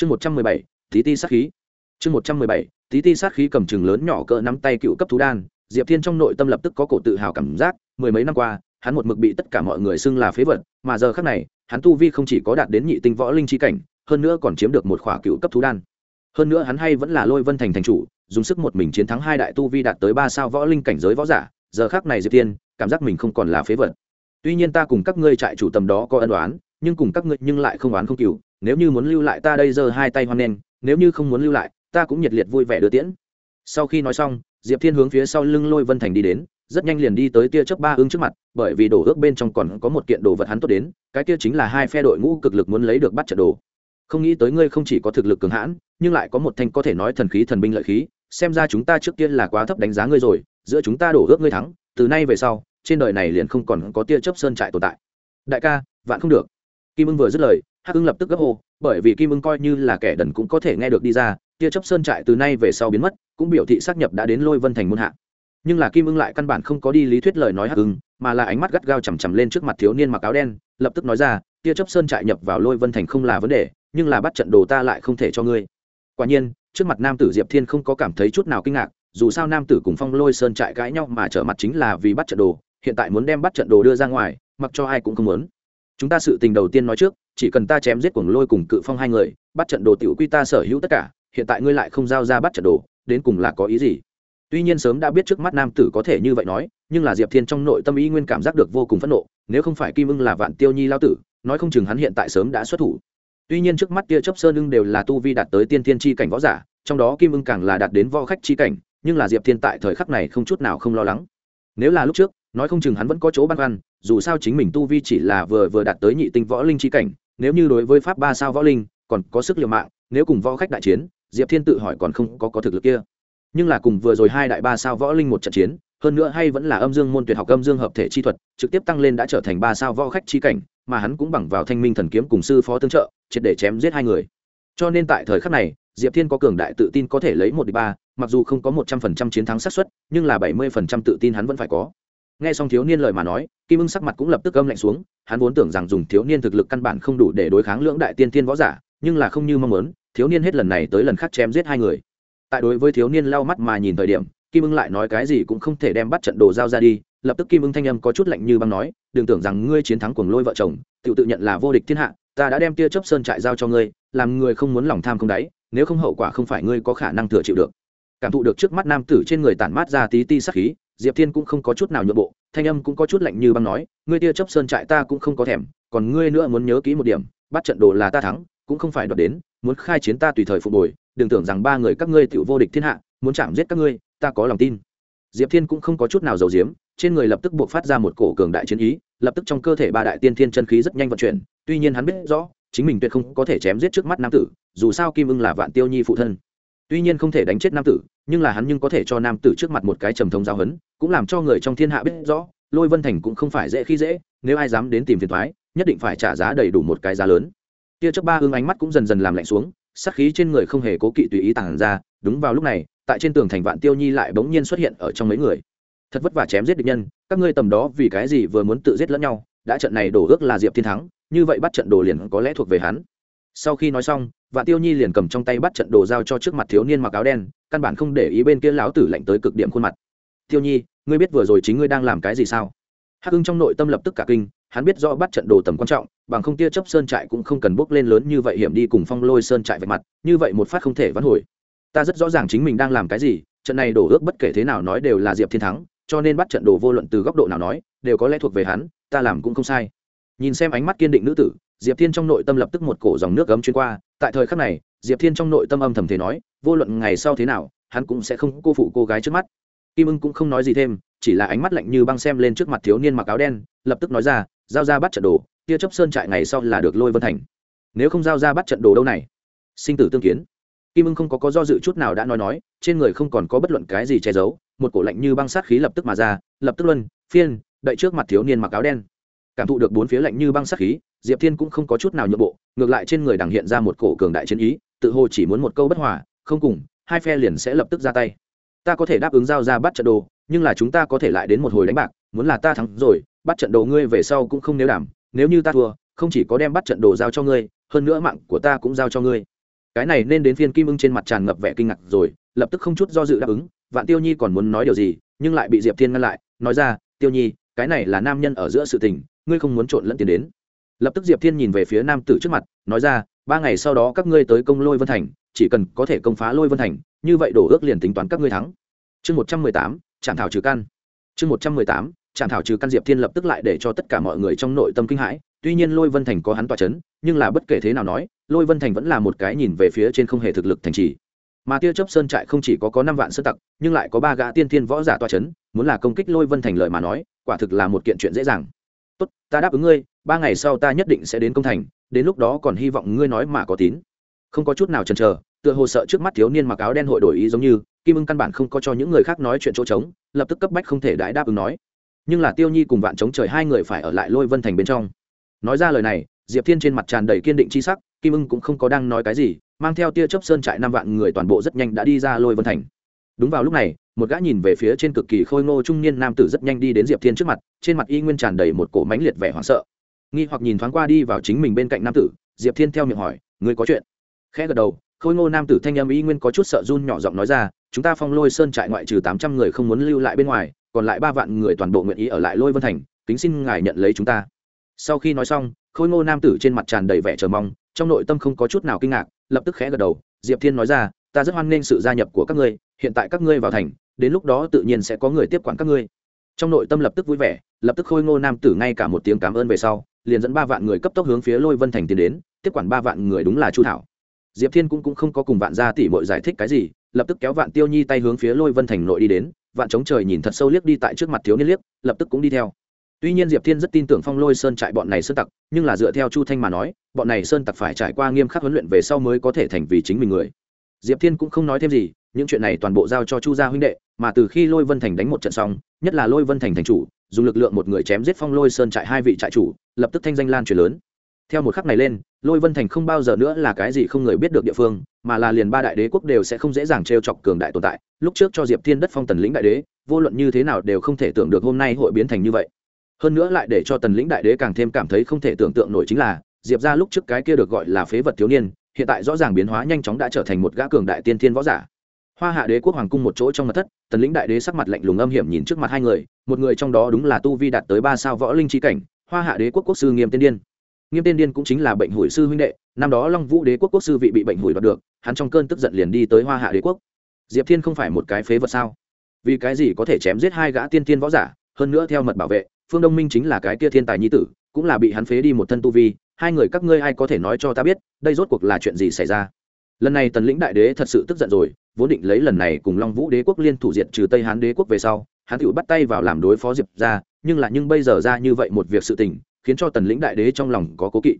chương một trăm mười bảy tí ti sát khí. Chương một trăm mười bảy tí ti sát khí cầm chừng lớn nhỏ cỡ nắm tay cựu cấp thú đan. Diệp thiên trong nội tâm lập tức có cổ tự hào cảm giác, mười mấy năm qua, hắn một mực bị tất cả mọi người xưng là phế vật, mà giờ khác này, hắn tu vi không chỉ có đạt đến nhị tinh võ linh chi cảnh, hơn nữa còn chiếm được một khỏa cựu cấp thú đan. Hơn nữa hắn hay vẫn là lôi vân thành thành chủ, dùng sức một mình chiến thắng hai đại tu vi đạt tới ba sao võ linh cảnh giới võ giả. Giờ khác này diệp thiên, cảm giác mình không còn là phế vật. Tuy nhiên ta cùng các ngươi trại chủ tầm đó có ân đoán nhưng cùng các ngươi nhưng lại không oán không cừu nếu như muốn lưu lại ta đây giơ hai tay hoan nghênh, nếu như không muốn lưu lại, ta cũng nhiệt liệt vui vẻ đưa tiễn. Sau khi nói xong, diệp thiên hướng phía sau lưng lôi vân thành đi đến, rất nhanh liền đi tới tia chớp ba ương trước mặt, bởi vì đổ ước bên trong còn có một kiện đồ vật hắn tốt đến, cái kia chính là hai phe đội ngũ cực lực muốn lấy được bắt trận đồ. Không nghĩ tới ngươi không chỉ có thực lực cường hãn, nhưng lại có một thanh có thể nói thần khí thần binh lợi khí, xem ra chúng ta trước tiên là quá thấp đánh giá ngươi rồi, giữa chúng ta đổ ước ngươi thắng, từ nay về sau, trên đời này liền không còn có tia chớp sơn trại tồn tại. Đại ca, vạn không được. Kim ưng vừa dứt lời hắc ưng lập tức gấp hô bởi vì kim ưng coi như là kẻ đần cũng có thể nghe được đi ra, tia chấp sơn trại từ nay về sau biến mất, cũng biểu thị xác nhập đã đến lôi vân thành môn hạ. Nhưng là kim ưng lại căn bản không có đi lý thuyết lời nói hắc ưng, mà là ánh mắt gắt gao chằm chằm lên trước mặt thiếu niên mặc áo đen, lập tức nói ra, tia chấp sơn trại nhập vào lôi vân thành không là vấn đề, nhưng là bắt trận đồ ta lại không thể cho ngươi. Quả nhiên, trước mặt nam tử diệp thiên không có cảm thấy chút nào kinh ngạc, dù sao nam tử cùng phong lôi sơn trại cãi nhau mà trở mặt chính là vì bắt trận đồ, hiện tại muốn đem bắt trận đồ đưa ra ngoài, mặc cho ai cũng không muốn chúng ta sự tình đầu tiên nói trước, chỉ cần ta chém giết cuồng lôi cùng cự phong hai người, bắt trận đồ tiểu quy ta sở hữu tất cả, hiện tại ngươi lại không giao ra bắt trận đồ, đến cùng là có ý gì? Tuy nhiên sớm đã biết trước mắt nam tử có thể như vậy nói, nhưng là diệp thiên trong nội tâm ý nguyên cảm giác được vô cùng phẫn nộ, nếu không phải kim ưng là vạn tiêu nhi lao tử, nói không chừng hắn hiện tại sớm đã xuất thủ. Tuy nhiên trước mắt kia chấp sơn ưng đều là tu vi đạt tới tiên thiên chi cảnh võ giả, trong đó kim ưng càng là đạt đến vo khách chi cảnh, nhưng là diệp thiên tại thời khắc này không chút nào không lo lắng. Nếu là lúc trước, nói không chừng hắn vẫn có chỗ băn khoăn dù sao chính mình tu vi chỉ là vừa vừa đạt tới nhị tinh võ linh chi cảnh, nếu như đối với pháp ba sao võ linh, còn có sức liều mạng, nếu cùng võ khách đại chiến, diệp thiên tự hỏi còn không có có thực lực kia. Nhưng là cùng vừa rồi hai đại ba sao võ linh một trận chiến, hơn nữa hay vẫn là âm dương môn tuyệt học âm dương hợp thể chi thuật, trực tiếp tăng lên đã trở thành ba sao võ khách chi cảnh, mà hắn cũng bằng vào thanh minh thần kiếm cùng sư phó tương trợ, triệt để chém giết hai người. Cho nên tại thời khắc này, diệp thiên có cường đại tự tin có thể lấy một địch ba, mặc dù không có một trăm phần trăm chiến thắng xác suất, nhưng là bảy mươi phần trăm tự tin hắn vẫn phải có nghe xong thiếu niên lời mà nói, kim ưng sắc mặt cũng lập tức âm lạnh xuống, hắn vốn tưởng rằng dùng thiếu niên thực lực căn bản không đủ để đối kháng lưỡng đại tiên tiên võ giả, nhưng là không như mong muốn, thiếu niên hết lần này tới lần khác chém giết hai người. Tại đối với thiếu niên lau mắt mà nhìn thời điểm, kim ưng lại nói cái gì cũng không thể đem bắt trận đồ giao ra đi, lập tức kim ưng thanh âm có chút lạnh như băng nói, đừng tưởng rằng ngươi chiến thắng cuồng lôi vợ chồng tự tự nhận là vô địch thiên hạ, ta đã đem tia chớp sơn trại giao cho ngươi, làm người không muốn lòng tham không đáy, nếu không hậu quả không phải ngươi có khả năng thừa chịu được. Cảm thụ được trước mắt nam tử trên người tản mát ra tí ti sắc khí diệp thiên cũng không có chút nào nhượng bộ thanh âm cũng có chút lạnh như băng nói ngươi tia chấp sơn trại ta cũng không có thèm còn ngươi nữa muốn nhớ kỹ một điểm bắt trận đồ là ta thắng cũng không phải đoạt đến muốn khai chiến ta tùy thời phục bồi, đừng tưởng rằng ba người các ngươi tự vô địch thiên hạ muốn chạm giết các ngươi ta có lòng tin. Diệp thiên cũng không có chút nào giàu diếm trên người lập tức buộc phát ra một cổ cường đại chiến ý lập tức trong cơ thể ba đại tiên thiên chân khí rất nhanh vận chuyển tuy nhiên hắn biết rõ chính mình tuyệt không có thể chém giết trước mắt nam tử dù sao kim ưng là vạn tiêu nhi phụ thân. Tuy nhiên không thể đánh chết nam tử nhưng là hắn nhưng có thể cho nam tử trước mặt một cái trầm thống giáo hấn cũng làm cho người trong thiên hạ biết rõ, lôi vân thành cũng không phải dễ khi dễ, nếu ai dám đến tìm phiền thoái nhất định phải trả giá đầy đủ một cái giá lớn. Tia trước ba hương ánh mắt cũng dần dần làm lạnh xuống sắc khí trên người không hề cố kỵ tùy ý tàn ra, đúng vào lúc này, tại trên tường thành vạn tiêu nhi lại bỗng nhiên xuất hiện ở trong mấy người. Thật vất vả chém giết địch nhân, các ngươi tầm đó vì cái gì vừa muốn tự giết lẫn nhau, đã trận này đổ ước là diệp thiên thắng, như vậy bắt trận đồ liền có lẽ thuộc về hắn. Sau khi nói xong, vạn tiêu nhi liền cầm trong tay bắt trận đồ giao cho trước mặt thiếu niên mặc áo đen căn bản không để ý bên kia lão tử lạnh tới cực điểm khuôn mặt. Tiêu nhi, ngươi biết vừa rồi chính ngươi đang làm cái gì sao? Hắc hưng trong nội tâm lập tức cả kinh, hắn biết rõ bắt trận đồ tầm quan trọng, bằng không tia chấp sơn trại cũng không cần bước lên lớn như vậy hiểm đi cùng phong lôi sơn trại vạch mặt, như vậy một phát không thể vãn hồi. Ta rất rõ ràng chính mình đang làm cái gì, trận này đổ ước bất kể thế nào nói đều là diệp thiên thắng, cho nên bắt trận đồ vô luận từ góc độ nào nói, đều có lẽ thuộc về hắn, ta làm cũng không sai. Nhìn xem ánh mắt kiên định nữ tử, diệp thiên trong nội tâm lập tức một cổ dòng nước gấm chuyên qua, tại thời khắc này diệp thiên trong nội tâm âm thầm thế nói, vô luận ngày sau thế nào, hắn cũng sẽ không cô phụ cô gái trước mắt. Kim ưng cũng không nói gì thêm, chỉ là ánh mắt lạnh như băng xem lên trước mặt thiếu niên mặc áo đen, lập tức nói ra, giao ra bắt trận đồ, tia chấp sơn trại ngày sau là được lôi vân thành. Nếu không giao ra bắt trận đồ đâu này? Sinh tử tương kiến. Kim ưng không có có do dự chút nào đã nói nói, trên người không còn có bất luận cái gì che giấu, một cổ lạnh như băng sát khí lập tức mà ra, lập tức luân, phiên, đậy trước mặt thiếu niên mặc áo đen. Cảm thụ được bốn phía lạnh như băng sát khí, diệp thiên cũng không có chút nào nhượng bộ, ngược lại trên người đằng hiện ra một cổ cường đại chiến ý tự hồ chỉ muốn một câu bất hòa, không cùng, hai phe liền sẽ lập tức ra tay. Ta có thể đáp ứng giao ra bắt trận đồ, nhưng là chúng ta có thể lại đến một hồi đánh bạc, muốn là ta thắng rồi, bắt trận đồ ngươi về sau cũng không nếu đảm, nếu như ta thua, không chỉ có đem bắt trận đồ giao cho ngươi, hơn nữa mạng của ta cũng giao cho ngươi. Cái này nên đến phiên kim ưng trên mặt tràn ngập vẻ kinh ngạc rồi, lập tức không chút do dự đáp ứng, vạn tiêu nhi còn muốn nói điều gì, nhưng lại bị diệp thiên ngăn lại, nói ra, tiêu nhi, cái này là nam nhân ở giữa sự tình, ngươi không muốn trộn lẫn tiền đến. Lập tức diệp thiên nhìn về phía nam tử trước mặt, nói ra ba ngày sau đó các ngươi tới công lôi vân thành, chỉ cần có thể công phá lôi vân thành, như vậy đổ ước liền tính toán các ngươi thắng. Chương một trăm mười tám, trạm thảo trừ căn. Chương một trăm mười tám, trạm thảo trừ căn diệp thiên lập tức lại để cho tất cả mọi người trong nội tâm kinh hãi, tuy nhiên lôi vân thành có hắn tọa c h ấ n nhưng là bất kể thế nào nói, lôi vân thành vẫn là một cái nhìn về phía trên không hề thực lực thành trì. Mà tia chấp sơn trại không chỉ có có năm vạn sơ tặc, nhưng lại có ba gã tiên thiên võ giả tọa c h ấ n muốn là công kích lôi vân thành lợi mà nói, quả thực là một kiện chuyện dễ dàng. Tốt, ta đáp ứng ngươi, ba ngày sau ta nhất định sẽ đến công thành đến lúc đó còn hy vọng ngươi nói mà có tín. Không có chút nào chần chờ, tựa hồ sợ trước mắt thiếu niên mặc áo đen hội đổi ý giống như, kim ưng căn bản không có cho những người khác nói chuyện chỗ trống, lập tức cấp bách không thể đãi đáp ứng nói. Nhưng là tiêu nhi cùng vạn chống trời hai người phải ở lại lôi vân thành bên trong. Nói ra lời này, diệp thiên trên mặt tràn đầy kiên định c h i sắc, kim ưng cũng không có đang nói cái gì, mang theo tia chớp sơn trại năm vạn người toàn bộ rất nhanh đã đi ra lôi vân thành. Đúng vào lúc này, một gã nhìn về phía trên cực kỳ khôi ngô trung niên nam tử rất nhanh đi đến diệp thiên trước mặt, trên mặt y nguyên tràn đầy một cổ mánh liệt vẻ hoảng sợ nghi hoặc nhìn thoáng qua đi vào chính mình bên cạnh nam tử, diệp thiên theo miệng hỏi người có chuyện? Khẽ gật đầu, khôi ngô nam tử thanh âm y nguyên có chút sợ run nhỏ giọng nói ra, chúng ta phong lôi sơn trại ngoại trừ tám trăm người không muốn lưu lại bên ngoài, còn lại ba vạn người toàn bộ nguyện ý ở lại lôi vân thành, kính xin ngài nhận lấy chúng ta. Sau khi nói xong, khôi ngô nam tử trên mặt tràn đầy vẻ chờ mong, trong nội tâm không có chút nào kinh ngạc, lập tức khẽ gật đầu, diệp thiên nói ra, ta rất hoan nghênh sự gia nhập của các ngươi, hiện tại các ngươi vào thành, đến lúc đó tự nhiên sẽ có người tiếp quản các ngươi. Trong nội tâm lập tức vui vẻ, lập tức khôi ngô nam tử ngay cả một tiếng cảm ơn về sau liền dẫn ba vạn người cấp tốc hướng phía lôi vân thành tiến đến tiếp quản ba vạn người đúng là chu thảo. Diệp thiên cũng, cũng không có cùng vạn gia tỷ bội giải thích cái gì lập tức kéo vạn tiêu nhi tay hướng phía lôi vân thành nội đi đến vạn chống trời nhìn thật sâu liếc đi tại trước mặt thiếu niên liếc lập tức cũng đi theo. Tuy nhiên diệp thiên rất tin tưởng phong lôi sơn trại bọn này sơn tặc nhưng là dựa theo chu thanh mà nói bọn này sơn tặc phải trải qua nghiêm khắc huấn luyện về sau mới có thể thành vì chính mình người. Diệp thiên cũng không nói thêm gì những chuyện này toàn bộ giao cho chu gia huynh đệ mà từ khi lôi vân thành đánh một trận xong nhất là lôi vân thành thành chủ dùng lực lượng một người chém giết phong lôi sơn trại hai vị trại chủ, lập tức thanh danh lan truyền lớn. Theo một khắc này lên, lôi vân thành không bao giờ nữa là cái gì không người biết được địa phương, mà là liền ba đại đế quốc đều sẽ không dễ dàng t chọc cường đại tồn tại. Lúc trước cho diệp thiên đất phong tần lĩnh đại đế, vô luận như thế nào đều không thể tưởng được hôm nay hội biến thành như vậy. Hơn nữa lại để cho tần lĩnh đại đế càng thêm cảm thấy không thể tưởng tượng nổi chính là, diệp ra lúc trước cái kia được gọi là phế vật thiếu niên, hiện tại rõ ràng biến hóa nhanh chóng đã trở thành một gã cường đại tiên thiên võ giả hoa hạ đế quốc hoàng cung một chỗ trong mặt thất, tần lĩnh đại đế sắc mặt lạnh lùng âm hiểm nhìn trước mặt hai người, một người trong đó đúng là tu vi đạt tới ba sao võ linh trí cảnh, hoa hạ đế quốc quốc sư nghiêm tiên điên. Nghiêm tiên điên cũng chính là bệnh hủi sư huynh đệ, năm đó long vũ đế quốc quốc sư vị bị bệnh hủi đoạt được, hắn trong cơn tức giận liền đi tới hoa hạ đế quốc. Diệp thiên không phải một cái phế vật sao? Vì cái gì có thể chém giết hai gã tiên tiên võ giả, hơn nữa theo mật bảo vệ, phương đông minh chính là cái kia thiên tài nhi tử, cũng là bị hắn phế đi một thân tu vi, hai người các ngươi ai có thể nói cho ta biết, đây rốt cuộc là chuyện gì xảy ra? Lần này tần lĩnh đại đế thật sự tức giận rồi vốn định lấy lần này cùng long vũ đế quốc liên thủ diệt trừ tây hán đế quốc về sau hắn tự bắt tay vào làm đối phó diệp ra nhưng là nhưng bây giờ ra như vậy một việc sự tình, khiến cho tần lĩnh đại đế trong lòng có cố kỵ.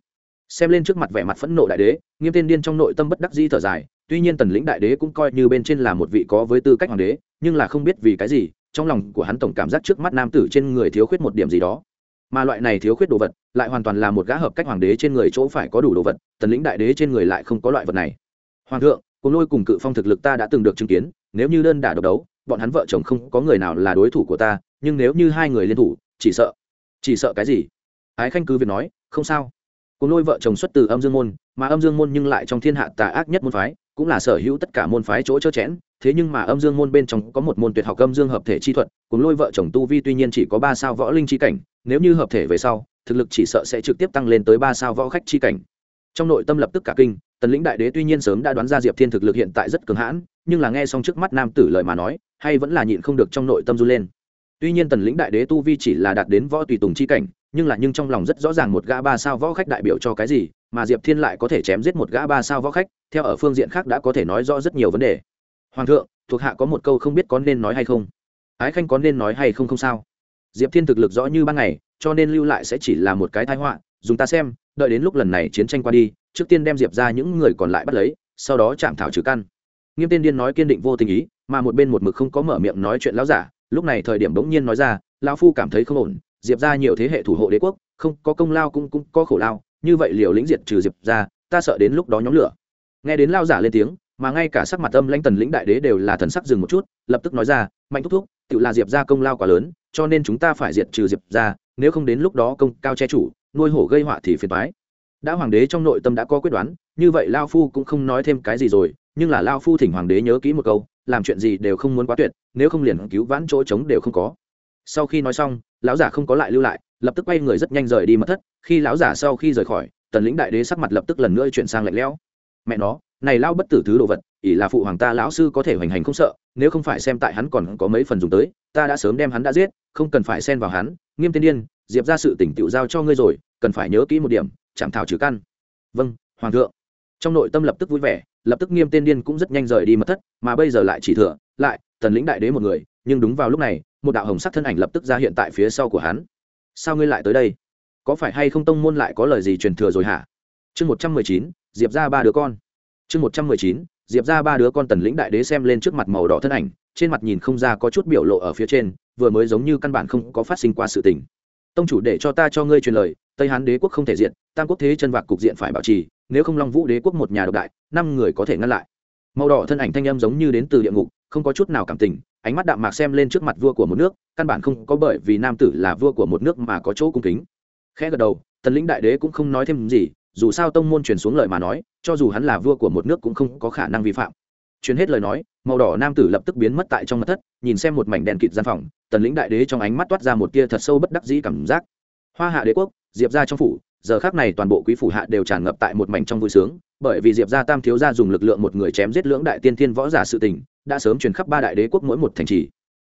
Xem lên trước mặt vẻ mặt phẫn nộ đại đế, nghiêm tên điên trong nội tâm bất đắc di thở dài, tuy nhiên tần lĩnh đại đế cũng coi như bên trên là một vị có với tư cách hoàng đế, nhưng là không biết vì cái gì, trong lòng của hắn tổng cảm giác trước mắt nam tử trên người thiếu khuyết một điểm gì đó. Mà loại này thiếu khuyết đồ vật, lại hoàn toàn là một gã hợp cách hoàng đế trên người chỗ phải có đủ đồ vật, tần lĩnh đại đế trên người lại không có loại vật này. Hoàng thượng cùng lôi cùng cự phong thực lực ta đã từng được chứng kiến, nếu như đơn đả độc đấu, bọn hắn vợ chồng không có người nào là đối thủ của ta, nhưng nếu như hai người liên thủ, chỉ sợ chỉ sợ cái gì? Ái khanh cứ việc nói, không sao. Cùng lôi vợ chồng xuất từ âm dương môn, mà âm dương môn nhưng lại trong thiên hạ tà ác nhất môn phái, cũng là sở hữu tất cả môn phái chỗ chớ chẽn thế nhưng mà âm dương môn bên trong có một môn tuyệt học âm dương hợp thể chi thuật, cùng lôi vợ chồng tu vi tuy nhiên chỉ có ba sao võ linh chi cảnh, nếu như hợp thể về sau, thực lực chỉ sợ sẽ trực tiếp tăng lên tới ba sao võ khách chi cảnh. Trong nội tâm lập tức cả kinh tần lĩnh đại đế tuy nhiên sớm đã đoán ra diệp thiên thực lực hiện tại rất cường hãn, nhưng là nghe xong trước mắt nam tử lời mà nói, hay vẫn là nhịn không được trong nội tâm run lên. Tuy nhiên tần lĩnh đại đế tu vi chỉ là đạt đến võ tùy tùng chi cảnh, nhưng là nhưng trong lòng rất rõ ràng một gã ba sao võ khách đại biểu cho cái gì, mà diệp thiên lại có thể chém giết một gã ba sao võ khách, theo ở phương diện khác đã có thể nói rõ rất nhiều vấn đề. Hoàng thượng, thuộc hạ có một câu không biết có nên nói hay không? Ái khanh có nên nói hay không không sao? Diệp thiên thực lực rõ như ban ngày, cho nên lưu lại sẽ chỉ là một cái thái họa, dùng ta xem, đợi đến lúc lần này chiến tranh qua đi trước tiên đem diệp ra những người còn lại bắt lấy, sau đó chạm thảo trừ căn. Nghiêm tên điên nói kiên định vô tình ý, mà một bên một mực không có mở miệng nói chuyện lão giả, lúc này thời điểm bỗng nhiên nói ra, lão phu cảm thấy không ổn, diệp ra nhiều thế hệ thủ hộ đế quốc, không, có công lao cũng cũng có khổ lao, như vậy liều lĩnh diệt trừ diệp ra, ta sợ đến lúc đó nhóm lửa. Nghe đến lao giả lên tiếng, mà ngay cả sắc mặt âm lãnh tần lĩnh đại đế đều là thần sắc dừng một chút, lập tức nói ra, mạnh thúc thúc, tự là diệp ra công lao quá lớn, cho nên chúng ta phải diệt trừ diệp ra, nếu không đến lúc đó công cao che chủ, nuôi hổ gây họa thì phiền toái đã hoàng đế trong nội tâm đã có quyết đoán, như vậy lao phu cũng không nói thêm cái gì rồi, nhưng là lao phu thỉnh hoàng đế nhớ kỹ một câu, làm chuyện gì đều không muốn quá tuyệt, nếu không liền cứu vãn chỗ trống đều không có. Sau khi nói xong, lão giả không có lại lưu lại, lập tức quay người rất nhanh rời đi mất thất, khi lão giả sau khi rời khỏi, tần lĩnh đại đế sắc mặt lập tức lần nữa chuyển sang lạnh lẽo. Mẹ nó, này lao bất tử thứ đồ vật, ỷ là phụ hoàng ta lão sư có thể hoành hành không sợ, nếu không phải xem tại hắn còn có mấy phần dùng tới, ta đã sớm đem hắn đã giết, không cần phải xen vào hắn. Nghiêm tiên điên, diệp ra sự tỉnh tựu giao cho ngươi rồi, cần phải nhớ kỹ một điểm chạm thảo trừ căn. Vâng hoàng thượng. Trong nội tâm lập tức vui vẻ, lập tức nghiêm tên điên cũng rất nhanh rời đi mất thất, mà bây giờ lại chỉ thừa, lại, tần lĩnh đại đế một người, nhưng đúng vào lúc này, một đạo hồng sắc thân ảnh lập tức ra hiện tại phía sau của hắn. Sao ngươi lại tới đây? Có phải hay không tông môn lại có lời gì truyền thừa rồi hả? Chương một trăm mười chín, diệp ra ba đứa con. Chương một trăm mười chín, diệp ra ba đứa con tần lĩnh đại đế xem lên trước mặt màu đỏ thân ảnh, trên mặt nhìn không ra có chút biểu lộ ở phía trên, vừa mới giống như căn bản không có phát sinh qua sự tình tông chủ để cho ta cho ngươi truyền lời, tây hán đế quốc không thể diện tam quốc thế chân vạc cục diện phải bảo trì, nếu không long vũ đế quốc một nhà độc đại, năm người có thể ngăn lại. Màu đỏ thân ảnh thanh âm giống như đến từ địa ngục, không có chút nào cảm tình, ánh mắt đạm mạc xem lên trước mặt vua của một nước, căn bản không có bởi vì nam tử là vua của một nước mà có chỗ cung kính. Khẽ gật đầu tần lĩnh đại đế cũng không nói thêm gì, dù sao tông môn truyền xuống lời mà nói, cho dù hắn là vua của một nước cũng không có khả năng vi phạm. Truyền hết lời nói, màu đỏ nam tử lập tức biến mất tại trong mặt thất, nhìn xem một mảnh đèn kịt gian phòng tần lĩnh đại đế trong ánh mắt toát ra một tia thật sâu bất đắc dĩ cảm giác. Hoa hạ đế quốc, diệp ra trong phủ, giờ khác này toàn bộ quý phủ hạ đều tràn ngập tại một mảnh trong vui sướng, bởi vì diệp ra tam thiếu gia dùng lực lượng một người chém giết lưỡng đại tiên thiên võ giả sự tình, đã sớm truyền khắp ba đại đế quốc mỗi một thành trì.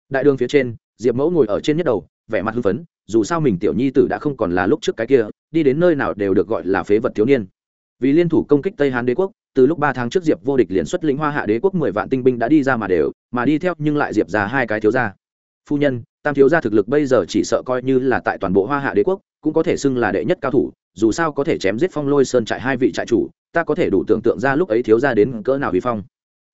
Đại đường phía trên, diệp mẫu ngồi ở trên nhất đầu, vẻ mặt hưng phấn, dù sao mình tiểu nhi tử đã không còn là lúc trước cái kia, đi đến nơi nào đều được gọi là phế vật thiếu niên. Vì liên thủ công kích tây hán đế quốc, từ lúc ba tháng trước diệp vô địch liền xuất lĩnh hoa hạ đế quốc mười vạn tinh binh đã đi ra mà đều, mà đi theo nhưng lại diệp ra hai cái thiếu gia phu nhân, tam thiếu gia thực lực bây giờ chỉ sợ coi như là tại toàn bộ hoa hạ đế quốc, cũng có thể xưng là đệ nhất cao thủ, dù sao có thể chém giết phong lôi sơn trại hai vị trại chủ, ta có thể đủ tưởng tượng ra lúc ấy thiếu gia đến cỡ nào vi phong.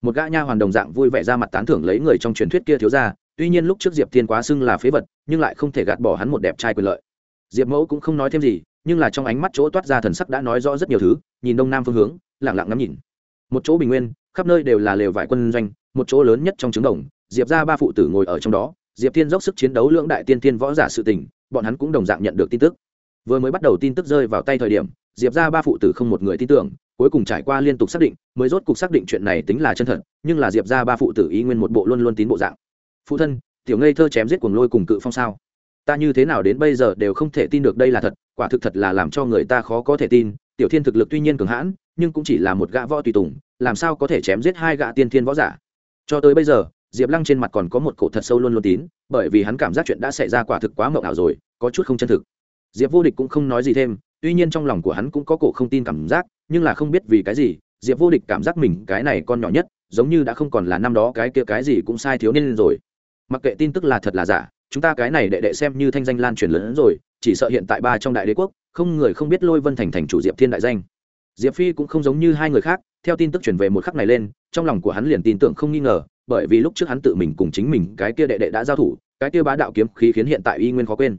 Một gã nha hoàn đồng dạng vui vẻ ra mặt tán thưởng lấy người trong truyền thuyết kia thiếu gia, tuy nhiên lúc trước diệp thiên quá xưng là phế vật, nhưng lại không thể gạt bỏ hắn một đẹp trai quyền lợi. Diệp mẫu cũng không nói thêm gì, nhưng là trong ánh mắt chỗ toát ra thần sắc đã nói rõ rất nhiều thứ, nhìn đông nam phương hướng lẳng lặng ngắm nhìn. Một chỗ bình nguyên, khắp nơi đều là lều vải quân doanh, một chỗ lớn nhất trong trứng đồng, diệp ra ba phụ tử ngồi ở trong đó diệp thiên dốc sức chiến đấu lưỡng đại tiên thiên võ giả sự tình, bọn hắn cũng đồng dạng nhận được tin tức. Vừa mới bắt đầu tin tức rơi vào tay thời điểm, diệp ra ba phụ tử không một người tin tưởng, cuối cùng trải qua liên tục xác định, mới rốt cuộc xác định chuyện này tính là chân thật, nhưng là diệp ra ba phụ tử ý nguyên một bộ luôn luôn tín bộ dạng. Phụ thân, tiểu ngây thơ chém giết cuồng lôi cùng cự phong sao? Ta như thế nào đến bây giờ đều không thể tin được đây là thật, quả thực thật là làm cho người ta khó có thể tin, tiểu thiên thực lực tuy nhiên cường hãn, nhưng cũng chỉ là một gã võ tùy tùng, làm sao có thể chém giết hai gã tiên thiên võ giả? Cho tới bây giờ diệp lăng trên mặt còn có một cổ thật sâu luôn luôn tín, bởi vì hắn cảm giác chuyện đã xảy ra quả thực quá mộng ảo rồi, có chút không chân thực. Diệp vô địch cũng không nói gì thêm, tuy nhiên trong lòng của hắn cũng có cổ không tin cảm giác, nhưng là không biết vì cái gì, diệp vô địch cảm giác mình cái này con nhỏ nhất, giống như đã không còn là năm đó cái kia cái gì cũng sai thiếu niên rồi. Mặc kệ tin tức là thật là giả, chúng ta cái này đệ đệ xem như thanh danh lan truyền lớn hơn rồi, chỉ sợ hiện tại ba trong đại đế quốc, không người không biết lôi vân thành thành chủ diệp thiên đại danh. Diệp phi cũng không giống như hai người khác, theo tin tức chuyển về một khắc này lên, trong lòng của hắn liền tin tưởng không nghi ngờ bởi vì lúc trước hắn tự mình cùng chính mình cái kia đệ đệ đã giao thủ, cái kia bá đạo kiếm khí khiến hiện tại y nguyên khó quên.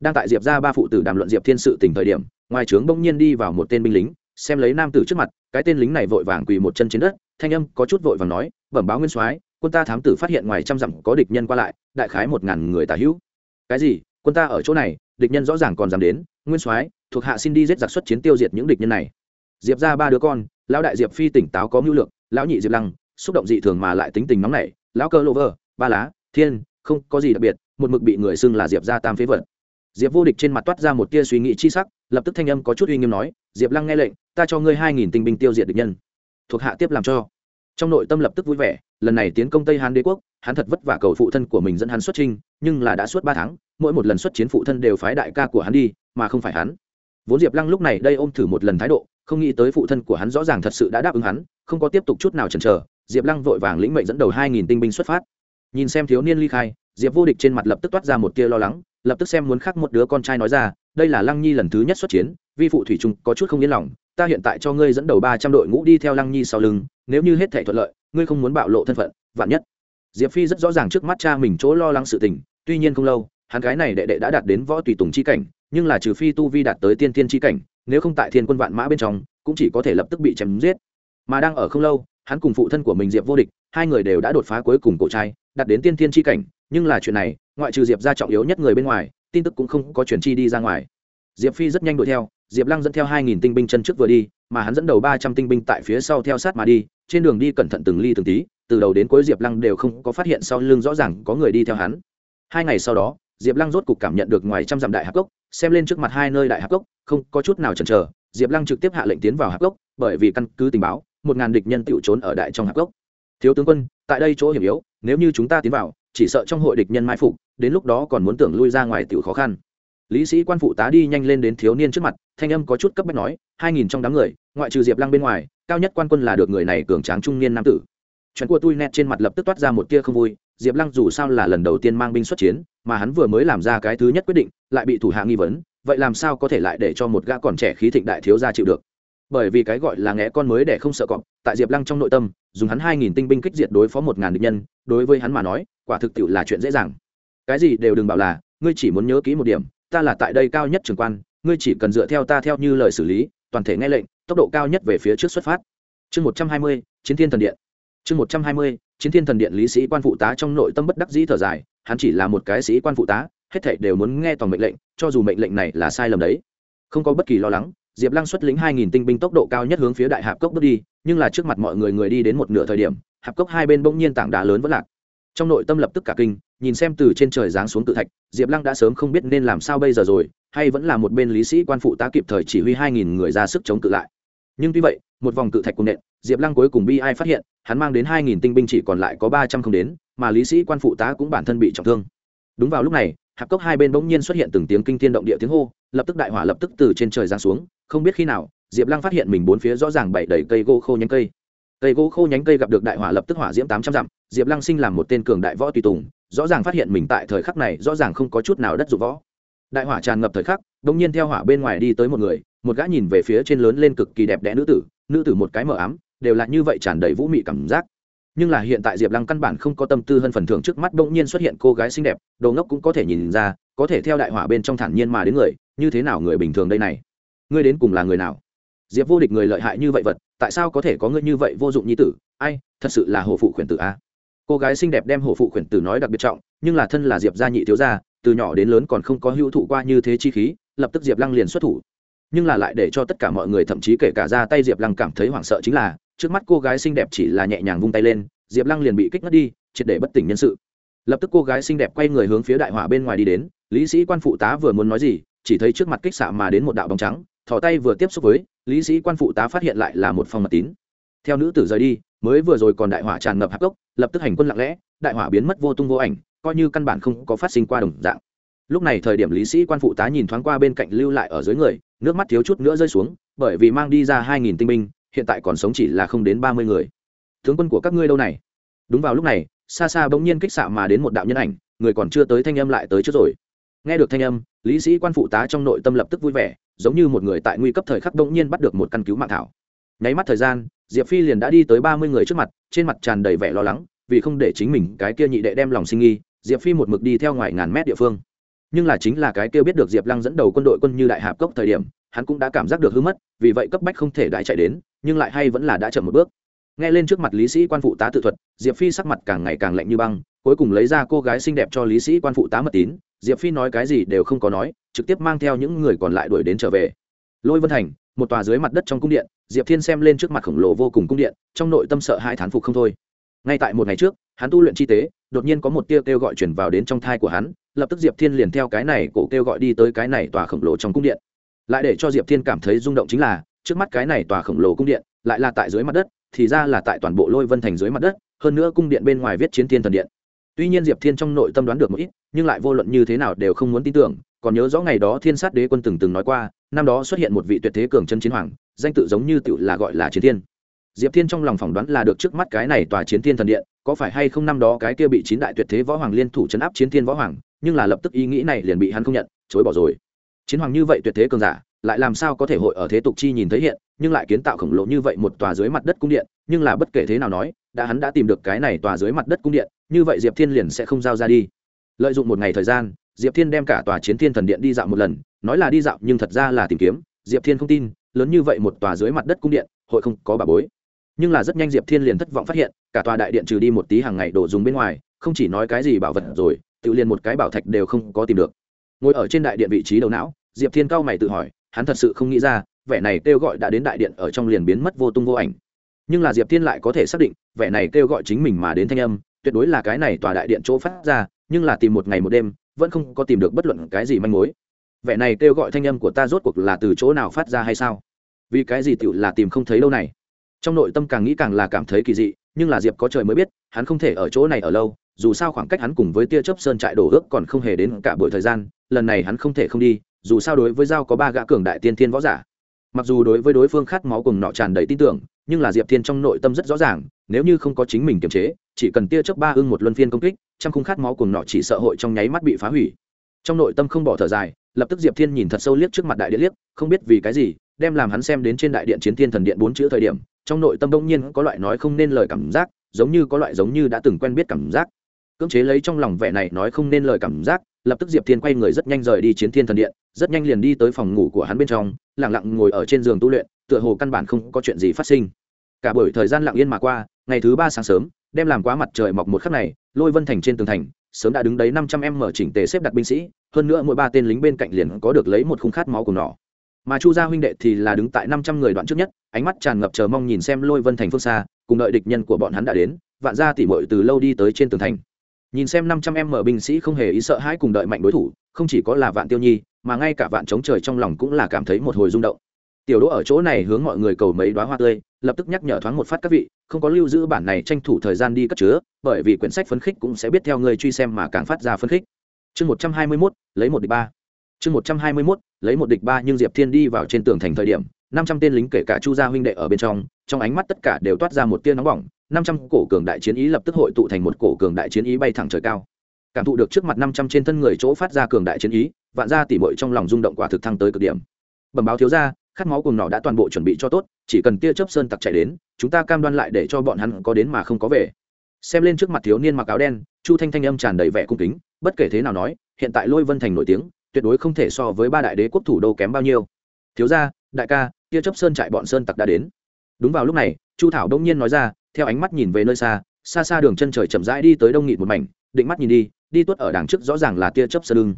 Đang tại diệp ra ba phụ tử đàm luận diệp thiên sự tình thời điểm, ngoài trướng bỗng nhiên đi vào một tên binh lính, xem lấy nam tử trước mặt, cái tên lính này vội vàng quỳ một chân trên đất, thanh âm có chút vội vàng nói, bẩm báo nguyên soái, quân ta thám tử phát hiện ngoài trăm dặm có địch nhân qua lại, đại khái một ngàn người tà hữu. Cái gì? Quân ta ở chỗ này, địch nhân rõ ràng còn dám đến, nguyên soái, thuộc hạ xin đi giết giặc xuất chiến tiêu diệt những địch nhân này. Diệp ra ba đứa con, lão đại diệp phi tỉnh táo có mưu lược, lão nhị diệp lăng xúc động dị thường mà lại tính tình nóng nảy, lão cơ lô vơ, ba lá, thiên, không có gì đặc biệt, một mực bị người xưng là diệp ra tam phế vật. Diệp vô địch trên mặt toát ra một tia suy nghĩ chi sắc, lập tức thanh âm có chút uy nghiêm nói, diệp lăng nghe lệnh, ta cho ngươi hai nghìn tinh binh tiêu diệt địch nhân. Thuộc hạ tiếp làm cho. Trong nội tâm lập tức vui vẻ, lần này tiến công tây hán đế quốc, hắn thật vất vả cầu phụ thân của mình dẫn hắn xuất trinh nhưng là đã suốt ba tháng, mỗi một lần xuất chiến phụ thân đều phái đại ca của hắn đi, mà không phải hắn. Vốn diệp lăng lúc này đây ôm thử một lần thái độ, không nghĩ tới phụ thân của hắn rõ ràng thật sự đã đáp ứng hắn, không có tiếp tục chút nào chần chờ diệp lăng vội vàng lĩnh mệnh dẫn đầu hai nghìn tinh binh xuất phát. Nhìn xem thiếu niên ly khai, diệp vô địch trên mặt lập tức toát ra một tia lo lắng, lập tức xem muốn khắc một đứa con trai nói ra, đây là lăng nhi lần thứ nhất xuất chiến, vi phụ thủy trung có chút không yên lòng, ta hiện tại cho ngươi dẫn đầu ba trăm đội ngũ đi theo lăng nhi sau lưng, nếu như hết thể thuận lợi, ngươi không muốn bạo lộ thân phận, vạn nhất. Diệp phi rất rõ ràng trước mắt cha mình chỗ lo lắng sự tình, tuy nhiên không lâu, hắn gái này đệ đệ đã đạt đến võ tùy tùng chi cảnh, nhưng là trừ phi tu vi đạt tới tiên tiên chi cảnh, nếu không tại thiên quân vạn mã bên trong, cũng chỉ có thể lập tức bị chém giết. Mà đang ở không lâu hắn cùng phụ thân của mình diệp vô địch, hai người đều đã đột phá cuối cùng cổ trai, đạt đến tiên tiên chi cảnh, nhưng là chuyện này, ngoại trừ diệp ra trọng yếu nhất người bên ngoài, tin tức cũng không có chuyển chi đi ra ngoài. Diệp phi rất nhanh đuổi theo, diệp lăng dẫn theo hai nghìn tinh binh chân trước vừa đi, mà hắn dẫn đầu ba trăm tinh binh tại phía sau theo sát mà đi, trên đường đi cẩn thận từng ly từng tí, từ đầu đến cuối diệp lăng đều không có phát hiện sau lưng rõ ràng có người đi theo hắn. Hai ngày sau đó, diệp lăng rốt cục cảm nhận được ngoài trăm dặm đại hạp cốc, xem lên trước mặt hai nơi đại hạp cốc, không có chút nào chần chờ, diệp lăng trực tiếp hạ lệnh tiến vào hạp cốc, bởi vì căn cứ tình báo một ngàn địch nhân tựu trốn ở đại trong hạp gốc, thiếu tướng quân tại đây chỗ hiểm yếu nếu như chúng ta tiến vào chỉ sợ trong hội địch nhân mai phục đến lúc đó còn muốn tưởng lui ra ngoài tựu khó khăn. Lý sĩ quan phụ tá đi nhanh lên đến thiếu niên trước mặt thanh âm có chút cấp bách nói hai nghìn trong đám người ngoại trừ diệp lăng bên ngoài cao nhất quan quân là được người này cường tráng trung niên nam tử. Chuyện của tui nét trên mặt lập tức toát ra một tia không vui diệp lăng dù sao là lần đầu tiên mang binh xuất chiến mà hắn vừa mới làm ra cái thứ nhất quyết định lại bị thủ hạ nghi vấn vậy làm sao có thể lại để cho một gã còn trẻ khí thịnh đại thiếu gia chịu được? Bởi vì cái gọi là ngẽ con mới để không sợ cọp, tại diệp lăng trong nội tâm, dùng hắn hai nghìn tinh binh kích diệt đối phó một ngàn địch nhân, đối với hắn mà nói, quả thực tiệu là chuyện dễ dàng. Cái gì đều đừng bảo là, ngươi chỉ muốn nhớ kỹ một điểm, ta là tại đây cao nhất trường quan, ngươi chỉ cần dựa theo ta theo như lời xử lý, toàn thể nghe lệnh, tốc độ cao nhất về phía trước xuất phát. Chương một trăm hai mươi, chiến thiên thần điện. Chương một trăm hai mươi, chiến thiên thần điện lý sĩ quan phụ tá trong nội tâm bất đắc dĩ thở dài, hắn chỉ là một cái sĩ quan phụ tá, hết thảy đều muốn nghe toàn mệnh lệnh, cho dù mệnh lệnh này là sai lầm đấy. Không có bất kỳ lo lắng diệp lăng xuất lĩnh hai nghìn tinh binh tốc độ cao nhất hướng phía đại hạp cốc bước đi, nhưng là trước mặt mọi người người đi đến một nửa thời điểm, hạp cốc hai bên bỗng nhiên tảng đá lớn vẫn lạc. Trong nội tâm lập tức cả kinh, nhìn xem từ trên trời giáng xuống tự thạch, diệp lăng đã sớm không biết nên làm sao bây giờ rồi, hay vẫn là một bên lý sĩ quan phụ tá kịp thời chỉ huy hai nghìn người ra sức chống cự lại. Nhưng tuy vậy, một vòng cự thạch cùng nện, diệp lăng cuối cùng bi ai phát hiện, hắn mang đến hai nghìn tinh binh chỉ còn lại có ba trăm không đến, mà lý sĩ quan phụ tá cũng bản thân bị trọng thương. Đúng vào lúc này, hạp cốc hai bên bỗng nhiên xuất hiện từng tiếng kinh thiên động địa tiếng hô, lập tức đại hỏa lập tức từ trên trời giáng xuống không biết khi nào, diệp lăng phát hiện mình bốn phía rõ ràng bảy đầy cây gỗ khô nhánh cây. Cây gỗ khô nhánh cây gặp được đại hỏa lập tức hỏa diễm tám trăm dặm, diệp lăng sinh làm một tên cường đại võ tùy tùng, rõ ràng phát hiện mình tại thời khắc này rõ ràng không có chút nào đất dụng võ. Đại hỏa tràn ngập thời khắc đ ỗ n g nhiên theo hỏa bên ngoài đi tới một người, một gã nhìn về phía trên lớn lên cực kỳ đẹp đẽ nữ tử nữ tử một cái mờ ám, đều là như vậy tràn đầy vũ mị cảm giác. Nhưng là hiện tại diệp lăng căn bản không có tâm tư hơn phần thưởng trước mắt đ ỗ n g nhiên xuất hiện cô gái xinh đẹp, đồ ngốc cũng có thể nhìn ra, có thể theo đại hỏa bên trong thản nhiên mà đến người, như thế nào người bình thường đây này? Ngươi đến cùng là người nào? Diệp vô địch người lợi hại như vậy vật, tại sao có thể có ngươi như vậy vô dụng như tử? Ai, thật sự là hổ phụ khuyển tử a. Cô gái xinh đẹp đem hổ phụ khuyển tử nói đặc biệt trọng, nhưng là thân là diệp gia nhị thiếu gia, từ nhỏ đến lớn còn không có hữu thụ qua như thế chi khí, lập tức diệp lăng liền xuất thủ. Nhưng là lại để cho tất cả mọi người thậm chí kể cả ra tay diệp lăng cảm thấy hoảng sợ chính là, trước mắt cô gái xinh đẹp chỉ là nhẹ nhàng vung tay lên, diệp lăng liền bị kích ngất đi, triệt để bất tỉnh nhân sự. Lập tức cô gái xinh đẹp quay người hướng phía đại hỏa bên ngoài đi đến, lý sĩ quan phụ tá vừa muốn nói gì? Chỉ thấy trước mặt kích xạ mà đến một đạo bóng trắng thò tay vừa tiếp xúc với, lý sĩ quan phụ tá phát hiện lại là một phòng mật tín. Theo nữ tử rời đi, mới vừa rồi còn đại hỏa tràn ngập hạp cốc, lập tức hành quân lặng lẽ, đại hỏa biến mất vô tung vô ảnh, coi như căn bản không có phát sinh qua đồng dạng. Lúc này thời điểm lý sĩ quan phụ tá nhìn thoáng qua bên cạnh lưu lại ở dưới người, nước mắt thiếu chút nữa rơi xuống, bởi vì mang đi ra hai nghìn tinh binh, hiện tại còn sống chỉ là không đến ba mươi người. Tướng quân của các ngươi đâu này? Đúng vào lúc này, xa xa bỗng nhiên kích xạ mà đến một đạo nhân ảnh, người còn chưa tới thanh âm lại tới trước rồi nghe được thanh âm, lý sĩ quan phụ tá trong nội tâm lập tức vui vẻ, giống như một người tại nguy cấp thời khắc đông nhiên bắt được một căn cứu mạng thảo. Nháy mắt thời gian, diệp phi liền đã đi tới ba mươi người trước mặt, trên mặt tràn đầy vẻ lo lắng, vì không để chính mình cái kia nhị đệ đem lòng sinh nghi, diệp phi một mực đi theo ngoài ngàn mét địa phương. Nhưng là chính là cái kia biết được diệp lăng dẫn đầu quân đội quân như đại hạp cốc thời điểm, hắn cũng đã cảm giác được hư mất, vì vậy cấp bách không thể đại chạy đến, nhưng lại hay vẫn là đã chậm một bước. Nghe lên trước mặt lý sĩ quan phụ tá tự thuật, diệp phi sắc mặt càng ngày càng lạnh như băng cuối cùng lấy ra cô gái xinh đẹp cho lý sĩ quan phụ tá mật tín, diệp phi nói cái gì đều không có nói, trực tiếp mang theo những người còn lại đuổi đến trở về. Lôi vân thành, một tòa dưới mặt đất trong cung điện, diệp thiên xem lên trước mặt khổng lồ vô cùng cung điện, trong nội tâm sợ hai thán phục không thôi. Ngay tại một ngày trước, hắn tu luyện chi tế, đột nhiên có một tia kêu gọi chuyển vào đến trong thai của hắn, lập tức diệp thiên liền theo cái này cổ kêu gọi đi tới cái này tòa khổng lồ trong cung điện. Lại để cho diệp thiên cảm thấy rung động chính là, trước mắt cái này tòa khổng lồ cung điện, lại là tại dưới mặt đất, thì ra là tại toàn bộ lôi vân thành dưới mặt đất, hơn nữa cung điện bên ngoài viết chiến thiên thần điện tuy nhiên diệp thiên trong nội tâm đoán được một ít, nhưng lại vô luận như thế nào đều không muốn tin tưởng, còn nhớ rõ ngày đó thiên sát đế quân từng từng nói qua, năm đó xuất hiện một vị tuyệt thế cường chân chiến hoàng, danh tự giống như tự là gọi là chiến thiên. Diệp thiên trong lòng phỏng đoán là được trước mắt cái này tòa chiến thiên thần điện, có phải hay không năm đó cái kia bị chín đại tuyệt thế võ hoàng liên thủ chấn áp chiến thiên võ hoàng, nhưng là lập tức ý nghĩ này liền bị hắn không nhận, chối bỏ rồi. Chiến hoàng như vậy tuyệt thế cường giả, lại làm sao có thể hội ở thế tục chi nhìn thấy hiện, nhưng lại kiến tạo khổng lồ như vậy một tòa dưới mặt đất cung điện, nhưng là bất kể thế nào nói, đã hắn đã tìm được cái này tòa dưới mặt đất cung điện như vậy diệp thiên liền sẽ không giao ra đi. Lợi dụng một ngày thời gian, diệp thiên đem cả tòa chiến thiên thần điện đi dạo một lần, nói là đi dạo nhưng thật ra là tìm kiếm, diệp thiên không tin, lớn như vậy một tòa dưới mặt đất cung điện, hội không có bà bối. Nhưng là rất nhanh diệp thiên liền thất vọng phát hiện, cả tòa đại điện trừ đi một tí hàng ngày đồ dùng bên ngoài, không chỉ nói cái gì bảo vật rồi, tự liền một cái bảo thạch đều không có tìm được. Ngồi ở trên đại điện vị trí đầu não, diệp thiên cao mày tự hỏi, hắn thật sự không nghĩ ra, vẻ này kêu gọi đã đến đại điện ở trong liền biến mất vô tung vô ảnh. Nhưng là diệp thiên lại có thể xác định, vẻ này kêu gọi chính mình mà đến thanh âm tuyệt đối là cái này tòa đại điện chỗ phát ra, nhưng là tìm một ngày một đêm, vẫn không có tìm được bất luận cái gì manh mối. Vẻ này kêu gọi thanh âm của ta rốt cuộc là từ chỗ nào phát ra hay sao? Vì cái gì tựu là tìm không thấy đâu này? Trong nội tâm càng nghĩ càng là cảm thấy kỳ dị, nhưng là diệp có trời mới biết, hắn không thể ở chỗ này ở lâu, dù sao khoảng cách hắn cùng với tia chớp sơn trại đổ ước còn không hề đến cả buổi thời gian, lần này hắn không thể không đi, dù sao đối với dao có ba gã cường đại tiên thiên võ giả mặc dù đối với đối phương khát máu cùng nọ tràn đầy tin tưởng, nhưng là diệp thiên trong nội tâm rất rõ ràng, nếu như không có chính mình kiềm chế, chỉ cần tia chớp ba ưng một luân phiên công kích trong khung khát máu cùng nọ chỉ sợ hội trong nháy mắt bị phá hủy. Trong nội tâm không bỏ thở dài, lập tức diệp thiên nhìn thật sâu liếc trước mặt đại điện liếc, không biết vì cái gì, đem làm hắn xem đến trên đại điện chiến thiên thần điện bốn chữ thời điểm, trong nội tâm đông nhiên có loại nói không nên lời cảm giác, giống như có loại giống như đã từng quen biết cảm giác cưỡng chế lấy trong lòng vẻ này nói không nên lời cảm giác, lập tức diệp thiên quay người rất nhanh rời đi chiến thiên thần điện, rất nhanh liền đi tới phòng ngủ của hắn bên trong lẳng lặng ngồi ở trên giường tu luyện, tựa hồ căn bản không có chuyện gì phát sinh. Cả buổi thời gian lặng yên mà qua, ngày thứ ba sáng sớm, đem làm quá mặt trời mọc một khắc này, lôi vân thành trên tường thành, sớm đã đứng đấy năm trăm em mở chỉnh tề xếp đặt binh sĩ, hơn nữa mỗi ba tên lính bên cạnh liền có được lấy một khung khát máu của nỏ mà chu gia huynh đệ thì là đứng tại năm trăm người đoạn trước nhất, ánh mắt tràn ngập chờ mong nhìn xem lôi vân thành phương xa, cùng đợi địch nhân của bọn hắn đã đến, vạn gia tỉ mội từ lâu đi tới trên tường thành nhìn xem năm trăm em mở binh sĩ không hề ý sợ hãi cùng đợi mạnh đối thủ, không chỉ có là vạn tiêu nhi, mà ngay cả vạn chống trời trong lòng cũng là cảm thấy một hồi rung động. Tiểu đỗ ở chỗ này hướng mọi người cầu mấy đoá hoa tươi, lập tức nhắc nhở thoáng một phát các vị, không có lưu giữ bản này tranh thủ thời gian đi cất chứa, bởi vì quyển sách phấn khích cũng sẽ biết theo người truy xem mà càng phát ra phấn khích. Chương một trăm hai mươi mốt, lấy một địch ba. Chương một trăm hai mươi mốt, lấy một địch ba nhưng diệp thiên đi vào trên tường thành thời điểm, năm trăm tên lính kể cả chu gia huynh đệ ở bên trong trong ánh mắt tất cả đều toát ra một tia nóng bỏng năm trăm cổ cường đại chiến ý lập tức hội tụ thành một cổ cường đại chiến ý bay thẳng trời cao. Cảm thụ được trước mặt năm trăm trên thân người chỗ phát ra cường đại chiến ý, vạn gia tỉ mội trong lòng rung động quả thực thăng tới cực điểm. Bẩm báo thiếu gia, khát máu cùng nỏ đã toàn bộ chuẩn bị cho tốt, chỉ cần tia chớp sơn tặc chạy đến, chúng ta cam đoan lại để cho bọn hắn có đến mà không có về. Xem lên trước mặt thiếu niên mặc áo đen, chu thanh thanh âm tràn đầy vẻ cung kính, bất kể thế nào nói, hiện tại lôi vân thành nổi tiếng, tuyệt đối không thể so với ba đại đế quốc thủ đô kém bao nhiêu. Thiếu gia, đại ca, tia chớp sơn trại bọn sơn tặc đã đến. Đúng vào lúc này, chu thảo đông nhiên nói ra theo ánh mắt nhìn về nơi xa xa xa đường chân trời chậm rãi đi tới đông nghịt một mảnh, định mắt nhìn đi đi tuốt ở đằng trước rõ ràng là tia chớp sơn lưng.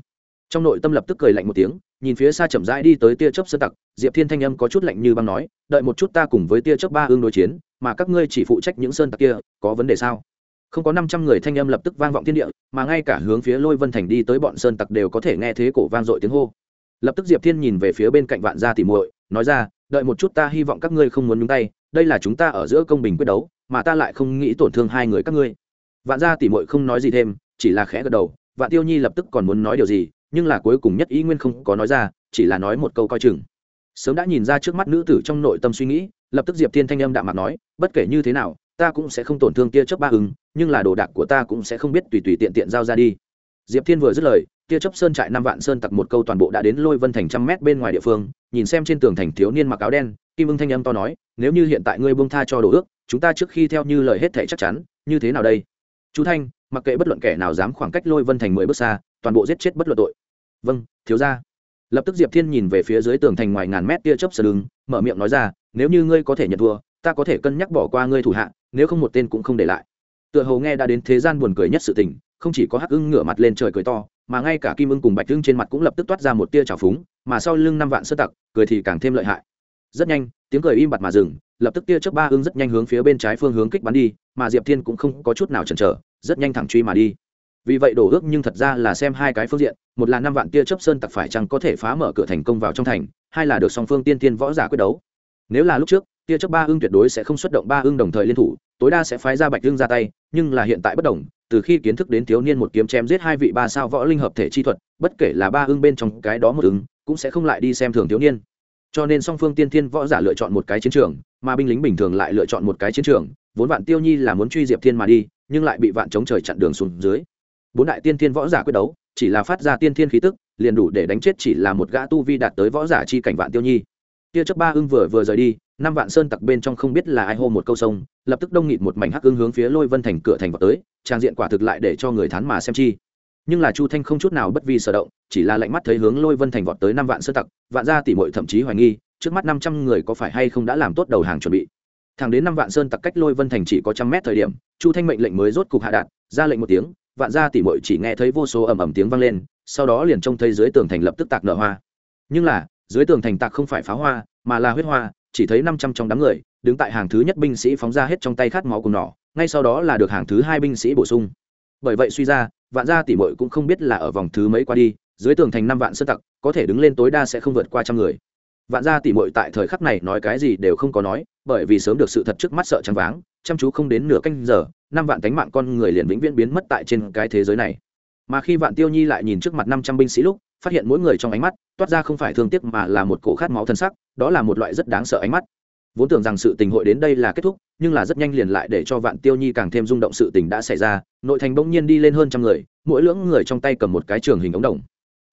Trong nội tâm lập tức cười lạnh một tiếng, nhìn phía xa chậm rãi đi tới tia chớp sơn tặc, diệp thiên thanh âm có chút lạnh như băng nói, đợi một chút ta cùng với tia chớp ba ương đối chiến, mà các ngươi chỉ phụ trách những sơn tặc kia, có vấn đề sao? Không có năm trăm người thanh âm lập tức vang vọng thiên địa, mà ngay cả hướng phía lôi vân thành đi tới bọn sơn tặc đều có thể nghe thế cổ vang dội tiếng hô. Lập tức diệp thiên nhìn về phía bên cạnh vạn gia tỉ muội, nói ra, đợi một chút ta, hy vọng các ngươi không muốn nhúng tay, đây là chúng ta ở giữa công bình quyết đấu mà ta lại không nghĩ tổn thương hai người các ngươi. Vạn gia tỉ muội không nói gì thêm, chỉ là khẽ gật đầu, vạn tiêu nhi lập tức còn muốn nói điều gì, nhưng là cuối cùng nhất ý nguyên không có nói ra, chỉ là nói một câu coi chừng. Sớm đã nhìn ra trước mắt nữ tử trong nội tâm suy nghĩ, lập tức diệp thiên thanh âm đạm mặt nói, bất kể như thế nào, ta cũng sẽ không tổn thương tia chớp ba ứng nhưng là đồ đạc của ta cũng sẽ không biết tùy tùy tiện tiện giao ra đi. Diệp thiên vừa dứt lời, tia chớp sơn trại năm vạn sơn tặc một câu toàn bộ đã đến lôi vân thành trăm mét bên ngoài địa phương, nhìn xem trên tường thành thiếu niên mặc áo đen kim ưng thanh âm to nói, nếu như hiện tại ngươi buông tha cho đồ ước, chúng ta trước khi theo như lời hết thể chắc chắn, như thế nào đây? Chú thanh, mặc kệ bất luận kẻ nào dám khoảng cách lôi vân thành mười bước xa, toàn bộ giết chết bất luận tội. Vâng thiếu ra lập tức diệp thiên nhìn về phía dưới tường thành ngoài ngàn mét tia chớp sờ đường, mở miệng nói ra, nếu như ngươi có thể nhận thua, ta có thể cân nhắc bỏ qua ngươi thủ hạ, nếu không một tên cũng không để lại. Tựa hồ nghe đã đến thế gian buồn cười nhất sự tình, không chỉ có hắc ưng ngửa mặt lên trời cười to, mà ngay cả kim ưng cùng bạch ưng trên mặt cũng lập tức toát ra một tia trào phúng, mà sau lưng năm vạn sơ tặc, cười thì càng thêm lợi hại rất nhanh, tiếng cười im bặt mà dừng, lập tức tia chớp ba hưng rất nhanh hướng phía bên trái phương hướng kích bắn đi, mà diệp thiên cũng không có chút nào chần chờ, rất nhanh thẳng truy mà đi. Vì vậy đổ ước nhưng thật ra là xem hai cái phương diện, một là năm vạn tia chớp sơn tặc phải chăng có thể phá mở cửa thành công vào trong thành, hai là được song phương tiên tiên võ giả quyết đấu. Nếu là lúc trước, tia chớp ba hưng tuyệt đối sẽ không xuất động ba hưng đồng thời liên thủ, tối đa sẽ phái ra bạch hưng ra tay, nhưng là hiện tại bất đồng, từ khi kiến thức đến thiếu niên một kiếm chém giết hai vị ba sao võ linh hợp thể chi thuật, bất kể là ba hưng bên trong cái đó một ứng cũng sẽ không lại đi xem thường thiếu niên cho nên song phương tiên thiên võ giả lựa chọn một cái chiến trường, mà binh lính bình thường lại lựa chọn một cái chiến trường, vốn vạn tiêu nhi là muốn truy diệp thiên mà đi, nhưng lại bị vạn chống trời chặn đường xuống dưới. Bốn đại tiên thiên võ giả quyết đấu, chỉ là phát ra tiên thiên khí tức, liền đủ để đánh chết chỉ là một gã tu vi đạt tới võ giả chi cảnh vạn tiêu nhi. Tia chấp ba ưng vừa vừa rời đi, năm vạn sơn tặc bên trong không biết là ai hô một câu sông lập tức đông nghịt một mảnh hắc ưng hướng phía lôi vân thành cửa thành vào tới, trang diện quả thực lại để cho người thán mà xem chi nhưng là chu thanh không chút nào bất vi sở động, chỉ là lạnh mắt thấy hướng lôi vân thành vọt tới năm vạn sơn tặc, vạn gia tỉ mội thậm chí hoài nghi, trước mắt năm trăm người có phải hay không đã làm tốt đầu hàng chuẩn bị. Thẳng đến năm vạn sơn tặc cách lôi vân thành chỉ có trăm mét thời điểm, chu thanh mệnh lệnh mới rốt cục hạ đạn ra lệnh một tiếng, vạn gia tỉ mội chỉ nghe thấy vô số ầm ầm tiếng vang lên, sau đó liền trông thấy dưới tường thành lập tức tạc nở hoa. Nhưng là, dưới tường thành tạc không phải pháo hoa, mà là huyết hoa, chỉ thấy năm trăm trong đám người, đứng tại hàng thứ nhất binh sĩ phóng ra hết trong tay khát máu cùng nỏ, ngay sau đó là được hàng thứ hai binh sĩ bổ sung. Bởi vậy suy ra vạn gia tỷ muội cũng không biết là ở vòng thứ mấy qua đi, dưới tường thành năm vạn sơn tặc, có thể đứng lên tối đa sẽ không vượt qua trăm người. Vạn gia tỷ muội tại thời khắc này nói cái gì đều không có nói, bởi vì sớm được sự thật trước mắt sợ trắng váng, chăm chú không đến nửa canh giờ, năm vạn cánh mạng con người liền vĩnh viễn biến mất tại trên cái thế giới này. Mà khi vạn tiêu nhi lại nhìn trước mặt năm trăm binh sĩ lúc, phát hiện mỗi người trong ánh mắt, toát ra không phải thương tiếc mà là một cổ khát máu thân sắc, đó là một loại rất đáng sợ ánh mắt vốn tưởng rằng sự tình hội đến đây là kết thúc, nhưng là rất nhanh liền lại để cho vạn tiêu nhi càng thêm rung động sự tình đã xảy ra, nội thành bỗng nhiên đi lên hơn trăm người, mỗi lưỡng người trong tay cầm một cái trường hình ống đồng.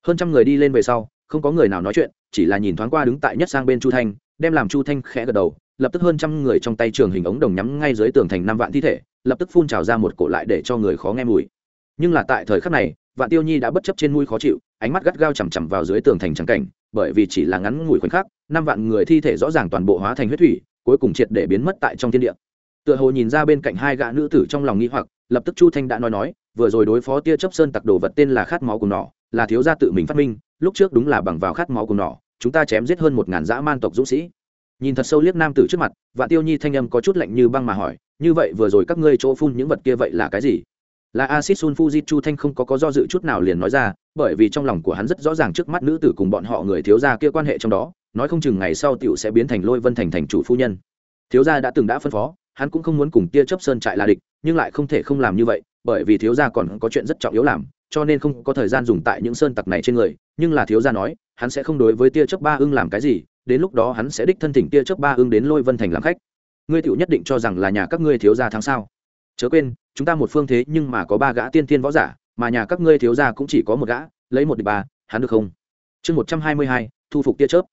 Hơn trăm người đi lên về sau, không có người nào nói chuyện, chỉ là nhìn thoáng qua đứng tại nhất sang bên chu thanh, đem làm chu thanh khẽ gật đầu, lập tức hơn trăm người trong tay trường hình ống đồng nhắm ngay dưới tường thành năm vạn thi thể, lập tức phun trào ra một cổ lại để cho người khó nghe mùi. Nhưng là tại thời khắc này, vạn tiêu nhi đã bất chấp trên mũi khó chịu, ánh mắt gắt gao chằm chằm vào dưới tường thành trắng cảnh bởi vì chỉ là ngắn ngủi khoảnh khắc, năm vạn người thi thể rõ ràng toàn bộ hóa thành huyết thủy, cuối cùng triệt để biến mất tại trong thiên địa. Tựa hồ nhìn ra bên cạnh hai gã nữ tử trong lòng nghi hoặc, lập tức chu thanh đã nói nói, vừa rồi đối phó tia chấp sơn tặc đồ vật tên là khát máu cùng nỏ, là thiếu gia tự mình phát minh, lúc trước đúng là bằng vào khát máu cùng nỏ, chúng ta chém giết hơn một ngàn dã man tộc dũng sĩ. Nhìn thật sâu liếc nam tử trước mặt, vạn tiêu nhi thanh âm có chút lạnh như băng mà hỏi, như vậy vừa rồi các ngươi chỗ phun những vật kia vậy là cái gì? Là acid sunfuzit chu thanh không có có do dự chút nào liền nói ra, bởi vì trong lòng của hắn rất rõ ràng trước mắt nữ tử cùng bọn họ người thiếu gia kia quan hệ trong đó, nói không chừng ngày sau tiểu sẽ biến thành lôi vân thành thành chủ phu nhân. Thiếu gia đã từng đã phân phó, hắn cũng không muốn cùng tia chấp sơn trại là địch, nhưng lại không thể không làm như vậy, bởi vì thiếu gia còn có chuyện rất trọng yếu làm, cho nên không có thời gian dùng tại những sơn tặc này trên người, nhưng là thiếu gia nói, hắn sẽ không đối với tia chấp ba ưng làm cái gì, đến lúc đó hắn sẽ đích thân thỉnh tia chấp ba ưng đến lôi vân thành làm khách. Ngươi tiểu nhất định cho rằng là nhà các ngươi thiếu gia tháng sau chớ quên chúng ta một phương thế nhưng mà có ba gã tiên tiên võ giả, mà nhà các ngươi thiếu gia cũng chỉ có một gã, lấy một địch ba, hắn được không? Chương một trăm hai mươi hai, thu phục tia chớp.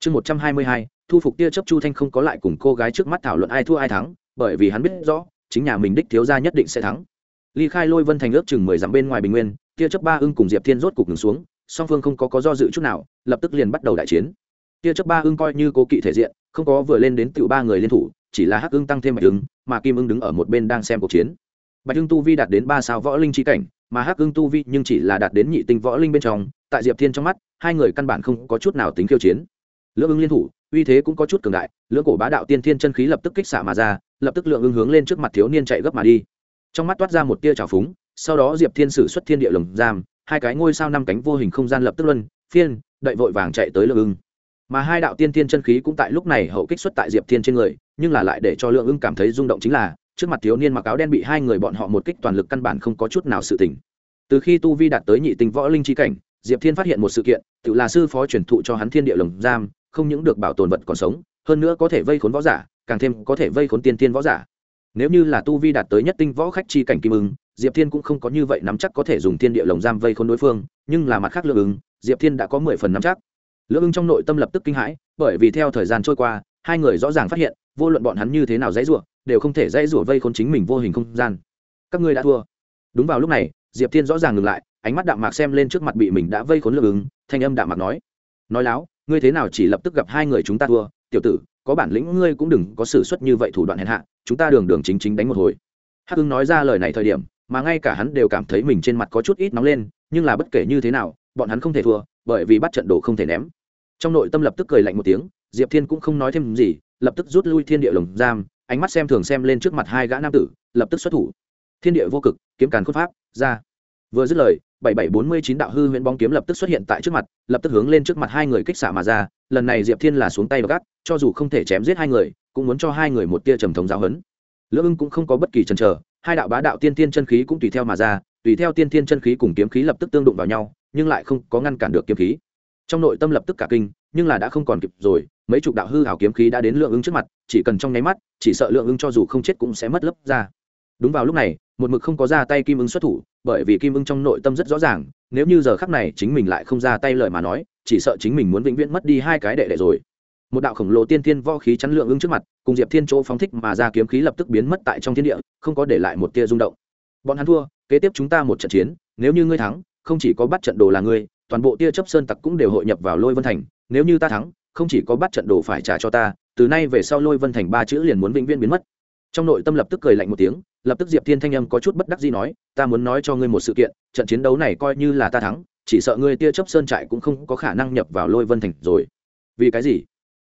Chương một trăm hai mươi hai, thu phục tia chớp chu thanh không có lại cùng cô gái trước mắt thảo luận ai thua ai thắng, bởi vì hắn biết rõ, chính nhà mình đích thiếu gia nhất định sẽ thắng. Ly khai lôi vân thành ước chừng mười dặm bên ngoài bình nguyên, tia chớp ba ưng cùng diệp thiên rốt cục ngừng xuống, song phương không có có do dự chút nào, lập tức liền bắt đầu đại chiến. Tia chớp ba ưng coi như cố kỵ thể diện, không có vừa lên đến tiểu ba người liên thủ, chỉ là hắc ưng tăng thêm mạch ứng, mà kim ưng đứng ở một bên đang xem cuộc chiến bạch hưng tu vi đạt đến ba sao võ linh trí cảnh, mà hắc hưng tu vi nhưng chỉ là đạt đến nhị tinh võ linh bên trong, tại diệp thiên trong mắt, hai người căn bản không có chút nào tính khiêu chiến. Lưỡng ưng liên thủ, uy thế cũng có chút cường đại, lưỡng cổ bá đạo tiên thiên chân khí lập tức kích xạ mà ra, lập tức lượng ưng hướng lên trước mặt thiếu niên chạy gấp mà đi. Trong mắt toát ra một tia trào phúng, sau đó diệp thiên sử xuất thiên địa lồng giam, hai cái ngôi sao năm cánh vô hình không gian lập tức luân, phiên, đậy vội vàng chạy tới lượng ưng. Mà hai đạo tiên thiên chân khí cũng tại lúc này hậu kích xuất tại diệp thiên trên người, nhưng là lại để cho lượng ưng cảm thấy rung động chính là trước mặt thiếu niên mặc áo đen bị hai người bọn họ một kích toàn lực căn bản không có chút nào sự tỉnh từ khi tu vi đạt tới nhị tinh võ linh chi cảnh, diệp thiên phát hiện một sự kiện, tự là sư phó truyền thụ cho hắn thiên địa lồng giam, không những được bảo tồn vật còn sống, hơn nữa có thể vây khốn võ giả, càng thêm có thể vây khốn tiên tiên võ giả. Nếu như là tu vi đạt tới nhất tinh võ khách chi cảnh kim ứng diệp thiên cũng không có như vậy nắm chắc có thể dùng thiên địa lồng giam vây khốn đối phương, nhưng là mặt khác lương ứng diệp thiên đã có mười phần nắm chắc. Lương ứng trong nội tâm lập tức kinh hãi, bởi vì theo thời gian trôi qua, hai người rõ ràng phát hiện vô luận bọn hắn như thế nào dãy rủa, đều không thể dãy rủa vây khốn chính mình vô hình không gian. Các ngươi đã thua. Đúng vào lúc này, diệp thiên rõ ràng ngừng lại, ánh mắt đạm mạc xem lên trước mặt bị mình đã vây khốn lực ứng, thanh âm đạm mạc nói nói láo, ngươi thế nào chỉ lập tức gặp hai người chúng ta thua? Tiểu tử, có bản lĩnh ngươi cũng đừng có sự xuất như vậy thủ đoạn hèn hạ, chúng ta đường đường chính chính đánh một hồi. Hắc hưng nói ra lời này thời điểm, mà ngay cả hắn đều cảm thấy mình trên mặt có chút ít nóng lên, nhưng là bất kể như thế nào, bọn hắn không thể thua, bởi vì bắt trận đồ không thể ném. Trong nội tâm lập tức cười lạnh một tiếng, diệp thiên cũng không nói thêm gì lập tức rút lui thiên địa lồng giam, ánh mắt xem thường xem lên trước mặt hai gã nam tử, lập tức xuất thủ. Thiên địa vô cực, kiếm càn khôn pháp, ra. Vừa dứt lời, bảy bảy bốn mươi chín đạo hư huyễn bóng kiếm lập tức xuất hiện tại trước mặt, lập tức hướng lên trước mặt hai người kích xả mà ra, lần này diệp thiên là xuống tay và gắt, cho dù không thể chém giết hai người, cũng muốn cho hai người một tia trầm thống giáo hấn lưỡng ưng cũng không có bất kỳ chần chờ, hai đạo bá đạo tiên tiên chân khí cũng tùy theo mà ra, tùy theo tiên tiên chân khí cùng kiếm khí lập tức tương đụng vào nhau, nhưng lại không có ngăn cản được kiếm khí trong nội tâm lập tức cả kinh, nhưng là đã không còn kịp rồi, mấy chục đạo hư hảo kiếm khí đã đến lượng ứng trước mặt, chỉ cần trong nháy mắt, chỉ sợ lượng ứng cho dù không chết cũng sẽ mất lấp ra. Đúng vào lúc này, một mực không có ra tay kim ứng xuất thủ, bởi vì kim ứng trong nội tâm rất rõ ràng, nếu như giờ khắc này chính mình lại không ra tay lời mà nói, chỉ sợ chính mình muốn vĩnh viễn mất đi hai cái đệ đệ rồi. Một đạo khổng lồ tiên thiên vo khí chắn lượng ứng trước mặt, cùng diệp thiên chỗ phóng thích mà ra kiếm khí lập tức biến mất tại trong thiên địa, không có để lại một tia rung động. Bọn hắn thua, kế tiếp chúng ta một trận chiến, nếu như ngươi thắng, không chỉ có bắt trận đồ là ngươi toàn bộ tia chấp sơn tặc cũng đều hội nhập vào lôi vân thành, nếu như ta thắng, không chỉ có bắt trận đồ phải trả cho ta, từ nay về sau lôi vân thành ba chữ liền muốn vĩnh viễn biến mất. Trong nội tâm lập tức cười lạnh một tiếng, lập tức diệp thiên thanh âm có chút bất đắc gì nói, ta muốn nói cho ngươi một sự kiện, trận chiến đấu này coi như là ta thắng, chỉ sợ ngươi tia chấp sơn trại cũng không có khả năng nhập vào lôi vân thành rồi. Vì cái gì?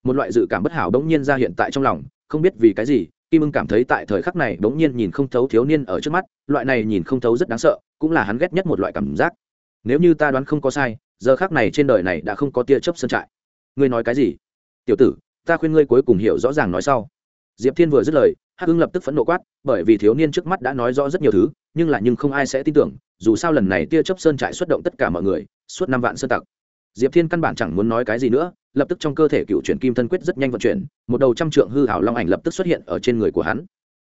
Một loại dự cảm bất hảo đống nhiên ra hiện tại trong lòng, không biết vì cái gì, kim ưng cảm thấy tại thời khắc này đống nhiên nhìn không thấu thiếu niên ở trước mắt, loại này nhìn không thấu rất đáng sợ, cũng là hắn ghét nhất một loại cảm giác nếu như ta đoán không có sai, giờ khắc này trên đời này đã không có tia chớp sơn trại. Ngươi nói cái gì? Tiểu tử, ta khuyên ngươi cuối cùng hiểu rõ ràng nói sau. Diệp thiên vừa dứt lời, hắc hưng lập tức phẫn nộ quát, bởi vì thiếu niên trước mắt đã nói rõ rất nhiều thứ, nhưng là nhưng không ai sẽ tin tưởng, dù sao lần này tia chớp sơn trại xuất động tất cả mọi người, suốt năm vạn sơn tặc. Diệp thiên căn bản chẳng muốn nói cái gì nữa, lập tức trong cơ thể cựu chuyển kim thân quyết rất nhanh vận chuyển, một đầu trăm trượng hư hảo long ảnh lập tức xuất hiện ở trên người của hắn.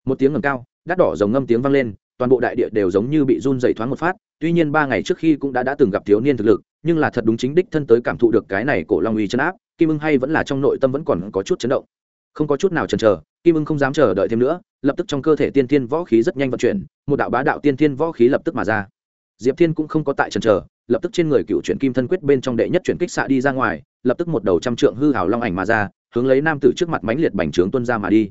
Một tiếng ngầm cao, đắt đỏ giống ngâm tiếng vang lên, toàn bộ đại địa đều giống như bị run dày thoáng một phát tuy nhiên ba ngày trước khi cũng đã đã từng gặp thiếu niên thực lực, nhưng là thật đúng chính đích thân tới cảm thụ được cái này cổ long uy chấn áp, kim ưng hay vẫn là trong nội tâm vẫn còn có chút chấn động. Không có chút nào chần chờ, kim ưng không dám chờ đợi thêm nữa, lập tức trong cơ thể tiên tiên võ khí rất nhanh vận chuyển, một đạo bá đạo tiên tiên võ khí lập tức mà ra. Diệp thiên cũng không có tại chần chờ, lập tức trên người cựu chuyển kim thân quyết bên trong đệ nhất chuyển kích xạ đi ra ngoài, lập tức một đầu trăm trượng hư hảo long ảnh mà ra, hướng lấy nam tử trước mặt mánh liệt bành trướng tuân ra mà đi.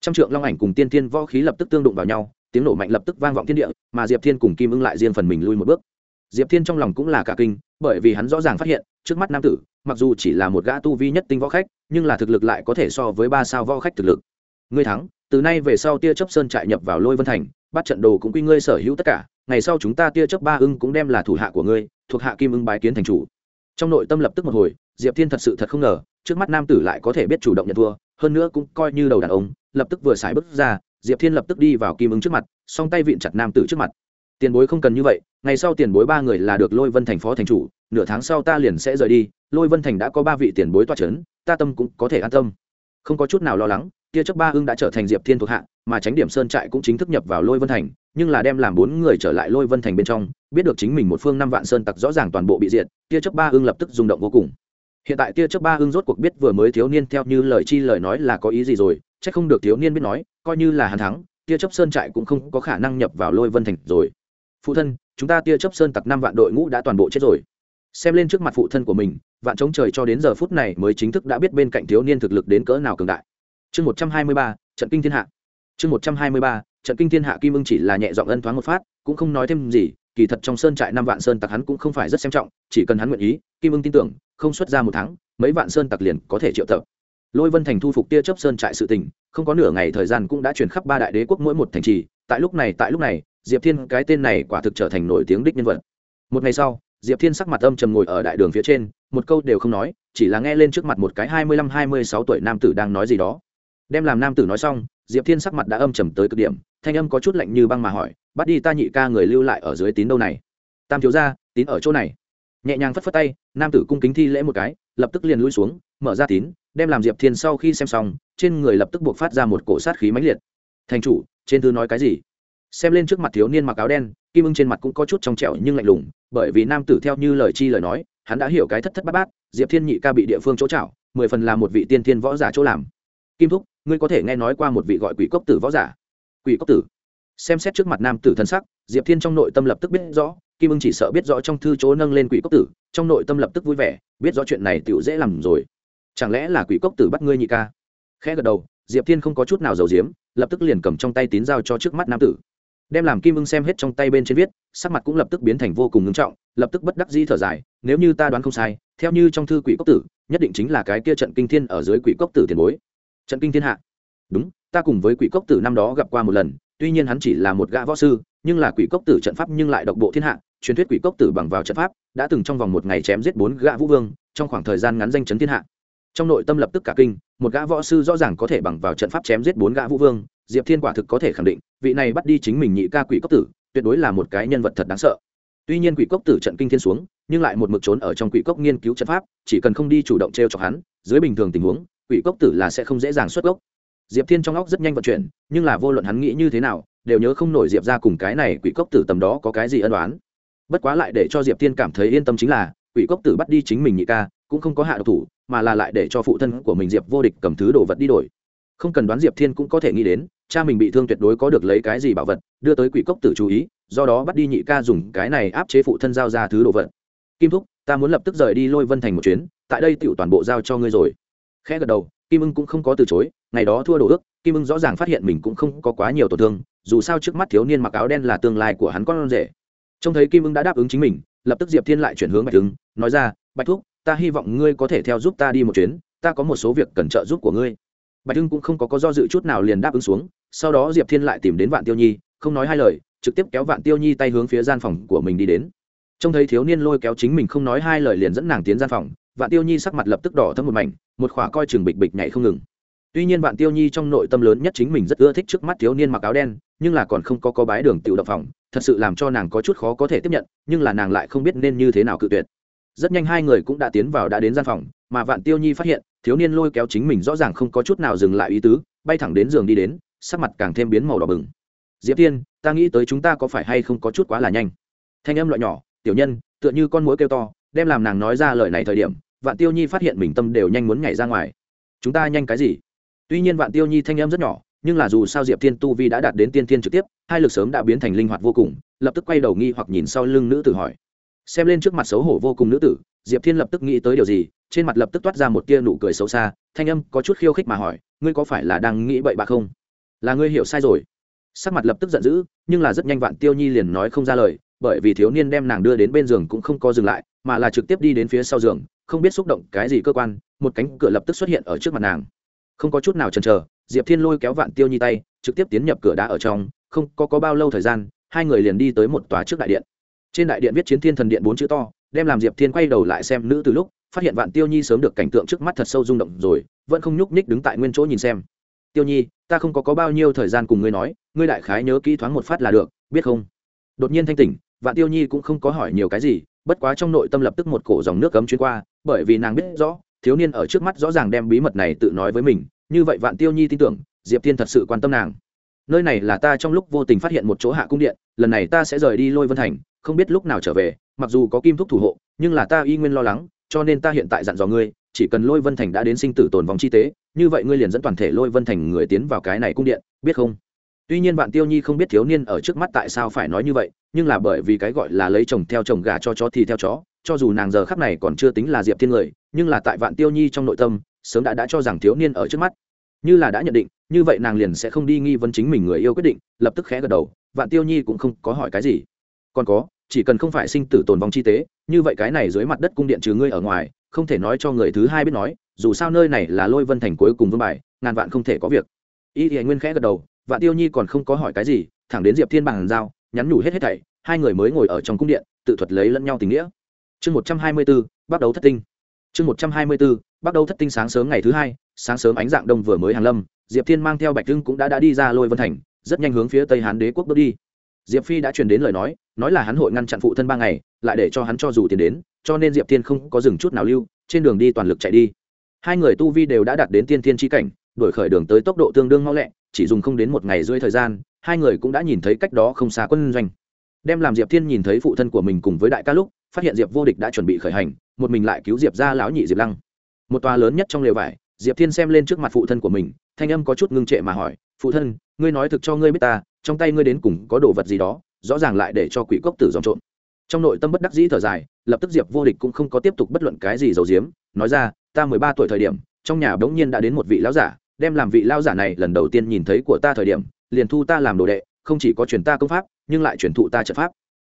Trăm trượng long ảnh cùng tiên tiên võ khí lập tức tương đụng vào nhau tiếng nổ mạnh lập tức vang vọng thiên địa, mà diệp thiên cùng kim ưng lại riêng phần mình lui một bước. Diệp thiên trong lòng cũng là cả kinh, bởi vì hắn rõ ràng phát hiện, trước mắt nam tử, mặc dù chỉ là một gã tu vi nhất tinh võ khách, nhưng là thực lực lại có thể so với ba sao võ khách thực lực. Ngươi thắng, từ nay về sau tia chấp sơn trại nhập vào lôi vân thành, bắt trận đồ cũng quy ngươi sở hữu tất cả, ngày sau chúng ta tia chấp ba ưng cũng đem là thủ hạ của ngươi, thuộc hạ kim ưng bái kiến thành chủ. Trong nội tâm lập tức một hồi, diệp thiên thật sự thật không ngờ, trước mắt nam tử lại có thể biết chủ động nhận thua, hơn nữa cũng coi như đầu đàn ông, lập tức vừa xài bước ra diệp thiên lập tức đi vào kim ứng trước mặt, song tay vịn chặt nam tử trước mặt. Tiền bối không cần như vậy, ngày sau tiền bối ba người là được lôi vân thành phó thành chủ, nửa tháng sau ta liền sẽ rời đi. Lôi vân thành đã có ba vị tiền bối toa c h ấ n ta tâm cũng có thể an tâm. Không có chút nào lo lắng, tia chấp ba hưng đã trở thành diệp thiên thuộc hạ, mà tránh điểm sơn trại cũng chính thức nhập vào lôi vân thành, nhưng là đem làm bốn người trở lại lôi vân thành bên trong, biết được chính mình một phương năm vạn sơn tặc rõ ràng toàn bộ bị diệt, tia chấp ba hưng lập tức rung động vô cùng. Hiện tại tia chấp ba hưng rốt cuộc biết vừa mới thiếu niên, theo như lời chi lời nói là có ý gì rồi c h ắ c không được thiếu niên biết nói, coi như là hàn thắng, tia chấp sơn trại cũng không có khả năng nhập vào lôi vân thành rồi. Phụ thân, chúng ta tia chấp sơn tặc năm vạn đội ngũ đã toàn bộ chết rồi. Xem lên trước mặt phụ thân của mình, vạn chống trời cho đến giờ phút này mới chính thức đã biết bên cạnh thiếu niên thực lực đến cỡ nào cường đại. Chương một trăm hai mươi ba, trận kinh thiên hạ. Chương một trăm hai mươi ba, trận kinh thiên hạ kim ưng chỉ là nhẹ dọn ân thoáng một phát, cũng không nói thêm gì, kỳ thật trong sơn trại năm vạn sơn tặc hắn cũng không phải rất xem trọng, chỉ cần hắn nguyện ý, kim ưng tin tưởng, không xuất ra một tháng, mấy vạn sơn tặc liền có thể triệu tập lôi vân thành thu phục tia chấp sơn trại sự tình, không có nửa ngày thời gian cũng đã chuyển khắp ba đại đế quốc mỗi một thành trì, tại lúc này, tại lúc này, diệp thiên, cái tên này quả thực trở thành nổi tiếng đích nhân vật. Một ngày sau, diệp thiên sắc mặt âm trầm ngồi ở đại đường phía trên, một câu đều không nói, chỉ là nghe lên trước mặt một cái hai mươi lăm, hai mươi sáu tuổi nam tử đang nói gì đó. Đem làm nam tử nói xong, diệp thiên sắc mặt đã âm trầm tới cực điểm, thanh âm có chút lạnh như băng mà hỏi, bắt đi ta nhị ca người lưu lại ở dưới tín đâu này? Tam thiếu ra tín ở chỗ này. Nhẹ nhàng phất phất tay, nam tử cung kính thi lễ một cái lập tức liền lui xuống, mở ra tín, đem làm diệp thiên sau khi xem xong, trên người lập tức buộc phát ra một cổ sát khí mãnh liệt. Thành chủ, trên thư nói cái gì? Xem lên trước mặt thiếu niên mặc áo đen, kim ưng trên mặt cũng có chút trong trẻo nhưng lạnh lùng, bởi vì nam tử theo như lời chi lời nói, hắn đã hiểu cái thất thất bát bát, diệp thiên nhị ca bị địa phương chỗ chảo mười phần là một vị tiên thiên võ giả chỗ làm. Kim thúc, ngươi có thể nghe nói qua một vị gọi quỷ cốc tử võ giả? Quỷ cốc tử? Xem xét trước mặt nam tử thân sắc, diệp thiên trong nội tâm lập tức biết rõ kim ưng chỉ sợ biết rõ trong thư chỗ nâng lên quỷ cốc tử, trong nội tâm lập tức vui vẻ, biết rõ chuyện này tựu dễ làm rồi. Chẳng lẽ là quỷ cốc tử bắt ngươi nhị ca? Khẽ gật đầu, diệp thiên không có chút nào giàu diếm lập tức liền cầm trong tay tín giao cho trước mắt nam tử. Đem làm kim ưng xem hết trong tay bên trên viết, sắc mặt cũng lập tức biến thành vô cùng ngưng trọng, lập tức bất đắc dĩ thở dài, nếu như ta đoán không sai, theo như trong thư quỷ cốc tử, nhất định chính là cái kia trận kinh thiên ở dưới quỷ cốc tử tiền bối. Trận kinh thiên hạ. Đúng, ta cùng với quỷ cốc tử năm đó gặp qua một lần, tuy nhiên hắn chỉ là một gã võ sư, nhưng là quỷ cốc tử trận pháp nhưng lại độc bộ thiên hạ truyền thuyết quỷ cốc tử bằng vào trận pháp, đã từng trong vòng một ngày chém giết bốn gã vũ vương, trong khoảng thời gian ngắn danh chấn thiên hạ. Trong nội tâm lập tức cả kinh, một gã võ sư rõ ràng có thể bằng vào trận pháp chém giết bốn gã vũ vương, diệp thiên quả thực có thể khẳng định, vị này bắt đi chính mình nhị ca quỷ cốc tử, tuyệt đối là một cái nhân vật thật đáng sợ. Tuy nhiên quỷ cốc tử trận kinh thiên xuống, nhưng lại một mực trốn ở trong quỷ cốc nghiên cứu trận pháp, chỉ cần không đi chủ động t r e o chọc hắn, dưới bình thường tình huống, quỷ cốc tử là sẽ không dễ dàng xuất gốc. Diệp thiên trong óc rất nhanh vận chuyển, nhưng là vô luận hắn nghĩ như thế nào, đều nhớ không nổi diệp ra cùng cái này quỷ cốc tử tầm đó có cái gì ân đoán bất quá lại để cho diệp thiên cảm thấy yên tâm chính là, quỷ cốc tử bắt đi chính mình nhị ca, cũng không có hạ độc thủ, mà là lại để cho phụ thân của mình diệp vô địch cầm thứ đồ vật đi đổi. Không cần đoán diệp thiên cũng có thể nghĩ đến, cha mình bị thương tuyệt đối có được lấy cái gì bảo vật, đưa tới quỷ cốc tử chú ý, do đó bắt đi nhị ca dùng cái này áp chế phụ thân giao ra thứ đồ vật. Kim thúc, ta muốn lập tức rời đi lôi vân thành một chuyến, tại đây tựu toàn bộ giao cho ngươi rồi. Khẽ gật đầu, kim ưng cũng không có từ chối, ngày đó thua đồ ước, kim ưng rõ ràng phát hiện mình cũng không có quá nhiều tổn thương, dù sao trước mắt thiếu niên mặc áo đen là tương lai của hắn con rể trông thấy kim ưng đã đáp ứng chính mình, lập tức diệp thiên lại chuyển hướng bạch ứng, nói ra, bạch thúc, ta hy vọng ngươi có thể theo giúp ta đi một chuyến, ta có một số việc cần trợ giúp của ngươi. Bạch hưng cũng không có có do dự chút nào liền đáp ứng xuống, sau đó diệp thiên lại tìm đến vạn tiêu nhi, không nói hai lời, trực tiếp kéo vạn tiêu nhi tay hướng phía gian phòng của mình đi đến. Trông thấy thiếu niên lôi kéo chính mình không nói hai lời liền dẫn nàng tiến gian phòng, vạn tiêu nhi sắc mặt lập tức đỏ thấm một mảnh, một khỏa coi chừng bịch bịch nhảy không ngừng. Tuy nhiên vạn tiêu nhi trong nội tâm lớn nhất chính mình rất ưa thích trước mắt thiếu niên mặc áo đen, nhưng là còn không có có bái đường tiểu động phòng thật sự làm cho nàng có chút khó có thể tiếp nhận, nhưng là nàng lại không biết nên như thế nào cự tuyệt. Rất nhanh hai người cũng đã tiến vào đã đến gian phòng, mà vạn tiêu nhi phát hiện, thiếu niên lôi kéo chính mình rõ ràng không có chút nào dừng lại ý tứ, bay thẳng đến giường đi đến, sắc mặt càng thêm biến màu đỏ bừng. Diệp tiên ta nghĩ tới chúng ta có phải hay không có chút quá là nhanh? Thanh âm loại nhỏ, tiểu nhân, tựa như con mối kêu to, đem làm nàng nói ra lời này thời điểm, vạn tiêu nhi phát hiện mình tâm đều nhanh muốn nhảy ra ngoài. Chúng ta nhanh cái gì? Tuy nhiên vạn tiêu nhi thanh âm rất nhỏ nhưng là dù sao diệp thiên tu vi đã đạt đến tiên thiên trực tiếp, hai lực sớm đã biến thành linh hoạt vô cùng, lập tức quay đầu nghi hoặc nhìn sau lưng nữ tử hỏi. Xem lên trước mặt xấu hổ vô cùng nữ tử, diệp thiên lập tức nghĩ tới điều gì, trên mặt lập tức toát ra một tia nụ cười xấu xa, thanh âm có chút khiêu khích mà hỏi, ngươi có phải là đang nghĩ bậy bạ không? Là ngươi hiểu sai rồi. Sắc mặt lập tức giận dữ, nhưng là rất nhanh vạn tiêu nhi liền nói không ra lời, bởi vì thiếu niên đem nàng đưa đến bên giường cũng không có dừng lại, mà là trực tiếp đi đến phía sau giường, không biết xúc động cái gì cơ quan, một cánh cửa lập tức xuất hiện ở trước mặt nàng. Không có chút nào chần chờ diệp thiên lôi kéo vạn tiêu nhi tay trực tiếp tiến nhập cửa đá ở trong không có, có bao lâu thời gian hai người liền đi tới một tòa trước đại điện. Trên đại điện viết chiến thiên thần điện bốn chữ to đem làm diệp thiên quay đầu lại xem nữ từ lúc phát hiện vạn tiêu nhi sớm được cảnh tượng trước mắt thật sâu rung động rồi vẫn không nhúc nhích đứng tại nguyên chỗ nhìn xem. Tiêu nhi ta không có, có bao nhiêu thời gian cùng ngươi nói ngươi đại khái nhớ kỹ thoáng một phát là được biết không? Đột nhiên thanh tỉnh vạn tiêu nhi cũng không có hỏi nhiều cái gì bất quá trong nội tâm lập tức một cổ dòng nước cấm chuyên qua bởi vì nàng biết rõ thiếu niên ở trước mắt rõ ràng đem bí mật này tự nói với mình như vậy vạn tiêu nhi tin tưởng, diệp tiên thật sự quan tâm nàng. Nơi này là ta trong lúc vô tình phát hiện một chỗ hạ cung điện, lần này ta sẽ rời đi lôi vân thành, không biết lúc nào trở về, mặc dù có kim thúc thủ hộ, nhưng là ta y nguyên lo lắng, cho nên ta hiện tại dặn dò ngươi, chỉ cần lôi vân thành đã đến sinh tử tồn vòng chi tế, như vậy ngươi liền dẫn toàn thể lôi vân thành người tiến vào cái này cung điện, biết không? Tuy nhiên bạn tiêu nhi không biết thiếu niên ở trước mắt tại sao phải nói như vậy, nhưng là bởi vì cái gọi là lấy chồng theo chồng gà cho chó thì theo chó, cho dù nàng giờ khắp này còn chưa tính là diệp thiên người, nhưng là tại vạn tiêu nhi trong nội tâm sớm đã đã cho rằng thiếu niên ở trước mắt. Như là đã nhận định, như vậy nàng liền sẽ không đi nghi vấn chính mình người yêu quyết định, lập tức khẽ gật đầu, vạn tiêu nhi cũng không có hỏi cái gì. Còn có, chỉ cần không phải sinh tử tồn vong chi tế, như vậy cái này dưới mặt đất cung điện trừ ngươi ở ngoài, không thể nói cho người thứ hai biết nói, dù sao nơi này là lôi vân thành cuối cùng vương bài, ngàn vạn không thể có việc. Y thì nguyên khẽ gật đầu, vạn tiêu nhi còn không có hỏi cái gì, thẳng đến diệp thiên bằng giao, nhắn nhủ hết hết thảy, hai người mới ngồi ở trong cung điện, tự thuật lấy lẫn nhau tình nghĩa. Chương một trăm hai mươi bốn bắt đầu thất tinh chương một trăm hai mươi b ố bắt đầu thất tinh sáng sớm ngày thứ hai sáng sớm ánh dạng đông vừa mới hàng lâm diệp thiên mang theo bạch hưng cũng đã, đã đi ra lôi vân thành rất nhanh hướng phía tây hán đế quốc bước đi. Diệp phi đã truyền đến lời nói nói là hắn hội ngăn chặn phụ thân ba ngày lại để cho hắn cho dù tiền đến cho nên diệp thiên không có dừng chút nào lưu trên đường đi toàn lực chạy đi. Hai người tu vi đều đã đạt đến tiên thiên tri cảnh đổi khởi đường tới tốc độ tương đương mau lẹ chỉ dùng không đến một ngày rưỡi thời gian hai người cũng đã nhìn thấy cách đó không xa quân doanh. Đem làm diệp thiên nhìn thấy phụ thân của mình cùng với đại ca lúc phát hiện diệp vô địch đã chuẩn bị khởi hành, một mình lại cứu diệp ra lão nhị diệp lăng. Một tòa lớn nhất trong lều vải, diệp thiên xem lên trước mặt phụ thân của mình, thanh âm có chút ngưng trệ mà hỏi, phụ thân, ngươi nói thực cho ngươi biết ta, trong tay ngươi đến cùng có đồ vật gì đó, rõ ràng lại để cho quỷ cốc tử dòng trộm. Trong nội tâm bất đắc dĩ thở dài, lập tức diệp vô địch cũng không có tiếp tục bất luận cái gì giấu giếm, nói ra, ta mười ba tuổi thời điểm, trong nhà bỗng nhiên đã đến một vị lão giả, đem làm vị lão giả này lần đầu tiên nhìn thấy của ta thời điểm, liền thu ta làm đồ đệ, không chỉ có truyền ta công pháp, nhưng lại truyền thụ ta trận pháp.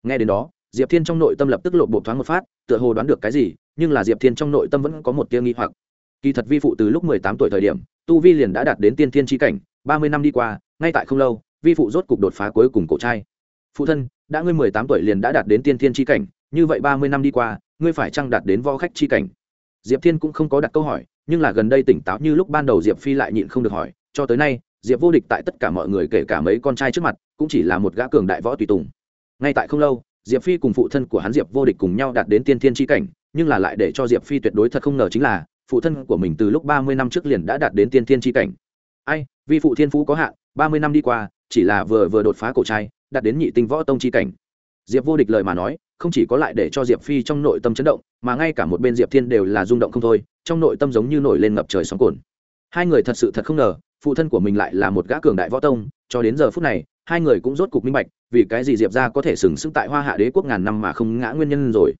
Nghe đến đó diệp thiên trong nội tâm lập tức lộ bộ thoáng một phát, tựa hồ đoán được cái gì, nhưng là diệp thiên trong nội tâm vẫn có một tia nghi hoặc. Kỳ thật vi phụ từ lúc mười tám tuổi thời điểm, tu vi liền đã đạt đến tiên thiên tri cảnh, ba mươi năm đi qua, ngay tại không lâu, vi phụ rốt cục đột phá cuối cùng cổ trai. Phụ thân, đã ngươi mười tám tuổi liền đã đạt đến tiên thiên tri cảnh, như vậy ba mươi năm đi qua, ngươi phải chăng đạt đến võ khách tri cảnh? Diệp thiên cũng không có đặt câu hỏi, nhưng là gần đây tỉnh táo như lúc ban đầu diệp phi lại nhịn không được hỏi, cho tới nay, diệp vô địch tại tất cả mọi người kể cả mấy con trai trước mặt, cũng chỉ là một gã cường đại võ tùy tùng. Ngay tại không lâu diệp phi cùng phụ thân của hắn diệp vô địch cùng nhau đạt đến tiên thiên tri cảnh, nhưng là lại để cho diệp phi tuyệt đối thật không ngờ chính là, phụ thân của mình từ lúc ba mươi năm trước liền đã đạt đến tiên thiên tri cảnh. Ai vì phụ thiên phú có hạn, ba mươi năm đi qua, chỉ là vừa vừa đột phá cổ trai, đạt đến nhị tinh võ tông tri cảnh. Diệp vô địch lời mà nói, không chỉ có lại để cho diệp phi trong nội tâm chấn động, mà ngay cả một bên diệp thiên đều là rung động không thôi, trong nội tâm giống như nổi lên ngập trời sóng cồn hai người thật sự thật không ngờ, phụ thân của mình lại là một gã cường đại võ tông, cho đến giờ phút này hai người cũng rốt cục minh bạch, vì cái gì diệp ra có thể sừng sững tại hoa hạ đế quốc ngàn năm mà không ngã nguyên nhân rồi.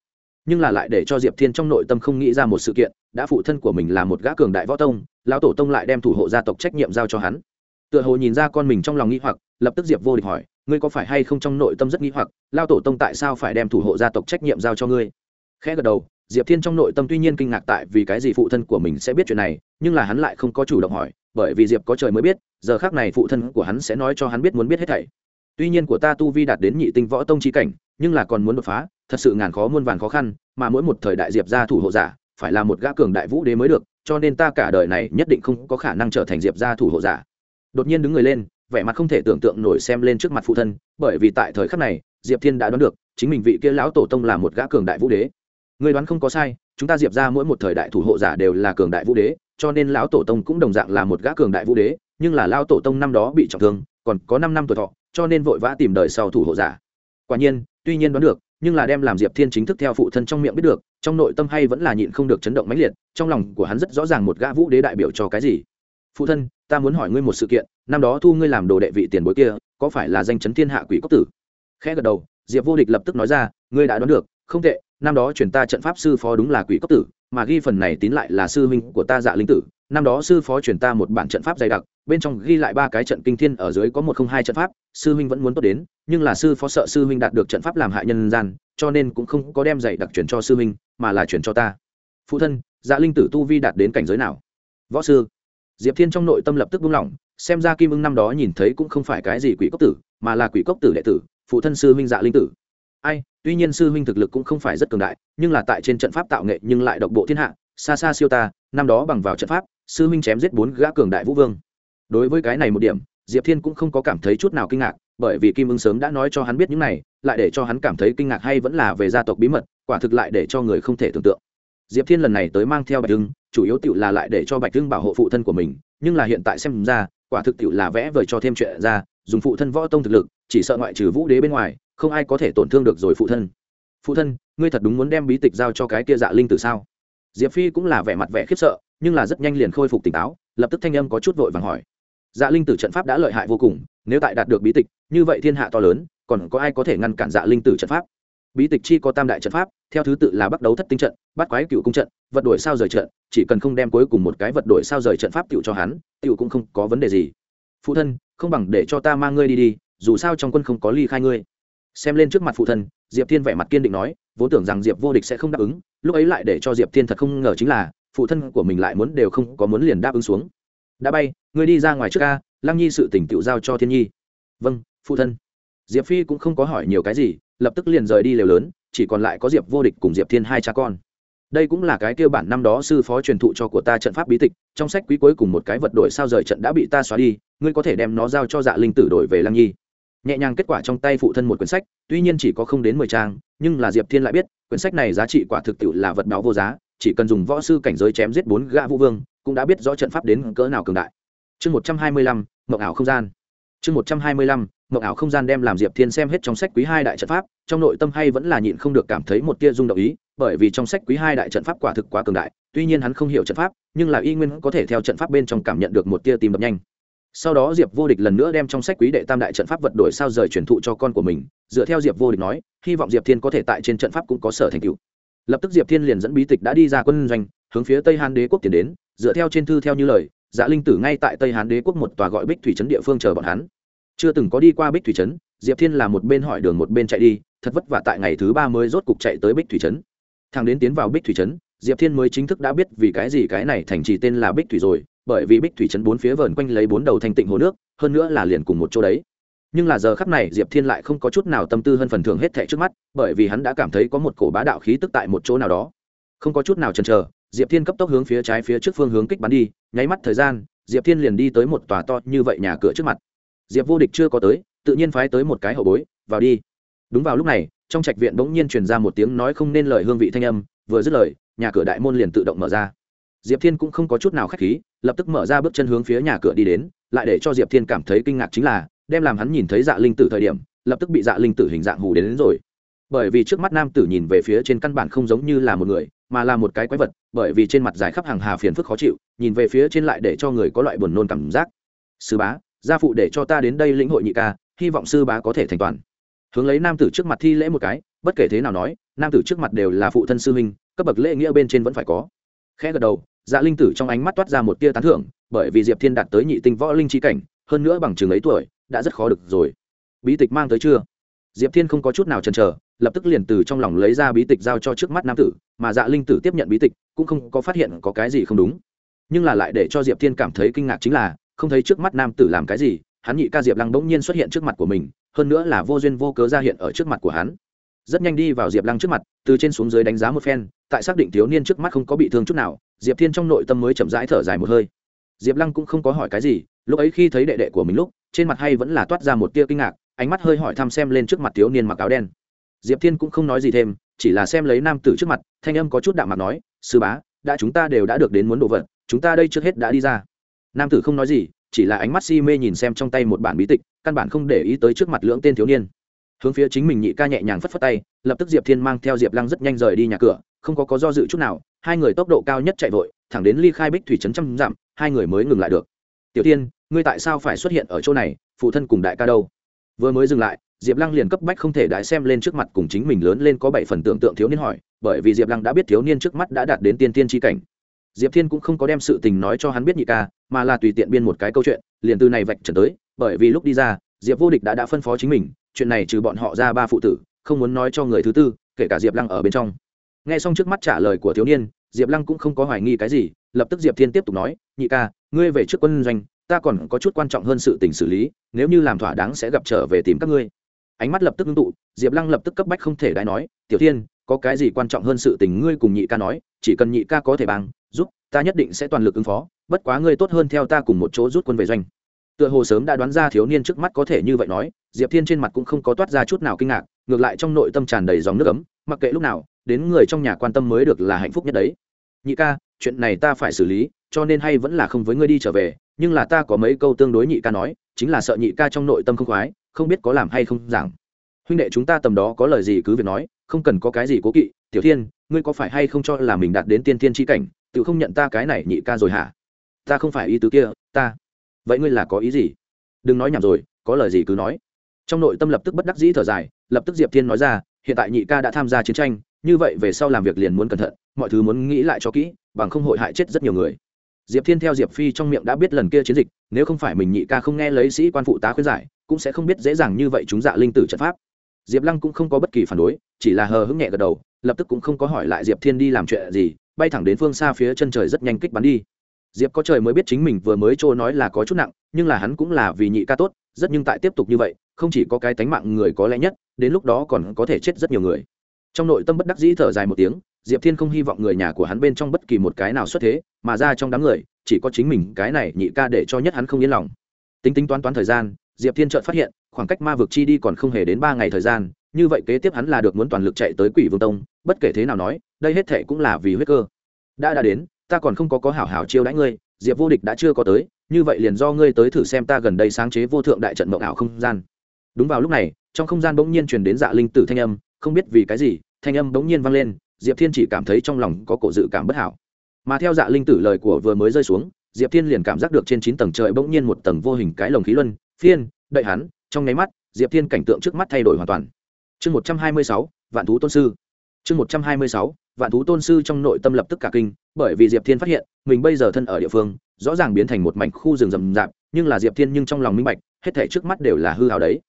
Nhưng là lại để cho diệp thiên trong nội tâm không nghĩ ra một sự kiện, đã phụ thân của mình là một gã cường đại võ tông, lão tổ tông lại đem thủ hộ gia tộc trách nhiệm giao cho hắn. Tựa hồ nhìn ra con mình trong lòng nghĩ hoặc, lập tức diệp vô địch hỏi, ngươi có phải hay không trong nội tâm rất nghĩ hoặc lao tổ tông tại sao phải đem thủ hộ gia tộc trách nhiệm giao cho ngươi? Khẽ gật đầu, diệp thiên trong nội tâm tuy nhiên kinh ngạc tại vì cái gì phụ thân của mình sẽ biết chuyện này, nhưng là hắn lại không có chủ động hỏi bởi vì diệp có trời mới biết, giờ khác này phụ thân của hắn sẽ nói cho hắn biết muốn biết hết thảy. Tuy nhiên của ta tu vi đạt đến nhị tinh võ tông chi cảnh, nhưng là còn muốn đột phá, thật sự ngàn khó muôn vàn khó khăn, mà mỗi một thời đại diệp gia thủ hộ giả, phải là một gã cường đại vũ đế mới được, cho nên ta cả đời này nhất định không có khả năng trở thành diệp gia thủ hộ giả. Đột nhiên đứng người lên, vẻ mặt không thể tưởng tượng nổi xem lên trước mặt phụ thân, bởi vì tại thời khắc này, diệp thiên đã đoán được, chính mình vị kia lão tổ tông là một gã cường đại vũ đế. Người đoán không có sai, chúng ta diệp ra mỗi một thời đại thủ hộ giả đều là cường đại vũ đế cho nên lão tổ tông cũng đồng dạng là một gã cường đại vũ đế, nhưng là lão tổ tông năm đó bị trọng thương, còn có năm năm tuổi thọ, cho nên vội vã tìm đời sau thủ hộ giả. Quả nhiên, tuy nhiên đoán được, nhưng là đem làm diệp thiên chính thức theo phụ thân trong miệng biết được, trong nội tâm hay vẫn là nhịn không được chấn động mãnh liệt, trong lòng của hắn rất rõ ràng một gã vũ đế đại biểu cho cái gì. Phụ thân, ta muốn hỏi ngươi một sự kiện, năm đó thu ngươi làm đồ đệ vị tiền bối kia, có phải là danh chấn thiên hạ quỷ cốc tử? Khẽ gật đầu, diệp vô địch lập tức nói ra, ngươi đã đoán được, không tệ, năm đó chuyển ta trận pháp sư phó đúng là quỷ cốc tử mà ghi phần này tín lại là sư huynh của ta dạ linh tử. Năm đó sư phó chuyển ta một bản trận pháp dày đặc, bên trong ghi lại ba cái trận kinh thiên, ở dưới có một không hai trận pháp, sư huynh vẫn muốn tốt đến, nhưng là sư phó sợ sư huynh đạt được trận pháp làm hại nhân gian, cho nên cũng không có đem dạy đặc chuyển cho sư huynh, mà là chuyển cho ta. Phụ thân dạ linh tử tu vi đạt đến cảnh giới nào? Võ sư. Diệp thiên trong nội tâm lập tức buông lỏng, xem ra kim ưng năm đó nhìn thấy cũng không phải cái gì quỷ cốc tử, mà là quỷ cốc tử đệ tử, phụ thân sư huynh dạ linh tử. Ai tuy nhiên sư huynh thực lực cũng không phải rất cường đại, nhưng là tại trên trận pháp tạo nghệ nhưng lại độc bộ thiên hạ, xa xa siêu ta, năm đó bằng vào trận pháp, sư huynh chém giết bốn gã cường đại vũ vương. Đối với cái này một điểm, diệp thiên cũng không có cảm thấy chút nào kinh ngạc, bởi vì kim ưng sớm đã nói cho hắn biết những này, lại để cho hắn cảm thấy kinh ngạc hay vẫn là về gia tộc bí mật, quả thực lại để cho người không thể tưởng tượng. Diệp thiên lần này tới mang theo bạch hưng chủ yếu tựu là lại để cho bạch hưng bảo hộ phụ thân của mình, nhưng là hiện tại xem ra, quả thực tựu là vẽ vời cho thêm chuyện ra, dùng phụ thân võ tông thực lực, chỉ sợ ngoại trừ vũ đế bên ngoài không ai có thể tổn thương được rồi phụ thân. Phụ thân, ngươi thật đúng muốn đem bí tịch giao cho cái kia dạ linh từ sao? Diệp phi cũng là vẻ mặt vẻ khiếp sợ, nhưng là rất nhanh liền khôi phục tỉnh táo, lập tức thanh âm có chút vội vàng hỏi. Dạ linh tử trận pháp đã lợi hại vô cùng, nếu tại đạt được bí tịch, như vậy thiên hạ to lớn, còn có ai có thể ngăn cản dạ linh tử trận pháp? Bí tịch chi có tam đại trận pháp, theo thứ tự là bắt đấu thất tinh trận bắt quái cựu cung trận, vật đổi sao rời trận, chỉ cần không đem cuối cùng một cái vật đổi sao rời trận pháp cựu cho hắn cựu cũng không có vấn đề gì. Phụ thân, không bằng để cho ta mang ngươi đi đi, dù sao trong quân không có ly khai ngươi xem lên trước mặt phụ thân, diệp thiên vẻ mặt kiên định nói, vốn tưởng rằng diệp vô địch sẽ không đáp ứng, lúc ấy lại để cho diệp thiên thật không ngờ chính là, phụ thân của mình lại muốn đều không có muốn liền đáp ứng xuống. Đã bay, ngươi đi ra ngoài trước ca, lăng nhi sự tỉnh tự giao cho thiên nhi. Vâng phụ thân. Diệp phi cũng không có hỏi nhiều cái gì, lập tức liền rời đi lều lớn, chỉ còn lại có diệp vô địch cùng diệp thiên hai cha con. Đây cũng là cái kêu bản năm đó sư phó truyền thụ cho của ta trận pháp bí tịch, trong sách quý cuối cùng một cái vật đổi sao rời trận đã bị ta xóa đi, ngươi có thể đem nó giao cho dạ linh tử đổi về lăng nhi nhẹ nhàng kết quả trong tay phụ thân một quyển sách, tuy nhiên chỉ có không đến mười trang, nhưng là diệp thiên lại biết, quyển sách này giá trị quả thực tiệu là vật báo vô giá, chỉ cần dùng võ sư cảnh giới chém giết bốn gã vũ vương, cũng đã biết rõ trận pháp đến cỡ nào cường đại. Chương một trăm hai mươi lăm, mộng ảo không gian. Chương một trăm hai mươi lăm, mộng ảo không gian đem làm diệp thiên xem hết trong sách quý hai đại trận pháp, trong nội tâm hay vẫn là nhịn không được cảm thấy một tia rung động ý, bởi vì trong sách quý hai đại trận pháp quả thực quá cường đại, tuy nhiên hắn không hiểu trận pháp, nhưng là y nguyên có thể theo trận pháp bên trong cảm nhận được một tia tìm đập nhanh sau đó diệp vô địch lần nữa đem trong sách quý đệ tam đại trận pháp vật đổi sao rời truyền thụ cho con của mình, dựa theo diệp vô địch nói, hy vọng diệp thiên có thể tại trên trận pháp cũng có sở thành tựu. Lập tức diệp thiên liền dẫn bí tịch đã đi ra quân doanh, hướng phía tây hàn đế quốc tiến đến, dựa theo trên thư theo như lời dạ linh tử ngay tại tây hán đế quốc một tòa gọi bích thủy trấn địa phương chờ bọn hắn. Chưa từng có đi qua bích thủy trấn, diệp thiên là một bên hỏi đường một bên chạy đi, thật vất vả tại ngày thứ ba mới rốt cục chạy tới bích thủy trấn. Thằng đến tiến vào bích thủy trấn, diệp thiên mới chính thức đã biết vì cái gì cái này thành trì tên là bích thủy rồi bởi vì bích thủy trấn bốn phía vờn quanh lấy bốn đầu thanh tịnh hồ nước, hơn nữa là liền cùng một chỗ đấy. Nhưng là giờ khắc này, diệp thiên lại không có chút nào tâm tư hơn phần thường hết thệ trước mắt, bởi vì hắn đã cảm thấy có một cổ bá đạo khí tức tại một chỗ nào đó. Không có chút nào chần chờ, diệp thiên cấp tốc hướng phía trái phía trước phương hướng kích bắn đi, nháy mắt thời gian, diệp thiên liền đi tới một tòa to như vậy nhà cửa trước mặt. Diệp vô địch chưa có tới, tự nhiên phái tới một cái hậu bối, vào đi. Đúng vào lúc này, trong trạch viện bỗng nhiên truyền ra một tiếng nói không nên lời hương vị thanh âm, vừa dứt lời, nhà cửa đại môn liền tự động mở ra. Diệp thiên cũng không có chút nào k h á c h khí lập tức mở ra bước chân hướng phía nhà cửa đi đến lại để cho diệp thiên cảm thấy kinh ngạc chính là đem làm hắn nhìn thấy dạ linh tử thời điểm lập tức bị dạ linh tử hình dạng hù đến, đến rồi. Bởi vì trước mắt nam tử nhìn về phía trên căn bản không giống như là một người mà là một cái quái vật bởi vì trên mặt dài khắp hàng hà phiền phức khó chịu nhìn về phía trên lại để cho người có loại buồn nôn cảm giác. Sư bá gia phụ để cho ta đến đây lĩnh hội nhị ca hy vọng sư bá có thể thành toàn. Hướng lấy nam tử trước mặt thi lễ một cái bất kể thế nào nói nam tử trước mặt đều là phụ thân sư huynh cấp bậc lễ nghĩa bên trên vẫn phải có. Khẽ gật đầu dạ linh tử trong ánh mắt toát ra một tia tán thưởng, bởi vì diệp thiên đạt tới nhị tinh võ linh trí cảnh, hơn nữa bằng chừng ấy tuổi, đã rất khó được rồi. Bí tịch mang tới chưa? Diệp thiên không có chút nào chần chờ, lập tức liền từ trong lòng lấy ra bí tịch giao cho trước mắt nam tử, mà dạ linh tử tiếp nhận bí tịch, cũng không có phát hiện có cái gì không đúng. Nhưng là lại để cho diệp thiên cảm thấy kinh ngạc chính là, không thấy trước mắt nam tử làm cái gì, hắn nhị ca diệp lăng bỗng nhiên xuất hiện trước mặt của mình, hơn nữa là vô duyên vô cớ ra hiện ở trước mặt của hắn. Rất nhanh đi vào diệp lăng trước mặt, từ trên xuống dưới đánh giá một phen tại xác định thiếu niên trước mắt không có bị thương chút nào, diệp thiên trong nội tâm mới chậm rãi thở dài một hơi. Diệp lăng cũng không có hỏi cái gì, lúc ấy khi thấy đệ đệ của mình lúc, trên mặt hay vẫn là toát ra một tia kinh ngạc, ánh mắt hơi hỏi thăm xem lên trước mặt thiếu niên mặc áo đen. Diệp thiên cũng không nói gì thêm, chỉ là xem lấy nam tử trước mặt, thanh âm có chút đạm mặt nói, sư bá, đã chúng ta đều đã được đến muốn đồ vật, chúng ta đây trước hết đã đi ra. Nam tử không nói gì, chỉ là ánh mắt si mê nhìn xem trong tay một bản bí tịch, căn bản không để ý tới trước mặt lưỡng tên thiếu niên. Hướng phía chính mình nhị ca nhẹ nhàng phất phất tay, lập tức diệp thiên mang theo diệp lăng rất nhanh rời đi nhà cửa không có có do dự chút nào, hai người tốc độ cao nhất chạy vội, thẳng đến ly khai bích thủy trấn trăm dặm, hai người mới ngừng lại được. Tiểu tiên, ngươi tại sao phải xuất hiện ở chỗ này? Phụ thân cùng đại ca đâu? Vừa mới dừng lại, diệp lăng liền cấp bách không thể đại xem lên trước mặt cùng chính mình lớn lên có bảy phần tưởng tượng thiếu niên hỏi, bởi vì diệp lăng đã biết thiếu niên trước mắt đã đạt đến tiên tiên tri cảnh. Diệp thiên cũng không có đem sự tình nói cho hắn biết nhị ca, mà là tùy tiện biên một cái câu chuyện, liền từ này vạch trần tới, bởi vì lúc đi ra, diệp vô địch đã đã phân phó chính mình, chuyện này trừ bọn họ ra ba phụ tử, không muốn nói cho người thứ tư, kể cả diệp lăng ở bên trong nghe xong trước mắt trả lời của thiếu niên, diệp lăng cũng không có hoài nghi cái gì, lập tức diệp thiên tiếp tục nói, nhị ca, ngươi về trước quân doanh, ta còn có chút quan trọng hơn sự tình xử lý, nếu như làm thỏa đáng sẽ gặp trở về tìm các ngươi. Ánh mắt lập tức ngưng tụ, diệp lăng lập tức cấp bách không thể đái nói, tiểu thiên, có cái gì quan trọng hơn sự tình ngươi cùng nhị ca nói, chỉ cần nhị ca có thể bằng, giúp, ta nhất định sẽ toàn lực ứng phó, bất quá ngươi tốt hơn theo ta cùng một chỗ rút quân về doanh. Tựa hồ sớm đã đoán ra thiếu niên trước mắt có thể như vậy nói, diệp thiên trên mặt cũng không có toát ra chút nào kinh ngạc, ngược lại trong nội tâm tràn đầy dòng nước ấm mặc kệ lúc nào, đến người trong nhà quan tâm mới được là hạnh phúc nhất đấy. Nhị ca, chuyện này ta phải xử lý, cho nên hay vẫn là không với ngươi đi trở về, nhưng là ta có mấy câu tương đối nhị ca nói, chính là sợ nhị ca trong nội tâm không khoái, không biết có làm hay không giảng. Huynh đệ chúng ta tầm đó có lời gì cứ việc nói, không cần có cái gì cố kỵ. Tiểu thiên, ngươi có phải hay không cho là mình đạt đến tiên tiên tri cảnh, tự không nhận ta cái này nhị ca rồi hả? Ta không phải ý tứ kia, ta. Vậy ngươi là có ý gì? Đừng nói nhảm rồi, có lời gì cứ nói. Trong nội tâm lập tức bất đắc dĩ thở dài, lập tức diệp thiên nói ra hiện tại nhị ca đã tham gia chiến tranh, như vậy về sau làm việc liền muốn cẩn thận, mọi thứ muốn nghĩ lại cho kỹ, bằng không hội hại chết rất nhiều người. Diệp thiên theo diệp phi trong miệng đã biết lần kia chiến dịch, nếu không phải mình nhị ca không nghe lấy sĩ quan phụ tá khuyên giải, cũng sẽ không biết dễ dàng như vậy chúng dạ linh tử trận pháp. Diệp lăng cũng không có bất kỳ phản đối, chỉ là hờ hững nhẹ gật đầu, lập tức cũng không có hỏi lại diệp thiên đi làm chuyện gì, bay thẳng đến phương xa phía chân trời rất nhanh kích bắn đi. Diệp có trời mới biết chính mình vừa mới trôi nói là có chút nặng, nhưng là hắn cũng là vì nhị ca tốt, rất nhưng tại tiếp tục như vậy không chỉ có cái tánh mạng người có lẽ nhất, đến lúc đó còn có thể chết rất nhiều người. Trong nội tâm bất đắc dĩ thở dài một tiếng, diệp thiên không hy vọng người nhà của hắn bên trong bất kỳ một cái nào xuất thế, mà ra trong đám người, chỉ có chính mình, cái này nhị ca để cho nhất hắn không yên lòng. Tính tính toán toán thời gian, diệp thiên chợt phát hiện, khoảng cách ma vực chi đi còn không hề đến ba ngày thời gian, như vậy kế tiếp hắn là được muốn toàn lực chạy tới quỷ vương tông, bất kể thế nào nói, đây hết thệ cũng là vì huyết cơ. Đã đã đến, ta còn không có có hảo hảo chiêu đãi ngươi, diệp vô địch đã chưa có tới, như vậy liền do ngươi tới thử xem ta gần đây sáng chế vô thượng đại trận mộng ảo không gian đúng vào lúc này, trong không gian bỗng nhiên truyền đến dạ linh tử thanh âm, không biết vì cái gì, thanh âm bỗng nhiên vang lên, diệp thiên chỉ cảm thấy trong lòng có cổ dự cảm bất hảo. Mà theo dạ linh tử lời của vừa mới rơi xuống, diệp thiên liền cảm giác được trên chín tầng trời bỗng nhiên một tầng vô hình cái lồng khí luân, phiên, đợi hắn, trong nháy mắt, diệp thiên cảnh tượng trước mắt thay đổi hoàn toàn. Chương một trăm hai mươi sáu, vạn thú tôn sư. Chương một trăm hai mươi sáu, vạn thú tôn sư trong nội tâm lập tức cả kinh, bởi vì diệp thiên phát hiện, mình bây giờ thân ở địa phương, rõ ràng biến thành một mảnh khu rừng rậm rạp, nhưng là diệp thiên nhưng trong lòng minh bạch, hết thể trước mắt đều là hư hào đấy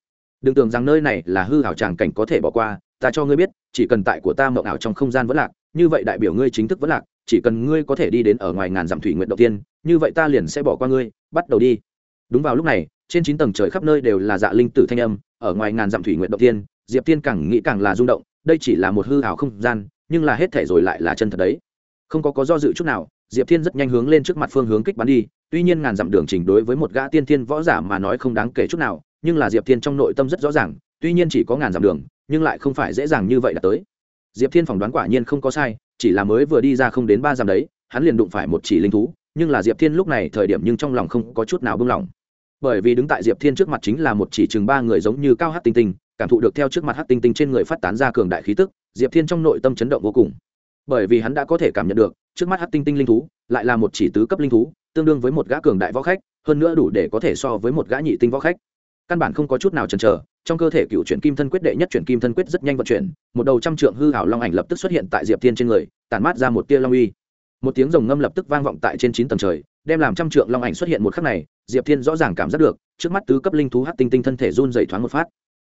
đừng tưởng rằng nơi này là hư hảo tràng cảnh có thể bỏ qua, ta cho ngươi biết, chỉ cần tại của ta mộng ảo trong không gian vẫn lạc, như vậy đại biểu ngươi chính thức vẫn lạc, chỉ cần ngươi có thể đi đến ở ngoài ngàn dặm thủy nguyện đầu tiên, như vậy ta liền sẽ bỏ qua ngươi, bắt đầu đi. Đúng vào lúc này, trên chín tầng trời khắp nơi đều là dạ linh tử thanh âm, ở ngoài ngàn dặm thủy nguyện đầu tiên, diệp tiên càng nghĩ càng là rung động, đây chỉ là một hư hảo không gian, nhưng là hết thể rồi lại là chân thật đấy. Không có có do dự chút nào diệp thiên rất nhanh hướng lên trước mặt phương hướng kích bắn đi, tuy nhiên ngàn dặm đường trình đối với một gã tiên thiên võ giả mà nói không đáng kể chút nào, nhưng là diệp thiên trong nội tâm rất rõ ràng, tuy nhiên chỉ có ngàn dặm đường, nhưng lại không phải dễ dàng như vậy đã tới. Diệp thiên phỏng đoán quả nhiên không có sai, chỉ là mới vừa đi ra không đến ba dặm đấy, hắn liền đụng phải một chỉ linh thú, nhưng là diệp thiên lúc này thời điểm nhưng trong lòng không có chút nào buông lỏng bởi vì đứng tại diệp thiên trước mặt chính là một chỉ chừng ba người giống như cao hát tinh tinh, cảm thụ được theo trước mặt hát tinh tinh trên người phát tán ra cường đại khí tức, diệp thiên trong nội tâm chấn động vô cùng bởi vì hắn đã có thể cảm nhận được, trước mắt hát tinh tinh linh thú lại là một chỉ tứ cấp linh thú, tương đương với một gã cường đại võ khách, hơn nữa đủ để có thể so với một gã nhị tinh võ khách. Căn bản không có chút nào chần chờ, trong cơ thể cựu chuyển kim thân quyết đệ nhất chuyển kim thân quyết rất nhanh vận chuyển, một đầu trăm trượng hư hảo long ảnh lập tức xuất hiện tại diệp thiên trên người, tản mát ra một tia long uy. Một tiếng rồng ngâm lập tức vang vọng tại trên chín tầng trời, đem làm trăm trượng long ảnh xuất hiện một khắc này, diệp thiên rõ ràng cảm giác được, trước mắt tứ cấp linh thú hát tinh tinh thân thể run dày thoáng một phát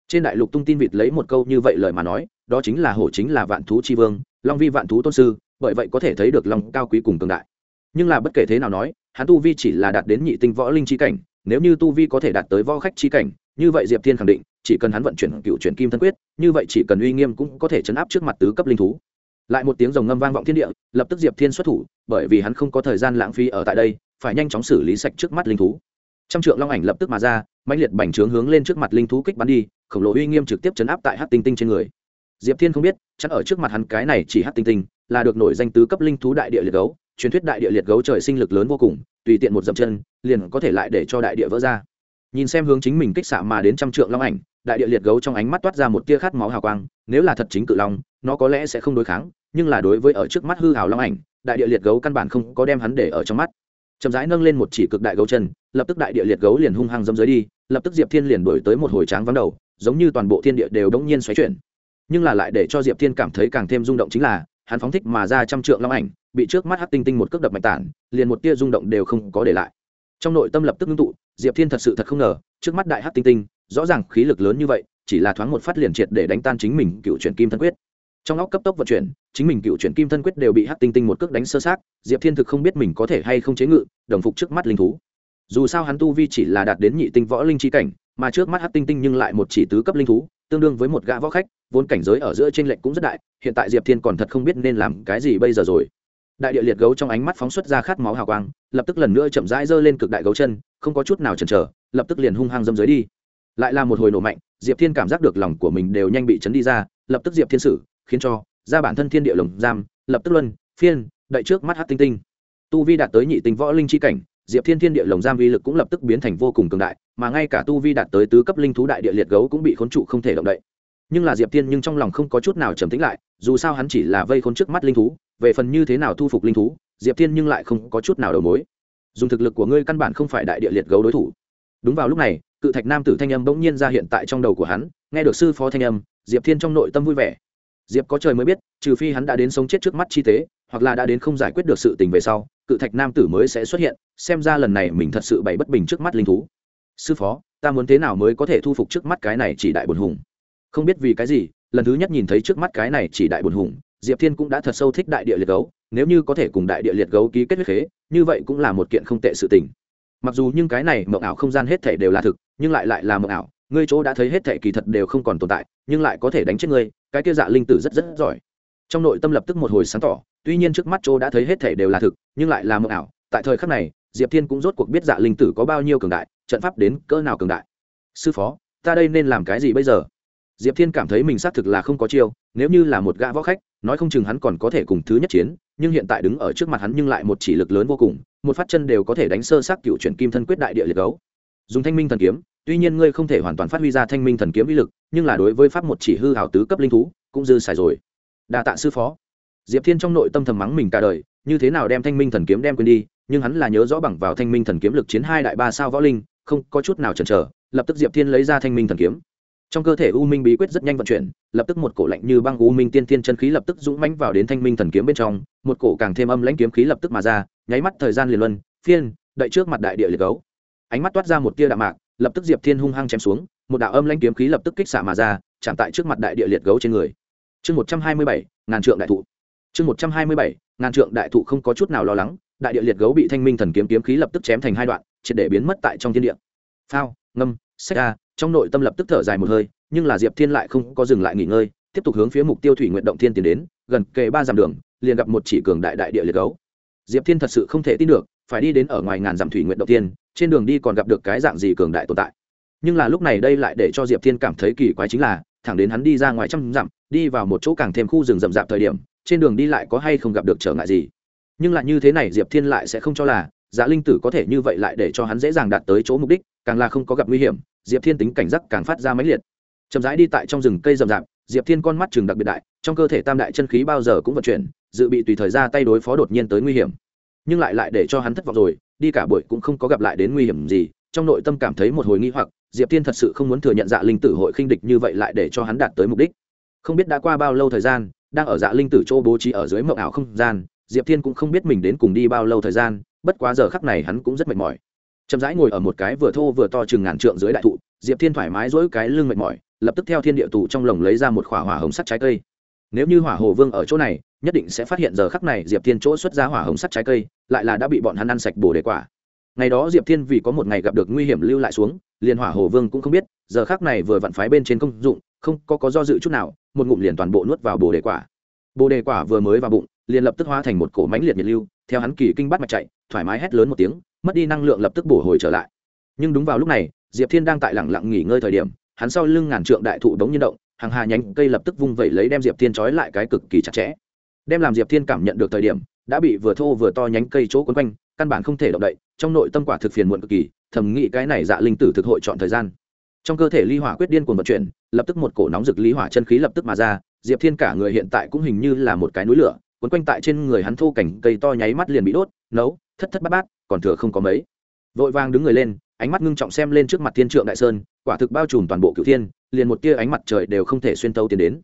trên đại lục tung tin vịt lấy một câu như vậy lời mà nói, đó chính là hổ chính là vạn thú chi vương, long vi vạn thú tôn sư, bởi vậy có thể thấy được long cao quý cùng cường đại. Nhưng là bất kể thế nào nói, hắn tu vi chỉ là đạt đến nhị tinh võ linh chi cảnh, nếu như tu vi có thể đạt tới võ khách chi cảnh, như vậy diệp thiên khẳng định, chỉ cần hắn vận chuyển cựu chuyển kim thân quyết, như vậy chỉ cần uy nghiêm cũng có thể chấn áp trước mặt tứ cấp linh thú. Lại một tiếng rồng ngâm vang vọng thiên địa, lập tức diệp thiên xuất thủ, bởi vì hắn không có thời gian lãng phí ở tại đây, phải nhanh chóng xử lý sạch trước mắt linh thú. Trăm trượng long ảnh lập tức mà ra, mãnh liệt bành trướng hướng lên trước mặt linh thú kích bắn đi khổng lồ uy nghiêm trực tiếp chấn áp tại hát tinh tinh trên người. Diệp thiên không biết, chắc ở trước mặt hắn cái này chỉ hát tinh tinh, là được nổi danh tứ cấp linh thú đại địa liệt gấu, truyền thuyết đại địa liệt gấu trời sinh lực lớn vô cùng, tùy tiện một dậm chân, liền có thể lại để cho đại địa vỡ ra. Nhìn xem hướng chính mình kích xạ mà đến trăm trượng long ảnh, đại địa liệt gấu trong ánh mắt toát ra một tia khát máu hào quang, nếu là thật chính cự long, nó có lẽ sẽ không đối kháng, nhưng là đối với ở trước mắt hư hào long ảnh, đại địa liệt gấu căn bản không có đem hắn để ở trong mắt. Chậm rãi nâng lên một chỉ cực đại gấu chân, lập tức đại địa liệt gấu liền hung hăng dâm dưới đi, lập tức diệp thiên liền đổi tới một hồi tráng vắng đầu giống như toàn bộ thiên địa đều đống nhiên xoáy chuyển. Nhưng là lại để cho diệp thiên cảm thấy càng thêm rung động chính là, hắn phóng thích mà ra trăm trượng long ảnh, bị trước mắt hát tinh tinh một cước đập mạnh tản, liền một tia rung động đều không có để lại. Trong nội tâm lập tức ngưng tụ, diệp thiên thật sự thật không ngờ, trước mắt đại hát tinh tinh, rõ ràng khí lực lớn như vậy, chỉ là thoáng một phát liền triệt để đánh tan chính mình cựu chuyển kim thân quyết. Trong óc cấp tốc vận chuyển, chính mình cựu chuyển kim thân quyết đều bị hát tinh tinh một cước đánh sơ sát, diệp thiên thực không biết mình có thể hay không chế ngự, đồng phục trước mắt linh thú. Dù sao hắn tu vi chỉ là đạt đến nhị tinh võ linh chi cảnh mà trước mắt hát tinh tinh nhưng lại một chỉ tứ cấp linh thú, tương đương với một gã võ khách, vốn cảnh giới ở giữa trên lệnh cũng rất đại, hiện tại diệp thiên còn thật không biết nên làm cái gì bây giờ rồi. Đại địa liệt gấu trong ánh mắt phóng xuất ra khát máu hào quang, lập tức lần nữa chậm rãi giơ lên cực đại gấu chân, không có chút nào chần chờ, lập tức liền hung hăng dâm dưới đi. Lại là một hồi nổ mạnh, diệp thiên cảm giác được lòng của mình đều nhanh bị chấn đi ra, lập tức diệp thiên sử khiến cho, ra bản thân thiên địa lồng giam, lập tức luân, phiên đậy trước mắt hát tinh tinh. Tu vi đạt tới nhị tinh võ linh chi cảnh diệp thiên thiên địa lồng giam vi lực cũng lập tức biến thành vô cùng cường đại, mà ngay cả tu vi đạt tới tứ cấp linh thú đại địa liệt gấu cũng bị khốn trụ không thể động đậy. Nhưng là diệp thiên nhưng trong lòng không có chút nào trầm tĩnh lại, dù sao hắn chỉ là vây khốn trước mắt linh thú, về phần như thế nào thu phục linh thú, diệp thiên nhưng lại không có chút nào đầu mối. Dùng thực lực của ngươi căn bản không phải đại địa liệt gấu đối thủ. Đúng vào lúc này, cự thạch nam tử thanh âm bỗng nhiên ra hiện tại trong đầu của hắn, nghe được sư phó thanh âm, diệp thiên trong nội tâm vui vẻ. Diệp có trời mới biết, trừ phi hắn đã đến sống chết trước mắt chi tế, hoặc là đã đến không giải quyết được sự tình về sau cự thạch nam tử mới sẽ xuất hiện, xem ra lần này mình thật sự bày bất bình trước mắt linh thú. Sư phó, ta muốn thế nào mới có thể thu phục trước mắt cái này chỉ đại bồn hùng? Không biết vì cái gì, lần thứ nhất nhìn thấy trước mắt cái này chỉ đại bồn hùng, diệp thiên cũng đã thật sâu thích đại địa liệt gấu, nếu như có thể cùng đại địa liệt gấu ký kết huyết khế, như vậy cũng là một kiện không tệ sự tình. Mặc dù nhưng cái này mộng ảo không gian hết thể đều là thực, nhưng lại lại là mộng ảo, ngươi chỗ đã thấy hết thể kỳ thật đều không còn tồn tại, nhưng lại có thể đánh chết ngươi, cái kia dạ linh tử rất rất giỏi. Trong nội tâm lập tức một hồi sáng tỏ tuy nhiên trước mắt chỗ đã thấy hết thể đều là thực, nhưng lại là mộng ảo. Tại thời khắc này, diệp thiên cũng rốt cuộc biết dạ linh tử có bao nhiêu cường đại, trận pháp đến cỡ nào cường đại. Sư phó, ta đây nên làm cái gì bây giờ? Diệp thiên cảm thấy mình xác thực là không có chiêu, nếu như là một gã võ khách, nói không chừng hắn còn có thể cùng thứ nhất chiến, nhưng hiện tại đứng ở trước mặt hắn nhưng lại một chỉ lực lớn vô cùng, một phát chân đều có thể đánh sơ xác cựu chuyển kim thân quyết đại địa liệt gấu. Dùng thanh minh thần kiếm, tuy nhiên ngươi không thể hoàn toàn phát huy ra thanh minh thần kiếm uy lực, nhưng là đối với pháp một chỉ hư hào tứ cấp linh thú, cũng dư xài rồi. Đa tạ sư phó diệp thiên trong nội tâm thầm mắng mình cả đời, như thế nào đem thanh minh thần kiếm đem quên đi, nhưng hắn là nhớ rõ bằng vào thanh minh thần kiếm lực chiến hai đại ba sao võ linh, không có chút nào chần chờ, lập tức diệp thiên lấy ra thanh minh thần kiếm. Trong cơ thể u minh bí quyết rất nhanh vận chuyển, lập tức một cổ lạnh như băng u minh tiên tiên chân khí lập tức dũng mãnh vào đến thanh minh thần kiếm bên trong, một cổ càng thêm âm lãnh kiếm khí lập tức mà ra, nháy mắt thời gian liền luân, phiên, đậy trước mặt đại địa liệt gấu. Ánh mắt toát ra một tia đạm mạc, lập tức diệp thiên hung hăng chém xuống, một đạo âm lãnh kiếm khí lập tức kích xạ mà ra, chạm tại trước mặt đại địa liệt gấu trên người. Chương một trăm hai mươi bảy, ngàn trượng đại thụ chương một trăm hai mươi bảy ngàn trượng đại thụ không có chút nào lo lắng đại địa liệt gấu bị thanh minh thần kiếm kiếm khí lập tức chém thành hai đoạn triệt để biến mất tại trong thiên địa. Phao ngâm sách a trong nội tâm lập tức thở dài một hơi nhưng là diệp thiên lại không có dừng lại nghỉ ngơi tiếp tục hướng phía mục tiêu thủy nguyện động thiên tiến đến gần kề ba dặm đường liền gặp một chỉ cường đại đại địa liệt gấu. Diệp thiên thật sự không thể tin được phải đi đến ở ngoài ngàn dặm thủy nguyện động thiên, trên đường đi còn gặp được cái dạng gì cường đại tồn tại. Nhưng là lúc này đây lại để cho diệp thiên cảm thấy kỳ quái chính là thẳng đến hắn đi ra ngoài trăm dặm đi vào một chỗ càng thêm khu rừng rậm rạp thời điểm trên đường đi lại có hay không gặp được trở ngại gì. Nhưng lại như thế này diệp thiên lại sẽ không cho là giá linh tử có thể như vậy lại để cho hắn dễ dàng đạt tới chỗ mục đích, càng là không có gặp nguy hiểm, diệp thiên tính cảnh giác càng phát ra mãnh liệt. Chậm rãi đi tại trong rừng cây rậm rạp, diệp thiên con mắt chừng đặc biệt đại, trong cơ thể tam đại chân khí bao giờ cũng vận chuyển, dự bị tùy thời ra tay đối phó đột nhiên tới nguy hiểm. Nhưng lại lại để cho hắn thất vọng rồi, đi cả buổi cũng không có gặp lại đến nguy hiểm gì, trong nội tâm cảm thấy một hồi nghi hoặc, diệp thiên thật sự không muốn thừa nhận dạ linh tử hội khinh địch như vậy lại để cho hắn đạt tới mục đích. Không biết đã qua bao lâu thời gian đang ở dạ linh tử chỗ bố trí ở dưới mộng ảo không gian, diệp thiên cũng không biết mình đến cùng đi bao lâu thời gian, bất quá giờ khắc này hắn cũng rất mệt mỏi. Chậm rãi ngồi ở một cái vừa thô vừa to chừng ngàn trượng dưới đại thụ, diệp thiên thoải mái dỗi cái lưng mệt mỏi, lập tức theo thiên địa tù trong lồng lấy ra một khỏa hỏa hồng sắt trái cây. Nếu như hỏa hồ vương ở chỗ này, nhất định sẽ phát hiện giờ khắc này diệp thiên chỗ xuất ra hỏa hồng sắt trái cây, lại là đã bị bọn hắn ăn sạch bồ đề quả. Ngày đó diệp thiên vì có một ngày gặp được nguy hiểm lưu lại xuống, liền hỏa hồ vương cũng không biết, giờ khắc này vừa vặn phái bên trên công dụng không có có do dự chút nào, một ngụm liền toàn bộ nuốt vào bồ đề quả. Bồ đề quả vừa mới vào bụng, liền lập tức hóa thành một cổ mánh liệt nhiệt lưu, theo hắn kỳ kinh bắt mạch chạy, thoải mái hét lớn một tiếng, mất đi năng lượng lập tức bổ hồi trở lại. Nhưng đúng vào lúc này, diệp thiên đang tại lẳng lặng nghỉ ngơi thời điểm, hắn sau lưng ngàn trượng đại thụ đống nhiên động, hàng hà nhánh cây lập tức vung vẩy lấy đem diệp thiên trói lại cái cực kỳ chặt chẽ. Đem làm diệp thiên cảm nhận được thời điểm, đã bị vừa thô vừa to nhánh cây chỗ quấn quanh, căn bản không thể động đậy, trong nội tâm quả thực phiền muộn cực kỳ, thầm nghĩ cái này dạ linh tử thực hội chọn thời gian trong cơ thể ly hỏa quyết điên cuồng vận chuyển, lập tức một cổ nóng rực ly hỏa chân khí lập tức mà ra, diệp thiên cả người hiện tại cũng hình như là một cái núi lửa quấn quanh tại trên người hắn thô cảnh cây to nháy mắt liền bị đốt, nấu, thất thất bát bát, còn thừa không có mấy. Vội vàng đứng người lên, ánh mắt ngưng trọng xem lên trước mặt thiên trượng đại sơn, quả thực bao trùm toàn bộ cựu thiên, liền một tia ánh mặt trời đều không thể xuyên tấu tiến đến.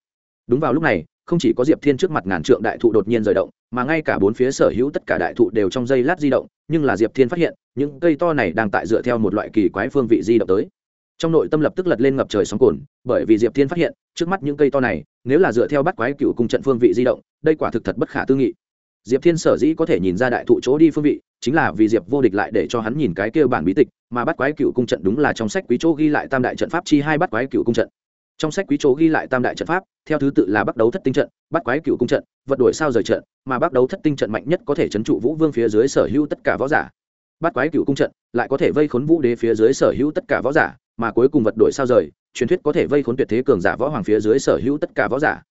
Đúng vào lúc này, không chỉ có diệp thiên trước mặt ngàn trượng đại thụ đột nhiên rời động, mà ngay cả bốn phía sở hữu tất cả đại thụ đều trong giây lát di động, nhưng là diệp thiên phát hiện, những cây to này đang tại dựa theo một loại kỳ quái phương vị di động tới trong nội tâm lập tức lật lên ngập trời sóng cồn bởi vì diệp thiên phát hiện, trước mắt những cây to này, nếu là dựa theo bắt quái cựu cung trận phương vị di động, đây quả thực thật bất khả tư nghị. Diệp thiên sở dĩ có thể nhìn ra đại thụ chỗ đi phương vị, chính là vì diệp vô địch lại để cho hắn nhìn cái kia bản bí tịch, mà bắt quái cựu cung trận đúng là trong sách quý chỗ ghi lại tam đại trận pháp chi hai bắt quái cựu cung trận. Trong sách quý chỗ ghi lại tam đại trận pháp, theo thứ tự là bắt đấu thất tinh trận, bắt quái cựu cung trận, vật đổi sao rời trận, mà bắt đấu thất tinh trận mạnh nhất có thể chấn trụ vũ vương phía dưới sở hữu tất cả võ giả. Bắt quái cựu cung trận, lại có thể vây khốn vũ đế phía dưới sở hữu tất cả võ giả mà cuối cùng vật đổi sao rời, truyền thuyết có thể vây khốn tuyệt thế cường giả võ hoàng phía dưới sở hữu tất cả võ giả.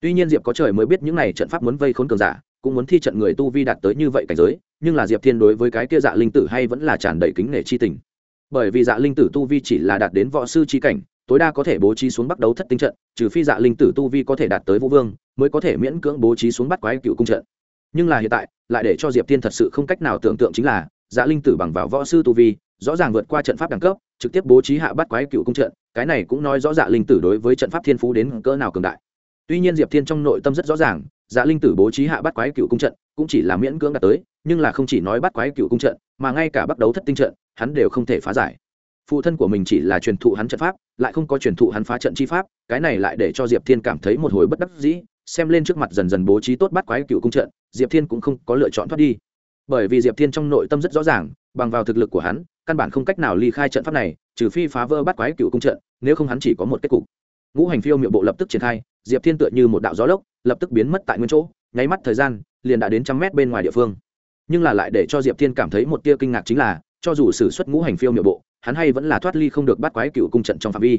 Tuy nhiên diệp có trời mới biết những này trận pháp muốn vây khốn cường giả, cũng muốn thi trận người tu vi đạt tới như vậy cảnh giới, nhưng là diệp thiên đối với cái kia dạ linh tử hay vẫn là tràn đầy kính nể chi tình. Bởi vì dạ linh tử tu vi chỉ là đạt đến võ sư chi cảnh, tối đa có thể bố trí xuống bắt đấu thất tinh trận, trừ phi dạ linh tử tu vi có thể đạt tới vũ vương, mới có thể miễn cưỡng bố trí xuống bắt quái cựu cung trận. Nhưng là hiện tại, lại để cho diệp thiên thật sự không cách nào tưởng tượng chính là dạ linh tử bằng vào võ sư tu vi, rõ ràng vượt qua trận pháp đẳng cấp trực tiếp bố trí hạ bắt quái cựu cung trận, cái này cũng nói rõ dạ linh tử đối với trận pháp thiên phú đến cỡ nào cường đại. Tuy nhiên diệp thiên trong nội tâm rất rõ ràng dạ linh tử bố trí hạ bắt quái cựu cung trận cũng chỉ là miễn cưỡng đạt tới, nhưng là không chỉ nói bắt quái cựu cung trận, mà ngay cả bắt đấu thất tinh trận, hắn đều không thể phá giải. Phụ thân của mình chỉ là truyền thụ hắn trận pháp, lại không có truyền thụ hắn phá trận chi pháp, cái này lại để cho diệp thiên cảm thấy một hồi bất đắc dĩ, xem lên trước mặt dần dần bố trí tốt bắt quái cựu cung trận, diệp thiên cũng không có lựa chọn thoát đi. Bởi vì diệp thiên trong nội tâm rất rõ ràng, bằng vào thực lực của hắn căn bản không cách nào ly khai trận pháp này, trừ phi phá vỡ bắt quái cựu cung trận, nếu không hắn chỉ có một kết cục. Ngũ hành phiêu miệu bộ lập tức triển khai, diệp thiên tựa như một đạo gió lốc, lập tức biến mất tại nguyên chỗ, nháy mắt thời gian, liền đã đến trăm mét bên ngoài địa phương. Nhưng là lại để cho diệp thiên cảm thấy một tia kinh ngạc chính là, cho dù xử suất ngũ hành phiêu miệu bộ, hắn hay vẫn là thoát ly không được bắt quái cựu cung trận trong phạm vi.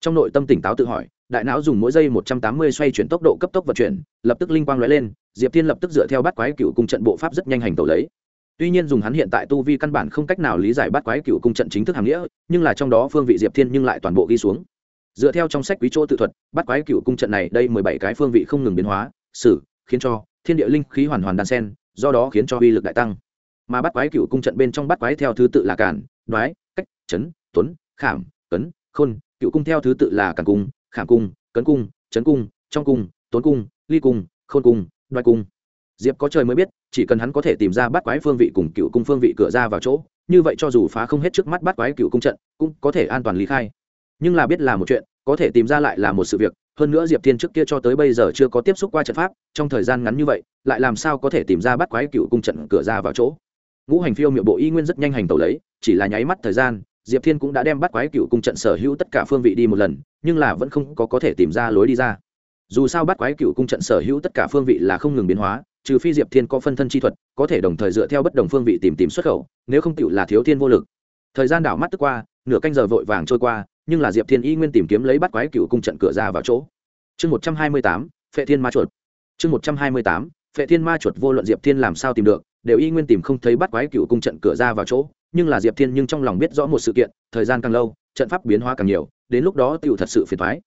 Trong nội tâm tỉnh táo tự hỏi, đại não dùng mỗi giây một trăm tám mươi xoay chuyển tốc độ cấp tốc vận chuyển, lập tức linh quang lóe lên, diệp thiên lập tức dựa theo bắt quái cựu cung trận bộ pháp rất nhanh hành tẩu lấy tuy nhiên dùng hắn hiện tại tu vi căn bản không cách nào lý giải bắt quái cựu cung trận chính thức hàm nghĩa, nhưng là trong đó phương vị diệp thiên nhưng lại toàn bộ ghi xuống. Dựa theo trong sách quý chỗ tự thuật, bắt quái cựu cung trận này đây mười bảy cái phương vị không ngừng biến hóa xử khiến cho thiên địa linh khí hoàn hoàn đan sen, do đó khiến cho uy lực đại tăng. Mà bắt quái cựu cung trận bên trong bắt quái theo thứ tự là cản đoái, cách, chấn, tuấn, khảm, cấn, khôn. Cựu cung theo thứ tự là cản cung, khảm cung, cấn cung, chấn cung, trong cung tốn cung, ly cung, khôn cung, đoái cung. Diệp có trời mới biết chỉ cần hắn có thể tìm ra bắt quái phương vị cùng cựu cung phương vị cửa ra vào chỗ, như vậy cho dù phá không hết trước mắt bắt quái cựu cung trận, cũng có thể an toàn lý khai. Nhưng là biết là một chuyện, có thể tìm ra lại là một sự việc, hơn nữa diệp thiên trước kia cho tới bây giờ chưa có tiếp xúc qua trận pháp, trong thời gian ngắn như vậy, lại làm sao có thể tìm ra bắt quái cựu cung trận cửa ra vào chỗ? Ngũ hành phiêu miệng bộ y nguyên rất nhanh hành tẩu lấy, chỉ là nháy mắt thời gian, diệp thiên cũng đã đem bắt quái cựu cung trận sở hữu tất cả phương vị đi một lần, nhưng là vẫn không có có thể tìm ra lối đi ra. Dù sao bắt quái cựu cung trận sở hữu tất cả phương vị là không ngừng biến hóa trừ phi diệp thiên có phân thân chi thuật, có thể đồng thời dựa theo bất đồng phương vị tìm tìm xuất khẩu, nếu không tựu là thiếu thiên vô lực. Thời gian đảo mắt tức qua, nửa canh giờ vội vàng trôi qua, nhưng là diệp thiên y nguyên tìm kiếm lấy bắt quái cựu cung trận cửa ra vào chỗ. Chương một trăm hai mươi tám, phệ thiên ma chuột. Chương một trăm hai mươi tám, phệ thiên ma chuột vô luận diệp thiên làm sao tìm được, đều y nguyên tìm không thấy bắt quái cựu cung trận cửa ra vào chỗ, nhưng là diệp thiên nhưng trong lòng biết rõ một sự kiện, thời gian càng lâu, trận pháp biến hóa càng nhiều, đến lúc đó tựu thật sự phiền thoái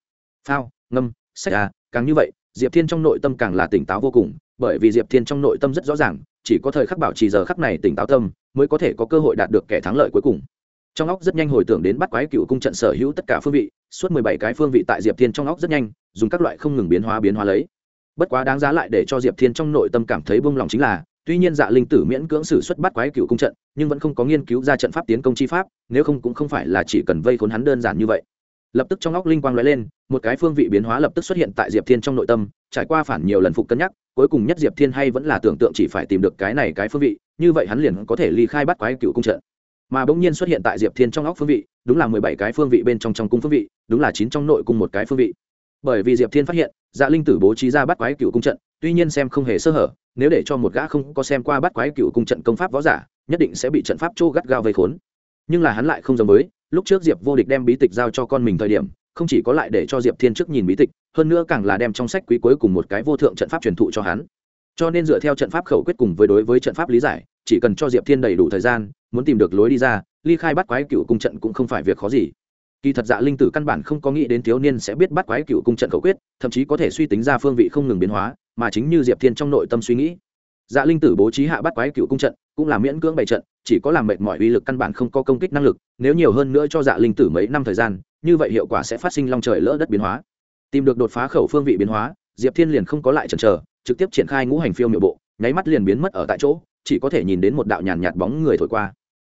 phao, ngâm, sách à càng như vậy, diệp thiên trong nội tâm càng là tỉnh táo vô cùng bởi vì diệp thiên trong nội tâm rất rõ ràng, chỉ có thời khắc bảo trì giờ khắc này tỉnh táo tâm, mới có thể có cơ hội đạt được kẻ thắng lợi cuối cùng. Trong óc rất nhanh hồi tưởng đến bắt quái cựu cung trận sở hữu tất cả phương vị, suốt mười bảy cái phương vị tại diệp thiên trong óc rất nhanh, dùng các loại không ngừng biến hóa biến hóa lấy. Bất quá đáng giá lại để cho diệp thiên trong nội tâm cảm thấy bông lòng chính là, tuy nhiên dạ linh tử miễn cưỡng xử xuất bắt quái cựu cung trận, nhưng vẫn không có nghiên cứu ra trận pháp tiến công chi pháp, nếu không cũng không phải là chỉ cần vây khốn hắn đơn giản như vậy lập tức trong óc linh quang lóe lên, một cái phương vị biến hóa lập tức xuất hiện tại diệp thiên trong nội tâm, trải qua phản nhiều lần phục cân nhắc, cuối cùng nhất diệp thiên hay vẫn là tưởng tượng chỉ phải tìm được cái này cái phương vị, như vậy hắn liền có thể ly khai bắt quái cựu cung trận. Mà bỗng nhiên xuất hiện tại diệp thiên trong óc phương vị, đúng là mười bảy cái phương vị bên trong trong cung phương vị, đúng là chín trong nội cung một cái phương vị. Bởi vì diệp thiên phát hiện dạ linh tử bố trí ra bắt quái cựu cung trận, tuy nhiên xem không hề sơ hở, nếu để cho một gã không có xem qua bắt quái cựu cung trận công pháp võ giả, nhất định sẽ bị trận pháp trô gắt gao vây khốn. Nhưng là hắn lại không giống với lúc trước diệp vô địch đem bí tịch giao cho con mình thời điểm, không chỉ có lại để cho diệp thiên trước nhìn bí tịch, hơn nữa càng là đem trong sách quý cuối cùng một cái vô thượng trận pháp truyền thụ cho hắn. Cho nên dựa theo trận pháp khẩu quyết cùng với đối với trận pháp lý giải, chỉ cần cho diệp thiên đầy đủ thời gian, muốn tìm được lối đi ra, ly khai bắt quái cựu cung trận cũng không phải việc khó gì. Kỳ thật dạ linh tử căn bản không có nghĩ đến thiếu niên sẽ biết bắt quái cựu cung trận khẩu quyết, thậm chí có thể suy tính ra phương vị không ngừng biến hóa, mà chính như diệp thiên trong nội tâm suy nghĩ. Dạ linh tử bố trí hạ bắt quái cựu cung trận cũng là miễn cưỡng bày trận chỉ có làm mệt mỏi uy lực căn bản không có công kích năng lực, nếu nhiều hơn nữa cho dạ linh tử mấy năm thời gian, như vậy hiệu quả sẽ phát sinh long trời lỡ đất biến hóa. Tìm được đột phá khẩu phương vị biến hóa, diệp thiên liền không có lại chần chờ, trực tiếp triển khai ngũ hành phiêu miệu bộ, nháy mắt liền biến mất ở tại chỗ, chỉ có thể nhìn đến một đạo nhàn nhạt bóng người thổi qua.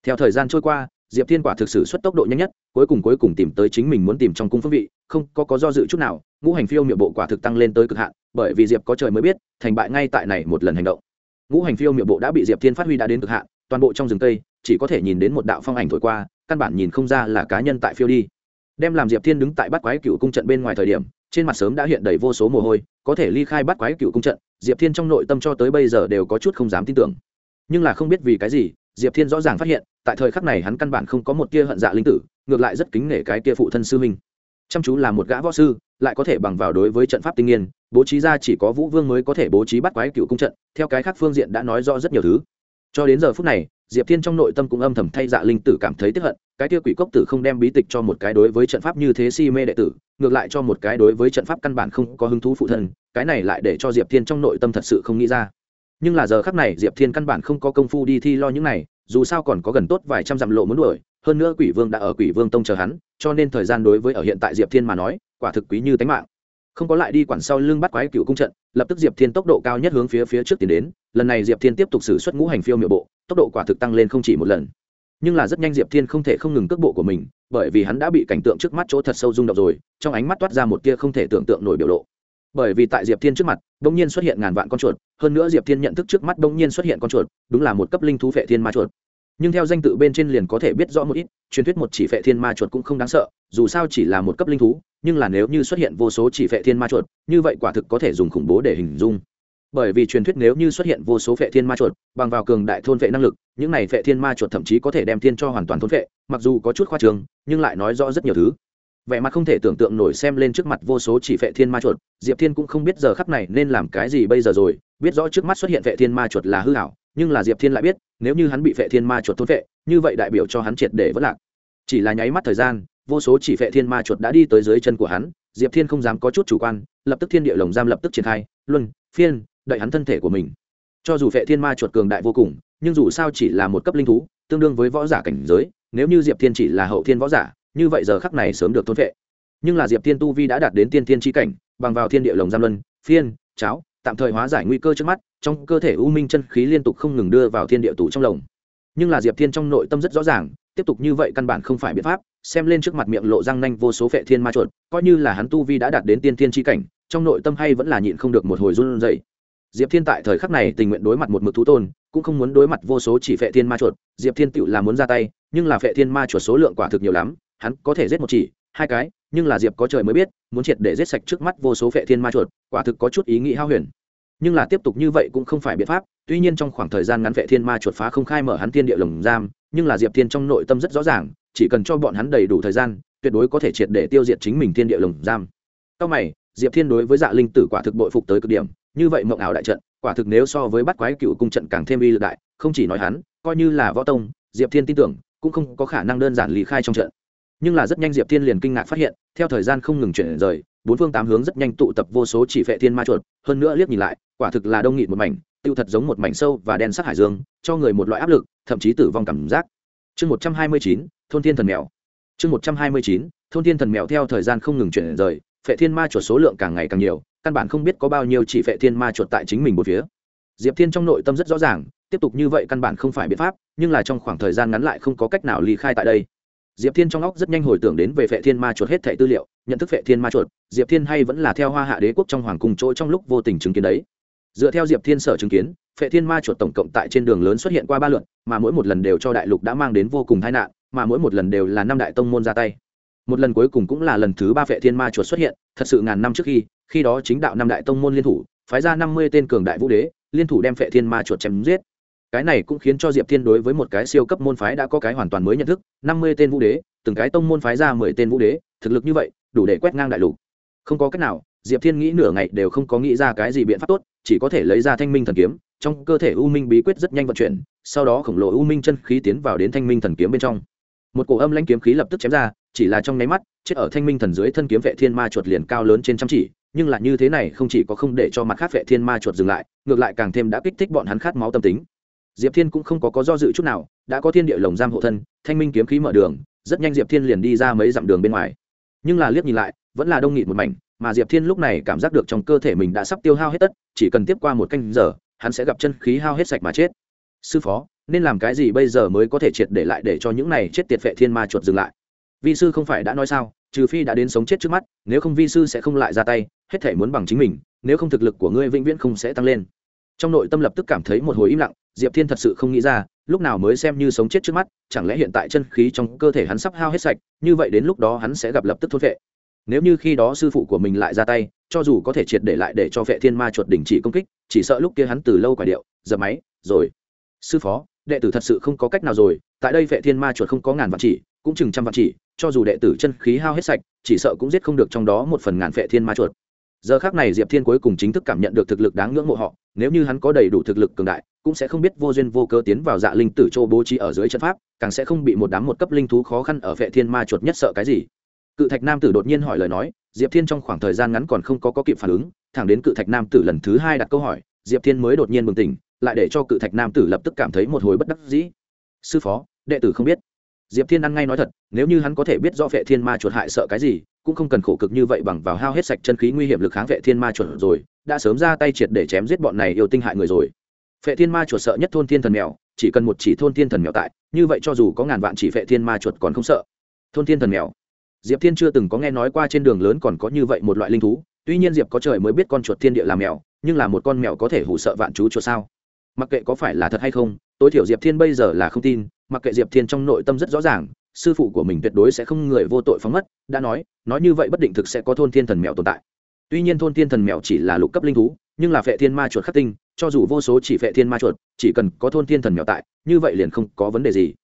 Theo thời gian trôi qua, diệp thiên quả thực sự xuất tốc độ nhanh nhất, cuối cùng cuối cùng tìm tới chính mình muốn tìm trong cung phương vị, không có có do dự chút nào, ngũ hành phiêu miệu bộ quả thực tăng lên tới cực hạn, bởi vì diệp có trời mới biết, thành bại ngay tại này một lần hành động. Ngũ hành phiêu miệu bộ đã bị diệp thiên phát huy đã đến cực hạn toàn bộ trong rừng cây chỉ có thể nhìn đến một đạo phong ảnh thổi qua, căn bản nhìn không ra là cá nhân tại phiêu đi. Đem làm diệp thiên đứng tại Bát quái cựu cung trận bên ngoài thời điểm, trên mặt sớm đã hiện đầy vô số mồ hôi, có thể ly khai Bát quái cựu cung trận, diệp thiên trong nội tâm cho tới bây giờ đều có chút không dám tin tưởng. Nhưng là không biết vì cái gì, diệp thiên rõ ràng phát hiện, tại thời khắc này hắn căn bản không có một tia hận dạ linh tử, ngược lại rất kính nể cái tia phụ thân sư minh chăm chú là một gã võ sư, lại có thể bằng vào đối với trận pháp tinh nghiên, bố trí ra chỉ có vũ vương mới có thể bố trí bắt quái cựu cung trận, theo cái khác phương diện đã nói rõ rất nhiều thứ cho đến giờ phút này, diệp thiên trong nội tâm cũng âm thầm thay dạ linh tử cảm thấy tiếp hận, cái kia quỷ cốc tử không đem bí tịch cho một cái đối với trận pháp như thế si mê đệ tử, ngược lại cho một cái đối với trận pháp căn bản không có hứng thú phụ thân, cái này lại để cho diệp thiên trong nội tâm thật sự không nghĩ ra. Nhưng là giờ khắc này, diệp thiên căn bản không có công phu đi thi lo những này, dù sao còn có gần tốt vài trăm dặm lộ muốn đuổi, hơn nữa quỷ vương đã ở quỷ vương tông chờ hắn, cho nên thời gian đối với ở hiện tại diệp thiên mà nói, quả thực quý như tánh mạng không có lại đi quản sau lưng bắt quái cựu cung trận, lập tức diệp thiên tốc độ cao nhất hướng phía phía trước tiến đến, lần này diệp thiên tiếp tục xử suất ngũ hành phiêu miệng bộ, tốc độ quả thực tăng lên không chỉ một lần. Nhưng là rất nhanh diệp thiên không thể không ngừng cước bộ của mình, bởi vì hắn đã bị cảnh tượng trước mắt chỗ thật sâu rung động rồi, trong ánh mắt toát ra một tia không thể tưởng tượng nổi biểu lộ. Bởi vì tại diệp thiên trước mặt đ ỗ n g nhiên xuất hiện ngàn vạn con chuột, hơn nữa diệp thiên nhận thức trước mắt đ ỗ n g nhiên xuất hiện con chuột, đúng là một cấp linh thú vệ thiên ma chuột nhưng theo danh tự bên trên liền có thể biết rõ một ít, truyền thuyết một chỉ phệ thiên ma chuột cũng không đáng sợ, dù sao chỉ là một cấp linh thú, nhưng là nếu như xuất hiện vô số chỉ phệ thiên ma chuột, như vậy quả thực có thể dùng khủng bố để hình dung. Bởi vì truyền thuyết nếu như xuất hiện vô số phệ thiên ma chuột, bằng vào cường đại thôn vệ năng lực, những này phệ thiên ma chuột thậm chí có thể đem thiên cho hoàn toàn thôn vệ mặc dù có chút khoa trường nhưng lại nói rõ rất nhiều thứ. Vẻ mặt không thể tưởng tượng nổi xem lên trước mặt vô số chỉ phệ thiên ma chuột, diệp thiên cũng không biết giờ khắc này nên làm cái gì bây giờ rồi, biết rõ trước mắt xuất hiện phệ thiên ma chuột là hư hảo nhưng là diệp thiên lại biết, nếu như hắn bị phệ thiên ma chuột thôn vệ như vậy đại biểu cho hắn triệt để vất lạc. Chỉ là nháy mắt thời gian, vô số chỉ phệ thiên ma chuột đã đi tới dưới chân của hắn, diệp thiên không dám có chút chủ quan, lập tức thiên địa lồng giam lập tức triển khai, luân, phiên, đợi hắn thân thể của mình. Cho dù phệ thiên ma chuột cường đại vô cùng, nhưng dù sao chỉ là một cấp linh thú, tương đương với võ giả cảnh giới, nếu như diệp thiên chỉ là hậu thiên võ giả, như vậy giờ khắc này sớm được thôn vệ nhưng là diệp thiên tu vi đã đạt đến tiên thiên tri cảnh, bằng vào thiên địa lồng giam luân, phiên, cháo tạm thời hóa giải nguy cơ trước mắt, trong cơ thể u minh chân khí liên tục không ngừng đưa vào thiên địa tủ trong lồng. Nhưng là diệp thiên trong nội tâm rất rõ ràng, tiếp tục như vậy căn bản không phải biện pháp, xem lên trước mặt miệng lộ răng nanh vô số phệ thiên ma chuột, coi như là hắn tu vi đã đạt đến tiên thiên tri cảnh, trong nội tâm hay vẫn là nhịn không được một hồi run dậy diệp thiên tại thời khắc này tình nguyện đối mặt một mực thú tôn, cũng không muốn đối mặt vô số chỉ phệ thiên ma chuột, diệp thiên tựu là muốn ra tay, nhưng là phệ thiên ma chuột số lượng quả thực nhiều lắm, hắn có thể giết một chỉ, hai cái, nhưng là diệp có trời mới biết, muốn triệt để giết sạch trước mắt vô số phệ thiên ma chuột, quả thực có chút ý nghĩ hao huyền nhưng là tiếp tục như vậy cũng không phải biện pháp, tuy nhiên trong khoảng thời gian ngắn vệ thiên ma chuột phá không khai mở hắn thiên địa lồng giam, nhưng là diệp thiên trong nội tâm rất rõ ràng, chỉ cần cho bọn hắn đầy đủ thời gian, tuyệt đối có thể triệt để tiêu diệt chính mình thiên địa lồng giam. Sau mày, diệp thiên đối với dạ linh tử quả thực bội phục tới cực điểm, như vậy mộng ảo đại trận, quả thực nếu so với bắt quái cựu cung trận càng thêm uy lực đại, không chỉ nói hắn, coi như là võ tông, diệp thiên tin tưởng, cũng không có khả năng đơn giản lý khai trong trận. Nhưng là rất nhanh diệp thiên liền kinh ngạc phát hiện, theo thời gian không ngừng chuyển rời, bốn phương tám hướng rất nhanh tụ tập vô số chỉ vệ thiên ma chuột, hơn nữa liếc nhìn lại quả thực là đông nghịt một mảnh, tiêu thật giống một mảnh sâu và đen sắc hải dương, cho người một loại áp lực, thậm chí tử vong cảm giác. Chương một trăm hai mươi chín, thôn thiên thần mèo. Chương một trăm hai mươi chín, thôn thiên thần mèo theo thời gian không ngừng chuyển rời, phệ thiên ma chuột số lượng càng ngày càng nhiều, căn bản không biết có bao nhiêu chỉ phệ thiên ma chuột tại chính mình một phía. Diệp thiên trong nội tâm rất rõ ràng, tiếp tục như vậy căn bản không phải biện pháp, nhưng là trong khoảng thời gian ngắn lại không có cách nào ly khai tại đây. Diệp thiên trong óc rất nhanh hồi tưởng đến về phệ thiên ma chuột hết thẻ tư liệu, nhận thức phệ thiên ma chuột, diệp thiên hay vẫn là theo hoa hạ đế quốc trong hoàng cung chỗ trong lúc vô tình chứng kiến đấy dựa theo diệp thiên sở chứng kiến, phệ thiên ma chuột tổng cộng tại trên đường lớn xuất hiện qua ba lượt, mà mỗi một lần đều cho đại lục đã mang đến vô cùng tai nạn, mà mỗi một lần đều là năm đại tông môn ra tay. Một lần cuối cùng cũng là lần thứ ba phệ thiên ma chuột xuất hiện, thật sự ngàn năm trước khi khi đó chính đạo năm đại tông môn liên thủ, phái ra năm mươi tên cường đại vũ đế, liên thủ đem phệ thiên ma chuột chém giết. Cái này cũng khiến cho diệp thiên đối với một cái siêu cấp môn phái đã có cái hoàn toàn mới nhận thức, năm mươi tên vũ đế, từng cái tông môn phái ra mười tên vũ đế, thực lực như vậy, đủ để quét ngang đại lục. Không có cách nào diệp thiên nghĩ nửa ngày đều không có nghĩ ra cái gì biện pháp tốt, chỉ có thể lấy ra thanh minh thần kiếm, trong cơ thể u minh bí quyết rất nhanh vận chuyển, sau đó khổng lồ u minh chân khí tiến vào đến thanh minh thần kiếm bên trong. Một cổ âm lãnh kiếm khí lập tức chém ra, chỉ là trong nháy mắt, chết ở thanh minh thần dưới thân kiếm vệ thiên ma chuột liền cao lớn trên trăm chỉ, nhưng là như thế này không chỉ có không để cho mặt khác vệ thiên ma chuột dừng lại, ngược lại càng thêm đã kích thích bọn hắn khát máu tâm tính. Diệp thiên cũng không có có do dự chút nào, đã có thiên địa lồng giam hộ thân, thanh minh kiếm khí mở đường, rất nhanh diệp thiên liền đi ra mấy dặm đường bên ngoài. Nhưng là liếc nhìn lại, vẫn là đông nghịt một mảnh mà diệp thiên lúc này cảm giác được trong cơ thể mình đã sắp tiêu hao hết tất, chỉ cần tiếp qua một canh giờ, hắn sẽ gặp chân khí hao hết sạch mà chết. Sư phó, nên làm cái gì bây giờ mới có thể triệt để lại để cho những này chết tiệt vệ thiên ma chuột dừng lại? Vi sư không phải đã nói sao, trừ phi đã đến sống chết trước mắt, nếu không vi sư sẽ không lại ra tay, hết thể muốn bằng chính mình, nếu không thực lực của ngươi vĩnh viễn không sẽ tăng lên. Trong nội tâm lập tức cảm thấy một hồi im lặng, diệp thiên thật sự không nghĩ ra, lúc nào mới xem như sống chết trước mắt, chẳng lẽ hiện tại chân khí trong cơ thể hắn sắp hao hết sạch, như vậy đến lúc đó hắn sẽ gặp lập tức thốt vệ nếu như khi đó sư phụ của mình lại ra tay, cho dù có thể triệt để lại để cho vệ thiên ma chuột đình chỉ công kích, chỉ sợ lúc kia hắn từ lâu quả điệu dập máy, rồi. Sư phó, đệ tử thật sự không có cách nào rồi, tại đây vệ thiên ma chuột không có ngàn vạn chỉ, cũng chừng trăm vạn chỉ, cho dù đệ tử chân khí hao hết sạch, chỉ sợ cũng giết không được trong đó một phần ngàn vệ thiên ma chuột. Giờ khác này diệp thiên cuối cùng chính thức cảm nhận được thực lực đáng ngưỡng mộ họ, nếu như hắn có đầy đủ thực lực cường đại, cũng sẽ không biết vô duyên vô cơ tiến vào dạ linh tử châu bố trí ở dưới chân pháp, càng sẽ không bị một đám một cấp linh thú khó khăn ở vệ thiên ma chuột nhất sợ cái gì cự thạch nam tử đột nhiên hỏi lời nói diệp thiên trong khoảng thời gian ngắn còn không có, có kịp phản ứng thẳng đến cự thạch nam tử lần thứ hai đặt câu hỏi diệp thiên mới đột nhiên bừng tỉnh lại để cho cự thạch nam tử lập tức cảm thấy một hồi bất đắc dĩ. Sư phó đệ tử không biết. Diệp thiên ăn ngay nói thật nếu như hắn có thể biết do vệ thiên ma chuột hại sợ cái gì cũng không cần khổ cực như vậy bằng vào hao hết sạch chân khí nguy hiểm lực kháng vệ thiên ma chuột rồi đã sớm ra tay triệt để chém giết bọn này yêu tinh hại người rồi. Vệ thiên ma chuột sợ nhất thôn thiên thần mèo chỉ cần một chỉ thôn thiên thần mèo tại như vậy cho dù có ngàn vạn chỉ vệ thiên ma chuột còn không sợ. Thôn thiên thần mèo diệp thiên chưa từng có nghe nói qua trên đường lớn còn có như vậy một loại linh thú, tuy nhiên diệp có trời mới biết con chuột thiên địa là mèo, nhưng là một con mèo có thể hủ sợ vạn chú chuột sao? Mặc kệ có phải là thật hay không, tối thiểu diệp thiên bây giờ là không tin, mặc kệ diệp thiên trong nội tâm rất rõ ràng, sư phụ của mình tuyệt đối sẽ không người vô tội phóng mất, đã nói nói như vậy bất định thực sẽ có thôn thiên thần mèo tồn tại. Tuy nhiên thôn thiên thần mèo chỉ là lục cấp linh thú, nhưng là phệ thiên ma chuột khắc tinh, cho dù vô số chỉ phệ thiên ma chuột, chỉ cần có thôn thiên thần mèo tại, như vậy liền không có vấn đề gì.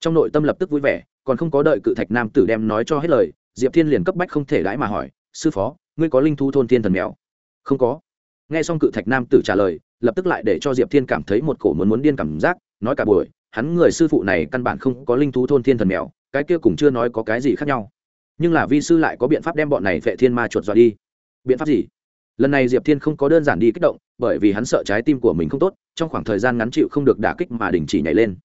Trong nội tâm lập tức vui vẻ còn không có đợi cự thạch nam tử đem nói cho hết lời, diệp thiên liền cấp bách không thể đãi mà hỏi, sư phó, ngươi có linh thú thôn thiên thần mèo? Không có. Nghe xong cự thạch nam tử trả lời, lập tức lại để cho diệp thiên cảm thấy một cổ muốn muốn điên cảm giác, nói cả buổi, hắn người sư phụ này căn bản không có linh thú thôn thiên thần mèo, cái kia cũng chưa nói có cái gì khác nhau. Nhưng là vi sư lại có biện pháp đem bọn này vệ thiên ma chuột dọa đi. Biện pháp gì? Lần này diệp thiên không có đơn giản đi kích động, bởi vì hắn sợ trái tim của mình không tốt, trong khoảng thời gian ngắn chịu không được đả kích mà đình chỉ nhảy lên.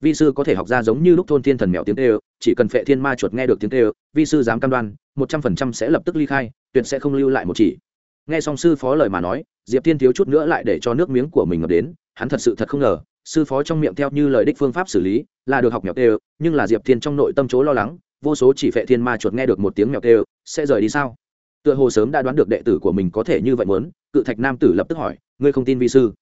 Vi sư có thể học ra giống như lúc thôn thiên thần mèo tiếng tê chỉ cần phệ thiên ma chuột nghe được tiếng kêu, vi sư dám cam đoan, một trăm phần trăm sẽ lập tức ly khai, tuyệt sẽ không lưu lại một chỉ. Nghe xong sư phó lời mà nói, diệp thiên thiếu chút nữa lại để cho nước miếng của mình ngập đến, hắn thật sự thật không ngờ, sư phó trong miệng theo như lời đích phương pháp xử lý, là được học mèo tê nhưng là diệp thiên trong nội tâm chỗ lo lắng, vô số chỉ phệ thiên ma chuột nghe được một tiếng mèo tê sẽ rời đi sao? Tựa hồ sớm đã đoán được đệ tử của mình có thể như vậy muốn, cự thạch nam tử lập tức hỏi, ngươi không tin vi sư?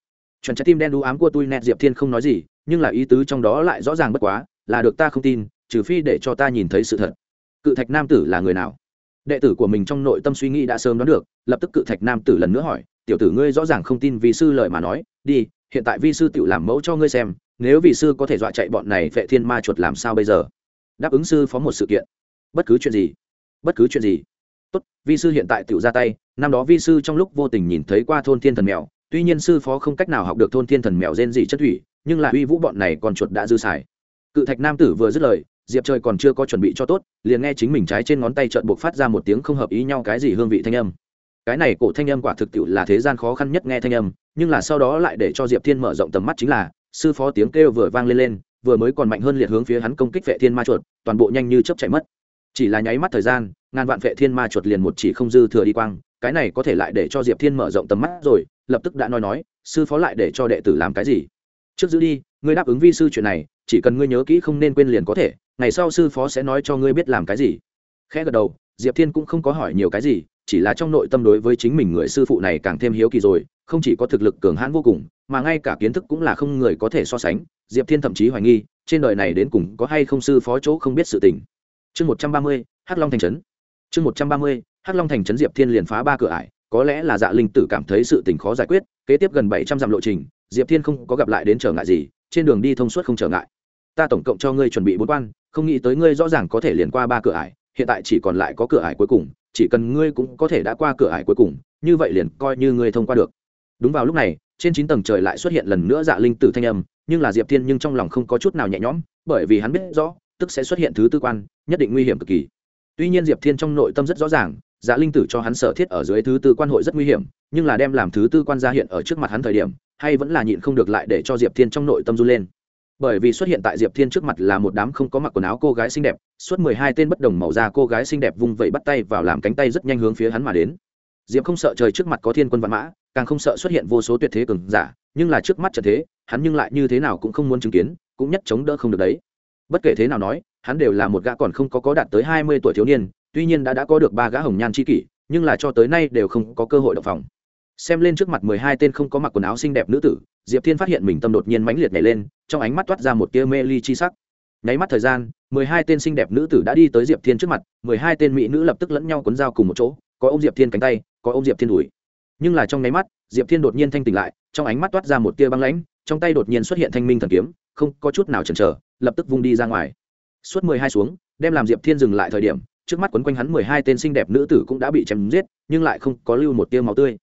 Chuẩn trái tim đen đu ám của tôi nẹt diệp thiên không nói gì, nhưng là ý tứ trong đó lại rõ ràng bất quá, là được ta không tin trừ phi để cho ta nhìn thấy sự thật. Cự thạch nam tử là người nào? Đệ tử của mình trong nội tâm suy nghĩ đã sớm đoán được, lập tức cự thạch nam tử lần nữa hỏi, tiểu tử ngươi rõ ràng không tin vì sư lời mà nói, đi, hiện tại vi sư tự làm mẫu cho ngươi xem, nếu vị sư có thể dọa chạy bọn này vệ thiên ma chuột làm sao bây giờ? Đáp ứng sư phó một sự kiện. Bất cứ chuyện gì, bất cứ chuyện gì. Tốt, vi sư hiện tại tự ra tay, năm đó vi sư trong lúc vô tình nhìn thấy qua thôn thiên thần mèo, tuy nhiên sư phó không cách nào học được thôn thiên thần mèo rên dị chất thủy, nhưng là uy vũ bọn này còn chuột đã dư xài. Cự thạch nam tử vừa dứt lời diệp trời còn chưa có chuẩn bị cho tốt, liền nghe chính mình trái trên ngón tay trợn buộc phát ra một tiếng không hợp ý nhau cái gì hương vị thanh âm. Cái này cổ thanh âm quả thực tiệu là thế gian khó khăn nhất nghe thanh âm, nhưng là sau đó lại để cho diệp thiên mở rộng tầm mắt chính là, sư phó tiếng kêu vừa vang lên lên, vừa mới còn mạnh hơn liệt hướng phía hắn công kích vệ thiên ma chuột, toàn bộ nhanh như chớp chạy mất. Chỉ là nháy mắt thời gian, ngàn vạn vệ thiên ma chuột liền một chỉ không dư thừa đi quang, cái này có thể lại để cho diệp thiên mở rộng tầm mắt rồi, lập tức đã nói nói, sư phó lại để cho đệ tử làm cái gì? Trước giữ đi, ngươi đáp ứng vi sư chuyện này, chỉ cần ngươi nhớ kỹ không nên quên liền có thể ngày sau sư phó sẽ nói cho ngươi biết làm cái gì. Khẽ gật đầu, diệp thiên cũng không có hỏi nhiều cái gì, chỉ là trong nội tâm đối với chính mình người sư phụ này càng thêm hiếu kỳ rồi, không chỉ có thực lực cường hãn vô cùng, mà ngay cả kiến thức cũng là không người có thể so sánh, diệp thiên thậm chí hoài nghi, trên đời này đến cùng có hay không sư phó chỗ không biết sự tình. Chương một trăm ba mươi, hắc long thành trấn. Chương một trăm ba mươi, hắc long thành trấn diệp thiên liền phá ba cửa ải, có lẽ là dạ linh tử cảm thấy sự tình khó giải quyết, kế tiếp gần bảy trăm dặm lộ trình, diệp thiên không có gặp lại đến trở ngại gì, trên đường đi thông suốt không trở ngại. Ta tổng cộng cho ngươi chuẩn bị bốn quan không nghĩ tới ngươi rõ ràng có thể liền qua ba cửa ải, hiện tại chỉ còn lại có cửa ải cuối cùng, chỉ cần ngươi cũng có thể đã qua cửa ải cuối cùng, như vậy liền coi như ngươi thông qua được. Đúng vào lúc này, trên chín tầng trời lại xuất hiện lần nữa dạ linh tử thanh âm, nhưng là diệp thiên nhưng trong lòng không có chút nào nhẹ nhõm, bởi vì hắn biết rõ, tức sẽ xuất hiện thứ tư quan, nhất định nguy hiểm cực kỳ. Tuy nhiên diệp thiên trong nội tâm rất rõ ràng dạ linh tử cho hắn sở thiết ở dưới thứ tư quan hội rất nguy hiểm, nhưng là đem làm thứ tư quan ra hiện ở trước mặt hắn thời điểm, hay vẫn là nhịn không được lại để cho diệp thiên trong nội tâm run lên bởi vì xuất hiện tại diệp thiên trước mặt là một đám không có mặc quần áo cô gái xinh đẹp, suốt mười hai tên bất đồng màu da cô gái xinh đẹp vung vẩy bắt tay vào làm cánh tay rất nhanh hướng phía hắn mà đến. Diệp không sợ trời trước mặt có thiên quân văn mã, càng không sợ xuất hiện vô số tuyệt thế cường giả, nhưng là trước mắt trận thế, hắn nhưng lại như thế nào cũng không muốn chứng kiến, cũng nhất chống đỡ không được đấy. Bất kể thế nào nói, hắn đều là một gã còn không có có đạt tới hai mươi tuổi thiếu niên, tuy nhiên đã đã có được ba gã hồng nhan c h i kỷ, nhưng là cho tới nay đều không có cơ hội đọc phòng xem lên trước mặt mười hai tên không có mặc quần áo xinh đẹp nữ tử, diệp thiên phát hiện mình tâm đột nhiên mãnh liệt nhảy lên, trong ánh mắt toát ra một tia mê ly chi sắc. Nháy mắt thời gian, mười hai tên xinh đẹp nữ tử đã đi tới diệp thiên trước mặt, mười hai tên mỹ nữ lập tức lẫn nhau cuốn dao cùng một chỗ, có ô m diệp thiên cánh tay, có ô m diệp thiên đùi. Nhưng là trong nháy mắt, diệp thiên đột nhiên thanh tỉnh lại, trong ánh mắt toát ra một tia băng lãnh, trong tay đột nhiên xuất hiện thanh minh thần kiếm, không có chút nào chần chờ, lập tức vung đi ra ngoài. Suốt mười hai xuống, đem làm diệp thiên dừng lại thời điểm, trước mắt quấn quanh hắn mười hai tên xinh đẹp nữ tử cũng đã bị chém giết, nhưng lại không có lưu một tia máu tươi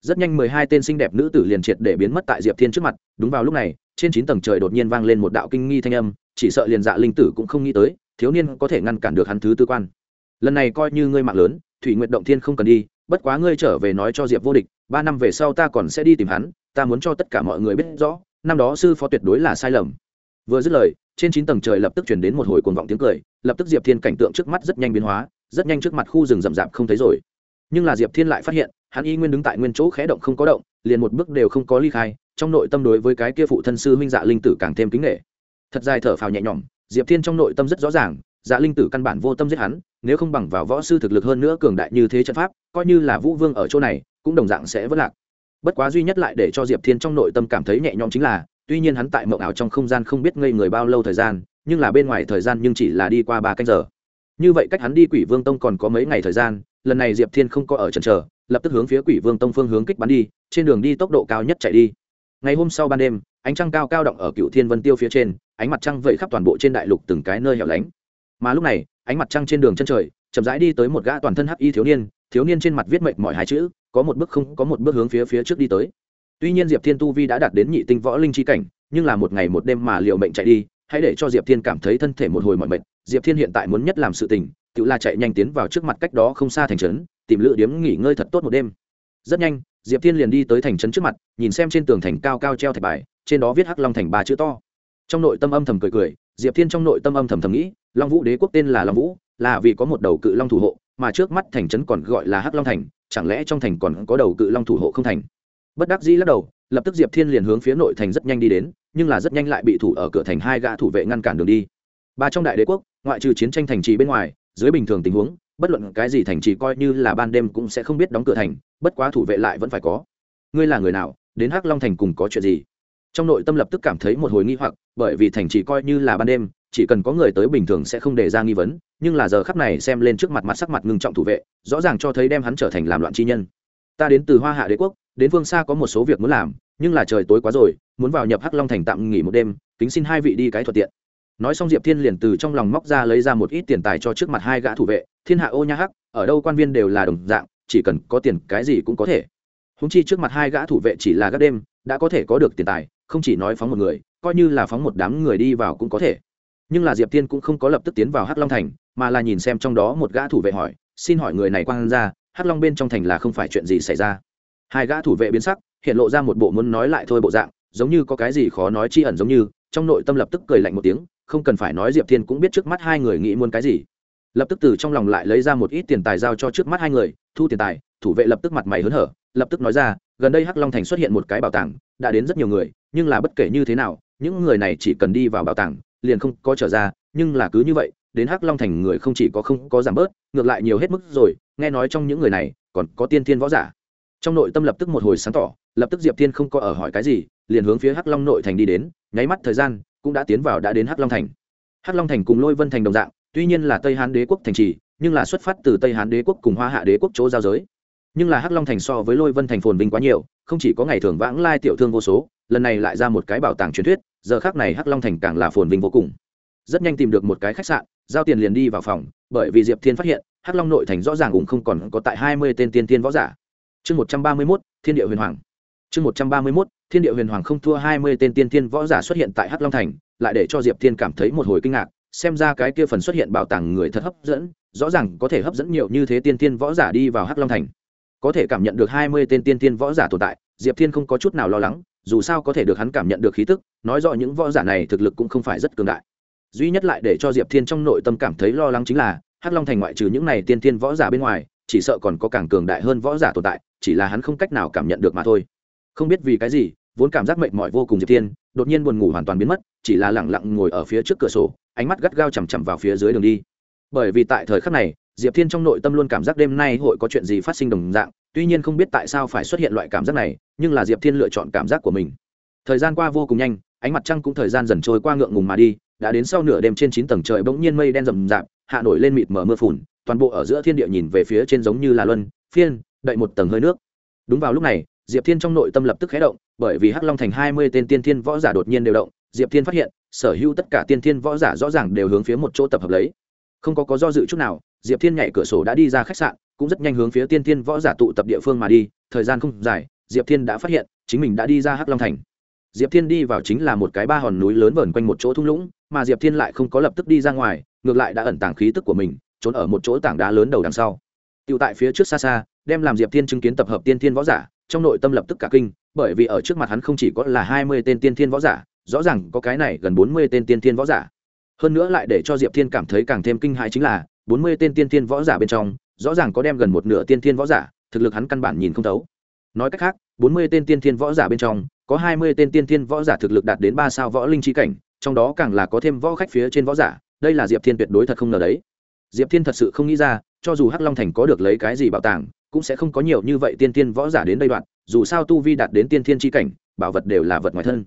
rất nhanh mười hai tên xinh đẹp nữ tử liền triệt để biến mất tại diệp thiên trước mặt. Đúng vào lúc này, trên chín tầng trời đột nhiên vang lên một đạo kinh nghi thanh âm, chỉ sợ liền dạ linh tử cũng không nghĩ tới, thiếu niên có thể ngăn cản được hắn thứ tư quan. Lần này coi như ngươi mạng lớn, thủy nguyện động thiên không cần đi, bất quá ngươi trở về nói cho diệp vô địch, ba năm về sau ta còn sẽ đi tìm hắn, ta muốn cho tất cả mọi người biết rõ, năm đó sư phó tuyệt đối là sai lầm. Vừa dứt lời, trên chín tầng trời lập tức chuyển đến một hồi cuồng vọng tiếng cười, lập tức diệp thiên cảnh tượng trước mắt rất nhanh biến hóa, rất nhanh trước mặt khu rừng rậm rạp không thấy rồi nhưng là diệp thiên lại phát hiện, hắn y nguyên đứng tại nguyên chỗ khẽ động không có động, liền một bước đều không có ly khai, trong nội tâm đối với cái kia phụ thân sư huynh dạ linh tử càng thêm kính nghệ thật dài thở phào nhẹ nhõm, diệp thiên trong nội tâm rất rõ ràng dạ linh tử căn bản vô tâm giết hắn, nếu không bằng vào võ sư thực lực hơn nữa cường đại như thế trận pháp, coi như là vũ vương ở chỗ này, cũng đồng dạng sẽ vất lạc. Bất quá duy nhất lại để cho diệp thiên trong nội tâm cảm thấy nhẹ nhõm chính là, tuy nhiên hắn tại mộng ảo trong không gian không biết ngây người bao lâu thời gian, nhưng là bên ngoài thời gian nhưng chỉ là đi qua ba canh giờ. Như vậy cách hắn đi quỷ vương tông còn có mấy ngày thời gian lần này diệp thiên không có ở trần trờ lập tức hướng phía quỷ vương tông phương hướng kích bắn đi, trên đường đi tốc độ cao nhất chạy đi. Ngày hôm sau ban đêm, ánh trăng cao cao động ở cựu thiên vân tiêu phía trên, ánh mặt trăng vẩy khắp toàn bộ trên đại lục từng cái nơi hẻo lánh. Mà lúc này, ánh mặt trăng trên đường chân trời, chậm rãi đi tới một gã toàn thân hắc y thiếu niên thiếu niên trên mặt viết mệnh mọi hai chữ, có một bước không, có một bước hướng phía phía trước đi tới. Tuy nhiên diệp thiên tu vi đã đạt đến nhị tinh võ linh chi cảnh, nhưng là một ngày một đêm mà liệu mệnh chạy đi, hãy để cho diệp thiên cảm thấy thân thể một hồi mọi mệnh diệp thiên hiện tại muốn nhất làm sự tình tự là chạy nhanh tiến vào trước mặt cách đó không xa thành trấn, tìm lựa điếm nghỉ ngơi thật tốt một đêm. Rất nhanh, diệp thiên liền đi tới thành trấn trước mặt, nhìn xem trên tường thành cao cao treo thạch bài, trên đó viết hắc long thành ba chữ to. Trong nội tâm âm thầm cười cười, diệp thiên trong nội tâm âm thầm thầm nghĩ, long vũ đế quốc tên là long vũ, là vì có một đầu cự long thủ hộ, mà trước mắt thành trấn còn gọi là hắc long thành, chẳng lẽ trong thành còn có đầu cự long thủ hộ không thành? Bất đắc dĩ lắc đầu, lập tức diệp thiên liền hướng phía nội thành rất nhanh đi đến, nhưng là rất nhanh lại bị thủ ở cửa thành hai gã thủ vệ ngăn cản đường đi. Ba trong đại đế quốc, ngoại trừ chiến tranh thành trì bên ngoài dưới bình thường tình huống, bất luận cái gì thành trì coi như là ban đêm cũng sẽ không biết đóng cửa thành, bất quá thủ vệ lại vẫn phải có. Ngươi là người nào, đến hắc long thành cùng có chuyện gì? Trong nội tâm lập tức cảm thấy một hồi nghi hoặc, bởi vì thành trì coi như là ban đêm, chỉ cần có người tới bình thường sẽ không đề ra nghi vấn, nhưng là giờ khắp này xem lên trước mặt mặt sắc mặt ngưng trọng thủ vệ, rõ ràng cho thấy đem hắn trở thành làm loạn chi nhân. Ta đến từ hoa hạ đế quốc, đến phương xa có một số việc muốn làm, nhưng là trời tối quá rồi, muốn vào nhập hắc long thành tạm nghỉ một đêm, kính xin hai vị đi cái thuận tiện nói xong diệp thiên liền từ trong lòng móc ra lấy ra một ít tiền tài cho trước mặt hai gã thủ vệ. Thiên hạ ô nha hắc, ở đâu quan viên đều là đồng dạng, chỉ cần có tiền cái gì cũng có thể. Húng chi trước mặt hai gã thủ vệ chỉ là gác đêm, đã có thể có được tiền tài, không chỉ nói phóng một người, coi như là phóng một đám người đi vào cũng có thể. Nhưng là diệp thiên cũng không có lập tức tiến vào hắc long thành, mà là nhìn xem trong đó một gã thủ vệ hỏi, xin hỏi người này quang ra, hắc long bên trong thành là không phải chuyện gì xảy ra? Hai gã thủ vệ biến sắc, hiện lộ ra một bộ muốn nói lại thôi bộ dạng, giống như có cái gì khó nói chi ẩn giống như, trong nội tâm lập tức cười lạnh một tiếng không cần phải nói diệp thiên cũng biết trước mắt hai người nghĩ muốn cái gì. Lập tức từ trong lòng lại lấy ra một ít tiền tài giao cho trước mắt hai người, thu tiền tài, thủ vệ lập tức mặt mày hớn hở, lập tức nói ra, gần đây hắc long thành xuất hiện một cái bảo tàng, đã đến rất nhiều người, nhưng là bất kể như thế nào, những người này chỉ cần đi vào bảo tàng, liền không có trở ra, nhưng là cứ như vậy, đến hắc long thành người không chỉ có không có giảm bớt, ngược lại nhiều hết mức rồi, nghe nói trong những người này, còn có tiên thiên võ giả. Trong nội tâm lập tức một hồi sáng tỏ, lập tức diệp thiên không có ở hỏi cái gì, liền hướng phía hắc long nội thành đi đến, nháy mắt thời gian cũng đã tiến vào đã đến hắc long thành. Hắc long thành cùng lôi vân thành đồng dạng, tuy nhiên là tây hán đế quốc thành trì, nhưng là xuất phát từ tây hán đế quốc cùng hoa hạ đế quốc chỗ giao giới. Nhưng là hắc long thành so với lôi vân thành phồn vinh quá nhiều, không chỉ có ngày thường vãng lai tiểu thương vô số, lần này lại ra một cái bảo tàng truyền thuyết, giờ khác này hắc long thành càng là phồn vinh vô cùng. Rất nhanh tìm được một cái khách sạn, giao tiền liền đi vào phòng, bởi vì diệp thiên phát hiện, hắc long nội thành rõ ràng cũng không còn có tại hai mươi tên tiên tiên võ giả. Chương một trăm ba mươi mốt, thiên địa huyền hoàng chương một trăm ba mươi mốt, thiên địa huyền hoàng không thua hai mươi tên tiên tiên võ giả xuất hiện tại hắc long thành, lại để cho diệp thiên cảm thấy một hồi kinh ngạc, xem ra cái kia phần xuất hiện bảo tàng người thật hấp dẫn, rõ ràng có thể hấp dẫn nhiều như thế tiên tiên võ giả đi vào hắc long thành. Có thể cảm nhận được hai mươi tên tiên tiên võ giả tồn tại, diệp thiên không có chút nào lo lắng, dù sao có thể được hắn cảm nhận được khí tức, nói rõ những võ giả này thực lực cũng không phải rất cường đại. Duy nhất lại để cho diệp thiên trong nội tâm cảm thấy lo lắng chính là, hắc long thành ngoại trừ những này tiên tiên võ giả bên ngoài, chỉ sợ còn có càng cường đại hơn võ giả tồn tại, chỉ là hắn không cách nào cảm nhận được mà thôi không biết vì cái gì, vốn cảm giác mệt mỏi vô cùng diệp thiên, đột nhiên buồn ngủ hoàn toàn biến mất, chỉ là lẳng lặng ngồi ở phía trước cửa sổ, ánh mắt gắt gao chằm chằm vào phía dưới đường đi. Bởi vì tại thời khắc này, diệp thiên trong nội tâm luôn cảm giác đêm nay hội có chuyện gì phát sinh đồng dạng, tuy nhiên không biết tại sao phải xuất hiện loại cảm giác này, nhưng là diệp thiên lựa chọn cảm giác của mình. Thời gian qua vô cùng nhanh, ánh mặt trăng cũng thời gian dần trôi qua ngượng ngùng mà đi, đã đến sau nửa đêm trên chín tầng trời bỗng nhiên mây đen rầm rạp, hạ nổi lên mịt mờ mưa phùn, toàn bộ ở giữa thiên địa nhìn về phía trên giống như là luân, phiên, đậy một tầng hơi nước. Đúng vào lúc này diệp thiên trong nội tâm lập tức khé động, bởi vì hắc long thành hai mươi tên tiên thiên võ giả đột nhiên đều động, diệp thiên phát hiện, sở hữu tất cả tiên thiên võ giả rõ ràng đều hướng phía một chỗ tập hợp lấy. Không có có do dự chút nào, diệp thiên nhảy cửa sổ đã đi ra khách sạn, cũng rất nhanh hướng phía tiên thiên võ giả tụ tập địa phương mà đi, thời gian không dài, diệp thiên đã phát hiện, chính mình đã đi ra hắc long thành. Diệp thiên đi vào chính là một cái ba hòn núi lớn vờn quanh một chỗ thung lũng, mà diệp thiên lại không có lập tức đi ra ngoài, ngược lại đã ẩn tàng khí tức của mình, trốn ở một chỗ tảng đá lớn đầu đằng sau. Tiểu tại phía trước xa xa, đem làm diệp thiên chứng kiến tập hợp tiên thiên võ giả, trong nội tâm lập tức cả kinh, bởi vì ở trước mặt hắn không chỉ có là hai mươi tên tiên thiên võ giả, rõ ràng có cái này gần bốn mươi tên tiên thiên võ giả. Hơn nữa lại để cho diệp thiên cảm thấy càng thêm kinh hãi chính là, bốn mươi tên tiên thiên võ giả bên trong, rõ ràng có đem gần một nửa tiên thiên võ giả, thực lực hắn căn bản nhìn không thấu. Nói cách khác, bốn mươi tên tiên thiên võ giả bên trong, có hai mươi tên tiên thiên võ giả thực lực đạt đến ba sao võ linh chi cảnh, trong đó càng là có thêm võ khách phía trên võ giả, đây là diệp thiên tuyệt đối thật không ngờ đấy. Diệp thiên thật sự không nghĩ ra cho dù hắc long thành có được lấy cái gì bảo tàng, cũng sẽ không có nhiều như vậy tiên thiên võ giả đến đây đoạn, dù sao tu vi đạt đến tiên thiên tri cảnh, bảo vật đều là vật ngoài thân.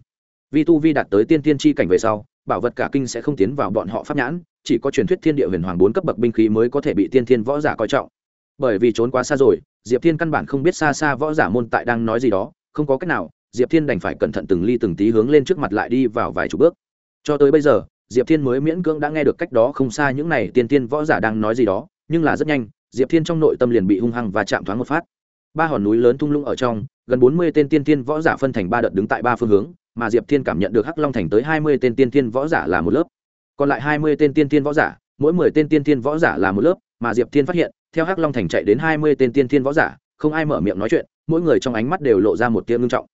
Vì tu vi đạt tới tiên thiên tri cảnh về sau, bảo vật cả kinh sẽ không tiến vào bọn họ pháp nhãn, chỉ có truyền thuyết thiên địa huyền hoàng bốn cấp bậc binh khí mới có thể bị tiên thiên võ giả coi trọng. Bởi vì trốn quá xa rồi, diệp thiên căn bản không biết xa xa võ giả môn tại đang nói gì đó, không có cách nào, diệp thiên đành phải cẩn thận từng ly từng tí hướng lên trước mặt lại đi vào vài chục bước. Cho tới bây giờ, diệp thiên mới miễn cưỡng đã nghe được cách đó không xa những n à y tiên tiên võ giả đang nói gì đó nhưng là rất nhanh, diệp thiên trong nội tâm liền bị hung hăng và chạm thoáng một phát. Ba hòn núi lớn thung lũng ở trong, gần bốn mươi tên tiên tiên võ giả phân thành ba đợt đứng tại ba phương hướng, mà diệp thiên cảm nhận được hắc long thành tới hai mươi tên tiên tiên võ giả là một lớp. Còn lại hai mươi tên tiên tiên võ giả, mỗi mười tên tiên tiên võ giả là một lớp, mà diệp thiên phát hiện, theo hắc long thành chạy đến hai mươi tên tiên tiên võ giả, không ai mở miệng nói chuyện, mỗi người trong ánh mắt đều lộ ra một tia ngưng trọng.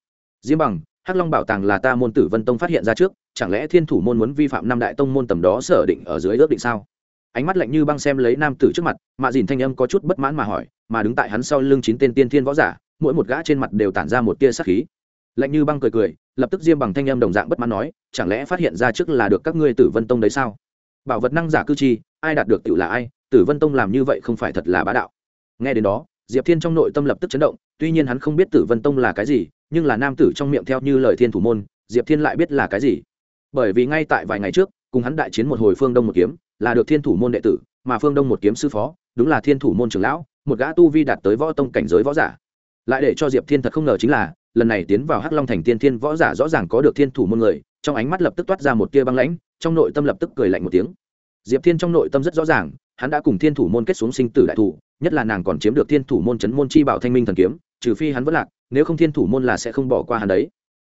Diêm bằng, hắc long bảo tàng là ta môn tử vân tông phát hiện ra trước, chẳng lẽ thiên thủ môn muốn vi phạm năm đại tông môn tầm đó sở định ở dưới ước định sao? Ánh mắt lạnh như băng xem lấy nam tử trước mặt mạ dìn thanh âm có chút bất mãn mà hỏi, mà đứng tại hắn sau lưng chín tên tiên thiên võ giả, mỗi một gã trên mặt đều tản ra một tia sắc khí. Lạnh như băng cười cười, lập tức diêm bằng thanh âm đồng dạng bất mãn nói, chẳng lẽ phát hiện ra trước là được các ngươi tử vân tông đấy sao? Bảo vật năng giả cư chi, ai đạt được tự là ai, tử vân tông làm như vậy không phải thật là bá đạo. Nghe đến đó, diệp thiên trong nội tâm lập tức chấn động, tuy nhiên hắn không biết tử vân tông là cái gì, nhưng là nam tử trong miệng theo như lời thiên thủ môn, diệp thiên lại biết là cái gì. Bởi vì ngay tại vài ngày trước, cùng hắn đại chiến một hồi phương đông một kiếm là được thiên thủ môn đệ tử, mà phương đông một kiếm sư phó, đúng là thiên thủ môn trưởng lão, một gã tu vi đạt tới võ tông cảnh giới võ giả. Lại để cho diệp thiên thật không ngờ chính là, lần này tiến vào hắc long thành tiên thiên võ giả rõ ràng có được thiên thủ môn người, trong ánh mắt lập tức toát ra một tia băng lãnh, trong nội tâm lập tức cười lạnh một tiếng. Diệp thiên trong nội tâm rất rõ ràng, hắn đã cùng thiên thủ môn kết xuống sinh tử đại thủ, nhất là nàng còn chiếm được thiên thủ môn chấn môn chi bảo thanh minh thần kiếm, trừ phi hắn vẫn lạc, nếu không thiên thủ môn là sẽ không bỏ qua hắn đấy.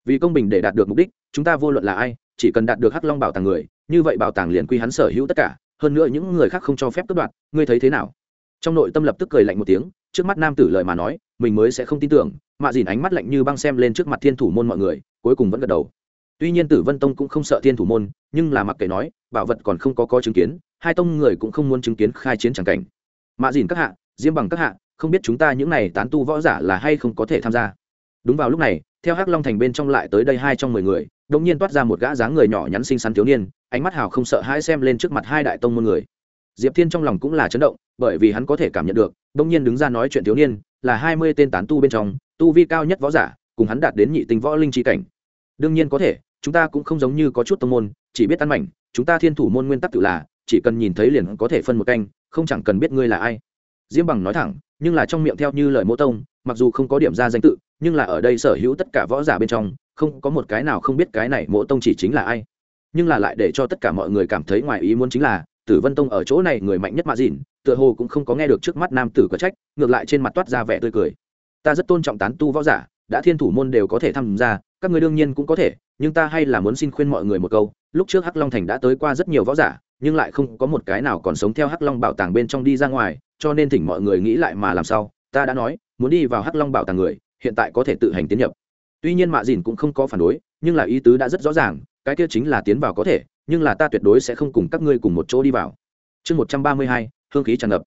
Vì công bình để đạt được mục đích, chúng ta vô luận là ai chỉ cần đạt được hắc long bảo tàng người, như vậy bảo tàng liền quy hắn sở hữu tất cả, hơn nữa những người khác không cho phép cướp đoạt, ngươi thấy thế nào? Trong nội tâm lập tức cười lạnh một tiếng, trước mắt nam tử lời mà nói, mình mới sẽ không tin tưởng, mạ dìn ánh mắt lạnh như băng xem lên trước mặt thiên thủ môn mọi người, cuối cùng vẫn gật đầu. Tuy nhiên tử vân tông cũng không sợ thiên thủ môn, nhưng là mặc kệ nói, bảo vật còn không có có chứng kiến, hai tông người cũng không muốn chứng kiến khai chiến chẳng cảnh. Mạ dìn các hạ, diêm bằng các hạ, không biết chúng ta những này tán tu võ giả là hay không có thể tham gia. Đúng vào lúc này, theo hắc long thành bên trong lại tới đây hai trong mười người đông nhiên toát ra một gã dáng người nhỏ nhắn xinh xắn thiếu niên, ánh mắt hào không sợ hãi xem lên trước mặt hai đại tông môn người. Diệp thiên trong lòng cũng là chấn động, bởi vì hắn có thể cảm nhận được đông nhiên đứng ra nói chuyện thiếu niên, là hai mươi tên tán tu bên trong, tu vi cao nhất võ giả, cùng hắn đạt đến nhị tinh võ linh trí cảnh. Đương nhiên có thể, chúng ta cũng không giống như có chút tông môn, chỉ biết ăn mảnh, chúng ta thiên thủ môn nguyên tắc tự là, chỉ cần nhìn thấy liền có thể phân một canh, không chẳng cần biết ngươi là ai. Diêm bằng nói thẳng, nhưng là trong miệng theo như lời mô tông, mặc dù không có điểm ra danh tự, nhưng là ở đây sở hữu tất cả võ giả bên trong không có một cái nào không biết cái này mộ tông chỉ chính là ai. Nhưng là lại để cho tất cả mọi người cảm thấy ngoài ý muốn chính là, tử vân tông ở chỗ này người mạnh nhất mạ dìn tựa hồ cũng không có nghe được trước mắt nam tử có trách, ngược lại trên mặt toát ra vẻ tươi cười. Ta rất tôn trọng tán tu võ giả, đã thiên thủ môn đều có thể tham gia, các người đương nhiên cũng có thể, nhưng ta hay là muốn xin khuyên mọi người một câu, lúc trước hắc long thành đã tới qua rất nhiều võ giả, nhưng lại không có một cái nào còn sống theo hắc long bảo tàng bên trong đi ra ngoài, cho nên thỉnh mọi người nghĩ lại mà làm sao, ta đã nói, muốn đi vào hắc long bảo tàng người, hiện tại có thể tự hành tiến nhập tuy nhiên mạ dìn cũng không có phản đối, nhưng là ý tứ đã rất rõ ràng, cái kia chính là tiến vào có thể, nhưng là ta tuyệt đối sẽ không cùng các ngươi cùng một chỗ đi vào. Chương một trăm ba mươi hai, hương khí tràn ngập.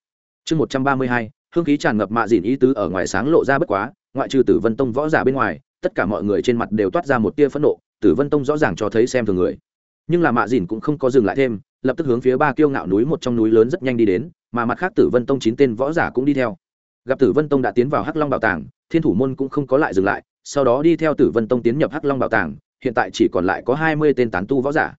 Chương một trăm ba mươi hai, hương khí tràn ngập mạ dìn ý tứ ở ngoài sáng lộ ra bất quá, ngoại trừ tử vân tông võ giả bên ngoài, tất cả mọi người trên mặt đều toát ra một tia phẫn nộ, tử vân tông rõ ràng cho thấy xem thường người. Nhưng là mạ dìn cũng không có dừng lại thêm, lập tức hướng phía ba kiêu ngạo núi một trong núi lớn rất nhanh đi đến, mà mặt khác tử vân tông chín tên võ giả cũng đi theo. Gặp tử vân tông đã tiến vào hắc long bảo tàng, thiên thủ môn cũng không có lại dừng lại sau đó đi theo tử vân tông tiến nhập hắc long bảo tàng, hiện tại chỉ còn lại có hai mươi tên tán tu võ giả.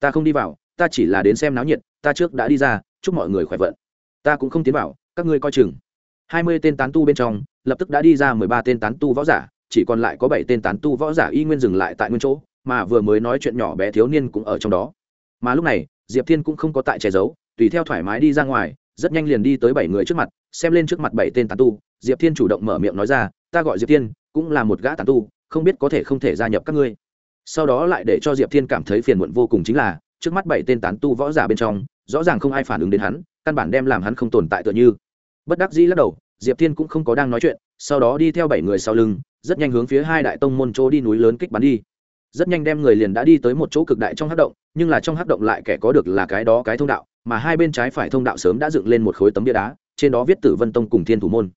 Ta không đi vào, ta chỉ là đến xem náo nhiệt, ta trước đã đi ra, chúc mọi người khỏe vận. Ta cũng không tiến vào, các ngươi coi chừng. Hai mươi tên tán tu bên trong, lập tức đã đi ra mười ba tên tán tu võ giả, chỉ còn lại có bảy tên tán tu võ giả y nguyên dừng lại tại nguyên chỗ, mà vừa mới nói chuyện nhỏ bé thiếu niên cũng ở trong đó. Mà lúc này, diệp thiên cũng không có tại che giấu, tùy theo thoải mái đi ra ngoài, rất nhanh liền đi tới bảy người trước mặt, xem lên trước mặt bảy tên tán tu. Diệp thiên chủ động mở miệng nói ra, ta gọi diệp thiên cũng là một gã tán tu, không biết có thể không thể gia nhập các ngươi. Sau đó lại để cho diệp thiên cảm thấy phiền muộn vô cùng chính là, trước mắt bảy tên tán tu võ giả bên trong, rõ ràng không ai phản ứng đến hắn, căn bản đem làm hắn không tồn tại tựa như. Bất đắc dĩ lắc đầu, diệp thiên cũng không có đang nói chuyện, sau đó đi theo bảy người sau lưng, rất nhanh hướng phía hai đại tông môn chỗ đi núi lớn kích bắn đi. Rất nhanh đem người liền đã đi tới một chỗ cực đại trong hắc động, nhưng là trong hắc động lại kẻ có được là cái đó cái thông đạo, mà hai bên trái phải thông đạo sớm đã dựng lên một khối tấm bia đá, trên đó viết tử vân tông cùng thiên thủ môn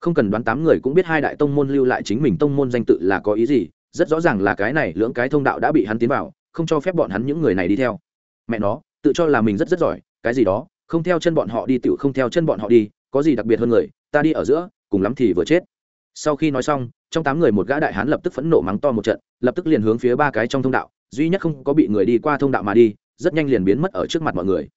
không cần đoán tám người cũng biết hai đại tông môn lưu lại chính mình tông môn danh tự là có ý gì, rất rõ ràng là cái này lưỡng cái thông đạo đã bị hắn tiến vào, không cho phép bọn hắn những người này đi theo. Mẹ nó, tự cho là mình rất rất giỏi, cái gì đó, không theo chân bọn họ đi tự không theo chân bọn họ đi, có gì đặc biệt hơn người, ta đi ở giữa, cùng lắm thì vừa chết. Sau khi nói xong, trong tám người một gã đại hán lập tức phẫn nộ mắng to một trận, lập tức liền hướng phía ba cái trong thông đạo, duy nhất không có bị người đi qua thông đạo mà đi, rất nhanh liền biến mất ở trước mặt mọi người.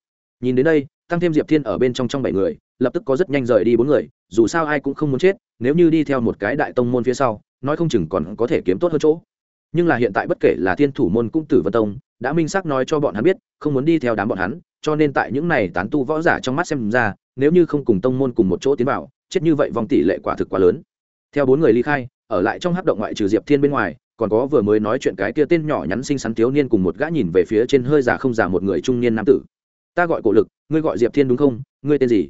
Nhìn đến đây tăng thêm diệp thiên ở bên trong trong bảy người, lập tức có rất nhanh rời đi bốn người, dù sao ai cũng không muốn chết, nếu như đi theo một cái đại tông môn phía sau, nói không chừng còn có thể kiếm tốt hơn chỗ. Nhưng là hiện tại bất kể là thiên thủ môn cũng tử vân tông, đã minh xác nói cho bọn hắn biết, không muốn đi theo đám bọn hắn, cho nên tại những này tán tu võ giả trong mắt xem ra, nếu như không cùng tông môn cùng một chỗ tiến vào, chết như vậy vòng tỷ lệ quả thực quá lớn. Theo bốn người ly khai, ở lại trong hắc động ngoại trừ diệp thiên bên ngoài, còn có vừa mới nói chuyện cái kia tên nhỏ nhắn xinh xắn thiếu niên cùng một gã nhìn về phía trên hơi già không già một người trung niên nam tử ta gọi cổ lực, ngươi gọi diệp thiên đúng không? Ngươi tên gì?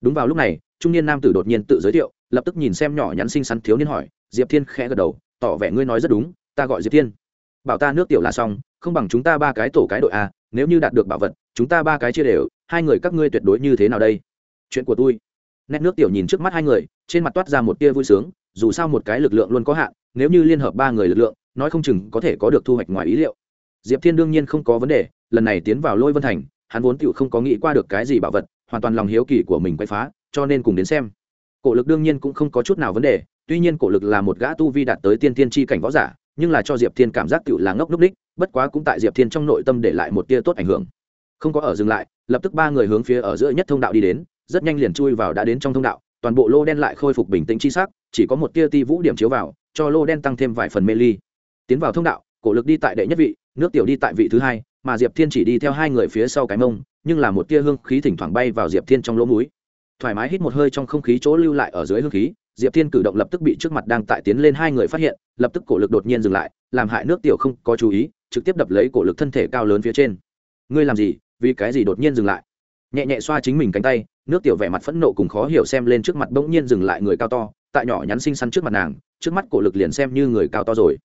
Đúng vào lúc này, trung niên nam tử đột nhiên tự giới thiệu, lập tức nhìn xem nhỏ nhắn xinh xắn thiếu niên hỏi, diệp thiên khẽ gật đầu, tỏ vẻ ngươi nói rất đúng, ta gọi diệp thiên. Bảo ta nước tiểu là xong, không bằng chúng ta ba cái tổ cái đội a, nếu như đạt được bảo vật, chúng ta ba cái chia đều, hai người các ngươi tuyệt đối như thế nào đây? Chuyện của tôi. Nét nước tiểu nhìn trước mắt hai người, trên mặt toát ra một tia vui sướng, dù sao một cái lực lượng luôn có hạn, nếu như liên hợp ba người lực lượng, nói không chừng có thể có được thu hoạch ngoài ý liệu. Diệp thiên đương nhiên không có vấn đề, lần này tiến vào lôi vân thành hắn vốn tựu không có nghĩ qua được cái gì bảo vật, hoàn toàn lòng hiếu kỳ của mình quay phá, cho nên cùng đến xem. Cổ lực đương nhiên cũng không có chút nào vấn đề, tuy nhiên cổ lực là một gã tu vi đạt tới tiên tiên tri cảnh võ giả, nhưng là cho diệp thiên cảm giác tựu là ngốc núc đích bất quá cũng tại diệp thiên trong nội tâm để lại một tia tốt ảnh hưởng. Không có ở dừng lại, lập tức ba người hướng phía ở giữa nhất thông đạo đi đến, rất nhanh liền chui vào đã đến trong thông đạo, toàn bộ lô đen lại khôi phục bình tĩnh chi sắc, chỉ có một tia ti vũ điểm chiếu vào, cho lô đen tăng thêm vài phần mê ly. Tiến vào thông đạo, cổ lực đi tại đệ nhất vị, nước tiểu đi tại vị thứ hai mà diệp thiên chỉ đi theo hai người phía sau cái mông, nhưng là một tia hương khí thỉnh thoảng bay vào diệp thiên trong lỗ mũi. Thoải mái hít một hơi trong không khí chỗ lưu lại ở dưới hương khí, diệp thiên cử động lập tức bị trước mặt đang tại tiến lên hai người phát hiện, lập tức cổ lực đột nhiên dừng lại, làm hại nước tiểu không có chú ý, trực tiếp đập lấy cổ lực thân thể cao lớn phía trên. Ngươi làm gì? Vì cái gì đột nhiên dừng lại? Nhẹ nhẹ xoa chính mình cánh tay, nước tiểu vẻ mặt phẫn nộ cùng khó hiểu xem lên trước mặt bỗng nhiên dừng lại người cao to, tại nhỏ nhắn xinh xắn trước mặt nàng, trước mắt cổ lực liền xem như người cao to rồi.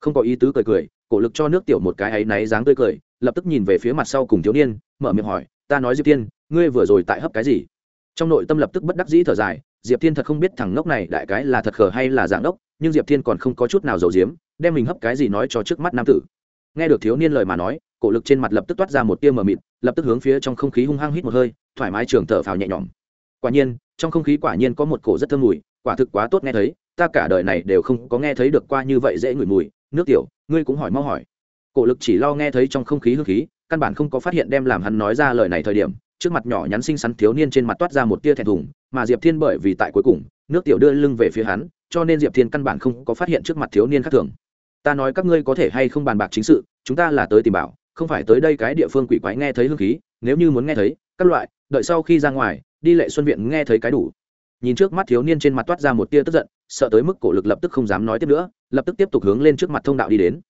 Không có ý tứ cười cười cổ lực cho nước tiểu một cái áy náy dáng tươi cười, lập tức nhìn về phía mặt sau cùng thiếu niên, mở miệng hỏi, ta nói diệp tiên ngươi vừa rồi tại hấp cái gì? Trong nội tâm lập tức bất đắc dĩ thở dài, diệp thiên thật không biết thằng ngốc này đại cái là thật khờ hay là dạng đốc, nhưng diệp thiên còn không có chút nào giấu diếm đem mình hấp cái gì nói cho trước mắt nam tử. Nghe được thiếu niên lời mà nói, cổ lực trên mặt lập tức toát ra một tia mờ mịt, lập tức hướng phía trong không khí hung hăng hít một hơi, thoải mái trường thở phào nhẹ nhõm. Quả nhiên, trong không khí quả nhiên có một cổ rất thơm mùi, quả thực quá tốt nghe thấy, ta cả đời này đều không có nghe thấy được qua như vậy dễ ngửi mùi, nước tiểu ngươi cũng hỏi mau hỏi. Cổ lực chỉ lo nghe thấy trong không khí hương khí, căn bản không có phát hiện đem làm hắn nói ra lời này thời điểm, trước mặt nhỏ nhắn xinh xắn thiếu niên trên mặt toát ra một tia thẹn thùng, mà diệp thiên bởi vì tại cuối cùng, nước tiểu đưa lưng về phía hắn, cho nên diệp thiên căn bản không có phát hiện trước mặt thiếu niên khác thường. Ta nói các ngươi có thể hay không bàn bạc chính sự, chúng ta là tới tìm bảo, không phải tới đây cái địa phương quỷ quái nghe thấy hương khí, nếu như muốn nghe thấy, các loại, đợi sau khi ra ngoài, đi lệ xuân viện nghe thấy cái đủ. Nhìn trước mắt thiếu niên trên mặt toát ra một tia tức giận, sợ tới mức cổ lực lập tức không dám nói tiếp nữa lập tức tiếp tục hướng lên trước mặt thông đạo đi đến.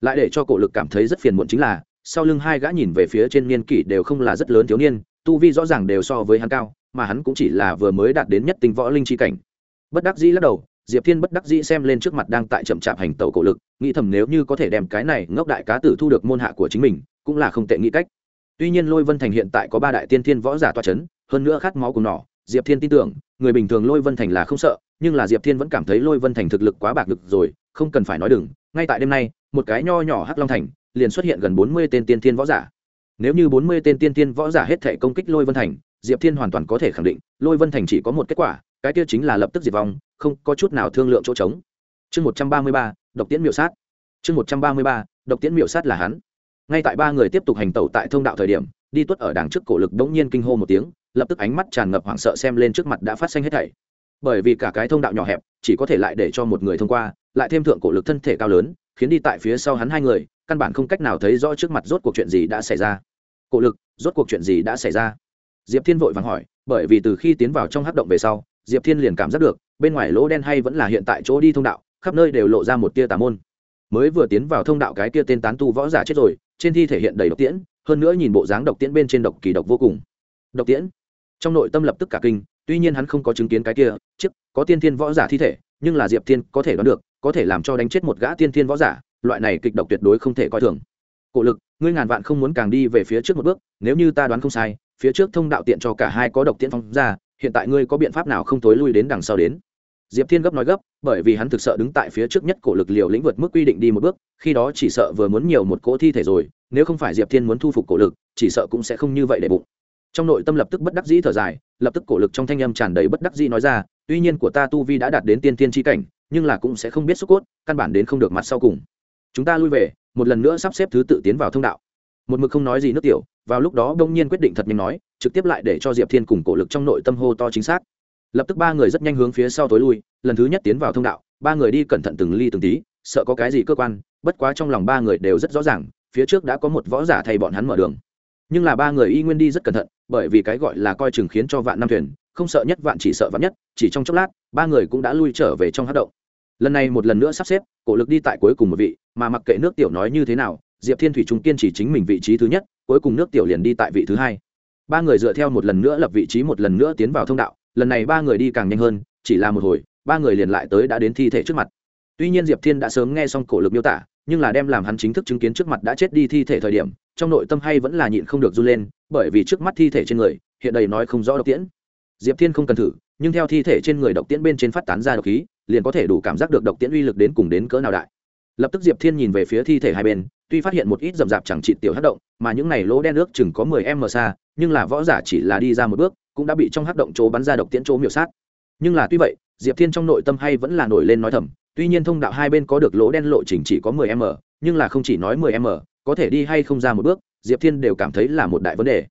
Lại để cho cổ lực cảm thấy rất phiền muộn chính là, sau lưng hai gã nhìn về phía trên niên kỷ đều không là rất lớn thiếu niên, tu vi rõ ràng đều so với hắn cao, mà hắn cũng chỉ là vừa mới đạt đến nhất tinh võ linh chi cảnh. Bất đắc dĩ lắc đầu, diệp thiên bất đắc dĩ xem lên trước mặt đang tại chậm chạp hành tàu cổ lực, nghĩ thầm nếu như có thể đem cái này ngốc đại cá tử thu được môn hạ của chính mình, cũng là không tệ nghĩ cách. Tuy nhiên lôi vân thành hiện tại có ba đại tiên thiên võ giả toa c h ấ n hơn nữa khát máu cùng nỏ diệp thiên tin tưởng, người bình thường lôi vân thành là không sợ nhưng là diệp thiên vẫn cảm thấy lôi vân thành thực lực quá bạc lực rồi, không cần phải nói đừng. Ngay tại đêm nay, một cái nho nhỏ hắc long thành liền xuất hiện gần bốn mươi tên tiên thiên võ giả. Nếu như bốn mươi tên tiên thiên võ giả hết thể công kích lôi vân thành, diệp thiên hoàn toàn có thể khẳng định, lôi vân thành chỉ có một kết quả, cái kia chính là lập tức diệt vong, không có chút nào thương lượng chỗ trống. Chương một trăm ba mươi ba, độc tiễn miểu sát. Chương một trăm ba mươi ba, độc tiễn miểu sát là hắn. Ngay tại ba người tiếp tục hành tẩu tại thông đạo thời điểm, đi tuất ở đằng trước cổ lực bỗng nhiên kinh hô một tiếng, lập tức ánh mắt tràn ngập hoảng sợ xem lên trước mặt đã phát xanh hết thảy bởi vì cả cái thông đạo nhỏ hẹp, chỉ có thể lại để cho một người thông qua, lại thêm thượng cổ lực thân thể cao lớn, khiến đi tại phía sau hắn hai người, căn bản không cách nào thấy rõ trước mặt rốt cuộc chuyện gì đã xảy ra. Cổ lực, rốt cuộc chuyện gì đã xảy ra? Diệp thiên vội vàng hỏi, bởi vì từ khi tiến vào trong hát động về sau, diệp thiên liền cảm giác được, bên ngoài lỗ đen hay vẫn là hiện tại chỗ đi thông đạo, khắp nơi đều lộ ra một tia tà môn. Mới vừa tiến vào thông đạo cái tia tên tán tu võ giả chết rồi, trên thi thể hiện đầy độc tiễn, hơn nữa nhìn bộ dáng độc tiễn bên trên độc kỳ độc vô cùng. Độc tiễn? Trong nội tâm lập tức cả kinh tuy nhiên hắn không có chứng kiến cái kia trước có tiên thiên võ giả thi thể, nhưng là diệp thiên có thể đoán được, có thể làm cho đánh chết một gã tiên thiên võ giả, loại này kịch độc tuyệt đối không thể coi thường. Cổ lực, ngươi ngàn vạn không muốn càng đi về phía trước một bước, nếu như ta đoán không sai, phía trước thông đạo tiện cho cả hai có độc tiễn phong ra, hiện tại ngươi có biện pháp nào không tối lui đến đằng sau đến? Diệp thiên gấp nói gấp, bởi vì hắn thực sợ đứng tại phía trước nhất cổ lực liều lĩnh vượt mức quy định đi một bước, khi đó chỉ sợ vừa muốn nhiều một cỗ thi thể rồi, nếu không phải diệp thiên muốn thu phục cổ lực, chỉ sợ cũng sẽ không như vậy để bụng. Trong nội tâm lập tức bất đắc dĩ thở dài lập tức cổ lực trong thanh âm tràn đầy bất đắc dĩ nói ra, tuy nhiên của ta tu vi đã đạt đến tiên tiên tri cảnh, nhưng là cũng sẽ không biết xúc cốt, căn bản đến không được mặt sau cùng. Chúng ta lui về, một lần nữa sắp xếp thứ tự tiến vào thông đạo. Một mực không nói gì nước tiểu, vào lúc đó đông nhiên quyết định thật nhanh nói, trực tiếp lại để cho diệp thiên cùng cổ lực trong nội tâm hô to chính xác. Lập tức ba người rất nhanh hướng phía sau tối lui, lần thứ nhất tiến vào thông đạo, ba người đi cẩn thận từng ly từng tí, sợ có cái gì cơ quan, bất quá trong lòng ba người đều rất rõ ràng, phía trước đã có một võ giả thay bọn hắn mở đường. Nhưng là ba người y nguyên đi rất cẩn thận bởi vì cái gọi là coi chừng khiến cho vạn năm thuyền, không sợ nhất vạn chỉ sợ vạn nhất, chỉ trong chốc lát, ba người cũng đã lui trở về trong hát động. Lần này một lần nữa sắp xếp, cổ lực đi tại cuối cùng một vị, mà mặc kệ nước tiểu nói như thế nào, diệp thiên thủy trung kiên chỉ chính mình vị trí thứ nhất, cuối cùng nước tiểu liền đi tại vị thứ hai. Ba người dựa theo một lần nữa lập vị trí một lần nữa tiến vào thông đạo, lần này ba người đi càng nhanh hơn, chỉ là một hồi, ba người liền lại tới đã đến thi thể trước mặt. Tuy nhiên diệp thiên đã sớm nghe xong cổ lực miêu tả, nhưng là đem làm hắn chính thức chứng kiến trước mặt đã chết đi thi thể thời điểm trong nội tâm hay vẫn là nhịn không được run lên, bởi vì trước mắt thi thể trên người, hiện đầy nói không rõ độc tiễn. Diệp thiên không cần thử, nhưng theo thi thể trên người độc tiễn bên trên phát tán ra độc khí, liền có thể đủ cảm giác được độc tiễn uy lực đến cùng đến cỡ nào đại. Lập tức diệp thiên nhìn về phía thi thể hai bên, tuy phát hiện một ít rậm rạp chẳng trị tiểu hắc động, mà những này lỗ đen nước chừng có mười m xa, nhưng là võ giả chỉ là đi ra một bước, cũng đã bị trong hắc động chỗ bắn ra độc tiễn chỗ miểu sát. Nhưng là tuy vậy, diệp thiên trong nội tâm hay vẫn là nổi lên nói thầm, tuy nhiên thông đạo hai bên có được lỗ đen lộ trình chỉ có mười m nhưng là không chỉ nói mười m có thể đi hay không ra một bước, diệp thiên đều cảm thấy là một đại vấn đề.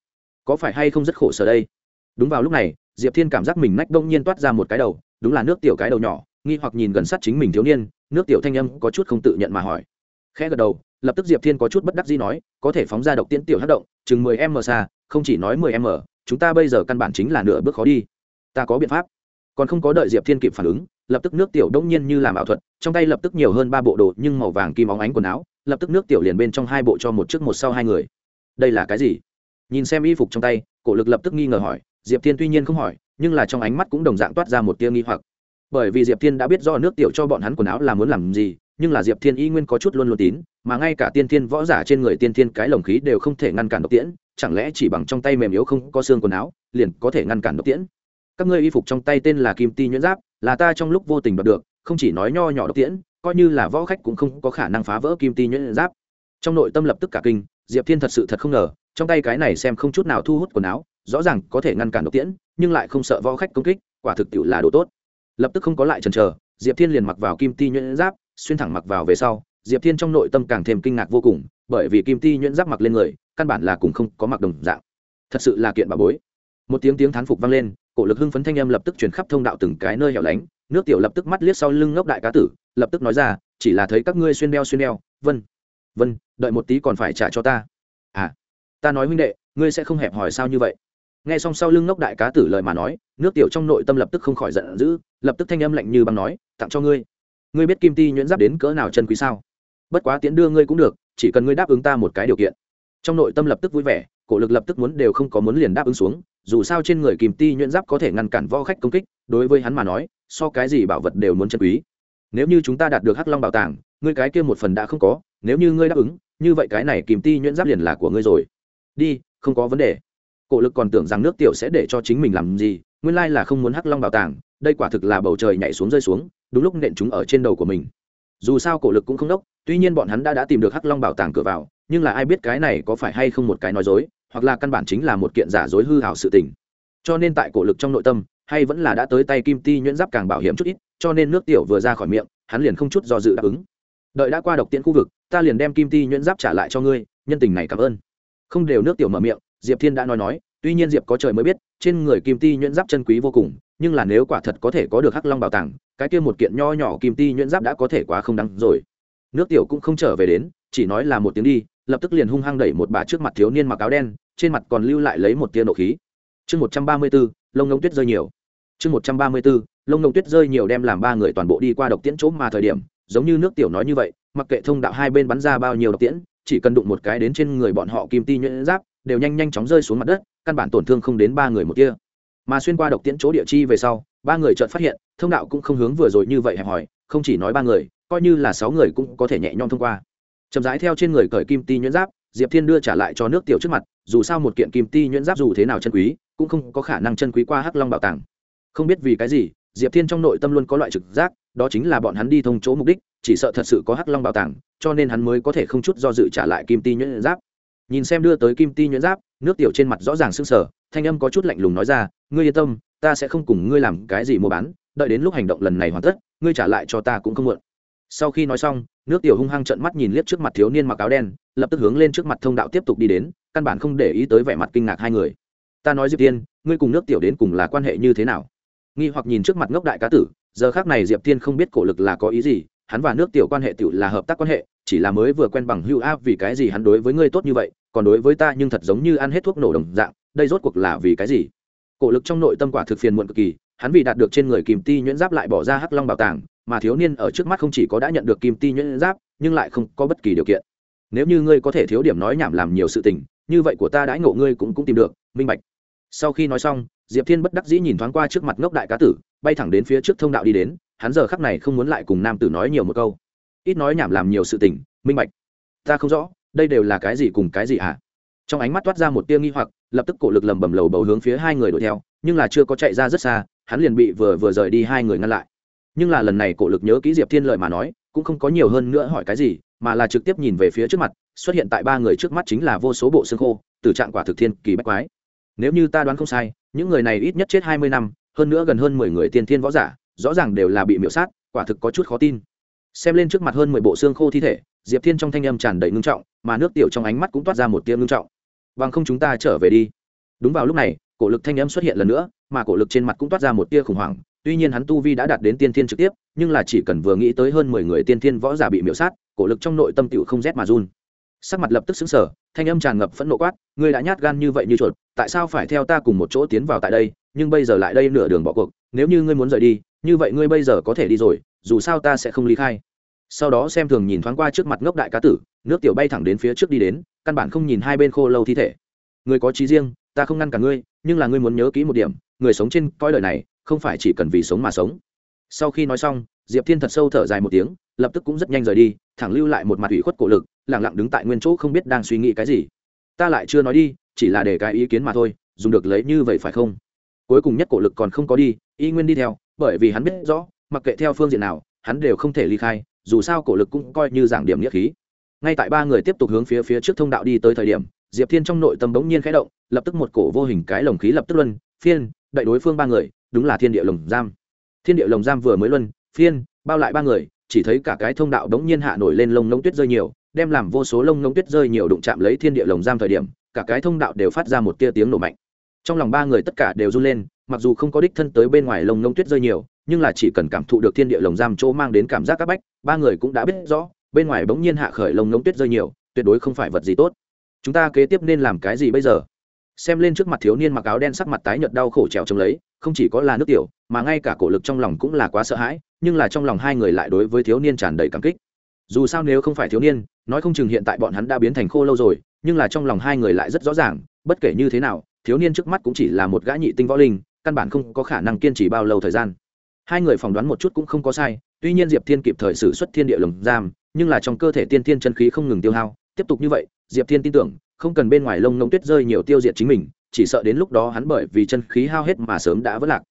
Có phải hay không rất khổ sở đây? Đúng vào lúc này, diệp thiên cảm giác mình nách đông nhiên toát ra một cái đầu, đúng là nước tiểu cái đầu nhỏ, nghi hoặc nhìn gần sát chính mình thiếu niên, nước tiểu thanh âm có chút không tự nhận mà hỏi. Khẽ gật đầu, lập tức diệp thiên có chút bất đắc dĩ nói, có thể phóng ra độc tiễn tiểu hát động, chừng mười m xa, không chỉ nói mười m chúng ta bây giờ căn bản chính là nửa bước khó đi. Ta có biện pháp. Còn không có đợi diệp thiên kịp phản ứng, lập tức nước tiểu đông nhiên như làm ảo thuật, trong tay lập tức nhiều hơn ba bộ đồ, nhưng màu vàng kim óng ánh quần áo lập tức nước tiểu liền bên trong hai bộ cho một trước một sau hai người. Đây là cái gì? Nhìn xem y phục trong tay, cổ lực lập tức nghi ngờ hỏi, diệp thiên tuy nhiên không hỏi, nhưng là trong ánh mắt cũng đồng dạng toát ra một tia nghi hoặc. Bởi vì diệp thiên đã biết do nước tiểu cho bọn hắn quần áo là muốn làm gì, nhưng là diệp thiên y nguyên có chút luôn luôn tín, mà ngay cả tiên thiên võ giả trên người tiên thiên cái lồng khí đều không thể ngăn cản độc tiễn, chẳng lẽ chỉ bằng trong tay mềm yếu không có xương quần áo, liền có thể ngăn cản độc tiễn? Các ngươi y phục trong tay tên là kim ti nhuyễn giáp, là ta trong lúc vô tình đoạt được, không chỉ nói nho nhỏ độc tiễn coi như là võ khách cũng không có khả năng phá vỡ kim ti nhuyễn giáp. Trong nội tâm lập tức cả kinh, diệp thiên thật sự thật không ngờ, trong tay cái này xem không chút nào thu hút quần áo, rõ ràng có thể ngăn cản độc tiễn, nhưng lại không sợ võ khách công kích, quả thực tiệu là đồ tốt. Lập tức không có lại chần chờ, diệp thiên liền mặc vào kim ti nhuyễn giáp, xuyên thẳng mặc vào về sau, diệp thiên trong nội tâm càng thêm kinh ngạc vô cùng, bởi vì kim ti nhuyễn giáp mặc lên người, căn bản là cùng không có mặc đồng dạng. Thật sự là kiện bà bối. Một tiếng tiếng thán phục vang lên, cổ lực hưng phấn thanh âm lập tức chuyển khắp thông đạo từng cái nơi hẻo lánh nước tiểu lập tức mắt liếc sau lưng ngốc đại cá tử, lập tức nói ra, chỉ là thấy các ngươi xuyên đeo xuyên đeo, vân vân, đợi một tí còn phải trả cho ta. À ta nói huynh đệ, ngươi sẽ không hẹp hỏi sao như vậy? Nghe xong sau lưng ngốc đại cá tử lời mà nói, nước tiểu trong nội tâm lập tức không khỏi giận dữ, lập tức thanh âm lạnh như băng nói, tặng cho ngươi. Ngươi biết kim ti nhuyễn giáp đến cỡ nào chân quý sao? Bất quá tiễn đưa ngươi cũng được, chỉ cần ngươi đáp ứng ta một cái điều kiện. Trong nội tâm lập tức vui vẻ, cổ lực lập tức muốn đều không có muốn liền đáp ứng xuống dù sao trên người kim ti nhuyễn giáp có thể ngăn cản võ khách công kích, đối với hắn mà nói, so cái gì bảo vật đều muốn chân quý. Nếu như chúng ta đạt được hắc long bảo tàng, ngươi cái kia một phần đã không có, nếu như ngươi đáp ứng, như vậy cái này kim ti nhuyễn giáp liền là của ngươi rồi. Đi, không có vấn đề. Cổ lực còn tưởng rằng nước tiểu sẽ để cho chính mình làm gì, nguyên lai là không muốn hắc long bảo tàng, đây quả thực là bầu trời nhảy xuống rơi xuống, đúng lúc nện chúng ở trên đầu của mình. Dù sao cổ lực cũng không đốc, tuy nhiên bọn hắn đã đã tìm được hắc long bảo tàng cửa vào, nhưng là ai biết cái này có phải hay không một cái nói dối hoặc là căn bản chính là một kiện giả dối hư hảo sự tình. Cho nên tại cổ lực trong nội tâm, hay vẫn là đã tới tay kim ti nhuyễn giáp càng bảo hiểm chút ít, cho nên nước tiểu vừa ra khỏi miệng, hắn liền không chút do dự đáp ứng. Đợi đã qua độc tiễn khu vực, ta liền đem kim ti nhuyễn giáp trả lại cho ngươi, nhân tình này cảm ơn. Không đều nước tiểu mở miệng, diệp thiên đã nói nói, tuy nhiên diệp có trời mới biết, trên người kim ti nhuyễn giáp chân quý vô cùng, nhưng là nếu quả thật có thể có được hắc long bảo tàng, cái kia một kiện nho nhỏ kim ti nhuyễn giáp đã có thể quá không đáng rồi. Nước tiểu cũng không trở về đến, chỉ nói là một tiếng đi, lập tức liền hung hăng đẩy một bà trước mặt thiếu niên mặc áo đen trên mặt còn lưu lại lấy một tia nộ khí. Chương một trăm ba mươi bốn, lông ngông tuyết rơi nhiều. Chương một trăm ba mươi bốn, lông ngông tuyết rơi nhiều đem làm ba người toàn bộ đi qua độc tiễn chỗ mà thời điểm giống như nước tiểu nói như vậy mặc kệ thông đạo hai bên bắn ra bao nhiêu độc tiễn chỉ cần đụng một cái đến trên người bọn họ kim ti nhuyễn giáp đều nhanh nhanh chóng rơi xuống mặt đất căn bản tổn thương không đến ba người một kia mà xuyên qua độc tiễn chỗ địa chi về sau ba người chợt phát hiện thông đạo cũng không hướng vừa rồi như vậy hẹp hòi không chỉ nói ba người coi như là sáu người cũng có thể nhẹ nhõm thông qua. Chậm rãi theo trên người cởi kim ti nhuyễn giáp diệp thiên đưa trả lại cho nước tiểu trước mặt, dù sao một kiện kim ti nhuyễn giáp dù thế nào chân quý, cũng không có khả năng chân quý qua hắc long bảo tàng. Không biết vì cái gì, diệp thiên trong nội tâm luôn có loại trực giác, đó chính là bọn hắn đi thông chỗ mục đích, chỉ sợ thật sự có hắc long bảo tàng, cho nên hắn mới có thể không chút do dự trả lại kim ti nhuyễn giáp. Nhìn xem đưa tới kim ti nhuyễn giáp, nước tiểu trên mặt rõ ràng sưng sờ, thanh âm có chút lạnh lùng nói ra, ngươi yên tâm, ta sẽ không cùng ngươi làm cái gì mua bán, đợi đến lúc hành động lần này hoàn tất, ngươi trả lại cho ta cũng không muộn sau khi nói xong, nước tiểu hung hăng trận mắt nhìn liếc trước mặt thiếu niên mặc áo đen, lập tức hướng lên trước mặt thông đạo tiếp tục đi đến, căn bản không để ý tới vẻ mặt kinh ngạc hai người. Ta nói diệp tiên ngươi cùng nước tiểu đến cùng là quan hệ như thế nào? Nghi hoặc nhìn trước mặt ngốc đại cá tử, giờ khác này diệp tiên không biết cổ lực là có ý gì, hắn và nước tiểu quan hệ tiểu là hợp tác quan hệ, chỉ là mới vừa quen bằng hưu áp vì cái gì hắn đối với ngươi tốt như vậy, còn đối với ta nhưng thật giống như ăn hết thuốc nổ đồng dạng, đây rốt cuộc là vì cái gì? Cổ lực trong nội tâm quả thực phiền muộn cực kỳ, hắn vì đạt được trên người kìm ti nhuyễn giáp lại bỏ ra hắc long bảo tàng mà thiếu niên ở trước mắt không chỉ có đã nhận được kim ti nhuyễn giáp, nhưng lại không có bất kỳ điều kiện. Nếu như ngươi có thể thiếu điểm nói nhảm làm nhiều sự tình, như vậy của ta đãi ngộ ngươi cũng cũng tìm được, minh bạch. Sau khi nói xong, diệp thiên bất đắc dĩ nhìn thoáng qua trước mặt ngốc đại cá tử, bay thẳng đến phía trước thông đạo đi đến, hắn giờ khắc này không muốn lại cùng nam tử nói nhiều một câu. Ít nói nhảm làm nhiều sự tình, minh bạch. Ta không rõ, đây đều là cái gì cùng cái gì hả? À? trong ánh mắt toát ra một tia nghi hoặc, lập tức cổ lực lầm bầm lầu bầu hướng phía hai người đuổi theo, nhưng là chưa có chạy ra rất xa, hắn liền bị vừa vừa rời đi hai người ngăn lại nhưng là lần này cổ lực nhớ kỹ diệp thiên lợi mà nói, cũng không có nhiều hơn nữa hỏi cái gì, mà là trực tiếp nhìn về phía trước mặt, xuất hiện tại ba người trước mắt chính là vô số bộ xương khô từ trạng quả thực thiên kỳ bách quái. Nếu như ta đoán không sai, những người này ít nhất chết hai mươi năm, hơn nữa gần hơn mười người tiên thiên võ giả, rõ ràng đều là bị miễu sát, quả thực có chút khó tin. Xem lên trước mặt hơn mười bộ xương khô thi thể, diệp thiên trong thanh âm tràn đầy ngưng trọng, mà nước tiểu trong ánh mắt cũng toát ra một tia ngưng trọng. Bằng không chúng ta trở về đi. Đúng vào lúc này, cổ lực thanh âm xuất hiện lần nữa, mà cổ lực trên mặt cũng toát ra một tia khủng hoảng tuy nhiên hắn tu vi đã đạt đến tiên thiên trực tiếp, nhưng là chỉ cần vừa nghĩ tới hơn mười người tiên thiên võ giả bị miễu sát, cổ lực trong nội tâm tựu không rét mà run. Sắc mặt lập tức xứng sở thanh âm tràn ngập phẫn nộ quát, ngươi đã nhát gan như vậy như chuột, tại sao phải theo ta cùng một chỗ tiến vào tại đây, nhưng bây giờ lại đây nửa đường bỏ cuộc, nếu như ngươi muốn rời đi, như vậy ngươi bây giờ có thể đi rồi, dù sao ta sẽ không ly khai. Sau đó xem thường nhìn thoáng qua trước mặt ngốc đại cá tử, nước tiểu bay thẳng đến phía trước đi đến, căn bản không nhìn hai bên khô lâu thi thể. Người có trí riêng, ta không ngăn cả ngươi, nhưng là ngươi muốn nhớ kỹ một điểm, người sống trên coi đời này không phải chỉ cần vì sống mà sống. Sau khi nói xong, diệp thiên thật sâu thở dài một tiếng, lập tức cũng rất nhanh rời đi, thẳng lưu lại một mặt ủy khuất cổ lực, lẳng lặng đứng tại nguyên chỗ không biết đang suy nghĩ cái gì. Ta lại chưa nói đi, chỉ là để cái ý kiến mà thôi, dùng được lấy như vậy phải không? Cuối cùng nhất cổ lực còn không có đi, y nguyên đi theo, bởi vì hắn biết rõ, mặc kệ theo phương diện nào, hắn đều không thể ly khai, dù sao cổ lực cũng coi như giảng điểm nghĩa khí. Ngay tại ba người tiếp tục hướng phía phía trước thông đạo đi tới thời điểm, diệp thiên trong nội tâm bỗng nhiên khẽ động, lập tức một cổ vô hình cái lồng khí lập tức luân phiên đại đối phương ba người đúng là thiên địa lồng giam. Thiên địa lồng giam vừa mới luân, phiên, bao lại ba người, chỉ thấy cả cái thông đạo đống nhiên hạ nổi lên lông nông tuyết rơi nhiều, đem làm vô số lông nông tuyết rơi nhiều đụng chạm lấy thiên địa lồng giam thời điểm, cả cái thông đạo đều phát ra một tia tiếng nổ mạnh. Trong lòng ba người tất cả đều run lên, mặc dù không có đích thân tới bên ngoài lông nông tuyết rơi nhiều, nhưng là chỉ cần cảm thụ được thiên địa lồng giam chỗ mang đến cảm giác các bách, ba người cũng đã biết rõ, bên ngoài bỗng nhiên hạ khởi lông nông tuyết rơi nhiều, tuyệt đối không phải vật gì tốt. Chúng ta kế tiếp nên làm cái gì bây giờ? Xem lên trước mặt thiếu niên mặc áo đen sắc mặt tái nhợt đau khổ trèo trông lấy không chỉ có là nước tiểu, mà ngay cả cổ lực trong lòng cũng là quá sợ hãi, nhưng là trong lòng hai người lại đối với thiếu niên tràn đầy cảm kích. Dù sao nếu không phải thiếu niên, nói không chừng hiện tại bọn hắn đã biến thành khô lâu rồi, nhưng là trong lòng hai người lại rất rõ ràng, bất kể như thế nào, thiếu niên trước mắt cũng chỉ là một gã nhị tinh võ linh, căn bản không có khả năng kiên trì bao lâu thời gian. Hai người phỏng đoán một chút cũng không có sai, tuy nhiên diệp thiên kịp thời xử xuất thiên địa lồng giam, nhưng là trong cơ thể tiên thiên chân khí không ngừng tiêu hao, tiếp tục như vậy, diệp thiên tin tưởng, không cần bên ngoài lông nông tuyết rơi nhiều tiêu diệt chính mình chỉ sợ đến lúc đó hắn bởi vì chân khí hao hết mà sớm đã vỡ lạc.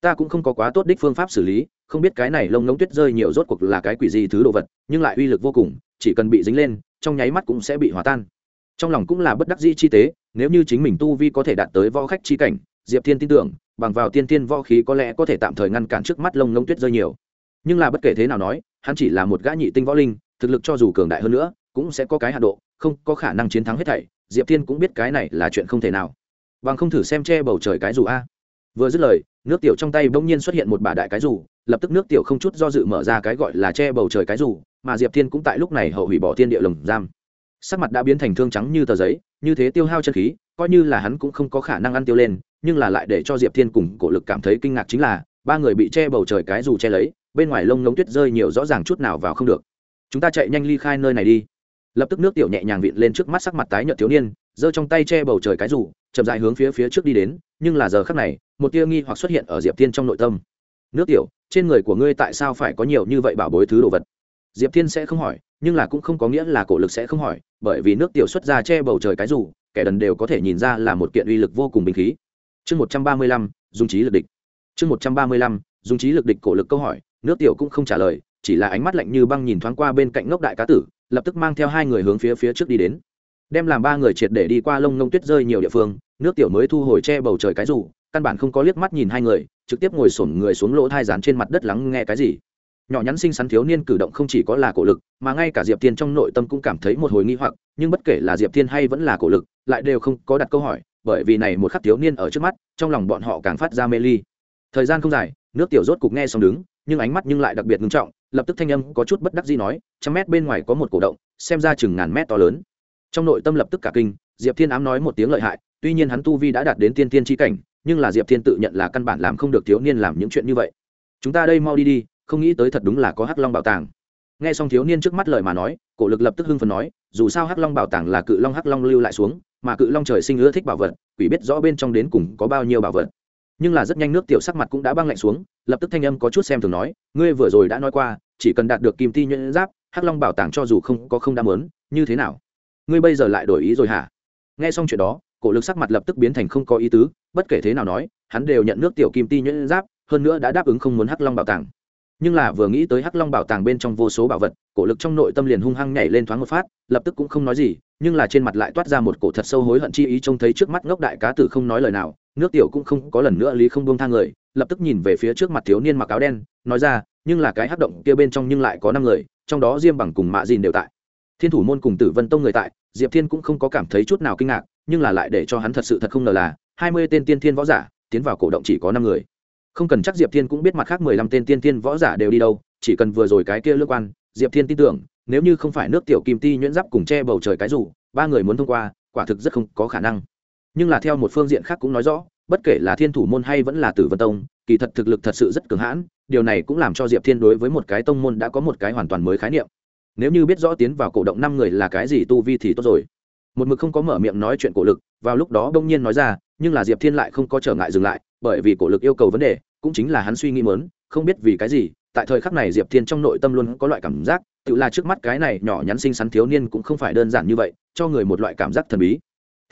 Ta cũng không có quá tốt đích phương pháp xử lý, không biết cái này lông ngống tuyết rơi nhiều rốt cuộc là cái quỷ gì thứ đồ vật, nhưng lại uy lực vô cùng, chỉ cần bị dính lên, trong nháy mắt cũng sẽ bị hòa tan. Trong lòng cũng là bất đắc dĩ chi tế, nếu như chính mình tu vi có thể đạt tới võ khách chi cảnh, diệp thiên tin tưởng, bằng vào tiên tiên võ khí có lẽ có thể tạm thời ngăn cản trước mắt lông ngống tuyết rơi nhiều. Nhưng là bất kể thế nào nói, hắn chỉ là một gã nhị tinh võ linh, thực lực cho dù cường đại hơn nữa, cũng sẽ có cái hạ độ, không có khả năng chiến thắng hết thảy. Diệp thiên cũng biết cái này là chuyện không thể nào bằng không thử xem che bầu trời cái dù a. Vừa dứt lời, nước tiểu trong tay bỗng nhiên xuất hiện một bà đại cái dù, lập tức nước tiểu không chút do dự mở ra cái gọi là che bầu trời cái dù, mà diệp thiên cũng tại lúc này hậu hủy bỏ thiên địa lồng giam. Sắc mặt đã biến thành thương trắng như tờ giấy, như thế tiêu hao chân khí, coi như là hắn cũng không có khả năng ăn tiêu lên, nhưng là lại để cho diệp thiên cùng cổ lực cảm thấy kinh ngạc chính là, ba người bị che bầu trời cái dù che lấy, bên ngoài lông ngống tuyết rơi nhiều rõ ràng chút nào vào không được. Chúng ta chạy nhanh ly khai nơi này đi. Lập tức nước tiểu nhẹ nhàng vịn lên trước mắt sắc mặt tái nhợt thiếu niên giơ trong tay che bầu trời cái rủ, chậm rãi hướng phía phía trước đi đến, nhưng là giờ khắc này, một tia nghi hoặc xuất hiện ở diệp thiên trong nội tâm. Nước tiểu, trên người của ngươi tại sao phải có nhiều như vậy bảo bối thứ đồ vật? Diệp thiên sẽ không hỏi, nhưng là cũng không có nghĩa là cổ lực sẽ không hỏi, bởi vì nước tiểu xuất ra che bầu trời cái rủ, kẻ đần đều có thể nhìn ra là một kiện uy lực vô cùng bình khí. Chương một trăm ba mươi lăm, dùng trí lực địch. Chương một trăm ba mươi lăm, dùng trí lực địch cổ lực câu hỏi, nước tiểu cũng không trả lời, chỉ là ánh mắt lạnh như băng nhìn thoáng qua bên cạnh ngốc đại cá tử, lập tức mang theo hai người hướng phía phía trước đi đến đem làm ba người triệt để đi qua lông ngông tuyết rơi nhiều địa phương, nước tiểu mới thu hồi che bầu trời cái rủ, căn bản không có liếc mắt nhìn hai người, trực tiếp ngồi sổn người xuống lỗ thai rán trên mặt đất lắng nghe cái gì. Nhỏ nhắn xinh xắn thiếu niên cử động không chỉ có là cổ lực, mà ngay cả diệp thiên trong nội tâm cũng cảm thấy một hồi nghi hoặc, nhưng bất kể là diệp thiên hay vẫn là cổ lực, lại đều không có đặt câu hỏi, bởi vì này một khắc thiếu niên ở trước mắt, trong lòng bọn họ càng phát ra mê ly. Thời gian không dài, nước tiểu rốt cục nghe xong đứng, nhưng ánh mắt nhưng lại đặc biệt ngưng trọng, lập tức thanh âm có chút bất đắc dĩ nói, trăm mét bên ngoài có một cổ động, xem ra chừng ngàn mét to lớn trong nội tâm lập tức cả kinh, diệp thiên ám nói một tiếng lợi hại, tuy nhiên hắn tu vi đã đạt đến tiên tiên tri cảnh, nhưng là diệp thiên tự nhận là căn bản làm không được thiếu niên làm những chuyện như vậy. Chúng ta đây mau đi đi, không nghĩ tới thật đúng là có hắc long bảo tàng. Nghe xong thiếu niên trước mắt lời mà nói, cổ lực lập tức hưng phần nói, dù sao hắc long bảo tàng là cự long hắc long lưu lại xuống, mà cự long trời sinh ưa thích bảo vật, quỷ biết rõ bên trong đến cùng có bao nhiêu bảo vật. Nhưng là rất nhanh nước tiểu sắc mặt cũng đã băng lạnh xuống, lập tức thanh âm có chút xem thường nói, ngươi vừa rồi đã nói qua, chỉ cần đạt được kim ti nhuyễn giáp, hắc long bảo tàng cho dù không có không đam lớn như thế nào? Ngươi bây giờ lại đổi ý rồi hả? Nghe xong chuyện đó, cổ lực sắc mặt lập tức biến thành không có ý tứ, bất kể thế nào nói, hắn đều nhận nước tiểu kim ti nhuyễn giáp, hơn nữa đã đáp ứng không muốn hắc long bảo tàng. Nhưng là vừa nghĩ tới hắc long bảo tàng bên trong vô số bảo vật, cổ lực trong nội tâm liền hung hăng nhảy lên thoáng một phát, lập tức cũng không nói gì, nhưng là trên mặt lại toát ra một cổ thật sâu hối hận chi ý trông thấy trước mắt ngốc đại cá tử không nói lời nào, nước tiểu cũng không có lần nữa lý không buông thang người, lập tức nhìn về phía trước mặt thiếu niên mặc áo đen, nói ra, nhưng là cái hắc động kia bên trong nhưng lại có năm người, trong đó diêm bằng cùng mạ dìn đều tại thiên thủ môn cùng tử vân tông người tại, diệp thiên cũng không có cảm thấy chút nào kinh ngạc, nhưng là lại để cho hắn thật sự thật không ngờ là, hai mươi tên tiên thiên võ giả, tiến vào cổ động chỉ có năm người. Không cần chắc diệp thiên cũng biết mặt khác mười lăm tên tiên thiên võ giả đều đi đâu, chỉ cần vừa rồi cái kia lương quan, diệp thiên tin tưởng, nếu như không phải nước tiểu kim ti nhuyễn giáp cùng che bầu trời cái rủ, ba người muốn thông qua, quả thực rất không có khả năng. Nhưng là theo một phương diện khác cũng nói rõ, bất kể là thiên thủ môn hay vẫn là tử vân tông, kỳ thật thực lực thật sự rất cường hãn, điều này cũng làm cho diệp thiên đối với một cái tông môn đã có một cái hoàn toàn mới khái niệm nếu như biết rõ tiến vào cổ động năm người là cái gì tu vi thì tốt rồi. Một mực không có mở miệng nói chuyện cổ lực, vào lúc đó đông nhiên nói ra, nhưng là diệp thiên lại không có trở ngại dừng lại, bởi vì cổ lực yêu cầu vấn đề, cũng chính là hắn suy nghĩ mớn không biết vì cái gì, tại thời khắc này diệp thiên trong nội tâm luôn có loại cảm giác, tự là trước mắt cái này nhỏ nhắn xinh xắn thiếu niên cũng không phải đơn giản như vậy, cho người một loại cảm giác thần bí.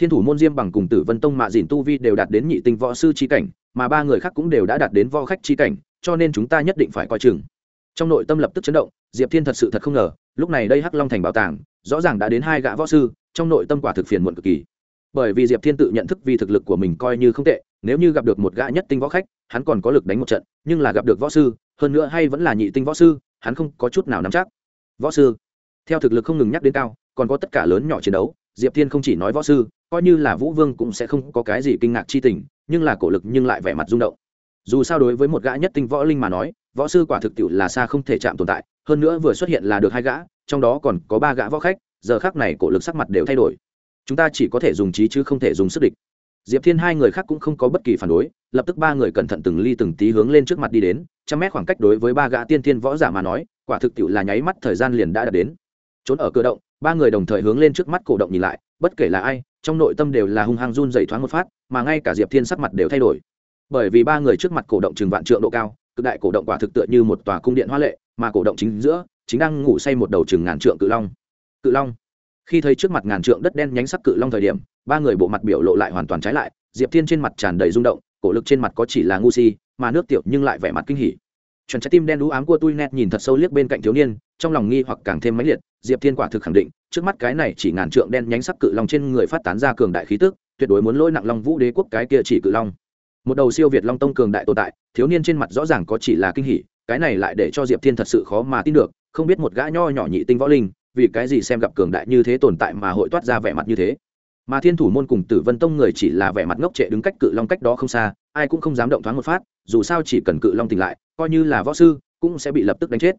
Thiên thủ môn diêm bằng cùng tử vân tông mạ dìn tu vi đều đạt đến nhị tinh võ sư trí cảnh, mà ba người khác cũng đều đã đạt đến võ khách trí cảnh, cho nên chúng ta nhất định phải coi chừng. Trong nội tâm lập tức chấn động, diệp thiên thật sự thật không ngờ lúc này đây hắc long thành bảo tàng, rõ ràng đã đến hai gã võ sư, trong nội tâm quả thực phiền muộn cực kỳ. Bởi vì diệp thiên tự nhận thức vì thực lực của mình coi như không tệ, nếu như gặp được một gã nhất tinh võ khách, hắn còn có lực đánh một trận, nhưng là gặp được võ sư, hơn nữa hay vẫn là nhị tinh võ sư, hắn không có chút nào nắm chắc. Võ sư, theo thực lực không ngừng nhắc đến cao, còn có tất cả lớn nhỏ chiến đấu, diệp thiên không chỉ nói võ sư, coi như là vũ vương cũng sẽ không có cái gì kinh ngạc chi tình, nhưng là cổ lực nhưng lại vẻ mặt rung động. Dù sao đối với một gã nhất tinh võ linh mà nói, võ sư quả thực tiệu là xa không thể chạm tồn tại hơn nữa vừa xuất hiện là được hai gã, trong đó còn có ba gã võ khách, giờ khác này cổ lực sắc mặt đều thay đổi. Chúng ta chỉ có thể dùng trí chứ không thể dùng sức địch. Diệp thiên hai người khác cũng không có bất kỳ phản đối, lập tức ba người cẩn thận từng ly từng tí hướng lên trước mặt đi đến, trăm mét khoảng cách đối với ba gã tiên thiên võ giả mà nói, quả thực tiệu là nháy mắt thời gian liền đã đạt đến. Trốn ở cơ động, ba người đồng thời hướng lên trước mắt cổ động nhìn lại, bất kể là ai, trong nội tâm đều là hung hăng run dày thoáng một phát, mà ngay cả diệp thiên sắc mặt đều thay đổi. Bởi vì ba người trước mặt cổ động chừng vạn trượng độ cao, cực đại cổ động quả thực tựa như một tòa cung điện hoa lệ mà cổ động chính giữa, chính đang ngủ say một đầu chừng ngàn trượng cự long. Cự long. Khi thấy trước mặt ngàn trượng đất đen nhánh sắc cự long thời điểm, ba người bộ mặt biểu lộ lại hoàn toàn trái lại, diệp thiên trên mặt tràn đầy rung động, cổ lực trên mặt có chỉ là ngu si, mà nước tiểu nhưng lại vẻ mặt kinh hỉ. Chuẩn trái tim đen đũ ám của tui net nhìn thật sâu liếc bên cạnh thiếu niên, trong lòng nghi hoặc càng thêm mãnh liệt, diệp thiên quả thực khẳng định, trước mắt cái này chỉ ngàn trượng đen nhánh sắc cự long trên người phát tán ra cường đại khí tức, tuyệt đối muốn lỗi nặng long vũ đế quốc cái kia chỉ cự long. Một đầu siêu việt long tông cường đại tồn tại, thiếu niên trên mặt rõ ràng có chỉ là kinh hỉ cái này lại để cho diệp thiên thật sự khó mà tin được, không biết một gã nho nhỏ nhị tinh võ linh, vì cái gì xem gặp cường đại như thế tồn tại mà hội toát ra vẻ mặt như thế. Mà thiên thủ môn cùng tử vân tông người chỉ là vẻ mặt ngốc trệ đứng cách cự long cách đó không xa, ai cũng không dám động thoáng một phát, dù sao chỉ cần cự long tỉnh lại, coi như là võ sư, cũng sẽ bị lập tức đánh chết.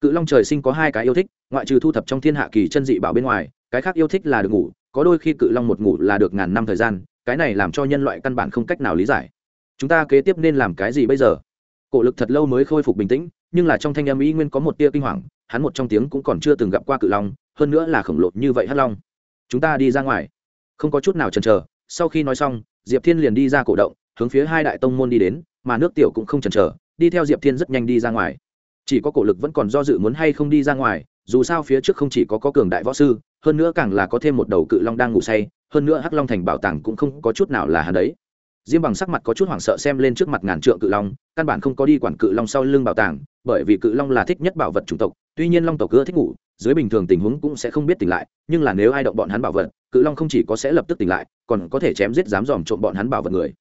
Cự long trời sinh có hai cái yêu thích, ngoại trừ thu thập trong thiên hạ kỳ chân dị bảo bên ngoài, cái khác yêu thích là được ngủ, có đôi khi cự long một ngủ là được ngàn năm thời gian, cái này làm cho nhân loại căn bản không cách nào lý giải. Chúng ta kế tiếp nên làm cái gì bây giờ? Cổ lực thật lâu mới khôi phục bình tĩnh, nhưng là trong thanh âm ý nguyên có một tia kinh hoàng, hắn một trong tiếng cũng còn chưa từng gặp qua cự long, hơn nữa là khổng lồ như vậy hắc long. Chúng ta đi ra ngoài. Không có chút nào chần chờ, sau khi nói xong, diệp thiên liền đi ra cổ động, hướng phía hai đại tông môn đi đến, mà nước tiểu cũng không chần chờ, đi theo diệp thiên rất nhanh đi ra ngoài. Chỉ có cổ lực vẫn còn do dự muốn hay không đi ra ngoài, dù sao phía trước không chỉ có có cường đại võ sư, hơn nữa càng là có thêm một đầu cự long đang ngủ say, hơn nữa hắc long thành bảo tàng cũng không có chút nào là hắn đấy diêm bằng sắc mặt có chút hoảng sợ xem lên trước mặt ngàn trượng cự long, căn bản không có đi quản cự long sau lưng bảo tàng, bởi vì cự long là thích nhất bảo vật chủng tộc, tuy nhiên long tộc ưa thích ngủ, dưới bình thường tình huống cũng sẽ không biết tỉnh lại, nhưng là nếu ai động bọn hắn bảo vật, cự long không chỉ có sẽ lập tức tỉnh lại, còn có thể chém giết dám dòm trộm bọn hắn bảo vật người.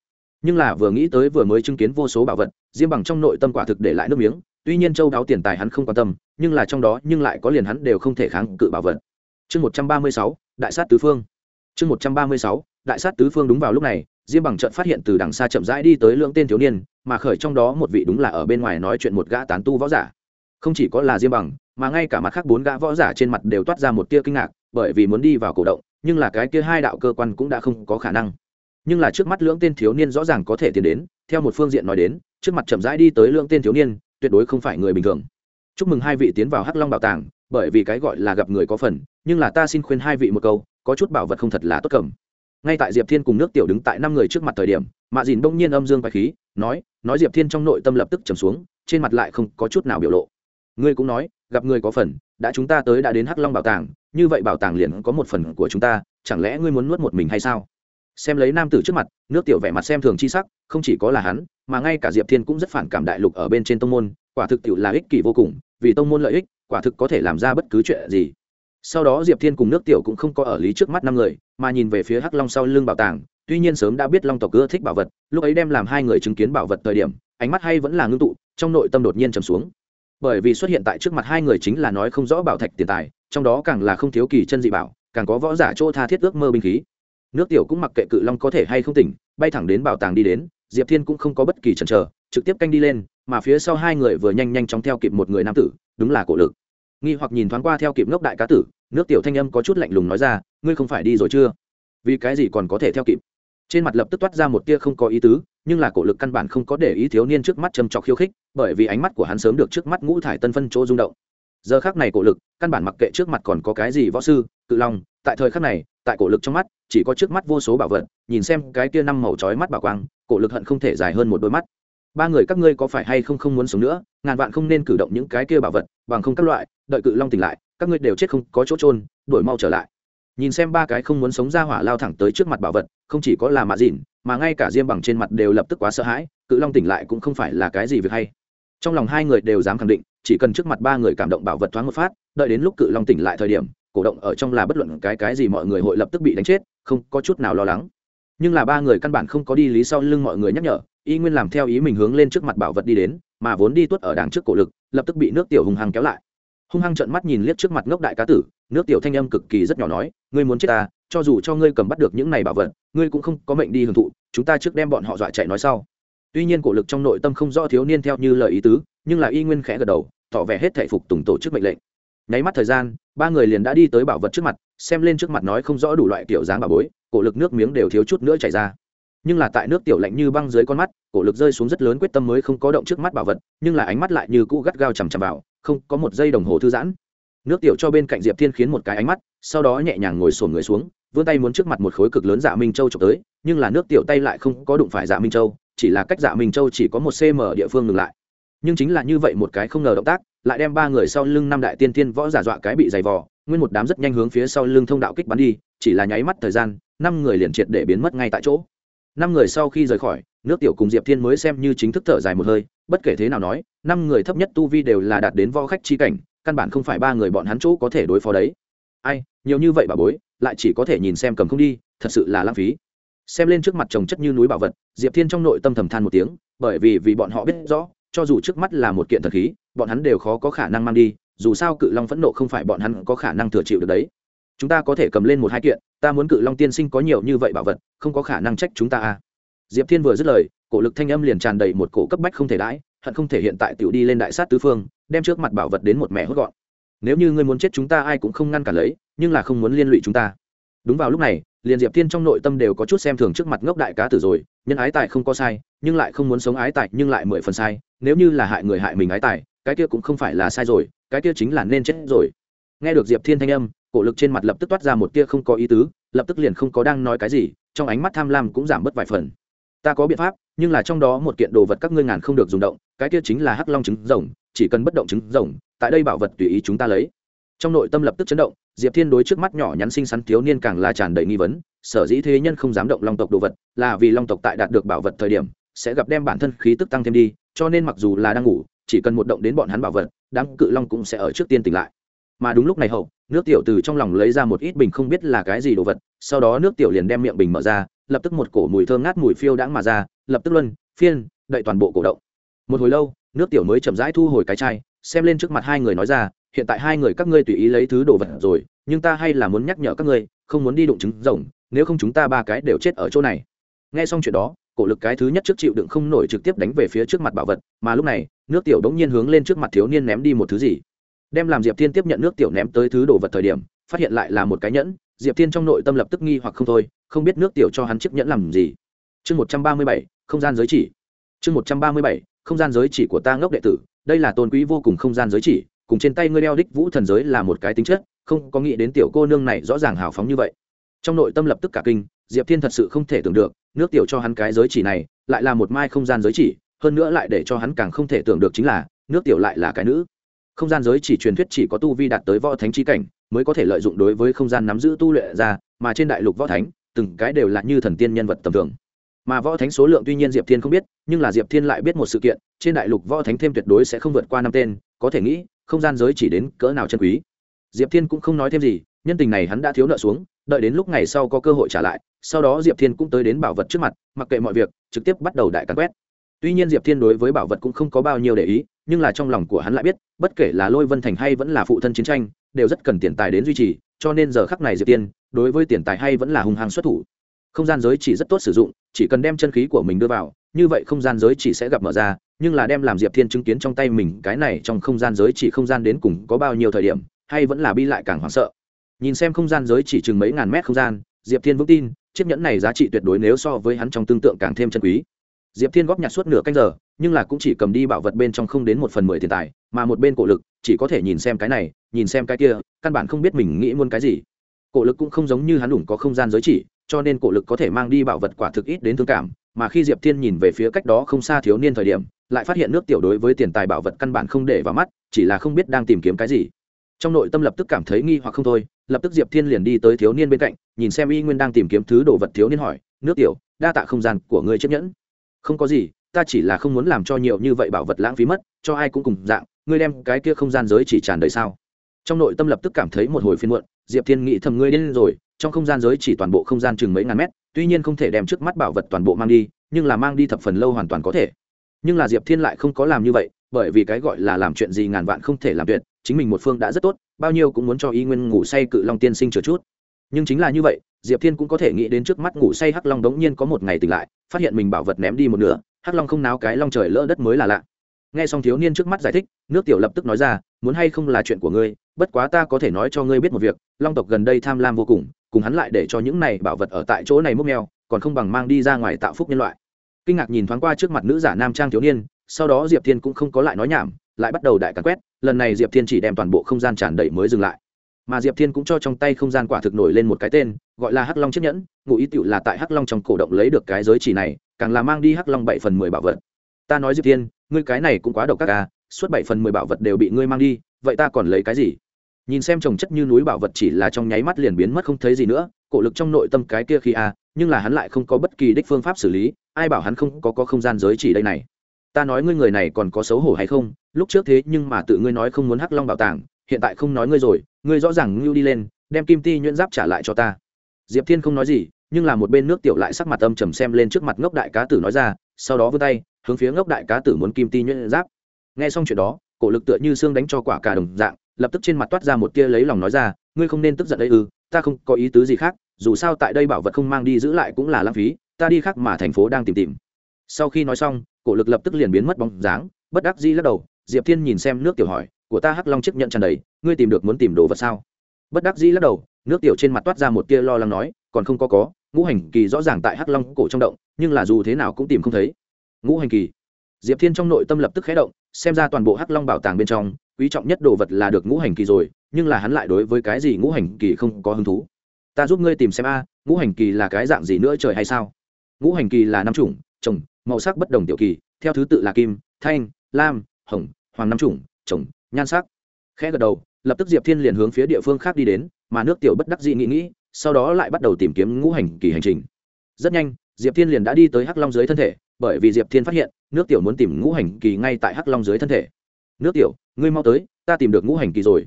Nhưng là vừa nghĩ tới vừa mới chứng kiến vô số bảo vật, diêm bằng trong nội tâm quả thực để lại nước miếng, tuy nhiên châu đáo tiền tài hắn không quan tâm, nhưng là trong đó, nhưng lại có liền hắn đều không thể kháng cự bảo vật. Chương một trăm ba mươi sáu, đại sát tứ phương. Chương một trăm ba mươi sáu đại sát tứ phương đúng vào lúc này, diêm bằng trận phát hiện từ đằng xa chậm rãi đi tới lưỡng tên thiếu niên, mà khởi trong đó một vị đúng là ở bên ngoài nói chuyện một gã tán tu võ giả. Không chỉ có là diêm bằng, mà ngay cả mặt khác bốn gã võ giả trên mặt đều toát ra một tia kinh ngạc, bởi vì muốn đi vào cổ động, nhưng là cái kia hai đạo cơ quan cũng đã không có khả năng. Nhưng là trước mắt lưỡng tên thiếu niên rõ ràng có thể tiến đến, theo một phương diện nói đến, trước mặt chậm rãi đi tới lưỡng tên thiếu niên, tuyệt đối không phải người bình thường. Chúc mừng hai vị tiến vào hắc long bảo tàng, bởi vì cái gọi là gặp người có phần, nhưng là ta xin khuyên hai vị một câu, có chút bảo vật không thật là tốt cầm ngay tại diệp thiên cùng nước tiểu đứng tại năm người trước mặt thời điểm, mạ dìn đông nhiên âm dương bài khí, nói nói diệp thiên trong nội tâm lập tức trầm xuống, trên mặt lại không có chút nào biểu lộ. Ngươi cũng nói, gặp người có phần, đã chúng ta tới đã đến hắc long bảo tàng, như vậy bảo tàng liền có một phần của chúng ta, chẳng lẽ ngươi muốn nuốt một mình hay sao? Xem lấy nam tử trước mặt, nước tiểu vẻ mặt xem thường chi sắc, không chỉ có là hắn, mà ngay cả diệp thiên cũng rất phản cảm đại lục ở bên trên tông môn, quả thực tiểu là ích kỷ vô cùng, vì tông môn lợi ích, quả thực có thể làm ra bất cứ chuyện gì sau đó diệp thiên cùng nước tiểu cũng không có ở lý trước mắt năm người, mà nhìn về phía hắc long sau lưng bảo tàng, tuy nhiên sớm đã biết long tộc ưa thích bảo vật, lúc ấy đem làm hai người chứng kiến bảo vật thời điểm, ánh mắt hay vẫn là ngưng tụ, trong nội tâm đột nhiên trầm xuống. Bởi vì xuất hiện tại trước mặt hai người chính là nói không rõ bảo thạch tiền tài, trong đó càng là không thiếu kỳ chân dị bảo, càng có võ giả chỗ tha thiết ước mơ binh khí. Nước tiểu cũng mặc kệ cự long có thể hay không tỉnh, bay thẳng đến bảo tàng đi đến, diệp thiên cũng không có bất kỳ chần chờ, trực tiếp canh đi lên, mà phía sau hai người vừa nhanh nhanh chóng theo kịp một người nam tử, đúng là cổ lực. Nghi hoặc nhìn thoáng qua theo kịp ngốc đại cá tử nước tiểu thanh âm có chút lạnh lùng nói ra, ngươi không phải đi rồi chưa? Vì cái gì còn có thể theo kịp? Trên mặt lập tức toát ra một tia không có ý tứ, nhưng là cổ lực căn bản không có để ý thiếu niên trước mắt châm trọc khiêu khích, bởi vì ánh mắt của hắn sớm được trước mắt ngũ thải tân phân chỗ rung động. Giờ khác này cổ lực, căn bản mặc kệ trước mặt còn có cái gì võ sư, cự long, tại thời khắc này, tại cổ lực trong mắt, chỉ có trước mắt vô số bảo vật, nhìn xem cái kia năm màu trói mắt bảo quang, cổ lực hận không thể dài hơn một đôi mắt. Ba người các ngươi có phải hay không không muốn sống nữa? Ngàn vạn không nên cử động những cái kia bảo vật, bằng không các loại, đợi cự long tỉnh lại các ngươi đều chết không có chỗ trôn đổi mau trở lại. Nhìn xem ba cái không muốn sống ra hỏa lao thẳng tới trước mặt bảo vật, không chỉ có là mạ dìn mà ngay cả diêm bằng trên mặt đều lập tức quá sợ hãi, cự long tỉnh lại cũng không phải là cái gì việc hay. Trong lòng hai người đều dám khẳng định, chỉ cần trước mặt ba người cảm động bảo vật thoáng một phát, đợi đến lúc cự long tỉnh lại thời điểm, cổ động ở trong là bất luận cái cái gì mọi người hội lập tức bị đánh chết, không có chút nào lo lắng. Nhưng là ba người căn bản không có đi lý sau lưng mọi người nhắc nhở, y nguyên làm theo ý mình hướng lên trước mặt bảo vật đi đến, mà vốn đi tuốt ở đằng trước cổ lực, lập tức bị nước tiểu hung hăng kéo lại hung hăng trợn mắt nhìn liếc trước mặt ngốc đại cá tử, nước tiểu thanh âm cực kỳ rất nhỏ nói, ngươi muốn chết ta, cho dù cho ngươi cầm bắt được những này bảo vật, ngươi cũng không có mệnh đi hưởng thụ, chúng ta trước đem bọn họ dọa chạy nói sau. Tuy nhiên cổ lực trong nội tâm không rõ thiếu niên theo như lời ý tứ, nhưng là y nguyên khẽ gật đầu, tỏ vẻ hết thể phục tùng tổ chức mệnh lệnh. Nháy mắt thời gian, ba người liền đã đi tới bảo vật trước mặt, xem lên trước mặt nói không rõ đủ loại kiểu dáng bà bối, cổ lực nước miếng đều thiếu chút nữa chảy ra. Nhưng là tại nước tiểu lạnh như băng dưới con mắt, cổ lực rơi xuống rất lớn quyết tâm mới không có động trước mắt bảo vật, nhưng là ánh mắt lại như cũ gắt gao chằm chằm vào không có một giây đồng hồ thư giãn. Nước tiểu cho bên cạnh diệp thiên khiến một cái ánh mắt, sau đó nhẹ nhàng ngồi sổn người xuống, vươn tay muốn trước mặt một khối cực lớn dạ minh châu trộm tới, nhưng là nước tiểu tay lại không có đụng phải dạ minh châu, chỉ là cách dạ minh châu chỉ có một cm địa phương ngừng lại. Nhưng chính là như vậy một cái không ngờ động tác, lại đem ba người sau lưng năm đại tiên tiên võ giả dọa cái bị dày vò, nguyên một đám rất nhanh hướng phía sau lưng thông đạo kích bắn đi, chỉ là nháy mắt thời gian, năm người liền triệt để biến mất ngay tại chỗ. Năm người sau khi rời khỏi, nước tiểu cùng diệp thiên mới xem như chính thức thở dài một hơi bất kể thế nào nói, năm người thấp nhất tu vi đều là đạt đến võ khách chi cảnh, căn bản không phải ba người bọn hắn chỗ có thể đối phó đấy. Ai, nhiều như vậy bà bối, lại chỉ có thể nhìn xem cầm không đi, thật sự là lãng phí. Xem lên trước mặt chồng chất như núi bảo vật, diệp thiên trong nội tâm thầm than một tiếng, bởi vì vì bọn họ biết rõ, cho dù trước mắt là một kiện thần khí, bọn hắn đều khó có khả năng mang đi, dù sao cự long phẫn nộ không phải bọn hắn có khả năng thừa chịu được đấy. Chúng ta có thể cầm lên một hai kiện, ta muốn cự long tiên sinh có nhiều như vậy bảo vật, không có khả năng trách chúng ta à. Diệp thiên vừa dứt lời cổ lực thanh âm liền tràn đầy một cổ cấp bách không thể đãi, hận không thể hiện tại tiểu đi lên đại sát tứ phương, đem trước mặt bảo vật đến một mẹ hốt gọn. Nếu như ngươi muốn chết chúng ta ai cũng không ngăn cản lấy, nhưng là không muốn liên lụy chúng ta. Đúng vào lúc này, liền diệp thiên trong nội tâm đều có chút xem thường trước mặt ngốc đại cá tử rồi, nhân ái tài không có sai, nhưng lại không muốn sống ái tài nhưng lại mười phần sai, nếu như là hại người hại mình ái tài, cái kia cũng không phải là sai rồi, cái kia chính là nên chết rồi. Nghe được diệp thiên thanh âm, cổ lực trên mặt lập tức toát ra một tia không có ý tứ, lập tức liền không có đang nói cái gì, trong ánh mắt tham lam cũng giảm bớt vài phần ta có biện pháp, nhưng là trong đó một kiện đồ vật các ngươi ngàn không được dùng động, cái kia chính là hắc long trứng rồng, chỉ cần bất động trứng rồng, tại đây bảo vật tùy ý chúng ta lấy. Trong nội tâm lập tức chấn động, diệp thiên đối trước mắt nhỏ nhắn xinh xắn thiếu niên càng là tràn đầy nghi vấn, sở dĩ thế nhân không dám động long tộc đồ vật, là vì long tộc tại đạt được bảo vật thời điểm, sẽ gặp đem bản thân khí tức tăng thêm đi, cho nên mặc dù là đang ngủ, chỉ cần một động đến bọn hắn bảo vật, đám cự long cũng sẽ ở trước tiên tỉnh lại. Mà đúng lúc này hậu, nước tiểu từ trong lòng lấy ra một ít bình không biết là cái gì đồ vật, sau đó nước tiểu liền đem miệng bình mở ra lập tức một cổ mùi thơm ngát mùi phiêu đãng mà ra, lập tức luân, phiên, đậy toàn bộ cổ động. Một hồi lâu, nước tiểu mới chậm rãi thu hồi cái chai, xem lên trước mặt hai người nói ra, hiện tại hai người các ngươi tùy ý lấy thứ đồ vật rồi, nhưng ta hay là muốn nhắc nhở các ngươi, không muốn đi đụng trứng rồng, nếu không chúng ta ba cái đều chết ở chỗ này. Nghe xong chuyện đó, cổ lực cái thứ nhất trước chịu đựng không nổi trực tiếp đánh về phía trước mặt bảo vật, mà lúc này, nước tiểu đống nhiên hướng lên trước mặt thiếu niên ném đi một thứ gì. Đem làm diệp thiên tiếp nhận nước tiểu ném tới thứ đồ vật thời điểm, phát hiện lại là một cái nhẫn diệp thiên trong nội tâm lập tức nghi hoặc không thôi, không biết nước tiểu cho hắn chiếc nhẫn làm gì. Chương một trăm ba mươi bảy, không gian giới chỉ. Chương một trăm ba mươi bảy, không gian giới chỉ của ta ngốc đệ tử, đây là tôn quý vô cùng không gian giới chỉ, cùng trên tay ngươi đeo đích vũ thần giới là một cái tính chất, không có nghĩ đến tiểu cô nương này rõ ràng hào phóng như vậy. Trong nội tâm lập tức cả kinh, diệp thiên thật sự không thể tưởng được, nước tiểu cho hắn cái giới chỉ này, lại là một mai không gian giới chỉ, hơn nữa lại để cho hắn càng không thể tưởng được chính là, nước tiểu lại là cái nữ. Không gian giới chỉ truyền thuyết chỉ có tu vi đạt tới võ thánh chi cảnh mới có thể lợi dụng đối với không gian nắm giữ tu luyện ra, mà trên đại lục võ thánh, từng cái đều là như thần tiên nhân vật tầm thường. Mà võ thánh số lượng tuy nhiên diệp thiên không biết, nhưng là diệp thiên lại biết một sự kiện, trên đại lục võ thánh thêm tuyệt đối sẽ không vượt qua năm tên, có thể nghĩ, không gian giới chỉ đến cỡ nào chân quý. Diệp thiên cũng không nói thêm gì, nhân tình này hắn đã thiếu nợ xuống, đợi đến lúc ngày sau có cơ hội trả lại, sau đó diệp thiên cũng tới đến bảo vật trước mặt, mặc kệ mọi việc, trực tiếp bắt đầu đại cắn quét. Tuy nhiên diệp thiên đối với bảo vật cũng không có bao nhiêu để ý, nhưng là trong lòng của hắn lại biết, bất kể là lôi vân thành hay vẫn là phụ thân chiến tranh đều rất cần tiền tài đến duy trì, cho nên giờ khắc này diệp tiên, đối với tiền tài hay vẫn là hung hăng xuất thủ. Không gian giới chỉ rất tốt sử dụng, chỉ cần đem chân khí của mình đưa vào, như vậy không gian giới chỉ sẽ gặp mở ra, nhưng là đem làm diệp thiên chứng kiến trong tay mình, cái này trong không gian giới chỉ không gian đến cùng có bao nhiêu thời điểm, hay vẫn là bi lại càng hoảng sợ. Nhìn xem không gian giới chỉ chừng mấy ngàn mét không gian, diệp thiên vững tin, chiếc nhẫn này giá trị tuyệt đối nếu so với hắn trong tương tượng càng thêm chân quý diệp thiên góp nhặt suốt nửa canh giờ, nhưng là cũng chỉ cầm đi bảo vật bên trong không đến một phần mười tiền tài, mà một bên cổ lực, chỉ có thể nhìn xem cái này, nhìn xem cái kia, căn bản không biết mình nghĩ muốn cái gì. Cổ lực cũng không giống như hắn đủng có không gian giới chỉ, cho nên cổ lực có thể mang đi bảo vật quả thực ít đến thương cảm, mà khi diệp thiên nhìn về phía cách đó không xa thiếu niên thời điểm, lại phát hiện nước tiểu đối với tiền tài bảo vật căn bản không để vào mắt, chỉ là không biết đang tìm kiếm cái gì. Trong nội tâm lập tức cảm thấy nghi hoặc không thôi, lập tức diệp thiên liền đi tới thiếu niên bên cạnh, nhìn xem y nguyên đang tìm kiếm thứ đồ vật thiếu niên hỏi, nước tiểu, đa tạ không gian của ngươi chấp nhẫn không có gì, ta chỉ là không muốn làm cho nhiều như vậy bảo vật lãng phí mất, cho ai cũng cùng dạng, ngươi đem cái kia không gian giới chỉ tràn đầy sao? Trong nội tâm lập tức cảm thấy một hồi phiên muộn, diệp thiên nghĩ thầm ngươi đến rồi, trong không gian giới chỉ toàn bộ không gian chừng mấy ngàn mét, tuy nhiên không thể đem trước mắt bảo vật toàn bộ mang đi, nhưng là mang đi thập phần lâu hoàn toàn có thể. Nhưng là diệp thiên lại không có làm như vậy, bởi vì cái gọi là làm chuyện gì ngàn vạn không thể làm tuyệt, chính mình một phương đã rất tốt, bao nhiêu cũng muốn cho y nguyên ngủ say cự long tiên sinh chờ chút nhưng chính là như vậy, diệp thiên cũng có thể nghĩ đến trước mắt ngủ say hắc long đống nhiên có một ngày tỉnh lại, phát hiện mình bảo vật ném đi một nửa, hắc long không náo cái long trời lỡ đất mới là lạ. Nghe xong thiếu niên trước mắt giải thích, nước tiểu lập tức nói ra, muốn hay không là chuyện của ngươi, bất quá ta có thể nói cho ngươi biết một việc, long tộc gần đây tham lam vô cùng cùng hắn lại để cho những này bảo vật ở tại chỗ này múc mèo còn không bằng mang đi ra ngoài tạo phúc nhân loại. Kinh ngạc nhìn thoáng qua trước mặt nữ giả nam trang thiếu niên, sau đó diệp thiên cũng không có lại nói nhảm, lại bắt đầu đại cắn quét, lần này diệp thiên chỉ đem toàn bộ không gian tràn đầy mới dừng lại mà diệp thiên cũng cho trong tay không gian quả thực nổi lên một cái tên gọi là hắc long chiếc nhẫn ngụ ý tựu là tại hắc long trong cổ động lấy được cái giới chỉ này càng là mang đi hắc long bảy phần mười bảo vật. Ta nói diệp thiên ngươi cái này cũng quá độc các ca à, suốt bảy phần mười bảo vật đều bị ngươi mang đi vậy ta còn lấy cái gì? Nhìn xem trồng chất như núi bảo vật chỉ là trong nháy mắt liền biến mất không thấy gì nữa cổ lực trong nội tâm cái kia khi a nhưng là hắn lại không có bất kỳ đích phương pháp xử lý ai bảo hắn không có, có không gian giới chỉ đây này. Ta nói ngươi người này còn có xấu hổ hay không lúc trước thế nhưng mà tự ngươi nói không muốn hắc long bảo tàng hiện tại không nói ngươi rồi ngươi rõ ràng ngưu đi lên, đem kim ti nhuyễn giáp trả lại cho ta. Diệp thiên không nói gì, nhưng là một bên nước tiểu lại sắc mặt âm trầm xem lên trước mặt ngốc đại cá tử nói ra, sau đó vươn tay, hướng phía ngốc đại cá tử muốn kim ti nhuyễn giáp. Nghe xong chuyện đó, cổ lực tựa như xương đánh cho quả cả đồng dạng, lập tức trên mặt toát ra một tia lấy lòng nói ra, ngươi không nên tức giận đây ư, ta không có ý tứ gì khác, dù sao tại đây bảo vật không mang đi giữ lại cũng là lãng phí, ta đi khác mà thành phố đang tìm tìm. Sau khi nói xong, cổ lực lập tức liền biến mất bóng dáng, bất đắc dĩ lắc đầu, diệp thiên nhìn xem nước tiểu hỏi của ta hắc long chiếc nhận tràn đầy, ngươi tìm được muốn tìm đồ vật sao? Bất đắc dĩ lắc đầu, nước tiểu trên mặt toát ra một tia lo lắng nói, còn không có có, ngũ hành kỳ rõ ràng tại hắc long cổ trong động, nhưng là dù thế nào cũng tìm không thấy. Ngũ hành kỳ. Diệp thiên trong nội tâm lập tức khé động, xem ra toàn bộ hắc long bảo tàng bên trong, quý trọng nhất đồ vật là được ngũ hành kỳ rồi, nhưng là hắn lại đối với cái gì ngũ hành kỳ không có hứng thú. Ta giúp ngươi tìm xem a, ngũ hành kỳ là cái dạng gì nữa trời hay sao? Ngũ hành kỳ là năm chủng trồng màu sắc bất đồng tiểu kỳ, theo thứ tự là kim, thanh, lam, hồng, hoàng năm chủng trồng nhan sắc. Khẽ gật đầu, lập tức diệp thiên liền hướng phía địa phương khác đi đến, mà nước tiểu bất đắc dị nghĩ nghĩ, sau đó lại bắt đầu tìm kiếm ngũ hành kỳ hành trình. Rất nhanh, diệp thiên liền đã đi tới hắc long dưới thân thể, bởi vì diệp thiên phát hiện, nước tiểu muốn tìm ngũ hành kỳ ngay tại hắc long dưới thân thể. Nước tiểu, ngươi mau tới, ta tìm được ngũ hành kỳ rồi.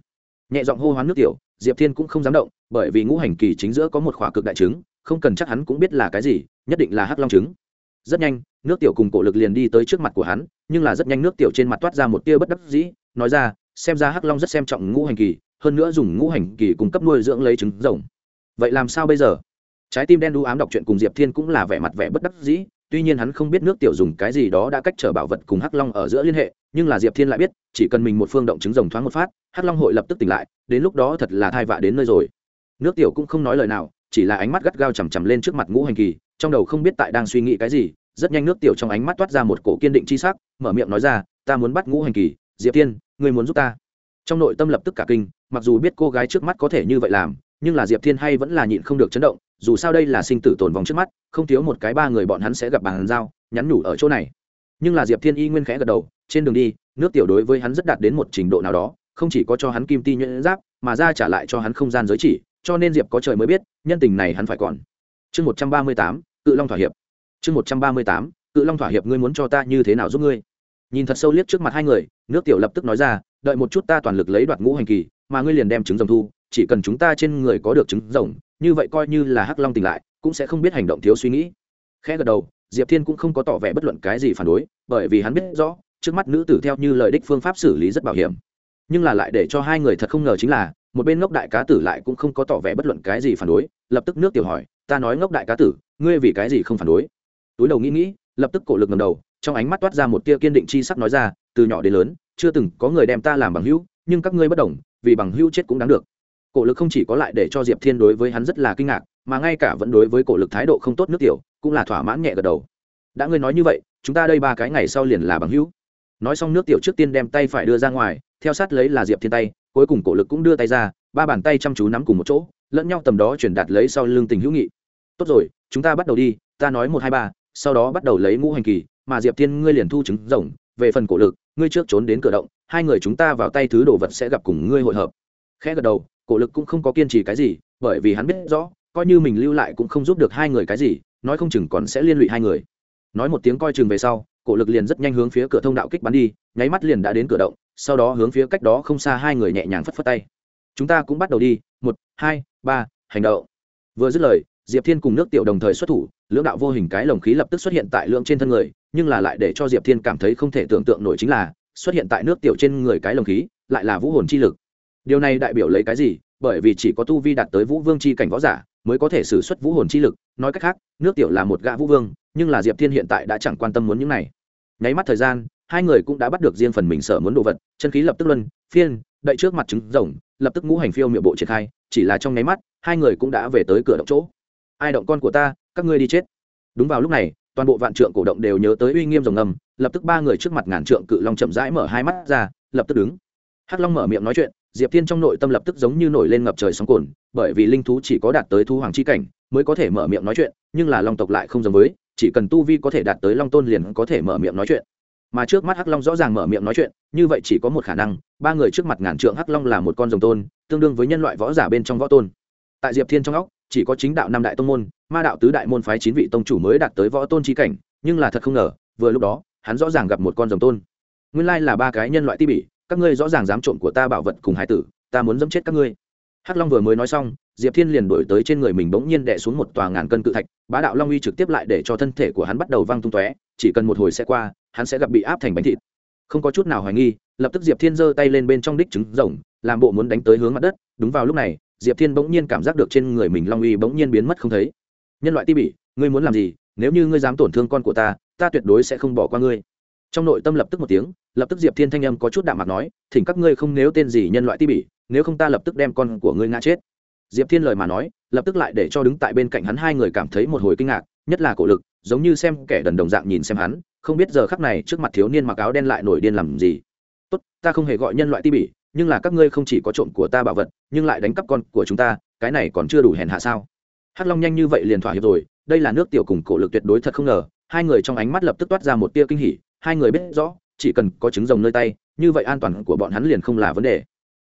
Nhẹ giọng hô hoán nước tiểu, diệp thiên cũng không dám động, bởi vì ngũ hành kỳ chính giữa có một khỏa cực đại trứng, không cần chắc hắn cũng biết là cái gì, nhất định là hắc long trứng. Rất nhanh, nước tiểu cùng cổ lực liền đi tới trước mặt của hắn, nhưng là rất nhanh nước tiểu trên mặt toát ra một tia bất đắc dĩ nói ra, xem ra hắc long rất xem trọng ngũ hành kỳ, hơn nữa dùng ngũ hành kỳ cung cấp nuôi dưỡng lấy trứng rồng. Vậy làm sao bây giờ? Trái tim đen đu ám đọc chuyện cùng diệp thiên cũng là vẻ mặt vẻ bất đắc dĩ, tuy nhiên hắn không biết nước tiểu dùng cái gì đó đã cách trở bảo vật cùng hắc long ở giữa liên hệ, nhưng là diệp thiên lại biết, chỉ cần mình một phương động trứng rồng thoáng một phát, hắc long hội lập tức tỉnh lại, đến lúc đó thật là thai vạ đến nơi rồi. Nước tiểu cũng không nói lời nào, chỉ là ánh mắt gắt gao chằm chằm lên trước mặt ngũ hành kỳ, trong đầu không biết tại đang suy nghĩ cái gì, rất nhanh nước tiểu trong ánh mắt toát ra một cổ kiên định chi sắc, mở miệng nói ra, ta muốn bắt ngũ hành kỳ, diệp thiên ngươi muốn giúp ta? Trong nội tâm lập tức cả kinh, mặc dù biết cô gái trước mắt có thể như vậy làm, nhưng là diệp thiên hay vẫn là nhịn không được chấn động, dù sao đây là sinh tử tồn vòng trước mắt, không thiếu một cái ba người bọn hắn sẽ gặp bàn giao, nhắn nhủ ở chỗ này. Nhưng là diệp thiên y nguyên khẽ gật đầu, trên đường đi, nước tiểu đối với hắn rất đạt đến một trình độ nào đó, không chỉ có cho hắn kim ti nhuyễn giáp, mà ra trả lại cho hắn không gian giới chỉ, cho nên diệp có trời mới biết, nhân tình này hắn phải còn. Chương một trăm ba mươi tám, cự long thỏa hiệp. Chương một trăm ba mươi tám, cự long thỏa hiệp, ngươi muốn cho ta như thế nào giúp ngươi? Nhìn thật sâu liếc trước mặt hai người nước tiểu lập tức nói ra, đợi một chút ta toàn lực lấy đoạt ngũ hành kỳ, mà ngươi liền đem trứng rồng thu, chỉ cần chúng ta trên người có được trứng rồng, như vậy coi như là hắc long tỉnh lại, cũng sẽ không biết hành động thiếu suy nghĩ. Khẽ gật đầu, diệp thiên cũng không có tỏ vẻ bất luận cái gì phản đối, bởi vì hắn biết rõ, trước mắt nữ tử theo như lời đích phương pháp xử lý rất bảo hiểm. Nhưng là lại để cho hai người thật không ngờ chính là, một bên ngốc đại cá tử lại cũng không có tỏ vẻ bất luận cái gì phản đối, lập tức nước tiểu hỏi, ta nói ngốc đại cá tử, ngươi vì cái gì không phản đối? Túi đầu nghĩ nghĩ, lập tức cổ lực ngầm đầu trong ánh mắt toát ra một tia kiên định chi sắc nói ra, từ nhỏ đến lớn, chưa từng có người đem ta làm bằng hữu, nhưng các ngươi bất đồng, vì bằng hữu chết cũng đáng được. Cổ lực không chỉ có lại để cho diệp thiên đối với hắn rất là kinh ngạc, mà ngay cả vẫn đối với cổ lực thái độ không tốt nước tiểu, cũng là thỏa mãn nhẹ gật đầu. Đã ngươi nói như vậy, chúng ta đây ba cái ngày sau liền là bằng hữu. Nói xong nước tiểu trước tiên đem tay phải đưa ra ngoài, theo sát lấy là diệp thiên tay, cuối cùng cổ lực cũng đưa tay ra, ba bàn tay chăm chú nắm cùng một chỗ, lẫn nhau tầm đó chuyển đạt lấy sau lưng tình hữu nghị. Tốt rồi, chúng ta bắt đầu đi, ta nói một hai ba, sau đó bắt đầu lấy ngũ hành kỳ mà diệp thiên ngươi liền thu chứng rồng, về phần cổ lực, ngươi trước trốn đến cửa động, hai người chúng ta vào tay thứ đồ vật sẽ gặp cùng ngươi hội hợp. Khẽ gật đầu, cổ lực cũng không có kiên trì cái gì, bởi vì hắn biết rõ, coi như mình lưu lại cũng không giúp được hai người cái gì, nói không chừng còn sẽ liên lụy hai người. Nói một tiếng coi chừng về sau, cổ lực liền rất nhanh hướng phía cửa thông đạo kích bắn đi, nháy mắt liền đã đến cửa động, sau đó hướng phía cách đó không xa hai người nhẹ nhàng phất phất tay. Chúng ta cũng bắt đầu đi, một, hai, ba, hành động. Vừa dứt lời diệp thiên cùng nước tiểu đồng thời xuất thủ, lưỡng đạo vô hình cái lồng khí lập tức xuất hiện tại lượng trên thân người, nhưng là lại để cho diệp thiên cảm thấy không thể tưởng tượng nổi chính là, xuất hiện tại nước tiểu trên người cái lồng khí, lại là vũ hồn chi lực. Điều này đại biểu lấy cái gì? Bởi vì chỉ có tu vi đạt tới vũ vương chi cảnh võ giả, mới có thể xử xuất vũ hồn chi lực. Nói cách khác, nước tiểu là một gã vũ vương, nhưng là diệp thiên hiện tại đã chẳng quan tâm muốn những này. Nháy mắt thời gian, hai người cũng đã bắt được riêng phần mình sở muốn đồ vật, chân khí lập tức luân, phiên, đậy trước mặt trứng rồng, lập tức ngũ hành phiêu miệng bộ triển khai, chỉ là trong nháy mắt, hai người cũng đã về tới cửa động chỗ ai động con của ta, các ngươi đi chết. Đúng vào lúc này, toàn bộ vạn trượng cổ động đều nhớ tới uy nghiêm rồng ngầm, lập tức ba người trước mặt ngàn trượng cự long chậm rãi mở hai mắt ra, lập tức đứng. Hắc long mở miệng nói chuyện, diệp thiên trong nội tâm lập tức giống như nổi lên ngập trời sóng cồn bởi vì linh thú chỉ có đạt tới thu hoàng chi cảnh mới có thể mở miệng nói chuyện, nhưng là long tộc lại không giống với, chỉ cần tu vi có thể đạt tới long tôn liền có thể mở miệng nói chuyện. Mà trước mắt hắc long rõ ràng mở miệng nói chuyện, như vậy chỉ có một khả năng, ba người trước mặt ngàn trượng hắc long là một con rồng tôn, tương đương với nhân loại võ giả bên trong võ tôn. Tại diệp thiên trong óc chỉ có chính đạo năm đại tông môn, ma đạo tứ đại môn phái chín vị tông chủ mới đạt tới võ tôn trí cảnh, nhưng là thật không ngờ, vừa lúc đó, hắn rõ ràng gặp một con rồng tôn. Nguyên lai là ba cái nhân loại ti bỉ, các ngươi rõ ràng dám trộm của ta bảo vật cùng hải tử, ta muốn dẫm chết các ngươi. Hắc long vừa mới nói xong, diệp thiên liền đổi tới trên người mình bỗng nhiên đè xuống một tòa ngàn cân cự thạch, bá đạo long uy trực tiếp lại để cho thân thể của hắn bắt đầu văng tung tóe, chỉ cần một hồi sẽ qua, hắn sẽ gặp bị áp thành bánh thịt. Không có chút nào hoài nghi, lập tức diệp thiên giơ tay lên bên trong đích trứng rồng, làm bộ muốn đánh tới hướng mặt đất, đúng vào lúc này diệp thiên bỗng nhiên cảm giác được trên người mình long uy bỗng nhiên biến mất không thấy. Nhân loại ti bỉ, ngươi muốn làm gì? Nếu như ngươi dám tổn thương con của ta ta tuyệt đối sẽ không bỏ qua ngươi. Trong nội tâm lập tức một tiếng, lập tức diệp thiên thanh âm có chút đạm mặt nói, thỉnh các ngươi không nếu tên gì nhân loại ti bỉ, nếu không ta lập tức đem con của ngươi ngã chết. Diệp thiên lời mà nói, lập tức lại để cho đứng tại bên cạnh hắn hai người cảm thấy một hồi kinh ngạc, nhất là cổ lực, giống như xem kẻ đần đồng dạng nhìn xem hắn, không biết giờ khắc này trước mặt thiếu niên mặc áo đen lại nổi điên làm gì. Tốt, ta không hề gọi nhân loại ti bỉ nhưng là các ngươi không chỉ có trộm của ta bảo vật, nhưng lại đánh cắp con của chúng ta, cái này còn chưa đủ hèn hạ sao? Hắc long nhanh như vậy liền thỏa hiệp rồi, đây là nước tiểu cùng cổ lực tuyệt đối thật không ngờ, hai người trong ánh mắt lập tức toát ra một tia kinh hỉ, hai người biết rõ, chỉ cần có trứng rồng nơi tay, như vậy an toàn của bọn hắn liền không là vấn đề.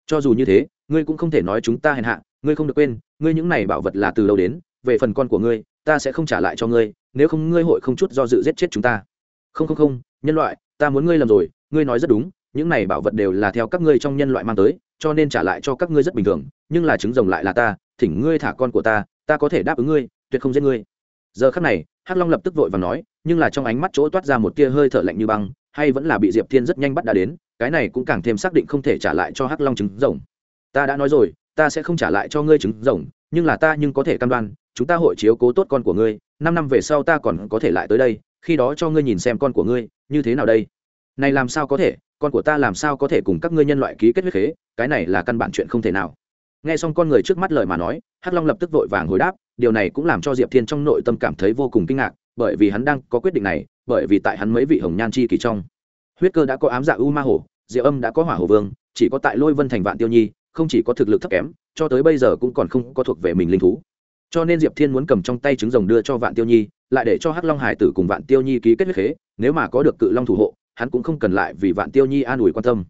Cho dù như thế, ngươi cũng không thể nói chúng ta hèn hạ, ngươi không được quên, ngươi những này bảo vật là từ đâu đến, về phần con của ngươi, ta sẽ không trả lại cho ngươi, nếu không ngươi hội không chút do dự giết chết chúng ta. Không không không, nhân loại, ta muốn ngươi làm rồi, ngươi nói rất đúng những này bảo vật đều là theo các ngươi trong nhân loại mang tới, cho nên trả lại cho các ngươi rất bình thường, nhưng là trứng rồng lại là ta, thỉnh ngươi thả con của ta ta có thể đáp ứng ngươi, tuyệt không giết ngươi. Giờ khắc này, hắc long lập tức vội và nói, nhưng là trong ánh mắt chỗ toát ra một tia hơi thở lạnh như băng, hay vẫn là bị diệp thiên rất nhanh bắt đã đến, cái này cũng càng thêm xác định không thể trả lại cho hắc long trứng rồng. Ta đã nói rồi, ta sẽ không trả lại cho ngươi trứng rồng, nhưng là ta nhưng có thể cam đoan, chúng ta hội chiếu cố tốt con của ngươi, năm năm về sau ta còn có thể lại tới đây, khi đó cho ngươi nhìn xem con của ngươi, như thế nào đây? Này làm sao có thể, con của ta làm sao có thể cùng các ngươi nhân loại ký kết huyết khế, cái này là căn bản chuyện không thể nào. Nghe xong con người trước mắt lời mà nói, hắc long lập tức vội vàng hồi đáp, điều này cũng làm cho diệp thiên trong nội tâm cảm thấy vô cùng kinh ngạc, bởi vì hắn đang có quyết định này, bởi vì tại hắn mấy vị hồng nhan chi kỳ trong, huyết cơ đã có ám dạ u ma hổ diệu âm đã có hỏa hổ vương, chỉ có tại lôi vân thành vạn tiêu nhi, không chỉ có thực lực thấp kém, cho tới bây giờ cũng còn không có thuộc về mình linh thú. Cho nên diệp thiên muốn cầm trong tay trứng rồng đưa cho vạn tiêu nhi, lại để cho hắc long hải tử cùng vạn tiêu nhi ký kết huyết khế, nếu mà có được cự long thủ hộ hắn cũng không cần lại vì vạn tiêu nhi an ủi quan tâm.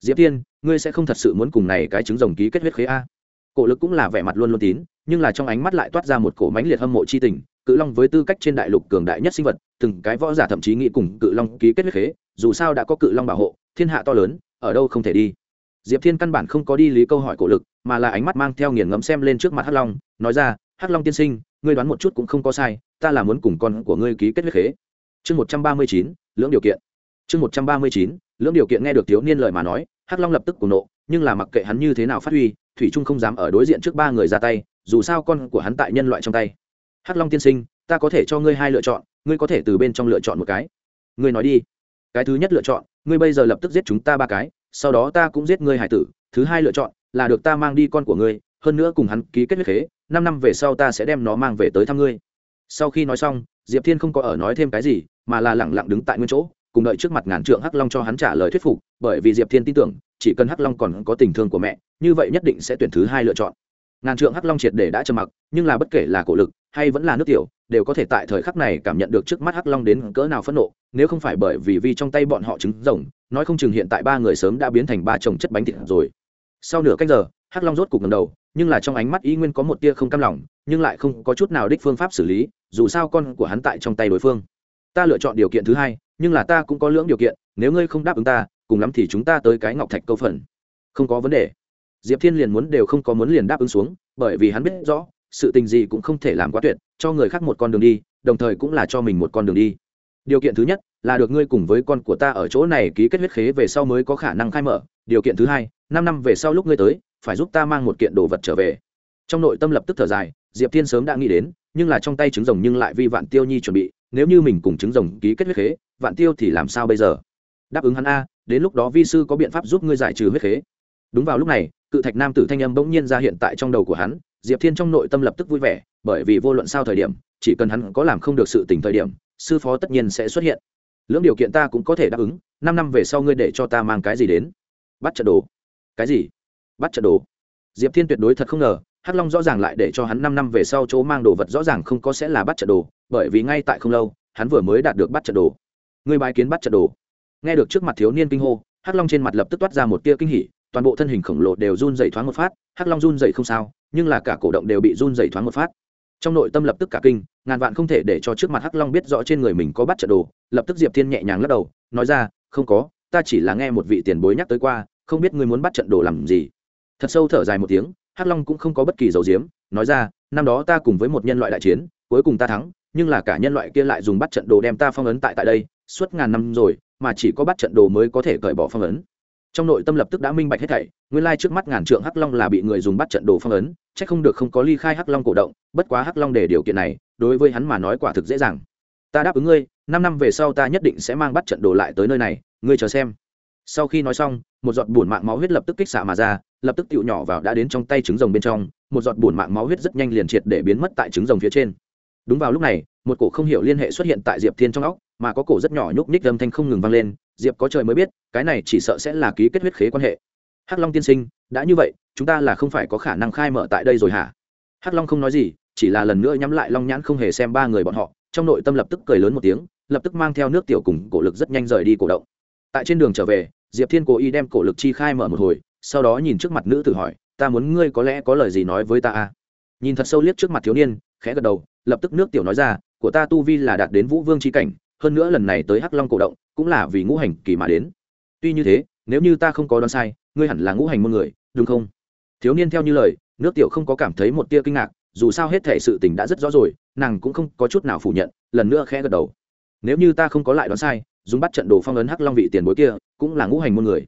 Diệp thiên, ngươi sẽ không thật sự muốn cùng này cái trứng rồng ký kết huyết khế a. Cổ lực cũng là vẻ mặt luôn luôn tín, nhưng là trong ánh mắt lại toát ra một cổ mánh liệt hâm mộ chi tình. Cự long với tư cách trên đại lục cường đại nhất sinh vật, từng cái võ giả thậm chí nghĩ cùng cự long ký kết huyết khế, dù sao đã có cự long bảo hộ, thiên hạ to lớn, ở đâu không thể đi. Diệp thiên căn bản không có đi lý câu hỏi cổ lực, mà là ánh mắt mang theo nghiền ngẫm xem lên trước mặt hắc long, nói ra, hắc long tiên sinh, ngươi đoán một chút cũng không có sai, ta là muốn cùng con của ngươi ký kết huyết khế. Chương một trăm ba mươi chín, lưỡng điều kiện chương một trăm ba mươi chín, lưỡng điều kiện nghe được thiếu niên lời mà nói, hắc long lập tức cùng nộ, nhưng là mặc kệ hắn như thế nào phát huy, thủy trung không dám ở đối diện trước ba người ra tay, dù sao con của hắn tại nhân loại trong tay. Hắc long tiên sinh, ta có thể cho ngươi hai lựa chọn, ngươi có thể từ bên trong lựa chọn một cái. Ngươi nói đi. Cái thứ nhất lựa chọn, ngươi bây giờ lập tức giết chúng ta ba cái, sau đó ta cũng giết ngươi hải tử. Thứ hai lựa chọn, là được ta mang đi con của ngươi, hơn nữa cùng hắn ký kết huyết khế, năm năm về sau ta sẽ đem nó mang về tới thăm ngươi. Sau khi nói xong, diệp thiên không có ở nói thêm cái gì, mà là lẳng lặng đứng tại nguyên chỗ cùng đợi trước mặt ngàn trượng hắc long cho hắn trả lời thuyết phục, bởi vì diệp thiên tin tưởng, chỉ cần hắc long còn có tình thương của mẹ, như vậy nhất định sẽ tuyển thứ hai lựa chọn. Ngàn trượng hắc long triệt để đã trầm mặc, nhưng là bất kể là cổ lực hay vẫn là nước tiểu, đều có thể tại thời khắc này cảm nhận được trước mắt hắc long đến cỡ nào phẫn nộ, nếu không phải bởi vì vi trong tay bọn họ trứng rồng, nói không chừng hiện tại ba người sớm đã biến thành ba chồng chất bánh thịt rồi. Sau nửa cách giờ, hắc long rốt cục ngầm đầu, nhưng là trong ánh mắt ý nguyên có một tia không cam lòng, nhưng lại không có chút nào đích phương pháp xử lý, dù sao con của hắn tại trong tay đối phương. Ta lựa chọn điều kiện thứ hai nhưng là ta cũng có lưỡng điều kiện, nếu ngươi không đáp ứng ta, cùng lắm thì chúng ta tới cái ngọc thạch câu phần. Không có vấn đề. Diệp thiên liền muốn đều không có muốn liền đáp ứng xuống, bởi vì hắn biết rõ, sự tình gì cũng không thể làm quá tuyệt, cho người khác một con đường đi, đồng thời cũng là cho mình một con đường đi. Điều kiện thứ nhất là được ngươi cùng với con của ta ở chỗ này ký kết huyết khế về sau mới có khả năng khai mở. Điều kiện thứ hai, năm năm về sau lúc ngươi tới, phải giúp ta mang một kiện đồ vật trở về. Trong nội tâm lập tức thở dài, diệp thiên sớm đã nghĩ đến, nhưng là trong tay trứng rồng nhưng lại vi vạn tiêu nhi chuẩn bị nếu như mình cùng trứng rồng ký kết huyết khế, vạn tiêu thì làm sao bây giờ? Đáp ứng hắn a, đến lúc đó vi sư có biện pháp giúp ngươi giải trừ huyết khế. Đúng vào lúc này, cự thạch nam tử thanh âm bỗng nhiên ra hiện tại trong đầu của hắn, diệp thiên trong nội tâm lập tức vui vẻ, bởi vì vô luận sao thời điểm, chỉ cần hắn có làm không được sự tỉnh thời điểm, sư phó tất nhiên sẽ xuất hiện. Lưỡng điều kiện ta cũng có thể đáp ứng, năm năm về sau ngươi để cho ta mang cái gì đến? Bắt trận đồ. Cái gì? Bắt trận đồ. Diệp thiên tuyệt đối thật không ngờ, hắc long rõ ràng lại để cho hắn năm năm về sau chỗ mang đồ vật rõ ràng không có sẽ là bắt trận đồ bởi vì ngay tại không lâu, hắn vừa mới đạt được bắt trận đồ. Người bài kiến bắt trận đồ. Nghe được trước mặt thiếu niên kinh hô, hắc long trên mặt lập tức toát ra một tia kinh hỉ, toàn bộ thân hình khổng lồ đều run dày thoáng một phát, hắc long run dày không sao, nhưng là cả cổ động đều bị run dày thoáng một phát. Trong nội tâm lập tức cả kinh, ngàn vạn không thể để cho trước mặt hắc long biết rõ trên người mình có bắt trận đồ, lập tức diệp thiên nhẹ nhàng lắc đầu, nói ra, không có, ta chỉ là nghe một vị tiền bối nhắc tới qua, không biết ngươi muốn bắt trận đồ làm gì. Thật sâu thở dài một tiếng, hắc long cũng không có bất kỳ dấu diếm, nói ra, năm đó ta cùng với một nhân loại đại chiến, cuối cùng ta thắng nhưng là cả nhân loại kia lại dùng bắt trận đồ đem ta phong ấn tại tại đây, suốt ngàn năm rồi, mà chỉ có bắt trận đồ mới có thể cởi bỏ phong ấn. Trong nội tâm lập tức đã minh bạch hết thảy, nguyên lai trước mắt ngàn trượng hắc long là bị người dùng bắt trận đồ phong ấn c h ắ c không được không có ly khai hắc long cổ động, bất quá hắc long để điều kiện này, đối với hắn mà nói quả thực dễ dàng. Ta đáp ứng ngươi, năm năm về sau ta nhất định sẽ mang bắt trận đồ lại tới nơi này, ngươi chờ xem. Sau khi nói xong, một giọt bùn mạng máu huyết lập tức kích xạ mà ra, lập tức tựu nhỏ vào đã đến trong tay trứng rồng bên trong, một giọt bùn mạng máu huyết rất nhanh liền triệt để biến mất tại trứng rồng phía trên đúng vào lúc này, một cổ không hiểu liên hệ xuất hiện tại diệp thiên trong óc, mà có cổ rất nhỏ nhúc nhích âm thanh không ngừng vang lên, diệp có trời mới biết, cái này chỉ sợ sẽ là ký kết huyết khế quan hệ. Hắc long tiên sinh, đã như vậy, chúng ta là không phải có khả năng khai mở tại đây rồi hả? Hắc long không nói gì, chỉ là lần nữa nhắm lại long nhãn không hề xem ba người bọn họ, trong nội tâm lập tức cười lớn một tiếng, lập tức mang theo nước tiểu cùng cổ lực rất nhanh rời đi cổ động. Tại trên đường trở về, diệp thiên cố ý đem cổ lực chi khai mở một hồi, sau đó nhìn trước mặt nữ tử hỏi, ta muốn ngươi có lẽ có lời gì nói với ta à? Nhìn thật sâu liếc trước mặt thiếu niên, khẽ gật đầu lập tức nước tiểu nói ra, của ta tu vi là đạt đến vũ vương c h i cảnh, hơn nữa lần này tới hắc long cổ động, cũng là vì ngũ hành kỳ mà đến. Tuy như thế, nếu như ta không có đoán sai, ngươi hẳn là ngũ hành môn người, đúng không? Thiếu niên theo như lời, nước tiểu không có cảm thấy một tia kinh ngạc, dù sao hết thể sự tình đã rất rõ rồi, nàng cũng không có chút nào phủ nhận, lần nữa khẽ gật đầu. Nếu như ta không có lại đoán sai, dùng bắt trận đồ phong ấn hắc long vị tiền bối kia, cũng là ngũ hành môn người.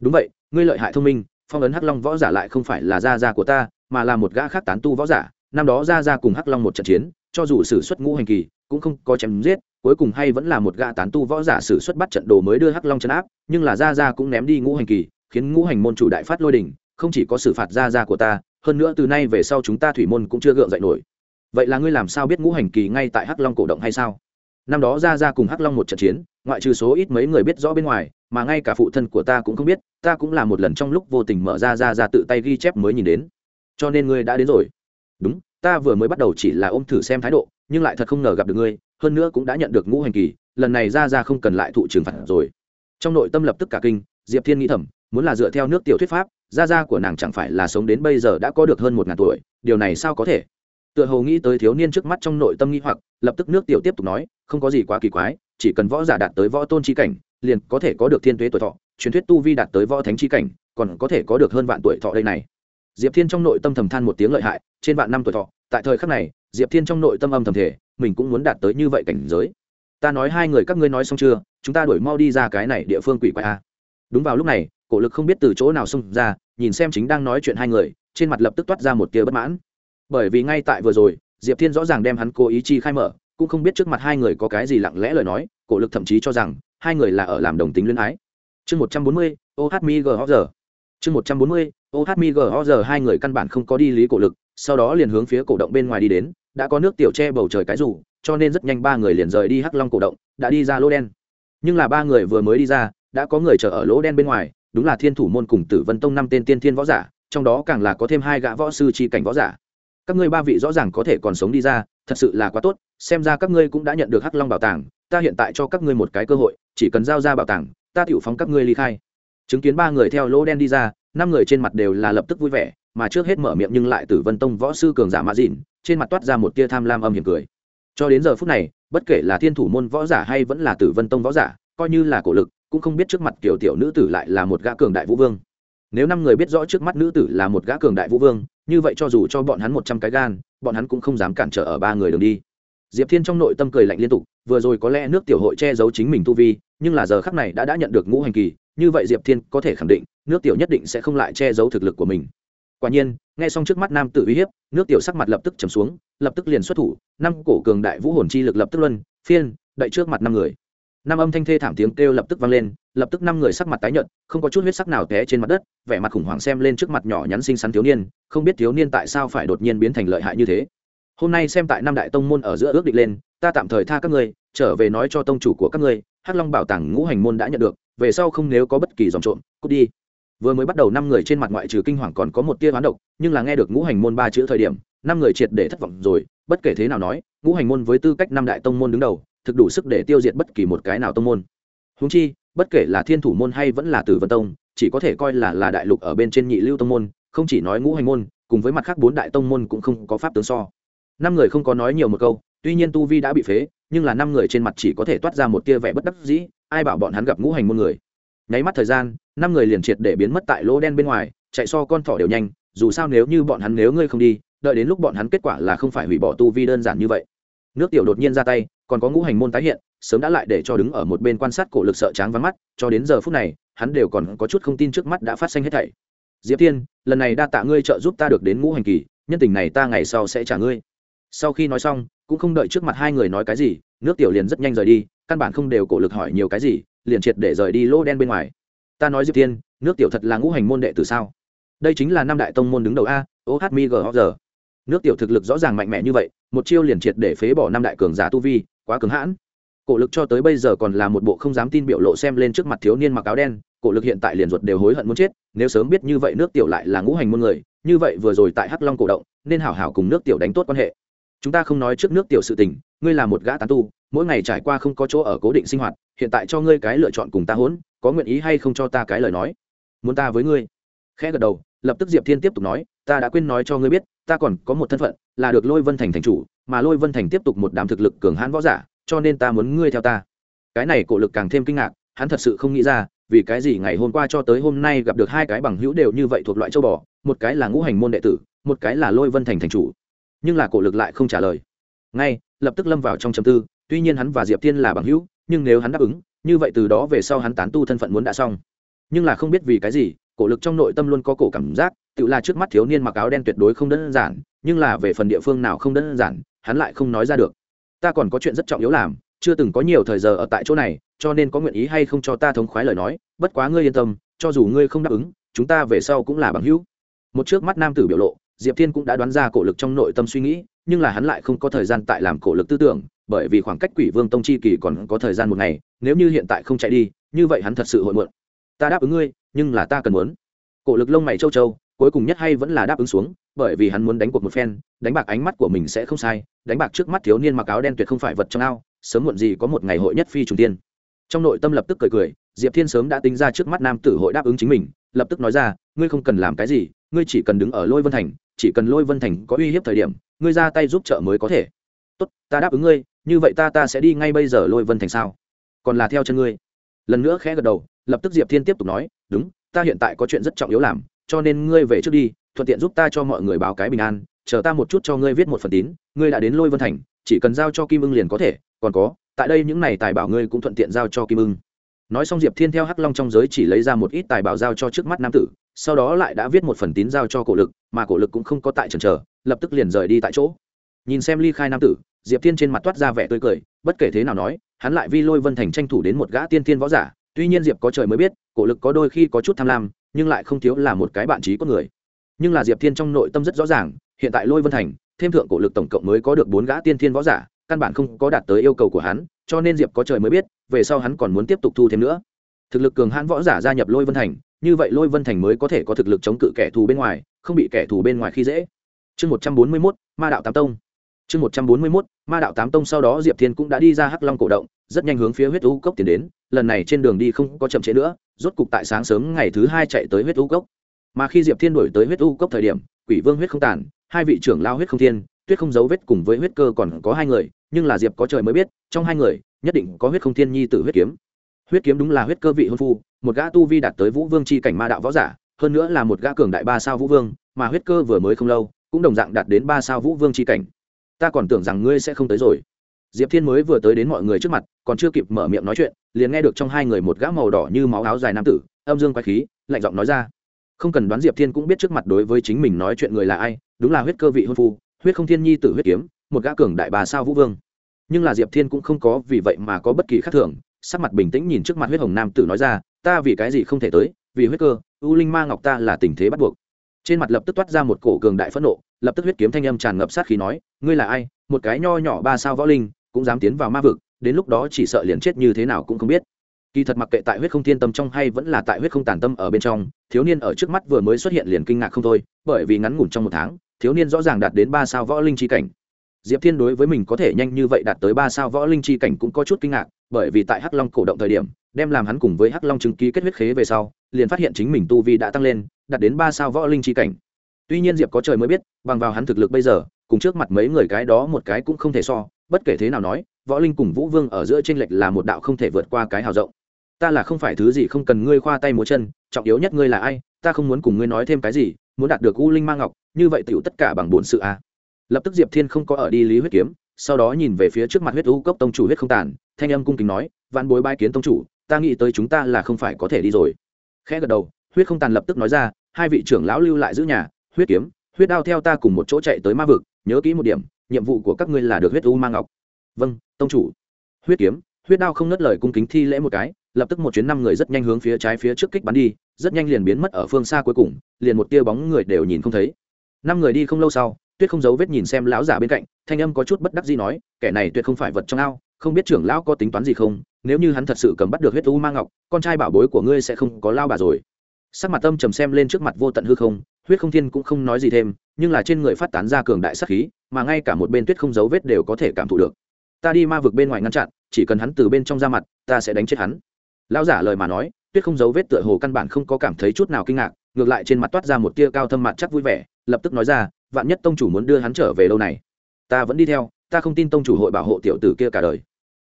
Đúng vậy, ngươi lợi hại thông minh, phong ấn hắc long võ giả lại không phải là gia gia của ta, mà là một gã khác tán tu võ giả năm đó Ra Ra cùng hắc long một trận chiến, cho dù sử xuất ngũ hành kỳ, cũng không có chém giết, cuối cùng hay vẫn là một gã tán tu võ giả sử xuất bắt trận đồ mới đưa hắc long chấn áp, nhưng là Ra Ra cũng ném đi ngũ hành kỳ, khiến ngũ hành môn chủ đại phát lôi đình, không chỉ có xử phạt Ra Ra của ta, hơn nữa từ nay về sau chúng ta thủy môn cũng chưa gượng dậy nổi. Vậy là ngươi làm sao biết ngũ hành kỳ ngay tại hắc long cổ động hay sao? Năm đó Ra Ra cùng hắc long một trận chiến, ngoại trừ số ít mấy người biết rõ bên ngoài, mà ngay cả phụ thân của ta cũng không biết, ta cũng là một lần trong lúc vô tình mở ra ra ra tự tay ghi chép mới nhìn đến. Cho nên ngươi đã đến rồi đúng, ta vừa mới bắt đầu chỉ là ôm thử xem thái độ, nhưng lại thật không ngờ gặp được ngươi, hơn nữa cũng đã nhận được ngũ hành kỳ, lần này ra ra không cần lại thụ trừng phạt rồi. Trong nội tâm lập tức cả kinh, diệp thiên nghĩ thầm, muốn là dựa theo nước tiểu thuyết pháp gia gia của nàng chẳng phải là sống đến bây giờ đã có được hơn một ngàn tuổi, điều này sao có thể? Tựa hồ nghĩ tới thiếu niên trước mắt trong nội tâm nghĩ hoặc, lập tức nước tiểu tiếp tục nói, không có gì quá kỳ quái, chỉ cần võ giả đạt tới võ tôn chi cảnh, liền có thể có được thiên tuế tuổi thọ, truyền thuyết tu vi đạt tới võ thánh chi cảnh, còn có thể có được hơn vạn tuổi thọ đây này diệp thiên trong nội tâm thầm than một tiếng lợi hại, trên vạn năm tuổi thọ, tại thời khắc này, diệp thiên trong nội tâm âm thầm thể mình cũng muốn đạt tới như vậy cảnh giới. Ta nói hai người các ngươi nói xong chưa, chúng ta đuổi mau đi ra cái này địa phương quỷ quái a. Đúng vào lúc này, cổ lực không biết từ chỗ nào xông ra, nhìn xem chính đang nói chuyện hai người, trên mặt lập tức toát ra một tia bất mãn. Bởi vì ngay tại vừa rồi, diệp thiên rõ ràng đem hắn cố ý chi khai mở, cũng không biết trước mặt hai người có cái gì lặng lẽ lời nói, cổ lực thậm chí cho rằng, hai người là ở làm đồng tính luyến ái. Chương một trăm bốn mươi oh mi g giờ. Chương một trăm bốn mươi ohmigor giờ hai người căn bản không có đi lý cổ lực, sau đó liền hướng phía cổ động bên ngoài đi đến, đã có nước tiểu che bầu trời cái rủ, cho nên rất nhanh ba người liền rời đi hắc long cổ động, đã đi ra lỗ đen. Nhưng là ba người vừa mới đi ra, đã có người chờ ở lỗ đen bên ngoài, đúng là thiên thủ môn cùng tử vân tông năm tên tiên thiên võ giả, trong đó càng là có thêm hai gã võ sư chi cảnh võ giả. Các ngươi ba vị rõ ràng có thể còn sống đi ra, thật sự là quá tốt, xem ra các ngươi cũng đã nhận được hắc long bảo tàng, ta hiện tại cho các ngươi một cái cơ hội, chỉ cần giao ra bảo tàng, ta tiểu phóng các ngươi ly khai. Chứng kiến ba người theo lỗ đen đi ra năm người trên mặt đều là lập tức vui vẻ, mà trước hết mở miệng nhưng lại tử vân tông võ sư cường giả mã dìn trên mặt toát ra một tia tham lam âm hiểm cười. Cho đến giờ phút này, bất kể là thiên thủ môn võ giả hay vẫn là tử vân tông võ giả, coi như là cổ lực, cũng không biết trước mặt kiểu tiểu nữ tử lại là một gã cường đại vũ vương. Nếu năm người biết rõ trước mắt nữ tử là một gã cường đại vũ vương, như vậy cho dù cho bọn hắn một trăm cái gan, bọn hắn cũng không dám cản trở ở ba người đường đi. Diệp thiên trong nội tâm cười lạnh liên tục, vừa rồi có lẽ nước tiểu hội che giấu chính mình tu vi nhưng là giờ khắc này đã đã nhận được ngũ hành kỳ, như vậy diệp thiên có thể khẳng định, nước tiểu nhất định sẽ không lại che giấu thực lực của mình. Quả nhiên, nghe xong trước mắt nam tử uy hiếp, nước tiểu sắc mặt lập tức trầm xuống, lập tức liền xuất thủ, năm cổ cường đại vũ hồn chi lực lập tức luân, phiên, đậy trước mặt năm người. Năm âm thanh thê thảm tiếng kêu lập tức vang lên, lập tức năm người sắc mặt tái nhợt, không có chút huyết sắc nào té trên mặt đất, vẻ mặt khủng hoảng xem lên trước mặt nhỏ nhắn xinh xắn thiếu niên, không biết thiếu niên tại sao phải đột nhiên biến thành lợi hại như thế. Hôm nay xem tại năm đại tông môn ở giữa ước định lên, ta tạm thời tha các ngươi, trở về nói cho tông chủ của các ngươi hắc long bảo tàng ngũ hành môn đã nhận được, về sau không nếu có bất kỳ dòng trộm, cút đi. Vừa mới bắt đầu năm người trên mặt ngoại trừ kinh hoàng còn có một tia hoán độc, nhưng là nghe được ngũ hành môn ba chữ thời điểm, năm người triệt để thất vọng rồi, bất kể thế nào nói, ngũ hành môn với tư cách năm đại tông môn đứng đầu, thực đủ sức để tiêu diệt bất kỳ một cái nào tông môn. Húng chi, bất kể là thiên thủ môn hay vẫn là tử vân tông, chỉ có thể coi là là đại lục ở bên trên nhị lưu tông môn, không chỉ nói ngũ hành môn, cùng với mặt khác bốn đại tông môn cũng không có pháp tướng so. Năm người không có nói nhiều một câu tuy nhiên tu vi đã bị phế, nhưng là năm người trên mặt chỉ có thể toát ra một tia vẻ bất đắc dĩ, ai bảo bọn hắn gặp ngũ hành môn người. Nháy mắt thời gian, năm người liền triệt để biến mất tại lỗ đen bên ngoài, chạy so con thỏ đều nhanh, dù sao nếu như bọn hắn nếu ngươi không đi, đợi đến lúc bọn hắn kết quả là không phải hủy bỏ tu vi đơn giản như vậy. Nước tiểu đột nhiên ra tay, còn có ngũ hành môn tái hiện, sớm đã lại để cho đứng ở một bên quan sát cổ lực sợ tráng vắng mắt, cho đến giờ phút này, hắn đều còn có chút không tin trước mắt đã phát sinh hết thảy. Diệp thiên, lần này đa tạ ngươi trợ giúp ta được đến ngũ hành kỳ, nhân tình này ta ngày sau sẽ trả ngươi sau khi nói xong, cũng không đợi trước mặt hai người nói cái gì, nước tiểu liền rất nhanh rời đi, căn bản không đều cổ lực hỏi nhiều cái gì, liền triệt để rời đi lô đen bên ngoài. Ta nói diệp thiên, nước tiểu thật là ngũ hành môn đệ từ sao? Đây chính là năm đại tông môn đứng đầu a ohmigr nước tiểu thực lực rõ ràng mạnh mẽ như vậy, một chiêu liền triệt để phế bỏ năm đại cường giả tu vi, quá cứng hãn. Cổ lực cho tới bây giờ còn là một bộ không dám tin biểu lộ xem lên trước mặt thiếu niên mặc áo đen, cổ lực hiện tại liền ruột đều hối hận muốn chết, nếu sớm biết như vậy nước tiểu lại là ngũ hành môn người, như vậy vừa rồi tại hắc long cổ động, nên hảo hảo cùng nước tiểu đánh tốt quan hệ chúng ta không nói trước nước tiểu sự tình, ngươi là một gã tán tu, mỗi ngày trải qua không có chỗ ở cố định sinh hoạt, hiện tại cho ngươi cái lựa chọn cùng ta hỗn, có nguyện ý hay không cho ta cái lời nói? Muốn ta với ngươi? Khẽ gật đầu, lập tức diệp thiên tiếp tục nói, ta đã quên nói cho ngươi biết, ta còn có một thân phận, là được lôi vân thành thành chủ, mà lôi vân thành tiếp tục một đám thực lực cường hãn võ giả, cho nên ta muốn ngươi theo ta. Cái này cổ lực càng thêm kinh ngạc, hắn thật sự không nghĩ ra, vì cái gì ngày hôm qua cho tới hôm nay gặp được hai cái bằng hữu đều như vậy thuộc loại châu bò, một cái là ngũ hành môn đệ tử, một cái là lôi vân thành thành chủ nhưng là cổ lực lại không trả lời. Ngay, lập tức lâm vào trong chầm tư, tuy nhiên hắn và diệp thiên là bằng hữu, nhưng nếu hắn đáp ứng, như vậy từ đó về sau hắn tán tu thân phận muốn đã xong. Nhưng là không biết vì cái gì, cổ lực trong nội tâm luôn có cổ cảm giác, tự là trước mắt thiếu niên mặc áo đen tuyệt đối không đơn giản, nhưng là về phần địa phương nào không đơn giản, hắn lại không nói ra được. Ta còn có chuyện rất trọng yếu làm, chưa từng có nhiều thời giờ ở tại chỗ này, cho nên có nguyện ý hay không cho ta thống khoái lời nói, bất quá ngươi yên tâm, cho dù ngươi không đáp ứng, chúng ta về sau cũng là bằng hữu. Một trước mắt nam tử biểu lộ diệp thiên cũng đã đoán ra cổ lực trong nội tâm suy nghĩ, nhưng là hắn lại không có thời gian tại làm cổ lực tư tưởng, bởi vì khoảng cách quỷ vương tông chi kỳ còn có thời gian một ngày, nếu như hiện tại không chạy đi, như vậy hắn thật sự hội muộn. Ta đáp ứng ngươi, nhưng là ta cần muốn. Cổ lực lông mày châu châu, cuối cùng nhất hay vẫn là đáp ứng xuống, bởi vì hắn muốn đánh cuộc một phen, đánh bạc ánh mắt của mình sẽ không sai, đánh bạc trước mắt thiếu niên mặc áo đen tuyệt không phải vật trong ao, sớm muộn gì có một ngày hội nhất phi trùng tiên. Trong nội tâm lập tức cười cười, diệp thiên sớm đã tính ra trước mắt nam tử hội đáp ứng chính mình, lập tức nói ra, ngươi không cần làm cái gì, ngươi chỉ cần đứng ở lôi vân thành chỉ cần lôi vân thành có uy hiếp thời điểm, ngươi ra tay giúp trợ mới có thể. Tốt, ta đáp ứng ngươi, như vậy ta ta sẽ đi ngay bây giờ lôi vân thành sao? Còn là theo chân ngươi. Lần nữa khẽ gật đầu, lập tức diệp thiên tiếp tục nói, đúng, ta hiện tại có chuyện rất trọng yếu làm, cho nên ngươi về trước đi, thuận tiện giúp ta cho mọi người báo cái bình an, chờ ta một chút cho ngươi viết một phần tín, ngươi đã đến lôi vân thành, chỉ cần giao cho kim ưng liền có thể, còn có, tại đây những này tài bảo ngươi cũng thuận tiện giao cho kim ưng. Nói xong diệp thiên theo hắc long trong giới chỉ lấy ra một ít tài bảo giao cho trước mắt nam tử sau đó lại đã viết một phần tín giao cho cổ lực, mà cổ lực cũng không có tại trần trở lập tức liền rời đi tại chỗ. Nhìn xem ly khai nam tử, diệp thiên trên mặt toát ra vẻ tươi cười, bất kể thế nào nói, hắn lại vi lôi vân thành tranh thủ đến một gã tiên thiên võ giả, tuy nhiên diệp có trời mới biết, cổ lực có đôi khi có chút tham lam, nhưng lại không thiếu là một cái bạn trí có người. Nhưng là diệp thiên trong nội tâm rất rõ ràng, hiện tại lôi vân thành, thêm thượng cổ lực tổng cộng mới có được bốn gã tiên thiên võ giả, căn bản không có đạt tới yêu cầu của hắn, cho nên diệp có trời mới biết, về sau hắn còn muốn tiếp tục thu thêm nữa. Thực lực cường hãn võ giả gia nhập lôi vân thành như vậy lôi vân thành mới có thể có thực lực chống cự kẻ thù bên ngoài, không bị kẻ thù bên ngoài khi dễ. Chương một trăm bốn mươi mốt, ma đạo tám tông. Chương một trăm bốn mươi mốt, ma đạo tám tông sau đó diệp thiên cũng đã đi ra hắc long cổ động, rất nhanh hướng phía huyết u cốc tiến đến, lần này trên đường đi không có chậm trễ nữa, rốt cục tại sáng sớm ngày thứ hai chạy tới huyết u cốc. Mà khi diệp thiên đổi tới huyết u cốc thời điểm, quỷ vương huyết không tàn, hai vị trưởng lao huyết không thiên, tuyết không dấu vết cùng với huyết cơ còn có hai người, nhưng là diệp có trời mới biết, trong hai người, nhất định có huyết không thiên nhi tử huyết kiếm huyết kiếm đúng là huyết cơ vị hôn phu, một gã tu vi đạt tới vũ vương c h i cảnh ma đạo võ giả, hơn nữa là một gã cường đại ba sao vũ vương, mà huyết cơ vừa mới không lâu, cũng đồng dạng đạt đến ba sao vũ vương c h i cảnh. Ta còn tưởng rằng ngươi sẽ không tới rồi. Diệp thiên mới vừa tới đến mọi người trước mặt, còn chưa kịp mở miệng nói chuyện, liền nghe được trong hai người một gã màu đỏ như máu áo dài nam tử, âm dương quay khí, lạnh giọng nói ra. Không cần đoán diệp thiên cũng biết trước mặt đối với chính mình nói chuyện người là ai, đúng là huyết cơ vị hôn phu, huyết không thiên nhi tử huyết kiếm, một gã cường đại bà sao vũ vương. Nhưng là diệp thiên cũng không có vì vậy mà có bất kỳ khác thường sắc mặt bình tĩnh nhìn trước mặt huyết hồng nam tử nói ra, ta vì cái gì không thể tới? Vì huyết cơ, u linh ma ngọc ta là tình thế bắt buộc. Trên mặt lập tức toát ra một cổ cường đại phẫn nộ, lập tức huyết kiếm thanh âm tràn ngập sát khí nói, ngươi là ai? Một cái nho nhỏ ba sao võ linh, cũng dám tiến vào ma vực, đến lúc đó chỉ sợ liền chết như thế nào cũng không biết. Kỳ thật mặc kệ tại huyết không thiên tâm trong hay vẫn là tại huyết không tàn tâm ở bên trong, thiếu niên ở trước mắt vừa mới xuất hiện liền kinh ngạc không thôi, bởi vì ngắn ngủn trong một tháng, thiếu niên rõ ràng đạt đến ba sao võ linh chi cảnh diệp thiên đối với mình có thể nhanh như vậy đạt tới ba sao võ linh chi cảnh cũng có chút kinh ngạc, bởi vì tại hắc long cổ động thời điểm, đem làm hắn cùng với hắc long chứng ký kết huyết khế về sau, liền phát hiện chính mình tu vi đã tăng lên, đạt đến ba sao võ linh chi cảnh tuy nhiên diệp có trời mới biết, bằng vào hắn thực lực bây giờ, cùng trước mặt mấy người cái đó một cái cũng không thể so, bất kể thế nào nói, võ linh cùng vũ vương ở giữa tranh lệch là một đạo không thể vượt qua cái hào rộng ta là không phải thứ gì không cần ngươi khoa tay múa chân, trọng yếu nhất ngươi là ai, ta không muốn cùng ngươi nói thêm cái gì, muốn đạt được u linh ma ngọc, như vậy tựu tất cả bằng bổn sự a à lập tức diệp thiên không có ở đi lý huyết kiếm, sau đó nhìn về phía trước mặt huyết u cốc tông chủ huyết không tàn, thanh âm cung kính nói, vạn bối bai kiến tông chủ, ta nghĩ tới chúng ta là không phải có thể đi rồi. Khẽ gật đầu, huyết không tàn lập tức nói ra, hai vị trưởng lão lưu lại giữ nhà, huyết kiếm, huyết đao theo ta cùng một chỗ chạy tới ma vực, nhớ kỹ một điểm, nhiệm vụ của các ngươi là được huyết u mang ngọc. Vâng tông chủ. Huyết kiếm, huyết đao không ngất lời cung kính thi lễ một cái, lập tức một chuyến năm người rất nhanh hướng phía trái phía trước kích bắn đi, rất nhanh liền biến mất ở phương xa cuối cùng, liền một tia bóng người đều nhìn không thấy. Năm người đi không lâu sau tuyết không giấu vết nhìn xem lão giả bên cạnh, thanh âm có chút bất đắc gì nói, kẻ này tuyệt không phải vật trong ao, không biết trưởng lão có tính toán gì không, nếu như hắn thật sự cầm bắt được huyết u mang ngọc, con trai bảo bối của ngươi sẽ không có lao bà rồi. Sắc mặt tâm trầm xem lên trước mặt vô tận hư không, huyết không thiên cũng không nói gì thêm, nhưng là trên người phát tán ra cường đại sắc khí, mà ngay cả một bên tuyết không giấu vết đều có thể cảm thụ được. Ta đi ma vực bên ngoài ngăn chặn, chỉ cần hắn từ bên trong ra mặt, ta sẽ đánh chết hắn. Lão giả lời mà nói, tuyết không giấu vết tựa hồ căn bản không có cảm thấy chút nào kinh ngạc, ngược lại trên mặt toát ra một tia cao thâm mặt chắc vui vẻ, lập tức nói ra vạn nhất tông chủ muốn đưa hắn trở về lâu này, ta vẫn đi theo, ta không tin tông chủ hội bảo hộ tiểu tử kia cả đời.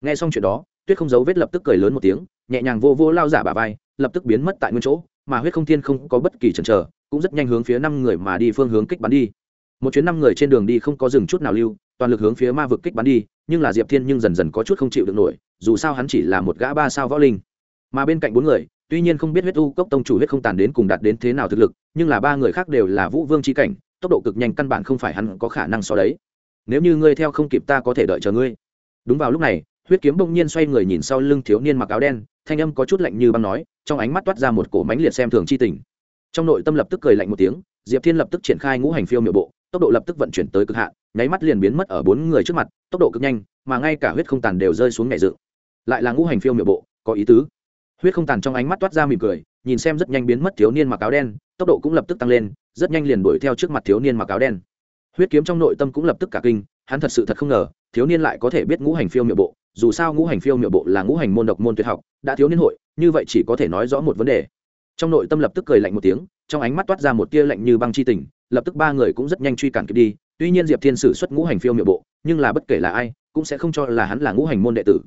Nghe xong chuyện đó, tuyết không giấu vết lập tức cười lớn một tiếng, nhẹ nhàng vô vô lao giả bà vai, lập tức biến mất tại nguyên chỗ, mà huyết không thiên không có bất kỳ chần chờ, cũng rất nhanh hướng phía năm người mà đi phương hướng kích bắn đi. Một chuyến năm người trên đường đi không có dừng chút nào lưu, toàn lực hướng phía ma vực kích bắn đi, nhưng là diệp thiên nhưng dần dần có chút không chịu được nổi, dù sao hắn chỉ là một gã ba sao võ linh. Mà bên cạnh bốn người, tuy nhiên không biết huyết u cốc tông chủ huyết không tàn đến cùng đạt đến thế nào thực lực, nhưng là ba người khác đều là vũ vương c cảnh tốc độ cực nhanh căn bản không phải hắn có khả năng so đấy. Nếu như ngươi theo không kịp ta có thể đợi chờ ngươi. Đúng vào lúc này, huyết kiếm bỗng nhiên xoay người nhìn sau lưng thiếu niên mặc áo đen, thanh âm có chút lạnh như băng nói, trong ánh mắt toát ra một cổ mánh liệt xem thường chi tình. Trong nội tâm lập tức cười lạnh một tiếng, diệp thiên lập tức triển khai ngũ hành phiêu miệu bộ, tốc độ lập tức vận chuyển tới cực hạn, nháy mắt liền biến mất ở bốn người trước mặt, tốc độ cực nhanh, mà ngay cả huyết không tàn đều rơi xuống nhẹ dự lại là ngũ hành phiêu miệu bộ, có ý tứ. Huyết không tàn trong ánh mắt toát ra mỉm cười nhìn xem rất nhanh biến mất thiếu niên mặc áo đen, tốc độ cũng lập tức tăng lên, rất nhanh liền đuổi theo trước mặt thiếu niên mặc áo đen. Huyết kiếm trong nội tâm cũng lập tức cả kinh, hắn thật sự thật không ngờ, thiếu niên lại có thể biết ngũ hành phiêu miệng bộ, dù sao ngũ hành phiêu miệng bộ là ngũ hành môn độc môn tuyệt học, đã thiếu niên hội, như vậy chỉ có thể nói rõ một vấn đề. Trong nội tâm lập tức cười lạnh một tiếng, trong ánh mắt toát ra một tia lạnh như băng chi tình, lập tức ba người cũng rất nhanh truy cản kịp đi, tuy nhiên diệp thiên sử xuất ngũ hành phiêu miệng bộ, nhưng là bất kể là ai, cũng sẽ không cho là hắn là ngũ hành môn đệ tử.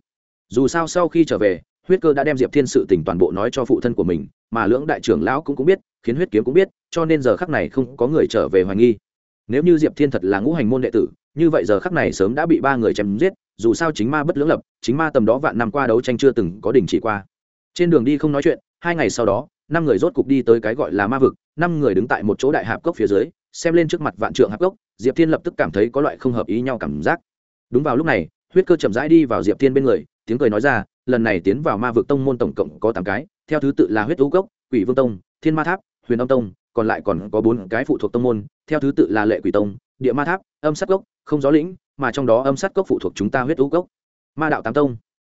Dù sao sau khi trở về huyết cơ đã đem diệp thiên sự tình toàn bộ nói cho phụ thân của mình, mà lưỡng đại trưởng lão cũng cũng biết, khiến huyết kiếm cũng biết, cho nên giờ khắc này không có người trở về hoài nghi. Nếu như diệp thiên thật là ngũ hành môn đệ tử, như vậy giờ khắc này sớm đã bị ba người chém giết, dù sao chính ma bất lưỡng lập, chính ma tầm đó vạn năm qua đấu tranh chưa từng có đình chỉ qua. Trên đường đi không nói chuyện, hai ngày sau đó, năm người rốt cục đi tới cái gọi là ma vực, năm người đứng tại một chỗ đại hạp cốc phía dưới, xem lên trước mặt vạn trượng hạp cốc, diệp thiên lập tức cảm thấy có loại không hợp ý nhau cảm giác. Đúng vào lúc này huyết cơ chậm rãi đi vào diệp thiên bên người, tiếng cười nói ra, lần này tiến vào ma vực tông môn tổng cộng có tám cái, theo thứ tự là huyết lũ cốc, quỷ vương tông, thiên ma tháp, huyền âm tông, còn lại còn có bốn cái phụ thuộc tông môn, theo thứ tự là lệ quỷ tông, địa ma tháp, âm sát cốc, không gió lĩnh, mà trong đó âm sát cốc phụ thuộc chúng ta huyết lũ cốc. Ma đạo tám tông.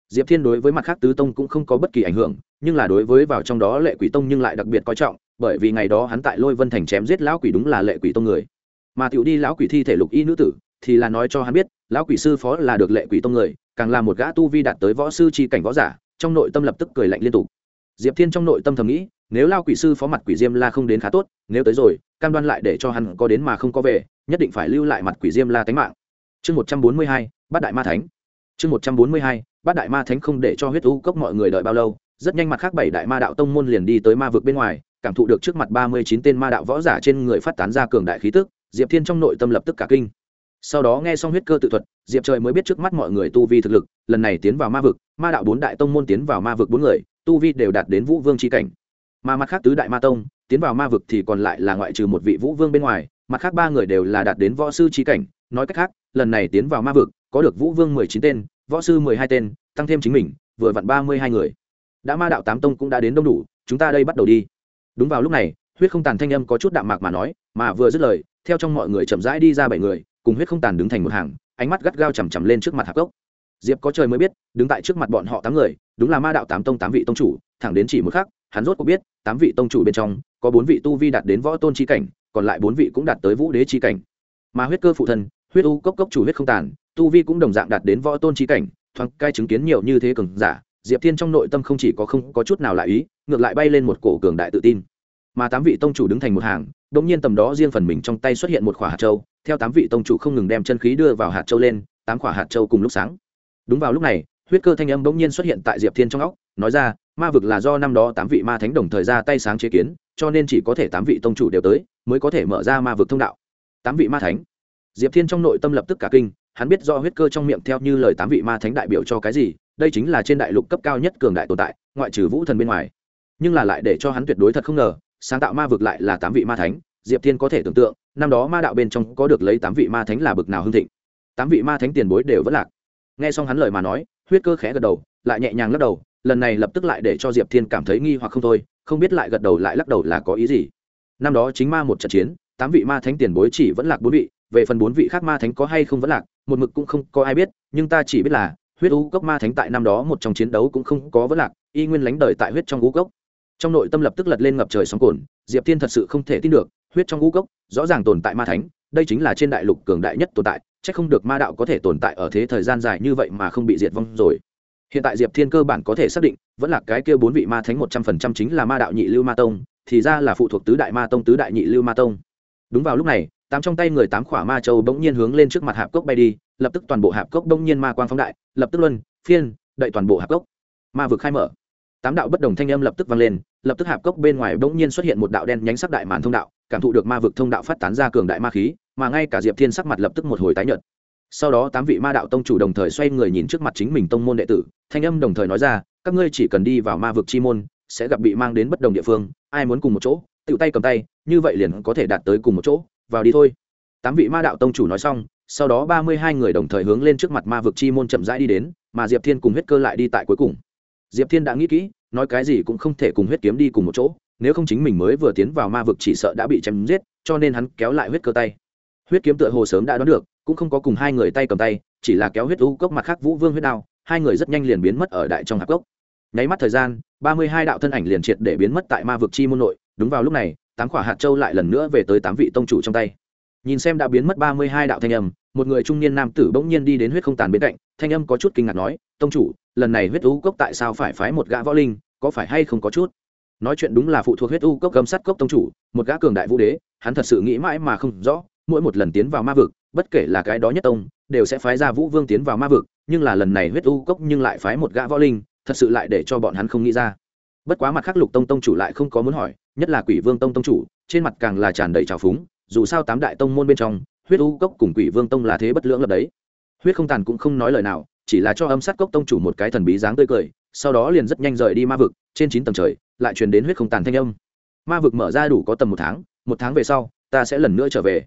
Diệp thiên đối với mặt khác tứ tông cũng không có bất kỳ ảnh hưởng, nhưng là đối với vào trong đó lệ quỷ tông nhưng lại đặc biệt coi trọng, bởi vì ngày đó hắn tại lôi vân thành chém giết lão quỷ đúng là lệ quỷ tông người. Mà tiểu đi lão quỷ thi thể lục y nữ tử thì là nói cho hắn biết, lão quỷ sư phó là được lệ quỷ tông người, càng là một gã tu vi đạt tới võ sư chi cảnh võ giả, trong nội tâm lập tức cười lạnh liên tục. Diệp thiên trong nội tâm thầm nghĩ, nếu lao quỷ sư phó mặt quỷ diêm la không đến khá tốt, nếu tới rồi, cam đoan lại để cho hắn có đến mà không có về, nhất định phải lưu lại mặt quỷ diêm la tánh mạng. Chương một trăm bốn mươi hai, bát đại ma thánh. Chương một trăm bốn mươi hai, bát đại ma thánh không để cho huyết u cốc mọi người đợi bao lâu, rất nhanh mặt khác bảy đại ma đạo tông môn liền đi tới ma vực bên ngoài, cảm thụ được trước mặt ba mươi chín tên ma đạo võ giả trên người phát tán ra cường đại khí tức, diệp thiên trong nội tâm lập tức cả kinh sau đó nghe xong huyết cơ tự thuật, diệp trời mới biết trước mắt mọi người tu vi thực lực, lần này tiến vào ma vực, ma đạo bốn đại tông môn tiến vào ma vực bốn người, tu vi đều đạt đến vũ vương c cảnh. Mà mặt khác tứ đại ma tông, tiến vào ma vực thì còn lại là ngoại trừ một vị vũ vương bên ngoài, mặt khác ba người đều là đạt đến võ sư c cảnh. Nói cách khác, lần này tiến vào ma vực, có được vũ vương mười chín tên, võ sư mười hai tên, tăng thêm chính mình, vừa vặn ba mươi hai người. Đã ma đạo tám tông cũng đã đến đông đủ, chúng ta đây bắt đầu đi. Đúng vào lúc này, huyết không tàn thanh âm có chút đạm mạc mà nói, mà vừa dứt lời, theo trong mọi người chậm rãi đi ra bảy người cùng huyết không tàn đứng thành một hàng, ánh mắt gắt gao chằm chằm lên trước mặt hạc cốc. Diệp có trời mới biết, đứng tại trước mặt bọn họ tám người, đúng là ma đạo tám tông tám vị tông chủ, thẳng đến chỉ một khắc, hắn rốt có biết, tám vị tông chủ bên trong, có bốn vị tu vi đạt đến võ tôn chi cảnh, còn lại bốn vị cũng đạt tới vũ đế chi cảnh. Mà huyết cơ phụ thân, huyết u cốc cốc chủ huyết không tàn, tu vi cũng đồng dạng đạt đến võ tôn chi cảnh, thoáng cai chứng kiến nhiều như thế cường giả, diệp thiên trong nội tâm không chỉ có không có chút nào lại ý, ngược lại bay lên một cổ cường đại tự tin. Mà tám vị tông chủ đứng thành một hàng đ ỗ n g nhiên tầm đó riêng phần mình trong tay xuất hiện một khỏa hạt châu theo tám vị tông chủ không ngừng đem chân khí đưa vào hạt châu lên, tám quả hạt châu cùng lúc sáng. Đúng vào lúc này, huyết cơ thanh âm bỗng nhiên xuất hiện tại diệp thiên trong óc, nói ra, ma vực là do năm đó tám vị ma thánh đồng thời ra tay sáng chế kiến, cho nên chỉ có thể tám vị tông chủ đều tới, mới có thể mở ra ma vực thông đạo. Tám vị ma thánh. Diệp thiên trong nội tâm lập tức cả kinh, hắn biết do huyết cơ trong miệng theo như lời tám vị ma thánh đại biểu cho cái gì, đây chính là trên đại lục cấp cao nhất cường đại tồn tại, ngoại trừ vũ thần bên ngoài. Nhưng là lại để cho hắn tuyệt đối thật không ngờ, sáng tạo ma vực lại là tám vị ma thánh, diệp thiên có thể tưởng tượng năm đó ma đạo bên trong có được lấy tám vị ma thánh là bực nào hưng thịnh. Tám vị ma thánh tiền bối đều vẫn lạc. Nghe xong hắn lời mà nói, huyết cơ khẽ gật đầu, lại nhẹ nhàng lắc đầu, lần này lập tức lại để cho diệp thiên cảm thấy nghi hoặc không thôi, không biết lại gật đầu lại lắc đầu là có ý gì. Năm đó chính ma một trận chiến, tám vị ma thánh tiền bối chỉ vẫn lạc bốn vị, về phần bốn vị khác ma thánh có hay không vẫn lạc, một mực cũng không có ai biết, nhưng ta chỉ biết là, huyết u cốc ma thánh tại năm đó một trong chiến đấu cũng không có vẫn lạc, y nguyên lánh đời tại huyết trong u cốc. Trong nội tâm lập tức lật lên ngập trời sóng cồn diệp thiên thật sự không thể tin được huyết trong ngũ cốc, rõ ràng tồn tại ma thánh, đây chính là trên đại lục cường đại nhất tồn tại c h ắ c không được ma đạo có thể tồn tại ở thế thời gian dài như vậy mà không bị diệt vong rồi. Hiện tại diệp thiên cơ bản có thể xác định, vẫn là cái kia bốn vị ma thánh một trăm phần trăm chính là ma đạo nhị lưu ma tông, thì ra là phụ thuộc tứ đại ma tông tứ đại nhị lưu ma tông. Đúng vào lúc này, tám trong tay người tám khỏa ma châu bỗng nhiên hướng lên trước mặt hạp cốc bay đi, lập tức toàn bộ hạp cốc bỗng nhiên ma quang phóng đại, lập tức luân, phiên, đậy toàn bộ hạp cốc. Ma vực khai mở. Tám đạo bất đồng thanh âm lập tức vang lên lập tức hạp cốc bên ngoài bỗng nhiên xuất hiện một đạo đen nhánh sắc đại màn thông đạo, cảm thụ được ma vực thông đạo phát tán ra cường đại ma khí, mà ngay cả diệp thiên sắc mặt lập tức một hồi tái nhợt. Sau đó tám vị ma đạo tông chủ đồng thời xoay người nhìn trước mặt chính mình tông môn đệ tử, thanh âm đồng thời nói ra, các ngươi chỉ cần đi vào ma vực chi môn, sẽ gặp bị mang đến bất đồng địa phương, ai muốn cùng một chỗ tự tay cầm tay, như vậy liền có thể đạt tới cùng một chỗ, vào đi thôi. Tám vị ma đạo tông chủ nói xong, sau đó ba mươi hai người đồng thời hướng lên trước mặt ma vực chi môn chậm rãi đi đến, mà diệp thiên cùng huyết cơ lại đi tại cuối cùng. Diệp thiên đã nghĩ kỹ nói cái gì cũng không thể cùng huyết kiếm đi cùng một chỗ, nếu không chính mình mới vừa tiến vào ma vực chỉ sợ đã bị chém giết, cho nên hắn kéo lại huyết cơ tay. Huyết kiếm tựa hồ sớm đã đoán được, cũng không có cùng hai người tay cầm tay, chỉ là kéo huyết u cốc mặt khác vũ vương huyết đao, hai người rất nhanh liền biến mất ở đại trong hạp cốc. Nháy mắt thời gian, ba mươi hai đạo thân ảnh liền triệt để biến mất tại ma vực chi môn nội, đúng vào lúc này, tám quả hạt châu lại lần nữa về tới tám vị tông chủ trong tay. Nhìn xem đã biến mất ba mươi hai đạo thanh âm, một người trung niên nam tử bỗng nhiên đi đến huyết không tàn bên cạnh, thanh âm có chút kinh ngạc nói, tông chủ lần này huyết u cốc tại sao phải phái một gã võ linh, có phải hay không có chút? Nói chuyện đúng là phụ thuộc huyết u cốc gấm sắt cốc tông chủ, một gã cường đại vũ đế, hắn thật sự nghĩ mãi mà không rõ, mỗi một lần tiến vào ma vực, bất kể là cái đó nhất tông, đều sẽ phái ra vũ vương tiến vào ma vực, nhưng là lần này huyết u cốc nhưng lại phái một gã võ linh, thật sự lại để cho bọn hắn không nghĩ ra. Bất quá mặt khắc lục tông tông chủ lại không có muốn hỏi, nhất là quỷ vương tông tông chủ, trên mặt càng là tràn đầy trào phúng, dù sao tám đại tông môn bên trong, huyết u cốc cùng quỷ vương tông là thế bất lưỡng lập đấy. Huyết không tàn cũng không nói lời nào chỉ là cho âm sát cốc tông chủ một cái thần bí dáng tươi cười, sau đó liền rất nhanh rời đi ma vực, trên chín tầng trời, lại truyền đến huyết không tàn thanh âm. Ma vực mở ra đủ có tầm một tháng một tháng về sau, ta sẽ lần nữa trở về.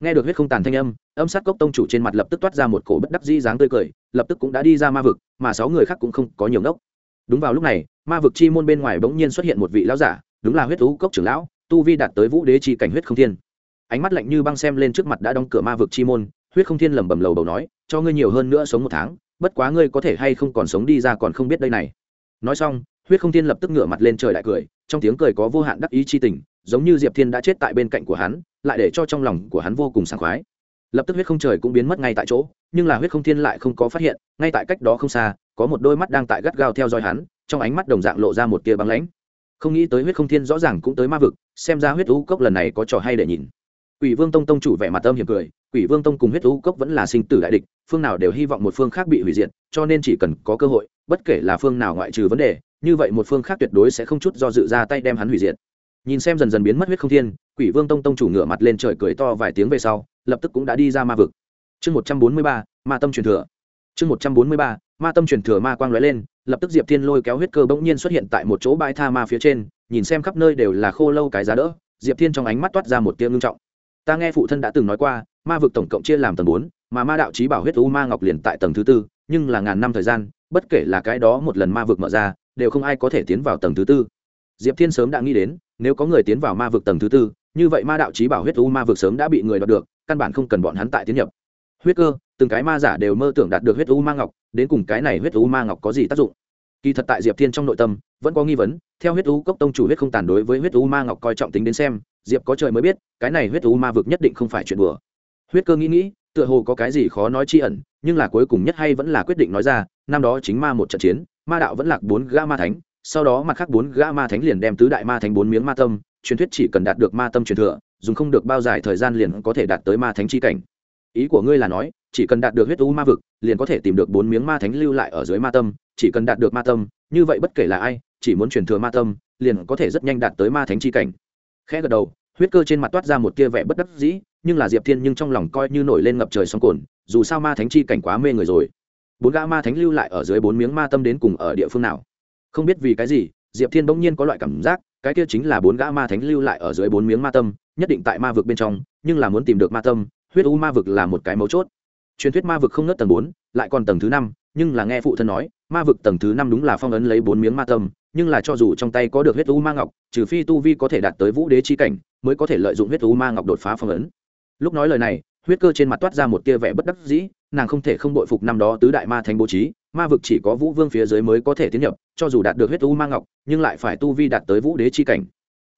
Nghe được huyết không tàn thanh âm âm sát cốc tông chủ trên mặt lập tức toát ra một cổ bất đắc dĩ dáng tươi cười, lập tức cũng đã đi ra ma vực, mà sáu người khác cũng không có nhiều ngốc. Đúng vào lúc này, ma vực chi môn bên ngoài bỗng nhiên xuất hiện một vị lão giả, đúng là huyết thú cốc trưởng lão, tu vi đạt tới vũ đế chi cảnh huyết không thiên. Ánh mắt lạnh như băng xem lên trước mặt đã đóng cửa ma vực chi môn, huyết không thiên lẩm bẩm lầu bầu nói, cho ngươi nhiều hơn nữa sống một tháng bất quá ngươi có thể hay không còn sống đi ra còn không biết đây này. Nói xong, huyết không thiên lập tức ngửa mặt lên trời đại cười, trong tiếng cười có vô hạn đắc ý chi tình, giống như diệp thiên đã chết tại bên cạnh của hắn, lại để cho trong lòng của hắn vô cùng sảng khoái. Lập tức huyết không trời cũng biến mất ngay tại chỗ, nhưng là huyết không thiên lại không có phát hiện, ngay tại cách đó không xa, có một đôi mắt đang tại gắt gao theo dõi hắn, trong ánh mắt đồng dạng lộ ra một tia băng lãnh. Không nghĩ tới huyết không thiên rõ ràng cũng tới ma vực, xem ra huyết u cốc lần này có trò hay để nhìn. Quỷ vương tông tông chủ vẻ mặt âm hiểm cười quỷ vương tông cùng huyết u cốc vẫn là sinh tử đại địch, phương nào đều hy vọng một phương khác bị hủy diệt, cho nên chỉ cần có cơ hội, bất kể là phương nào ngoại trừ vấn đề, như vậy một phương khác tuyệt đối sẽ không chút do dự ra tay đem hắn hủy diệt. Nhìn xem dần dần biến mất huyết không thiên, quỷ vương tông tông chủ ngửa mặt lên trời cười to vài tiếng về sau, lập tức cũng đã đi ra ma vực. Chương một trăm bốn mươi ba, ma tâm truyền thừa. Chương một trăm bốn mươi ba, ma tâm truyền thừa ma quang lóe lên, lập tức diệp thiên lôi kéo huyết cơ bỗng nhiên xuất hiện tại một chỗ bãi tha ma phía trên, nhìn xem khắp nơi đều là khô lâu cái giá đỡ, diệp thiên trong ánh mắt toát ra một tia ngưng trọng. Ta nghe phụ thân đã từng nói qua ma vực tổng cộng chia làm tầng bốn, mà ma đạo trí bảo huyết u ma ngọc liền tại tầng thứ tư, nhưng là ngàn năm thời gian, bất kể là cái đó một lần ma vực mở ra, đều không ai có thể tiến vào tầng thứ tư. Diệp thiên sớm đã nghĩ đến, nếu có người tiến vào ma vực tầng thứ tư, như vậy ma đạo trí bảo huyết u ma vực sớm đã bị người đoạt được, căn bản không cần bọn hắn tại tiến nhập. Huyết cơ, từng cái ma giả đều mơ tưởng đạt được huyết u ma ngọc, đến cùng cái này huyết u ma ngọc có gì tác dụng? Kỳ thật tại diệp thiên trong nội tâm, vẫn có nghi vấn, theo huyết u cốc tông chủ huyết không tàn đối với huyết u ma ngọc coi trọng tính đến xem, diệp có trời mới biết, cái này huyết u ma vực nhất định không phải chuyện bừa huyết cơ nghĩ nghĩ, tựa hồ có cái gì khó nói chi ẩn, nhưng là cuối cùng nhất hay vẫn là quyết định nói ra, năm đó chính ma một trận chiến, ma đạo vẫn lạc bốn gã ma thánh, sau đó mặt khác bốn gã ma thánh liền đem tứ đại ma thánh bốn miếng ma tâm, truyền thuyết chỉ cần đạt được ma tâm truyền thừa, dùng không được bao dài thời gian liền có thể đạt tới ma thánh chi cảnh. Ý của ngươi là nói, chỉ cần đạt được huyết u ma vực, liền có thể tìm được bốn miếng ma thánh lưu lại ở dưới ma tâm, chỉ cần đạt được ma tâm, như vậy bất kể là ai, chỉ muốn truyền thừa ma tâm, liền có thể rất nhanh đạt tới ma thánh chi cảnh. Khẽ gật đầu, huyết cơ trên mặt toát ra một tia vẻ bất đắc dĩ nhưng là diệp thiên nhưng trong lòng coi như nổi lên ngập trời sóng cồn, dù sao ma thánh chi cảnh quá mê người rồi. Bốn gã ma thánh lưu lại ở dưới bốn miếng ma tâm đến cùng ở địa phương nào? Không biết vì cái gì, diệp thiên bỗng nhiên có loại cảm giác, cái kia chính là bốn gã ma thánh lưu lại ở dưới bốn miếng ma tâm, nhất định tại ma vực bên trong, nhưng là muốn tìm được ma tâm, huyết u ma vực là một cái mấu chốt. Truyền thuyết ma vực không nớt tầng bốn, lại còn tầng thứ năm, nhưng là nghe phụ thân nói, ma vực tầng thứ năm đúng là phong ấn lấy bốn miếng ma tâm, nhưng là cho dù trong tay có được huyết u ma ngọc, trừ phi tu vi có thể đạt tới vũ đế chi cảnh, mới có thể lợi dụng huyết u ma ngọc đột phá phong ấn lúc nói lời này, huyết cơ trên mặt toát ra một tia vẻ bất đắc dĩ, nàng không thể không bội phục năm đó tứ đại ma thành bố trí, ma vực chỉ có vũ vương phía dưới mới có thể tiến nhập, cho dù đạt được huyết u ma ngọc, nhưng lại phải tu vi đạt tới vũ đế chi cảnh.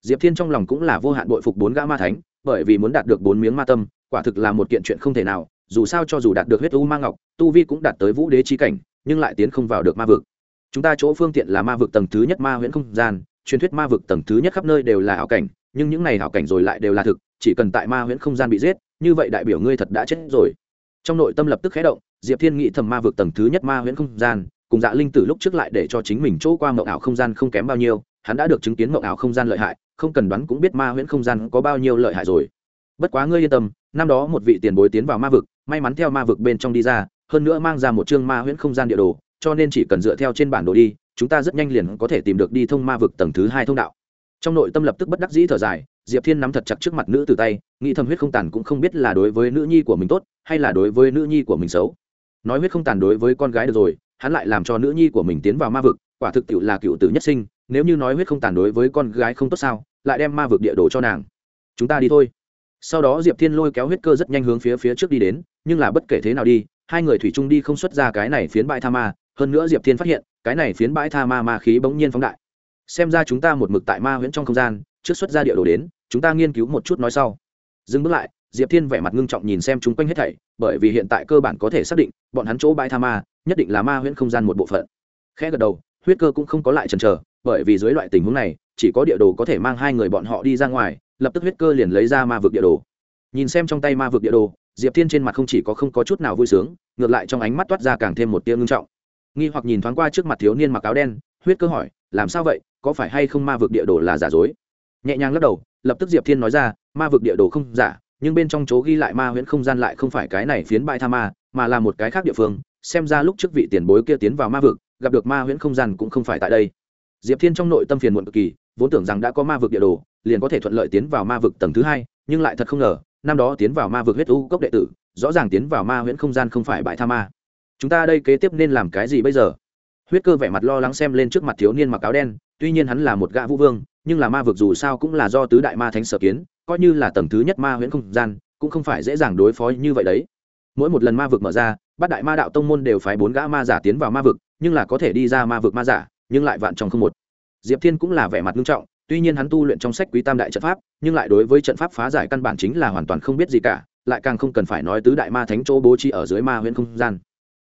Diệp thiên trong lòng cũng là vô hạn bội phục bốn gã ma thánh, bởi vì muốn đạt được bốn miếng ma tâm, quả thực là một kiện chuyện không thể nào, dù sao cho dù đạt được huyết u ma ngọc, tu vi cũng đạt tới vũ đế chi cảnh, nhưng lại tiến không vào được ma vực. Chúng ta chỗ phương tiện là ma vực tầng thứ nhất ma huyễn không gian, truyền thuyết ma vực tầng thứ nhất khắp nơi đều là ảo cảnh, nhưng những này ảo cảnh rồi lại đều là thực chỉ cần tại ma huyễn không gian bị giết, như vậy đại biểu ngươi thật đã chết rồi. Trong nội tâm lập tức khé động, diệp thiên nghĩ thầm ma vực tầng thứ nhất ma huyễn không gian, cùng dạ linh tử lúc trước lại để cho chính mình chỗ qua mộng ảo không gian không kém bao nhiêu, hắn đã được chứng kiến mộng ảo không gian lợi hại, không cần đoán cũng biết ma huyễn không gian có bao nhiêu lợi hại rồi. Bất quá ngươi yên tâm, năm đó một vị tiền bối tiến vào ma vực, may mắn theo ma vực bên trong đi ra, hơn nữa mang ra một chương ma huyễn không gian địa đồ, cho nên chỉ cần dựa theo trên bản đồ đi, chúng ta rất nhanh liền có thể tìm được đi thông ma vực tầng thứ hai thông đạo trong nội tâm lập tức bất đắc dĩ thở dài, diệp thiên nắm thật chặt trước mặt nữ từ tay, nghĩ thầm huyết không tàn cũng không biết là đối với nữ nhi của mình tốt, hay là đối với nữ nhi của mình xấu. Nói huyết không tàn đối với con gái được rồi, hắn lại làm cho nữ nhi của mình tiến vào ma vực, quả thực tiệu là cựu tử nhất sinh, nếu như nói huyết không tàn đối với con gái không tốt sao, lại đem ma vực địa đồ cho nàng. Chúng ta đi thôi. Sau đó diệp thiên lôi kéo huyết cơ rất nhanh hướng phía phía trước đi đến, nhưng là bất kể thế nào đi, hai người thủy chung đi không xuất ra cái này phiến bãi tha ma, hơn nữa diệp thiên phát hiện, cái này phiến bãi tha ma ma khí bỗng nhiên phóng đại xem ra chúng ta một mực tại ma huyễn trong không gian, trước xuất ra địa đồ đến, chúng ta nghiên cứu một chút nói sau. Dừng bước lại, diệp thiên vẻ mặt ngưng trọng nhìn xem chúng quanh hết thảy, bởi vì hiện tại cơ bản có thể xác định, bọn hắn chỗ bãi tha ma, nhất định là ma huyễn không gian một bộ phận. Khẽ gật đầu, huyết cơ cũng không có lại chần chờ, bởi vì dưới loại tình huống này, chỉ có địa đồ có thể mang hai người bọn họ đi ra ngoài, lập tức huyết cơ liền lấy ra ma vực địa đồ. Nhìn xem trong tay ma vực địa đồ, diệp thiên trên mặt không chỉ có không có chút nào vui sướng, ngược lại trong ánh mắt toát ra càng thêm một tia ngưng trọng. Nghi hoặc nhìn thoáng qua trước mặt thiếu niên mặc áo đen huyết cơ hỏi, làm sao vậy? Có phải hay không ma vực địa đồ là giả dối? Nhẹ nhàng lắc đầu, lập tức diệp thiên nói ra, ma vực địa đồ không giả, nhưng bên trong chỗ ghi lại ma huyễn không gian lại không phải cái này phiến bãi tha ma, mà là một cái khác địa phương. Xem ra lúc trước vị tiền bối kia tiến vào ma vực, gặp được ma huyễn không gian cũng không phải tại đây. Diệp thiên trong nội tâm phiền muộn cực kỳ, vốn tưởng rằng đã có ma vực địa đồ, liền có thể thuận lợi tiến vào ma vực tầng thứ hai, nhưng lại thật không ngờ, năm đó tiến vào ma vực huyết u cốc đệ tử, rõ ràng tiến vào ma huyễn không gian không phải bãi tha ma. Chúng ta đây kế tiếp nên làm cái gì bây giờ? Huyết cơ vẻ mặt lo lắng xem lên trước mặt thiếu niên mặc áo đen, tuy nhiên hắn là một gã vũ vương, nhưng là ma vực dù sao cũng là do tứ đại ma thánh sở kiến, coi như là tầng thứ nhất ma huyễn không gian, cũng không phải dễ dàng đối phó như vậy đấy. Mỗi một lần ma vực mở ra, bát đại ma đạo tông môn đều phái bốn gã ma giả tiến vào ma vực, nhưng là có thể đi ra ma vực ma giả, nhưng lại vạn trong không một. Diệp thiên cũng là vẻ mặt nghiêm trọng, tuy nhiên hắn tu luyện trong sách quý tam đại trận pháp, nhưng lại đối với trận pháp phá giải căn bản chính là hoàn toàn không biết gì cả, lại càng không cần phải nói tứ đại ma thánh chỗ bố trí ở dưới ma huyễn không gian.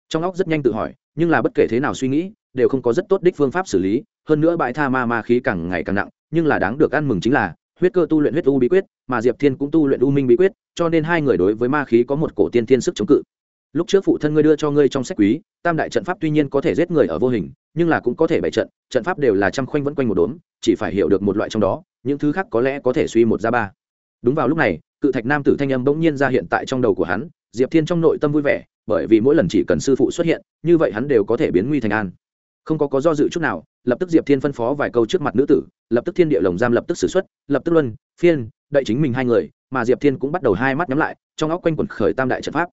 Trong óc rất nhanh tự hỏi nhưng là bất kể thế nào suy nghĩ, đều không có rất tốt đích phương pháp xử lý, hơn nữa bãi tha ma ma khí càng ngày càng nặng, nhưng là đáng được ăn mừng chính là, huyết cơ tu luyện huyết u bí quyết, mà diệp thiên cũng tu luyện u minh bí quyết, cho nên hai người đối với ma khí có một cổ tiên thiên sức chống cự. Lúc trước phụ thân ngươi đưa cho ngươi trong sách quý, tam đại trận pháp tuy nhiên có thể giết người ở vô hình, nhưng là cũng có thể bày trận trận pháp đều là trăm khoanh vẫn quanh một đốm, chỉ phải hiểu được một loại trong đó, những thứ khác có lẽ có thể suy một ra ba. Đúng vào lúc này, cự thạch nam tử thanh âm bỗng nhiên ra hiện tại trong đầu của hắn, diệp thiên trong nội tâm vui vẻ bởi vì mỗi lần chỉ cần sư phụ xuất hiện, như vậy hắn đều có thể biến nguy thành an. Không có có do dự chút nào, lập tức diệp thiên phân phó vài câu trước mặt nữ tử, lập tức thiên địa lồng giam lập tức xử x u ấ t lập tức luân, phiên, đậy chính mình hai người, mà diệp thiên cũng bắt đầu hai mắt nhắm lại, trong óc quanh quẩn khởi tam đại trận pháp.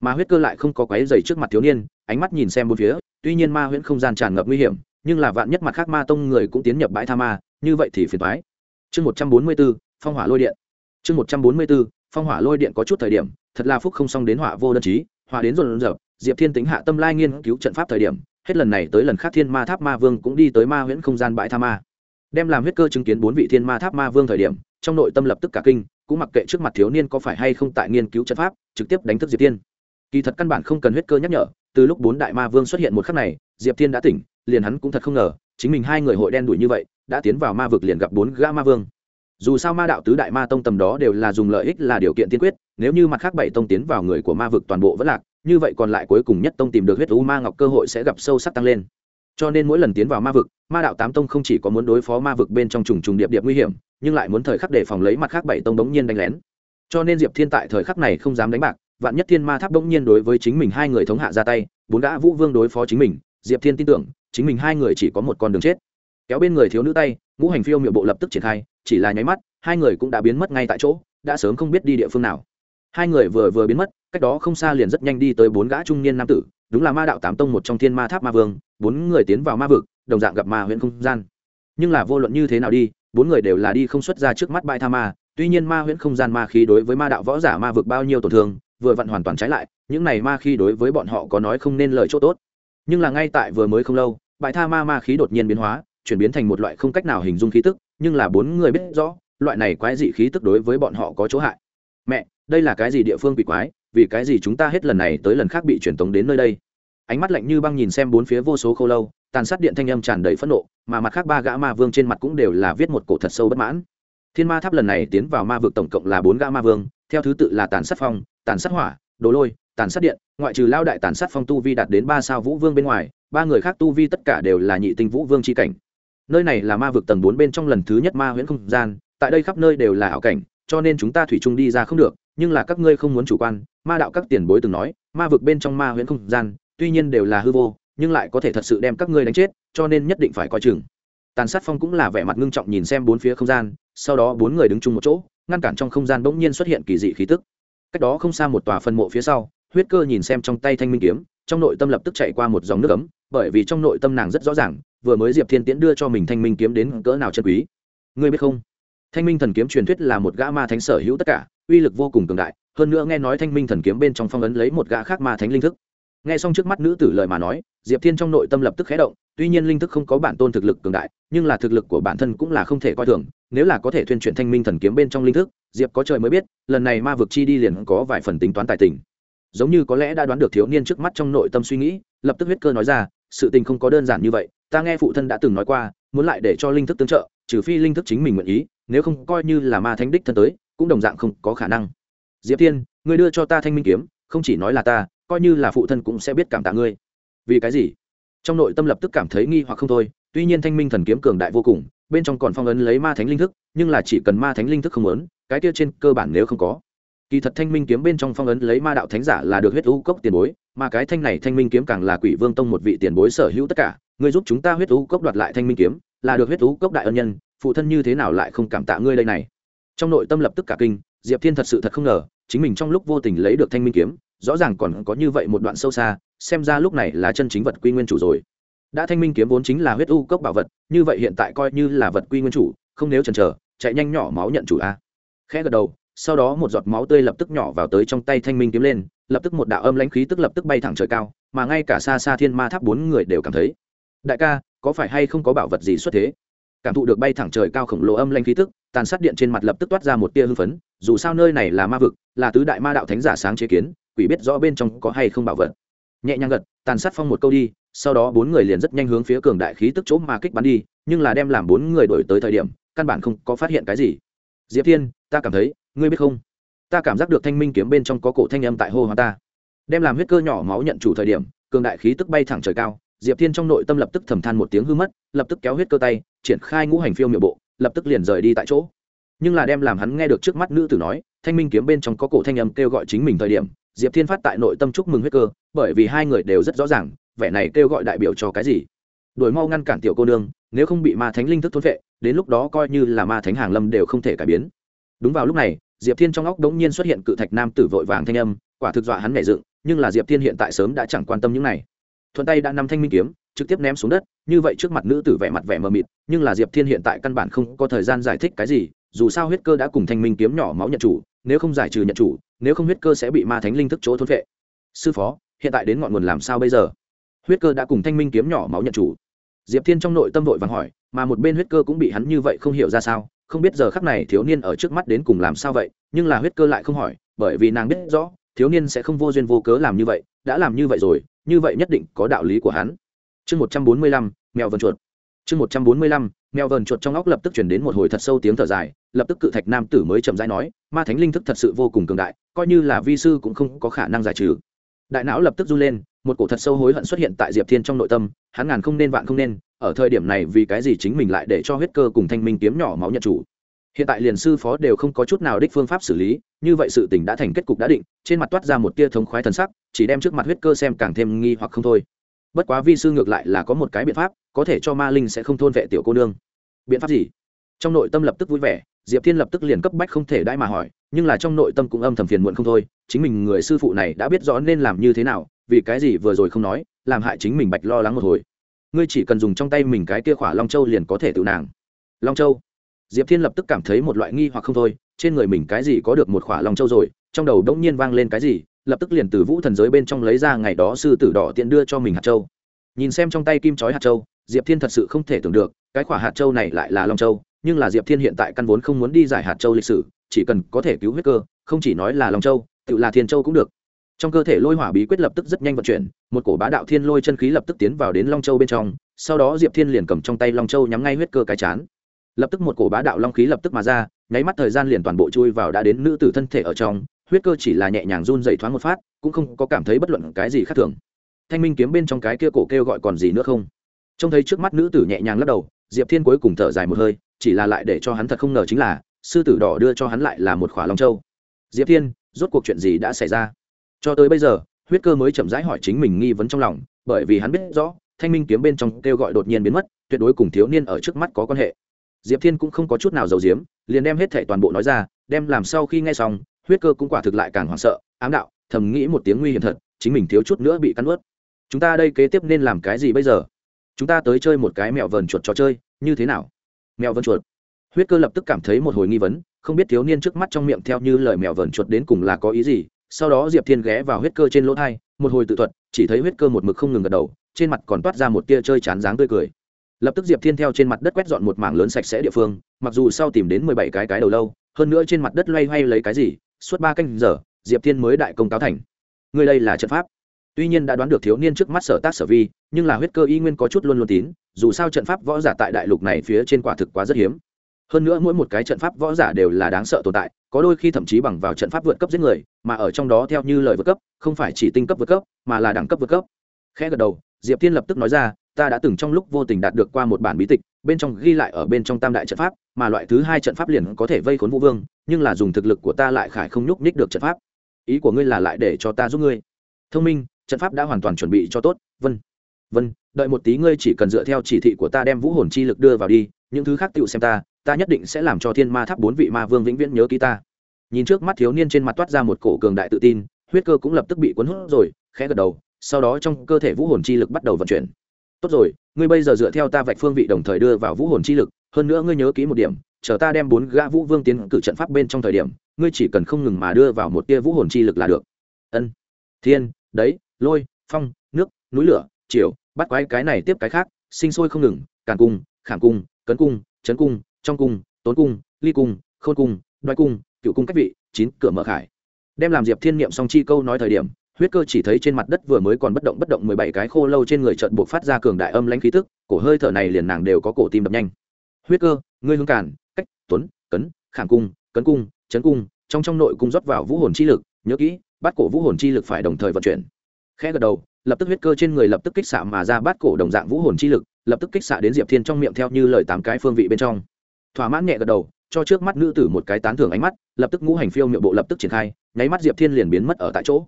Mà huyết cơ lại không có quáy dày trước mặt thiếu niên, ánh mắt nhìn xem bốn phía, tuy nhiên ma huyễn không gian tràn ngập nguy hiểm, nhưng là vạn nhất mặt khác ma tông người cũng tiến nhập bãi tha ma, như vậy thì phiền thoái chương một trăm bốn mươi b ố phong hỏa lôi điện. Chương một trăm bốn mươi b ố phong hỏa lôi điện có chút thời điểm, thật là phúc không xong đến hỏa vô đơn trí hòa đến dồn dập diệp thiên tính hạ tâm lai nghiên cứu trận pháp thời điểm, hết lần này tới lần khác thiên ma tháp ma vương cũng đi tới ma huyễn không gian bãi tha ma. Đem làm huyết cơ chứng kiến bốn vị thiên ma tháp ma vương thời điểm, trong nội tâm lập tức cả kinh, cũng mặc kệ trước mặt thiếu niên có phải hay không tại nghiên cứu trận pháp, trực tiếp đánh thức diệp thiên. Kỳ thật căn bản không cần huyết cơ nhắc nhở, từ lúc bốn đại ma vương xuất hiện một khắc này, diệp thiên đã tỉnh, liền hắn cũng thật không ngờ, chính mình hai người hội đen đuổi như vậy, đã tiến vào ma vực liền gặp bốn gã ma vương dù sao ma đạo tứ đại ma tông tầm đó đều là dùng lợi ích là điều kiện tiên quyết, nếu như mặt khác bảy tông tiến vào người của ma vực toàn bộ vẫn lạc, như vậy còn lại cuối cùng nhất tông tìm được huyết u ma ngọc cơ hội sẽ gặp sâu sắc tăng lên. Cho nên mỗi lần tiến vào ma vực, ma đạo tám tông không chỉ có muốn đối phó ma vực bên trong trùng trùng điệp điệp nguy hiểm, nhưng lại muốn thời khắc để phòng lấy mặt khác bảy tông đống nhiên đánh lén. Cho nên diệp thiên tại thời khắc này không dám đánh bạc, vạn nhất thiên ma tháp đống nhiên đối với chính mình hai người thống hạ ra tay, bốn gã vũ vương đối phó chính mình, diệp thiên tin tưởng, chính mình hai người chỉ có một con đường chết. Kéo bên người thiếu nữ tay, ngũ hành phiêu miệng bộ lập tức triển khai chỉ là nháy mắt, hai người cũng đã biến mất ngay tại chỗ, đã sớm không biết đi địa phương nào. Hai người vừa vừa biến mất, cách đó không xa liền rất nhanh đi tới bốn gã trung niên nam tử, đúng là ma đạo tám tông một trong thiên ma tháp ma vương, bốn người tiến vào ma vực, đồng dạng gặp ma huyện không gian. Nhưng là vô luận như thế nào đi, bốn người đều là đi không xuất ra trước mắt bãi tha ma, tuy nhiên ma huyễn không gian ma khí đối với ma đạo võ giả ma vực bao nhiêu tổn thương, vừa vặn hoàn toàn trái lại, những này ma khí đối với bọn họ có nói không nên lời chỗ tốt. Nhưng là ngay tại vừa mới không lâu, bãi tha ma ma khí đột nhiên biến hóa, chuyển biến thành một loại không cách nào hình dung khí tức nhưng là bốn người biết rõ, loại này quái dị khí tức đối với bọn họ có chỗ hại. Mẹ, đây là cái gì địa phương bị quái, vì cái gì chúng ta hết lần này tới lần khác bị truyền tống đến nơi đây? Ánh mắt lạnh như băng nhìn xem bốn phía vô số khô lâu, tàn sát điện thanh âm tràn đầy phẫn nộ, mà mặt khác ba gã ma vương trên mặt cũng đều là viết một cổ thật sâu bất mãn. Thiên ma tháp lần này tiến vào ma vực tổng cộng là bốn gã ma vương, theo thứ tự là tàn sát phong, tàn sát hỏa, đồ lôi, tàn sát điện, ngoại trừ lao đại tàn sát phong tu vi đạt đến ba sao vũ vương bên ngoài, ba người khác tu vi tất cả đều là nhị tinh vũ vương c h i cảnh nơi này là ma vực tầng bốn bên trong lần thứ nhất ma huyễn không gian, tại đây khắp nơi đều là ảo cảnh, cho nên chúng ta thủy chung đi ra không được, nhưng là các ngươi không muốn chủ quan, ma đạo các tiền bối từng nói, ma vực bên trong ma huyễn không gian, tuy nhiên đều là hư vô, nhưng lại có thể thật sự đem các ngươi đánh chết, cho nên nhất định phải coi chừng. Tàn sát phong cũng là vẻ mặt ngưng trọng nhìn xem bốn phía không gian, sau đó bốn người đứng chung một chỗ, ngăn cản trong không gian bỗng nhiên xuất hiện kỳ dị khí tức. Cách đó không xa một tòa phân mộ phía sau, huyết cơ nhìn xem trong tay thanh minh kiếm, trong nội tâm lập tức chạy qua một dòng nước ấm, bởi vì trong nội tâm nàng rất rõ ràng vừa mới diệp thiên tiễn đưa cho mình thanh minh kiếm đến cỡ nào chân quý. Ngươi biết không? Thanh minh thần kiếm truyền thuyết là một gã ma thánh sở hữu tất cả, uy lực vô cùng cường đại, hơn nữa nghe nói thanh minh thần kiếm bên trong phong ấn lấy một gã khác ma thánh linh thức. Nghe xong trước mắt nữ tử lời mà nói, diệp thiên trong nội tâm lập tức khé động, tuy nhiên linh thức không có bản tôn thực lực cường đại, nhưng là thực lực của bản thân cũng là không thể coi thường, nếu là có thể thuyên chuyển thanh minh thần kiếm bên trong linh thức, diệp có trời mới biết, lần này ma vực chi đi liền có vài phần tính toán tài tình. Giống như có lẽ đã đoán được thiếu niên trước mắt trong nội tâm suy nghĩ, lập tức huyết cơ nói ra, sự tình không có đơn giản như vậy ta nghe phụ thân đã từng nói qua, muốn lại để cho linh thức tương trợ, trừ phi linh thức chính mình nguyện ý, nếu không coi như là ma thánh đích thân tới, cũng đồng dạng không có khả năng. Diệp thiên, ngươi đưa cho ta thanh minh kiếm, không chỉ nói là ta, coi như là phụ thân cũng sẽ biết cảm tạ ngươi. Vì cái gì? Trong nội tâm lập tức cảm thấy nghi hoặc không thôi, tuy nhiên thanh minh thần kiếm cường đại vô cùng, bên trong còn phong ấn lấy ma thánh linh thức, nhưng là chỉ cần ma thánh linh thức không lớn cái kia trên cơ bản nếu không có kỳ thật thanh minh kiếm bên trong phong ấn lấy ma đạo thánh giả là được huyết u cốc tiền bối, mà cái thanh này thanh minh kiếm càng là quỷ vương tông một vị tiền bối sở hữu tất cả. Ngươi giúp chúng ta huyết u cốc đoạt lại thanh minh kiếm, là được huyết u cốc đại ân nhân, phụ thân như thế nào lại không cảm tạ ngươi đây này? Trong nội tâm lập tức cả kinh, diệp thiên thật sự thật không ngờ, chính mình trong lúc vô tình lấy được thanh minh kiếm, rõ ràng còn có như vậy một đoạn sâu xa, xem ra lúc này là chân chính vật quy nguyên chủ rồi. Đã thanh minh kiếm vốn chính là huyết u cốc bảo vật, như vậy hiện tại coi như là vật quy nguyên chủ, không nếu chần chờ, chạy nhanh nhỏ máu nhận chủ a. Khẽ gật đầu sau đó một giọt máu tươi lập tức nhỏ vào tới trong tay thanh minh kiếm lên, lập tức một đạo âm lãnh khí tức lập tức bay thẳng trời cao, mà ngay cả xa xa thiên ma tháp bốn người đều cảm thấy, đại ca, có phải hay không có bảo vật gì xuất thế? Cảm thụ được bay thẳng trời cao khổng lồ âm lãnh khí tức, tàn sát điện trên mặt lập tức toát ra một tia hưng phấn, dù sao nơi này là ma vực, là tứ đại ma đạo thánh giả sáng chế kiến, quỷ biết rõ bên trong có hay không bảo vật. Nhẹ nhàng gật, tàn sát phong một câu đi, sau đó bốn người liền rất nhanh hướng phía cường đại khí tức chỗ mà kích bắn đi, nhưng là đem làm bốn người đổi tới thời điểm, căn bản không có phát hiện cái gì. Diệp thiên, ta cảm thấy ngươi biết không? Ta cảm giác được thanh minh kiếm bên trong có cổ thanh âm tại hô hoa ta. Đem làm huyết cơ nhỏ máu nhận chủ thời điểm, cường đại khí tức bay thẳng trời cao, diệp thiên trong nội tâm lập tức thầm than một tiếng hư mất, lập tức kéo huyết cơ tay, triển khai ngũ hành phiêu miệng bộ, lập tức liền rời đi tại chỗ. Nhưng là đem làm hắn nghe được trước mắt nữ tử nói, thanh minh kiếm bên trong có cổ thanh âm kêu gọi chính mình thời điểm, diệp thiên phát tại nội tâm chúc mừng huyết cơ, bởi vì hai người đều rất rõ ràng, vẻ này kêu gọi đại biểu cho cái gì. Đổi mau ngăn cản tiểu cô nương, nếu không bị ma thánh linh thức thôn vệ đến lúc đó coi như là ma thánh hàng lâm đều không thể cải biến. Đúng vào lúc này diệp thiên trong óc đống nhiên xuất hiện cự thạch nam tử vội vàng thanh âm, quả thực dọa hắn nhảy dựng, nhưng là diệp thiên hiện tại sớm đã chẳng quan tâm những này. Thuận tay đã nắm thanh minh kiếm, trực tiếp ném xuống đất, như vậy trước mặt nữ tử vẻ mặt vẻ mờ mịt, nhưng là diệp thiên hiện tại căn bản không có thời gian giải thích cái gì, dù sao huyết cơ đã cùng thanh minh kiếm nhỏ máu nhận chủ, nếu không giải trừ nhận chủ, nếu không huyết cơ sẽ bị ma thánh linh thức chỗ thôn vệ. Sư phó, hiện tại đến ngọn nguồn làm sao bây giờ? Huyết cơ đã cùng thanh minh kiếm nhỏ máu nhận chủ. Diệp thiên trong nội tâm vội vàng hỏi, mà một bên huyết cơ cũng bị hắn như vậy không hiểu ra sao không biết giờ khắc này thiếu niên ở trước mắt đến cùng làm sao vậy, nhưng là huyết cơ lại không hỏi, bởi vì nàng biết rõ, thiếu niên sẽ không vô duyên vô cớ làm như vậy, đã làm như vậy rồi, như vậy nhất định có đạo lý của hắn. Chương một trăm bốn mươi lăm, mèo vần chuột. Chương một trăm bốn mươi lăm, mèo vần chuột trong óc lập tức chuyển đến một hồi thật sâu tiếng thở dài, lập tức cự thạch nam tử mới chậm rãi nói, ma thánh linh thức thật sự vô cùng cường đại, coi như là vi sư cũng không có khả năng giải trừ. Đại não lập tức run lên một cổ thật sâu hối hận xuất hiện tại diệp thiên trong nội tâm, hắn ngàn không nên vạn không nên, ở thời điểm này vì cái gì chính mình lại để cho huyết cơ cùng thanh minh kiếm nhỏ máu nhận chủ. Hiện tại liền sư phó đều không có chút nào đích phương pháp xử lý, như vậy sự tình đã thành kết cục đã định, trên mặt toát ra một tia thống khoái thần sắc, chỉ đem trước mặt huyết cơ xem càng thêm nghi hoặc không thôi. Bất quá vi sư ngược lại là có một cái biện pháp, có thể cho ma linh sẽ không thôn vệ tiểu cô nương. Biện pháp gì? Trong nội tâm lập tức vui vẻ, diệp thiên lập tức liền cấp bách không thể đãi mà hỏi, nhưng là trong nội tâm cũng âm thầm phiền muộn không thôi, chính mình người sư phụ này đã biết rõ nên làm như thế nào vì cái gì vừa rồi không nói, làm hại chính mình bạch lo lắng một hồi. Ngươi chỉ cần dùng trong tay mình cái kia khỏa long châu liền có thể tự nàng. Long châu? Diệp thiên lập tức cảm thấy một loại nghi hoặc không thôi, trên người mình cái gì có được một khỏa long châu rồi, trong đầu đống nhiên vang lên cái gì, lập tức liền từ vũ thần giới bên trong lấy ra ngày đó sư tử đỏ tiện đưa cho mình hạt châu. Nhìn xem trong tay kim chói hạt châu, diệp thiên thật sự không thể tưởng được, cái khỏa hạt châu này lại là long châu, nhưng là diệp thiên hiện tại căn vốn không muốn đi giải hạt châu lịch sử, chỉ cần có thể cứu huyết cơ, không chỉ nói là long châu, tự là thiên châu cũng được trong cơ thể lôi hỏa bí quyết lập tức rất nhanh vận chuyển, một cổ bá đạo thiên lôi chân khí lập tức tiến vào đến long châu bên trong, sau đó diệp thiên liền cầm trong tay long châu nhắm ngay huyết cơ cái chán. Lập tức một cổ bá đạo long khí lập tức mà ra, nháy mắt thời gian liền toàn bộ chui vào đã đến nữ tử thân thể ở trong, huyết cơ chỉ là nhẹ nhàng run dậy thoáng một phát, cũng không có cảm thấy bất luận cái gì khác thường. Thanh minh kiếm bên trong cái kia cổ kêu gọi còn gì nữa không? Trông thấy trước mắt nữ tử nhẹ nhàng lắc đầu, diệp thiên cuối cùng thở dài một hơi, chỉ là lại để cho hắn thật không ngờ chính là, sư tử đỏ đưa cho hắn lại là một khỏa long châu. Diệp thiên, rốt cuộc chuyện gì đã xảy ra? Cho tới bây giờ, huyết cơ mới chậm rãi hỏi chính mình nghi vấn trong lòng, bởi vì hắn biết rõ, thanh minh kiếm bên trong kêu gọi đột nhiên biến mất, tuyệt đối cùng thiếu niên ở trước mắt có quan hệ. Diệp thiên cũng không có chút nào giàu diếm liền đem hết thệ toàn bộ nói ra, đem làm sau khi nghe xong, huyết cơ cũng quả thực lại càng hoảng sợ, ám đạo, thầm nghĩ một tiếng nguy hiểm thật, chính mình thiếu chút nữa bị cắn ướt chúng ta đây kế tiếp nên làm cái gì bây giờ? Chúng ta tới chơi một cái mẹo vờn chuột trò chơi, như thế nào? Mèo vờn chuột. Huyết cơ lập tức cảm thấy một hồi nghi vấn, không biết thiếu niên trước mắt trong miệng theo như lời mèo vờn chuột đến cùng là có ý gì sau đó diệp thiên ghé vào huyết cơ trên lỗ thai, một hồi tự thuật, chỉ thấy huyết cơ một mực không ngừng gật đầu, trên mặt còn toát ra một tia chơi chán dáng tươi cười. Lập tức diệp thiên theo trên mặt đất quét dọn một mảng lớn sạch sẽ địa phương, mặc dù sau tìm đến mười bảy cái cái đầu lâu, hơn nữa trên mặt đất loay hoay lấy cái gì, suốt ba canh giờ, diệp thiên mới đại công cáo thành. Người đây là trận pháp. Tuy nhiên đã đoán được thiếu niên trước mắt sở tác sở vi, nhưng là huyết cơ y nguyên có chút luôn luôn tín, dù sao trận pháp võ giả tại đại lục này phía trên quả thực quá rất hiếm hơn nữa mỗi một cái trận pháp võ giả đều là đáng sợ tồn tại, có đôi khi thậm chí bằng vào trận pháp vượt cấp giết người, mà ở trong đó theo như lời vượt cấp, không phải chỉ tinh cấp vượt cấp, mà là đẳng cấp vượt cấp. Khẽ gật đầu, diệp thiên lập tức nói ra, ta đã từng trong lúc vô tình đạt được qua một bản bí tịch, bên trong ghi lại ở bên trong tam đại trận pháp, mà loại thứ hai trận pháp liền có thể vây khốn vũ vương, nhưng là dùng thực lực của ta lại khải không nhúc nhích được trận pháp. Ý của ngươi là lại để cho ta giúp ngươi. Thông minh, trận pháp đã hoàn toàn chuẩn bị cho tốt vân vân đợi một tí ngươi chỉ cần dựa theo chỉ thị của ta đem vũ hồn chi lực đưa vào đi, những thứ khác tựu xem ta ta nhất định sẽ làm cho thiên ma tháp bốn vị ma vương vĩnh viễn nhớ ký ta. Nhìn trước mắt thiếu niên trên mặt toát ra một cổ cường đại tự tin, huyết cơ cũng lập tức bị cuốn hút rồi, khẽ gật đầu, sau đó trong cơ thể vũ hồn chi lực bắt đầu vận chuyển. Tốt rồi, ngươi bây giờ dựa theo ta vạch phương vị đồng thời đưa vào vũ hồn chi lực, hơn nữa ngươi nhớ kỹ một điểm, chờ ta đem bốn gã vũ vương tiến cử trận pháp bên trong thời điểm, ngươi chỉ cần không ngừng mà đưa vào một tia vũ hồn chi lực là được. Ân. Thiên, đấy, lôi, phong, nước, núi lửa, chiều, bắt quái cái này tiếp cái khác, sinh sôi không ngừng, càn cung, khảm cung, cấn cung trấn cung trong cung, tốn cung, ly cung, khôn cung, đoái cung, cựu cung cách vị, chín cửa mở khải. Đem làm diệp thiên niệm song chi câu nói thời điểm, huyết cơ chỉ thấy trên mặt đất vừa mới còn bất động bất động mười bảy cái khô lâu trên người trận buộc phát ra cường đại âm lãnh khí tức, cổ hơi thở này liền nàng đều có cổ tim đập nhanh. Huyết cơ, ngươi hương cản, cách, tuấn, cấn, khảm cung, cấn cung, chấn cung, trong trong nội cung rót vào vũ hồn chi lực, nhớ kỹ bắt cổ vũ hồn chi lực phải đồng thời vận chuyển. Khẽ gật đầu, lập tức huyết cơ trên người lập tức kích xạ mà ra bắt cổ đồng dạng vũ hồn chi lực, lập tức kích xạ đến diệp thiên trong miệng theo như lời tám cái phương vị bên trong thỏa mãn nhẹ gật đầu, cho trước mắt nữ tử một cái tán thưởng ánh mắt, lập tức ngũ hành phiêu miệng bộ lập tức triển khai, nháy mắt diệp thiên liền biến mất ở tại chỗ.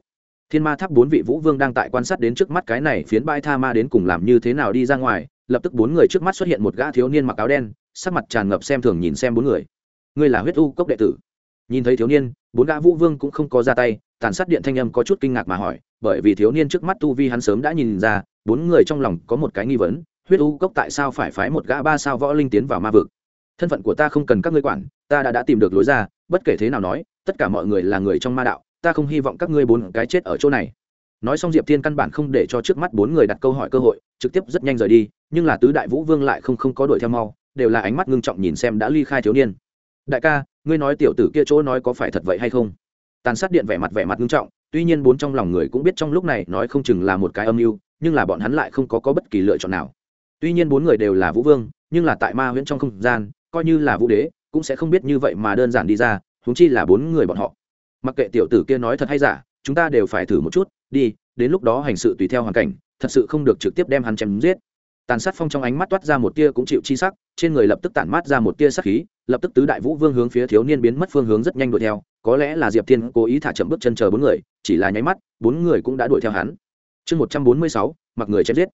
Thiên ma tháp bốn vị vũ vương đang tại quan sát đến trước mắt cái này phiến bãi tha ma đến cùng làm như thế nào đi ra ngoài, lập tức bốn người trước mắt xuất hiện một gã thiếu niên mặc áo đen, sắc mặt tràn ngập xem thường nhìn xem bốn người. Ngươi là huyết u cốc đệ tử? Nhìn thấy thiếu niên, bốn gã vũ vương cũng không có ra tay, tàn sát điện thanh âm có chút kinh ngạc mà hỏi, bởi vì thiếu niên trước mắt tu vi hắn sớm đã nhìn ra, bốn người trong lòng có một cái nghi vấn, huyết u cốc tại sao phải phái một gã ba sao võ linh tiến vào ma vực? Thân phận của ta không cần các ngươi quản ta đã đã tìm được lối ra bất kể thế nào nói tất cả mọi người là người trong ma đạo ta không hy vọng các ngươi bốn cái chết ở chỗ này. Nói xong diệp thiên căn bản không để cho trước mắt bốn người đặt câu hỏi cơ hội trực tiếp rất nhanh rời đi nhưng là tứ đại vũ vương lại không không có đuổi theo mau đều là ánh mắt ngưng trọng nhìn xem đã ly khai thiếu niên. Đại ca ngươi nói tiểu tử kia chỗ nói có phải thật vậy hay không? Tàn sát điện vẻ mặt vẻ mặt ngưng trọng tuy nhiên bốn trong lòng người cũng biết trong lúc này nói không chừng là một cái âm mưu nhưng là bọn hắn lại không có, có bất kỳ lựa chọn nào. Tuy nhiên bốn người đều là vũ vương nhưng là tại ma huyễn trong không gian coi như là vũ đế, cũng sẽ không biết như vậy mà đơn giản đi ra, huống chi là bốn người bọn họ. Mặc kệ tiểu tử kia nói thật hay giả, chúng ta đều phải thử một chút, đi, đến lúc đó hành sự tùy theo hoàn cảnh, thật sự không được trực tiếp đem hắn chém giết. Tàn sát phong trong ánh mắt toát ra một tia cũng chịu chi sắc, trên người lập tức tản mát ra một tia sắc khí, lập tức tứ đại vũ vương hướng phía thiếu niên biến mất phương hướng rất nhanh đuổi theo, có lẽ là diệp thiên cố ý thả chậm bước chân chờ bốn người, chỉ là nháy mắt, bốn người cũng đã đuổi theo hắn. Chương một trăm bốn mươi sáu, mặc người chém giết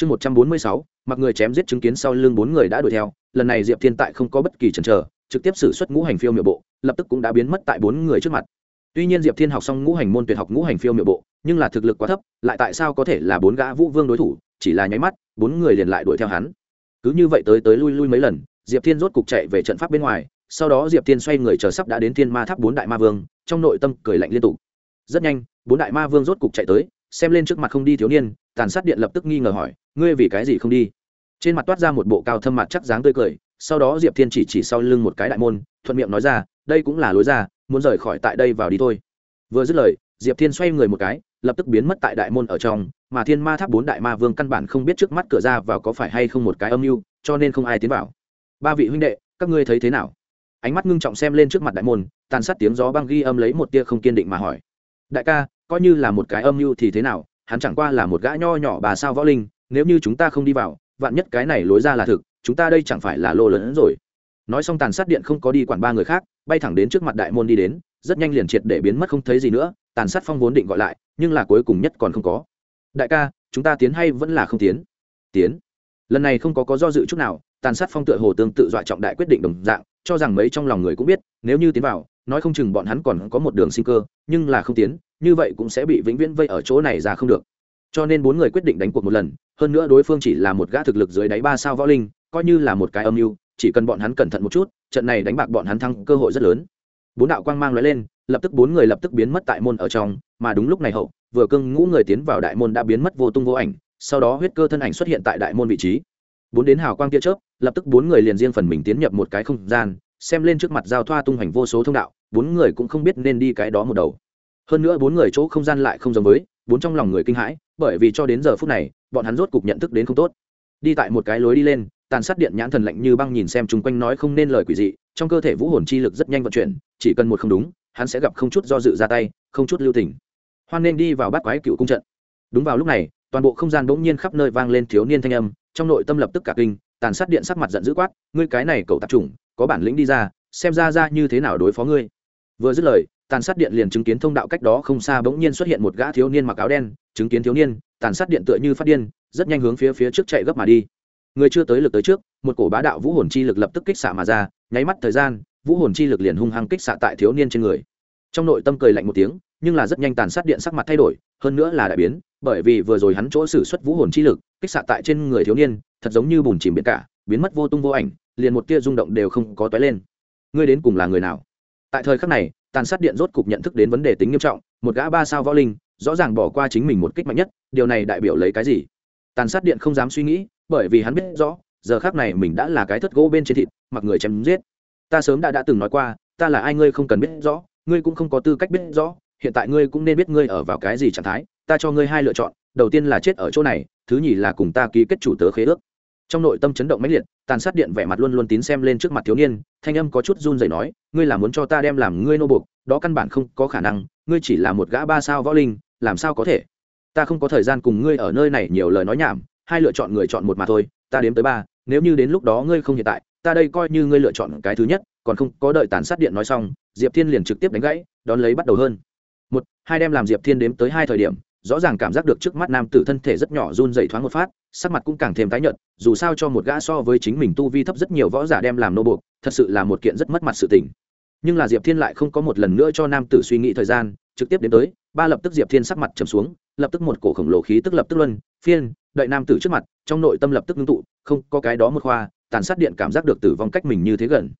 chương một trăm bốn mươi sáu, mặc người chém giết chứng kiến sau lưng bốn người đã đuổi theo, lần này diệp thiên tại không có bất kỳ chần chờ, trực tiếp xử suất ngũ hành phiêu miệu bộ, lập tức cũng đã biến mất tại bốn người trước mặt. Tuy nhiên diệp thiên học xong ngũ hành môn tuyệt học ngũ hành phiêu miệu bộ, nhưng là thực lực quá thấp, lại tại sao có thể là bốn gã vũ vương đối thủ, chỉ là nháy mắt, bốn người liền lại đuổi theo hắn. Cứ như vậy tới tới lui lui mấy lần, diệp thiên rốt cục chạy về trận pháp bên ngoài, sau đó diệp thiên xoay người chờ sắp đã đến thiên ma tháp bốn đại ma vương, trong nội tâm cười lạnh liên tục. Rất nhanh, bốn đại ma vương rốt cục chạy tới, xem lên trước mặt không đi thiếu niên tàn sát điện lập tức nghi ngờ hỏi, ngươi vì cái gì không đi? Trên mặt toát ra một bộ cao thâm mặt chắc dáng tươi cười, sau đó diệp thiên chỉ chỉ sau lưng một cái đại môn, thuận miệng nói ra, đây cũng là lối ra, muốn rời khỏi tại đây vào đi thôi. Vừa dứt lời, diệp thiên xoay người một cái, lập tức biến mất tại đại môn ở trong, mà thiên ma tháp bốn đại ma vương căn bản không biết trước mắt cửa ra vào có phải hay không một cái âm mưu, cho nên không ai tiến vào. Ba vị huynh đệ, các ngươi thấy thế nào? Ánh mắt ngưng trọng xem lên trước mặt đại môn, tàn sát tiếng gió băng ghi âm lấy một tia không kiên định mà hỏi. Đại ca, coi như là một cái âm mưu thì thế nào? Hắn chẳng qua là một gã nho nhỏ bà sao võ linh, nếu như chúng ta không đi vào, vạn nhất cái này lối ra là thực, chúng ta đây chẳng phải là lô lớn hơn rồi. Nói xong tàn sát điện không có đi quản ba người khác, bay thẳng đến trước mặt đại môn đi đến, rất nhanh liền triệt để biến mất không thấy gì nữa, tàn sát phong vốn định gọi lại, nhưng là cuối cùng nhất còn không có. Đại ca, chúng ta tiến hay vẫn là không tiến? Tiến. Lần này không có có do dự chút nào, tàn sát phong tựa hồ tương tự dọa trọng đại quyết định đồng dạng, cho rằng mấy trong lòng người cũng biết, nếu như tiến vào, nói không chừng bọn hắn còn có một đường sinh cơ, nhưng là không tiến như vậy cũng sẽ bị vĩnh viễn vây ở chỗ này ra không được. Cho nên bốn người quyết định đánh cuộc một lần, hơn nữa đối phương chỉ là một gã thực lực dưới đáy ba sao võ linh, coi như là một cái âm mưu, chỉ cần bọn hắn cẩn thận một chút, trận này đánh bạc bọn hắn thắng cơ hội rất lớn. Bốn đạo quang mang lóe lên, lập tức bốn người lập tức biến mất tại môn ở trong, mà đúng lúc này hậu, vừa cưng ngũ người tiến vào đại môn đã biến mất vô tung vô ảnh, sau đó huyết cơ thân ảnh xuất hiện tại đại môn vị trí. Bốn đến hào quang tia chớp, lập tức bốn người liền riêng phần mình tiến nhập một cái không gian, xem lên trước mặt giao thoa tung hoành vô số thông đạo, bốn người cũng không biết nên đi cái đó một đầu hơn nữa bốn người chỗ không gian lại không giống với, bốn trong lòng người kinh hãi, bởi vì cho đến giờ phút này, bọn hắn rốt cục nhận thức đến không tốt. Đi tại một cái lối đi lên, tàn sát điện nhãn thần lạnh như băng nhìn xem chung quanh nói không nên lời quỷ dị, trong cơ thể vũ hồn chi lực rất nhanh vận chuyển, chỉ cần một không đúng, hắn sẽ gặp không chút do dự ra tay, không chút lưu tình. Hoan nên đi vào bát quái cựu cung trận. Đúng vào lúc này, toàn bộ không gian bỗng nhiên khắp nơi vang lên thiếu niên thanh âm, trong nội tâm lập tức cả kinh, tàn sát điện sắc mặt giận dữ quát, ngươi cái này cậu tạp chủng, có bản lĩnh đi ra, xem ra ra như thế nào đối phó ngươi. Vừa dứt lời tàn sát điện liền chứng kiến thông đạo cách đó không xa bỗng nhiên xuất hiện một gã thiếu niên mặc áo đen, chứng kiến thiếu niên, tàn sát điện tựa như phát điên, rất nhanh hướng phía phía trước chạy gấp mà đi. Người chưa tới lực tới trước, một cổ bá đạo vũ hồn chi lực lập tức kích xạ mà ra, nháy mắt thời gian, vũ hồn chi lực liền hung hăng kích xạ tại thiếu niên trên người. Trong nội tâm cười lạnh một tiếng, nhưng là rất nhanh tàn sát điện sắc mặt thay đổi, hơn nữa là đại biến, bởi vì vừa rồi hắn chỗ xử xuất vũ hồn chi lực, kích xạ tại trên người thiếu niên, thật giống như bùn chìm biển cả, biến mất vô tung vô ảnh, liền một tia rung động đều không có toái lên. Ngươi đến cùng là người nào? Tại thời khắc này tàn sát điện rốt cục nhận thức đến vấn đề tính nghiêm trọng, một gã ba sao võ linh, rõ ràng bỏ qua chính mình một kích mạnh nhất, điều này đại biểu lấy cái gì? Tàn sát điện không dám suy nghĩ, bởi vì hắn biết rõ, giờ khác này mình đã là cái thất gỗ bên trên thịt, mặc người chém giết. Ta sớm đã đã từng nói qua, ta là ai ngươi không cần biết rõ, ngươi cũng không có tư cách biết rõ, hiện tại ngươi cũng nên biết ngươi ở vào cái gì trạng thái, ta cho ngươi hai lựa chọn, đầu tiên là chết ở chỗ này, thứ nhì là cùng ta ký kết chủ tớ khế ước trong nội tâm chấn động mãnh liệt, tàn sát điện vẻ mặt luôn luôn tín xem lên trước mặt thiếu niên, thanh âm có chút run rẩy nói, ngươi là muốn cho ta đem làm ngươi nô buộc, đó căn bản không có khả năng, ngươi chỉ là một gã ba sao võ linh, làm sao có thể? Ta không có thời gian cùng ngươi ở nơi này nhiều lời nói nhảm, hai lựa chọn người chọn một mà thôi, ta đếm tới ba, nếu như đến lúc đó ngươi không hiện tại, ta đây coi như ngươi lựa chọn cái thứ nhất, còn không có đợi tàn sát điện nói xong, diệp thiên liền trực tiếp đánh gãy, đón lấy bắt đầu hơn. Một, hai đem làm diệp thiên đếm tới hai thời điểm rõ ràng cảm giác được trước mắt nam tử thân thể rất nhỏ run dày thoáng một phát, sắc mặt cũng càng thêm tái nhợt, dù sao cho một gã so với chính mình tu vi thấp rất nhiều võ giả đem làm nô buộc, thật sự là một kiện rất mất mặt sự tình. Nhưng là diệp thiên lại không có một lần nữa cho nam tử suy nghĩ thời gian, trực tiếp đến tới, ba lập tức diệp thiên sắc mặt trầm xuống, lập tức một cổ khổng lồ khí tức lập tức luân, phiên, đợi nam tử trước mặt, trong nội tâm lập tức ngưng tụ, không có cái đó một khoa, tàn sát điện cảm giác được tử vong cách mình như thế gần.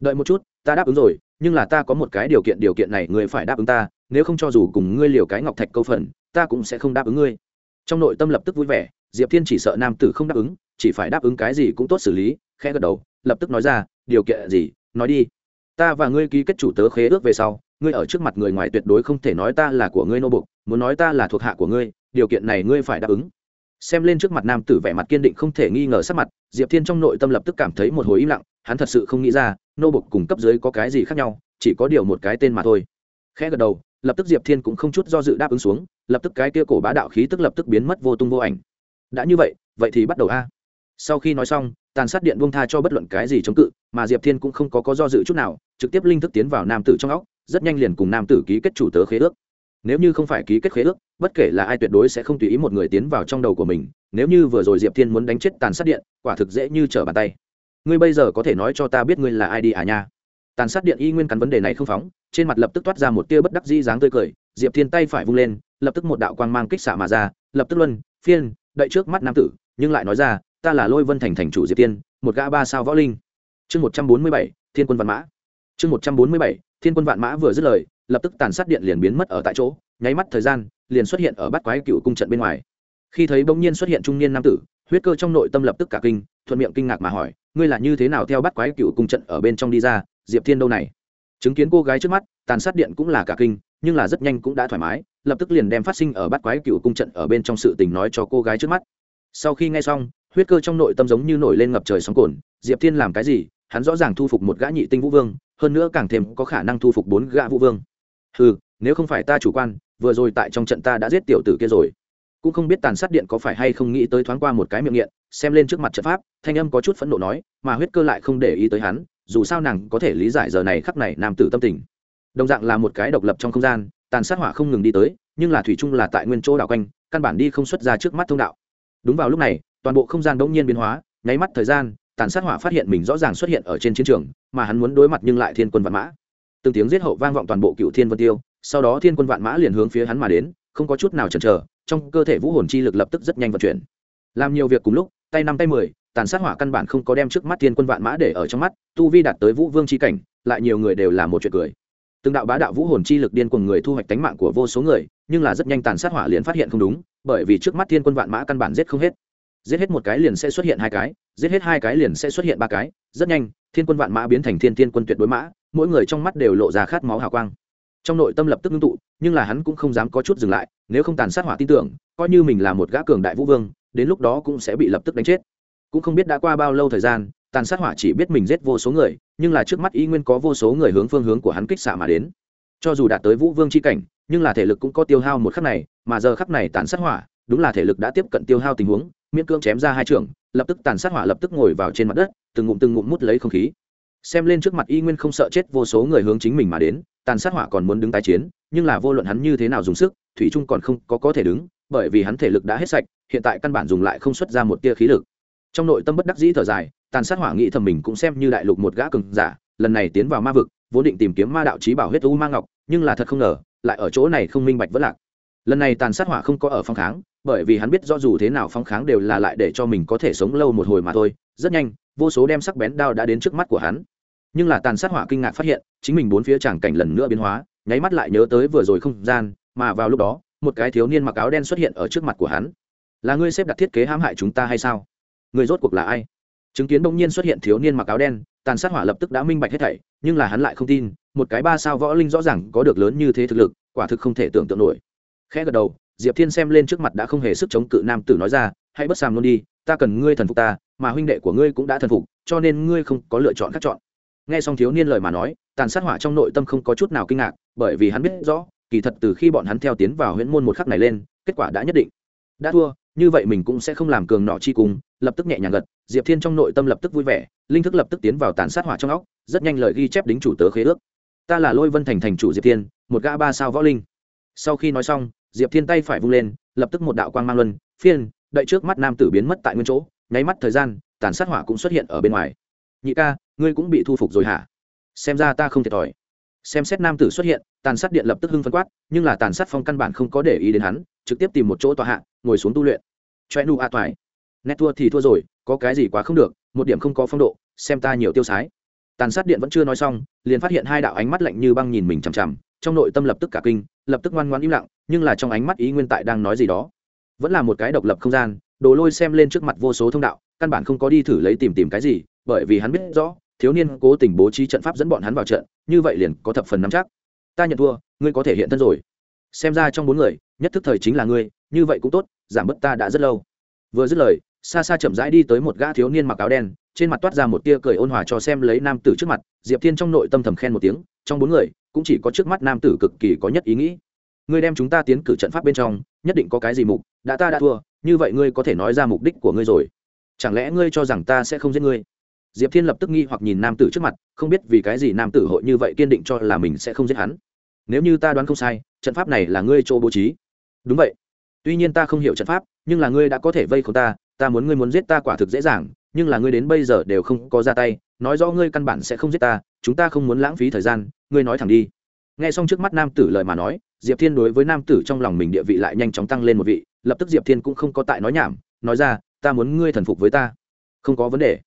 Đợi một chút, ta đáp ứng rồi, nhưng là ta có một cái điều kiện điều kiện này ngươi phải đáp ứng ta, nếu không cho dù cùng ngươi liều cái ngọc thạch câu phần ta cũng sẽ không đáp ứng ngươi. Trong nội tâm lập tức vui vẻ, diệp thiên chỉ sợ nam tử không đáp ứng, chỉ phải đáp ứng cái gì cũng tốt xử lý, khẽ gật đầu, lập tức nói ra, điều kiện gì, nói đi. Ta và ngươi ký kết chủ tớ khế ước về sau, ngươi ở trước mặt người ngoài tuyệt đối không thể nói ta là của ngươi nô bục muốn nói ta là thuộc hạ của ngươi, điều kiện này ngươi phải đáp ứng. Xem lên trước mặt nam tử vẻ mặt kiên định không thể nghi ngờ sắc mặt, diệp thiên trong nội tâm lập tức cảm thấy một hồi im lặng, hắn thật sự không nghĩ ra, nô bục cùng cấp dưới có cái gì khác nhau, chỉ có điều một cái tên mà thôi. Khẽ gật đầu lập tức diệp thiên cũng không chút do dự đáp ứng xuống, lập tức cái kia cổ bá đạo khí tức lập tức biến mất vô tung vô ảnh. Đã như vậy vậy thì bắt đầu a. Sau khi nói xong, tàn sát điện buông tha cho bất luận cái gì chống cự, mà diệp thiên cũng không có có do dự chút nào, trực tiếp linh thức tiến vào nam tử trong óc, rất nhanh liền cùng nam tử ký kết chủ tớ khế ước. Nếu như không phải ký kết khế ước, bất kể là ai tuyệt đối sẽ không tùy ý một người tiến vào trong đầu của mình, nếu như vừa rồi diệp thiên muốn đánh chết tàn sát điện, quả thực dễ như trở bàn tay. Ngươi bây giờ có thể nói cho ta biết ngươi là ai đi à nha? Tàn sát điện y nguyên cắn vấn đề này không phóng, trên mặt lập tức toát ra một tia bất đắc di dáng tươi cười, diệp thiên tay phải vung lên, lập tức một đạo quang mang kích xạ mà ra, lập tức luân, phiên, đậy trước mắt nam tử, nhưng lại nói ra, ta là lôi vân thành thành chủ diệp tiên một gã ba sao võ linh. Chương một trăm bốn mươi bảy, thiên quân vạn mã. Chương một trăm bốn mươi bảy, thiên quân vạn mã vừa dứt lời, lập tức tàn sát điện liền biến mất ở tại chỗ, nháy mắt thời gian, liền xuất hiện ở bát quái cựu cung trận bên ngoài. Khi thấy bỗng nhiên xuất hiện trung niên nam tử, huyết cơ trong nội tâm lập tức cả kinh, thuận miệng kinh ngạc mà hỏi, ngươi là như thế nào theo bát quái cựu cung trận ở bên trong đi ra diệp thiên đâu này? Chứng kiến cô gái trước mắt, tàn sát điện cũng là cả kinh, nhưng là rất nhanh cũng đã thoải mái, lập tức liền đem phát sinh ở bát quái cựu cung trận ở bên trong sự tình nói cho cô gái trước mắt. Sau khi nghe xong, huyết cơ trong nội tâm giống như nổi lên ngập trời sóng cồn diệp thiên làm cái gì? Hắn rõ ràng thu phục một gã nhị tinh vũ vương, hơn nữa càng thêm có khả năng thu phục bốn gã vũ vương. Ừ nếu không phải ta chủ quan, vừa rồi tại trong trận ta đã giết tiểu tử kia rồi. Cũng không biết tàn sát điện có phải hay không nghĩ tới thoáng qua một cái miệng nghiện, xem lên trước mặt trận pháp, thanh âm có chút phẫn nộ nói, mà huyết cơ lại không để ý tới hắn dù sao nàng có thể lý giải giờ này khắc này nam tử tâm tình. Đồng dạng là một cái độc lập trong không gian, tàn sát hỏa không ngừng đi tới, nhưng là thủy chung là tại nguyên chỗ đảo quanh, căn bản đi không xuất ra trước mắt thông đạo. Đúng vào lúc này, toàn bộ không gian bỗng nhiên biến hóa, nháy mắt thời gian, tàn sát hỏa phát hiện mình rõ ràng xuất hiện ở trên chiến trường, mà hắn muốn đối mặt nhưng lại thiên quân vạn mã. Từng tiếng giết hậu vang vọng toàn bộ cựu thiên vân tiêu, sau đó thiên quân vạn mã liền hướng phía hắn mà đến, không có chút nào chần chờ, trong cơ thể vũ hồn chi lực lập tức rất nhanh vận chuyển. Làm nhiều việc cùng lúc, tay năm tay mười tàn sát hỏa căn bản không có đem trước mắt thiên quân vạn mã để ở trong mắt, tu vi đạt tới vũ vương chi cảnh, lại nhiều người đều là một chuyện cười. Từng đạo bá đạo vũ hồn chi lực điên cuồng người thu hoạch tánh mạng của vô số người, nhưng là rất nhanh tàn sát hỏa liền phát hiện không đúng, bởi vì trước mắt thiên quân vạn mã căn bản giết không hết. Giết hết một cái liền sẽ xuất hiện hai cái, giết hết hai cái liền sẽ xuất hiện ba cái, rất nhanh, thiên quân vạn mã biến thành thiên thiên quân tuyệt đối mã, mỗi người trong mắt đều lộ ra khát máu hào quang. Trong nội tâm lập tức ngưng tụ, nhưng là hắn cũng không dám có chút dừng lại, nếu không tàn sát hỏa tin tưởng, coi như mình là một gã cường đại vũ vương, đến lúc đó cũng sẽ bị lập tức đánh chết cũng không biết đã qua bao lâu thời gian, tàn sát hỏa chỉ biết mình giết vô số người, nhưng là trước mắt y nguyên có vô số người hướng phương hướng của hắn kích xạ mà đến. Cho dù đạt tới vũ vương c h i cảnh, nhưng là thể lực cũng có tiêu hao một khắc này, mà giờ khắc này tàn sát hỏa, đúng là thể lực đã tiếp cận tiêu hao tình huống, miễn cưỡng chém ra hai trường, lập tức tàn sát hỏa lập tức ngồi vào trên mặt đất, từng ngụm từng ngụm mút lấy không khí. Xem lên trước mặt y nguyên không sợ chết vô số người hướng chính mình mà đến, tàn sát hỏa còn muốn đứng tái chiến, nhưng là vô luận hắn như thế nào dùng sức, thủy trung còn không có có thể đứng, bởi vì hắn thể lực đã hết sạch, hiện tại căn bản dùng lại không xuất ra một tia khí lực trong nội tâm bất đắc dĩ thở dài, tàn sát hỏa nghĩ thầm mình cũng xem như đại lục một gã cường giả, lần này tiến vào ma vực, vốn định tìm kiếm ma đạo trí bảo huyết u ma ngọc, nhưng là thật không ngờ, lại ở chỗ này không minh bạch vẫn lạc. Lần này tàn sát hỏa không có ở phong kháng, bởi vì hắn biết do dù thế nào phong kháng đều là lại để cho mình có thể sống lâu một hồi mà thôi, rất nhanh, vô số đem sắc bén đao đã đến trước mắt của hắn. Nhưng là tàn sát hỏa kinh ngạc phát hiện, chính mình bốn phía tràng cảnh lần nữa biến hóa, nháy mắt lại nhớ tới vừa rồi không gian, mà vào lúc đó, một cái thiếu niên mặc áo đen xuất hiện ở trước mặt của hắn. Là ngươi xếp đặt thiết kế hãm hại chúng ta hay sao? Người rốt cuộc là ai? Chứng kiến đông nhiên xuất hiện thiếu niên mặc áo đen, tàn sát hỏa lập tức đã minh bạch hết thảy, nhưng là hắn lại không tin, một cái ba sao võ linh rõ ràng có được lớn như thế thực lực, quả thực không thể tưởng tượng nổi. Khẽ gật đầu, diệp thiên xem lên trước mặt đã không hề sức chống cự nam tử nói ra, hãy bất sàm luôn đi, ta cần ngươi thần phục ta, mà huynh đệ của ngươi cũng đã thần phục, cho nên ngươi không có lựa chọn khác chọn. Nghe xong thiếu niên lời mà nói, tàn sát hỏa trong nội tâm không có chút nào kinh ngạc, bởi vì hắn biết rõ, kỳ thật từ khi bọn hắn theo tiến vào huyễn môn một khắc này lên, kết quả đã nhất định đã thua, như vậy mình cũng sẽ không làm cường nọ chi cùng, lập tức nhẹ nhàng gật, diệp thiên trong nội tâm lập tức vui vẻ, linh thức lập tức tiến vào tàn sát hỏa trong óc, rất nhanh lời ghi chép đính chủ tớ khế ước. Ta là lôi vân thành thành chủ diệp thiên, một gã ba sao võ linh. Sau khi nói xong, diệp thiên tay phải vung lên, lập tức một đạo quang mang luân, phiên, đợi trước mắt nam tử biến mất tại nguyên chỗ, nháy mắt thời gian, tàn sát hỏa cũng xuất hiện ở bên ngoài. Nhị ca, ngươi cũng bị thu phục rồi hả? Xem ra ta không thiệt thòi. Xem xét nam tử xuất hiện tàn sát điện lập tức hưng phân quát, nhưng là tàn sát phong căn bản không có để ý đến hắn, trực tiếp tìm một chỗ tòa hạ, ngồi xuống tu luyện. Choe nu a toài. Nét thua thì thua rồi, có cái gì quá không được, một điểm không có phong độ, xem ta nhiều tiêu sái. Tàn sát điện vẫn chưa nói xong, liền phát hiện hai đạo ánh mắt lạnh như băng nhìn mình chằm chằm, trong nội tâm lập tức cả kinh, lập tức ngoan ngoan im lặng, nhưng là trong ánh mắt ý nguyên tại đang nói gì đó. Vẫn là một cái độc lập không gian, đồ lôi xem lên trước mặt vô số thông đạo, căn bản không có đi thử lấy tìm tìm cái gì, bởi vì hắn biết rõ, thiếu niên cố tình bố trí trận pháp dẫn bọn hắn vào trận, như vậy liền có thập phần nắm chắc ta nhận thua, ngươi có thể hiện thân rồi. Xem ra trong bốn người, nhất thức thời chính là ngươi, như vậy cũng tốt, giảm bớt ta đã rất lâu. Vừa dứt lời xa xa chậm rãi đi tới một gã thiếu niên mặc áo đen, trên mặt toát ra một tia cười ôn hòa cho xem lấy nam tử trước mặt. Diệp thiên trong nội tâm thầm khen một tiếng, trong bốn người, cũng chỉ có trước mắt nam tử cực kỳ có nhất ý nghĩ. Ngươi đem chúng ta tiến cử trận pháp bên trong, nhất định có cái gì mục, đã ta đã thua, như vậy ngươi có thể nói ra mục đích của ngươi rồi. Chẳng lẽ ngươi cho rằng ta sẽ không giết ngươi? Diệp thiên lập tức nghi hoặc nhìn nam tử trước mặt, không biết vì cái gì nam tử hội như vậy kiên định cho là mình sẽ không giết hắn. Nếu như ta đoán không sai, trận pháp này là ngươi chỗ bố trí. Đúng vậy. Tuy nhiên ta không hiểu trận pháp, nhưng là ngươi đã có thể vây khốn ta ta muốn ngươi muốn giết ta quả thực dễ dàng, nhưng là ngươi đến bây giờ đều không có ra tay, nói rõ ngươi căn bản sẽ không giết ta, chúng ta không muốn lãng phí thời gian, ngươi nói thẳng đi. Nghe xong trước mắt nam tử lời mà nói, diệp thiên đối với nam tử trong lòng mình địa vị lại nhanh chóng tăng lên một vị, lập tức diệp thiên cũng không có tại nói nhảm, nói ra, ta muốn ngươi thần phục với ta, không có vấn đề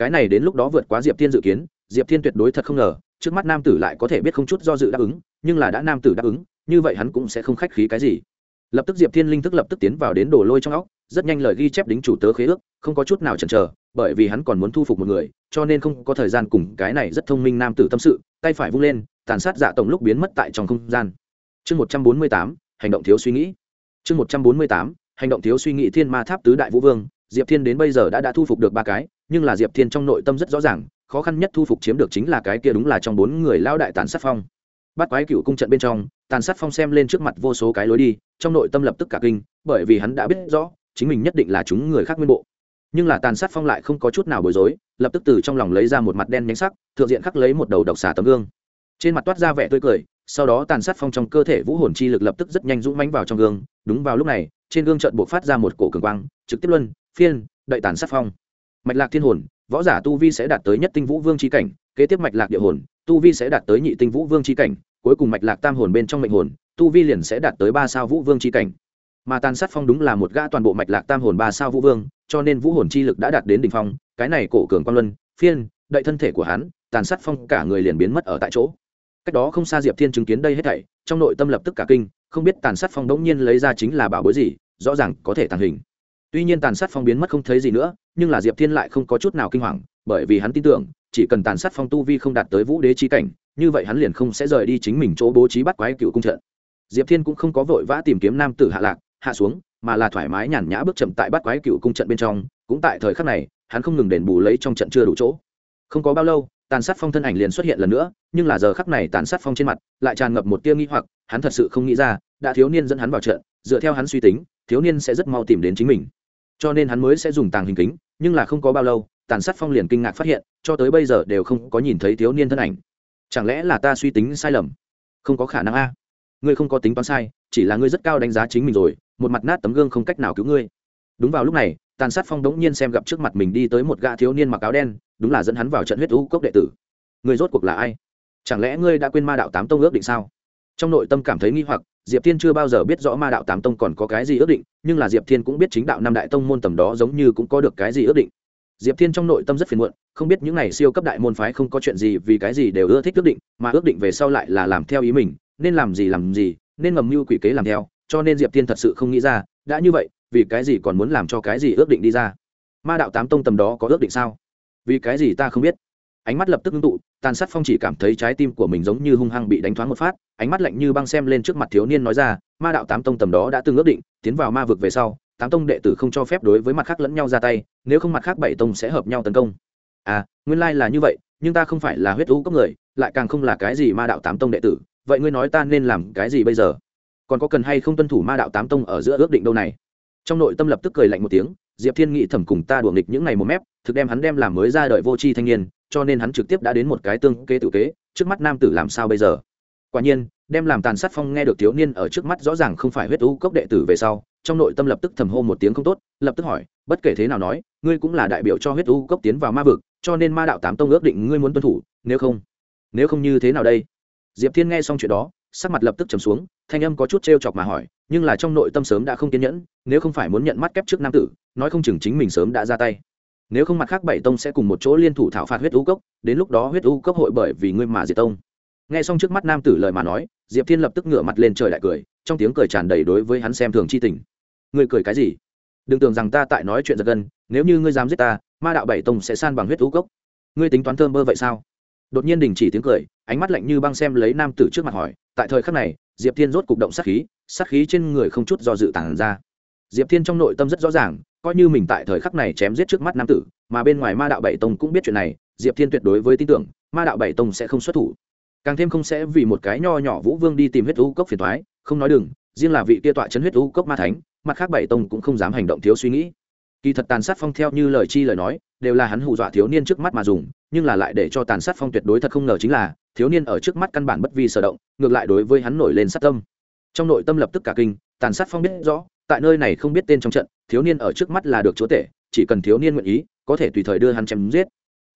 cái này đến lúc đó vượt quá diệp thiên dự kiến, diệp thiên tuyệt đối thật không ngờ, trước mắt nam tử lại có thể biết không chút do dự đáp ứng, nhưng là đã nam tử đáp ứng, như vậy hắn cũng sẽ không khách khí cái gì. Lập tức diệp thiên linh thức lập tức tiến vào đến đổ lôi trong óc, rất nhanh lời ghi chép đính chủ tớ khế ước, không có chút nào chần chờ, bởi vì hắn còn muốn thu phục một người, cho nên không có thời gian cùng cái này rất thông minh nam tử tâm sự, tay phải vung lên, tàn sát dạ tổng lúc biến mất tại trong không gian. Chương một trăm bốn mươi tám, hành động thiếu suy nghĩ. Chương một trăm bốn mươi tám, hành động thiếu suy nghĩ thiên ma tháp tứ đại vũ vương, diệp thiên đến bây giờ đã đã thu phục được ba cái nhưng là diệp thiên trong nội tâm rất rõ ràng, khó khăn nhất thu phục chiếm được chính là cái kia đúng là trong bốn người lao đại tàn sát phong. Bắt quái cựu cung trận bên trong, tàn sát phong xem lên trước mặt vô số cái lối đi, trong nội tâm lập tức cả kinh, bởi vì hắn đã biết rõ, chính mình nhất định là chúng người khác nguyên bộ. Nhưng là tàn sát phong lại không có chút nào bối rối, lập tức từ trong lòng lấy ra một mặt đen nhánh sắc, thượng diện khắc lấy một đầu độc xà tấm gương. Trên mặt toát ra vẻ tươi cười, sau đó tàn sát phong trong cơ thể vũ hồn chi lực lập tức rất nhanh dũng mánh vào trong gương. Đúng vào lúc này, trên gương trận buộc phát ra một cổ cường quang, trực tiếp luân, phiên, đợi tàn sát phong mạch lạc thiên hồn, võ giả tu vi sẽ đạt tới nhất tinh vũ vương c h i cảnh, kế tiếp mạch lạc địa hồn, tu vi sẽ đạt tới nhị tinh vũ vương c h i cảnh, cuối cùng mạch lạc tam hồn bên trong mệnh hồn, tu vi liền sẽ đạt tới ba sao vũ vương c h i cảnh. Mà tàn sát phong đúng là một gã toàn bộ mạch lạc tam hồn ba sao vũ vương, cho nên vũ hồn chi lực đã đạt đến đ ỉ n h phong, cái này cổ cường quan luân, phiên đậy thân thể của hắn, tàn sát phong cả người liền biến mất ở tại chỗ. Cách đó không xa diệp thiên chứng kiến đây hết thảy, trong nội tâm lập tức cả kinh, không biết tàn sát phong đ n g nhiên lấy ra chính là bảo bối gì, rõ ràng có thể tàng hình tuy nhiên tàn sát phong biến mất không thấy gì nữa, nhưng là diệp thiên lại không có chút nào kinh hoàng, bởi vì hắn tin tưởng, chỉ cần tàn sát phong tu vi không đạt tới vũ đế trí cảnh, như vậy hắn liền không sẽ rời đi chính mình chỗ bố trí bắt quái cựu cung trận. Diệp thiên cũng không có vội vã tìm kiếm nam tử hạ lạc, hạ xuống, mà là thoải mái nhàn nhã bước chậm tại bắt quái cựu cung trận bên trong, cũng tại thời khắc này, hắn không ngừng đền bù lấy trong trận chưa đủ chỗ. Không có bao lâu, tàn sát phong thân ảnh liền xuất hiện lần nữa, nhưng là giờ khắc này tàn sát phong trên mặt, lại tràn ngập một tia nghi hoặc, hắn thật sự không nghĩ ra, đã thiếu niên dẫn hắn vào trận, dựa theo hắn suy tính, thiếu niên sẽ rất mau tìm đến chính mình cho nên hắn mới sẽ dùng tàng hình kính, nhưng là không có bao lâu, tàn sát phong liền kinh ngạc phát hiện, cho tới bây giờ đều không có nhìn thấy thiếu niên thân ảnh. Chẳng lẽ là ta suy tính sai lầm? Không có khả năng a. Ngươi không có tính toán sai, chỉ là ngươi rất cao đánh giá chính mình rồi, một mặt nát tấm gương không cách nào cứu ngươi. Đúng vào lúc này, tàn sát phong đống nhiên xem gặp trước mặt mình đi tới một gã thiếu niên mặc áo đen, đúng là dẫn hắn vào trận huyết u cốc đệ tử. Người rốt cuộc là ai? Chẳng lẽ ngươi đã quên ma đạo tám tông ước định sao? Trong nội tâm cảm thấy nghi hoặc, diệp thiên chưa bao giờ biết rõ ma đạo tám tông còn có cái gì ước định nhưng là diệp thiên cũng biết chính đạo năm đại tông môn tầm đó giống như cũng có được cái gì ước định. Diệp thiên trong nội tâm rất phiền muộn, không biết những n à y siêu cấp đại môn phái không có chuyện gì vì cái gì đều ưa thích ước định, mà ước định về sau lại là làm theo ý mình, nên làm gì làm gì, nên ngầm mưu quỷ kế làm theo, cho nên diệp thiên thật sự không nghĩ ra, đã như vậy, vì cái gì còn muốn làm cho cái gì ước định đi ra? Ma đạo tám tông tầm đó có ước định sao? Vì cái gì ta không biết? Ánh mắt lập tức ngưng tụ, tàn sát phong chỉ cảm thấy trái tim của mình giống như hung hăng bị đánh thoáng một phát, ánh mắt lạnh như băng xem lên trước mặt thiếu niên nói ra, ma đạo tám tông tầm đó đã từng ước định, tiến vào ma vực về sau, tám tông đệ tử không cho phép đối với mặt khác lẫn nhau ra tay, nếu không mặt khác bảy tông sẽ hợp nhau tấn công. À nguyên lai là như vậy, nhưng ta không phải là huyết u cốc người, lại càng không là cái gì ma đạo tám tông đệ tử, vậy ngươi nói ta nên làm cái gì bây giờ? Còn có cần hay không tuân thủ ma đạo tám tông ở giữa ước định đâu này? Trong nội tâm cho nên hắn trực tiếp đã đến một cái tương kế tự kế, trước mắt nam tử làm sao bây giờ? Quả nhiên, đem làm tàn sát phong nghe được thiếu niên ở trước mắt rõ ràng không phải huyết u cốc đệ tử về sau, trong nội tâm lập tức thầm hô một tiếng không tốt, lập tức hỏi, bất kể thế nào nói, ngươi cũng là đại biểu cho huyết u cốc tiến vào ma vực, cho nên ma đạo tám tông ước định ngươi muốn tuân thủ, nếu không nếu không như thế nào đây? Diệp thiên nghe xong chuyện đó, sắc mặt lập tức trầm xuống, thanh âm có chút t r e o chọc mà hỏi, nhưng là trong nội tâm sớm đã không kiên nhẫn, nếu không phải muốn nhận mắt kép trước nam tử, nói không chừng chính mình sớm đã ra tay nếu không mặt khác bảy tông sẽ cùng một chỗ liên thủ thảo phạt huyết u cốc, đến lúc đó huyết u cốc hội bởi vì ngươi mà diệt tông. Nghe xong trước mắt nam tử lời mà nói, diệp thiên lập tức ngửa mặt lên trời lại cười, trong tiếng cười tràn đầy đối với hắn xem thường c h i tình. Ngươi cười cái gì? Đừng tưởng rằng ta tại nói chuyện giật gân, nếu như ngươi dám giết ta, ma đạo bảy tông sẽ san bằng huyết u cốc. Ngươi tính toán thơm bơ vậy sao? Đột nhiên đình chỉ tiếng cười, ánh mắt lạnh như băng xem lấy nam tử trước mặt hỏi, tại thời khắc này, diệp thiên rốt cục động sát khí sát khí trên người không chút do dự tản ra. Diệp thiên trong nội tâm rất rõ ràng coi như mình tại thời khắc này chém giết trước mắt nam tử, mà bên ngoài ma đạo bảy tông cũng biết chuyện này, diệp thiên tuyệt đối với tin tưởng, ma đạo bảy tông sẽ không xuất thủ. Càng thêm không sẽ vì một cái nho nhỏ vũ vương đi tìm huyết u cốc phiền thoái không nói đừng, riêng là vị kia tọa chấn huyết u cốc ma thánh, mặt khác bảy tông cũng không dám hành động thiếu suy nghĩ. Kỳ thật tàn sát phong theo như lời chi lời nói, đều là hắn hù dọa thiếu niên trước mắt mà dùng, nhưng là lại để cho tàn sát phong tuyệt đối thật không ngờ chính là, thiếu niên ở trước mắt căn bản bất vi sở động, ngược lại đối với hắn nổi lên sát tâm. Trong nội tâm lập tức cả kinh, tàn sát phong biết rõ tại nơi này không biết tên trong trận, thiếu niên ở trước mắt là được chúa tể, chỉ cần thiếu niên nguyện ý, có thể tùy thời đưa hắn chém giết.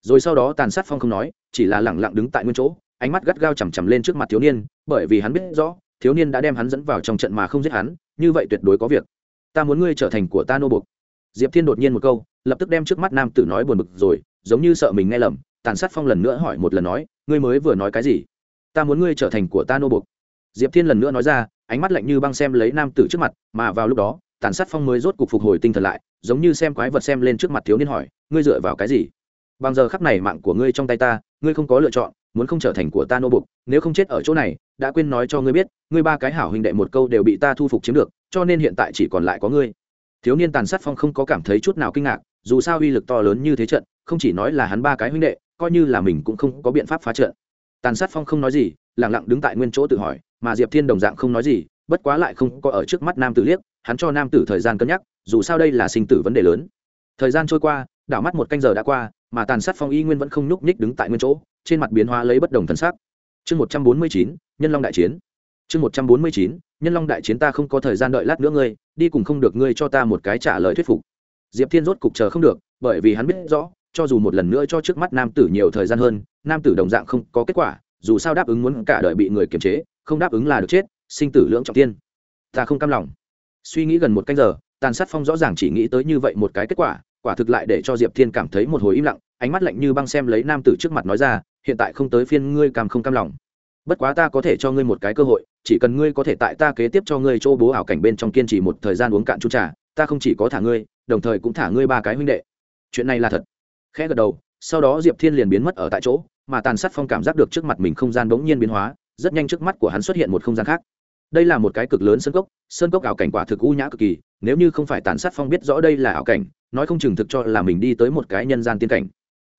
Rồi sau đó tàn sát phong không nói, chỉ là lẳng lặng đứng tại nguyên chỗ, ánh mắt gắt gao chằm chằm lên trước mặt thiếu niên, bởi vì hắn biết rõ, thiếu niên đã đem hắn dẫn vào trong trận mà không giết hắn, như vậy tuyệt đối có việc. Ta muốn ngươi trở thành của ta nô buộc. Diệp thiên đột nhiên một câu, lập tức đem trước mắt nam tử nói buồn bực rồi, giống như sợ mình nghe lầm, tàn sát phong lần nữa hỏi một lần nói, ngươi mới vừa nói cái gì? Ta muốn ngươi trở thành của ta nô buộc. Diệp thiên lần nữa nói ra ánh mắt lạnh như băng xem lấy nam tử trước mặt, mà vào lúc đó, tàn sát phong mới rốt cục phục hồi tinh thần lại, giống như xem quái vật xem lên trước mặt thiếu niên hỏi, ngươi dựa vào cái gì? Bằng giờ khắc này mạng của ngươi trong tay ta, ngươi không có lựa chọn, muốn không trở thành của ta nô bục, nếu không chết ở chỗ này, đã quên nói cho ngươi biết, ngươi ba cái hảo huynh đệ một câu đều bị ta thu phục chiếm được, cho nên hiện tại chỉ còn lại có ngươi. Thiếu niên tàn sát phong không có cảm thấy chút nào kinh ngạc, dù sao uy lực to lớn như thế trận, không chỉ nói là hắn ba cái huynh đệ, coi như là mình cũng không có biện pháp phá trận. Tàn sát phong không nói gì lẳng lặng đứng tại nguyên chỗ tự hỏi, mà diệp thiên đồng dạng không nói gì, bất quá lại không có ở trước mắt nam tử liếc, hắn cho nam tử thời gian cân nhắc, dù sao đây là sinh tử vấn đề lớn. Thời gian trôi qua, đảo mắt một canh giờ đã qua, mà tàn sát phong y nguyên vẫn không nhúc nhích đứng tại nguyên chỗ, trên mặt biến hóa lấy bất đồng thần sắc. Chương một trăm bốn mươi chín, nhân long đại chiến. Chương một trăm bốn mươi chín, nhân long đại chiến ta không có thời gian đợi lát nữa ngươi, đi cùng không được ngươi cho ta một cái trả lời thuyết phục. Diệp thiên rốt cục chờ không được, bởi vì hắn biết rõ, cho dù một lần nữa cho trước mắt nam tử nhiều thời gian hơn, nam tử đồng dạng không có kết quả dù sao đáp ứng muốn cả đời bị người kiềm chế, không đáp ứng là được chết, sinh tử lưỡng trọng tiên. Ta không cam lòng. Suy nghĩ gần một canh giờ, tàn sát phong rõ ràng chỉ nghĩ tới như vậy một cái kết quả quả thực lại để cho diệp thiên cảm thấy một hồi im lặng, ánh mắt lạnh như băng xem lấy nam tử trước mặt nói ra, hiện tại không tới phiên ngươi cam không cam lòng. Bất quá ta có thể cho ngươi một cái cơ hội, chỉ cần ngươi có thể tại ta kế tiếp cho ngươi chỗ bố ảo cảnh bên trong kiên trì một thời gian uống cạn chung trà, ta không chỉ có thả ngươi, đồng thời cũng thả ngươi ba cái huynh đệ. Chuyện này là thật. Khẽ gật đầu, sau đó diệp thiên liền biến mất ở tại chỗ mà tàn sát phong cảm giác được trước mặt mình không gian bỗng nhiên biến hóa, rất nhanh trước mắt của hắn xuất hiện một không gian khác. Đây là một cái cực lớn sơn cốc sơn cốc ảo cảnh quả thực u nhã cực kỳ, nếu như không phải tàn sát phong biết rõ đây là ảo cảnh, nói không chừng thực cho là mình đi tới một cái nhân gian tiên cảnh.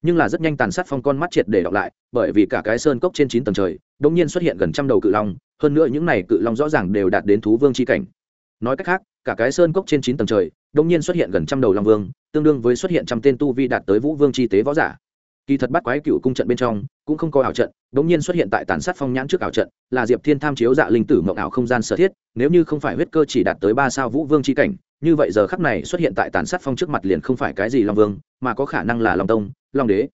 Nhưng là rất nhanh tàn sát phong con mắt triệt để đọc lại, bởi vì cả cái sơn cốc trên chín tầng trời đ ỗ n g nhiên xuất hiện gần trăm đầu cự long, hơn nữa những này cự long rõ ràng đều đạt đến thú vương c h i cảnh. Nói cách khác, cả cái sơn cốc trên chín tầng trời đ ỗ n g nhiên xuất hiện gần trăm đầu long vương, tương đương với xuất hiện trăm tên tu vi đạt tới vũ vương c h i tế võ giả kỳ thật bắt quái cựu cung trận bên trong, cũng không có ảo trận đ ỗ n g nhiên xuất hiện tại tàn sát phong nhãn trước ảo trận, là diệp thiên tham chiếu dạ linh tử mộng ảo không gian sở thiết, nếu như không phải huyết cơ chỉ đạt tới ba sao vũ vương c cảnh, như vậy giờ khắp này xuất hiện tại tàn sát phong trước mặt liền không phải cái gì long vương, mà có khả năng là long tông, long đế.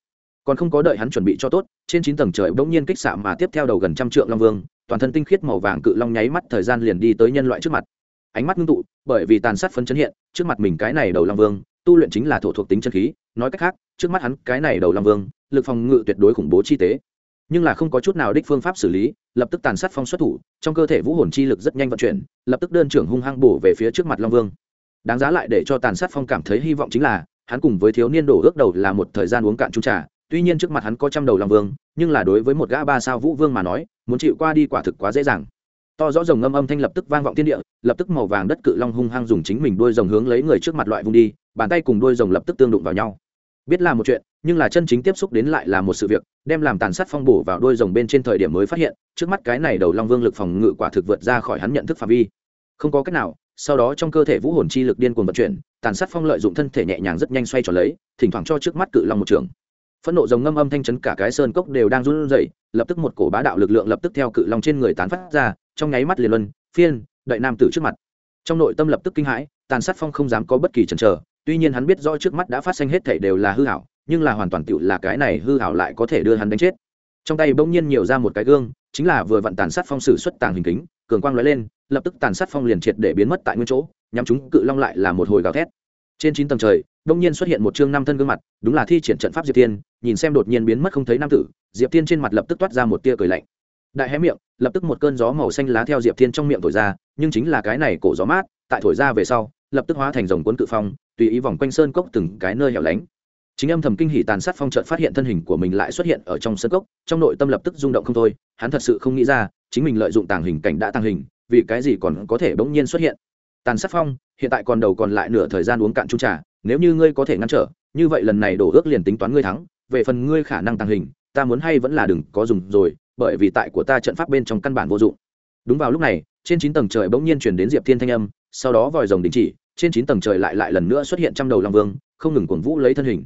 Còn không có đợi hắn chuẩn bị cho tốt, trên chín tầng trời bỗng nhiên kích xạ mà tiếp theo đầu gần trăm trượng long vương, toàn thân tinh khiết màu vàng cự long nháy mắt thời gian liền đi tới nhân loại trước mặt. Ánh mắt ngưng tụ, bởi vì tàn sát phân chấn hiện, trước mặt mình cái này đầu long vương, tu luyện chính là thổ thuộc tính chân khí, nói cách khác trước mắt hắn cái này đầu long vương, lực phòng ngự tuyệt đối khủng bố chi tế. Nhưng là không có chút nào đích phương pháp xử lý, lập tức tàn sát phong xuất thủ, trong cơ thể vũ hồn chi lực rất nhanh vận chuyển, lập tức đơn trưởng hung hăng bổ về phía trước mặt long vương. Đáng giá lại để cho tàn sát phong cảm thấy hy vọng chính là, hắn cùng với thiếu niên đổ ước đầu là một thời gian uống cạn chung trà, tuy nhiên trước mặt hắn có trăm đầu long vương, nhưng là đối với một gã ba sao vũ vương mà nói, muốn chịu qua đi quả thực quá dễ dàng. To rõ rồng ngâm âm thanh lập tức vang vọng thiên địa, lập tức màu vàng đất cự long hung hăng dùng chính mình đôi rồng hướng lấy người trước mặt loại vùng đi, bàn tay cùng đôi rồng lập tức tương đụng vào nhau biết là một chuyện, nhưng là chân chính tiếp xúc đến lại là một sự việc, đem làm tàn sát phong bổ vào đôi rồng bên trên thời điểm mới phát hiện, trước mắt cái này đầu long vương lực phòng ngự quả thực vượt ra khỏi hắn nhận thức phạm vi. Không có cách nào, sau đó trong cơ thể vũ hồn chi lực điên cuồng vận chuyển, tàn sát phong lợi dụng thân thể nhẹ nhàng rất nhanh xoay tròn lấy, thỉnh thoảng cho trước mắt cự long một trường. Phẫn nộ rồng ngâm âm thanh chấn cả cái sơn cốc đều đang run rẩy, lập tức một cổ bá đạo lực lượng lập tức theo cự long trên người tán phát ra, trong nháy mắt liền luân, phiên, đợi nam tử trước mặt. Trong nội tâm lập tức kinh hãi, tàn sát phong không dám có bất kỳ chần chờ tuy nhiên hắn biết rõ trước mắt đã phát sinh hết thảy đều là hư hảo, nhưng là hoàn toàn tựu là cái này hư hảo lại có thể đưa hắn đánh chết. Trong tay bỗng nhiên nhiều ra một cái gương, chính là vừa vặn tàn sát phong sử xuất tàng hình kính, cường quang lóe lên, lập tức tàn sát phong liền triệt để biến mất tại nguyên chỗ, nhắm chúng cự long lại là một hồi gào thét. Trên chín tầng trời đông nhiên xuất hiện một chương năm thân gương mặt, đúng là thi triển trận pháp diệp tiên nhìn xem đột nhiên biến mất không thấy nam tử, diệp tiên trên mặt lập tức toát ra một tia cười lạnh. Đại hé miệng, lập tức một cơn gió màu xanh lá theo diệp thiên trong miệng thổi ra, nhưng chính là cái này cổ gió mát, tại thổi ra về sau, lập tức hóa thành dòng cuốn cự phong tùy ý vòng quanh sơn cốc từng cái nơi hẻo lánh. Chính âm thầm kinh hỉ tàn sát phong trợt phát hiện thân hình của mình lại xuất hiện ở trong sơn cốc, trong nội tâm lập tức rung động không thôi, hắn thật sự không nghĩ ra, chính mình lợi dụng tàng hình cảnh đã tàng hình, vì cái gì còn có thể bỗng nhiên xuất hiện. Tàn sát phong, hiện tại còn đầu còn lại nửa thời gian uống cạn chung trà, nếu như ngươi có thể ngăn trở, như vậy lần này đổ ước liền tính toán ngươi thắng, về phần ngươi khả năng tàng hình, ta muốn hay vẫn là đừng có dùng rồi, bởi vì tại của ta trận pháp bên trong căn bản vô dụng. Đúng vào lúc này, trên chín tầng trời bỗng nhiên chuyển đến diệp thiên thanh âm, sau đó vòi rồng đình chỉ trên chín tầng trời lại lại lần nữa xuất hiện trăm đầu long vương, không ngừng cuồng vũ lấy thân hình.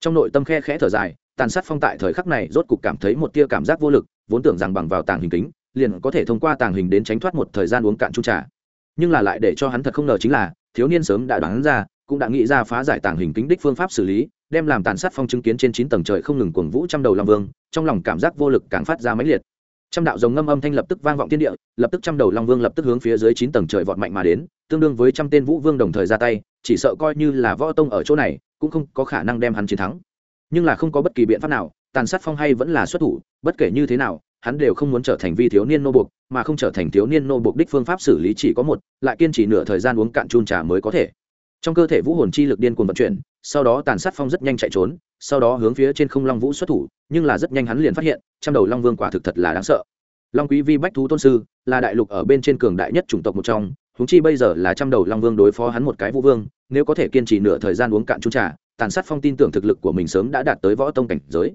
Trong nội tâm khe khẽ thở dài, tàn sát phong tại thời khắc này rốt cục cảm thấy một tia cảm giác vô lực, vốn tưởng rằng bằng vào tàng hình kính, liền có thể thông qua tàng hình đến tránh thoát một thời gian uống cạn chung trà. Nhưng là lại để cho hắn thật không ngờ chính là, thiếu niên sớm đã đoán ra, cũng đã nghĩ ra phá giải tàng hình kính đích phương pháp xử lý, đem làm tàn sát phong chứng kiến trên chín tầng trời không ngừng cuồng vũ trăm đầu long vương, trong lòng cảm giác vô lực càng phát ra mãnh liệt. Trăm đạo dòng ngâm âm thanh lập tức vang vọng thiên địa, lập tức trăm đầu long vương lập tức hướng phía dưới chín tầng trời vọt mạnh mà đến tương đương với trăm tên vũ vương đồng thời ra tay, chỉ sợ coi như là võ tông ở chỗ này, cũng không có khả năng đem hắn chiến thắng. Nhưng là không có bất kỳ biện pháp nào, tàn sát phong hay vẫn là xuất thủ, bất kể như thế nào, hắn đều không muốn trở thành vi thiếu niên nô buộc, mà không trở thành thiếu niên nô buộc đích phương pháp xử lý chỉ có một, lại kiên trì nửa thời gian uống cạn chun trà mới có thể. Trong cơ thể vũ hồn chi lực điên cuồng vận chuyển, sau đó tàn sát phong rất nhanh chạy trốn, sau đó hướng phía trên không long vũ xuất thủ, nhưng là rất nhanh hắn liền phát hiện, trăm đầu long vương quả thực thật là đáng sợ. Long quý vi bách thú tôn sư là đại lục ở bên trên cường đại nhất chủng tộc một trong huống chi bây giờ là trăm đầu long vương đối phó hắn một cái vũ vương, nếu có thể kiên trì nửa thời gian uống cạn chung trà, tàn sát phong tin tưởng thực lực của mình sớm đã đạt tới võ tông cảnh giới.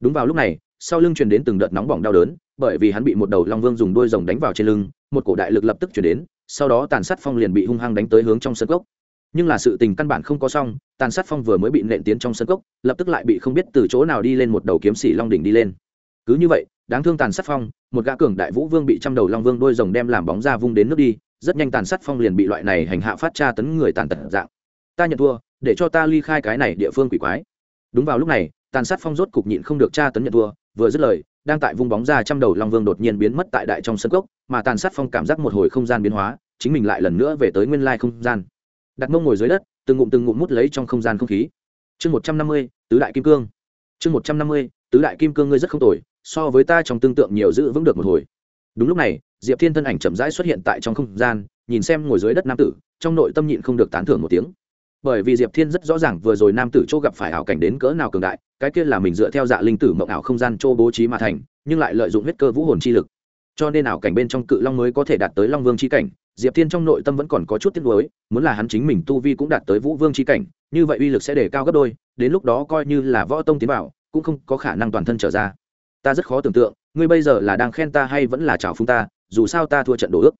Đúng vào lúc này, sau lưng truyền đến từng đợt nóng bỏng đau đớn, bởi vì hắn bị một đầu long vương dùng đôi rồng đánh vào trên lưng, một cổ đại lực lập tức chuyển đến, sau đó tàn sát phong liền bị hung hăng đánh tới hướng trong sân cốc. Nhưng là sự tình căn bản không có xong, tàn sát phong vừa mới bị nện tiến trong sân cốc, lập tức lại bị không biết từ chỗ nào đi lên một đầu kiếm sĩ long đỉnh đi lên. Cứ như vậy, đáng thương tàn sát phong, một gã cường đại vũ vương bị trăm đầu long vương đôi rồng đem làm bóng ra vung đến nước đi rất nhanh tàn sát phong liền bị loại này hành hạ phát tra tấn người tàn tật dạng. Ta nhận thua, để cho ta ly khai cái này địa phương quỷ quái. Đúng vào lúc này, tàn sát phong rốt cục nhịn không được tra tấn nhận thua, vừa dứt lời, đang tại vung bóng ra trăm đầu long vương đột nhiên biến mất tại đại trong sân cốc, mà tàn sát phong cảm giác một hồi không gian biến hóa, chính mình lại lần nữa về tới nguyên lai không gian. Đặt mông ngồi dưới đất, từng ngụm từng ngụm mút lấy trong không gian không khí. Chương một trăm năm mươi, tứ đại kim cương. Chương một trăm năm mươi, tứ đại kim cương ngươi rất không tồi, so với ta trong tương tượng nhiều giữ vững được một hồi. Đúng lúc này diệp thiên thân ảnh chậm rãi xuất hiện tại trong không gian, nhìn xem ngồi dưới đất nam tử, trong nội tâm nhịn không được tán thưởng một tiếng. Bởi vì diệp thiên rất rõ ràng vừa rồi nam tử chỗ gặp phải ảo cảnh đến cỡ nào cường đại, cái kia là mình dựa theo dạ linh tử mộng ảo không gian chỗ bố trí mà thành, nhưng lại lợi dụng huyết cơ vũ hồn chi lực. Cho nên ảo cảnh bên trong cự long mới có thể đạt tới long vương chi cảnh, diệp thiên trong nội tâm vẫn còn có chút tiếc nuối, muốn là hắn chính mình tu vi cũng đạt tới vũ vương chi cảnh, như vậy uy lực sẽ để cao gấp đôi, đến lúc đó coi như là võ tông tiến vào, cũng không có khả năng toàn thân trở ra. Ta rất khó tưởng tượng, ngươi bây giờ là đang khen ta hay vẫn là chào phúng ta dù sao ta thua trận đồ ước.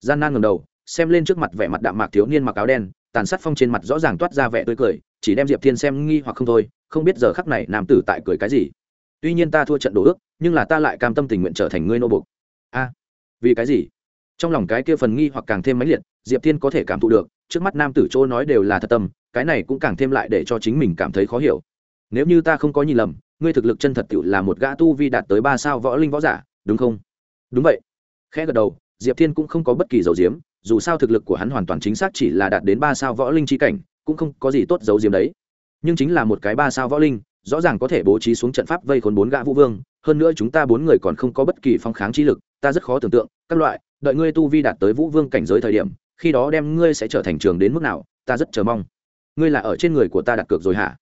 Gian nan ngầm đầu, xem lên trước mặt vẻ mặt đạm mạc thiếu niên mặc áo đen, tàn sát phong trên mặt rõ ràng toát ra vẻ tươi cười, chỉ đem diệp thiên xem nghi hoặc không thôi, không biết giờ khắc này nam tử tại cười cái gì. Tuy nhiên ta thua trận đồ ước, nhưng là ta lại cam tâm tình nguyện trở thành ngươi nô bục a, vì cái gì? Trong lòng cái kia phần nghi hoặc càng thêm mãnh liệt, diệp thiên có thể cảm thụ được, trước mắt nam tử chỗ nói đều là thật tâm, cái này cũng càng thêm lại để cho chính mình cảm thấy khó hiểu. Nếu như ta không có nhìn lầm, ngươi thực lực chân thật tựu là một gã tu vi đạt tới ba sao võ linh võ giả, đúng không? Đúng vậy khẽ gật đầu, diệp thiên cũng không có bất kỳ dấu diếm dù sao thực lực của hắn hoàn toàn chính xác chỉ là đạt đến ba sao võ linh chi cảnh, cũng không có gì tốt dấu diếm đấy. Nhưng chính là một cái ba sao võ linh, rõ ràng có thể bố trí xuống trận pháp vây khốn bốn gã vũ vương, hơn nữa chúng ta bốn người còn không có bất kỳ phong kháng trí lực, ta rất khó tưởng tượng, các loại, đợi ngươi tu vi đạt tới vũ vương cảnh giới thời điểm, khi đó đem ngươi sẽ trở thành trường đến mức nào, ta rất chờ mong. Ngươi là ở trên người của ta đặt cược rồi hả?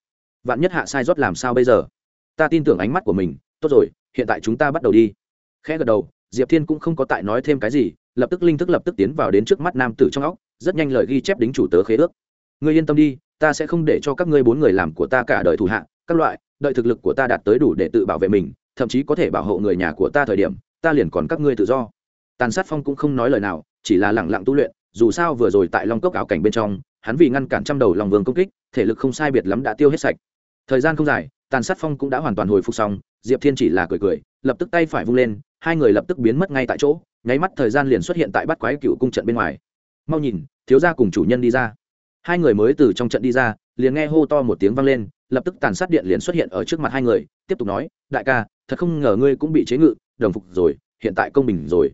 Vạn nhất hạ sai rót làm sao bây giờ? Ta tin tưởng ánh mắt của mình, tốt rồi, hiện tại chúng ta bắt đầu đi. Khẽ gật đầu diệp thiên cũng không có tại nói thêm cái gì, lập tức linh thức lập tức tiến vào đến trước mắt nam tử trong óc, rất nhanh lời ghi chép đính chủ tớ khế ước. Ngươi yên tâm đi, ta sẽ không để cho các ngươi bốn người làm của ta cả đời thủ hạ, các loại, đợi thực lực của ta đạt tới đủ để tự bảo vệ mình, thậm chí có thể bảo hộ người nhà của ta thời điểm, ta liền còn các ngươi tự do. Tàn sát phong cũng không nói lời nào, chỉ là lẳng lặng tu luyện, dù sao vừa rồi tại long cốc áo cảnh bên trong, hắn vì ngăn cản trăm đầu lòng vương công kích, thể lực không sai biệt lắm đã tiêu hết sạch. Thời gian không dài, tàn sát phong cũng đã hoàn toàn hồi phục xong, diệp thiên chỉ là cười cười, lập tức tay phải vung lên hai người lập tức biến mất ngay tại chỗ, nháy mắt thời gian liền xuất hiện tại bắt quái cựu cung trận bên ngoài. Mau nhìn, thiếu gia cùng chủ nhân đi ra. Hai người mới từ trong trận đi ra, liền nghe hô to một tiếng vang lên, lập tức tàn sát điện liền xuất hiện ở trước mặt hai người, tiếp tục nói, đại ca, thật không ngờ ngươi cũng bị chế ngự, đồng phục rồi, hiện tại công bình rồi.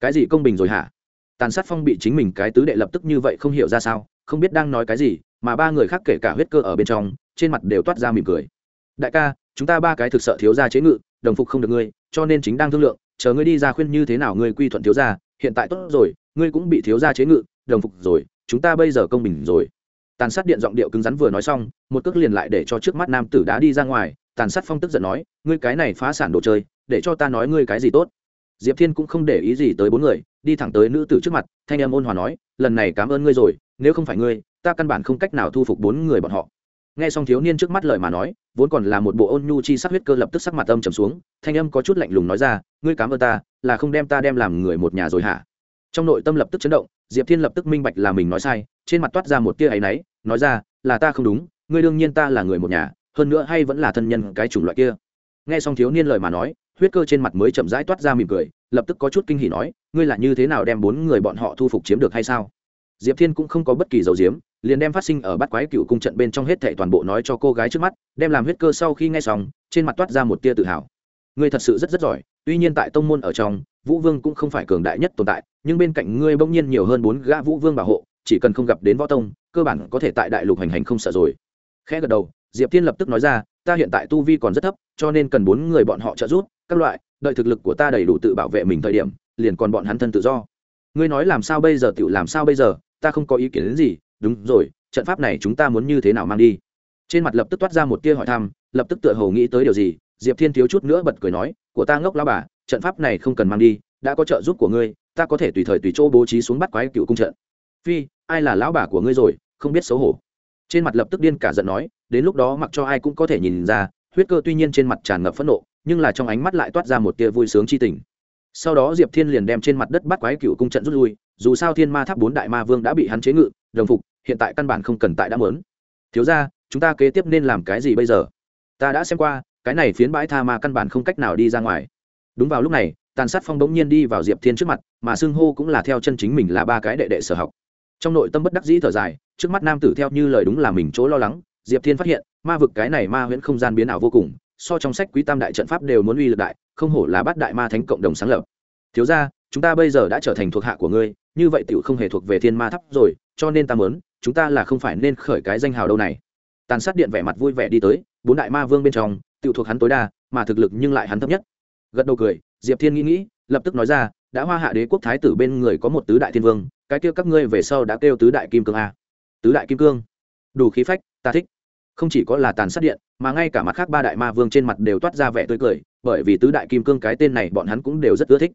Cái gì công bình rồi hả? Tàn sát phong bị chính mình cái tứ đệ lập tức như vậy không hiểu ra sao, không biết đang nói cái gì, mà ba người khác kể cả huyết cơ ở bên trong, trên mặt đều toát ra mỉm cười. Đại ca, chúng ta ba cái thực sợ thiếu gia chế ngự, đồng phục không được ngươi, cho nên chính đang thương lượng chờ ngươi đi ra khuyên như thế nào ngươi quy thuận thiếu gia, hiện tại tốt rồi, ngươi cũng bị thiếu gia chế ngự, đồng phục rồi, chúng ta bây giờ công bình rồi. Tàn sát điện giọng điệu cứng rắn vừa nói xong, một cước liền lại để cho trước mắt nam tử đá đi ra ngoài, tàn sát phong tức giận nói, ngươi cái này phá sản đồ chơi, để cho ta nói ngươi cái gì tốt. Diệp thiên cũng không để ý gì tới bốn người, đi thẳng tới nữ tử trước mặt, thanh em ôn hòa nói, lần này cảm ơn ngươi rồi, nếu không phải ngươi, ta căn bản không cách nào thu phục bốn người bọn họ nghe xong thiếu niên trước mắt lời mà nói, vốn còn là một bộ ôn nhu chi sắc huyết cơ lập tức sắc mặt âm trầm xuống, thanh âm có chút lạnh lùng nói ra, ngươi cảm ơn ta, là không đem ta đem làm người một nhà rồi hả? Trong nội tâm lập tức chấn động, diệp thiên lập tức minh bạch là mình nói sai, trên mặt toát ra một tia áy náy, nói ra, là ta không đúng, ngươi đương nhiên ta là người một nhà, hơn nữa hay vẫn là thân nhân cái chủng loại kia. Nghe xong thiếu niên lời mà nói, huyết cơ trên mặt mới chậm rãi toát ra mỉm cười, lập tức có chút kinh hỉ nói, ngươi là như thế nào đem bốn người bọn họ thu phục chiếm được hay sao? Diệp thiên cũng không có bất kỳ dầu diếm liền đem phát sinh ở bắt quái cựu cung trận bên trong hết thệ toàn bộ nói cho cô gái trước mắt, đem làm huyết cơ sau khi nghe xong, trên mặt toát ra một tia tự hào. Ngươi thật sự rất rất giỏi, tuy nhiên tại tông môn ở trong, vũ vương cũng không phải cường đại nhất tồn tại, nhưng bên cạnh ngươi bỗng nhiên nhiều hơn bốn gã vũ vương bảo hộ, chỉ cần không gặp đến võ tông, cơ bản có thể tại đại lục hành hành không sợ rồi. Khẽ gật đầu, diệp thiên lập tức nói ra, ta hiện tại tu vi còn rất thấp, cho nên cần bốn người bọn họ trợ giúp, các loại, đợi thực lực của ta đầy đủ tự bảo vệ mình thời điểm, liền còn bọn hắn thân tự do. Ngươi nói làm sao bây giờ tự làm sao bây giờ, ta không có ý kiến đến gì đúng rồi, trận pháp này chúng ta muốn như thế nào mang đi? Trên mặt lập tức toát ra một tia hỏi thăm, lập tức tựa hồ nghĩ tới điều gì, diệp thiên thiếu chút nữa bật cười nói, của ta ngốc lao bà, trận pháp này không cần mang đi, đã có trợ giúp của ngươi, ta có thể tùy thời tùy chỗ bố trí xuống bắt quái cựu cung trận. Phi, ai là lão bà của ngươi rồi, không biết xấu hổ. Trên mặt lập tức điên cả giận nói, đến lúc đó mặc cho ai cũng có thể nhìn ra, huyết cơ tuy nhiên trên mặt tràn ngập phẫn nộ, nhưng là trong ánh mắt lại toát ra một tia vui sướng chi tình. Sau đó diệp thiên liền đem trên mặt đất bắt quái cựu cung trận rút lui dù sao thiên ma tháp bốn đại ma vương đã bị hắn chế ngự, đồng phục, hiện tại căn bản không cần tại đã mớn thiếu ra chúng ta kế tiếp nên làm cái gì bây giờ? Ta đã xem qua, cái này phiến bãi tha ma căn bản không cách nào đi ra ngoài. Đúng vào lúc này, tàn sát phong bỗng nhiên đi vào diệp thiên trước mặt, mà xưng hô cũng là theo chân chính mình là ba cái đệ đệ sở học. Trong nội tâm bất đắc dĩ thở dài, trước mắt nam tử theo như lời đúng là mình chỗ lo lắng, diệp thiên phát hiện, ma vực cái này ma huyễn không gian biến ảo vô cùng, so trong sách quý tam đại trận pháp đều muốn uy lực đại, không hổ là bát đại ma thánh cộng đồng sáng lập. Thiếu ra chúng ta bây giờ đã trở thành thuộc hạ của ngươi, như vậy tựu không hề thuộc về thiên ma tháp rồi, cho nên ta muốn, chúng ta là không phải nên khởi cái danh hào đâu này. Tàn sát điện vẻ mặt vui vẻ đi tới, bốn đại ma vương bên trong tựu thuộc hắn tối đa, mà thực lực nhưng lại hắn thấp nhất. Gật đầu cười, diệp thiên nghĩ nghĩ, lập tức nói ra, đã hoa hạ đế quốc thái tử bên người có một tứ đại thiên vương, cái kêu các ngươi về sau đã kêu tứ đại kim cương a. Tứ đại kim cương? Đủ khí phách, ta thích. Không chỉ có là tàn sát điện, mà ngay cả mặt khác ba đại ma vương trên mặt đều toát ra vẻ tươi cười, bởi vì tứ đại kim cương cái tên này bọn hắn cũng đều rất ưa thích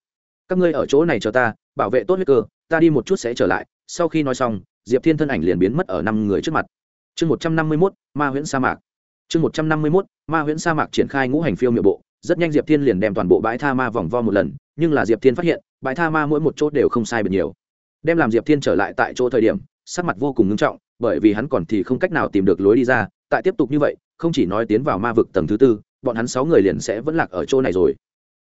các ngươi ở chỗ này cho ta, bảo vệ tốt huyết cơ, ta đi một chút sẽ trở lại. Sau khi nói xong, diệp thiên thân ảnh liền biến mất ở năm người trước mặt. Chương một trăm năm mươi mốt, ma huyễn sa mạc. Chương một trăm năm mươi mốt, ma huyễn sa mạc triển khai ngũ hành phiêu miệng bộ, rất nhanh diệp thiên liền đem toàn bộ bãi tha ma vòng vo một lần, nhưng là diệp thiên phát hiện, bãi tha ma mỗi một chỗ đều không sai bật nhiều. Đem làm diệp thiên trở lại tại chỗ thời điểm, sắc mặt vô cùng ngưng trọng, bởi vì hắn còn thì không cách nào tìm được lối đi ra, tại tiếp tục như vậy, không chỉ nói tiến vào ma vực tầng thứ tư, bọn hắn sáu người liền sẽ vẫn lạc ở chỗ này rồi.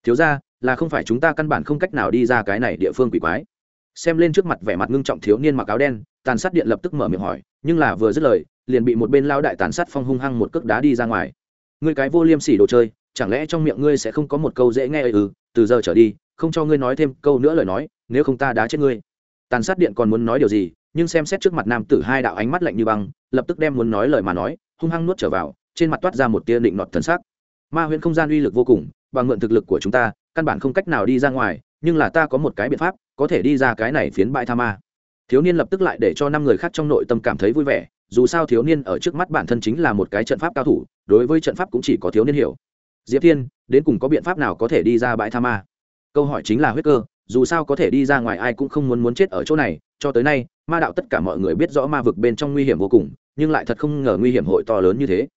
Thiếu ra là không phải chúng ta căn bản không cách nào đi ra cái này địa phương quỷ quái. Xem lên trước mặt vẻ mặt ngưng trọng thiếu niên mặc áo đen, tàn sát điện lập tức mở miệng hỏi, nhưng là vừa dứt lời, liền bị một bên lao đại tàn sát phong hung hăng một cước đá đi ra ngoài. Ngươi cái vô liêm sỉ đồ chơi, chẳng lẽ trong miệng ngươi sẽ không có một câu dễ nghe ư? Từ giờ trở đi, không cho ngươi nói thêm câu nữa lời nói, nếu không ta đá chết ngươi. Tàn sát điện còn muốn nói điều gì, nhưng xem xét trước mặt nam tử hai đạo ánh mắt lạnh như băng, lập tức đem muốn nói lời mà nói, hung hăng nuốt trở vào, trên mặt toát ra một tia định nọt thần sắc. Ma huyễn không gian uy lực vô cùng, bằng mượn thực lực của chúng ta căn bản không cách nào đi ra ngoài, nhưng là ta có một cái biện pháp, có thể đi ra cái này phiến bãi tha ma. Thiếu niên lập tức lại để cho năm người khác trong nội tâm cảm thấy vui vẻ, dù sao thiếu niên ở trước mắt bản thân chính là một cái trận pháp cao thủ, đối với trận pháp cũng chỉ có thiếu niên hiểu. Diệp thiên, đến cùng có biện pháp nào có thể đi ra bãi tha ma? Câu hỏi chính là huyết cơ, dù sao có thể đi ra ngoài ai cũng không muốn muốn chết ở chỗ này, cho tới nay, ma đạo tất cả mọi người biết rõ ma vực bên trong nguy hiểm vô cùng, nhưng lại thật không ngờ nguy hiểm hội to lớn như thế.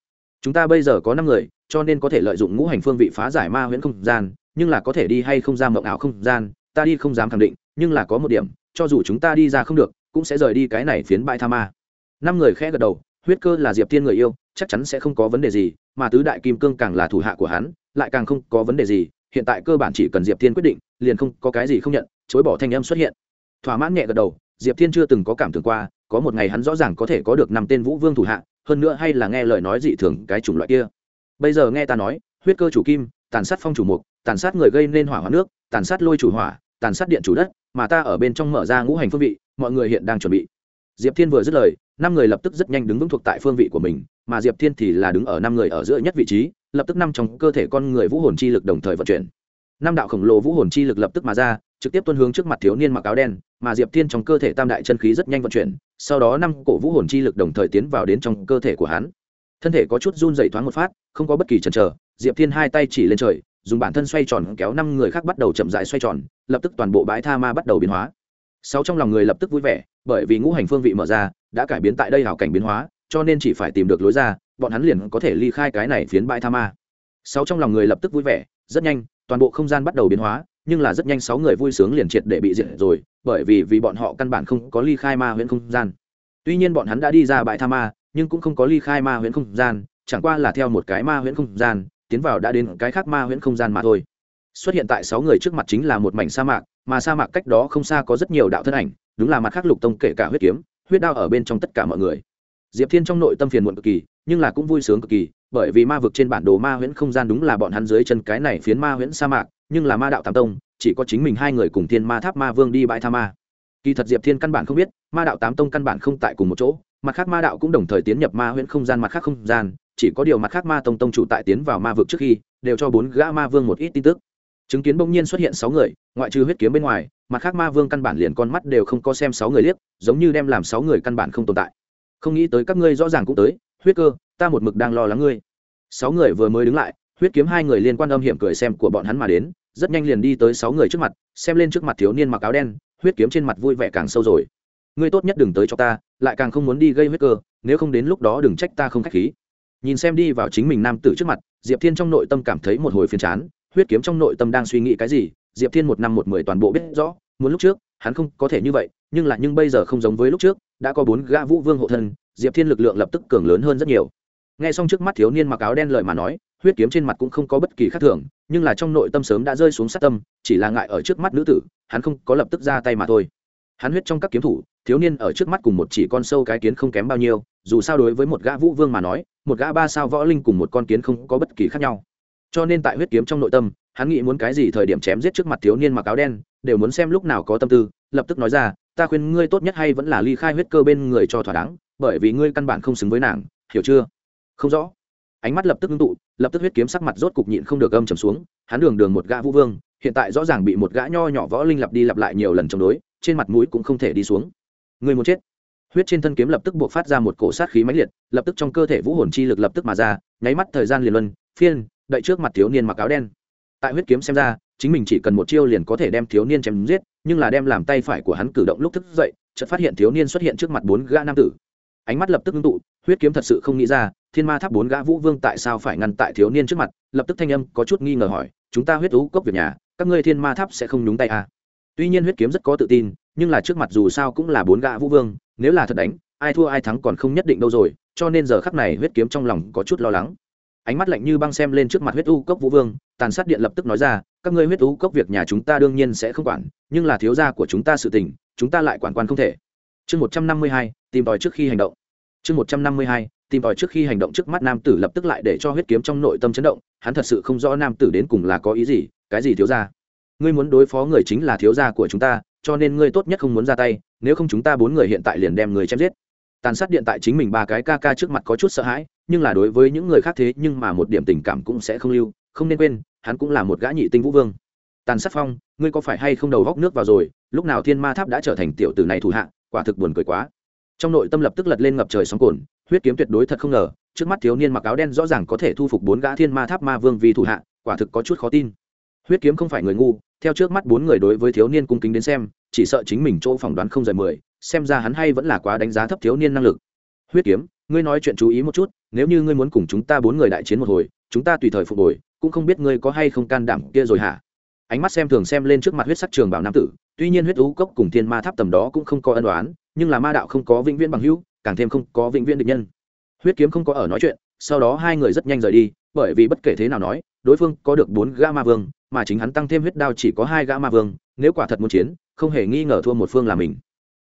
Chúng ta bây giờ có năm người, cho nên có thể lợi dụng ngũ hành phương vị phá giải ma huyễn không gian nhưng là có thể đi hay không ra mộng ảo không gian, ta đi không dám khẳng định, nhưng là có một điểm, cho dù chúng ta đi ra không được, cũng sẽ rời đi cái này phiến bãi tha ma. Năm người khẽ gật đầu, huyết cơ là diệp thiên người yêu, chắc chắn sẽ không có vấn đề gì, mà tứ đại kim cương càng là thủ hạ của hắn, lại càng không có vấn đề gì, hiện tại cơ bản chỉ cần diệp thiên quyết định, liền không có cái gì không nhận, chối bỏ thanh âm xuất hiện. Thỏa mãn nhẹ gật đầu, diệp thiên chưa từng có cảm tưởng qua, có một ngày hắn rõ ràng có thể có được năm tên vũ vương thủ hạ, hơn nữa hay là nghe lời nói dị thường cái chủng loại kia. Bây giờ nghe ta nói, huyết cơ chủ kim, tàn sát phong chủ mục tàn sát người gây nên hỏa hoạn nước, tàn sát lôi chủ hỏa, tàn sát điện chủ đất, mà ta ở bên trong mở ra ngũ hành phương vị, mọi người hiện đang chuẩn bị. Diệp thiên vừa dứt lời, năm người lập tức rất nhanh đứng vững thuộc tại phương vị của mình, mà diệp thiên thì là đứng ở năm người ở giữa nhất vị trí, lập tức năm trong cơ thể con người vũ hồn chi lực đồng thời vận chuyển. Năm đạo khổng lồ vũ hồn chi lực lập tức mà ra, trực tiếp tuân hướng trước mặt thiếu niên mặc áo đen, mà diệp thiên trong cơ thể tam đại chân khí rất nhanh vận chuyển, sau đó năm cổ vũ hồn chi lực đồng thời tiến vào đến trong cơ thể của hắn. Thân thể có chút run dày thoáng một phát, không có bất kỳ chần chờ, diệp thiên hai tay chỉ lên trời dùng bản thân xoay tròn kéo năm người khác bắt đầu chậm dại xoay tròn, lập tức toàn bộ bãi tha ma bắt đầu biến hóa. Sáu trong lòng người lập tức vui vẻ, bởi vì ngũ hành phương vị mở ra, đã cải biến tại đây hảo cảnh biến hóa, cho nên chỉ phải tìm được lối ra, bọn hắn liền có thể ly khai cái này phiến bãi tha ma. Sáu trong lòng người lập tức vui vẻ, rất nhanh, toàn bộ không gian bắt đầu biến hóa, nhưng là rất nhanh sáu người vui sướng liền triệt để bị diệt rồi, bởi vì vì bọn họ căn bản không có ly khai ma huyễn không gian. Tuy nhiên bọn hắn đã đi ra bãi tha ma, nhưng cũng không có ly khai ma huyễn không gian, chẳng qua là theo một cái ma huyễn không gian tiến vào đã đến cái khác ma huyễn không gian mà thôi. Xuất hiện tại sáu người trước mặt chính là một mảnh sa mạc, mà sa mạc cách đó không xa có rất nhiều đạo thân ảnh, đúng là mặt khác lục tông kể cả huyết kiếm, huyết đao ở bên trong tất cả mọi người. Diệp thiên trong nội tâm phiền muộn cực kỳ, nhưng là cũng vui sướng cực kỳ, bởi vì ma vực trên bản đồ ma huyễn không gian đúng là bọn hắn dưới chân cái này phiến ma huyễn sa mạc, nhưng là ma đạo tam tông, chỉ có chính mình hai người cùng thiên ma tháp ma vương đi bãi tha ma. Kỳ thật diệp thiên căn bản không biết, ma đạo tám tông căn bản không tại cùng một chỗ, mặt khác ma đạo cũng đồng thời tiến nhập ma huyễn không gian mặt khác không gian chỉ có điều mặt khác ma tông tông chủ tại tiến vào ma vực trước khi, đều cho bốn gã ma vương một ít tin tức. Chứng kiến bỗng nhiên xuất hiện sáu người, ngoại trừ huyết kiếm bên ngoài, mặt khác ma vương căn bản liền con mắt đều không có xem sáu người liếc, giống như đem làm sáu người căn bản không tồn tại. Không nghĩ tới các ngươi rõ ràng cũng tới, huyết cơ, ta một mực đang lo lắng ngươi. Sáu người vừa mới đứng lại, huyết kiếm hai người liên quan âm hiểm cười xem của bọn hắn mà đến, rất nhanh liền đi tới sáu người trước mặt, xem lên trước mặt thiếu niên mặc áo đen, huyết kiếm trên mặt vui vẻ càng sâu rồi. Ngươi tốt nhất đừng tới cho ta, lại càng không muốn đi gây huyết cơ, nếu không đến lúc đó đừng trách ta không k h á c h khí nhìn xem đi vào chính mình nam tử trước mặt, diệp thiên trong nội tâm cảm thấy một hồi phiền chán, huyết kiếm trong nội tâm đang suy nghĩ cái gì, diệp thiên một năm một mười toàn bộ biết rõ, muốn lúc trước, hắn không có thể như vậy, nhưng là nhưng bây giờ không giống với lúc trước, đã có bốn gã vũ vương hộ thân, diệp thiên lực lượng lập tức cường lớn hơn rất nhiều. N g h e xong trước mắt thiếu niên mặc áo đen lời mà nói, huyết kiếm trên mặt cũng không có bất kỳ khác thường, nhưng là trong nội tâm sớm đã rơi xuống sát tâm, chỉ là ngại ở trước mắt nữ tử, hắn không có lập tức ra tay mà thôi. Hắn huyết trong các kiếm thủ, thiếu niên ở trước mắt cùng một chỉ con sâu cái kiến không kém bao nhiêu, dù sao đối với một gã vũ vương mà nói một gã ba sao võ linh cùng một con kiến không có bất kỳ khác nhau. Cho nên tại huyết kiếm trong nội tâm, hắn nghĩ muốn cái gì thời điểm chém giết trước mặt thiếu niên mặc áo đen, đều muốn xem lúc nào có tâm tư, lập tức nói ra, ta khuyên ngươi tốt nhất hay vẫn là ly khai huyết cơ bên người cho thỏa đáng, bởi vì ngươi căn bản không xứng với nàng, hiểu chưa? Không rõ. Ánh mắt lập tức ngưng tụ, lập tức huyết kiếm sắc mặt rốt cục nhịn không được âm trầm xuống, hắn đường đường một gã vũ vương, hiện tại rõ ràng bị một gã nho nhỏ võ linh lặp đi lặp lại nhiều lần chống đối, trên mặt mũi cũng không thể đi xuống. Người muốn chết? Huyết trên thân kiếm lập tức buộc phát ra một cổ sát khí mãnh liệt, lập tức trong cơ thể vũ hồn chi lực lập tức mà ra, nháy mắt thời gian liền luân, phiên, đợi trước mặt thiếu niên mặc áo đen tại huyết kiếm xem ra, chính mình chỉ cần một chiêu liền có thể đem thiếu niên chém giết, nhưng là đem làm tay phải của hắn cử động lúc thức dậy, chợt phát hiện thiếu niên xuất hiện trước mặt bốn gã nam tử ánh mắt lập tức ngưng tụ, huyết kiếm thật sự không nghĩ ra, thiên ma tháp bốn gã vũ vương tại sao phải ngăn tại thiếu niên trước mặt, lập tức thanh âm có chút nghi ngờ hỏi, chúng ta huyết ú cốc việc nhà, các ngươi thiên ma tháp sẽ không nhúng tay à. tuy nhiên huyết kiếm rất có tự tin, nhưng là trước mặt dù sao cũng là bốn gã vũ vương nếu là thật đánh, ai thua ai thắng còn không nhất định đâu rồi, cho nên giờ khắc này huyết kiếm trong lòng có chút lo lắng. Ánh mắt lạnh như băng xem lên trước mặt huyết u cốc vũ vương, tàn sát điện lập tức nói ra, các ngươi huyết u cốc việc nhà chúng ta đương nhiên sẽ không quản, nhưng là thiếu gia của chúng ta sự tình, chúng ta lại quản quan không thể. Chương một trăm năm mươi hai, tìm tòi trước khi hành động. Chương một trăm năm mươi hai, tìm tòi trước khi hành động trước mắt nam tử lập tức lại để cho huyết kiếm trong nội tâm chấn động, hắn thật sự không rõ nam tử đến cùng là có ý gì, cái gì thiếu gia. Ngươi muốn đối phó người chính là thiếu gia của chúng ta cho nên ngươi tốt nhất không muốn ra tay, nếu không chúng ta bốn người hiện tại liền đem người chém giết. Tàn sát điện tại chính mình ba cái ca ca trước mặt có chút sợ hãi, nhưng là đối với những người khác thế, nhưng mà một điểm tình cảm cũng sẽ không lưu, không nên quên, hắn cũng là một gã nhị tinh vũ vương. Tàn sát phong, ngươi có phải hay không đầu góc nước vào rồi, lúc nào thiên ma tháp đã trở thành tiểu tử này thủ hạ, quả thực buồn cười quá. Trong nội tâm lập tức lật lên ngập trời sóng cồn huyết kiếm tuyệt đối thật không ngờ, trước mắt thiếu niên mặc áo đen rõ ràng có thể thu phục bốn gã thiên ma tháp ma vương vì thủ hạ, quả thực có chút khó tin. Huyết kiếm không phải người ngu theo trước mắt bốn người đối với thiếu niên cung kính đến xem, chỉ sợ chính mình chỗ phỏng đoán không rời mười, xem ra hắn hay vẫn là quá đánh giá thấp thiếu niên năng lực. Huyết kiếm, ngươi nói chuyện chú ý một chút, nếu như ngươi muốn cùng chúng ta bốn người đại chiến một hồi, chúng ta tùy thời phục hồi, cũng không biết ngươi có hay không can đảm kia rồi hả? Ánh mắt xem thường xem lên trước mặt huyết sắc trường bảo nam tử, tuy nhiên huyết ú cốc cùng thiên ma tháp tầm đó cũng không có ân đoán nhưng là ma đạo không có vĩnh viễn bằng hữu, càng thêm không có vĩnh viễn địch nhân. Huyết kiếm không có ở nói chuyện, sau đó hai người rất nhanh rời đi, bởi vì bất kể thế nào nói, đối phương có được bốn ga ma vương mà chính hắn tăng thêm huyết đao chỉ có hai gã ma vương, nếu quả thật muốn chiến, không hề nghi ngờ thua một phương là mình.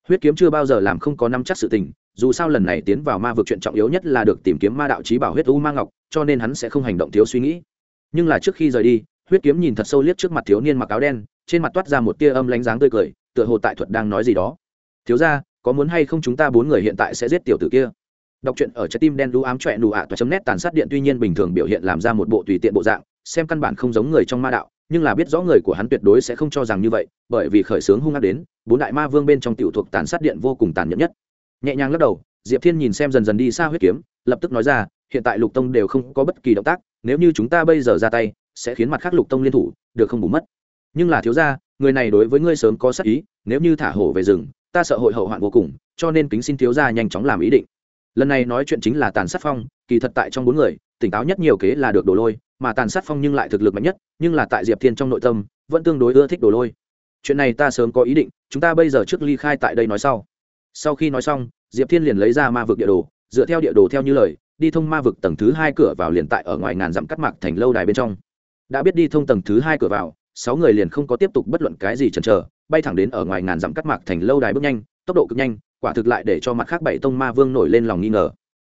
Huyết kiếm chưa bao giờ làm không có năm chắc sự tình, dù sao lần này tiến vào ma vực chuyện trọng yếu nhất là được tìm kiếm ma đạo trí bảo huyết u ma ngọc, cho nên hắn sẽ không hành động thiếu suy nghĩ. Nhưng là trước khi rời đi, huyết kiếm nhìn thật sâu liếc trước mặt thiếu niên mặc áo đen, trên mặt toát ra một tia âm lánh dáng tươi cười, tựa hồ tại thuật đang nói gì đó. Thiếu ra có muốn hay không chúng ta bốn người hiện tại sẽ giết tiểu tử kia? Đọc truyện ở trái tim đen đu ám trọe nụ ạ toa chấm nét tàn sát điện tuy nhiên bình thường biểu hiện làm ra một bộ tùy tiện bộ dạng xem căn bản không giống người trong ma đạo, nhưng là biết rõ người của hắn tuyệt đối sẽ không cho rằng như vậy, bởi vì khởi sướng hung ác đến, bốn đại ma vương bên trong tiểu thuộc tàn sát điện vô cùng tàn nhẫn nhất. Nhẹ nhàng lắc đầu, diệp thiên nhìn xem dần dần đi xa huyết kiếm, lập tức nói ra, hiện tại lục tông đều không có bất kỳ động tác, nếu như chúng ta bây giờ ra tay, sẽ khiến mặt khác lục tông liên thủ, được không bù mất. Nhưng là thiếu ra người này đối với ngươi sớm có sắc ý, nếu như thả hổ về rừng, ta sợ hội hậu hoạn vô cùng, cho nên kính xin thiếu ra nhanh chóng làm ý định. Lần này nói chuyện chính là tàn sát phong, kỳ thật tại trong bốn người tỉnh táo nhất nhiều kế là được đồ lôi, mà tàn sát phong nhưng lại thực lực mạnh nhất, nhưng là tại diệp thiên trong nội tâm, vẫn tương đối ưa thích đồ lôi. Chuyện này ta sớm có ý định, chúng ta bây giờ trước ly khai tại đây nói sau. Sau khi nói xong, diệp thiên liền lấy ra ma vực địa đồ, dựa theo địa đồ theo như lời, đi thông ma vực tầng thứ hai cửa vào liền tại ở ngoài ngàn dặm cắt mạc thành lâu đài bên trong. Đã biết đi thông tầng thứ hai cửa vào, sáu người liền không có tiếp tục bất luận cái gì chần chờ, bay thẳng đến ở ngoài ngàn dặm cắt mạc thành lâu đài bước nhanh, tốc độ cực nhanh, quả thực lại để cho mặt khác bảy tông ma vương nổi lên lòng nghi ngờ.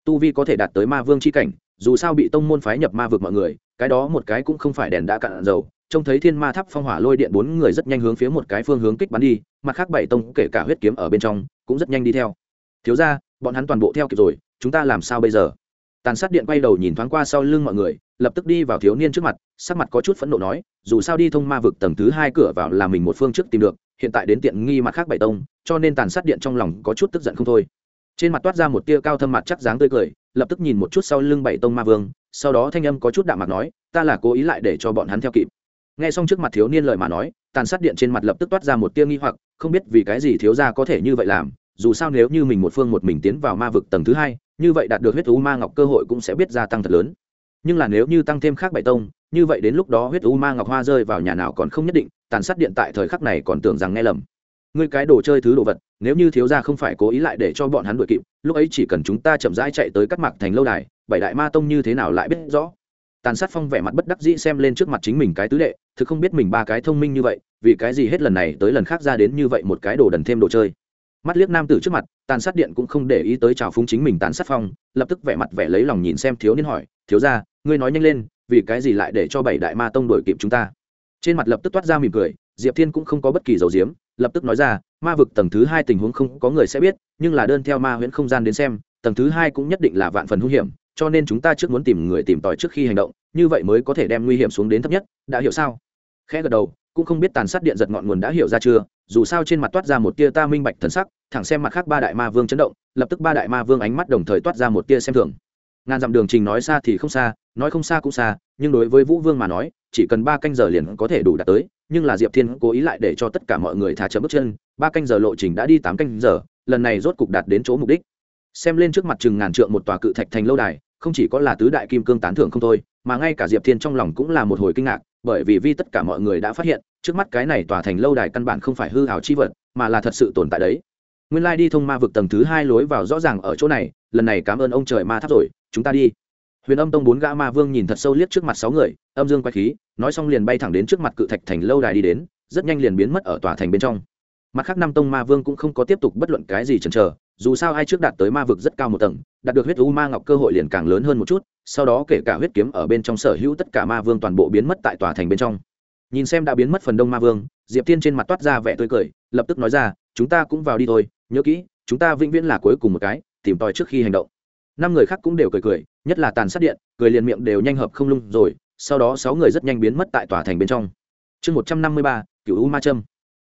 Tu vi có thể đạt tới ma vương c h i cảnh dù sao bị tông môn phái nhập ma vực mọi người, cái đó một cái cũng không phải đèn đã cạn dầu, trông thấy thiên ma tháp phong hỏa lôi điện bốn người rất nhanh hướng phía một cái phương hướng kích bắn đi, mặt khác bảy tông kể cả huyết kiếm ở bên trong cũng rất nhanh đi theo. Thiếu ra bọn hắn toàn bộ theo kịp rồi, chúng ta làm sao bây giờ? Tàn sát điện quay đầu nhìn thoáng qua sau lưng mọi người, lập tức đi vào thiếu niên trước mặt, sắc mặt có chút phẫn nộ nói, dù sao đi thông ma vực tầng thứ hai cửa vào là mình một phương trước tìm được, hiện tại đến tiện nghi mặt khác bảy tông, cho nên tàn sát điện trong lòng có chút tức giận không thôi. Trên mặt toát ra một tia cao thâm mặt chắc dáng tươi cười lập tức nhìn một chút sau lưng bảy tông ma vương, sau đó thanh âm có chút đạm mặt nói, ta là cố ý lại để cho bọn hắn theo kịp. Nghe xong trước mặt thiếu niên lời mà nói, tàn sát điện trên mặt lập tức toát ra một tia nghi hoặc, không biết vì cái gì thiếu gia có thể như vậy làm, dù sao nếu như mình một phương một mình tiến vào ma vực tầng thứ hai, như vậy đạt được huyết u ma ngọc cơ hội cũng sẽ biết gia tăng thật lớn. Nhưng là nếu như tăng thêm khác bảy tông, như vậy đến lúc đó huyết u ma ngọc hoa rơi vào nhà nào còn không nhất định, tàn sát điện tại thời khắc này còn tưởng rằng nghe lầm. Ngươi cái đồ chơi thứ đồ vật nếu như thiếu gia không phải cố ý lại để cho bọn hắn đuổi kịp, lúc ấy chỉ cần chúng ta chậm rãi chạy tới cắt mạc thành lâu đài, bảy đại ma tông như thế nào lại biết rõ? Tàn sát phong vẻ mặt bất đắc dĩ xem lên trước mặt chính mình cái tứ đệ, thực không biết mình ba cái thông minh như vậy, vì cái gì hết lần này tới lần khác ra đến như vậy một cái đồ đần thêm đồ chơi. Mắt liếc nam tử trước mặt, tàn sát điện cũng không để ý tới trào phúng chính mình tàn sát phong, lập tức vẻ mặt vẻ lấy lòng nhìn xem thiếu niên hỏi, thiếu ra ngươi nói nhanh lên, vì cái gì lại để cho bảy đại ma tông đổi kịp chúng ta? Trên mặt lập tức toát ra mỉm cười, diệp thiên cũng không có bất kỳ dầu diếm lập tức nói ra, ma vực tầng thứ hai tình huống không có người sẽ biết, nhưng là đơn theo ma huyễn không gian đến xem, tầng thứ hai cũng nhất định là vạn phần hung hiểm, cho nên chúng ta trước muốn tìm người tìm tòi trước khi hành động, như vậy mới có thể đem nguy hiểm xuống đến thấp nhất. Đã hiểu sao? Khẽ gật đầu, cũng không biết tàn sát điện giật ngọn nguồn đã hiểu ra chưa, dù sao trên mặt toát ra một tia ta minh bạch thần sắc, thẳng xem mặt khác ba đại ma vương chấn động, lập tức ba đại ma vương ánh mắt đồng thời toát ra một tia xem thường ngàn dặm đường trình nói xa thì không xa, nói không xa cũng xa, nhưng đối với vũ vương mà nói, chỉ cần ba canh giờ liền có thể đủ đạt tới, nhưng là diệp thiên cố ý lại để cho tất cả mọi người thả chậm bước chân, ba canh giờ lộ trình đã đi tám canh giờ, lần này rốt cục đạt đến chỗ mục đích. Xem lên trước mặt chừng ngàn trượng một tòa cự thạch thành lâu đài, không chỉ có là tứ đại kim cương tán thưởng không thôi, mà ngay cả diệp thiên trong lòng cũng là một hồi kinh ngạc, bởi vì vi tất cả mọi người đã phát hiện, trước mắt cái này tòa thành lâu đài căn bản không phải hư hào chi vật, mà là thật sự tồn tại đấy. Nguyên lai đi thông ma vực tầng thứ hai lối vào rõ ràng ở chỗ này, lần này cảm ơn ông trời ma tháp rồi chúng ta đi. Huyền âm tông bốn gã ma vương nhìn thật sâu liếc trước mặt sáu người, âm dương quay khí, nói xong liền bay thẳng đến trước mặt cự thạch thành lâu đài đi đến, rất nhanh liền biến mất ở tòa thành bên trong. Mặt khác năm tông ma vương cũng không có tiếp tục bất luận cái gì chần chờ, dù sao ai trước đạt tới ma vực rất cao một tầng, đạt được huyết u ma ngọc cơ hội liền càng lớn hơn một chút, sau đó kể cả huyết kiếm ở bên trong sở hữu tất cả ma vương toàn bộ biến mất tại tòa thành bên trong. Nhìn xem đã biến mất phần đông ma vương, diệp tiên trên mặt toát ra vẻ tươi cười, lập tức nói ra, chúng ta cũng vào đi thôi, nhớ kỹ, chúng ta vĩnh viễn là cuối cùng một cái, tìm tòi trước khi hành động năm người khác cũng đều cười cười, nhất là tàn sát điện, cười liền miệng đều nhanh hợp không lung rồi, sau đó sáu người rất nhanh biến mất tại tòa thành bên trong. Chương một trăm năm mươi ba cựu u ma trâm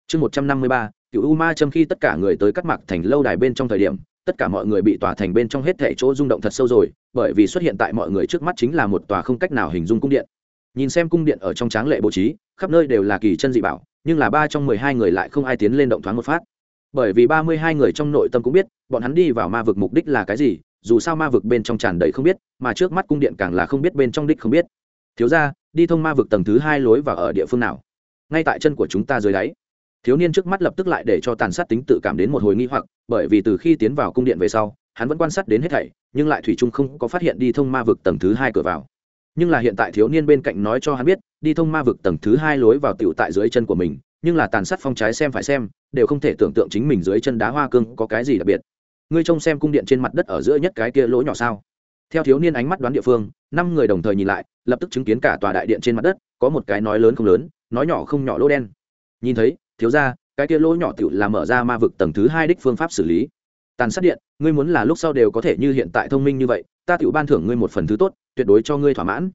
chương một trăm năm mươi ba cựu u ma trâm khi tất cả người tới cắt mặc thành lâu đài bên trong thời điểm, tất cả mọi người bị tòa thành bên trong hết thảy chỗ rung động thật sâu rồi, bởi vì xuất hiện tại mọi người trước mắt chính là một tòa không cách nào hình dung cung điện. Nhìn xem cung điện ở trong tráng lệ bố trí, khắp nơi đều là kỳ chân dị bảo, nhưng là ba trong mười hai người lại không ai tiến lên động thoáng một phát. Bởi vì ba mươi hai người trong nội tâm cũng biết, bọn hắn đi vào ma vực mục đích là cái gì dù sao ma vực bên trong tràn đầy không biết, mà trước mắt cung điện càng là không biết bên trong đích không biết. Thiếu ra đi thông ma vực tầng thứ hai lối vào ở địa phương nào? Ngay tại chân của chúng ta dưới đáy. Thiếu niên trước mắt lập tức lại để cho tàn sát tính tự cảm đến một hồi nghi hoặc, bởi vì từ khi tiến vào cung điện về sau, hắn vẫn quan sát đến hết thảy, nhưng lại thủy trung không có phát hiện đi thông ma vực tầng thứ hai cửa vào. Nhưng là hiện tại thiếu niên bên cạnh nói cho hắn biết, đi thông ma vực tầng thứ hai lối vào tiểu tại dưới chân của mình, nhưng là tàn sát phong trái xem phải xem, đều không thể tưởng tượng chính mình dưới chân đá hoa cương có cái gì đặc biệt ngươi trông xem cung điện trên mặt đất ở giữa nhất cái kia lỗ nhỏ sao? Theo thiếu niên ánh mắt đoán địa phương, năm người đồng thời nhìn lại, lập tức chứng kiến cả tòa đại điện trên mặt đất, có một cái nói lớn không lớn, nói nhỏ không nhỏ lỗ đen. Nhìn thấy, thiếu ra cái kia lỗ nhỏ tựu là mở ra ma vực tầng thứ hai đích phương pháp xử lý. Tàn sát điện, ngươi muốn là lúc sau đều có thể như hiện tại thông minh như vậy, ta tựu ban thưởng ngươi một phần thứ tốt, tuyệt đối cho ngươi thỏa mãn.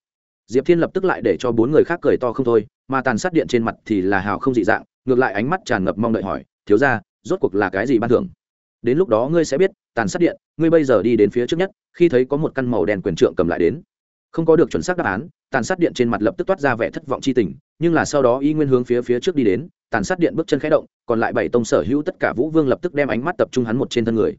Diệp thiên lập tức lại để cho bốn người khác cười to không thôi, mà tàn sát điện trên mặt thì là hào không dị dạng, ngược lại ánh mắt tràn ngập mong đợi hỏi, thiếu ra rốt cuộc là cái gì ban thưởng? Đến lúc đó ngươi sẽ biết, tàn sát điện, ngươi bây giờ đi đến phía trước nhất, khi thấy có một căn màu đen quyền trượng cầm lại đến. Không có được chuẩn xác đáp án, tàn sát điện trên mặt lập tức toát ra vẻ thất vọng c h i tình, nhưng là sau đó y nguyên hướng phía phía trước đi đến, tàn sát điện bước chân khẽ động, còn lại bảy tông sở hữu tất cả vũ vương lập tức đem ánh mắt tập trung hắn một trên thân người.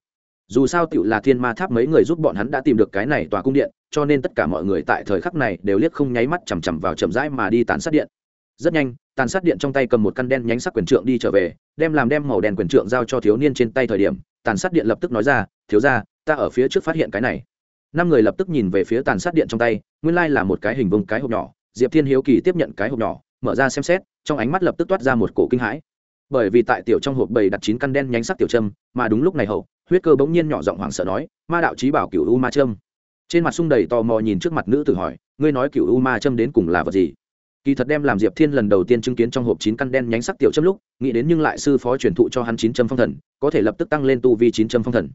Dù sao tựu là thiên ma tháp mấy người giúp bọn hắn đã tìm được cái này tòa cung điện, cho nên tất cả mọi người tại thời khắc này đều liếc không nháy mắt chằm chằm vào chậm rãi mà đi tàn sát điện rất nhanh, tàn sát điện trong tay cầm một căn đen nhánh sắc quyền trượng đi trở về, đem làm đem màu đen quyền trượng giao cho thiếu niên trên tay thời điểm, tàn sát điện lập tức nói ra, thiếu ra ta ở phía trước phát hiện cái này. Năm người lập tức nhìn về phía tàn sát điện trong tay, nguyên lai là một cái hình vùng cái hộp nhỏ. Diệp thiên hiếu kỳ tiếp nhận cái hộp nhỏ, mở ra xem xét, trong ánh mắt lập tức toát ra một cổ kinh hãi. Bởi vì tại tiểu trong hộp bầy đặt chín căn đen nhánh sắc tiểu trâm mà đúng lúc này hậu, huyết cơ bỗng nhiên nhỏ giọng hoảng sợ nói, ma đạo trí bảo cựu u ma trâm trên mặt sung đầy tò mò nhìn trước mặt nữ tử hỏi, ngươi nói cựu u ma trâm đến cùng là vật gì? Kỳ thật đem làm diệp thiên lần đầu tiên chứng kiến trong hộp chín căn đen nhánh sắc tiểu châm lúc, nghĩ đến nhưng lại sư phó truyền thụ cho hắn chín châm phong thần, có thể lập tức tăng lên tu vi chín châm phong thần.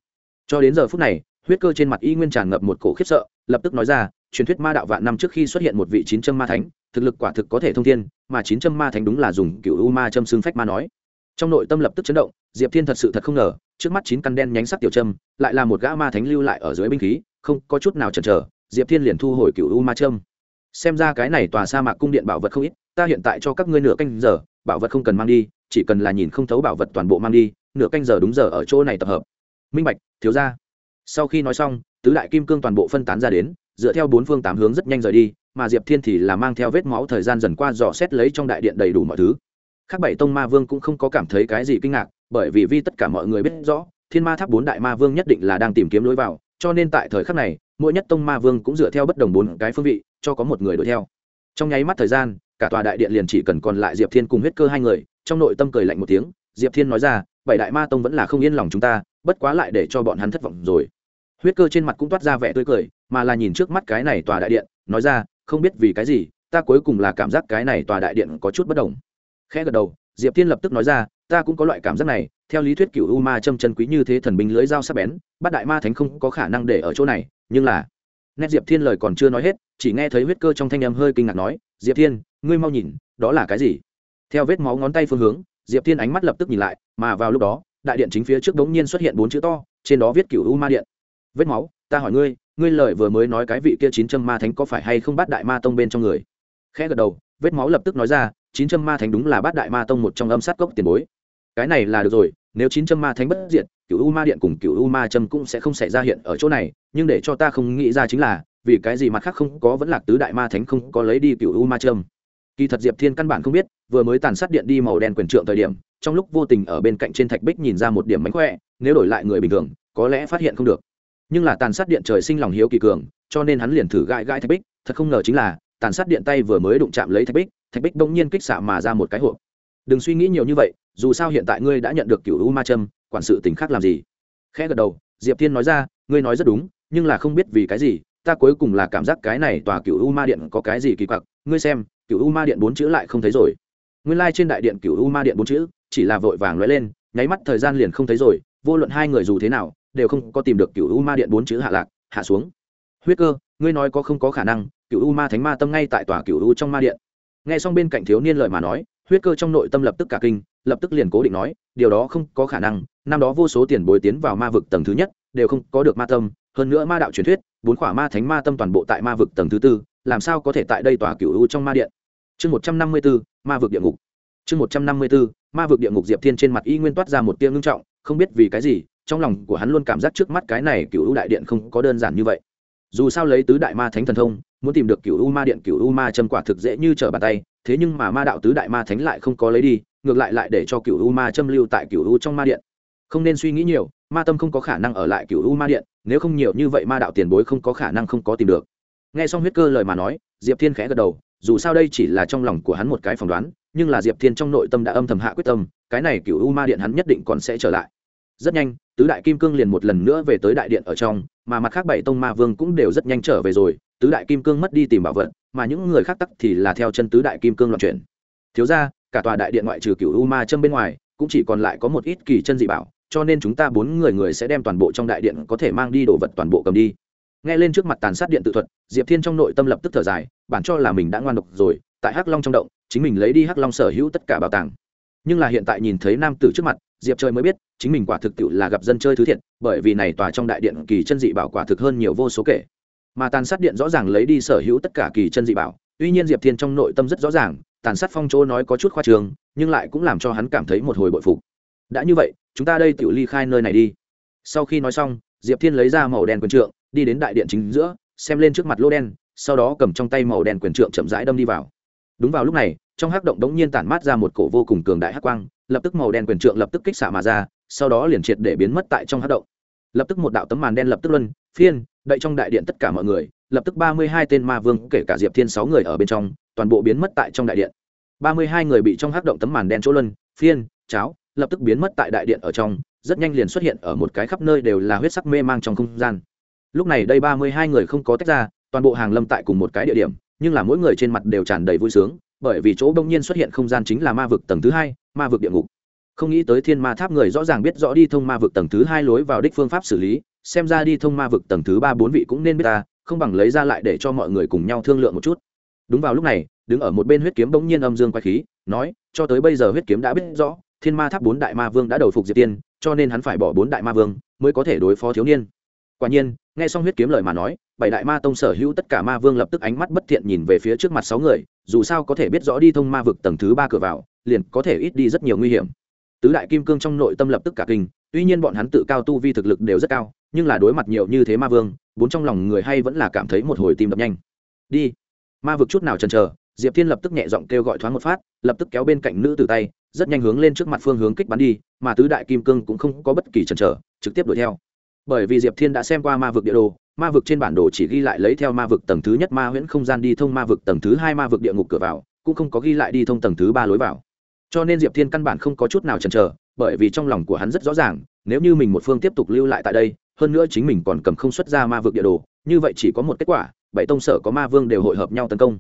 Cho đến giờ phút này, huyết cơ trên mặt y nguyên tràn ngập một cổ khiếp sợ, lập tức nói ra, truyền thuyết ma đạo vạn năm trước khi xuất hiện một vị chín châm ma thánh, thực lực quả thực có thể thông thiên, mà chín châm ma thánh đúng là dùng cựu u ma châm xương phách ma nói. Trong nội tâm lập tức chấn động, diệp thiên thật sự thật không ngờ, trước mắt chín căn đen nhánh sắc tiểu châm, lại là một gã ma thánh lưu lại ở dưới binh khí, không có chút nào chần chờ, diệp thiên liền thu hồi cựu u ma châm xem ra cái này tòa sa mạc cung điện bảo vật không ít, ta hiện tại cho các ngươi nửa canh giờ, bảo vật không cần mang đi, chỉ cần là nhìn không thấu bảo vật toàn bộ mang đi, nửa canh giờ đúng giờ ở chỗ này tập hợp. Minh bạch, thiếu ra sau khi nói xong, tứ đại kim cương toàn bộ phân tán ra đến, dựa theo bốn phương tám hướng rất nhanh rời đi, mà diệp thiên thì là mang theo vết máu thời gian dần qua dò xét lấy trong đại điện đầy đủ mọi thứ. Khác bảy tông ma vương cũng không có cảm thấy cái gì kinh ngạc, bởi vì vì tất cả mọi người biết rõ, thiên ma tháp bốn đại ma vương nhất định là đang tìm kiếm lối vào cho nên tại thời khắc này, mỗi nhất tông ma vương cũng dựa theo bất đồng bốn cái phương vị, cho có một người đuổi theo. Trong nháy mắt thời gian, cả tòa đại điện liền chỉ cần còn lại diệp thiên cùng huyết cơ hai người, trong nội tâm cười lạnh một tiếng, diệp thiên nói ra, bảy đại ma tông vẫn là không yên lòng chúng ta, bất quá lại để cho bọn hắn thất vọng rồi. Huyết cơ trên mặt cũng toát ra vẻ tươi cười, mà là nhìn trước mắt cái này tòa đại điện, nói ra, không biết vì cái gì, ta cuối cùng là cảm giác cái này tòa đại điện có chút bất đồng. Khẽ gật đầu, diệp thiên lập tức nói ra ta cũng có loại cảm giác này, theo lý thuyết cựu u ma châm chân quý như thế thần binh lưỡi dao sắc bén, bát đại ma thánh không có khả năng để ở chỗ này, nhưng là, nét diệp thiên lời còn chưa nói hết, chỉ nghe thấy huyết cơ trong thanh âm hơi kinh ngạc nói, diệp thiên, ngươi mau nhìn, đó là cái gì? Theo vết máu ngón tay phương hướng, diệp thiên ánh mắt lập tức nhìn lại, mà vào lúc đó, đại điện chính phía trước đống nhiên xuất hiện bốn chữ to, trên đó viết cựu u ma điện. Vết máu, ta hỏi ngươi ngươi lời vừa mới nói cái vị kia chín châm ma thánh có phải hay không bắt đại ma tông bên trong người? Khẽ gật đầu, vết máu lập tức nói ra, chín châm ma thánh đúng là bát đại ma tông một trong âm sát cốc tiền bối cái này là được rồi, nếu chín châm ma thánh bất diệt cựu u ma điện cùng cựu u ma châm cũng sẽ không xảy ra hiện ở chỗ này, nhưng để cho ta không nghĩ ra chính là, vì cái gì mặt khác không có vẫn lạc tứ đại ma thánh không có lấy đi cựu u ma châm. Kỳ thật diệp thiên căn bản không biết, vừa mới tàn sát điện đi màu đen quyền trượng thời điểm, trong lúc vô tình ở bên cạnh trên thạch bích nhìn ra một điểm mánh khỏe, nếu đổi lại người bình thường, có lẽ phát hiện không được. Nhưng là tàn sát điện trời sinh lòng hiếu kỳ cường, cho nên hắn liền thử gãi gãi thạch bích, thật không ngờ chính là, tàn sát điện tay vừa mới đụng chạm lấy thạch bích thạch bích bỗng nhiên kích xạ mà ra một cái hộp đừng suy nghĩ nhiều như vậy dù sao hiện tại ngươi đã nhận được cựu u ma trâm, quản sự tình khác làm gì? Khẽ gật đầu diệp thiên nói ra ngươi nói rất đúng nhưng là không biết vì cái gì ta cuối cùng là cảm giác cái này tòa cựu u ma điện có cái gì kỳ quặc ngươi xem cựu u ma điện bốn chữ lại không thấy rồi. Nguyên lai、like、trên đại điện cựu u ma điện bốn chữ chỉ là vội vàng lóe lên nháy mắt thời gian liền không thấy rồi vô luận hai người dù thế nào đều không có tìm được cựu u ma điện bốn chữ hạ lạc hạ xuống. Huyết cơ ngươi nói có không có khả năng cựu u ma thánh ma tâm ngay tại tòa cựu u trong ma điện. Nghe xong bên cạnh thiếu niên lời mà nói huyết cơ trong nội tâm lập tức cả kinh, lập tức liền cố định nói, điều đó không có khả năng, năm đó vô số tiền bồi tiến vào ma vực tầng thứ nhất, đều không có được ma tâm, hơn nữa ma đạo truyền thuyết, bốn khỏa ma thánh ma tâm toàn bộ tại ma vực tầng thứ tư, làm sao có thể tại đây tòa cựu u trong ma điện? Chương một trăm năm mươi b ố ma vực địa ngục. Chương một trăm năm mươi b ố ma vực địa ngục diệp thiên trên mặt y nguyên toát ra một tiếng ngưng trọng, không biết vì cái gì, trong lòng của hắn luôn cảm giác trước mắt cái này cựu u đại điện không có đơn giản như vậy. Dù sao lấy tứ đại ma thánh thần thông, muốn tìm được cựu u ma điện cựu u ma châm quả thực dễ như trở bàn tay thế nhưng mà ma đạo tứ đại ma thánh lại không có lấy đi, ngược lại lại để cho cựu u ma châm lưu tại cựu u trong ma điện. Không nên suy nghĩ nhiều, ma tâm không có khả năng ở lại cựu u ma điện, nếu không nhiều như vậy ma đạo tiền bối không có khả năng không có tìm được. Nghe xong huyết cơ lời mà nói, diệp thiên khẽ gật đầu, dù sao đây chỉ là trong lòng của hắn một cái phỏng đoán, nhưng là diệp thiên trong nội tâm đã âm thầm hạ quyết tâm, cái này cựu u ma điện hắn nhất định còn sẽ trở lại. Rất nhanh, tứ đại kim cương liền một lần nữa về tới đại điện ở trong, mà mặt khác bảy tông ma vương cũng đều rất nhanh trở về rồi tứ đại kim cương mất đi tìm bảo vật, mà những người khác tắc thì là theo chân tứ đại kim cương loạn chuyển. Thiếu ra, cả tòa đại điện ngoại trừ cựu u ma châm bên ngoài, cũng chỉ còn lại có một ít kỳ chân dị bảo, cho nên chúng ta bốn người người sẽ đem toàn bộ trong đại điện có thể mang đi đồ vật toàn bộ cầm đi. Nghe lên trước mặt tàn sát điện tự thuật, diệp thiên trong nội tâm lập tức thở dài, bản cho là mình đã ngoan độc rồi, tại hắc long trong động, chính mình lấy đi hắc long sở hữu tất cả bảo tàng. Nhưng là hiện tại nhìn thấy nam tử trước mặt, diệp trời mới biết, chính mình quả thực tiệu là gặp dân chơi thứ thiệt, bởi vì này tòa trong đại điện kỳ chân dị bảo quả thực hơn nhiều vô số kể mà tàn sát điện rõ ràng lấy đi sở hữu tất cả kỳ chân dị bảo. Tuy nhiên diệp thiên trong nội tâm rất rõ ràng, tàn sát phong chỗ nói có chút khoa trường nhưng lại cũng làm cho hắn cảm thấy một hồi bội phục. Đã như vậy, chúng ta đây tự ly khai nơi này đi. Sau khi nói xong, diệp thiên lấy ra màu đen quyền trượng, đi đến đại điện chính giữa, xem lên trước mặt lô đen, sau đó cầm trong tay màu đen quyền trượng chậm rãi đâm đi vào. Đúng vào lúc này, trong hắc động đống nhiên tản mát ra một cổ vô cùng cường đại hắc quang, lập tức màu đen quyền trượng lập tức kích xả mà ra, sau đó liền triệt để biến mất tại trong hắc động. Lập tức một đạo tấm màn đen lập tức luân phiên đậy trong đại điện tất cả mọi người, lập tức ba mươi hai tên ma vương, kể cả diệp thiên sáu người ở bên trong, toàn bộ biến mất tại trong đại điện. ba mươi hai người bị trong hắc động tấm màn đen chỗ luân, phiên, cháo, lập tức biến mất tại đại điện ở trong, rất nhanh liền xuất hiện ở một cái khắp nơi đều là huyết sắc mê mang trong không gian. Lúc này đây ba mươi hai người không có tách ra, toàn bộ hàng lâm tại cùng một cái địa điểm, nhưng là mỗi người trên mặt đều tràn đầy vui sướng, bởi vì chỗ đông nhiên xuất hiện không gian chính là ma vực tầng thứ hai, ma vực địa ngục. Không nghĩ tới thiên ma tháp người rõ ràng biết rõ đi thông ma vực tầng thứ hai lối vào đích phương pháp xử lý xem ra đi thông ma vực tầng thứ ba bốn vị cũng nên biết ta, không bằng lấy ra lại để cho mọi người cùng nhau thương lượng một chút. Đúng vào lúc này, đứng ở một bên huyết kiếm bỗng nhiên âm dương quay khí, nói, cho tới bây giờ huyết kiếm đã biết rõ, thiên ma tháp bốn đại ma vương đã đầu phục diệp tiên, cho nên hắn phải bỏ bốn đại ma vương mới có thể đối phó thiếu niên. Quả nhiên, nghe xong huyết kiếm lời mà nói, bảy đại ma tông sở hữu tất cả ma vương lập tức ánh mắt bất thiện nhìn về phía trước mặt sáu người, dù sao có thể biết rõ đi thông ma vực tầng thứ ba cửa vào, liền có thể ít đi rất nhiều nguy hiểm. Tứ đại kim cương trong nội tâm lập tức cả kinh, tuy nhiên bọn hắn tự cao tu vi thực lực đều rất cao nhưng là đối mặt nhiều như thế ma vương, bốn trong lòng người hay vẫn là cảm thấy một hồi tim đập nhanh. Đi. Ma vực chút nào chần chờ, diệp thiên lập tức nhẹ giọng kêu gọi thoáng một phát, lập tức kéo bên cạnh nữ từ tay, rất nhanh hướng lên trước mặt phương hướng kích bắn đi, mà tứ đại kim cương cũng không có bất kỳ chần chờ, trực tiếp đuổi theo. Bởi vì diệp thiên đã xem qua ma vực địa đồ, ma vực trên bản đồ chỉ ghi lại lấy theo ma vực tầng thứ nhất ma huyễn không gian đi thông ma vực tầng thứ hai ma vực địa ngục cửa vào, cũng không có ghi lại đi thông tầng thứ ba lối vào. Cho nên diệp thiên căn bản không có chút nào chần chờ, bởi vì trong lòng của hắn rất rõ ràng nếu như mình một phương tiếp tục lưu lại tại đây, hơn nữa chính mình còn cầm không xuất ra ma vực địa đồ, như vậy chỉ có một kết quả, bảy tông sở có ma vương đều hội hợp nhau tấn công.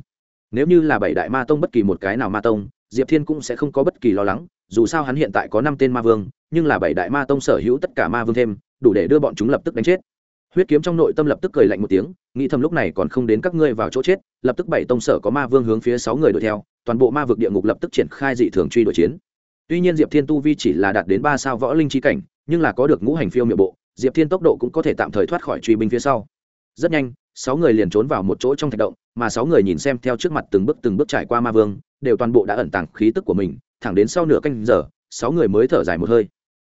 Nếu như là bảy đại ma tông bất kỳ một cái nào ma tông, diệp thiên cũng sẽ không có bất kỳ lo lắng, dù sao hắn hiện tại có năm tên ma vương, nhưng là bảy đại ma tông sở hữu tất cả ma vương thêm, đủ để đưa bọn chúng lập tức đánh chết. Huyết kiếm trong nội tâm lập tức cười lạnh một tiếng, nghĩ thầm lúc này còn không đến các ngươi vào chỗ chết, lập tức bảy tông sở có ma vương hướng phía sáu người đuổi theo, toàn bộ ma vực địa ngục lập tức triển khai dị thường truy đuổi chiến. Tuy nhiên diệp thiên tu vi chỉ là đạt đến ba sao võ linh trí cảnh nhưng là có được ngũ hành phiêu miệng bộ, diệp thiên tốc độ cũng có thể tạm thời thoát khỏi truy binh phía sau. Rất nhanh, sáu người liền trốn vào một chỗ trong thạch động, mà sáu người nhìn xem theo trước mặt từng bước từng bước trải qua ma vương, đều toàn bộ đã ẩn tàng khí tức của mình, thẳng đến sau nửa canh giờ, sáu người mới thở dài một hơi.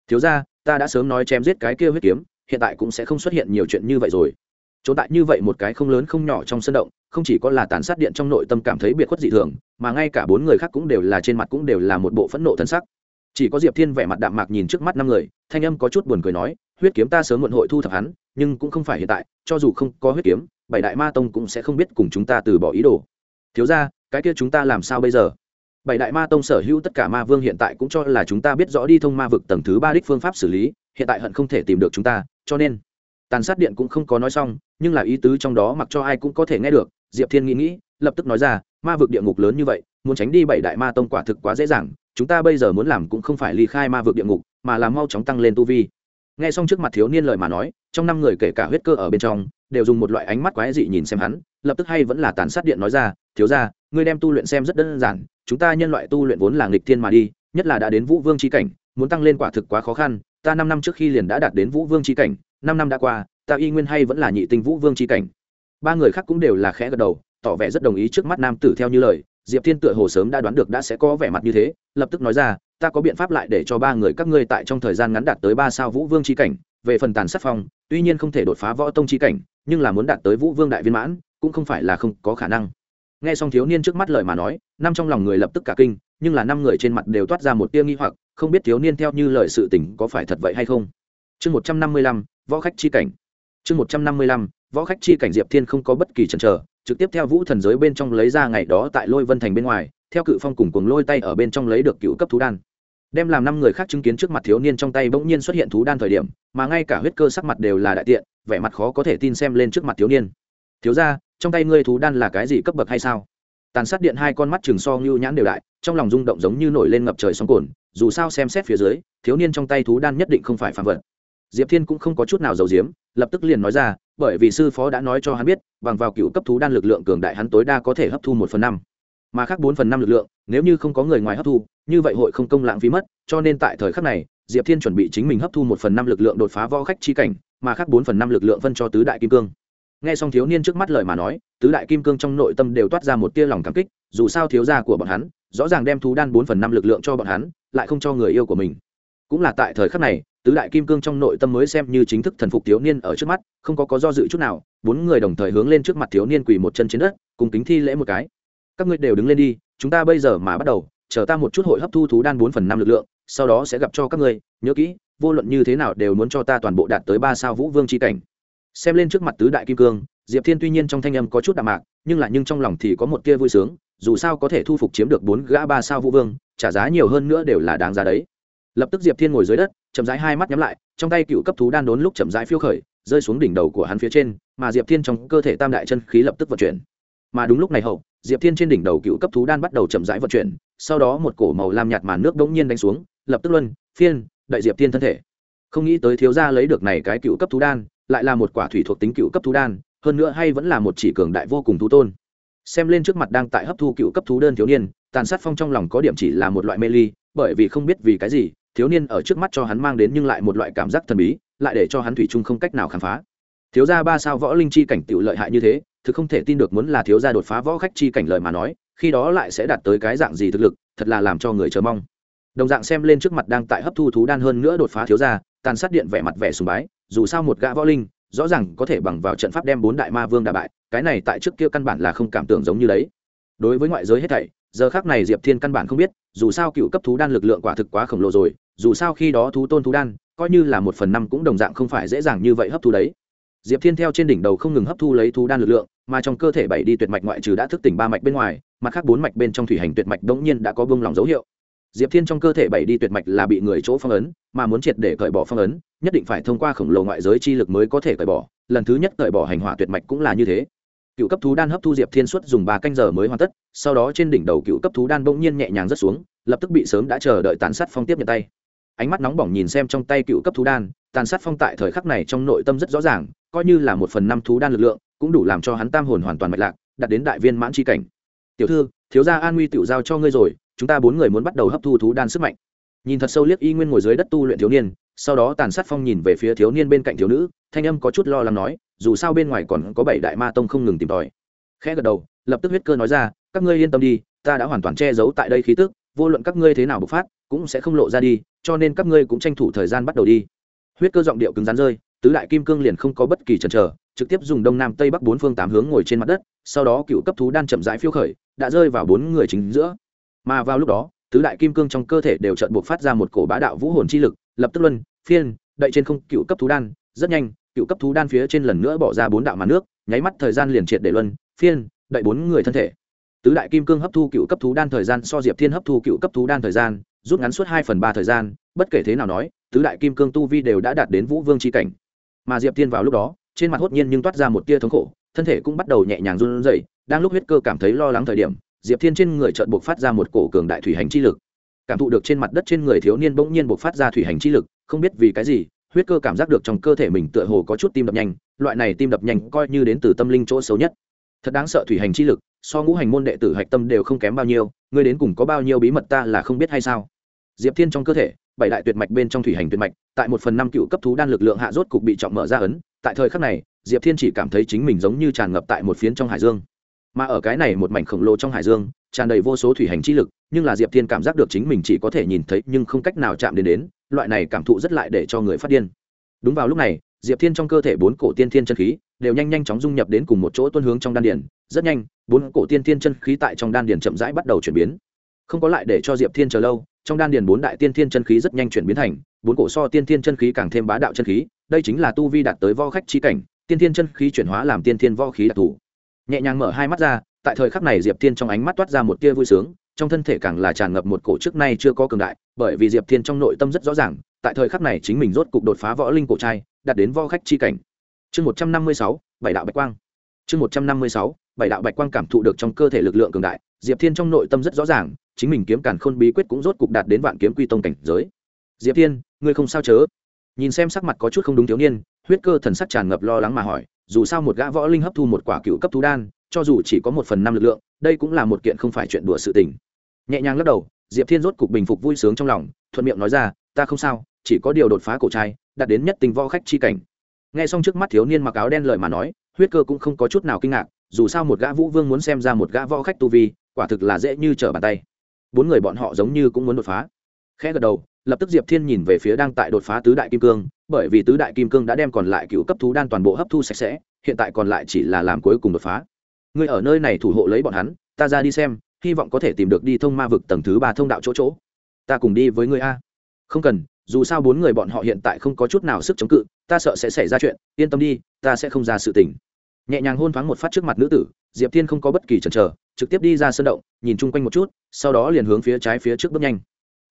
Thiếu ra ta đã sớm nói chém giết cái kia huyết kiếm, hiện tại cũng sẽ không xuất hiện nhiều chuyện như vậy rồi. Trốn tại như vậy một cái không lớn không nhỏ trong sân động, không chỉ có là tàn sát điện trong nội tâm cảm thấy biệt khuất dị thường, mà ngay cả bốn người khác cũng đều là trên mặt cũng đều là một bộ phẫn nộ thân sắc chỉ có diệp thiên vẻ mặt đạm mạc nhìn trước mắt năm người, thanh âm có chút buồn cười nói, huyết kiếm ta sớm muộn hội thu thập hắn, nhưng cũng không phải hiện tại, cho dù không có huyết kiếm, bảy đại ma tông cũng sẽ không biết cùng chúng ta từ bỏ ý đồ. Thiếu ra cái kia chúng ta làm sao bây giờ? Bảy đại ma tông sở hữu tất cả ma vương hiện tại cũng cho là chúng ta biết rõ đi thông ma vực tầng thứ ba đích phương pháp xử lý, hiện tại hận không thể tìm được chúng ta, cho nên tàn sát điện cũng không có nói xong, nhưng là ý tứ trong đó mặc cho ai cũng có thể nghe được, diệp thiên nghĩ nghĩ, lập tức nói ra, ma vực địa ngục lớn như vậy, muốn tránh đi bảy đại ma tông quả thực quá dễ dàng chúng ta bây giờ muốn làm cũng không phải ly khai ma vực địa ngục, mà là mau chóng tăng lên tu vi. Nghe xong trước mặt thiếu niên lời mà nói, trong năm người kể cả huyết cơ ở bên trong, đều dùng một loại ánh mắt quái dị nhìn xem hắn, lập tức hay vẫn là tàn sát điện nói ra, thiếu ra ngươi đem tu luyện xem rất đơn giản, chúng ta nhân loại tu luyện vốn là nghịch thiên mà đi, nhất là đã đến vũ vương tri cảnh, muốn tăng lên quả thực quá khó khăn, ta năm năm trước khi liền đã đạt đến vũ vương tri cảnh, năm năm đã qua, ta y nguyên hay vẫn là nhị tinh vũ vương tri cảnh. Ba người khác cũng đều là khẽ gật đầu, tỏ vẻ rất đồng ý trước mắt nam tử theo như lời diệp thiên tựa hồ sớm đã đoán được đã sẽ có vẻ mặt như thế, lập tức nói ra, ta có biện pháp lại để cho ba người các ngươi tại trong thời gian ngắn đạt tới ba sao vũ vương c h i cảnh, về phần tàn sát phong, tuy nhiên không thể đột phá võ tông c h i cảnh, nhưng là muốn đạt tới vũ vương đại viên mãn, cũng không phải là không có khả năng. Nghe xong thiếu niên trước mắt lời mà nói, năm trong lòng người lập tức cả kinh, nhưng là năm người trên mặt đều toát ra một tia nghi hoặc, không biết thiếu niên theo như lời sự tình có phải thật vậy hay không. Chương một trăm năm mươi lăm, võ khách chi cảnh. Chương một trăm năm mươi lăm, võ khách chi cảnh diệp thiên không có bất kỳ chần chờ trực tiếp theo vũ thần giới bên trong lấy ra ngày đó tại lôi vân thành bên ngoài, theo cự phong cùng cuồng lôi tay ở bên trong lấy được cựu cấp thú đan. Đem làm năm người khác chứng kiến trước mặt thiếu niên trong tay bỗng nhiên xuất hiện thú đan thời điểm, mà ngay cả huyết cơ sắc mặt đều là đại tiện, vẻ mặt khó có thể tin xem lên trước mặt thiếu niên. Thiếu ra trong tay ngươi thú đan là cái gì cấp bậc hay sao? Tàn sát điện hai con mắt chừng so ngưu nhãn đều đại, trong lòng rung động giống như nổi lên ngập trời sóng cồn dù sao xem xét phía dưới, thiếu niên trong tay thú đan nhất định không phải phạm vật. Diệp thiên cũng không có chút nào giàu diếm lập tức liền nói ra bởi vì sư phó đã nói cho hắn biết, bằng vào cựu cấp thú đan lực lượng cường đại hắn tối đa có thể hấp thu một phần năm, mà khác bốn phần năm lực lượng, nếu như không có người ngoài hấp thu, như vậy hội không công lãng phí mất, cho nên tại thời khắc này, diệp thiên chuẩn bị chính mình hấp thu một phần năm lực lượng đột phá võ khách chi cảnh, mà khác bốn phần năm lực lượng phân cho tứ đại kim cương. Nghe xong thiếu niên trước mắt lời mà nói, tứ đại kim cương trong nội tâm đều toát ra một tia lòng cảm kích, dù sao thiếu gia của bọn hắn, rõ ràng đem thú đan bốn phần năm lực lượng cho bọn hắn, lại không cho người yêu của mình. Cũng là tại thời khắc này tứ đại kim cương trong nội tâm mới xem như chính thức thần phục thiếu niên ở trước mắt, không có có do dự chút nào, bốn người đồng thời hướng lên trước mặt thiếu niên quỳ một chân trên đất, cùng kính thi lễ một cái. Các ngươi đều đứng lên đi, chúng ta bây giờ mà bắt đầu, chờ ta một chút hội hấp thu thú đan bốn phần năm lực lượng, sau đó sẽ gặp cho các ngươi, nhớ kỹ, vô luận như thế nào đều muốn cho ta toàn bộ đạt tới ba sao vũ vương c h i cảnh. Xem lên trước mặt tứ đại kim cương, diệp thiên tuy nhiên trong thanh âm có chút đạm mạc, nhưng lại nhưng trong lòng thì có một tia vui sướng, dù sao có thể thu phục chiếm được bốn gã ba sao vũ vương, trả giá nhiều hơn nữa đều là đáng giá đấy. Lập tức diệp thiên ngồi dưới đất chậm rãi hai mắt nhắm lại, trong tay cựu cấp thú đan đốn lúc chậm rãi phiêu khởi, rơi xuống đỉnh đầu của hắn phía trên, mà diệp thiên trong cơ thể tam đại chân khí lập tức vận chuyển. Mà đúng lúc này hậu, diệp thiên trên đỉnh đầu cựu cấp thú đan bắt đầu chậm rãi vận chuyển, sau đó một cổ màu lam nhạt màn nước đống nhiên đánh xuống, lập tức luân, phiên đại diệp thiên thân thể. Không nghĩ tới thiếu gia lấy được này cái cựu cấp thú đan, lại là một quả thủy thuộc tính cựu cấp thú đan, hơn nữa hay vẫn là một chỉ cường đại vô cùng thú tôn. Xem lên trước mặt đang tại hấp thu cựu cấp thú đơn thiếu niên, tàn sát phong trong lòng có điểm chỉ là một loại mê ly, bởi vì không biết vì cái gì thiếu niên ở trước mắt cho hắn mang đến nhưng lại một loại cảm giác thần bí, lại để cho hắn thủy chung không cách nào khám phá. Thiếu gia ba sao võ linh chi cảnh tiểu lợi hại như thế, thực không thể tin được muốn là thiếu gia đột phá võ khách chi cảnh lợi mà nói, khi đó lại sẽ đạt tới cái dạng gì thực lực, thật là làm cho người chờ mong. Đồng dạng xem lên trước mặt đang tại hấp thu thú đan hơn nữa đột phá thiếu gia, tàn sát điện vẻ mặt vẻ sùng bái, dù sao một gã võ linh, rõ ràng có thể bằng vào trận pháp đem bốn đại ma vương đả bại, cái này tại trước kia căn bản là không cảm tưởng giống như đấy. Đối với ngoại giới hết thảy, giờ khác này diệp thiên căn bản không biết, dù sao cựu cấp thú đan lực lượng quả thực quá khổng lồ rồi dù sao khi đó thú tôn thú đan, coi như là một phần năm cũng đồng dạng không phải dễ dàng như vậy hấp thu đấy. Diệp thiên theo trên đỉnh đầu không ngừng hấp thu lấy thú đan lực lượng, mà trong cơ thể bảy đi tuyệt mạch ngoại trừ đã thức tỉnh ba mạch bên ngoài, mặt khác bốn mạch bên trong thủy hành tuyệt mạch đống nhiên đã có bông lòng dấu hiệu. Diệp thiên trong cơ thể bảy đi tuyệt mạch là bị người chỗ phong ấn, mà muốn triệt để cởi bỏ phong ấn, nhất định phải thông qua khổng lồ ngoại giới chi lực mới có thể cởi bỏ, lần thứ nhất cởi bỏ hành hỏa tuyệt mạch cũng là như thế. Cựu cấp thú đan hấp thu diệp thiên suất dùng ba canh giờ mới hoàn tất, sau đó trên đỉnh đầu cựu cấp thú đan bỗng nhiên nhẹ nhàng rớt xuống, lập tức bị sớm đã chờ đợi tàn sát phong tiếp nhận tay ánh mắt nóng bỏng nhìn xem trong tay cựu cấp thú đan, tàn sát phong tại thời khắc này trong nội tâm rất rõ ràng, coi như là một phần năm thú đan lực lượng, cũng đủ làm cho hắn tam hồn hoàn toàn mạch lạc đặt đến đại viên mãn tri cảnh. Tiểu thư, thiếu gia an nguy tự giao cho ngươi rồi, chúng ta bốn người muốn bắt đầu hấp thu thú đan sức mạnh. Nhìn thật sâu liếc y nguyên ngồi dưới đất tu luyện thiếu niên, sau đó tàn sát phong nhìn về phía thiếu niên bên cạnh thiếu nữ, thanh âm có chút lo lắng nói, dù sao bên ngoài còn có bảy đại ma tông không ngừng tìm tòi. Khẽ gật đầu, lập tức huyết cơ nói ra, các ngươi yên tâm đi, ta đã hoàn toàn che giấu tại đây khí tức vô luận các ngươi thế nào bộc phát, cũng sẽ không lộ ra đi, cho nên các ngươi cũng tranh thủ thời gian bắt đầu đi. Huyết cơ giọng điệu cứng rắn rơi, tứ đại kim cương liền không có bất kỳ chần chờ, trực tiếp dùng đông nam tây bắc bốn phương tám hướng ngồi trên mặt đất, sau đó cựu cấp thú đan chậm rãi phiêu khởi, đã rơi vào bốn người chính giữa. Mà vào lúc đó, tứ đại kim cương trong cơ thể đều trận buộc phát ra một cổ bá đạo vũ hồn chi lực, lập tức luân, phiên, đậy trên không cựu cấp thú đan, rất nhanh, cựu cấp thú đan phía trên lần nữa bỏ ra bốn đạo màn nước, nháy mắt thời gian liền triệt để luân, phiên, đậy bốn người thân thể tứ đại kim cương hấp thu cựu cấp thú đan thời gian so diệp thiên hấp thu cựu cấp thú đan thời gian, rút ngắn suốt hai phần ba thời gian, bất kể thế nào nói, tứ đại kim cương tu vi đều đã đạt đến vũ vương c cảnh. Mà diệp thiên vào lúc đó, trên mặt hốt nhiên nhưng toát ra một tia thống khổ, thân thể cũng bắt đầu nhẹ nhàng run rẩy, đang lúc huyết cơ cảm thấy lo lắng thời điểm, diệp thiên trên người trợn buộc phát ra một cổ cường đại thủy hành chi lực. Cảm thụ được trên mặt đất trên người thiếu niên bỗng nhiên buộc phát ra thủy hành chi lực, không biết vì cái gì, huyết cơ cảm giác được trong cơ thể mình tựa hồ có chút tim đập nhanh, loại này tim đập nhanh coi như đến từ tâm linh chỗ xấu nhất. Thật đáng sợ thủy hành chi lực so ngũ hành môn đệ tử hạch tâm đều không kém bao nhiêu, ngươi đến cùng có bao nhiêu bí mật ta là không biết hay sao? Diệp thiên trong cơ thể, bảy đại tuyệt mạch bên trong thủy hành tuyệt mạch, tại một phần năm cựu cấp thú đan lực lượng hạ rốt cục bị trọng mở ra ấn, tại thời khắc này, diệp thiên chỉ cảm thấy chính mình giống như tràn ngập tại một phiến trong hải dương. Mà ở cái này một mảnh khổng lồ trong hải dương, tràn đầy vô số thủy hành chi lực, nhưng là diệp thiên cảm giác được chính mình chỉ có thể nhìn thấy nhưng không cách nào chạm đến đến, loại này cảm thụ rất lại để cho người phát điên. Đúng vào lúc này diệp thiên trong cơ thể bốn cổ tiên thiên chân khí đều nhanh nhanh chóng dung nhập đến cùng một chỗ tuân hướng trong đan điền. Rất nhanh, bốn cổ tiên thiên chân khí tại trong đan điền chậm rãi bắt đầu chuyển biến. Không có lại để cho diệp thiên chờ lâu, trong đan điền bốn đại tiên thiên chân khí rất nhanh chuyển biến thành, bốn cổ so tiên thiên chân khí càng thêm bá đạo chân khí, đây chính là tu vi đạt tới vo khách chi cảnh, tiên thiên chân khí chuyển hóa làm tiên thiên vo khí đặc thù. Nhẹ nhàng mở hai mắt ra, tại thời khắc này diệp thiên trong ánh mắt toát ra một tia vui sướng, trong thân thể càng là tràn ngập một cổ trước nay chưa có cường đại, bởi vì diệp thiên trong nội tâm rất rõ ràng, tại thời khắc này chính mình rốt cục đột phá võ linh cổ trai đạt đến vo khách chi cảnh. Chương một trăm năm mươi sáu, bảy đạo bạch quang. Chương một trăm năm mươi sáu, bảy đạo bạch quang cảm thụ được trong cơ thể lực lượng cường đại, diệp thiên trong nội tâm rất rõ ràng, chính mình kiếm càn khôn bí quyết cũng rốt cục đạt đến vạn kiếm quy tông cảnh giới. Diệp thiên, ngươi không sao chớ? Nhìn xem sắc mặt có chút không đúng thiếu niên, huyết cơ thần sắc tràn ngập lo lắng mà hỏi, dù sao một gã võ linh hấp thu một quả cựu cấp thú đan, cho dù chỉ có một phần năm lực lượng, đây cũng là một kiện không phải chuyện đùa sự tình. Nhẹ nhàng lắc đầu, diệp thiên rốt cục bình phục vui sướng trong lòng, thuận miệng nói ra, ta không sao, chỉ có điều đột phá cổ trai đạt đến nhất tình võ khách chi cảnh. Nghe xong trước mắt thiếu niên mặc áo đen lời mà nói, huyết cơ cũng không có chút nào kinh ngạc, dù sao một gã vũ vương muốn xem ra một gã võ khách tu vi, quả thực là dễ như trở bàn tay. Bốn người bọn họ giống như cũng muốn đột phá. Khẽ gật đầu, lập tức diệp thiên nhìn về phía đang tại đột phá tứ đại kim cương, bởi vì tứ đại kim cương đã đem còn lại cựu cấp thú đan toàn bộ hấp thu sạch sẽ, hiện tại còn lại chỉ là làm cuối cùng đột phá. Ngươi ở nơi này thủ hộ lấy bọn hắn, ta ra đi xem, hy vọng có thể tìm được đi thông ma vực tầng thứ ba thông đạo chỗ chỗ. Ta cùng đi với ngươi a. Không cần dù sao bốn người bọn họ hiện tại không có chút nào sức chống cự, ta sợ sẽ xảy ra chuyện, yên tâm đi, ta sẽ không ra sự tình. Nhẹ nhàng hôn thoáng một phát trước mặt nữ tử, diệp thiên không có bất kỳ chần chờ, trực tiếp đi ra sân động, nhìn chung quanh một chút, sau đó liền hướng phía trái phía trước bước nhanh.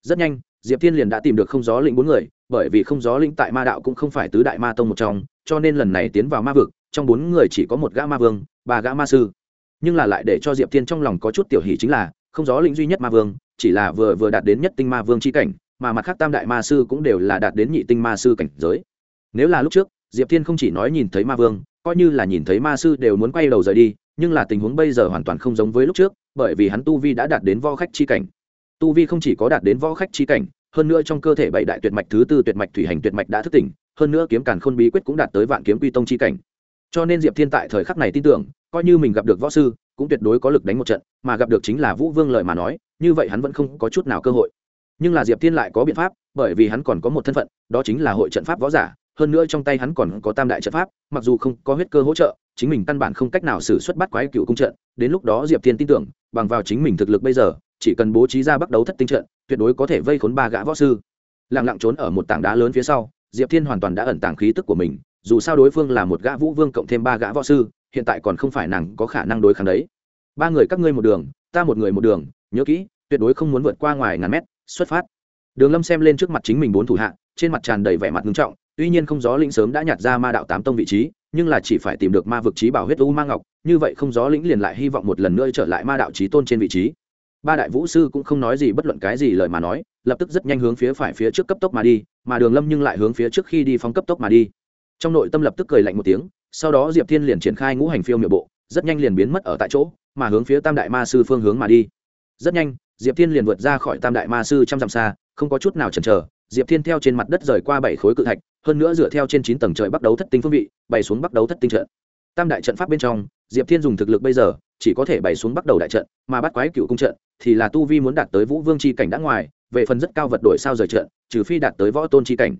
Rất nhanh, diệp thiên liền đã tìm được không gió lĩnh bốn người, bởi vì không gió lĩnh tại ma đạo cũng không phải tứ đại ma tông một trong, cho nên lần này tiến vào ma vực, trong bốn người chỉ có một gã ma vương, ba gã ma sư. Nhưng là lại để cho diệp thiên trong lòng có chút tiểu hỷ chính là, không gió lĩnh duy nhất ma vương, chỉ là vừa vừa đạt đến nhất tinh ma vương c h i cảnh mà mặt khác tam đại ma sư cũng đều là đạt đến nhị tinh ma sư cảnh giới. Nếu là lúc trước, diệp thiên không chỉ nói nhìn thấy ma vương, coi như là nhìn thấy ma sư đều muốn quay đầu rời đi, nhưng là tình huống bây giờ hoàn toàn không giống với lúc trước, bởi vì hắn tu vi đã đạt đến vo khách chi cảnh. Tu vi không chỉ có đạt đến võ khách chi cảnh, hơn nữa trong cơ thể bảy đại tuyệt mạch, thứ tư tuyệt mạch, thủy hành tuyệt mạch đã thức tỉnh, hơn nữa kiếm càn khôn bí quyết cũng đạt tới vạn kiếm quy tông chi cảnh. Cho nên diệp thiên tại thời khắc này tin tưởng, coi như mình gặp được võ sư, cũng tuyệt đối có lực đánh một trận, mà gặp được chính là vũ vương lợi mà nói, như vậy hắn vẫn không có chút nào cơ hội nhưng là diệp thiên lại có biện pháp, bởi vì hắn còn có một thân phận, đó chính là hội trận pháp võ giả, hơn nữa trong tay hắn còn có tam đại trận pháp, mặc dù không có huyết cơ hỗ trợ, chính mình căn bản không cách nào xử xuất bắt quái cựu cung trận, đến lúc đó diệp thiên tin tưởng, bằng vào chính mình thực lực bây giờ, chỉ cần bố trí ra bắt đấu thất tinh trận, tuyệt đối có thể vây khốn ba gã võ sư. Lặng lặng trốn ở một tảng đá lớn phía sau, diệp thiên hoàn toàn đã ẩn tàng khí tức của mình, dù sao đối phương là một gã vũ vương cộng thêm ba gã võ sư, hiện tại còn không phải nàng có khả năng đối kháng đấy. Ba người các ngươi một đường, ta một người một đường, nhớ kỹ, tuyệt đối không muốn vượt qua ngoài ngàn mét xuất phát. Đường lâm xem lên trước mặt chính mình bốn thủ hạ, trên mặt tràn đầy vẻ mặt nghiêm trọng, tuy nhiên không gió lĩnh sớm đã nhặt ra ma đạo tám tông vị trí, nhưng là chỉ phải tìm được ma vực trí bảo huyết u ma ngọc, như vậy không gió lĩnh liền lại hy vọng một lần nữa trở lại ma đạo trí tôn trên vị trí. Ba đại vũ sư cũng không nói gì bất luận cái gì lời mà nói, lập tức rất nhanh hướng phía phải phía trước cấp tốc mà đi, mà đường lâm nhưng lại hướng phía trước khi đi phóng cấp tốc mà đi. Trong nội tâm lập tức cười lạnh một tiếng, sau đó diệp thiên liền triển khai ngũ hành phiêu miệng bộ, rất nhanh liền biến mất ở tại chỗ, mà hướng phía tam đại ma sư phương hướng mà đi. Rất nhanh diệp thiên liền vượt ra khỏi tam đại ma sư trăm dặm xa, không có chút nào chần chờ. Diệp thiên theo trên mặt đất rời qua bảy khối cự thạch, hơn nữa dựa theo trên chín tầng trời bắt đầu thất tinh phương vị bày xuống bắt đầu thất tinh trận. Tam đại trận pháp bên trong, diệp thiên dùng thực lực bây giờ, chỉ có thể bày xuống bắt đầu đại trận, mà bắt quái cựu cung trận thì là tu vi muốn đạt tới vũ vương c h i cảnh đã ngoài, về phần rất cao vật đổi sao rời trận, trừ phi đạt tới võ tôn c h i cảnh.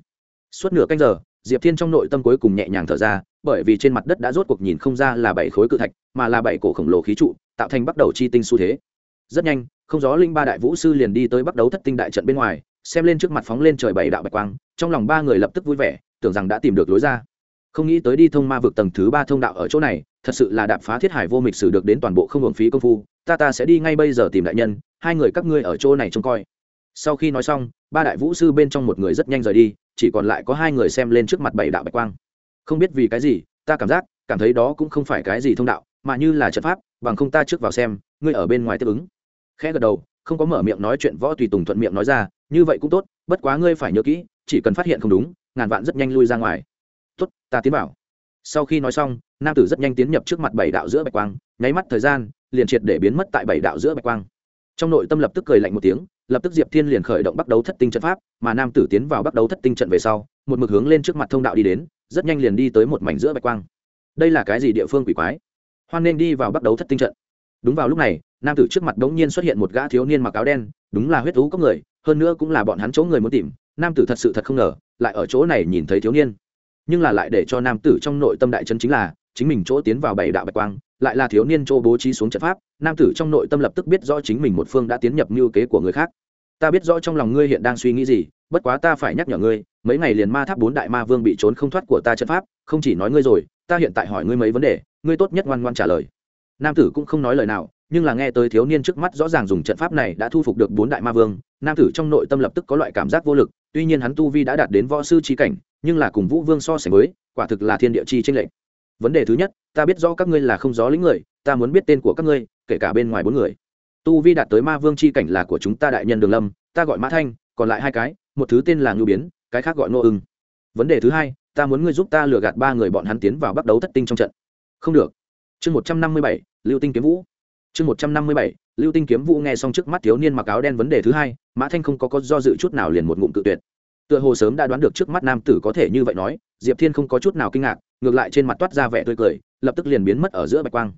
Suốt nửa canh giờ, diệp thiên trong nội tâm cuối cùng nhẹ nhàng thở ra, bởi vì trên mặt đất đã rốt cuộc nhìn không ra là bảy khối cự thạch, mà là bảy cổ khổng lồ khí trụ, tạo thành bắt đầu chi tinh xu thế. Rất nhanh không gió linh ba đại vũ sư liền đi tới bắt đầu thất tinh đại trận bên ngoài, xem lên trước mặt phóng lên trời bảy đạo bạch quang, trong lòng ba người lập tức vui vẻ, tưởng rằng đã tìm được lối ra. Không nghĩ tới đi thông ma vực tầng thứ ba thông đạo ở chỗ này, thật sự là đạp phá thiết hải vô mịch sử được đến toàn bộ không hưởng phí công phu, ta ta sẽ đi ngay bây giờ tìm đại nhân, hai người các ngươi ở chỗ này trông coi. Sau khi nói xong, ba đại vũ sư bên trong một người rất nhanh rời đi, chỉ còn lại có hai người xem lên trước mặt bảy đạo bạch quang. Không biết vì cái gì, ta cảm giác, cảm thấy đó cũng không phải cái gì thông đạo, mà như là trận pháp, bằng không ta trước vào xem, ngươi ở bên ngoài tiếp ứng khẽ gật đầu, không có mở miệng nói chuyện võ tùy tùng thuận miệng nói ra, như vậy cũng tốt, bất quá ngươi phải nhớ kỹ, chỉ cần phát hiện không đúng, ngàn vạn rất nhanh lui ra ngoài. Tốt, ta tiến vào. Sau khi nói xong, nam tử rất nhanh tiến nhập trước mặt bảy đạo giữa bạch quang, nháy mắt thời gian, liền triệt để biến mất tại bảy đạo giữa bạch quang. Trong nội tâm lập tức cười lạnh một tiếng, lập tức diệp thiên liền khởi động bắt đấu thất tinh trận pháp, mà nam tử tiến vào bắt đấu thất tinh trận về sau, một mực hướng lên trước mặt thông đạo đi đến, rất nhanh liền đi tới một mảnh giữa bạch quang. Đây là cái gì địa phương quỷ quái? Hoan nên đi vào bắt đấu thất tinh trận. Đúng vào lúc này nam tử trước mặt đống nhiên xuất hiện một gã thiếu niên mặc áo đen, đúng là huyết thú có người, hơn nữa cũng là bọn hắn chỗ người muốn tìm, nam tử thật sự thật không ngờ, lại ở chỗ này nhìn thấy thiếu niên. Nhưng là lại để cho nam tử trong nội tâm đại chân chính là, chính mình chỗ tiến vào bảy đạo bạch quang, lại là thiếu niên chỗ bố trí xuống trận pháp, nam tử trong nội tâm lập tức biết rõ chính mình một phương đã tiến nhập mưu kế của người khác. Ta biết rõ trong lòng ngươi hiện đang suy nghĩ gì, bất quá ta phải nhắc nhở ngươi, mấy ngày liền ma tháp bốn đại ma vương bị trốn không thoát của ta trận pháp, không chỉ nói ngươi rồi, ta hiện tại hỏi ngươi mấy vấn đề, ngươi tốt nhất ngoan ngoan trả lời. Nam tử cũng không nói lời nào nhưng là nghe tới thiếu niên trước mắt rõ ràng dùng trận pháp này đã thu phục được bốn đại ma vương, nam tử trong nội tâm lập tức có loại cảm giác vô lực, tuy nhiên hắn tu vi đã đạt đến võ sư trí cảnh, nhưng là cùng vũ vương so sánh với, quả thực là thiên địa chi tranh lệch. Vấn đề thứ nhất, ta biết rõ các ngươi là không gió lĩnh người, ta muốn biết tên của các ngươi, kể cả bên ngoài bốn người. Tu vi đạt tới ma vương chi cảnh là của chúng ta đại nhân đường lâm, ta gọi mã thanh, còn lại hai cái, một thứ tên là ngưu biến, cái khác gọi nô ưng. Vấn đề thứ hai, ta muốn ngươi giúp ta lừa gạt ba người bọn hắn tiến vào bắt đấu thất tinh trong trận. Không được. Chương một trăm năm mươi bảy, lưu tinh kiếm vũ chương một trăm năm mươi bảy, lưu tinh kiếm vũ nghe xong trước mắt thiếu niên mặc áo đen vấn đề thứ hai, mã thanh không có có do dự chút nào liền một ngụm cự tuyệt. Tựa hồ sớm đã đoán được trước mắt nam tử có thể như vậy nói, diệp thiên không có chút nào kinh ngạc, ngược lại trên mặt toát ra vẻ tươi cười, lập tức liền biến mất ở giữa bạch quang.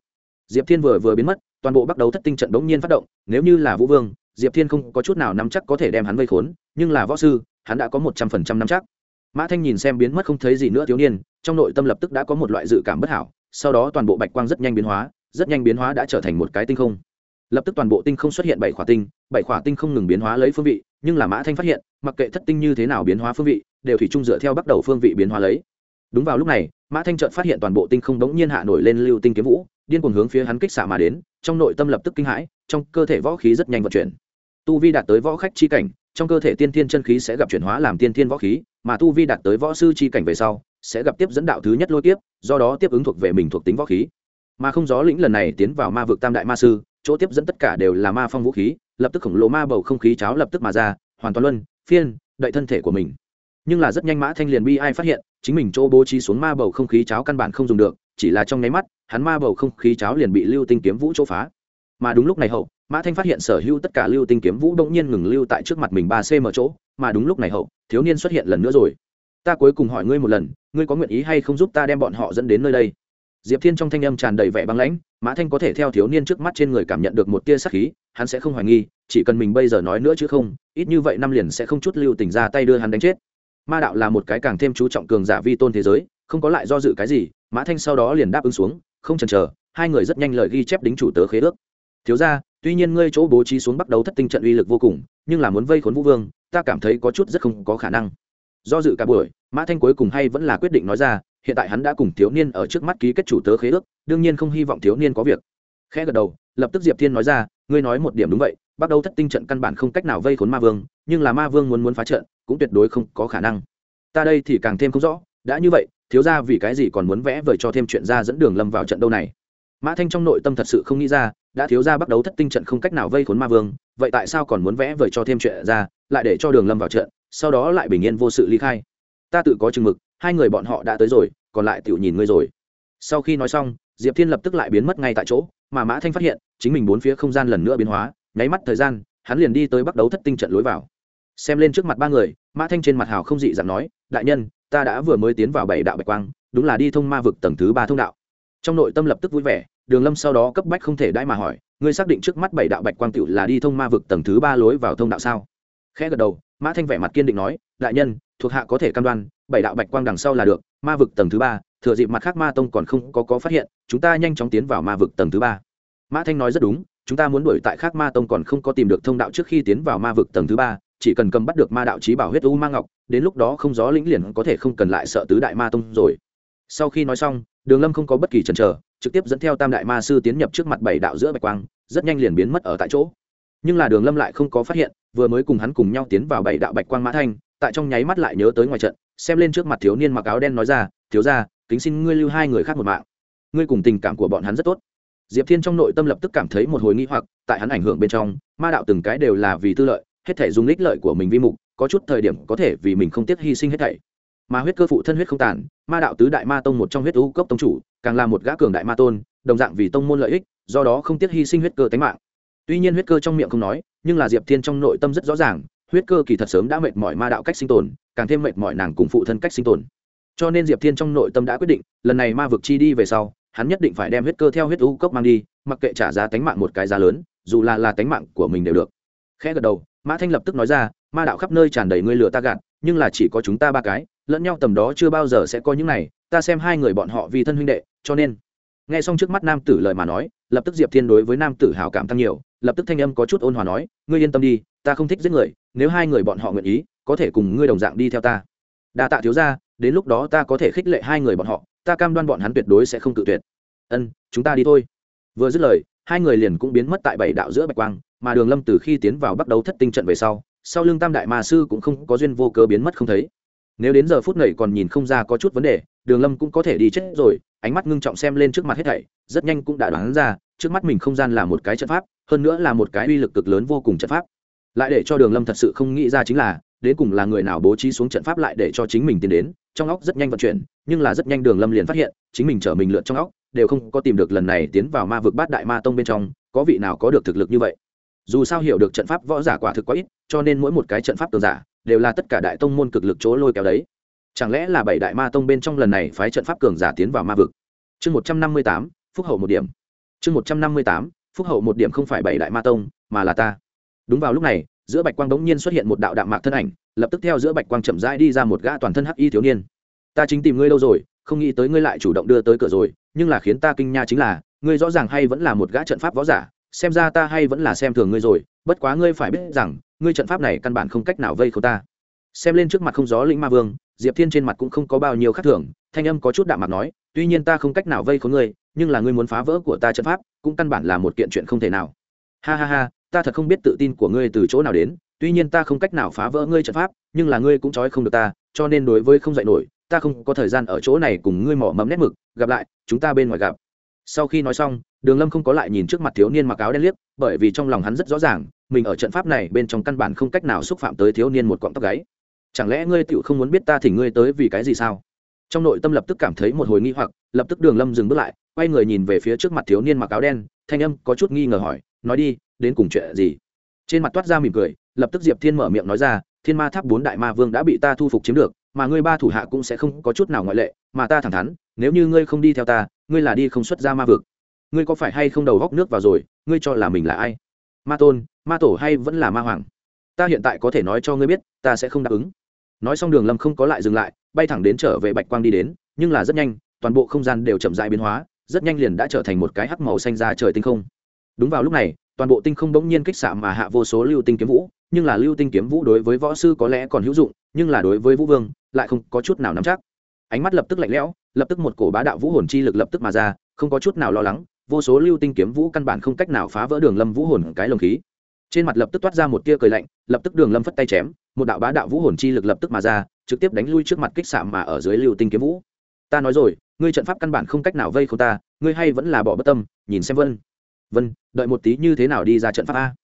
Diệp thiên vừa vừa biến mất, toàn bộ bắt đầu thất tinh trận bỗng nhiên phát động, nếu như là vũ vương, diệp thiên không có chút nào nắm chắc có thể đem hắn vây khốn, nhưng là võ sư, hắn đã có một trăm phần trăm nắm chắc. Mã thanh nhìn xem biến mất không thấy gì nữa thiếu niên, trong nội tâm lập tức đã có một loại dự cảm bất hảo, sau đó toàn bộ bạch quang rất nhanh biến hóa rất nhanh biến hóa đã trở thành một cái tinh không. Lập tức toàn bộ tinh không xuất hiện bảy khỏa tinh, bảy khỏa tinh không ngừng biến hóa lấy phương vị, nhưng là mã thanh phát hiện, mặc kệ thất tinh như thế nào biến hóa phương vị, đều thủy chung dựa theo bắt đầu phương vị biến hóa lấy. Đúng vào lúc này, mã thanh chợt phát hiện toàn bộ tinh không đống nhiên hạ nổi lên lưu tinh kiếm vũ, điên cuồng hướng phía hắn kích xạ mà đến, trong nội tâm lập tức kinh hãi, trong cơ thể võ khí rất nhanh vận chuyển. Tu vi đạt tới võ khách chi cảnh, trong cơ thể tiên thiên chân khí sẽ gặp chuyển hóa làm tiên thiên võ khí, mà tu vi đạt tới võ sư chi cảnh về sau, sẽ gặp tiếp dẫn đạo thứ nhất lôi tiếp do đó tiếp ứng thuộc về mình thuộc tính võ khí mà không gió lĩnh lần này tiến vào ma vực tam đại ma sư, chỗ tiếp dẫn tất cả đều là ma phong vũ khí, lập tức khổng lồ ma bầu không khí cháo lập tức mà ra, hoàn toàn luân, phiên, đậy thân thể của mình. Nhưng là rất nhanh mã thanh liền bi ai phát hiện, chính mình chỗ bố trí xuống ma bầu không khí cháo căn bản không dùng được, chỉ là trong nháy mắt, hắn ma bầu không khí cháo liền bị lưu tinh kiếm vũ chỗ phá. Mà đúng lúc này hậu, mã thanh phát hiện sở hữu tất cả lưu tinh kiếm vũ đông nhiên ngừng lưu tại trước mặt mình ba cm chỗ, mà đúng lúc này hậu, thiếu niên xuất hiện lần nữa rồi. Ta cuối cùng hỏi ngươi một lần, ngươi có nguyện ý hay không giúp ta đem bọn họ dẫn đến nơi đây? Diệp thiên trong thanh âm tràn đầy vẻ băng lãnh, mã thanh có thể theo thiếu niên trước mắt trên người cảm nhận được một tia sắc khí, hắn sẽ không hoài nghi, chỉ cần mình bây giờ nói nữa chứ không, ít như vậy năm liền sẽ không chút lưu tình ra tay đưa hắn đánh chết. Ma đạo là một cái càng thêm chú trọng cường giả vi tôn thế giới, không có lại do dự cái gì, mã thanh sau đó liền đáp ứng xuống, không chần chờ, hai người rất nhanh lời ghi chép đính chủ tớ khế ước. Thiếu ra tuy nhiên ngươi chỗ bố trí xuống bắt đầu thất tinh trận uy lực vô cùng, nhưng là muốn vây khốn vũ vương, ta cảm thấy có chút rất không có khả năng. Do dự cả buổi, mã thanh cuối cùng hay vẫn là quyết định nói ra hiện tại hắn đã cùng thiếu niên ở trước mắt ký kết chủ tớ khế ước, đương nhiên không hy vọng thiếu niên có việc. Khẽ gật đầu, lập tức diệp thiên nói ra, ngươi nói một điểm đúng vậy, bắt đầu thất tinh trận căn bản không cách nào vây khốn ma vương, nhưng là ma vương muốn muốn phá trận, cũng tuyệt đối không có khả năng. Ta đây thì càng thêm không rõ, đã như vậy, thiếu ra vì cái gì còn muốn vẽ vời cho thêm chuyện ra dẫn đường lâm vào trận đâu này? Mã thanh trong nội tâm thật sự không nghĩ ra, đã thiếu ra bắt đầu thất tinh trận không cách nào vây khốn ma vương, vậy tại sao còn muốn vẽ vời cho thêm chuyện ra, lại để cho đường lâm vào trận, sau đó lại bình yên vô sự ly khai? Ta tự có chừng mực, hai người bọn họ đã tới rồi còn lại tiểu nhìn ngươi rồi. Sau khi nói xong, diệp thiên lập tức lại biến mất ngay tại chỗ, mà mã thanh phát hiện, chính mình bốn phía không gian lần nữa biến hóa, nháy mắt thời gian, hắn liền đi tới bắt đấu thất tinh trận lối vào. Xem lên trước mặt ba người, mã thanh trên mặt hào không dị dạng nói, đại nhân, ta đã vừa mới tiến vào bảy đạo bạch quang, đúng là đi thông ma vực tầng thứ ba thông đạo. Trong nội tâm lập tức vui vẻ, đường lâm sau đó cấp bách không thể đãi mà hỏi, ngươi xác định trước mắt bảy đạo bạch quang tựu là đi thông ma vực tầng thứ ba lối vào thông đạo sao? Khẽ gật đầu, mã thanh vẻ mặt kiên định nói, đại nhân, thuộc hạ có thể cam đoan bảy đạo bạch quang đằng sau là được, ma vực tầng thứ ba, thừa dịp mặt khác ma tông còn không có có phát hiện, chúng ta nhanh chóng tiến vào ma vực tầng thứ ba. Mã thanh nói rất đúng, chúng ta muốn đuổi tại khác ma tông còn không có tìm được thông đạo trước khi tiến vào ma vực tầng thứ ba, chỉ cần cầm bắt được ma đạo trí bảo huyết u ma ngọc, đến lúc đó không gió lĩnh liền có thể không cần lại sợ tứ đại ma tông rồi. Sau khi nói xong, đường lâm không có bất kỳ chần chờ, trực tiếp dẫn theo tam đại ma sư tiến nhập trước mặt bảy đạo giữa bạch quang, rất nhanh liền biến mất ở tại chỗ. Nhưng là đường lâm lại không có phát hiện, vừa mới cùng hắn cùng nhau tiến vào bảy đạo bạch quang mã thanh, tại trong nháy mắt lại nhớ tới ngoài trận xem lên trước mặt thiếu niên mặc áo đen nói ra, thiếu ra kính xin ngươi lưu hai người khác một mạng. Ngươi cùng tình cảm của bọn hắn rất tốt. Diệp thiên trong nội tâm lập tức cảm thấy một hồi nghi hoặc, tại hắn ảnh hưởng bên trong, ma đạo từng cái đều là vì tư lợi, hết thể dùng ích lợi của mình vi mục, có chút thời điểm có thể vì mình không tiếc hy sinh hết thảy. Mà huyết cơ phụ thân huyết không tàn, ma đạo tứ đại ma tông một trong huyết u cốc tông chủ, càng là một gã cường đại ma tôn, đồng dạng vì tông môn lợi ích, do đó không tiếc hy sinh huyết cơ tánh mạng. Tuy nhiên huyết cơ trong miệng không nói, nhưng là diệp thiên trong nội tâm rất rõ ràng huyết cơ kỳ thật sớm đã mệt mỏi ma đạo cách sinh tồn, càng thêm mệt mỏi nàng cùng phụ thân cách sinh tồn. Cho nên diệp thiên trong nội tâm đã quyết định, lần này ma vực chi đi về sau, hắn nhất định phải đem huyết cơ theo huyết u cốc mang đi, mặc kệ trả giá tánh mạng một cái giá lớn, dù là là tánh mạng của mình đều được. Khẽ gật đầu, mã thanh lập tức nói ra, ma đạo khắp nơi tràn đầy ngươi lừa ta gạt, nhưng là chỉ có chúng ta ba cái, lẫn nhau tầm đó chưa bao giờ sẽ có những này, ta xem hai người bọn họ vì thân huynh đệ, cho nên. Nghe xong trước mắt nam tử lời mà nói, lập tức diệp thiên đối với nam tử hảo cảm tăng nhiều, lập tức thanh âm có chút ôn hòa nói, ngươi yên tâm đi ta không thích giết người, nếu hai người bọn họ nguyện ý, có thể cùng ngươi đồng dạng đi theo ta. Đa tạ thiếu ra đến lúc đó ta có thể khích lệ hai người bọn họ, ta cam đoan bọn hắn tuyệt đối sẽ không tự tuyệt. Ân, chúng ta đi thôi. Vừa dứt lời, hai người liền cũng biến mất tại bảy đạo giữa bạch quang, mà đường lâm từ khi tiến vào bắt đầu thất tinh trận về sau sau lưng tam đại ma sư cũng không có duyên vô cớ biến mất không thấy. Nếu đến giờ phút này còn nhìn không ra có chút vấn đề, đường lâm cũng có thể đi chết rồi, ánh mắt ngưng trọng xem lên trước mặt hết thảy, rất nhanh cũng đã đoán ra, trước mắt mình không gian là một cái trận pháp, hơn nữa là một cái uy lực cực lớn vô cùng trận pháp lại để cho đường lâm thật sự không nghĩ ra chính là, đến cùng là người nào bố trí xuống trận pháp lại để cho chính mình tiến đến. Trong óc rất nhanh vận chuyển, nhưng là rất nhanh đường lâm liền phát hiện, chính mình chở mình lượn trong óc, đều không có tìm được lần này tiến vào ma vực bát đại ma tông bên trong, có vị nào có được thực lực như vậy. Dù sao hiểu được trận pháp võ giả quả thực quá ít, cho nên mỗi một cái trận pháp tường giả, đều là tất cả đại tông môn cực lực chỗ lôi kéo đấy. Chẳng lẽ là bảy đại ma tông bên trong lần này phái trận pháp cường giả tiến vào ma vực? Chương một trăm năm mươi tám, phúc hậu một điểm. Chương một trăm năm mươi tám, phúc hậu một điểm không phải bảy đại ma tông, mà là ta đúng vào lúc này, giữa bạch quang bỗng nhiên xuất hiện một đạo đạm mạc thân ảnh, lập tức theo giữa bạch quang chậm rãi đi ra một gã toàn thân hắc y thiếu niên. Ta chính tìm ngươi lâu rồi, không nghĩ tới ngươi lại chủ động đưa tới cửa rồi, nhưng là khiến ta kinh nha chính là, ngươi rõ ràng hay vẫn là một gã trận pháp võ giả, xem ra ta hay vẫn là xem thường ngươi rồi, bất quá ngươi phải biết rằng, ngươi trận pháp này căn bản không cách nào vây khâu ta. Xem lên trước mặt không gió lĩnh ma vương, diệp thiên trên mặt cũng không có bao nhiêu khác thường, thanh âm có chút đạm mặt nói, tuy nhiên ta không cách nào vây khốn ngươi, nhưng là ngươi muốn phá vỡ của ta trận pháp, cũng căn bản là một kiện chuyện không thể nào. Ha ha ha ta thật không biết tự tin của ngươi từ chỗ nào đến, tuy nhiên ta không cách nào phá vỡ ngươi trận pháp, nhưng là ngươi cũng trói không được ta, cho nên đối với không dạy nổi, ta không có thời gian ở chỗ này cùng ngươi mỏ mẫm nét mực, gặp lại, chúng ta bên ngoài gặp. Sau khi nói xong, đường lâm không có lại nhìn trước mặt thiếu niên mặc áo đen liếc, bởi vì trong lòng hắn rất rõ ràng, mình ở trận pháp này bên trong căn bản không cách nào xúc phạm tới thiếu niên một cọng tóc gáy. Chẳng lẽ ngươi tựu không muốn biết ta thì ngươi tới vì cái gì sao? Trong nội tâm lập tức cảm thấy một hồi nghi hoặc, lập tức đường lâm dừng bước lại, quay người nhìn về phía trước mặt thiếu niên mặc áo đen, thanh âm có chút nghi ngờ hỏi, nói đi đến cùng chuyện gì? Trên mặt toát ra mỉm cười, lập tức diệp thiên mở miệng nói ra, thiên ma tháp bốn đại ma vương đã bị ta thu phục chiếm được, mà ngươi ba thủ hạ cũng sẽ không có chút nào ngoại lệ, mà ta thẳng thắn, nếu như ngươi không đi theo ta, ngươi là đi không xuất ra ma vực. Ngươi có phải hay không đầu góc nước vào rồi, ngươi cho là mình là ai? Ma tôn, ma tổ hay vẫn là ma hoàng? Ta hiện tại có thể nói cho ngươi biết, ta sẽ không đáp ứng. Nói xong đường lâm không có lại dừng lại, bay thẳng đến trở về bạch quang đi đến, nhưng là rất nhanh, toàn bộ không gian đều chậm dại biến hóa, rất nhanh liền đã trở thành một cái hắc màu xanh ra trời tinh không. Đúng vào lúc này toàn bộ tinh không bỗng nhiên kích xạ mà hạ vô số lưu tinh kiếm vũ, nhưng là lưu tinh kiếm vũ đối với võ sư có lẽ còn hữu dụng, nhưng là đối với vũ vương, lại không có chút nào nắm chắc. Ánh mắt lập tức lạnh lẽo, lập tức một cổ bá đạo vũ hồn chi lực lập tức mà ra, không có chút nào lo lắng, vô số lưu tinh kiếm vũ căn bản không cách nào phá vỡ đường lâm vũ hồn cái lồng khí. Trên mặt lập tức toát ra một tia cười lạnh, lập tức đường lâm phất tay chém, một đạo bá đạo vũ hồn chi lực lập tức mà ra, trực tiếp đánh lui trước mặt kích xạ mà ở dưới lưu tinh kiếm vũ. Ta nói rồi, ngươi trận pháp căn bản không cách nào vây không ta, ngươi hay vẫn là bỏ bất tâm, nhìn xem vân vân, đợi một tí như thế nào đi ra trận pháp a?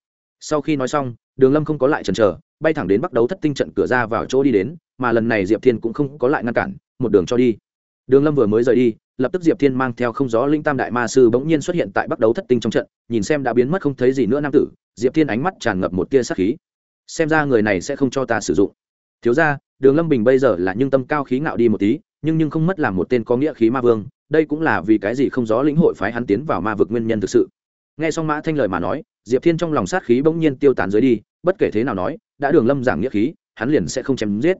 Sau khi nói xong, đường lâm không có lại chần chờ, bay thẳng đến bắt đấu thất tinh trận cửa ra vào chỗ đi đến, mà lần này diệp thiên cũng không có lại ngăn cản, một đường cho đi. Đường lâm vừa mới rời đi, lập tức diệp thiên mang theo không gió linh tam đại ma sư bỗng nhiên xuất hiện tại bắt đấu thất tinh trong trận, nhìn xem đã biến mất không thấy gì nữa nam tử, diệp thiên ánh mắt tràn ngập một tia sắc khí. Xem ra người này sẽ không cho ta sử dụng. Thiếu ra đường lâm bình bây giờ là nhưng tâm cao khí ngạo đi một tí, nhưng nhưng không mất làm một tên có nghĩa khí ma vương, đây cũng là vì cái gì không gió lĩnh hội phái hắn tiến vào ma vực nguyên nhân thực sự nghe xong mã thanh lời mà nói, diệp thiên trong lòng sát khí bỗng nhiên tiêu tán dưới đi, bất kể thế nào nói, đã đường lâm giảng nghĩa khí, hắn liền sẽ không chém giết.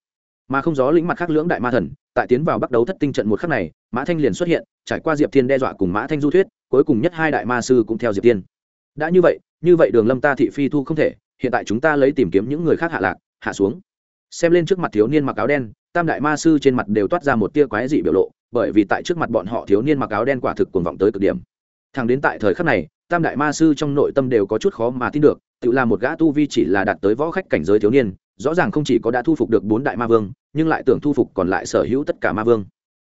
Mà không gió lĩnh mặt khác lưỡng đại ma thần, tại tiến vào bắt đấu thất tinh trận một khắc này, mã thanh liền xuất hiện, trải qua diệp thiên đe dọa cùng mã thanh du thuyết, cuối cùng nhất hai đại ma sư cũng theo diệp tiên đã như vậy như vậy đường lâm ta thị phi thu không thể, hiện tại chúng ta lấy tìm kiếm những người khác hạ lạc, hạ xuống. Xem lên trước mặt thiếu niên mặc áo đen, tam đại ma sư trên mặt đều toát ra một tia quái dị biểu lộ, bởi vì tại trước mặt bọn họ thiếu niên mặc áo đen quả thực cuồng vọng tới cực điểm. Thằng đến tại thời khắc này tam đại ma sư trong nội tâm đều có chút khó mà tin được, tự là một gã tu vi chỉ là đạt tới võ khách cảnh giới thiếu niên, rõ ràng không chỉ có đã thu phục được bốn đại ma vương, nhưng lại tưởng thu phục còn lại sở hữu tất cả ma vương.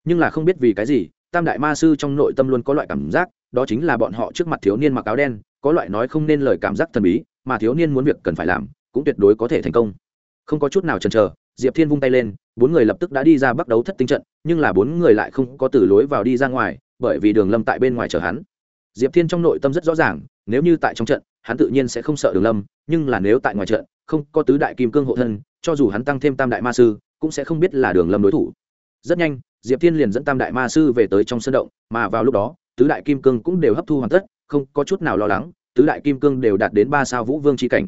Nhưng là không biết vì cái gì, tam đại ma sư trong nội tâm luôn có loại cảm giác, đó chính là bọn họ trước mặt thiếu niên mặc áo đen, có loại nói không nên lời cảm giác thần bí, mà thiếu niên muốn việc cần phải làm, cũng tuyệt đối có thể thành công. Không có chút nào chần chờ, diệp thiên vung tay lên, bốn người lập tức đã đi ra bắt đấu thất tinh trận, nhưng là bốn người lại không có từ lối vào đi ra ngoài, bởi vì đường lâm tại bên ngoài chờ hắn diệp thiên trong nội tâm rất rõ ràng, nếu như tại trong trận, hắn tự nhiên sẽ không sợ đường lâm, nhưng là nếu tại ngoài trận, không có tứ đại kim cương hộ thân, cho dù hắn tăng thêm tam đại ma sư, cũng sẽ không biết là đường lâm đối thủ. Rất nhanh, diệp thiên liền dẫn tam đại ma sư về tới trong sân động, mà vào lúc đó, tứ đại kim cương cũng đều hấp thu hoàn tất, không có chút nào lo lắng, tứ đại kim cương đều đạt đến ba sao vũ vương c cảnh.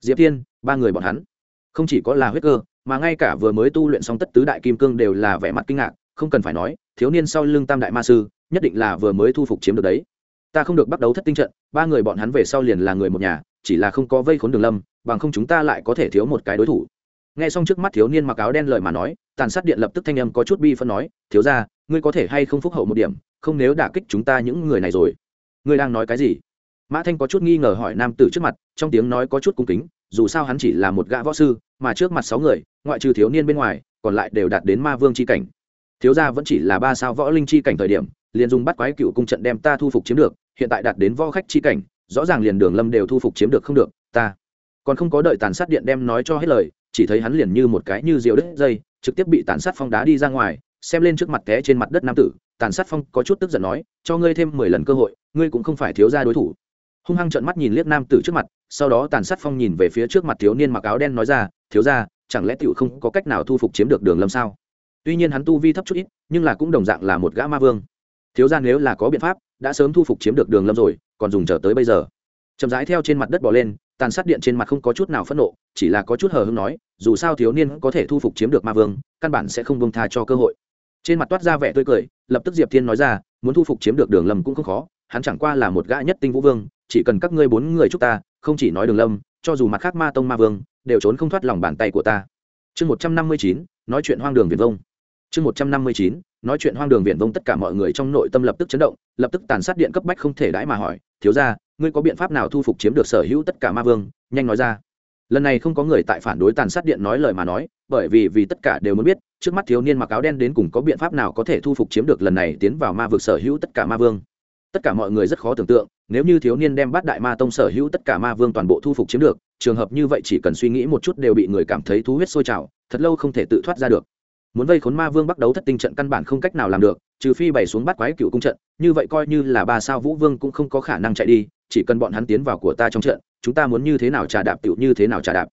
Diệp thiên, ba người bọn hắn. Không chỉ có là huyết cơ, mà ngay cả vừa mới tu luyện xong tất tứ đại kim cương đều là vẻ mặt kinh ngạc, không cần phải nói, thiếu niên sau lưng tam đại ma sư, nhất định là vừa mới thu phục chiếm được đấy ta không được bắt đầu thất tinh trận, ba người bọn hắn về sau liền là người một nhà, chỉ là không có vây khốn đường lâm, bằng không chúng ta lại có thể thiếu một cái đối thủ. Nghe xong trước mắt thiếu niên mặc áo đen lời mà nói, tàn sát điện lập tức thanh âm có chút bi phân nói, thiếu ra ngươi có thể hay không phúc hậu một điểm, không nếu đả kích chúng ta những người này rồi. Ngươi đang nói cái gì? Mã thanh có chút nghi ngờ hỏi nam tử trước mặt, trong tiếng nói có chút cung kính, dù sao hắn chỉ là một gã võ sư, mà trước mặt sáu người, ngoại trừ thiếu niên bên ngoài, còn lại đều đạt đến ma vương c h i cảnh. Thiếu gia vẫn chỉ là ba sao võ linh chi cảnh thời điểm liền dùng bắt quái cựu cung trận đem ta thu phục chiếm được, hiện tại đạt đến võ khách chi cảnh, rõ ràng liền đường lâm đều thu phục chiếm được không được, ta còn không có đợi tàn sát điện đem nói cho hết lời, chỉ thấy hắn liền như một cái như rượu đứt dây, trực tiếp bị tàn sát phong đá đi ra ngoài, xem lên trước mặt té trên mặt đất nam tử, tàn sát phong có chút tức giận nói, cho ngươi thêm mười lần cơ hội, ngươi cũng không phải thiếu gia đối thủ. Hung hăng trợn mắt nhìn liếc nam tử trước mặt, sau đó tàn sát phong nhìn về phía trước mặt thiếu niên mặc áo đen nói ra, thiếu gia, chẳng lẽ tiểu không có cách nào thu phục chiếm được đường lâm sao? Tuy nhiên hắn tu vi thấp chút ít, nhưng là cũng đồng dạng là một gã ma vương thiếu ra nếu là có biện pháp, đã sớm thu phục chiếm được đường lâm rồi, còn dùng chờ tới bây giờ. Chậm rãi theo trên mặt đất bỏ lên, tàn sát điện trên mặt không có chút nào phẫn nộ, chỉ là có chút hờ hưng nói, dù sao thiếu niên có thể thu phục chiếm được ma vương, căn bản sẽ không bông tha cho cơ hội. Trên mặt toát ra vẻ tươi cười, lập tức diệp thiên nói ra, muốn thu phục chiếm được đường lâm cũng không khó, hắn chẳng qua là một gã nhất tinh vũ vương, chỉ cần các ngươi bốn người chúc ta, không chỉ nói đường lâm, cho dù mặt khác ma tông ma vương, đều trốn không thoát lòng bàn tay của ta. Chương một trăm năm mươi chín, nói chuyện hoang đường việt vông. Chương một trăm năm mươi chín nói chuyện hoang đường viển vông tất cả mọi người trong nội tâm lập tức chấn động, lập tức tàn sát điện cấp bách không thể đãi mà hỏi, thiếu ra ngươi có biện pháp nào thu phục chiếm được sở hữu tất cả ma vương? Nhanh nói ra. Lần này không có người tại phản đối tàn sát điện nói lời mà nói, bởi vì vì tất cả đều muốn biết, trước mắt thiếu niên mặc áo đen đến cùng có biện pháp nào có thể thu phục chiếm được lần này tiến vào ma vực sở hữu tất cả ma vương. Tất cả mọi người rất khó tưởng tượng, nếu như thiếu niên đem bắt đại ma tông sở hữu tất cả ma vương toàn bộ thu phục chiếm được, trường hợp như vậy chỉ cần suy nghĩ một chút đều bị người cảm thấy thú huyết sôi trào, thật lâu không thể tự thoát ra được muốn vây khốn ma vương bắt đấu thất tinh trận căn bản không cách nào làm được, trừ phi bày xuống bắt quái cựu cung trận, như vậy coi như là ba sao vũ vương cũng không có khả năng chạy đi, chỉ cần bọn hắn tiến vào của ta trong trận, chúng ta muốn như thế nào trà đạp cựu như thế nào trà đạp.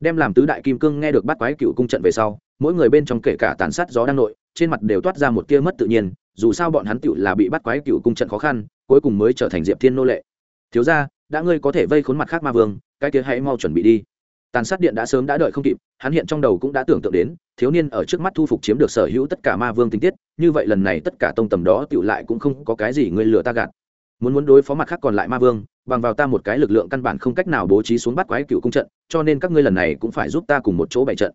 Đem làm tứ đại kim cương nghe được bắt quái cựu cung trận về sau, mỗi người bên trong kể cả tàn sát gió đang nội, trên mặt đều toát ra một tia mất tự nhiên, dù sao bọn hắn cựu là bị bắt quái cựu cung trận khó khăn, cuối cùng mới trở thành diệp thiên nô lệ. Thiếu ra đã ngươi có thể vây khốn mặt khác ma vương, cái kia hãy mau chuẩn bị đi. Tàn sát điện đã sớm đã đợi không kịp, hắn hiện trong đầu cũng đã tưởng tượng đến thiếu niên ở trước mắt thu phục chiếm được sở hữu tất cả ma vương tình tiết, như vậy lần này tất cả tông tầm đó tựu lại cũng không có cái gì ngươi lừa ta gạt. Muốn muốn đối phó mặt khác còn lại ma vương, bằng vào ta một cái lực lượng căn bản không cách nào bố trí xuống bắt quái cựu cung trận, cho nên các ngươi lần này cũng phải giúp ta cùng một chỗ bày trận.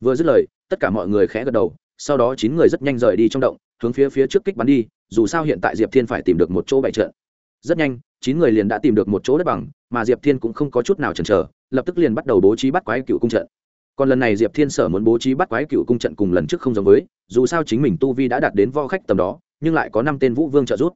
Vừa dứt lời, tất cả mọi người khẽ gật đầu, sau đó chín người rất nhanh rời đi trong động, hướng phía phía trước kích bắn đi, dù sao hiện tại diệp thiên phải tìm được một chỗ bày trận. Rất nhanh, chín người liền đã tìm được một chỗ đất bằng, mà diệp thiên cũng không có chút nào chần chờ, lập tức liền bắt đầu bố trí bắt quái cựu cung trận còn lần này diệp thiên sở muốn bố trí bắt quái cựu cung trận cùng lần trước không giống với, dù sao chính mình tu vi đã đạt đến vo khách tầm đó, nhưng lại có năm tên vũ vương trợ giúp.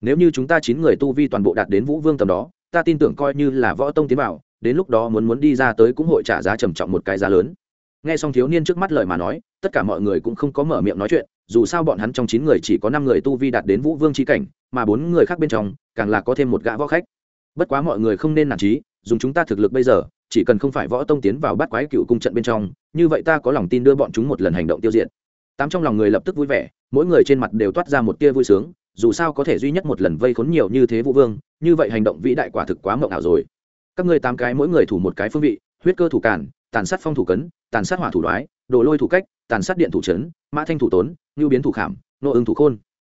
Nếu như chúng ta chín người tu vi toàn bộ đạt đến vũ vương tầm đó, ta tin tưởng coi như là võ tông tiến bảo đến lúc đó muốn muốn đi ra tới cũng hội trả giá trầm trọng một cái giá lớn. Nghe xong thiếu niên trước mắt lời mà nói, tất cả mọi người cũng không có mở miệng nói chuyện, dù sao bọn hắn trong chín người chỉ có năm người tu vi đạt đến vũ vương trí cảnh, mà bốn người khác bên trong, càng là có thêm một gã võ khách. Bất quá mọi người không nên nản trí dùng chúng ta thực lực bây giờ chỉ cần không phải võ tông tiến vào bắt quái cựu cung trận bên trong, như vậy ta có lòng tin đưa bọn chúng một lần hành động tiêu diệt. Tám trong lòng người lập tức vui vẻ, mỗi người trên mặt đều toát ra một tia vui sướng, dù sao có thể duy nhất một lần vây khốn nhiều như thế vũ vương, như vậy hành động vĩ đại quả thực quá mộng ảo rồi. Các ngươi tám cái mỗi người thủ một cái phương vị, huyết cơ thủ cản tàn sát phong thủ cấn, tàn sát hỏa thủ đoái, đồ lôi thủ cách, tàn sát điện thủ trấn mã thanh thủ tốn, ngưu biến thủ khảm, nô ưng thủ khôn.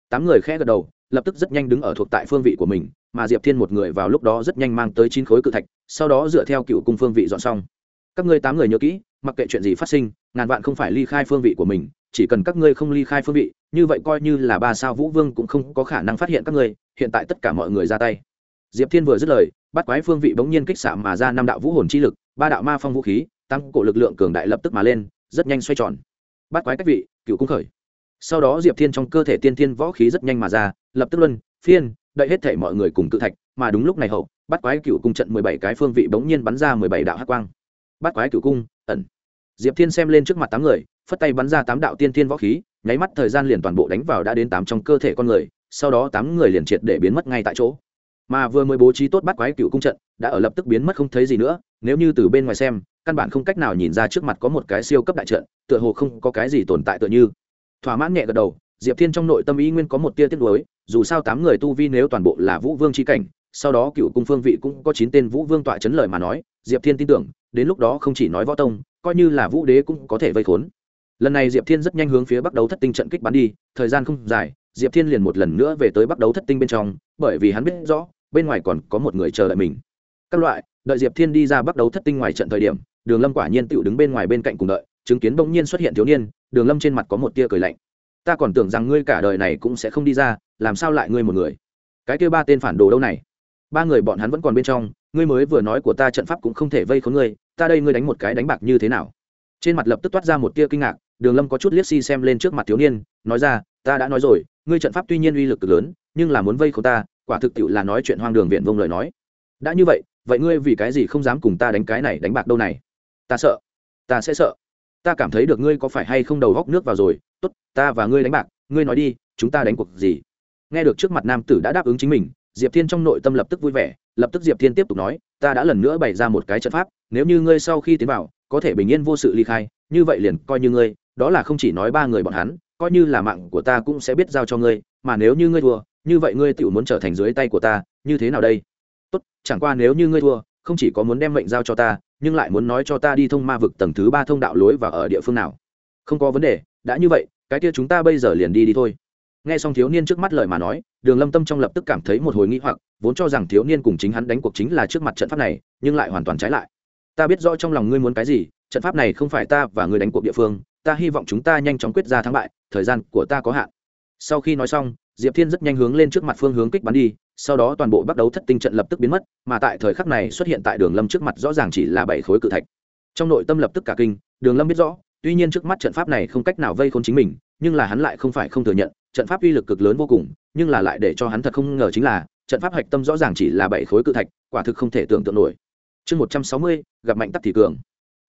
Tám người khẽ gật đầu lập tức rất nhanh đứng ở thuộc tại phương vị của mình, mà diệp thiên một người vào lúc đó rất nhanh mang tới chín khối cự thạch, sau đó dựa theo cựu cung phương vị dọn xong. Các ngươi tám người nhớ kỹ, mặc kệ chuyện gì phát sinh, ngàn vạn không phải ly khai phương vị của mình, chỉ cần các ngươi không ly khai phương vị, như vậy coi như là ba sao vũ vương cũng không có khả năng phát hiện các ngươi, hiện tại tất cả mọi người ra tay. Diệp thiên vừa dứt lời, bắt quái phương vị bỗng nhiên kích xạ mà ra năm đạo vũ hồn chi lực, ba đạo ma phong vũ khí, tăng cổ lực lượng cường đại lập tức mà lên, rất nhanh xoay tròn. Bắt quái cách vị, cựu cung khởi sau đó diệp thiên trong cơ thể tiên thiên võ khí rất nhanh mà ra, lập tức luân, phiên đợi hết thể mọi người cùng cự thạch, mà đúng lúc này hậu bắt quái cựu cung trận mười bảy cái phương vị bỗng nhiên bắn ra mười bảy đạo hát quang. Bắt quái cựu cung, ẩn. Diệp thiên xem lên trước mặt tám người, phất tay bắn ra tám đạo tiên thiên võ khí, nháy mắt thời gian liền toàn bộ đánh vào đã đến tám trong cơ thể con người, sau đó tám người liền triệt để biến mất ngay tại chỗ. Mà vừa mới bố trí tốt bắt quái cựu cung trận, đã ở lập tức biến mất không thấy gì nữa, nếu như từ bên ngoài xem, căn bản không cách nào nhìn ra trước mặt có một cái siêu cấp đại trận, tựa hồ không có cái gì tồn tại tựa như thỏa mãn nhẹ gật đầu, diệp thiên trong nội tâm ý nguyên có một tia tiếc nuối, dù sao tám người tu vi nếu toàn bộ là vũ vương c h i cảnh, sau đó cựu cung phương vị cũng có chín tên vũ vương tọa chấn lời mà nói, diệp thiên tin tưởng, đến lúc đó không chỉ nói võ tông, coi như là vũ đế cũng có thể vây khốn. Lần này diệp thiên rất nhanh hướng phía bắc đấu thất tinh trận kích bắn đi, thời gian không dài, diệp thiên liền một lần nữa về tới bắc đấu thất tinh bên trong, bởi vì hắn biết rõ, bên ngoài còn có một người chờ đợi mình. Các loại, đợi diệp thiên đi ra bắc đấu thất tinh ngoài trận thời điểm, đường lâm quả nhiên tựu đứng bên ngoài bên cạnh cùng đợi, chứng kiến bỗng nhiên xuất hiện thiếu niên đường lâm trên mặt có một tia cười lạnh. Ta còn tưởng rằng ngươi cả đời này cũng sẽ không đi ra, làm sao lại ngươi một người? Cái kêu ba tên phản đồ đâu này? Ba người bọn hắn vẫn còn bên trong, ngươi mới vừa nói của ta trận pháp cũng không thể vây khốn ngươi, ta đây ngươi đánh một cái đánh bạc như thế nào? Trên mặt lập tức toát ra một tia kinh ngạc, đường lâm có chút liếc xi、si、xem xem lên trước mặt thiếu niên, nói ra, ta đã nói rồi, ngươi trận pháp tuy nhiên uy lực cực lớn, nhưng là muốn vây khốn ta, quả thực tiệu là nói chuyện hoang đường viện vông lời nói. Đã như vậy vậy ngươi vì cái gì không dám cùng ta đánh cái này đánh bạc đâu này? Ta sợ. Ta sẽ sợ ta cảm thấy được ngươi có phải hay không đầu góc nước vào rồi, tốt, ta và ngươi đánh bạc, ngươi nói đi, chúng ta đánh cuộc gì? Nghe được trước mặt nam tử đã đáp ứng chính mình, diệp thiên trong nội tâm lập tức vui vẻ, lập tức diệp thiên tiếp tục nói, ta đã lần nữa bày ra một cái trận pháp, nếu như ngươi sau khi tiến vào, có thể bình yên vô sự ly khai, như vậy liền coi như ngươi, đó là không chỉ nói ba người bọn hắn, coi như là mạng của ta cũng sẽ biết giao cho ngươi, mà nếu như ngươi thua, như vậy ngươi tự muốn trở thành dưới tay của ta, như thế nào đây? Tốt, chẳng qua nếu như ngươi thua không chỉ có muốn đem mệnh giao cho ta, nhưng lại muốn nói cho ta đi thông ma vực tầng thứ ba thông đạo lối và ở địa phương nào. Không có vấn đề, đã như vậy, cái kia chúng ta bây giờ liền đi đi thôi. Nghe xong thiếu niên trước mắt lời mà nói, đường lâm tâm trong lập tức cảm thấy một hồi nghĩ hoặc, vốn cho rằng thiếu niên cùng chính hắn đánh cuộc chính là trước mặt trận pháp này, nhưng lại hoàn toàn trái lại. Ta biết rõ trong lòng ngươi muốn cái gì, trận pháp này không phải ta và ngươi đánh cuộc địa phương, ta hy vọng chúng ta nhanh chóng quyết ra thắng bại, thời gian của ta có hạn. Sau khi nói xong, diệp thiên rất nhanh hướng lên trước mặt phương hướng kích bắn đi sau đó toàn bộ bắt đầu thất tinh trận lập tức biến mất, mà tại thời khắc này xuất hiện tại đường lâm trước mặt rõ ràng chỉ là bảy khối cự thạch. Trong nội tâm lập tức cả kinh, đường lâm biết rõ, tuy nhiên trước mắt trận pháp này không cách nào vây khốn chính mình, nhưng là hắn lại không phải không thừa nhận, trận pháp uy lực cực lớn vô cùng, nhưng là lại để cho hắn thật không ngờ chính là, trận pháp hạch tâm rõ ràng chỉ là bảy khối cự thạch, quả thực không thể tưởng tượng nổi. Chương một trăm sáu mươi, gặp mạnh tắc thì cường.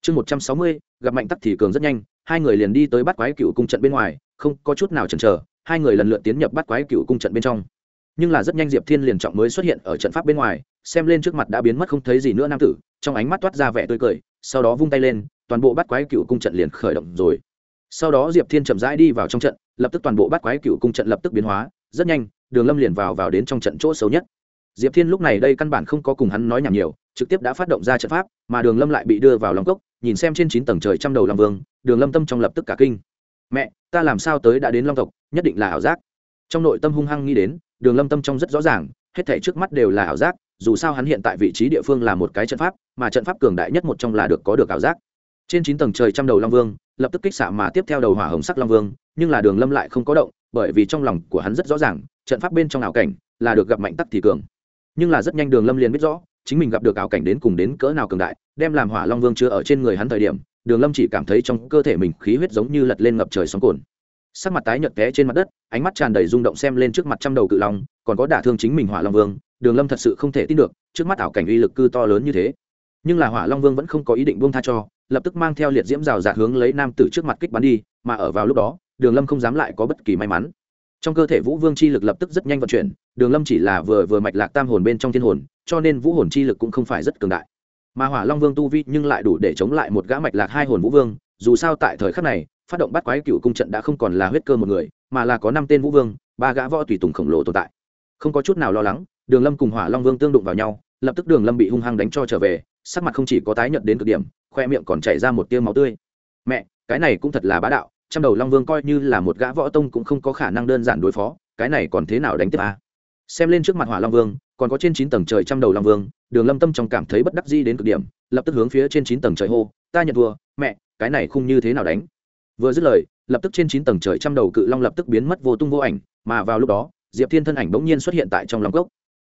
Chương một trăm sáu mươi, gặp mạnh tắc thì cường rất nhanh, hai người liền đi tới bắt quái cựu cung trận bên ngoài, không có chút nào chần chờ, hai người lần lượt tiến nhập bắt quái cựu cung trận bên trong nhưng là rất nhanh diệp thiên liền trọng mới xuất hiện ở trận pháp bên ngoài, xem lên trước mặt đã biến mất không thấy gì nữa nam tử, trong ánh mắt toát ra vẻ tươi cười, sau đó vung tay lên, toàn bộ bắt quái cựu cung trận liền khởi động rồi. Sau đó diệp thiên chậm rãi đi vào trong trận, lập tức toàn bộ bắt quái cựu cung trận lập tức biến hóa, rất nhanh, đường lâm liền vào vào đến trong trận chỗ xấu nhất. Diệp thiên lúc này đây căn bản không có cùng hắn nói nhảm nhiều, trực tiếp đã phát động ra trận pháp, mà đường lâm lại bị đưa vào lòng cốc, nhìn xem trên chín tầng trời trăm đầu long vương, đường lâm tâm trong lập tức cả kinh. Mẹ, ta làm sao tới đã đến long tộc, nhất định là ảo giác. Trong nội tâm hung hăng nghĩ đến đường lâm tâm trong rất rõ ràng, hết thể trước mắt đều là ảo giác, dù sao hắn hiện tại vị trí địa phương là một cái trận pháp, mà trận pháp cường đại nhất một trong là được có được ảo giác. Trên chín tầng trời trăm đầu long vương, lập tức kích xạ mà tiếp theo đầu hỏa hồng sắc long vương, nhưng là đường lâm lại không có động, bởi vì trong lòng của hắn rất rõ ràng, trận pháp bên trong ảo cảnh là được gặp mạnh tắc thì cường. Nhưng là rất nhanh đường lâm liền biết rõ, chính mình gặp được ảo cảnh đến cùng đến cỡ nào cường đại, đem làm hỏa long vương chưa ở trên người hắn thời điểm, đường lâm chỉ cảm thấy trong cơ thể mình khí huyết giống như lật lên ngập trời sóng cồn sắc mặt tái nhợt té trên mặt đất, ánh mắt tràn đầy rung động xem lên trước mặt trăm đầu cự long, còn có đả thương chính mình hỏa long vương, đường lâm thật sự không thể tin được, trước mắt ảo cảnh uy lực cư to lớn như thế. Nhưng là hỏa long vương vẫn không có ý định buông tha cho, lập tức mang theo liệt diễm rào rạt hướng lấy nam tử trước mặt kích bắn đi, mà ở vào lúc đó, đường lâm không dám lại có bất kỳ may mắn. Trong cơ thể vũ vương chi lực lập tức rất nhanh vận chuyển, đường lâm chỉ là vừa vừa mạch lạc tam hồn bên trong thiên hồn, cho nên vũ hồn chi lực cũng không phải rất cường đại. Mà hỏa long vương tu vi nhưng lại đủ để chống lại một gã mạch lạc hai hồn vũ vương, dù sao tại thời khắc này phát động bắt quái cựu cung trận đã không còn là huyết cơ một người, mà là có năm tên vũ vương, ba gã võ tùy tùng khổng lồ tồn tại. Không có chút nào lo lắng, đường lâm cùng hỏa long vương tương đụng vào nhau, lập tức đường lâm bị hung hăng đánh cho trở về, sắc mặt không chỉ có tái nhợt đến cực điểm, khoe miệng còn chảy ra một tiêu máu tươi. Mẹ, cái này cũng thật là bá đạo, trăm đầu long vương coi như là một gã võ tông cũng không có khả năng đơn giản đối phó, cái này còn thế nào đánh tiếp à? xem lên trước mặt hỏa long vương, còn có trên chín tầng trời trăm đầu long vương, đường lâm tâm trong cảm thấy bất đắc di đến cực điểm, lập tức hướng phía trên chín tầng trời hô, ta nhận thua, mẹ, cái này không như thế nào đánh? Vừa dứt lời, lập tức trên chín tầng trời trăm đầu cự long lập tức biến mất vô tung vô ảnh, mà vào lúc đó, diệp thiên thân ảnh bỗng nhiên xuất hiện tại trong lòng gốc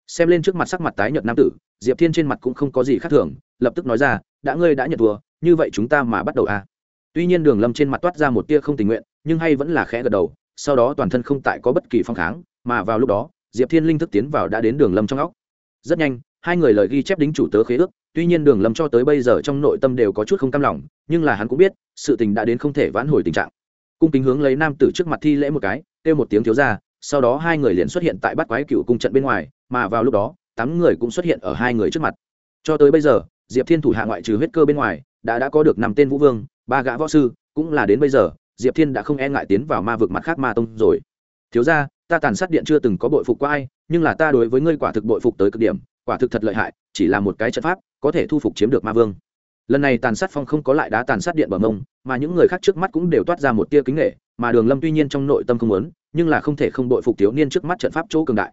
xem lên trước mặt sắc mặt tái nhợt nam tử, diệp thiên trên mặt cũng không có gì khác thường, lập tức nói ra, đã ngươi đã nhận thua, như vậy chúng ta mà bắt đầu a à. tuy nhiên đường lâm trên mặt toát ra một tia không tình nguyện, nhưng hay vẫn là khẽ gật đầu, sau đó toàn thân không tại có bất kỳ phong kháng, mà vào lúc đó, diệp thiên linh thức tiến vào đã đến đường lâm trong óc rất nhanh, hai người lời ghi chép đính chủ tớ khế ước tuy nhiên đường lâm cho tới bây giờ trong nội tâm đều có chút không cam lòng, nhưng là hắn cũng biết, sự tình đã đến không thể vãn hồi tình trạng. Cung kính hướng lấy nam tử trước mặt thi lễ một cái, kêu một tiếng thiếu ra sau đó hai người liền xuất hiện tại bắt quái cựu cung trận bên ngoài, mà vào lúc đó, tám người cũng xuất hiện ở hai người trước mặt. Cho tới bây giờ, diệp thiên thủ hạ ngoại trừ huyết cơ bên ngoài, đã đã có được năm tên vũ vương, ba gã võ sư, cũng là đến bây giờ, diệp thiên đã không e ngại tiến vào ma vực mặt khác ma tông rồi. Thiếu ra ta tàn sát điện chưa từng có bội phục qua ai, nhưng là ta đối với ngươi quả thực bội phục tới cực điểm quả thực thật lợi hại, chỉ là một cái trận pháp, có thể thu phục chiếm được ma vương. Lần này tàn sát phong không có lại đá tàn sát điện bờ mông, mà những người khác trước mắt cũng đều toát ra một tia kính nghệ mà đường lâm tuy nhiên trong nội tâm không muốn, nhưng là không thể không đội phục thiếu niên trước mắt trận pháp chỗ cường đại.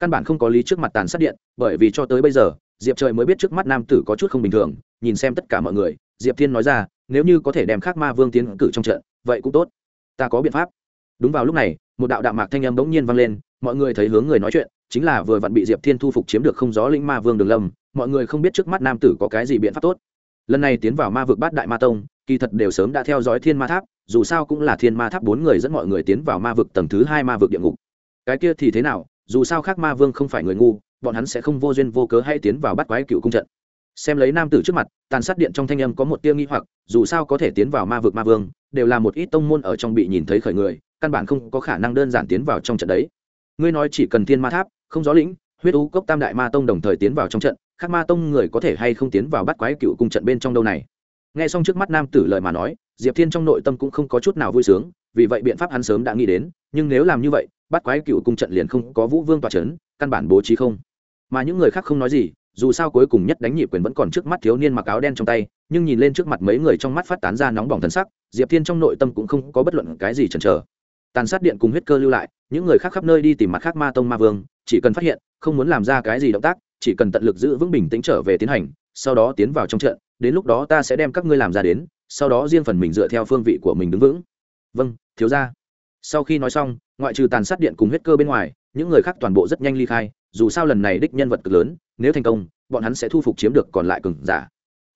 Căn bản không có lý trước mặt tàn sát điện, bởi vì cho tới bây giờ, diệp trời mới biết trước mắt nam tử có chút không bình thường, nhìn xem tất cả mọi người, diệp thiên nói ra, nếu như có thể đem khắc ma vương tiến cử trong trận, vậy cũng tốt. Ta có biện pháp. Đúng vào lúc này, một đạo đạo mạc thanh âm bỗng nhiên vang lên, mọi người thấy hướng người nói chuyện chính là vừa vặn bị diệp thiên thu phục chiếm được không gió lĩnh ma vương đường lâm, mọi người không biết trước mắt nam tử có cái gì biện pháp tốt. Lần này tiến vào ma vực bát đại ma tông, kỳ thật đều sớm đã theo dõi thiên ma tháp, dù sao cũng là thiên ma tháp bốn người dẫn mọi người tiến vào ma vực tầng thứ hai ma vực địa ngục. Cái kia thì thế nào, dù sao khác ma vương không phải người ngu, bọn hắn sẽ không vô duyên vô cớ hay tiến vào bắt quái cựu cung trận. Xem lấy nam tử trước mặt, tàn sát điện trong thanh âm có một tia nghi hoặc, dù sao có thể tiến vào ma vực ma vương, đều là một ít tông môn ở trong bị nhìn thấy khởi người, căn bản không có khả năng đơn giản tiến vào trong trận đấy. Ngươi nói chỉ cần thiên ma tháp không gió lĩnh, huyết u cốc tam đại ma tông đồng thời tiến vào trong trận, khác ma tông người có thể hay không tiến vào bắt quái cựu cung trận bên trong đâu này? Nghe xong trước mắt nam tử lời mà nói, diệp thiên trong nội tâm cũng không có chút nào vui sướng, vì vậy biện pháp hắn sớm đã nghĩ đến, nhưng nếu làm như vậy, bắt quái cựu cung trận liền không có vũ vương tòa c h ấ n căn bản bố trí không. Mà những người khác không nói gì, dù sao cuối cùng nhất đánh nhị quyền vẫn còn trước mắt thiếu niên mặc áo đen trong tay, nhưng nhìn lên trước mặt mấy người trong mắt phát tán ra nóng bỏng thân sắc, diệp thiên trong nội tâm cũng không có bất luận cái gì chần chờ. Tàn sát điện cùng huyết cơ lưu lại, những người khác khắp nơi đi tìm mặt khác ma tông ma vương chỉ cần phát hiện, không muốn làm ra cái gì động tác, chỉ cần tận lực giữ vững bình tĩnh trở về tiến hành, sau đó tiến vào trong trận, đến lúc đó ta sẽ đem các ngươi làm ra đến, sau đó riêng phần mình dựa theo phương vị của mình đứng vững. Vâng thiếu ra sau khi nói xong, ngoại trừ tàn sát điện cùng huyết cơ bên ngoài, những người khác toàn bộ rất nhanh ly khai, dù sao lần này đích nhân vật cực lớn, nếu thành công, bọn hắn sẽ thu phục chiếm được còn lại cường giả.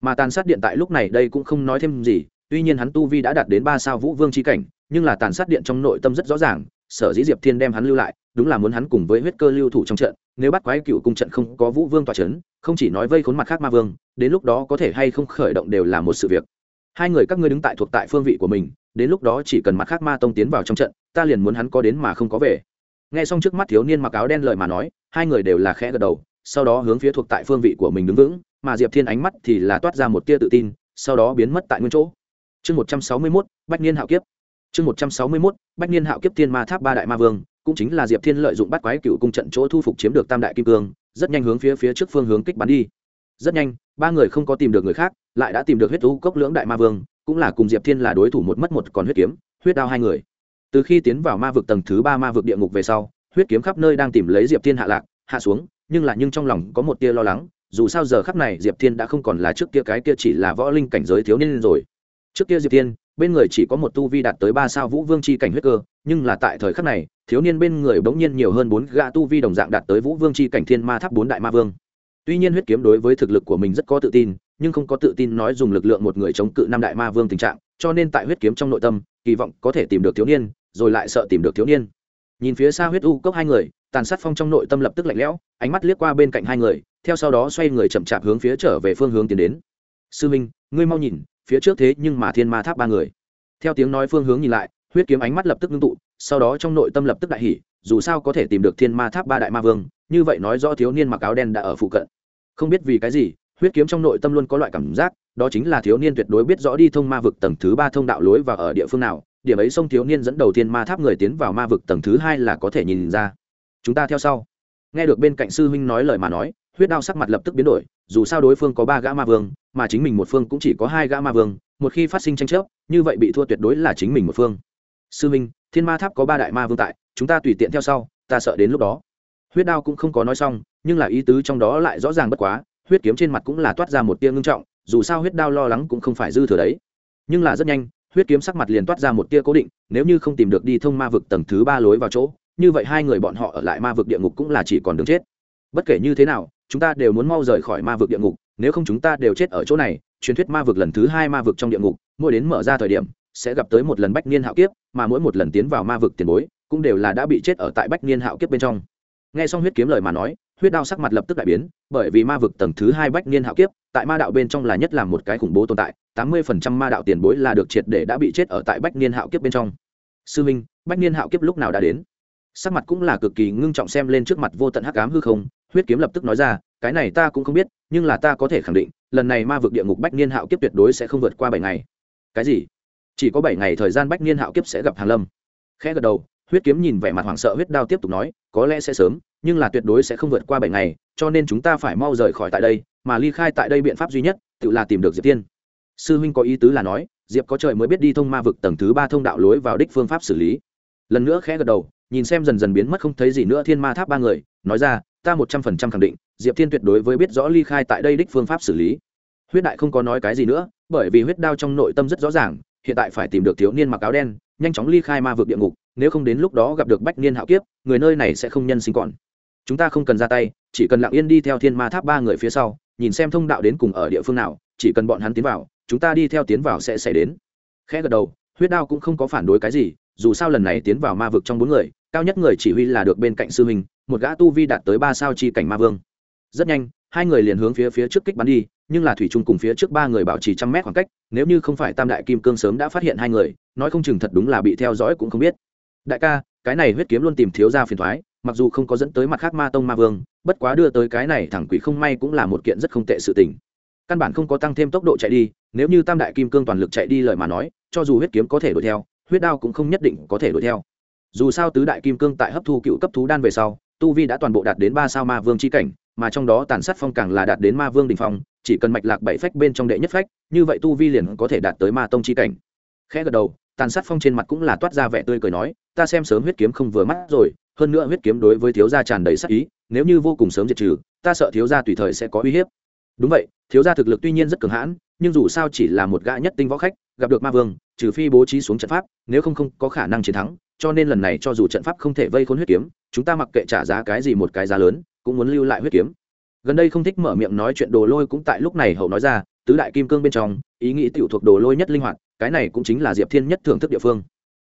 Mà tàn sát điện tại lúc này đây cũng không nói thêm gì, tuy nhiên hắn tu vi đã đạt đến ba sao vũ vương c cảnh, nhưng là tàn sát điện trong nội tâm rất rõ ràng, sở dĩ diệp thiên đem hắn lưu lại đúng là muốn hắn cùng với huyết cơ lưu thủ trong trận, nếu bắt quái cựu cung trận không có vũ vương tỏa c h ấ n không chỉ nói vây khốn mặt khác ma vương, đến lúc đó có thể hay không khởi động đều là một sự việc. Hai người các ngươi đứng tại thuộc tại phương vị của mình, đến lúc đó chỉ cần mặt khác ma tông tiến vào trong trận, ta liền muốn hắn có đến mà không có về. Nghe xong trước mắt thiếu niên mặc áo đen lời mà nói, hai người đều là khẽ gật đầu, sau đó hướng phía thuộc tại phương vị của mình đứng vững, mà diệp thiên ánh mắt thì là toát ra một tia tự tin, sau đó biến mất tại nguyên chỗ. Chương một trăm sáu mươi mốt, bách niên hạo kiếp. Chương một trăm sáu mươi mốt, bách niên hạo kiếp thiên ma tháp ba đại ma vương cũng chính là diệp thiên lợi dụng bắt quái cựu cung trận chỗ thu phục chiếm được tam đại kim cương, rất nhanh hướng phía phía trước phương hướng kích bắn đi. Rất nhanh, ba người không có tìm được người khác, lại đã tìm được huyết thú cốc lưỡng đại ma vương, cũng là cùng diệp thiên là đối thủ một mất một còn huyết kiếm, huyết đao hai người. Từ khi tiến vào ma vực tầng thứ ba ma vực địa ngục về sau, huyết kiếm khắp nơi đang tìm lấy diệp thiên hạ lạc, hạ xuống, nhưng là nhưng trong lòng có một tia lo lắng, dù sao giờ khắp này diệp thiên đã không còn là trước kia cái kia chỉ là võ linh cảnh giới thiếu niên rồi. Trước kia diệp thiên bên người chỉ có một tu vi đạt tới ba sao vũ vương c h i cảnh huyết cơ, nhưng là tại thời khắc này, thiếu niên bên người bỗng nhiên nhiều hơn bốn gã tu vi đồng dạng đạt tới vũ vương c h i cảnh thiên ma tháp bốn đại ma vương. Tuy nhiên huyết kiếm đối với thực lực của mình rất có tự tin, nhưng không có tự tin nói dùng lực lượng một người chống cự năm đại ma vương tình trạng, cho nên tại huyết kiếm trong nội tâm, kỳ vọng có thể tìm được thiếu niên, rồi lại sợ tìm được thiếu niên. Nhìn phía xa huyết u cốc hai người, tàn sát phong trong nội tâm lập tức lạnh lẽo, ánh mắt liếc qua bên cạnh hai người, theo sau đó xoay người chậm chạp hướng phía trở về phương hướng tiến đến. Sư minh, ngươi mau nhìn phía trước thế nhưng mà thiên ma tháp ba người. Theo tiếng nói phương hướng nhìn lại, huyết kiếm ánh mắt lập tức ngưng tụ, sau đó trong nội tâm lập tức đại hỉ, dù sao có thể tìm được thiên ma tháp ba đại ma vương, như vậy nói rõ thiếu niên mặc áo đen đã ở phụ cận. Không biết vì cái gì, huyết kiếm trong nội tâm luôn có loại cảm giác, đó chính là thiếu niên tuyệt đối biết rõ đi thông ma vực tầng thứ ba thông đạo lối và ở địa phương nào, điểm ấy sông thiếu niên dẫn đầu thiên ma tháp người tiến vào ma vực tầng thứ hai là có thể nhìn ra. Chúng ta theo sau. Nghe được bên cạnh sư huynh nói lời mà nói, huyết đao sắc mặt lập tức biến đổi, dù sao đối phương có ba gã ma vương mà chính mình một phương cũng chỉ có hai gã ma vương, một khi phát sinh tranh chấp, như vậy bị thua tuyệt đối là chính mình một phương. Sư minh, thiên ma tháp có ba đại ma vương tại, chúng ta tùy tiện theo sau, ta sợ đến lúc đó. Huyết đao cũng không có nói xong, nhưng là ý tứ trong đó lại rõ ràng bất quá, huyết kiếm trên mặt cũng là toát ra một tia ngưng trọng, dù sao huyết đao lo lắng cũng không phải dư thừa đấy. Nhưng là rất nhanh, huyết kiếm sắc mặt liền toát ra một tia cố định, nếu như không tìm được đi thông ma vực tầng thứ ba lối vào chỗ, như vậy hai người bọn họ ở lại ma vực địa ngục cũng là chỉ còn đường chết. Bất kể như thế nào chúng ta đều muốn mau rời khỏi ma vực địa ngục, nếu không chúng ta đều chết ở chỗ này, truyền thuyết ma vực lần thứ hai ma vực trong địa ngục, mỗi đến mở ra thời điểm, sẽ gặp tới một lần bách niên hạo kiếp, mà mỗi một lần tiến vào ma vực tiền bối, cũng đều là đã bị chết ở tại bách niên hạo kiếp bên trong. Nghe xong huyết kiếm lời mà nói, huyết đao sắc mặt lập tức đại biến, bởi vì ma vực tầng thứ hai bách niên hạo kiếp, tại ma đạo bên trong là nhất là một cái khủng bố tồn tại, tám mươi phần trăm ma đạo tiền bối là được triệt để đã bị chết ở tại bách niên hạo kiếp bên trong. Sư minh, bách niên hạo kiếp lúc nào đã đến? Sắc mặt cũng là cực kỳ ngưng trọng xem lên trước mặt vô tận hắc ám hư không huyết kiếm lập tức nói ra, cái này ta cũng không biết, nhưng là ta có thể khẳng định, lần này ma vực địa ngục bách niên hạo kiếp tuyệt đối sẽ không vượt qua bảy ngày. Cái gì? Chỉ có bảy ngày thời gian bách niên hạo kiếp sẽ gặp hàng lâm. Khẽ gật đầu, huyết kiếm nhìn vẻ mặt hoảng sợ huyết đao tiếp tục nói, có lẽ sẽ sớm, nhưng là tuyệt đối sẽ không vượt qua bảy ngày, cho nên chúng ta phải mau rời khỏi tại đây, mà ly khai tại đây biện pháp duy nhất, tự là tìm được diệp tiên. Sư huynh có ý tứ là nói, diệp có trời mới biết đi thông ma vực tầng thứ ba thông đạo lối vào đích phương pháp xử lý. Lần nữa khẽ gật đầu, nhìn xem dần dần biến mất không thấy gì nữa thiên ma tháp ba người, nói ra ta một trăm phần trăm khẳng định, diệp thiên tuyệt đối với biết rõ ly khai tại đây đích phương pháp xử lý. Huyết đại không có nói cái gì nữa, bởi vì huyết đao trong nội tâm rất rõ ràng, hiện tại phải tìm được thiếu niên mặc áo đen, nhanh chóng ly khai ma vực địa ngục, nếu không đến lúc đó gặp được bách niên hạo kiếp, người nơi này sẽ không nhân sinh còn. Chúng ta không cần ra tay, chỉ cần lặng yên đi theo thiên ma tháp ba người phía sau, nhìn xem thông đạo đến cùng ở địa phương nào, chỉ cần bọn hắn tiến vào, chúng ta đi theo tiến vào sẽ xảy đến. Khẽ gật đầu, huyết đao cũng không có phản đối cái gì dù sao lần này tiến vào ma vực trong bốn người, cao nhất người chỉ huy là được bên cạnh sư huynh, một gã tu vi đạt tới ba sao chi cảnh ma vương. Rất nhanh, hai người liền hướng phía phía trước kích bắn đi, nhưng là thủy trung cùng phía trước ba người bảo trì trăm mét khoảng cách, nếu như không phải tam đại kim cương sớm đã phát hiện hai người, nói không chừng thật đúng là bị theo dõi cũng không biết. Đại ca, cái này huyết kiếm luôn tìm thiếu ra phiền thoái mặc dù không có dẫn tới mặt khác ma tông ma vương, bất quá đưa tới cái này thẳng quỷ không may cũng là một kiện rất không tệ sự tình. Căn bản không có tăng thêm tốc độ chạy đi, nếu như tam đại kim cương toàn lực chạy đi lời mà nói, cho dù huyết kiếm có thể đuổi theo huyết đao cũng không nhất định có thể đuổi theo. Dù sao tứ đại kim cương tại hấp thu cựu cấp thú đan về sau, tu vi đã toàn bộ đạt đến ba sao ma vương c h i cảnh, mà trong đó tàn sát phong càng là đạt đến ma vương đình phong, chỉ cần mạch lạc bảy phách bên trong đệ nhất phách, như vậy tu vi liền có thể đạt tới ma tông c h i cảnh. Khẽ gật đầu, tàn sát phong trên mặt cũng là toát ra vẻ tươi cười nói, ta xem sớm huyết kiếm không vừa mắt rồi, hơn nữa huyết kiếm đối với thiếu gia tràn đầy sắc ý, nếu như vô cùng sớm diệt trừ, ta sợ thiếu gia tùy thời sẽ có uy hiếp đúng vậy, thiếu gia thực lực tuy nhiên rất cường hãn, nhưng dù sao chỉ là một gã nhất tinh võ khách, gặp được ma vương, trừ phi bố trí xuống trận pháp, nếu không không có khả năng chiến thắng, cho nên lần này cho dù trận pháp không thể vây khốn huyết kiếm, chúng ta mặc kệ trả giá cái gì một cái giá lớn, cũng muốn lưu lại huyết kiếm. Gần đây không thích mở miệng nói chuyện đồ lôi cũng tại lúc này hậu nói ra, tứ đại kim cương bên trong, ý nghĩ tiểu thuộc đồ lôi nhất linh hoạt, cái này cũng chính là diệp thiên nhất thưởng thức địa phương.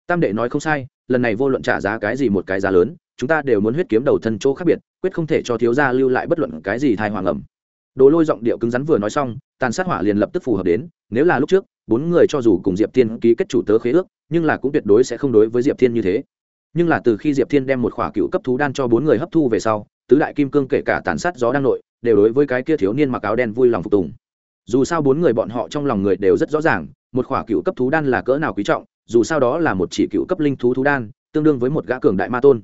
Tam đệ nói không sai, lần này vô luận trả giá cái gì một cái giá lớn, chúng ta đều muốn huyết kiếm đầu thân chỗ khác biệt, quyết không thể cho thiếu gia lưu lại bất luận cái gì thai hoàng ẩm đồ lôi giọng điệu cứng rắn vừa nói xong, tàn sát hỏa liền lập tức phù hợp đến, nếu là lúc trước, bốn người cho dù cùng diệp thiên ký kết chủ tớ khế ước, nhưng là cũng tuyệt đối sẽ không đối với diệp thiên như thế. Nhưng là từ khi diệp thiên đem một khỏa cựu cấp thú đan cho bốn người hấp thu về sau, tứ đại kim cương kể cả tàn sát gió đang nội, đều đối với cái kia thiếu niên mặc áo đen vui lòng phục tùng. Dù sao bốn người bọn họ trong lòng người đều rất rõ ràng, một khỏa cựu cấp thú đan là cỡ nào quý trọng, dù sao đó là một chỉ cựu cấp linh thú thú đan, tương đương với một gã cường đại ma tôn.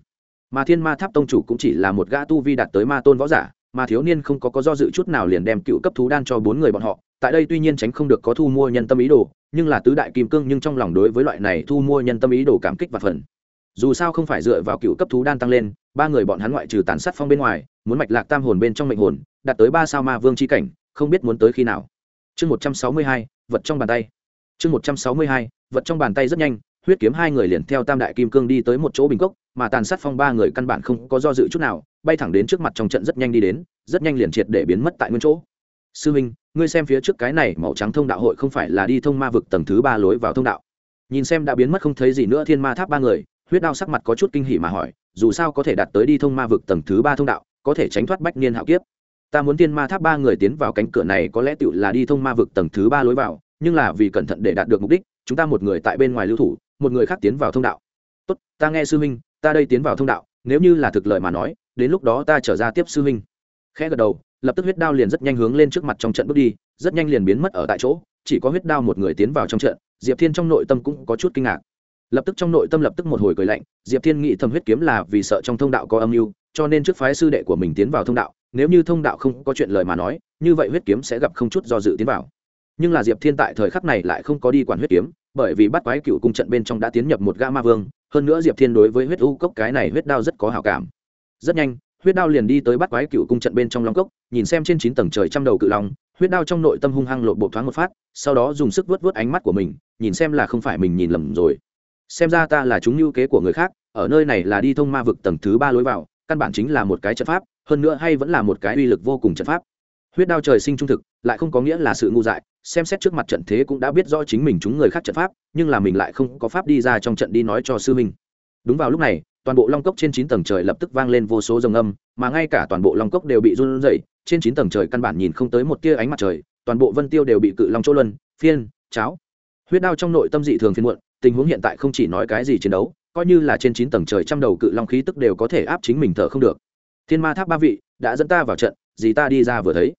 Mà thiên ma tháp tông chủ cũng chỉ là một gã tu vi đạt tới ma tôn võ giả mà thiếu niên không có có do dự chút nào liền đem cựu cấp thú đan cho bốn người bọn họ. Tại đây tuy nhiên tránh không được có thu mua nhân tâm ý đồ, nhưng là tứ đại kim cương nhưng trong lòng đối với loại này thu mua nhân tâm ý đồ cảm kích và phần. Dù sao không phải dựa vào cựu cấp thú đan tăng lên, ba người bọn hắn ngoại trừ tàn sát phong bên ngoài, muốn mạch lạc tam hồn bên trong mệnh hồn, đạt tới ba sao ma vương c h i cảnh, không biết muốn tới khi nào. Chương một trăm sáu mươi hai, vật trong bàn tay. Chương một trăm sáu mươi hai, vật trong bàn tay rất nhanh, huyết kiếm hai người liền theo tam đại kim cương đi tới một chỗ bình cốc, mà tàn sát phong ba người căn bản không có do dự chút nào bay thẳng đến trước mặt trong trận rất nhanh đi đến, rất nhanh liền triệt để biến mất tại nguyên chỗ. Sư minh, ngươi xem phía trước cái này màu trắng thông đạo hội không phải là đi thông ma vực tầng thứ ba lối vào thông đạo? Nhìn xem đã biến mất không thấy gì nữa thiên ma tháp ba người, huyết đao sắc mặt có chút kinh hỉ mà hỏi, dù sao có thể đạt tới đi thông ma vực tầng thứ ba thông đạo, có thể tránh thoát bách niên hạo kiếp. Ta muốn thiên ma tháp ba người tiến vào cánh cửa này có lẽ tựu là đi thông ma vực tầng thứ ba lối vào, nhưng là vì cẩn thận để đạt được mục đích, chúng ta một người tại bên ngoài lưu thủ, một người khác tiến vào thông đạo. Tốt, ta nghe sư huynh ta đây tiến vào thông đạo, nếu như là thực lợi mà nói đến lúc đó ta trở ra tiếp sư huynh. Khẽ gật đầu, lập tức huyết đao liền rất nhanh hướng lên trước mặt trong trận bước đi, rất nhanh liền biến mất ở tại chỗ, chỉ có huyết đao một người tiến vào trong trận, diệp thiên trong nội tâm cũng có chút kinh ngạc. Lập tức trong nội tâm lập tức một hồi cười lạnh, diệp thiên nghĩ thầm huyết kiếm là vì sợ trong thông đạo có âm mưu, cho nên trước phái sư đệ của mình tiến vào thông đạo, nếu như thông đạo không có chuyện lời mà nói, như vậy huyết kiếm sẽ gặp không chút do dự tiến vào. Nhưng là diệp thiên tại thời khắc này lại không có đi quản huyết kiếm, bởi vì bắt quái cựu cung trận bên trong đã tiến nhập một gã ma vương, hơn nữa diệp thiên đối với huyết u cốc cái này huyết đao rất có hảo cảm rất nhanh, huyết đao liền đi tới bắt quái cựu cung trận bên trong long cốc, nhìn xem trên chín tầng trời trăm đầu cự long, huyết đao trong nội tâm hung hăng lộn bộ thoáng một phát, sau đó dùng sức vớt vớt ánh mắt của mình, nhìn xem là không phải mình nhìn lầm rồi. Xem ra ta là chúng lưu kế của người khác, ở nơi này là đi thông ma vực tầng thứ ba lối vào, căn bản chính là một cái trận pháp, hơn nữa hay vẫn là một cái uy lực vô cùng trận pháp. Huyết đao trời sinh trung thực, lại không có nghĩa là sự ngu dại, xem xét trước mặt trận thế cũng đã biết rõ chính mình chúng người khác trận pháp, nhưng là mình lại không có pháp đi ra trong trận đi nói cho sư minh đúng vào lúc này toàn bộ long cốc trên chín tầng trời lập tức vang lên vô số rồng âm, mà ngay cả toàn bộ long cốc đều bị run rẩy, trên chín tầng trời căn bản nhìn không tới một tia ánh mặt trời, toàn bộ vân tiêu đều bị cự long chỗ luân, phiên, cháo. Huyết đao trong nội tâm dị thường phiên muộn, tình huống hiện tại không chỉ nói cái gì chiến đấu, coi như là trên chín tầng trời trăm đầu cự long khí tức đều có thể áp chính mình thở không được. Thiên ma tháp ba vị đã dẫn ta vào trận gì ta đi ra vừa thấy.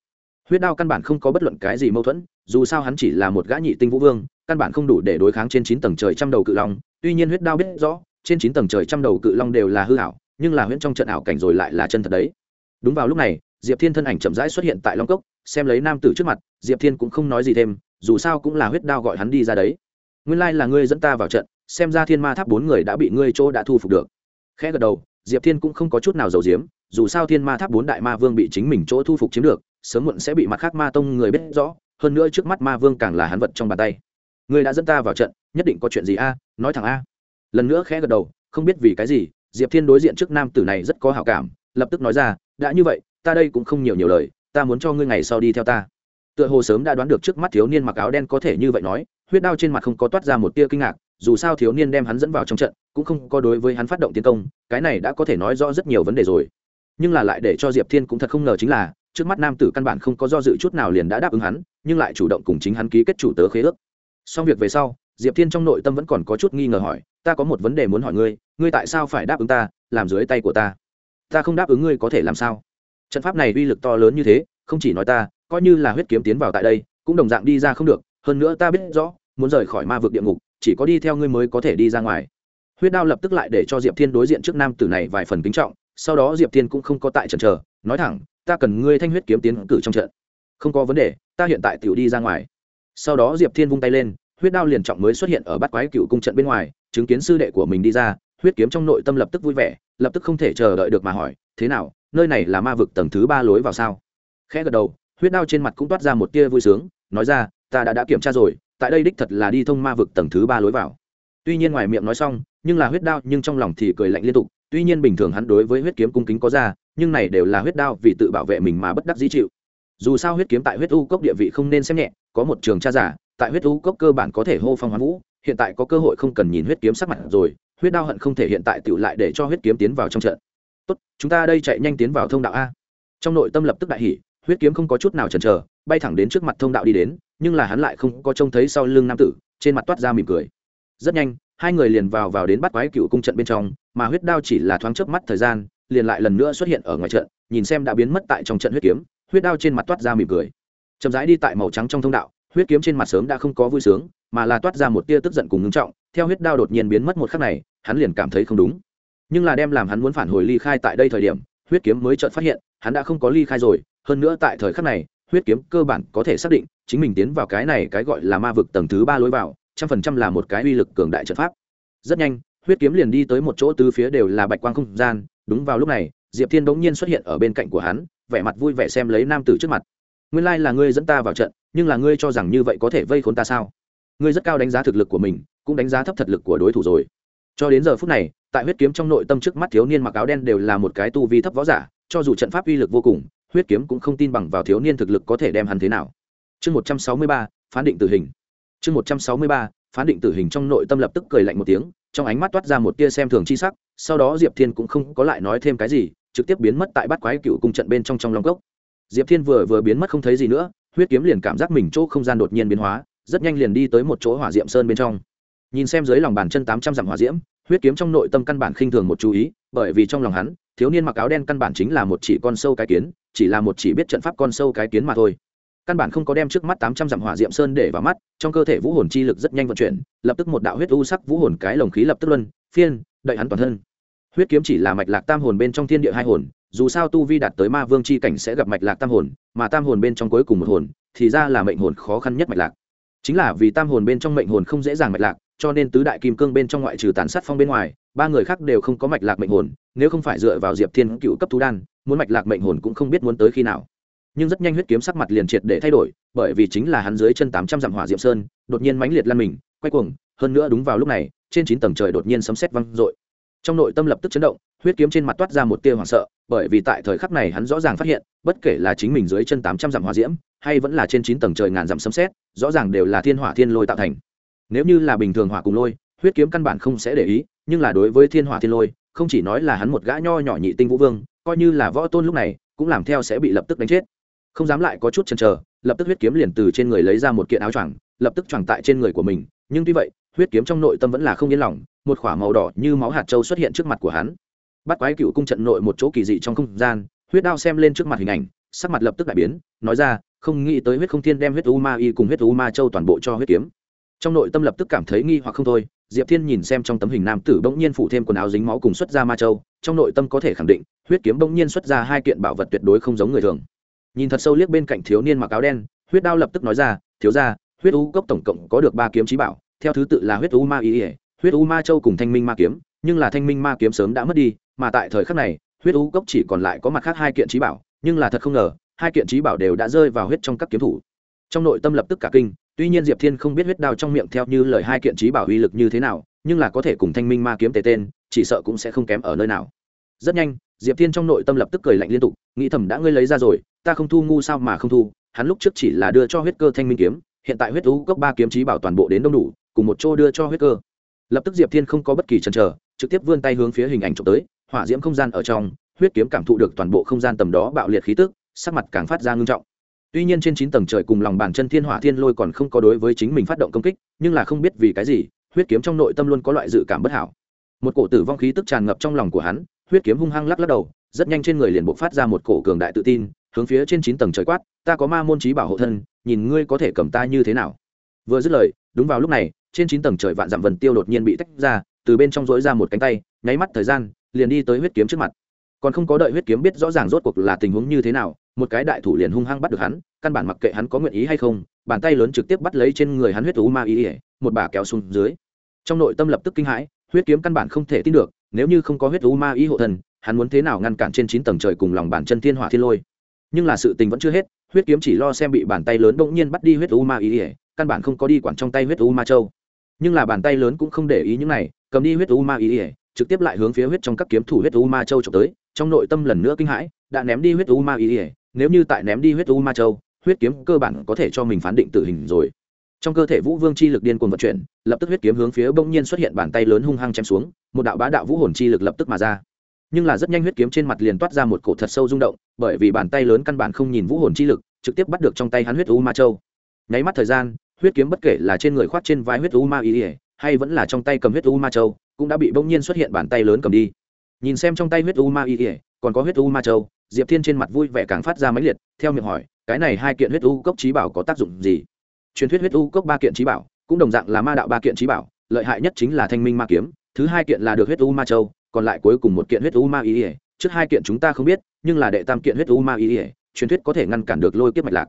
Huyết đao căn bản không có bất luận cái gì mâu thuẫn, dù sao hắn chỉ là một gã nhị tinh vũ vương, căn bản không đủ để đối kháng trên chín tầng trời trăm đầu cự long, tuy nhiên huyết đao biết rõ trên chín tầng trời trăm đầu cự long đều là hư ảo, nhưng là huyễn trong trận ảo cảnh rồi lại là chân thật đấy. Đúng vào lúc này, diệp thiên thân ảnh chậm rãi xuất hiện tại long cốc, xem lấy nam tử trước mặt, diệp thiên cũng không nói gì thêm, dù sao cũng là huyết đao gọi hắn đi ra đấy. Nguyên lai là ngươi dẫn ta vào trận, xem ra thiên ma tháp bốn người đã bị ngươi chỗ đã thu phục được. Khẽ gật đầu, diệp thiên cũng không có chút nào giàu diếm dù sao thiên ma tháp bốn đại ma vương bị chính mình chỗ thu phục chiếm được, sớm muộn sẽ bị mặt khác ma tông người biết rõ, hơn nữa trước mắt ma vương càng là hắn vật trong bàn tay. Ngươi đã dẫn ta vào trận, nhất định có chuyện gì a? Nói thẳng a lần nữa khẽ gật đầu, không biết vì cái gì, diệp thiên đối diện trước nam tử này rất có hảo cảm, lập tức nói ra, đã như vậy, ta đây cũng không nhiều nhiều lời, ta muốn cho ngươi ngày sau đi theo ta. Tựa hồ sớm đã đoán được trước mắt thiếu niên mặc áo đen có thể như vậy nói, huyết đao trên mặt không có toát ra một tia kinh ngạc, dù sao thiếu niên đem hắn dẫn vào trong trận, cũng không có đối với hắn phát động tiến công, cái này đã có thể nói rõ rất nhiều vấn đề rồi. Nhưng là lại để cho diệp thiên cũng thật không ngờ chính là, trước mắt nam tử căn bản không có do dự chút nào liền đã đáp ứng hắn, nhưng lại chủ động cùng chính hắn ký kết chủ tớ khế ước. Xong việc về sau diệp thiên trong nội tâm vẫn còn có chút nghi ngờ hỏi, ta có một vấn đề muốn hỏi ngươi ngươi tại sao phải đáp ứng ta, làm dưới tay của ta? Ta không đáp ứng ngươi có thể làm sao? Trận pháp này uy lực to lớn như thế, không chỉ nói ta, coi như là huyết kiếm tiến vào tại đây, cũng đồng dạng đi ra không được. Hơn nữa ta biết rõ, muốn rời khỏi ma vực địa ngục, chỉ có đi theo ngươi mới có thể đi ra ngoài. Huyết đao lập tức lại để cho diệp thiên đối diện trước nam tử này vài phần kính trọng, sau đó diệp thiên cũng không có tại trận chờ, nói thẳng, ta cần ngươi thanh huyết kiếm tiến cử trong trận. Không có vấn đề, ta hiện tại tiểu đi ra ngoài. Sau đó diệp thiên vung tay lên huyết đao liền trọng mới xuất hiện ở bát quái cựu cung trận bên ngoài, chứng kiến sư đệ của mình đi ra, huyết kiếm trong nội tâm lập tức vui vẻ, lập tức không thể chờ đợi được mà hỏi, thế nào, nơi này là ma vực tầng thứ ba lối vào sao? Khẽ gật đầu, huyết đao trên mặt cũng toát ra một tia vui sướng, nói ra, ta đã đã kiểm tra rồi, tại đây đích thật là đi thông ma vực tầng thứ ba lối vào. Tuy nhiên ngoài miệng nói xong, nhưng là huyết đao, nhưng trong lòng thì cười lạnh liên tục, tuy nhiên bình thường hắn đối với huyết kiếm cung kính có ra, nhưng này đều là huyết đao vì tự bảo vệ mình mà bất đắc dĩ chịu. Dù sao huyết kiếm tại huyết u cốc địa vị không nên xem nhẹ, có một trường cha giả tại huyết thú cốc cơ bản có thể hô phong hoán vũ, hiện tại có cơ hội không cần nhìn huyết kiếm sắc mặt rồi, huyết đao hận không thể hiện tại tựu lại để cho huyết kiếm tiến vào trong trận. Tốt, chúng ta đây chạy nhanh tiến vào thông đạo a. Trong nội tâm lập tức đại hỉ, huyết kiếm không có chút nào chần chờ, bay thẳng đến trước mặt thông đạo đi đến, nhưng là hắn lại không có trông thấy sau lưng nam tử, trên mặt toát ra mỉm cười. Rất nhanh, hai người liền vào vào đến bắt quái cựu cung trận bên trong, mà huyết đao chỉ là thoáng chớp mắt thời gian, liền lại lần nữa xuất hiện ở ngoài trận, nhìn xem đã biến mất tại trong trận huyết kiếm, huyết đao trên mặt toát ra mỉm cười. Chậm rãi đi tại màu trắng trong thông đạo huyết kiếm trên mặt sớm đã không có vui sướng, mà là toát ra một tia tức giận cùng ngưng trọng, theo huyết đao đột nhiên biến mất một khắc này, hắn liền cảm thấy không đúng. Nhưng là đem làm hắn muốn phản hồi ly khai tại đây thời điểm, huyết kiếm mới chợt phát hiện, hắn đã không có ly khai rồi, hơn nữa tại thời khắc này, huyết kiếm cơ bản có thể xác định, chính mình tiến vào cái này cái gọi là ma vực tầng thứ ba lối vào, trăm phần trăm là một cái uy lực cường đại trận pháp. Rất nhanh, huyết kiếm liền đi tới một chỗ tứ phía đều là bạch quang không gian, đúng vào lúc này, diệp thiên bỗng nhiên xuất hiện ở bên cạnh của hắn, vẻ mặt vui vẻ xem lấy nam tử trước mặt nguyên lai là ngươi dẫn ta vào trận, nhưng là ngươi cho rằng như vậy có thể vây khốn ta sao? Ngươi rất cao đánh giá thực lực của mình, cũng đánh giá thấp thật lực của đối thủ rồi. Cho đến giờ phút này, tại huyết kiếm trong nội tâm trước mắt thiếu niên mặc áo đen đều là một cái tu vi thấp võ giả, cho dù trận pháp uy lực vô cùng, huyết kiếm cũng không tin bằng vào thiếu niên thực lực có thể đem hắn thế nào. Chương một trăm sáu mươi ba, phán định tử hình. Chương một trăm sáu mươi ba, phán định tử hình trong nội tâm lập tức cười lạnh một tiếng, trong ánh mắt toát ra một tia xem thường chi sắc, sau đó diệp thiên cũng không có lại nói thêm cái gì, trực tiếp biến mất tại bát quái cựu cung trận bên trong trong long cốc diệp thiên vừa vừa biến mất không thấy gì nữa, huyết kiếm liền cảm giác mình chỗ không gian đột nhiên biến hóa, rất nhanh liền đi tới một chỗ hỏa diệm sơn bên trong. Nhìn xem dưới lòng bàn chân tám trăm dặm hỏa diễm, huyết kiếm trong nội tâm căn bản khinh thường một chú ý, bởi vì trong lòng hắn, thiếu niên mặc áo đen căn bản chính là một chỉ con sâu cái kiến, chỉ là một chỉ biết trận pháp con sâu cái kiến mà thôi. Căn bản không có đem trước mắt tám trăm dặm hỏa diệm sơn để vào mắt, trong cơ thể vũ hồn chi lực rất nhanh vận chuyển, lập tức một đạo huyết u sắc vũ hồn cái lồng khí lập tức luân phiên, đợi hắn toàn thân. Huyết kiếm chỉ là mạch lạc tam hồn bên trong thiên địa hai hồn dù sao tu vi đạt tới ma vương c h i cảnh sẽ gặp mạch lạc tam hồn, mà tam hồn bên trong cuối cùng một hồn, thì ra là mệnh hồn khó khăn nhất mạch lạc. Chính là vì tam hồn bên trong mệnh hồn không dễ dàng mạch lạc, cho nên tứ đại kim cương bên trong ngoại trừ tàn sát phong bên ngoài, ba người khác đều không có mạch lạc mệnh hồn, nếu không phải dựa vào diệp thiên cựu cấp thú đan, muốn mạch lạc mệnh hồn cũng không biết muốn tới khi nào. Nhưng rất nhanh huyết kiếm sắc mặt liền triệt để thay đổi, bởi vì chính là hắn dưới chân tám trăm dặm hỏa diệm sơn, đột nhiên mãnh liệt lan mình, quay cuồng, hơn nữa đúng vào lúc này, trên chín tầng trời đột nhiên sấm sét văng dội. Trong nội tâm lập tức chấn động, huyết kiếm trên mặt toát ra một tia hoảng sợ bởi vì tại thời khắc này hắn rõ ràng phát hiện, bất kể là chính mình dưới chân tám trăm dặm hỏa diễm, hay vẫn là trên chín tầng trời ngàn dặm sấm sét, rõ ràng đều là thiên hỏa thiên lôi tạo thành. Nếu như là bình thường hỏa cùng lôi, huyết kiếm căn bản không sẽ để ý, nhưng là đối với thiên hỏa thiên lôi, không chỉ nói là hắn một gã nho nhỏ nhị tinh vũ vương, coi như là võ tôn lúc này, cũng làm theo sẽ bị lập tức đánh chết. Không dám lại có chút chần chờ, lập tức huyết kiếm liền từ trên người lấy ra một kiện áo choàng, lập tức choàng tại trên người của mình, nhưng tuy vậy, huyết kiếm trong nội tâm vẫn là không yên lòng, một khỏa màu đỏ như máu hạt châu xuất hiện trước mặt của hắn bắt quái cựu cung trận nội một chỗ kỳ dị trong không gian huyết đao xem lên trước mặt hình ảnh sắc mặt lập tức đại biến nói ra không nghĩ tới huyết không thiên đem huyết u ma y cùng huyết u ma châu toàn bộ cho huyết kiếm. Trong nội tâm lập tức cảm thấy nghi hoặc không thôi diệp thiên nhìn xem trong tấm hình nam tử bỗng nhiên phủ thêm quần áo dính máu cùng xuất ra ma châu trong nội tâm có thể khẳng định huyết kiếm bỗng nhiên xuất ra hai kiện bảo vật tuyệt đối không giống người thường. Nhìn thật sâu liếc bên cạnh thiếu niên mặc áo đen huyết đao lập tức nói ra thiếu ra huyết u cốc tổng cộng có được ba kiếm trí bảo theo thứ tự là huyết u ma y, huyết u ma châu cùng thanh minh ma kiếm nhưng là thanh minh ma kiếm sớm đã mất đi, mà tại thời khắc này, huyết u cốc chỉ còn lại có mặt khác hai kiện trí bảo, nhưng là thật không ngờ, hai kiện trí bảo đều đã rơi vào huyết trong các kiếm thủ. Trong nội tâm lập tức cả kinh, tuy nhiên diệp thiên không biết huyết đao trong miệng theo như lời hai kiện trí bảo uy lực như thế nào, nhưng là có thể cùng thanh minh ma kiếm tề tên, chỉ sợ cũng sẽ không kém ở nơi nào. Rất nhanh, diệp thiên trong nội tâm lập tức cười lạnh liên tục, nghĩ thầm đã ngươi lấy ra rồi, ta không thu ngu sao mà không thu, hắn lúc trước chỉ là đưa cho huyết cơ thanh minh kiếm, hiện tại huyết thú cốc ba kiếm trí bảo toàn bộ đến đông đủ, cùng một chỗ đưa cho huyết cơ. Lập tức diệp thiên không có bất kỳ chần chờ trực tiếp vươn tay hướng phía hình ảnh trộm tới, hỏa diễm không gian ở trong, huyết kiếm cảm thụ được toàn bộ không gian tầm đó bạo liệt khí tức, sắc mặt càng phát ra ngưng trọng. Tuy nhiên trên chín tầng trời cùng lòng bàn chân thiên hỏa thiên lôi còn không có đối với chính mình phát động công kích, nhưng là không biết vì cái gì, huyết kiếm trong nội tâm luôn có loại dự cảm bất hảo. Một cổ tử vong khí tức tràn ngập trong lòng của hắn, huyết kiếm hung hăng lắc lắc đầu, rất nhanh trên người liền bộc phát ra một cổ cường đại tự tin, hướng phía trên chín tầng trời quát, ta có ma môn trí bảo hộ thân, nhìn ngươi có thể cầm ta như thế nào. Vừa dứt lời, đúng vào lúc này, trên chín tầng trời vạn dặm vần tiêu đột nhiên bị tách ra từ bên trong dối ra một cánh tay, nháy mắt thời gian, liền đi tới huyết kiếm trước mặt. Còn không có đợi huyết kiếm biết rõ ràng rốt cuộc là tình huống như thế nào, một cái đại thủ liền hung hăng bắt được hắn, căn bản mặc kệ hắn có nguyện ý hay không, bàn tay lớn trực tiếp bắt lấy trên người hắn huyết thú ma ý ỉa một bà kéo xuống dưới. Trong nội tâm lập tức kinh hãi, huyết kiếm căn bản không thể tin được, nếu như không có huyết thú ma ý hộ thần, hắn muốn thế nào ngăn cản trên chín tầng trời cùng lòng bàn chân thiên hỏa thiên lôi. Nhưng là sự tình vẫn chưa hết, huyết kiếm chỉ lo xem bị bàn tay lớn bỗng nhiên bắt đi huyết u ma ý ỉa căn bản không có đi quản trong tay huyết u ma châu. Nhưng là bàn tay lớn cũng không để ý những này cầm đi huyết u ma ý ỉa, trực tiếp lại hướng phía huyết trong các kiếm thủ huyết u ma châu trộm tới, trong nội tâm lần nữa kinh hãi, đã ném đi huyết u ma ý ỉa, nếu như tại ném đi huyết u ma châu, huyết kiếm cơ bản có thể cho mình phán định tử hình rồi. Trong cơ thể vũ vương chi lực điên cuồng vận chuyển, lập tức huyết kiếm hướng phía bỗng nhiên xuất hiện bàn tay lớn hung hăng chém xuống, một đạo bá đạo vũ hồn chi lực lập tức mà ra. Nhưng là rất nhanh huyết kiếm trên mặt liền toát ra một cổ thật sâu rung động, bởi vì bàn tay lớn căn bản không nhìn vũ hồn chi lực, trực tiếp bắt được trong tay hắn huyết u ma châu. Nháy mắt thời gian, huyết kiếm bất kể là trên người khoát trên vai huyết u ma ý ỉa hay vẫn là trong tay cầm huyết u ma châu, cũng đã bị bỗng nhiên xuất hiện bàn tay lớn cầm đi. Nhìn xem trong tay huyết u ma y ỉa còn có huyết u ma châu, diệp thiên trên mặt vui vẻ càng phát ra máy liệt, theo miệng hỏi, cái này hai kiện huyết u cốc trí bảo có tác dụng gì? Truyền thuyết huyết u cốc ba kiện trí bảo, cũng đồng dạng là ma đạo ba kiện trí bảo, lợi hại nhất chính là thanh minh ma kiếm, thứ hai kiện là được huyết u ma châu, còn lại cuối cùng một kiện huyết u ma y ỉa trước hai kiện chúng ta không biết, nhưng là đệ tam kiện huyết u ma y ỉa truyền thuyết có thể ngăn cản được lôi kiếp mạch lạc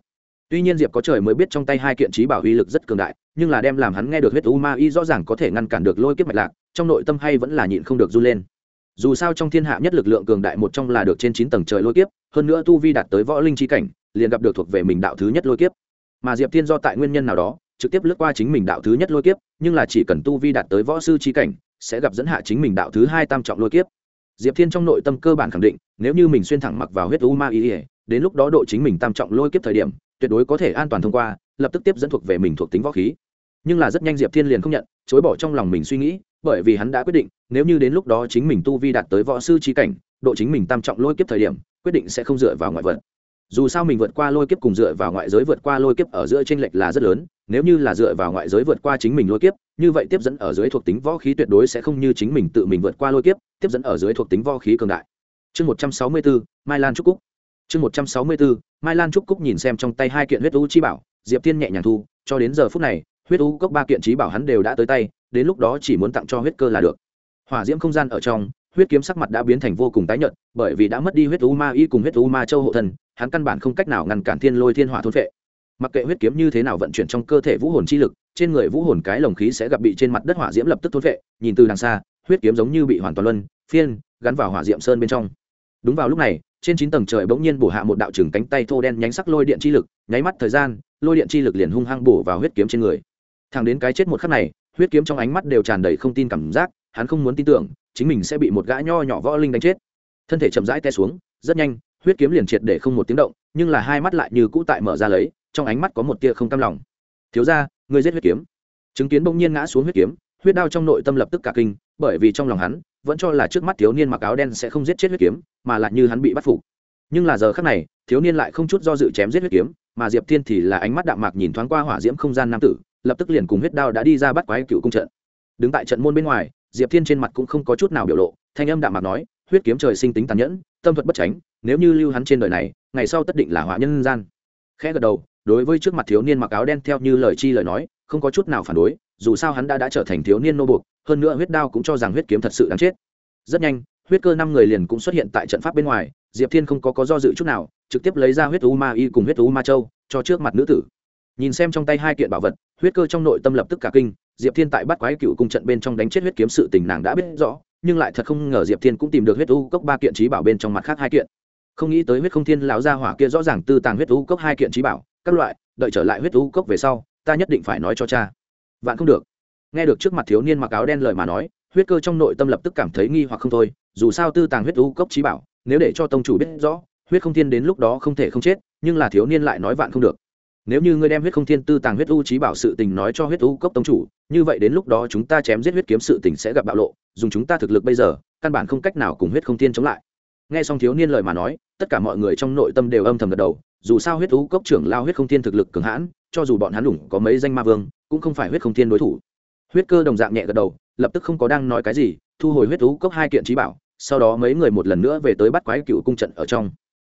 tuy nhiên diệp có trời mới biết trong tay hai kiện trí bảo uy lực rất cường đại, nhưng là đem làm hắn nghe được huyết u ma y rõ ràng có thể ngăn cản được lôi kiếp mạch lạc, trong nội tâm hay vẫn là nhịn không được run lên. Dù sao trong thiên hạ nhất lực lượng cường đại một trong là được trên chín tầng trời lôi kiếp, hơn nữa tu vi đạt tới võ linh chi cảnh, liền gặp được thuộc về mình đạo thứ nhất lôi kiếp. Mà diệp thiên do tại nguyên nhân nào đó, trực tiếp lướt qua chính mình đạo thứ nhất lôi kiếp, nhưng là chỉ cần tu vi đạt tới võ sư chi cảnh, sẽ gặp dẫn hạ chính mình đạo thứ hai tam trọng lôi kiếp. Diệp thiên trong nội tâm cơ bản khẳng định, nếu như mình xuyên thẳng mặc vào huyết u ma y, đến lúc đó độ chính mình tam trọng lôi kiếp thời điểm tuyệt đối có thể an toàn thông qua, lập tức tiếp dẫn thuộc về mình thuộc tính võ khí. Nhưng là rất nhanh diệp thiên liền không nhận, chối bỏ trong lòng mình suy nghĩ, bởi vì hắn đã quyết định, nếu như đến lúc đó chính mình tu vi đạt tới võ sư trí cảnh, độ chính mình tam trọng lôi kiếp thời điểm, quyết định sẽ không dựa vào ngoại vật. Dù sao mình vượt qua lôi kiếp cùng dựa vào ngoại giới vượt qua lôi kiếp ở giữa tranh lệch là rất lớn, nếu như là dựa vào ngoại giới vượt qua chính mình lôi kiếp, như vậy tiếp dẫn ở dưới thuộc tính võ khí tuyệt đối sẽ không như chính mình tự mình vượt qua lôi kiếp, tiếp dẫn ở dưới thuộc tính võ khí cường đại. Chương một trăm sáu mươi bốn, mai lan trúc cúc chương một trăm sáu mươi bốn mai lan trúc cúc nhìn xem trong tay hai kiện huyết u chi bảo, diệp thiên nhẹ nhàng thu, cho đến giờ phút này, huyết u cốc ba kiện trí bảo hắn đều đã tới tay, đến lúc đó chỉ muốn tặng cho huyết cơ là được. Hỏa diễm không gian ở trong, huyết kiếm sắc mặt đã biến thành vô cùng tái nhợt, bởi vì đã mất đi huyết u ma y cùng huyết u ma châu hộ thần hắn căn bản không cách nào ngăn cản thiên lôi thiên hỏa thôn phệ. Mặc kệ huyết kiếm như thế nào vận chuyển trong cơ thể vũ hồn chi lực, trên người vũ hồn cái lồng khí sẽ gặp bị trên mặt đất hỏa diễm lập tức thôn phệ, nhìn từ đằng xa, huyết kiếm giống như bị hoàn toàn luân phiên, gắn vào hỏa diệm sơn bên trong. Đúng vào lúc này trên chín tầng trời bỗng nhiên bổ hạ một đạo trừng cánh tay thô đen nhánh sắc lôi điện chi lực, nháy mắt thời gian, lôi điện chi lực liền hung hăng bổ vào huyết kiếm trên người. Thẳng đến cái chết một khắc này, huyết kiếm trong ánh mắt đều tràn đầy không tin cảm giác, hắn không muốn tin tưởng, chính mình sẽ bị một gã nho nhỏ võ linh đánh chết. Thân thể chậm rãi te xuống, rất nhanh, huyết kiếm liền triệt để không một tiếng động, nhưng là hai mắt lại như cũ tại mở ra lấy, trong ánh mắt có một tia không cam lòng. Thiếu ra người giết huyết kiếm. Chứng kiến bỗng nhiên ngã xuống huyết kiếm, huyết đao trong nội tâm lập tức cả kinh, bởi vì trong lòng hắn vẫn cho là trước mắt thiếu niên mặc áo đen sẽ không giết chết huyết kiếm, mà lại như hắn bị bắt phục. Nhưng là giờ khác này, thiếu niên lại không chút do dự chém giết huyết kiếm, mà diệp thiên thì là ánh mắt đạm mạc nhìn thoáng qua hỏa diễm không gian nam tử, lập tức liền cùng huyết đao đã đi ra bắt quái cựu cung trận. Đứng tại trận môn bên ngoài, diệp thiên trên mặt cũng không có chút nào biểu lộ, thanh âm đạm mạc nói, huyết kiếm trời sinh tính tàn nhẫn, tâm thuật bất tránh nếu như lưu hắn trên đời này, ngày sau tất định là hỏa nhân gian. Khẽ gật đầu, đối với trước mặt thiếu niên mặc áo đen theo như lời chi lời nói không có chút nào phản đối, dù sao hắn đã đã trở thành thiếu niên nô buộc, hơn nữa huyết đao cũng cho rằng huyết kiếm thật sự đáng chết. Rất nhanh, huyết cơ năm người liền cũng xuất hiện tại trận pháp bên ngoài, diệp thiên không có có do dự chút nào, trực tiếp lấy ra huyết u ma y cùng huyết u ma châu, cho trước mặt nữ tử. Nhìn xem trong tay hai kiện bảo vật, huyết cơ trong nội tâm lập tức cả kinh, diệp thiên tại bắt quái cựu cung trận bên trong đánh chết huyết kiếm sự tình nàng đã biết rõ, nhưng lại thật không ngờ diệp thiên cũng tìm được huyết u cốc ba kiện trí bảo bên trong mặt khác hai kiện. Không nghĩ tới huyết không thiên lão gia hỏa kia rõ ràng tư tàng huyết u cốc hai kiện trí bảo, các loại, đợi trở lại huyết u cốc về sau ta nhất định phải nói cho cha. Vạn không được. Nghe được trước mặt thiếu niên mặc áo đen lời mà nói, huyết cơ trong nội tâm lập tức cảm thấy nghi hoặc không thôi, dù sao tư tàng huyết u cốc trí bảo, nếu để cho tông chủ biết rõ, huyết không thiên đến lúc đó không thể không chết, nhưng là thiếu niên lại nói vạn không được. Nếu như ngươi đem huyết không thiên tư tàng huyết u trí bảo sự tình nói cho huyết u cốc tông chủ, như vậy đến lúc đó chúng ta chém giết huyết kiếm sự tình sẽ gặp bạo lộ, dùng chúng ta thực lực bây giờ, căn bản không cách nào cùng huyết không thiên chống lại. Nghe xong thiếu niên lời mà nói, tất cả mọi người trong nội tâm đều âm thầm gật đầu dù sao huyết thú cốc trưởng lao huyết không thiên thực lực cường hãn, cho dù bọn hắn lủng có mấy danh ma vương, cũng không phải huyết không thiên đối thủ. Huyết cơ đồng dạng nhẹ gật đầu, lập tức không có đang nói cái gì, thu hồi huyết thú cốc hai kiện trí bảo, sau đó mấy người một lần nữa về tới bắt quái cựu cung trận ở trong.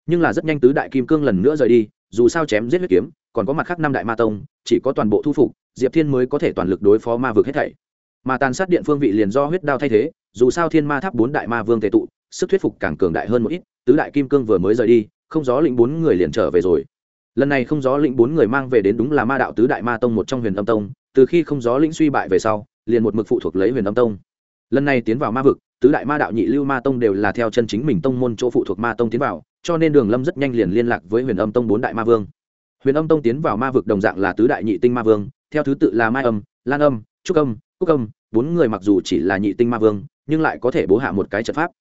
Nhưng là rất nhanh tứ đại kim cương lần nữa rời đi, dù sao chém giết huyết kiếm, còn có mặt khác năm đại ma tông, chỉ có toàn bộ thu phục, diệp thiên mới có thể toàn lực đối phó ma vực hết thảy. Mà tàn sát điện phương vị liền do huyết đao thay thế, dù sao thiên ma tháp bốn đại ma vương tệ tụ, sức thuyết phục càng cường đại hơn một ít, tứ đại kim cương vừa mới rời đi không gió lĩnh bốn người liền trở về rồi. Lần này không gió lĩnh bốn người mang về đến đúng là ma đạo tứ đại ma tông một trong huyền âm tông, từ khi không gió lĩnh suy bại về sau, liền một mực phụ thuộc lấy huyền âm tông. Lần này tiến vào ma vực, tứ đại ma đạo nhị lưu ma tông đều là theo chân chính mình tông môn chỗ phụ thuộc ma tông tiến vào, cho nên đường lâm rất nhanh liền liên lạc với huyền âm tông bốn đại ma vương. Huyền âm tông tiến vào ma vực đồng dạng là tứ đại nhị tinh ma vương, theo thứ tự là mai âm, lan âm, trúc âm, cúc âm, bốn người mặc dù chỉ là nhị tinh ma vương, nhưng lại có thể bố hạ một cái trận pháp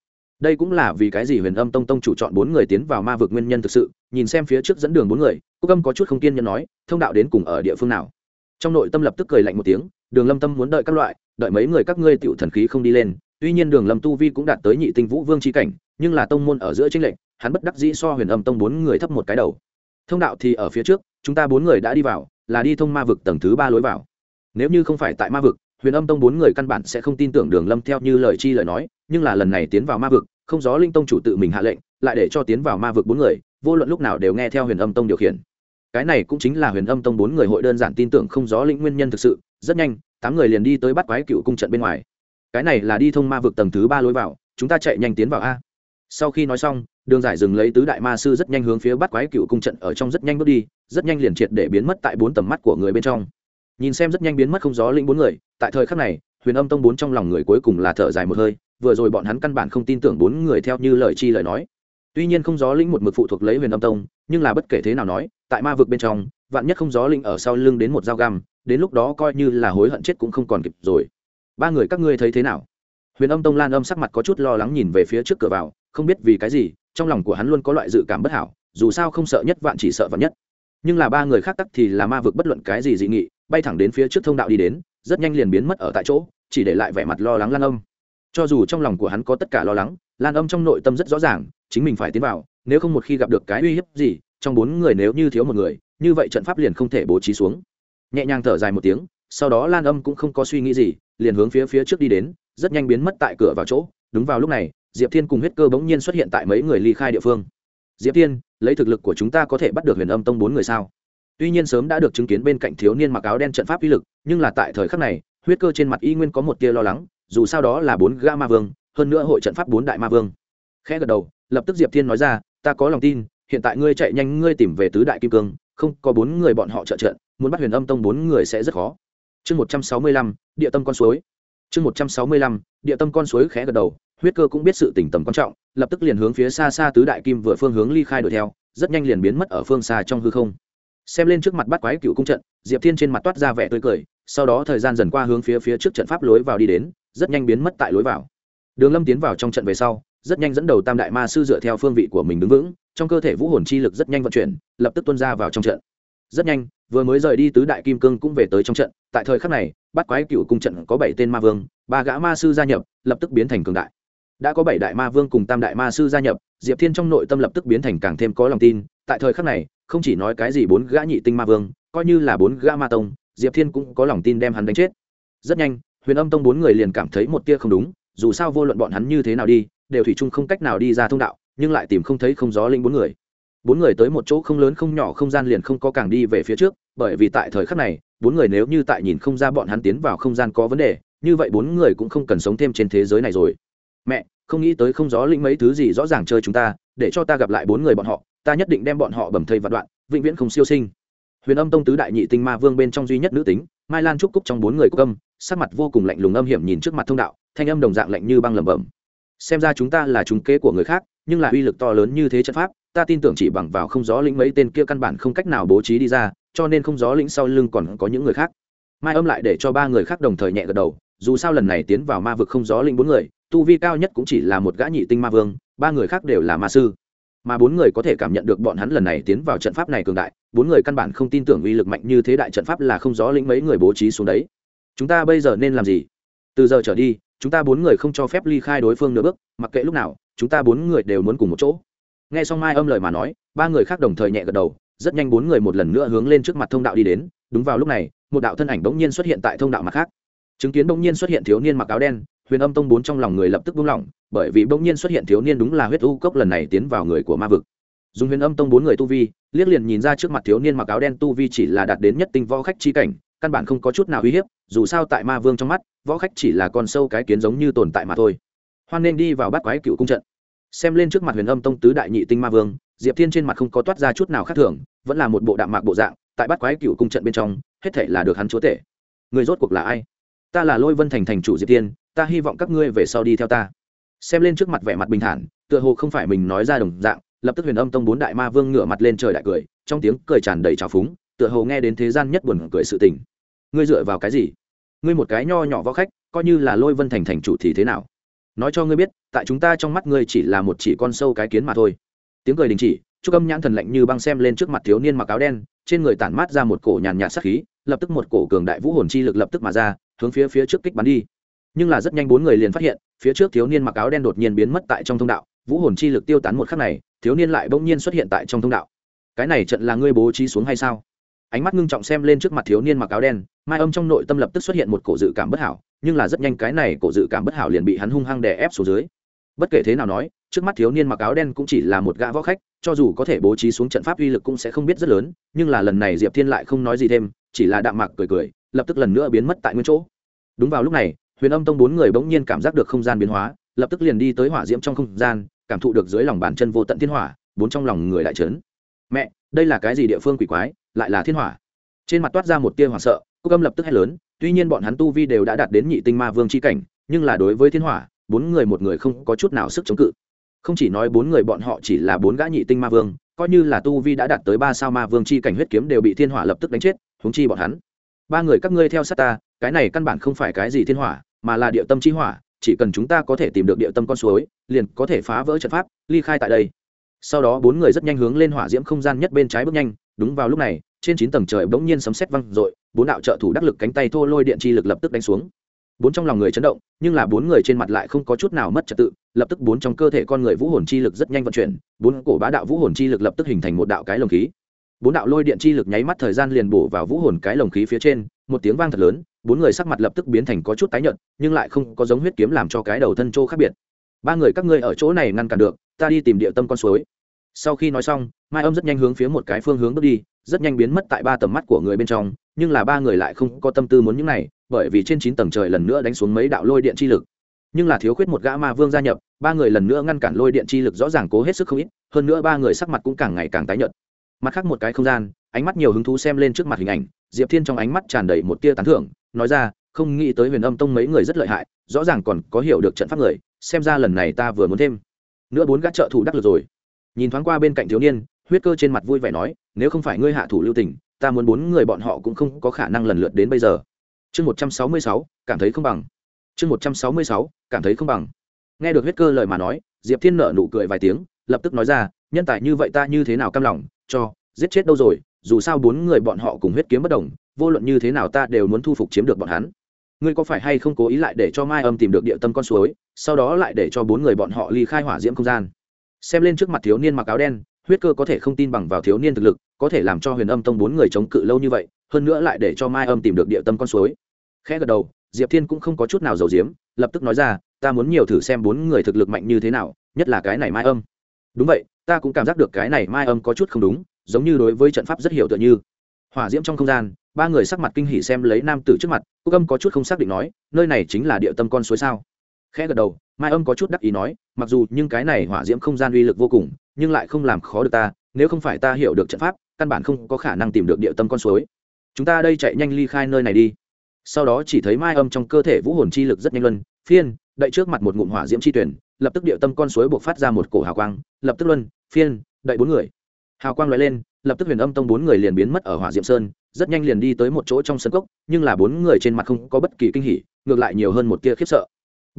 đây cũng là vì cái gì huyền âm tông tông chủ chọn bốn người tiến vào ma vực nguyên nhân thực sự, nhìn xem phía trước dẫn đường bốn người cúc âm có chút không kiên nhẫn nói, thông đạo đến cùng ở địa phương nào? Trong nội tâm lập tức cười lạnh một tiếng, đường lâm tâm muốn đợi các loại, đợi mấy người các ngươi tựu thần khí không đi lên, tuy nhiên đường lâm tu vi cũng đạt tới nhị tinh vũ vương c cảnh, nhưng là tông môn ở giữa tranh lệnh hắn bất đắc dĩ so huyền âm tông bốn người thấp một cái đầu. Thông đạo thì ở phía trước, chúng ta bốn người đã đi vào, là đi thông ma vực tầng thứ ba lối vào. Nếu như không phải tại ma vực, huyền âm tông bốn người căn bản sẽ không tin tưởng đường lâm theo như lời chi lời nói nhưng là lần này tiến vào ma vực, không gió linh tông chủ tự mình hạ lệnh, lại để cho tiến vào ma vực bốn người, vô luận lúc nào đều nghe theo huyền âm tông điều khiển. Cái này cũng chính là huyền âm tông bốn người hội đơn giản tin tưởng không gió lĩnh nguyên nhân thực sự, rất nhanh, tám người liền đi tới bắt quái cựu cung trận bên ngoài. Cái này là đi thông ma vực tầng thứ ba lối vào, chúng ta chạy nhanh tiến vào a. Sau khi nói xong, đường giải dừng lấy tứ đại ma sư rất nhanh hướng phía bắt quái cựu cung trận ở trong rất nhanh bước đi, rất nhanh liền triệt để biến mất tại bốn tầm mắt của người bên trong. Nhìn xem rất nhanh biến mất không gió linh bốn người, tại thời khắc này, huyền âm tông bốn trong lòng người cuối cùng là thở dài một hơi vừa rồi bọn hắn căn bản không tin tưởng bốn người theo như lời chi lời nói. Tuy nhiên không gió linh một mực phụ thuộc lấy huyền âm tông, nhưng là bất kể thế nào nói, tại ma vực bên trong, vạn nhất không gió linh ở sau lưng đến một dao găm, đến lúc đó coi như là hối hận chết cũng không còn kịp rồi. Ba người các ngươi thấy thế nào? Huyền âm tông lan âm sắc mặt có chút lo lắng nhìn về phía trước cửa vào, không biết vì cái gì, trong lòng của hắn luôn có loại dự cảm bất hảo, dù sao không sợ nhất vạn chỉ sợ vạn nhất. Nhưng là ba người khác tắc thì là ma vực bất luận cái gì dị nghị, bay thẳng đến phía trước thông đạo đi đến, rất nhanh liền biến mất ở tại chỗ, chỉ để lại vẻ mặt lo lắng lan âm cho dù trong lòng của hắn có tất cả lo lắng, lan âm trong nội tâm rất rõ ràng, chính mình phải tiến vào, nếu không một khi gặp được cái uy hiếp gì, trong bốn người nếu như thiếu một người, như vậy trận pháp liền không thể bố trí xuống. Nhẹ nhàng thở dài một tiếng, sau đó lan âm cũng không có suy nghĩ gì, liền hướng phía phía trước đi đến, rất nhanh biến mất tại cửa vào chỗ. Đúng vào lúc này, diệp thiên cùng huyết cơ bỗng nhiên xuất hiện tại mấy người ly khai địa phương. Diệp thiên, lấy thực lực của chúng ta có thể bắt được huyền âm tông bốn người sao? Tuy nhiên sớm đã được chứng kiến bên cạnh thiếu niên mặc áo đen trận pháp uy lực, nhưng là tại thời khắc này, huyết cơ trên mặt y nguyên có một tia lo lắng dù sao đó là bốn gã ma vương, hơn nữa hội trận pháp bốn đại ma vương. Khẽ gật đầu, lập tức diệp thiên nói ra, ta có lòng tin, hiện tại ngươi chạy nhanh, ngươi tìm về tứ đại kim cương, không có bốn người bọn họ trợ trận, muốn bắt huyền âm tông bốn người sẽ rất khó. Chương một trăm sáu mươi lăm, địa tâm con suối. Chương một trăm sáu mươi lăm, địa tâm con suối khẽ gật đầu, huyết cơ cũng biết sự tỉnh tầm quan trọng, lập tức liền hướng phía xa xa tứ đại kim vừa phương hướng ly khai đuổi theo, rất nhanh liền biến mất ở phương xa trong hư không. Xem lên trước mặt bắt quái cựu cung trận, diệp thiên trên mặt toát ra vẻ tươi cười, sau đó thời gian dần qua hướng phía phía trước trận pháp lối vào đi đến rất nhanh biến mất tại lối vào. Đường lâm tiến vào trong trận về sau, rất nhanh dẫn đầu tam đại ma sư dựa theo phương vị của mình đứng vững, trong cơ thể vũ hồn chi lực rất nhanh vận chuyển, lập tức tuân ra vào trong trận. Rất nhanh, vừa mới rời đi tứ đại kim cương cũng về tới trong trận, tại thời khắc này bắt quái cựu cung trận có bảy tên ma vương, ba gã ma sư gia nhập, lập tức biến thành cường đại. Đã có bảy đại ma vương cùng tam đại ma sư gia nhập, diệp thiên trong nội tâm lập tức biến thành càng thêm có lòng tin, tại thời khắc này, không chỉ nói cái gì bốn gã nhị tinh ma vương, coi như là bốn gã ma tông, diệp thiên cũng có lòng tin đem hắn đánh chết. Rất nhanh huyền âm tông bốn người liền cảm thấy một tia không đúng, dù sao vô luận bọn hắn như thế nào đi, đều thủy chung không cách nào đi ra thông đạo, nhưng lại tìm không thấy không gió linh bốn người. Bốn người tới một chỗ không lớn không nhỏ không gian liền không có càng đi về phía trước, bởi vì tại thời khắc này, bốn người nếu như tại nhìn không ra bọn hắn tiến vào không gian có vấn đề, như vậy bốn người cũng không cần sống thêm trên thế giới này rồi. Mẹ, không nghĩ tới không gió lĩnh mấy thứ gì rõ ràng chơi chúng ta, để cho ta gặp lại bốn người bọn họ, ta nhất định đem bọn họ bầm thây vạn đoạn, vĩnh viễn không siêu sinh. Huyền âm tông tứ đại nhị tinh ma vương bên trong duy nhất nữ tính, mai lan trúc cúc trong bốn người cúc âm sắc mặt vô cùng lạnh lùng âm hiểm nhìn trước mặt thông đạo, thanh âm đồng dạng lạnh như băng lẩm bẩm. Xem ra chúng ta là chúng kế của người khác, nhưng là uy lực to lớn như thế trận pháp, ta tin tưởng chỉ bằng vào không gió lĩnh mấy tên kia căn bản không cách nào bố trí đi ra, cho nên không gió lĩnh sau lưng còn có những người khác. Mai âm lại để cho ba người khác đồng thời nhẹ gật đầu, dù sao lần này tiến vào ma vực không gió lĩnh bốn người, tu vi cao nhất cũng chỉ là một gã nhị tinh ma vương, ba người khác đều là ma sư. Mà bốn người có thể cảm nhận được bọn hắn lần này tiến vào trận pháp này cường đại, bốn người căn bản không tin tưởng uy lực mạnh như thế đại trận pháp là không gió lĩnh mấy người bố trí xuống đấy chúng ta bây giờ nên làm gì? Từ giờ trở đi, chúng ta bốn người không cho phép ly khai đối phương nửa bước, mặc kệ lúc nào, chúng ta bốn người đều muốn cùng một chỗ. Nghe xong mai âm lời mà nói, ba người khác đồng thời nhẹ gật đầu, rất nhanh bốn người một lần nữa hướng lên trước mặt thông đạo đi đến. Đúng vào lúc này, một đạo thân ảnh bỗng nhiên xuất hiện tại thông đạo mặt khác. Chứng kiến bỗng nhiên xuất hiện thiếu niên mặc áo đen, huyền âm tông bốn trong lòng người lập tức buông lỏng, bởi vì bỗng nhiên xuất hiện thiếu niên đúng là huyết u cốc lần này tiến vào người của ma vực. Dùng huyền âm tông bốn người tu vi, liếc liền nhìn ra trước mặt thiếu niên mặc áo đen tu vi chỉ là đạt đến nhất tinh võ khách chi cảnh, căn bản không có chút nào uy hiếp dù sao tại ma vương trong mắt, võ khách chỉ là con sâu cái kiến giống như tồn tại mà thôi. Hoan nên đi vào bắt quái cựu cung trận. Xem lên trước mặt huyền âm tông tứ đại nhị tinh ma vương, diệp thiên trên mặt không có toát ra chút nào khác thường, vẫn là một bộ đạm mạc bộ dạng, tại bắt quái cựu cung trận bên trong, hết thể là được hắn chúa tể. Người rốt cuộc là ai? Ta là lôi vân thành thành chủ diệp tiên ta hy vọng các ngươi về sau đi theo ta. Xem lên trước mặt vẻ mặt bình thản, tựa hồ không phải mình nói ra đồng dạng, lập tức huyền âm tông bốn đại ma vương ngửa mặt lên trời đại cười, trong tiếng cười tràn đầy trào phúng, tựa hồ nghe đến thế gian nhất buồn cười sự tình. Ngươi dựa vào cái gì? Ngươi một cái nho nhỏ võ khách, coi như là lôi vân thành thành chủ thì thế nào? Nói cho ngươi biết, tại chúng ta trong mắt ngươi chỉ là một chỉ con sâu cái kiến mà thôi. Tiếng cười đình chỉ chúc âm nhãn thần lạnh như băng xem lên trước mặt thiếu niên mặc áo đen, trên người tản mát ra một cổ nhàn nhạt sắc khí, lập tức một cổ cường đại vũ hồn chi lực lập tức mà ra, hướng phía phía trước kích bắn đi. Nhưng là rất nhanh bốn người liền phát hiện, phía trước thiếu niên mặc áo đen đột nhiên biến mất tại trong thông đạo, vũ hồn chi lực tiêu tán một khắc này, thiếu niên lại bỗng nhiên xuất hiện tại trong thông đạo. Cái này trận là ngươi bố trí xuống hay sao? Ánh mắt ngưng trọng xem lên trước mặt thiếu niên mặc áo đen, mai âm trong nội tâm lập tức xuất hiện một cổ dự cảm bất hảo, nhưng là rất nhanh cái này cổ dự cảm bất hảo liền bị hắn hung hăng đè ép xuống dưới. Bất kể thế nào nói, trước mắt thiếu niên mặc áo đen cũng chỉ là một gã võ khách, cho dù có thể bố trí xuống trận pháp uy lực cũng sẽ không biết rất lớn, nhưng là lần này diệp thiên lại không nói gì thêm, chỉ là đạm mạc cười cười, lập tức lần nữa biến mất tại nguyên chỗ. Đúng vào lúc này, huyền âm tông bốn người bỗng nhiên cảm giác được không gian biến hóa, lập tức liền đi tới hỏa diễm trong không gian, cảm thụ được dưới lòng bàn chân vô tận thiên hỏa, bốn trong lòng người lại trấn mẹ, đây là cái gì địa phương quỷ quái? Lại là thiên hỏa. Trên mặt toát ra một tia hoảng sợ, cúc âm lập tức hét lớn, tuy nhiên bọn hắn tu vi đều đã đạt đến nhị tinh ma vương c h i cảnh, nhưng là đối với thiên hỏa, bốn người một người không có chút nào sức chống cự. Không chỉ nói bốn người bọn họ chỉ là bốn gã nhị tinh ma vương, coi như là tu vi đã đạt tới ba sao ma vương c h i cảnh huyết kiếm đều bị thiên hỏa lập tức đánh chết húng chi bọn hắn. Ba người các ngươi theo sát ta, cái này căn bản không phải cái gì thiên hỏa, mà là địa tâm chi hỏa, chỉ cần chúng ta có thể tìm được địa tâm con suối, liền có thể phá vỡ trận pháp, ly khai tại đây. Sau đó bốn người rất nhanh hướng lên hỏa diễm không gian nhất bên trái bước nhanh đúng vào lúc này, trên chín tầng trời bỗng nhiên sấm sét văng r bốn đạo trợ thủ đắc lực cánh tay thô lôi điện chi lực lập tức đánh xuống. Bốn trong lòng người chấn động, nhưng là bốn người trên mặt lại không có chút nào mất trật tự, lập tức bốn trong cơ thể con người vũ hồn chi lực rất nhanh vận chuyển, bốn cổ bá đạo vũ hồn chi lực lập tức hình thành một đạo cái lồng khí. Bốn đạo lôi điện chi lực nháy mắt thời gian liền bổ vào vũ hồn cái lồng khí phía trên, một tiếng vang thật lớn, bốn người sắc mặt lập tức biến thành có chút tái nhợt, nhưng lại không có giống huyết kiếm làm cho cái đầu thân trô khác biệt. Ba người các ngươi ở chỗ này ngăn cản được, ta đi tìm địa tâm con suối sau khi nói xong, mai âm rất nhanh hướng phía một cái phương hướng bước đi, rất nhanh biến mất tại ba tầm mắt của người bên trong, nhưng là ba người lại không có tâm tư muốn những này, bởi vì trên chín tầng trời lần nữa đánh xuống mấy đạo lôi điện chi lực. Nhưng là thiếu khuyết một gã ma vương gia nhập, ba người lần nữa ngăn cản lôi điện chi lực rõ ràng cố hết sức không ít, hơn nữa ba người sắc mặt cũng càng ngày càng tái nhợt. Mặt khác một cái không gian, ánh mắt nhiều hứng thú xem lên trước mặt hình ảnh, diệp thiên trong ánh mắt tràn đầy một tia tán thưởng, nói ra, không nghĩ tới huyền âm tông mấy người rất lợi hại, rõ ràng còn có hiểu được trận pháp người, xem ra lần này ta vừa muốn thêm. Nữa bốn gã trợ thủ đắc lực rồi nhìn thoáng qua bên cạnh thiếu niên, huyết cơ trên mặt vui vẻ nói, nếu không phải ngươi hạ thủ lưu tình, ta muốn bốn người bọn họ cũng không có khả năng lần lượt đến bây giờ. Chương một trăm sáu mươi sáu, cảm thấy không bằng. Chương một trăm sáu mươi sáu, cảm thấy không bằng. Nghe được huyết cơ lời mà nói, diệp thiên nợ nụ cười vài tiếng, lập tức nói ra, nhân tài như vậy ta như thế nào cam lòng, cho, giết chết đâu rồi, dù sao bốn người bọn họ cùng huyết kiếm bất đồng, vô luận như thế nào ta đều muốn thu phục chiếm được bọn hắn. Ngươi có phải hay không cố ý lại để cho mai âm tìm được địa tâm con suối, sau đó lại để cho bốn người bọn họ ly khai hỏa diễm không gian? Xem lên trước mặt thiếu niên mặc áo đen, huyết cơ có thể không tin bằng vào thiếu niên thực lực, có thể làm cho huyền âm tông bốn người chống cự lâu như vậy, hơn nữa lại để cho mai âm tìm được địa tâm con suối. Khẽ gật đầu, diệp thiên cũng không có chút nào giàu diếm lập tức nói ra, ta muốn nhiều thử xem bốn người thực lực mạnh như thế nào, nhất là cái này mai âm. Đúng vậy, ta cũng cảm giác được cái này mai âm có chút không đúng, giống như đối với trận pháp rất hiểu tựa như. Hỏa diễm trong không gian, ba người sắc mặt kinh hỉ xem lấy nam tử trước mặt cúc âm có chút không xác định nói, nơi này chính là địa tâm con suối sao? Khẽ gật đầu mai âm có chút đắc ý nói, mặc dù nhưng cái này hỏa diễm không gian uy lực vô cùng, nhưng lại không làm khó được ta, nếu không phải ta hiểu được trận pháp, căn bản không có khả năng tìm được địa tâm con suối. Chúng ta đây chạy nhanh ly khai nơi này đi. Sau đó chỉ thấy mai âm trong cơ thể vũ hồn chi lực rất nhanh luân, phiên, đậy trước mặt một ngụm hỏa diễm chi tuyển, lập tức địa tâm con suối buộc phát ra một cổ hào quang, lập tức luân, phiên, đậy bốn người. Hào quang loại lên, lập tức huyền âm tông bốn người liền biến mất ở hỏa diệm sơn, rất nhanh liền đi tới một chỗ trong sân cốc, nhưng là bốn người trên mặt không có bất kỳ kinh hỉ, ngược lại nhiều hơn một tia khiếp sợ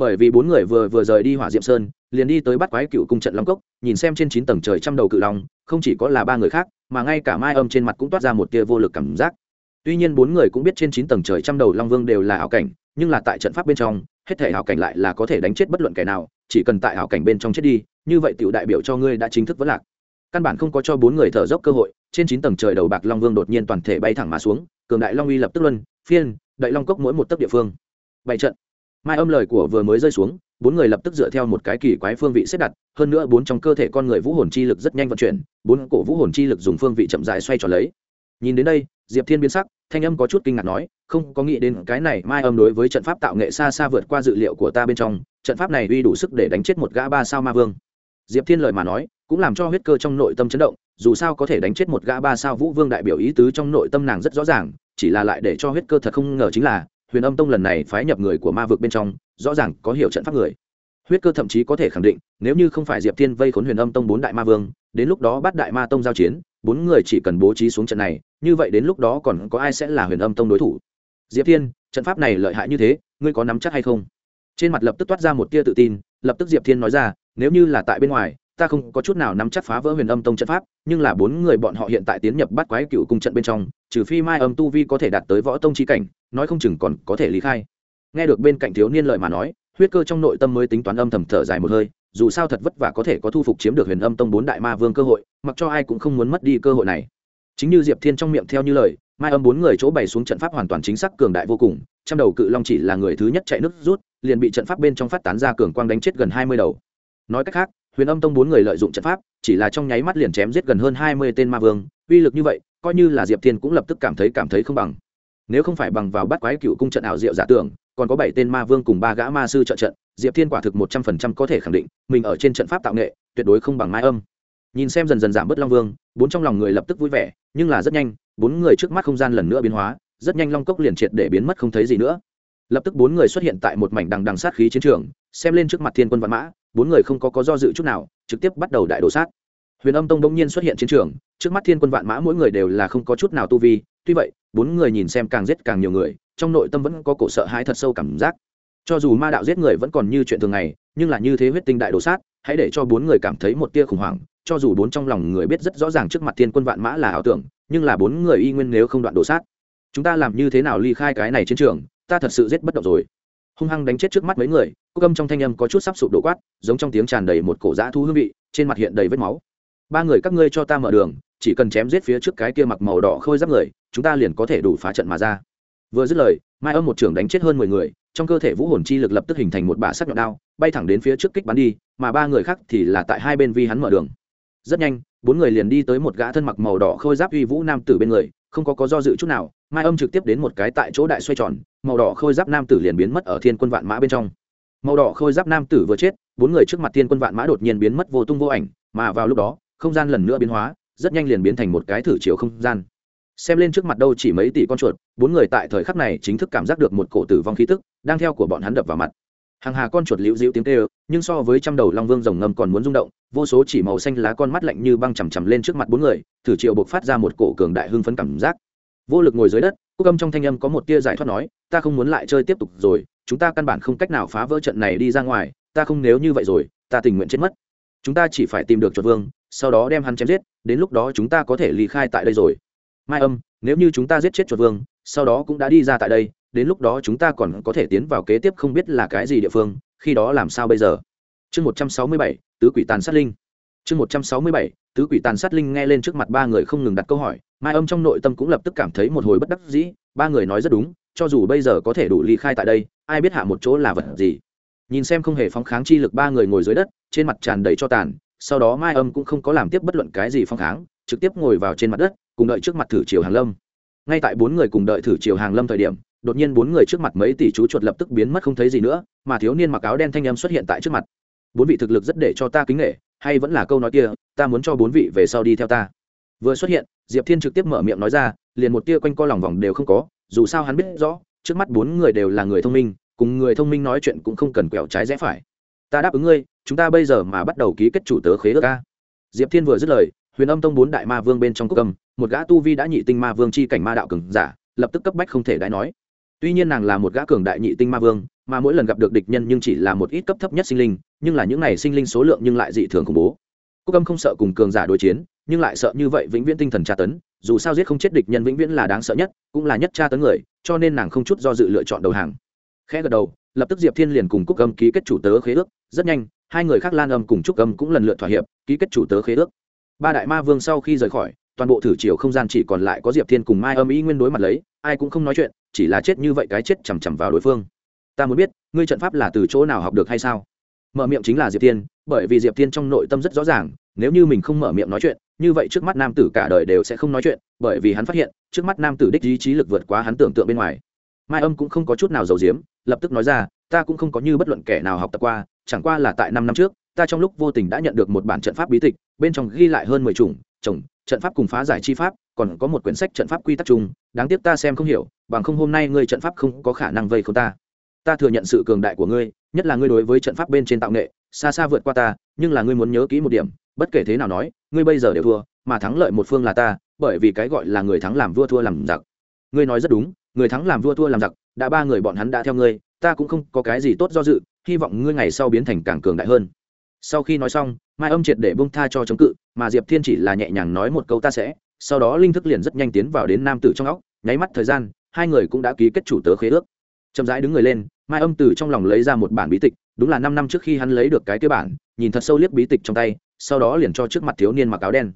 bởi vì bốn người vừa vừa rời đi hỏa diệm sơn, liền đi tới bắt quái cựu cung trận long cốc, nhìn xem trên chín tầng trời trăm đầu cự long, không chỉ có là ba người khác, mà ngay cả mai âm trên mặt cũng toát ra một tia vô lực cảm giác. Tuy nhiên bốn người cũng biết trên chín tầng trời trăm đầu long vương đều là ảo cảnh, nhưng là tại trận pháp bên trong, hết thể ảo cảnh lại là có thể đánh chết bất luận kẻ nào, chỉ cần tại ảo cảnh bên trong chết đi, như vậy tiểu đại biểu cho ngươi đã chính thức vỡ lạc. Căn bản không có cho bốn người thở dốc cơ hội, trên chín tầng trời đầu bạc long vương đột nhiên toàn thể bay thẳng mà xuống, cường đại long uy lập tức luân phiên, đại long cốc mỗi một tấc địa phương. Bảy trận mai âm lời của vừa mới rơi xuống, bốn người lập tức dựa theo một cái kỳ quái phương vị xếp đặt, hơn nữa bốn trong cơ thể con người vũ hồn chi lực rất nhanh vận chuyển, bốn cổ vũ hồn chi lực dùng phương vị chậm dài xoay tròn lấy. Nhìn đến đây, diệp thiên biến sắc, thanh âm có chút kinh ngạc nói, không có nghĩ đến cái này mai âm đối với trận pháp tạo nghệ xa xa vượt qua dự liệu của ta bên trong, trận pháp này uy đủ sức để đánh chết một gã ba sao ma vương. Diệp thiên lời mà nói, cũng làm cho huyết cơ trong nội tâm chấn động, dù sao có thể đánh chết một gã ba sao vũ vương đại biểu ý tứ trong nội tâm nàng rất rõ ràng, chỉ là lại để cho huyết cơ thật không ngờ chính là huyền âm tông lần này phái nhập người của ma vực bên trong, rõ ràng có hiểu trận pháp người. Huyết cơ thậm chí có thể khẳng định, nếu như không phải diệp thiên vây khốn huyền âm tông bốn đại ma vương, đến lúc đó bắt đại ma tông giao chiến, bốn người chỉ cần bố trí xuống trận này, như vậy đến lúc đó còn có ai sẽ là huyền âm tông đối thủ? Diệp thiên, trận pháp này lợi hại như thế, ngươi có nắm chắc hay không? Trên mặt lập tức toát ra một tia tự tin, lập tức diệp thiên nói ra, nếu như là tại bên ngoài ta không có chút nào nắm chắc phá vỡ huyền âm tông trận pháp, nhưng là bốn người bọn họ hiện tại tiến nhập bắt quái cựu cung trận bên trong, trừ phi mai âm tu vi có thể đạt tới võ tông chi cảnh, nói không chừng còn có thể lý khai. Nghe được bên cạnh thiếu niên lợi mà nói, huyết cơ trong nội tâm mới tính toán âm thầm thở dài một hơi, dù sao thật vất vả có thể có thu phục chiếm được huyền âm tông bốn đại ma vương cơ hội, mặc cho ai cũng không muốn mất đi cơ hội này. Chính như diệp thiên trong miệng theo như lời, mai âm bốn người chỗ bày xuống trận pháp hoàn toàn chính xác cường đại vô cùng trong đầu cự long chỉ là người thứ nhất chạy nước rút, liền bị trận pháp bên trong phát tán ra cường quang đánh chết gần hai mươi đầu. Nói cách khác huyền âm tông bốn người lợi dụng trận pháp, chỉ là trong nháy mắt liền chém giết gần hơn hai mươi tên ma vương, uy lực như vậy, coi như là diệp thiên cũng lập tức cảm thấy cảm thấy không bằng. Nếu không phải bằng vào bắt quái cựu cung trận ảo diệu giả tưởng, còn có bảy tên ma vương cùng ba gã ma sư trợ trận, diệp thiên quả thực một trăm phần trăm có thể khẳng định, mình ở trên trận pháp tạo nghệ, tuyệt đối không bằng mai âm. Nhìn xem dần dần giảm bớt long vương, bốn trong lòng người lập tức vui vẻ, nhưng là rất nhanh, bốn người trước mắt không gian lần nữa biến hóa, rất nhanh long cốc liền triệt để biến mất không thấy gì nữa. Lập tức bốn người xuất hiện tại một mảnh đằng đằng sát khí chiến trường, xem lên trước mặt thiên quân văn mã bốn người không có có do dự chút nào, trực tiếp bắt đầu đại đồ sát. Huyền âm tông đông nhiên xuất hiện chiến trường, trước mắt thiên quân vạn mã mỗi người đều là không có chút nào tu vi, tuy vậy, bốn người nhìn xem càng giết càng nhiều người, trong nội tâm vẫn có cổ sợ hãi thật sâu cảm giác. Cho dù ma đạo giết người vẫn còn như chuyện thường ngày, nhưng là như thế huyết tinh đại đồ sát, hãy để cho bốn người cảm thấy một tia khủng hoảng, cho dù bốn trong lòng người biết rất rõ ràng trước mặt thiên quân vạn mã là ảo tưởng, nhưng là bốn người y nguyên nếu không đoạn đồ sát. Chúng ta làm như thế nào ly khai cái này chiến trường, ta thật sự giết bất động rồi hung hăng đánh chết trước mắt mấy người cúc âm trong thanh âm có chút sắp sụp đổ quát, giống trong tiếng tràn đầy một cổ dã thu hương vị, trên mặt hiện đầy vết máu. Ba người các ngươi cho ta mở đường, chỉ cần chém giết phía trước cái kia mặc màu đỏ khôi giáp người, chúng ta liền có thể đủ phá trận mà ra. Vừa dứt lời, mai âm một trưởng đánh chết hơn mười người, trong cơ thể vũ hồn chi lực lập tức hình thành một bả sắc nhọn đao, bay thẳng đến phía trước kích bắn đi, mà ba người khác thì là tại hai bên vi hắn mở đường. Rất nhanh, bốn người liền đi tới một gã thân mặc màu đỏ khôi giáp uy vũ nam tử bên người không có có do dự chút nào, mai âm trực tiếp đến một cái tại chỗ đại xoay tròn, màu đỏ khôi giáp nam tử liền biến mất ở thiên quân vạn mã bên trong. Màu đỏ khôi giáp nam tử vừa chết, bốn người trước mặt thiên quân vạn mã đột nhiên biến mất vô tung vô ảnh, mà vào lúc đó, không gian lần nữa biến hóa, rất nhanh liền biến thành một cái thử chiều không gian. Xem lên trước mặt đâu chỉ mấy tỷ con chuột, bốn người tại thời khắc này chính thức cảm giác được một cổ tử vong khí tức, đang theo của bọn hắn đập vào mặt hàng hà con chuột liễu dịu tiếng kêu, nhưng so với trăm đầu long vương rồng ngầm còn muốn rung động, vô số chỉ màu xanh lá con mắt lạnh như băng chằm chằm lên trước mặt bốn người, thử triệu buộc phát ra một cổ cường đại hưng phấn cảm giác. Vô lực ngồi dưới đất, cúc âm trong thanh âm có một tia giải thoát nói, ta không muốn lại chơi tiếp tục rồi, chúng ta căn bản không cách nào phá vỡ trận này đi ra ngoài, ta không nếu như vậy rồi, ta tình nguyện chết mất. Chúng ta chỉ phải tìm được chuột vương, sau đó đem hắn chém giết, đến lúc đó chúng ta có thể ly khai tại đây rồi. Mai âm, nếu như chúng ta giết chết chuột vương, sau đó cũng đã đi ra tại đây đến lúc đó chúng ta còn có thể tiến vào kế tiếp không biết là cái gì địa phương, khi đó làm sao bây giờ? Chương một trăm sáu mươi bảy, tứ quỷ tàn sát linh. Chương một trăm sáu mươi bảy, tứ quỷ tàn sát linh nghe lên trước mặt ba người không ngừng đặt câu hỏi, mai âm trong nội tâm cũng lập tức cảm thấy một hồi bất đắc dĩ, ba người nói rất đúng, cho dù bây giờ có thể đủ ly khai tại đây, ai biết hạ một chỗ là vật gì. Nhìn xem không hề phóng kháng chi lực ba người ngồi dưới đất, trên mặt tràn đầy cho tàn, sau đó mai âm cũng không có làm tiếp bất luận cái gì phóng kháng, trực tiếp ngồi vào trên mặt đất, cùng đợi trước mặt thử chiều hàng lâm. Ngay tại bốn người cùng đợi thử chiều hàng lâm thời điểm đột nhiên bốn người trước mặt mấy tỷ chú chuột lập tức biến mất không thấy gì nữa, mà thiếu niên mặc áo đen thanh âm xuất hiện tại trước mặt. Bốn vị thực lực rất để cho ta kính nghệ hay vẫn là câu nói kia, ta muốn cho bốn vị về sau đi theo ta. Vừa xuất hiện, diệp thiên trực tiếp mở miệng nói ra, liền một tia quanh co lòng vòng đều không có, dù sao hắn biết rõ, trước mắt bốn người đều là người thông minh, cùng người thông minh nói chuyện cũng không cần quẹo trái rẽ phải. Ta đáp ứng ngươi, chúng ta bây giờ mà bắt đầu ký kết chủ tớ khế ước ca diệp thiên vừa dứt lời, huyền âm tông bốn đại ma vương bên trong cốc cầm một gã tu vi đã nhị tinh ma vương chi cảnh ma đạo cường giả, lập tức cấp bách không thể đái nói tuy nhiên nàng là một gã cường đại nhị tinh ma vương, mà mỗi lần gặp được địch nhân nhưng chỉ là một ít cấp thấp nhất sinh linh, nhưng là những này sinh linh số lượng nhưng lại dị thường khủng bố. Cúc âm không sợ cùng cường giả đối chiến, nhưng lại sợ như vậy vĩnh viễn tinh thần tra tấn, dù sao giết không chết địch nhân vĩnh viễn là đáng sợ nhất, cũng là nhất tra tấn người, cho nên nàng không chút do dự lựa chọn đầu hàng. Khẽ gật đầu, lập tức diệp thiên liền cùng cúc âm ký kết chủ tớ khế ước, rất nhanh, hai người khác lan âm cùng trúc âm cũng lần lượt thỏa hiệp, ký kết chủ tớ khế ước. Ba đại ma vương sau khi rời khỏi, toàn bộ thử chiều không gian chỉ còn lại có diệp thiên cùng mai âm ý nguyên đối mặt lấy, ai cũng không nói chuyện chỉ là chết như vậy cái chết chằm chằm vào đối phương. Ta muốn biết, ngươi trận pháp là từ chỗ nào học được hay sao? Mở miệng chính là diệp thiên, bởi vì diệp thiên trong nội tâm rất rõ ràng, nếu như mình không mở miệng nói chuyện, như vậy trước mắt nam tử cả đời đều sẽ không nói chuyện, bởi vì hắn phát hiện, trước mắt nam tử đích ý chí lực vượt quá hắn tưởng tượng bên ngoài. Mai âm cũng không có chút nào giàu diếm lập tức nói ra, ta cũng không có như bất luận kẻ nào học tập qua, chẳng qua là tại năm năm trước, ta trong lúc vô tình đã nhận được một bản trận pháp bí tịch, bên trong ghi lại hơn mười chủng chồng trận pháp cùng phá giải chi pháp còn có một quyển sách trận pháp quy tắc chung, đáng tiếc ta xem không hiểu, bằng không hôm nay ngươi trận pháp không có khả năng vây không ta. Ta thừa nhận sự cường đại của ngươi, nhất là ngươi đối với trận pháp bên trên tạo nghệ, xa xa vượt qua ta, nhưng là ngươi muốn nhớ kỹ một điểm, bất kể thế nào nói, ngươi bây giờ đều thua, mà thắng lợi một phương là ta, bởi vì cái gọi là người thắng làm vua thua làm giặc. Ngươi nói rất đúng, người thắng làm vua thua làm giặc, đã ba người bọn hắn đã theo ngươi, ta cũng không có cái gì tốt do dự, hy vọng ngươi ngày sau biến thành càng cường đại hơn. Sau khi nói xong, mai âm triệt để bông tha cho chống cự, mà diệp thiên chỉ là nhẹ nhàng nói một câu ta sẽ sau đó linh thức liền rất nhanh tiến vào đến nam tử trong óc, nháy mắt thời gian, hai người cũng đã ký kết chủ tớ khế ước. Chậm rãi đứng người lên, mai âm từ trong lòng lấy ra một bản bí tịch, đúng là năm năm trước khi hắn lấy được cái kế bản, nhìn thật sâu liếc bí tịch trong tay, sau đó liền cho trước mặt thiếu niên mặc áo đen.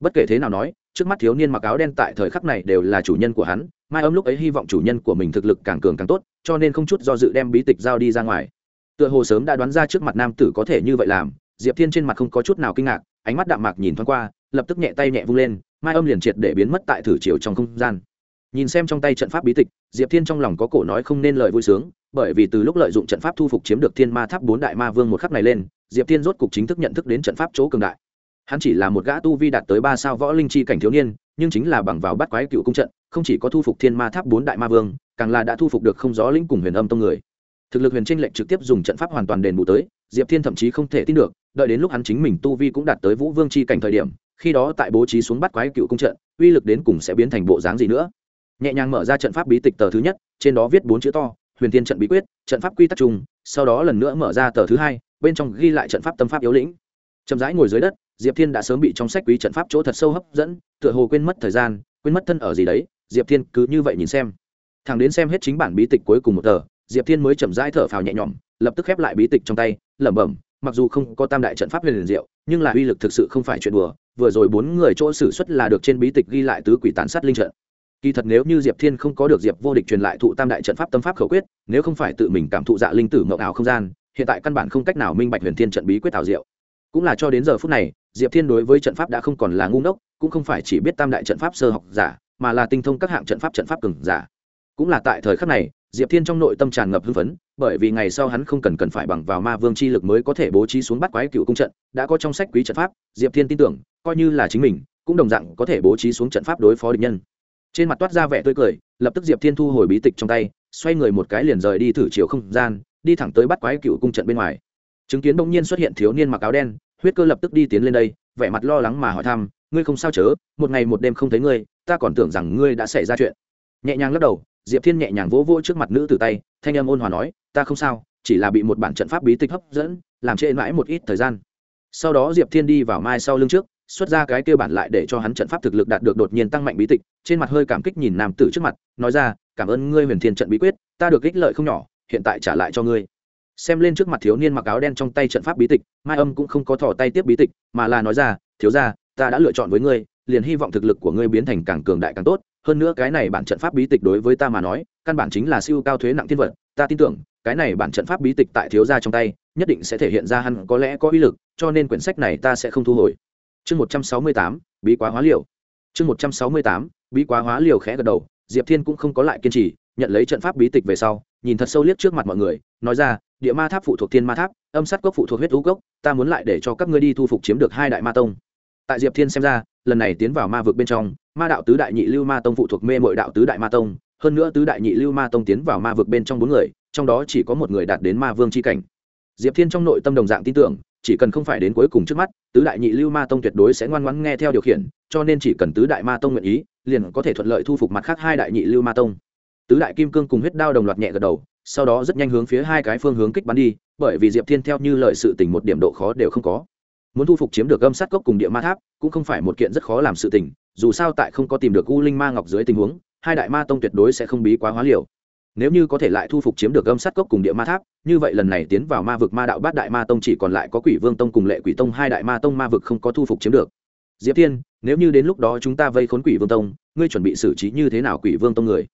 Bất kể thế nào nói, trước mắt thiếu niên mặc áo đen tại thời khắc này đều là chủ nhân của hắn, mai âm lúc ấy hy vọng chủ nhân của mình thực lực càng cường càng tốt, cho nên không chút do dự đem bí tịch giao đi ra ngoài. Tựa hồ sớm đã đoán ra trước mặt nam tử có thể như vậy làm, diệp thiên trên mặt không có chút nào kinh ngạc, ánh mắt đạm mạc nhìn thoáng qua, lập tức nhẹ tay nhẹ vung lên mai âm liền triệt để biến mất tại thử chiều trong không gian. Nhìn xem trong tay trận pháp bí tịch, diệp thiên trong lòng có cổ nói không nên lời vui sướng, bởi vì từ lúc lợi dụng trận pháp thu phục chiếm được thiên ma tháp bốn đại ma vương một khắc này lên, diệp thiên rốt cục chính thức nhận thức đến trận pháp chỗ cường đại. Hắn chỉ là một gã tu vi đạt tới ba sao võ linh chi cảnh thiếu niên, nhưng chính là bằng vào bắt quái cựu cung trận, không chỉ có thu phục thiên ma tháp bốn đại ma vương, càng là đã thu phục được không gió linh cùng huyền âm tông người. Thực lực huyền tranh lệnh trực tiếp dùng trận pháp hoàn toàn đền bù tới, diệp thiên thậm chí không thể tin được, đợi đến lúc hắn chính mình tu vi cũng đạt tới vũ vương chi cảnh thời điểm khi đó tại bố trí xuống bắt quái cựu cung trận, uy lực đến cùng sẽ biến thành bộ dáng gì nữa? Nhẹ nhàng mở ra trận pháp bí tịch tờ thứ nhất, trên đó viết bốn chữ to, huyền tiên trận bí quyết, trận pháp quy tắc chung sau đó lần nữa mở ra tờ thứ hai, bên trong ghi lại trận pháp tâm pháp yếu lĩnh. Chậm rãi ngồi dưới đất, diệp thiên đã sớm bị trong sách quý trận pháp chỗ thật sâu hấp dẫn, tựa hồ quên mất thời gian, quên mất thân ở gì đấy, diệp thiên cứ như vậy nhìn xem. Thằng đến xem hết chính bản bí tịch cuối cùng một tờ, diệp thiên mới chậm rãi thở phào nhẹ nhõm, lập tức khép lại bí tịch trong tay, lẩm bẩm, mặc dù không có tam đại trận pháp huyền liền diệu, nhưng là uy lực thực sự không phải chuyện đùa vừa rồi bốn người chỗ xử xuất là được trên bí tịch ghi lại tứ quỷ tàn sát linh trận. Kỳ thật nếu như diệp thiên không có được diệp vô địch truyền lại thụ tam đại trận pháp tâm pháp khẩu quyết, nếu không phải tự mình cảm thụ dạ linh tử mộng ảo không gian, hiện tại căn bản không cách nào minh bạch huyền thiên trận bí quyết thảo diệu. Cũng là cho đến giờ phút này, diệp thiên đối với trận pháp đã không còn là ngu ngốc, cũng không phải chỉ biết tam đại trận pháp sơ học giả, mà là tinh thông các hạng trận pháp trận pháp cường giả. Cũng là tại thời khắc này, diệp thiên trong nội tâm tràn ngập hưng phấn, bởi vì ngày sau hắn không cần cần phải bằng vào ma vương chi lực mới có thể bố trí xuống bắt quái cựu cung trận, đã có trong sách quý trận pháp, diệp thiên tin tưởng coi như là chính mình, cũng đồng dạng có thể bố trí xuống trận pháp đối phó địch nhân. Trên mặt toát ra vẻ tươi cười, lập tức diệp thiên thu hồi bí tịch trong tay, xoay người một cái liền rời đi thử chiều không gian, đi thẳng tới bắt quái cựu cung trận bên ngoài. Chứng kiến bỗng nhiên xuất hiện thiếu niên mặc áo đen, huyết cơ lập tức đi tiến lên đây, vẻ mặt lo lắng mà hỏi thăm, ngươi không sao chớ, một ngày một đêm không thấy ngươi, ta còn tưởng rằng ngươi đã xảy ra chuyện. Nhẹ nhàng lắc đầu, diệp thiên nhẹ nhàng vỗ vỗ trước mặt nữ từ tay, thanh âm ôn hòa nói, ta không sao, chỉ là bị một bản trận pháp bí tịch hấp dẫn, làm trễ mãi một ít thời gian. Sau đó diệp thiên đi vào mai sau lưng trước xuất ra cái kêu bản lại để cho hắn trận pháp thực lực đạt được đột nhiên tăng mạnh bí tịch, trên mặt hơi cảm kích nhìn nam tử trước mặt, nói ra, cảm ơn ngươi huyền thiên trận bí quyết, ta được ích lợi không nhỏ, hiện tại trả lại cho ngươi. Xem lên trước mặt thiếu niên mặc áo đen trong tay trận pháp bí tịch, mai âm cũng không có thò tay tiếp bí tịch, mà là nói ra, thiếu ra ta đã lựa chọn với ngươi, liền hy vọng thực lực của ngươi biến thành càng cường đại càng tốt, hơn nữa cái này bản trận pháp bí tịch đối với ta mà nói, căn bản chính là siêu cao thuế nặng thiên vật, ta tin tưởng, cái này bản trận pháp bí tịch tại thiếu gia trong tay, nhất định sẽ thể hiện ra hắn có lẽ có uy lực, cho nên quyển sách này ta sẽ không thu hồi chương một trăm sáu mươi tám, bí quá hóa liều. Chương một trăm sáu mươi tám, bí quá hóa liều khẽ gật đầu, diệp thiên cũng không có lại kiên trì, nhận lấy trận pháp bí tịch về sau, nhìn thật sâu liếc trước mặt mọi người, nói ra, địa ma tháp phụ thuộc thiên ma tháp, âm sát cốc phụ thuộc huyết thú cốc, ta muốn lại để cho các ngươi đi thu phục chiếm được hai đại ma tông. Tại diệp thiên xem ra, lần này tiến vào ma vực bên trong, ma đạo tứ đại nhị lưu ma tông phụ thuộc mê mội đạo tứ đại ma tông, hơn nữa tứ đại nhị lưu ma tông tiến vào ma vực bên trong bốn người, trong đó chỉ có một người đạt đến ma vương c h i cảnh diệp thiên trong nội tâm đồng dạng tin tưởng, chỉ cần không phải đến cuối cùng trước mắt, tứ đại nhị lưu ma tông tuyệt đối sẽ ngoan ngoãn nghe theo điều khiển, cho nên chỉ cần tứ đại ma tông nguyện ý, liền có thể thuận lợi thu phục mặt khác hai đại nhị lưu ma tông. Tứ đại kim cương cùng huyết đao đồng loạt nhẹ gật đầu, sau đó rất nhanh hướng phía hai cái phương hướng kích bắn đi, bởi vì diệp thiên theo như lời sự tình một điểm độ khó đều không có. Muốn thu phục chiếm được âm sát cốc cùng địa ma tháp, cũng không phải một kiện rất khó làm sự tình, dù sao tại không có tìm được u linh ma ngọc dưới tình huống, hai đại ma tông tuyệt đối sẽ không bí quá hóa liều nếu như có thể lại thu phục chiếm được âm sát cốc cùng địa ma tháp, như vậy lần này tiến vào ma vực ma đạo bát đại ma tông chỉ còn lại có quỷ vương tông cùng lệ quỷ tông hai đại ma tông ma vực không có thu phục chiếm được. Diệp thiên, nếu như đến lúc đó chúng ta vây khốn quỷ vương tông, ngươi chuẩn bị xử trí như thế nào quỷ vương tông người?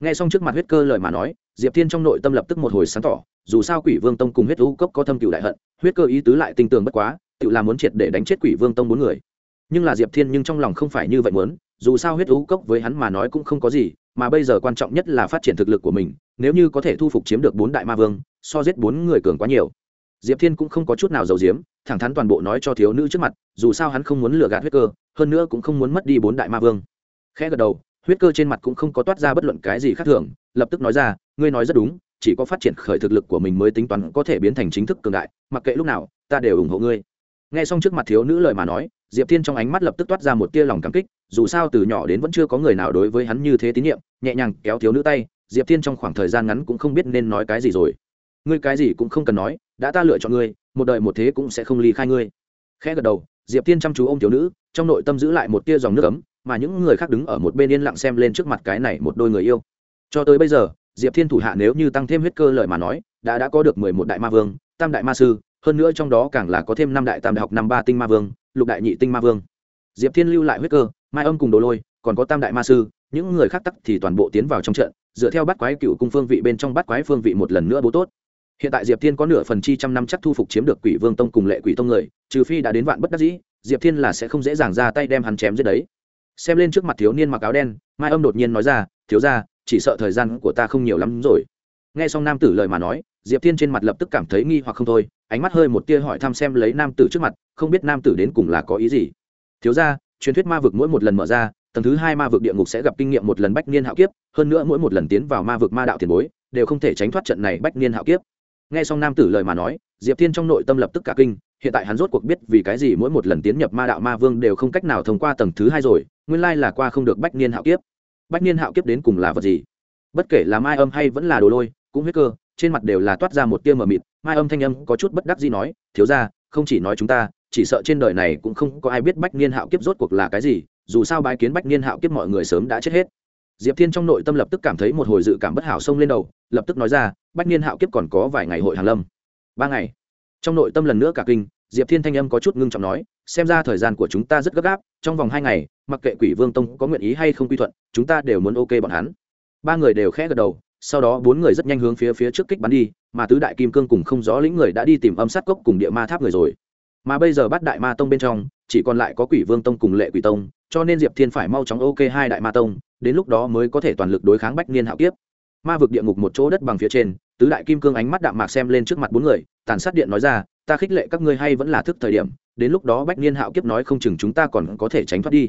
Nghe xong trước mặt huyết cơ lời mà nói, diệp thiên trong nội tâm lập tức một hồi sáng tỏ, dù sao quỷ vương tông cùng huyết u cốc có thâm cựu đại hận, huyết cơ ý tứ lại tinh tường bất quá, tự làm muốn triệt để đánh chết quỷ vương tông bốn người. Nhưng là diệp thiên nhưng trong lòng không phải như vậy muốn dù sao huyết thú cốc với hắn mà nói cũng không có gì, mà bây giờ quan trọng nhất là phát triển thực lực của mình, nếu như có thể thu phục chiếm được bốn đại ma vương, so giết bốn người cường quá nhiều. Diệp thiên cũng không có chút nào giàu diếm thẳng thắn toàn bộ nói cho thiếu nữ trước mặt, dù sao hắn không muốn lừa gạt huyết cơ, hơn nữa cũng không muốn mất đi bốn đại ma vương. Khẽ gật đầu, huyết cơ trên mặt cũng không có toát ra bất luận cái gì khác thường, lập tức nói ra, ngươi nói rất đúng, chỉ có phát triển khởi thực lực của mình mới tính toán có thể biến thành chính thức cường đại, mặc kệ lúc nào, ta đều ủng hộ ngươi nghe xong trước mặt thiếu nữ lời mà nói, diệp thiên trong ánh mắt lập tức toát ra một tia lòng cảm kích, dù sao từ nhỏ đến vẫn chưa có người nào đối với hắn như thế tín nhiệm, nhẹ nhàng kéo thiếu nữ tay, diệp thiên trong khoảng thời gian ngắn cũng không biết nên nói cái gì rồi. Ngươi cái gì cũng không cần nói, đã ta lựa chọn ngươi, một đời một thế cũng sẽ không ly khai ngươi. Khẽ gật đầu, diệp thiên chăm chú ô m thiếu nữ, trong nội tâm giữ lại một tia dòng nước ấm, mà những người khác đứng ở một bên yên lặng xem lên trước mặt cái này một đôi người yêu. Cho tới bây giờ, diệp thiên thủ hạ nếu như tăng thêm huyết cơ lời mà nói, đã đã có được mười một đại ma vương, tam đại ma sư hơn nữa trong đó càng là có thêm năm đại tam đại học năm ba tinh ma vương, lục đại nhị tinh ma vương. Diệp thiên lưu lại huyết cơ, mai âm cùng đồ lôi, còn có tam đại ma sư, những người khác tắc thì toàn bộ tiến vào trong trận, dựa theo bắt quái cựu cung phương vị bên trong bắt quái phương vị một lần nữa bố tốt. Hiện tại diệp thiên có nửa phần chi trăm năm chắc thu phục chiếm được quỷ vương tông cùng lệ quỷ tông người, trừ phi đã đến vạn bất đắc dĩ, diệp thiên là sẽ không dễ dàng ra tay đem hắn chém dưới đấy. Xem lên trước mặt thiếu niên mặc áo đen, mai âm đột nhiên nói ra, thiếu ra chỉ sợ thời gian của ta không nhiều lắm rồi. Nghe xong nam tử lời mà nói diệp thiên trên mặt lập tức cảm thấy nghi hoặc không thôi, ánh mắt hơi một tia hỏi thăm xem lấy nam tử trước mặt, không biết nam tử đến cùng là có ý gì. Thiếu ra truyền thuyết ma vực mỗi một lần mở ra, tầng thứ hai ma vực địa ngục sẽ gặp kinh nghiệm một lần bách niên hạo kiếp, hơn nữa mỗi một lần tiến vào ma vực ma đạo tiền bối, đều không thể tránh thoát trận này bách niên hạo kiếp. Nghe xong nam tử lời mà nói, diệp thiên trong nội tâm lập tức cả kinh, hiện tại hắn rốt cuộc biết vì cái gì mỗi một lần tiến nhập ma đạo ma vương đều không cách nào thông qua tầng thứ hai rồi, nguyên lai là qua không được bách niên hạo kiếp. Bách niên hạo kiếp đến cùng là vật gì? Bất kể là mai âm hay vẫn là đồ lôi, cũng huyết cơ trên mặt đều là toát ra một tia mờ mịt, mai âm thanh âm có chút bất đắc gì nói, thiếu ra không chỉ nói chúng ta, chỉ sợ trên đời này cũng không có ai biết bách niên hạo kiếp rốt cuộc là cái gì, dù sao bái kiến bách niên hạo kiếp mọi người sớm đã chết hết. Diệp thiên trong nội tâm lập tức cảm thấy một hồi dự cảm bất hảo xông lên đầu, lập tức nói ra, bách niên hạo kiếp còn có vài ngày hội hàng lâm. Ba ngày? Trong nội tâm lần nữa cả kinh, diệp thiên thanh âm có chút ngưng trọng nói, xem ra thời gian của chúng ta rất gấp gáp, trong vòng hai ngày, mặc kệ quỷ vương tông có nguyện ý hay không quy thuận, chúng ta đều muốn ok bọn hắn. Ba người đều khẽ gật đầu sau đó bốn người rất nhanh hướng phía phía trước kích bắn đi, mà tứ đại kim cương cùng không rõ lĩnh người đã đi tìm âm sát cốc cùng địa ma tháp người rồi. Mà bây giờ bắt đại ma tông bên trong, chỉ còn lại có quỷ vương tông cùng lệ quỷ tông, cho nên diệp thiên phải mau chóng ok hai đại ma tông, đến lúc đó mới có thể toàn lực đối kháng bách niên hạo kiếp. Ma vực địa ngục một chỗ đất bằng phía trên, tứ đại kim cương ánh mắt đạm mạc xem lên trước mặt bốn người, tàn sát điện nói ra, ta khích lệ các ngươi hay vẫn là thức thời điểm, đến lúc đó bách niên hạo kiếp nói không chừng chúng ta còn có thể tránh thoát đi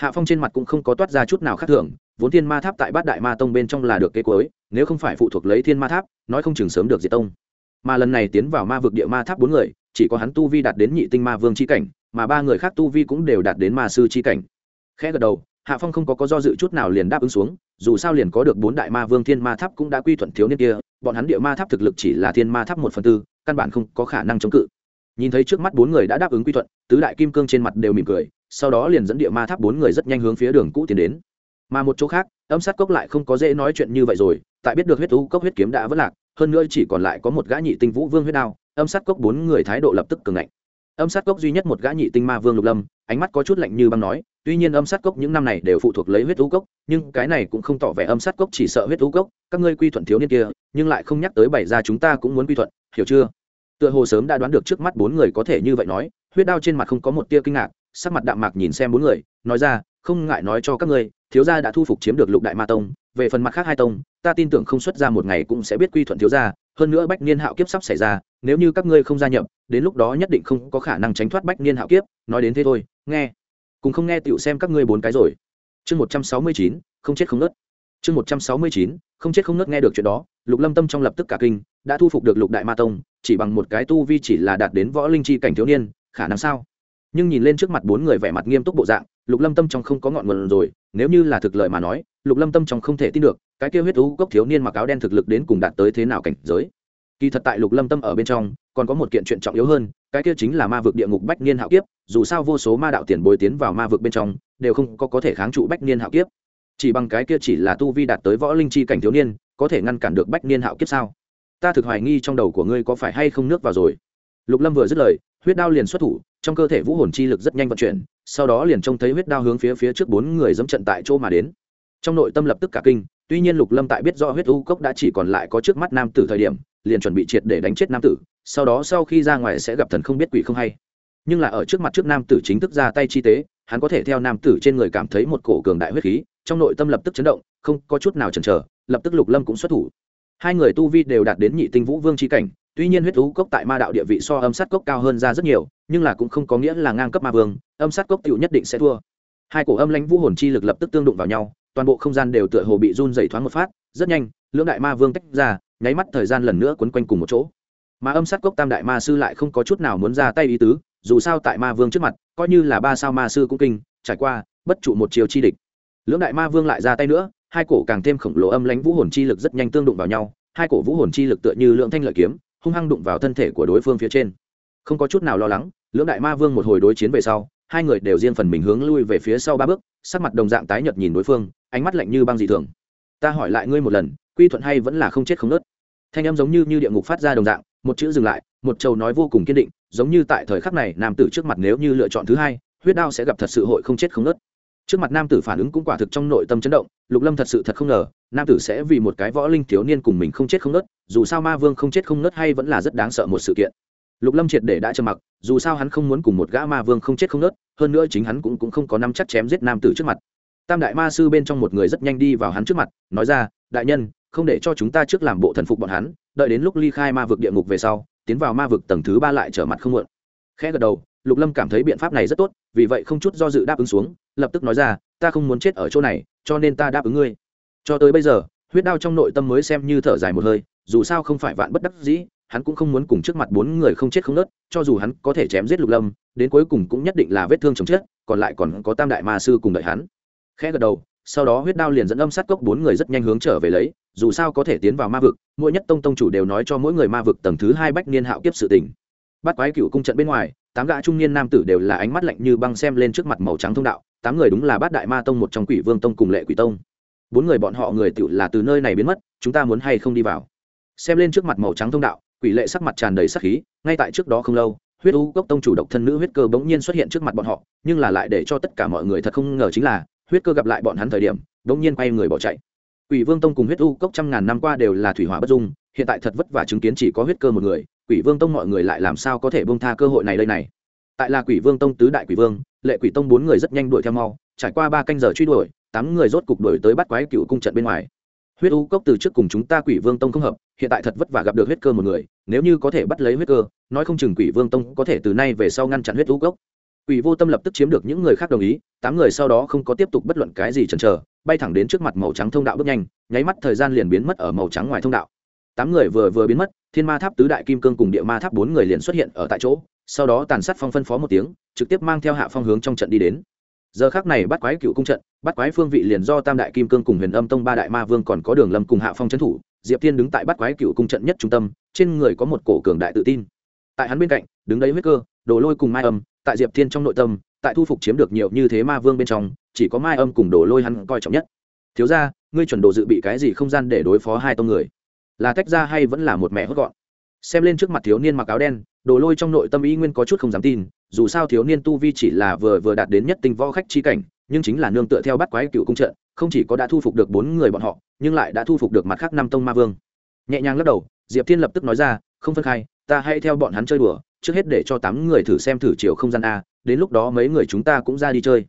hạ phong trên mặt cũng không có toát ra chút nào khác thường, vốn thiên ma tháp tại bát đại ma tông bên trong là được kế cuối, nếu không phải phụ thuộc lấy thiên ma tháp, nói không chừng sớm được diệt tông. Mà lần này tiến vào ma vực địa ma tháp bốn người, chỉ có hắn tu vi đạt đến nhị tinh ma vương c h i cảnh, mà ba người khác tu vi cũng đều đạt đến ma sư c h i cảnh. Khẽ gật đầu, hạ phong không có có do dự chút nào liền đáp ứng xuống, dù sao liền có được bốn đại ma vương thiên ma tháp cũng đã quy thuận thiếu niên kia, bọn hắn địa ma tháp thực lực chỉ là thiên ma tháp một phần tư, căn bản không có khả năng chống cự. Nhìn thấy trước mắt bốn người đã đáp ứng quy thuận, tứ đại kim cương trên mặt đều mỉm cười sau đó liền dẫn địa ma tháp bốn người rất nhanh hướng phía đường cũ tiến đến. Mà một chỗ khác, âm sát cốc lại không có dễ nói chuyện như vậy rồi, tại biết được huyết thú cốc huyết kiếm đã vất lạc, hơn nữa chỉ còn lại có một gã nhị tinh vũ vương huyết đao, âm sát cốc bốn người thái độ lập tức cường ngạnh. Âm sát cốc duy nhất một gã nhị tinh ma vương lục lâm, ánh mắt có chút lạnh như băng nói, tuy nhiên âm sát cốc những năm này đều phụ thuộc lấy huyết thú cốc, nhưng cái này cũng không tỏ vẻ âm sát cốc chỉ sợ huyết thú cốc, các ngươi quy thuận thiếu niên kia, nhưng lại không nhắc tới bày ra chúng ta cũng muốn quy thuận, hiểu chưa? Tựa hồ sớm đã đoán được trước mắt bốn người có thể như vậy nói, huyết đao trên mặt không có một tia kinh ngạc sắc mặt đạm mạc nhìn xem bốn người, nói ra, không ngại nói cho các ngươi, thiếu gia đã thu phục chiếm được lục đại ma tông, về phần mặt khác hai tông, ta tin tưởng không xuất ra một ngày cũng sẽ biết quy thuận thiếu gia, hơn nữa bách niên hạo kiếp sắp xảy ra, nếu như các ngươi không gia nhập, đến lúc đó nhất định không có khả năng tránh thoát bách niên hạo kiếp. Nói đến thế thôi, nghe. Cùng không nghe tựu xem các ngươi bốn cái rồi. Chương một trăm sáu mươi chín, không chết không nớt chương một trăm sáu mươi chín, không chết không nớt nghe được chuyện đó, lục lâm tâm trong lập tức cả kinh, đã thu phục được lục đại ma tông, chỉ bằng một cái tu vi chỉ là đạt đến võ linh chi cảnh thiếu niên, khả năng sao? Nhưng nhìn lên trước mặt bốn người vẻ mặt nghiêm túc bộ dạng, lục lâm tâm trong không có ngọn nguồn rồi, nếu như là thực lời mà nói, lục lâm tâm trong không thể tin được, cái kêu huyết thú cốc thiếu niên mặc áo đen thực lực đến cùng đạt tới thế nào cảnh giới. Kỳ thật tại lục lâm tâm ở bên trong, còn có một kiện chuyện trọng yếu hơn, cái kia chính là ma vực địa ngục bách niên hạo kiếp, dù sao vô số ma đạo tiền bồi tiến vào ma vực bên trong, đều không có có thể kháng trụ bách niên hạo kiếp. Chỉ bằng cái kia chỉ là tu vi đạt tới võ linh chi cảnh thiếu niên, có thể ngăn cản được bách niên hạo kiếp sao? Ta thực hoài nghi trong đầu của ngươi có phải hay không nước vào rồi. Lục lâm vừa dứt lời, huyết đao liền xuất thủ trong cơ thể vũ hồn chi lực rất nhanh vận chuyển, sau đó liền trông thấy huyết đao hướng phía phía trước bốn người dẫm trận tại chỗ mà đến. Trong nội tâm lập tức cả kinh, tuy nhiên lục lâm tại biết do huyết u cốc đã chỉ còn lại có trước mắt nam tử thời điểm, liền chuẩn bị triệt để đánh chết nam tử, sau đó sau khi ra ngoài sẽ gặp thần không biết quỷ không hay. Nhưng là ở trước mặt trước nam tử chính thức ra tay chi tế, hắn có thể theo nam tử trên người cảm thấy một cổ cường đại huyết khí, trong nội tâm lập tức chấn động, không có chút nào chần chờ, lập tức lục lâm cũng xuất thủ. Hai người tu vi đều đạt đến nhị tinh vũ vương c h i cảnh tuy nhiên huyết thú cốc tại ma đạo địa vị so âm sát cốc cao hơn ra rất nhiều, nhưng là cũng không có nghĩa là ngang cấp ma vương, âm sát cốc tựu nhất định sẽ thua. Hai cổ âm lãnh vũ hồn chi lực lập tức tương đụng vào nhau, toàn bộ không gian đều tựa hồ bị run dày thoáng một phát, rất nhanh, lưỡng đại ma vương tách ra, nháy mắt thời gian lần nữa quấn quanh cùng một chỗ. Mà âm sát cốc tam đại ma sư lại không có chút nào muốn ra tay ý tứ, dù sao tại ma vương trước mặt, coi như là ba sao ma sư cũng kinh, trải qua, bất trụ một chiều chi địch. Lưỡng đại ma vương lại ra tay nữa, hai cổ càng thêm khổng lồ âm lãnh vũ hồn chi lực rất nhanh tương đụng vào nhau, hai cổ vũ hồn chi lực tựa như lượng thanh lợi kiếm hung hăng đụng vào thân thể của đối phương phía trên. Không có chút nào lo lắng, lưỡng đại ma vương một hồi đối chiến về sau, hai người đều riêng phần mình hướng lui về phía sau ba bước, sắc mặt đồng dạng tái nhợt nhìn đối phương, ánh mắt lạnh như băng dị thường. Ta hỏi lại ngươi một lần, quy thuận hay vẫn là không chết không nớt? Thanh âm giống như như địa ngục phát ra đồng dạng, một chữ dừng lại, một châu nói vô cùng kiên định, giống như tại thời khắc này, nam tử trước mặt nếu như lựa chọn thứ hai, huyết đao sẽ gặp thật sự hội không chết không nớt trước mặt nam tử phản ứng cũng quả thực trong nội tâm chấn động lục lâm thật sự thật không ngờ nam tử sẽ vì một cái võ linh thiếu niên cùng mình không chết không nớt dù sao ma vương không chết không nớt hay vẫn là rất đáng sợ một sự kiện. Lục lâm triệt để đã trầm mặc dù sao hắn không muốn cùng một gã ma vương không chết không nớt hơn nữa chính hắn cũng, cũng không có năm chắc chém giết nam tử trước mặt. Tam đại ma sư bên trong một người rất nhanh đi vào hắn trước mặt nói ra đại nhân không để cho chúng ta trước làm bộ thần phục bọn hắn đợi đến lúc ly khai ma vực địa ngục về sau tiến vào ma vực tầng thứ ba lại trở mặt không muộn. Khẽ gật đầu lục lâm cảm thấy biện pháp này rất tốt, vì vậy không chút do dự đáp ứng xuống, lập tức nói ra, ta không muốn chết ở chỗ này, cho nên ta đáp ứng ngươi. Cho tới bây giờ, huyết đao trong nội tâm mới xem như thở dài một hơi, dù sao không phải vạn bất đắc dĩ, hắn cũng không muốn cùng trước mặt bốn người không chết không nớt, cho dù hắn có thể chém giết lục lâm, đến cuối cùng cũng nhất định là vết thương chồng chết, còn lại còn có tam đại ma sư cùng đợi hắn. Khẽ gật đầu, sau đó huyết đao liền dẫn âm sát cốc bốn người rất nhanh hướng trở về lấy, dù sao có thể tiến vào ma vực, mỗi nhất tông tông chủ đều nói cho mỗi người ma vực tầng thứ hai bách niên hạo kiếp sự tình. Bắt quái cựu cung trận bên ngoài tám gã trung niên nam tử đều là ánh mắt lạnh như băng xem lên trước mặt màu trắng thông đạo, tám người đúng là bát đại ma tông một trong quỷ vương tông cùng lệ quỷ tông. Bốn người bọn họ người tựu là từ nơi này biến mất, chúng ta muốn hay không đi vào? Xem lên trước mặt màu trắng thông đạo, quỷ lệ sắc mặt tràn đầy sắc khí, ngay tại trước đó không lâu, huyết u cốc tông chủ độc thân nữ huyết cơ bỗng nhiên xuất hiện trước mặt bọn họ, nhưng là lại để cho tất cả mọi người thật không ngờ chính là, huyết cơ gặp lại bọn hắn thời điểm, bỗng nhiên quay người bỏ chạy. Quỷ vương tông cùng huyết u cốc trăm ngàn năm qua đều là thủy hỏa bất dung, hiện tại thật vất vả chứng kiến chỉ có huyết cơ một người quỷ vương tông mọi người lại làm sao có thể bông tha cơ hội này đây này? Tại là quỷ vương tông tứ đại quỷ vương, lệ quỷ tông bốn người rất nhanh đuổi theo mau, trải qua ba canh giờ truy đuổi, tám người rốt cục đuổi tới bắt quái cựu cung trận bên ngoài. Huyết u cốc từ trước cùng chúng ta quỷ vương tông không hợp, hiện tại thật vất vả gặp được huyết cơ một người, nếu như có thể bắt lấy huyết cơ, nói không chừng quỷ vương tông có thể từ nay về sau ngăn chặn huyết u cốc. Quỷ vô tâm lập tức chiếm được những người khác đồng ý, tám người sau đó không có tiếp tục bất luận cái gì chần chờ, bay thẳng đến trước mặt màu trắng thông đạo bước nhanh, nháy mắt thời gian liền biến mất ở màu trắng ngoài thông đạo. Tám người vừa vừa biến mất thiên ma tháp tứ đại kim cương cùng địa ma tháp bốn người liền xuất hiện ở tại chỗ, sau đó tàn sát phong phân phó một tiếng, trực tiếp mang theo hạ phong hướng trong trận đi đến. Giờ khác này bắt quái cựu cung trận, bắt quái phương vị liền do tam đại kim cương cùng huyền âm tông ba đại ma vương còn có đường lâm cùng hạ phong trấn thủ, diệp thiên đứng tại bắt quái cựu cung trận nhất trung tâm, trên người có một cổ cường đại tự tin. Tại hắn bên cạnh, đứng đấy huyết cơ, đồ lôi cùng mai âm, tại diệp thiên trong nội tâm, tại thu phục chiếm được nhiều như thế ma vương bên trong, chỉ có mai âm cùng đồ lôi hắn coi trọng nhất. Thiếu ra ngươi chuẩn đồ dự bị cái gì không gian để đối phó hai tông người? Là tách ra hay vẫn là một mẹ hốt gọn? Xem lên trước mặt thiếu niên mặc áo đen, đồ lôi trong nội tâm ý nguyên có chút không dám tin, dù sao thiếu niên tu vi chỉ là vừa vừa đạt đến nhất tinh võ khách chi cảnh, nhưng chính là nương tựa theo bắt quái cựu cung trận, không chỉ có đã thu phục được bốn người bọn họ, nhưng lại đã thu phục được mặt khác năm tông ma vương. Nhẹ nhàng lắc đầu, diệp thiên lập tức nói ra, không phân khai, ta hãy theo bọn hắn chơi đùa, trước hết để cho tám người thử xem thử chiều không gian a, đến lúc đó mấy người chúng ta cũng ra đi chơi.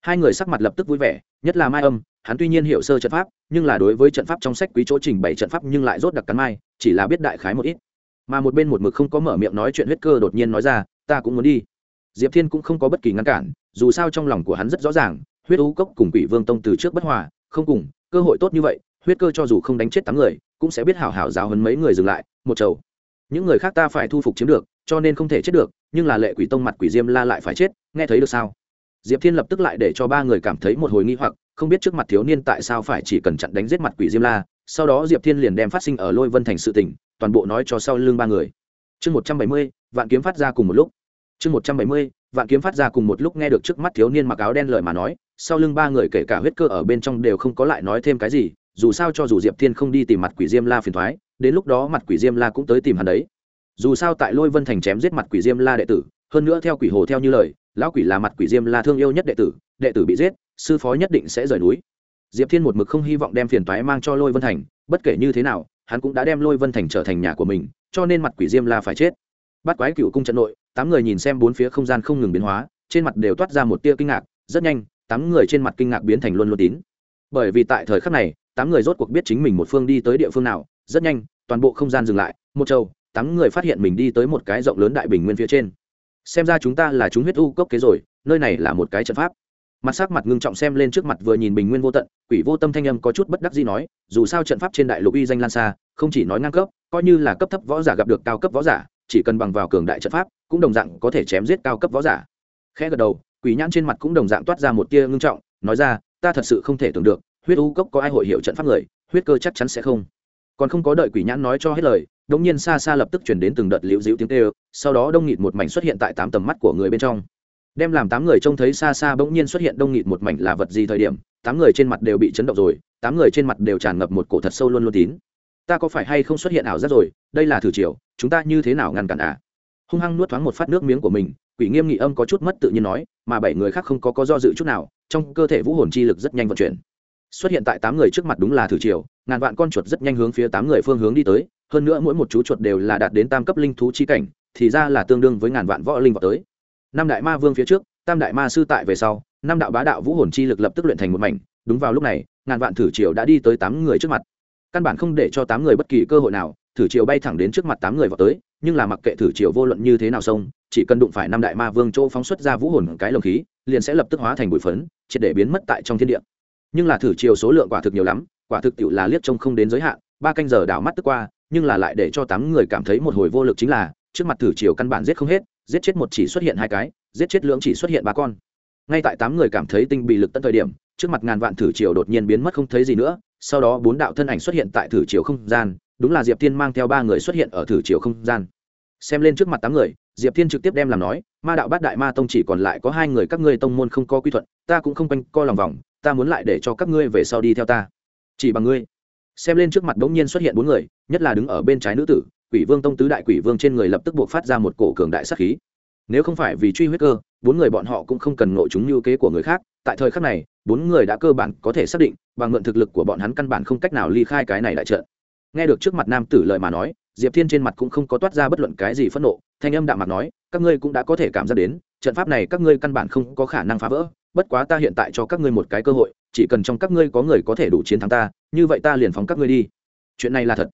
Hai người sắc mặt lập tức vui vẻ, nhất là mai âm hắn tuy nhiên hiểu sơ trận pháp, nhưng là đối với trận pháp trong sách quý chỗ trình bày trận pháp nhưng lại rốt đặc cắn mai, chỉ là biết đại khái một ít. Mà một bên một mực không có mở miệng nói chuyện huyết cơ đột nhiên nói ra, ta cũng muốn đi. Diệp thiên cũng không có bất kỳ ngăn cản, dù sao trong lòng của hắn rất rõ ràng, huyết ú cốc cùng quỷ vương tông từ trước bất hòa, không cùng, cơ hội tốt như vậy, huyết cơ cho dù không đánh chết tám người, cũng sẽ biết hảo hảo giáo hấn mấy người dừng lại, một chầu. Những người khác ta phải thu phục chiếm được, cho nên không thể chết được, nhưng là lệ quỷ tông mặt quỷ diêm la lại phải chết, nghe thấy được sao? Diệp thiên lập tức lại để cho ba người cảm thấy một hồi nghi hoặc không biết trước mặt thiếu niên tại sao phải chỉ cần chặn đánh giết mặt quỷ diêm la, sau đó diệp thiên liền đem phát sinh ở lôi vân thành sự tỉnh toàn bộ nói cho sau lưng ba người. Chương một trăm bảy mươi, vạn kiếm phát ra cùng một lúc. Chương một trăm bảy mươi, vạn kiếm phát ra cùng một lúc nghe được trước mắt thiếu niên mặc áo đen lời mà nói, sau lưng ba người kể cả huyết cơ ở bên trong đều không có lại nói thêm cái gì, dù sao cho dù diệp thiên không đi tìm mặt quỷ diêm la phiền thoái, đến lúc đó mặt quỷ diêm la cũng tới tìm hắn đấy. Dù sao tại lôi vân thành chém giết mặt quỷ diêm la đệ tử, hơn nữa theo quỷ hồ theo như lời, lão quỷ là mặt quỷ diêm la thương yêu nhất đệ tử đệ tử bị giết sư phó nhất định sẽ rời núi. Diệp thiên một mực không hy vọng đem phiền toái mang cho lôi vân thành, bất kể như thế nào, hắn cũng đã đem lôi vân thành trở thành nhà của mình, cho nên mặt quỷ diêm la phải chết. Bắt quái cựu cung trận nội, tám người nhìn xem bốn phía không gian không ngừng biến hóa, trên mặt đều toát ra một tia kinh ngạc, rất nhanh, tám người trên mặt kinh ngạc biến thành luôn luôn tín. Bởi vì tại thời khắc này, tám người rốt cuộc biết chính mình một phương đi tới địa phương nào, rất nhanh, toàn bộ không gian dừng lại, một châu tám người phát hiện mình đi tới một cái rộng lớn đại bình nguyên phía trên. Xem ra chúng ta là chúng huyết u cốc kế rồi, nơi này là một cái trận pháp mặt sắc mặt ngưng trọng xem lên trước mặt vừa nhìn bình nguyên vô tận, quỷ vô tâm thanh âm có chút bất đắc gì nói, dù sao trận pháp trên đại lục uy danh lan xa, không chỉ nói ngang cấp, coi như là cấp thấp võ giả gặp được cao cấp võ giả, chỉ cần bằng vào cường đại trận pháp, cũng đồng dạng có thể chém giết cao cấp võ giả. Khẽ gật đầu, quỷ nhãn trên mặt cũng đồng dạng toát ra một tia ngưng trọng, nói ra, ta thật sự không thể tưởng được, huyết u cốc có ai hội hiệu trận pháp người, huyết cơ chắc chắn sẽ không. Còn không có đợi quỷ nhãn nói cho hết lời, đống nhiên xa xa lập tức chuyển đến từng đợt liễu dịu tiếng tê sau đó đông nghịt một mảnh xuất hiện tại tám tầm mắt của người bên trong đem làm tám người trông thấy xa xa bỗng nhiên xuất hiện đông nghịt một mảnh là vật gì thời điểm, tám người trên mặt đều bị chấn động rồi, tám người trên mặt đều tràn ngập một cổ thật sâu luôn luôn tín. Ta có phải hay không xuất hiện ảo giác rồi, đây là thử chiều chúng ta như thế nào ngăn cản à? Hung hăng nuốt thoáng một phát nước miếng của mình, quỷ nghiêm nghị âm có chút mất tự nhiên nói, mà bảy người khác không có có do dự chút nào, trong cơ thể vũ hồn chi lực rất nhanh vận chuyển. Xuất hiện tại tám người trước mặt đúng là thử chiều ngàn vạn con chuột rất nhanh hướng phía tám người phương hướng đi tới, hơn nữa mỗi một chú chuột đều là đạt đến tam cấp linh thú chi cảnh, thì ra là tương đương với ngàn vạn võ linh vào tới năm đại ma vương phía trước, tam đại ma sư tại về sau, năm đạo bá đạo vũ hồn chi lực lập tức luyện thành một mảnh, đúng vào lúc này, ngàn vạn thử triều đã đi tới tám người trước mặt. Căn bản không để cho tám người bất kỳ cơ hội nào, thử triều bay thẳng đến trước mặt tám người vào tới, nhưng là mặc kệ thử triều vô luận như thế nào xông, chỉ cần đụng phải năm đại ma vương chỗ phóng xuất ra vũ hồn cái lồng khí, liền sẽ lập tức hóa thành bụi phấn, triệt để biến mất tại trong thiên địa. Nhưng là thử triều số lượng quả thực nhiều lắm, quả thực tiểu là liếc trông không đến giới hạn, ba canh giờ đảo mắt tức qua, nhưng là lại để cho tám người cảm thấy một hồi vô lực chính là, trước mặt thử triều căn bản giết không hết giết chết một chỉ xuất hiện hai cái, giết chết lưỡng chỉ xuất hiện ba con. Ngay tại tám người cảm thấy tinh bị lực tận thời điểm, trước mặt ngàn vạn thử triều đột nhiên biến mất không thấy gì nữa, sau đó bốn đạo thân ảnh xuất hiện tại thử triều không gian, đúng là diệp thiên mang theo ba người xuất hiện ở thử triều không gian. Xem lên trước mặt tám người, diệp thiên trực tiếp đem làm nói, ma đạo bát đại ma tông chỉ còn lại có hai người các ngươi tông môn không có quy thuận, ta cũng không quanh co lòng vòng, ta muốn lại để cho các ngươi về sau đi theo ta. Chỉ bằng ngươi. Xem lên trước mặt bỗng nhiên xuất hiện bốn người, nhất là đứng ở bên trái nữ tử quỷ vương tông tứ đại quỷ vương trên người lập tức buộc phát ra một cổ cường đại sắc khí. Nếu không phải vì truy huyết cơ, bốn người bọn họ cũng không cần nội chúng như kế của người khác. Tại thời khắc này, bốn người đã cơ bản có thể xác định, bằng mượn thực lực của bọn hắn căn bản không cách nào ly khai cái này đại trận. Nghe được trước mặt nam tử lời mà nói, diệp thiên trên mặt cũng không có toát ra bất luận cái gì phẫn nộ, thanh âm đạm mặt nói, các ngươi cũng đã có thể cảm giác đến, trận pháp này các ngươi căn bản không có khả năng phá vỡ, bất quá ta hiện tại cho các ngươi một cái cơ hội, chỉ cần trong các ngươi có người có thể đủ chiến thắng ta, như vậy ta liền phóng các ngươi đi. Chuyện này là thật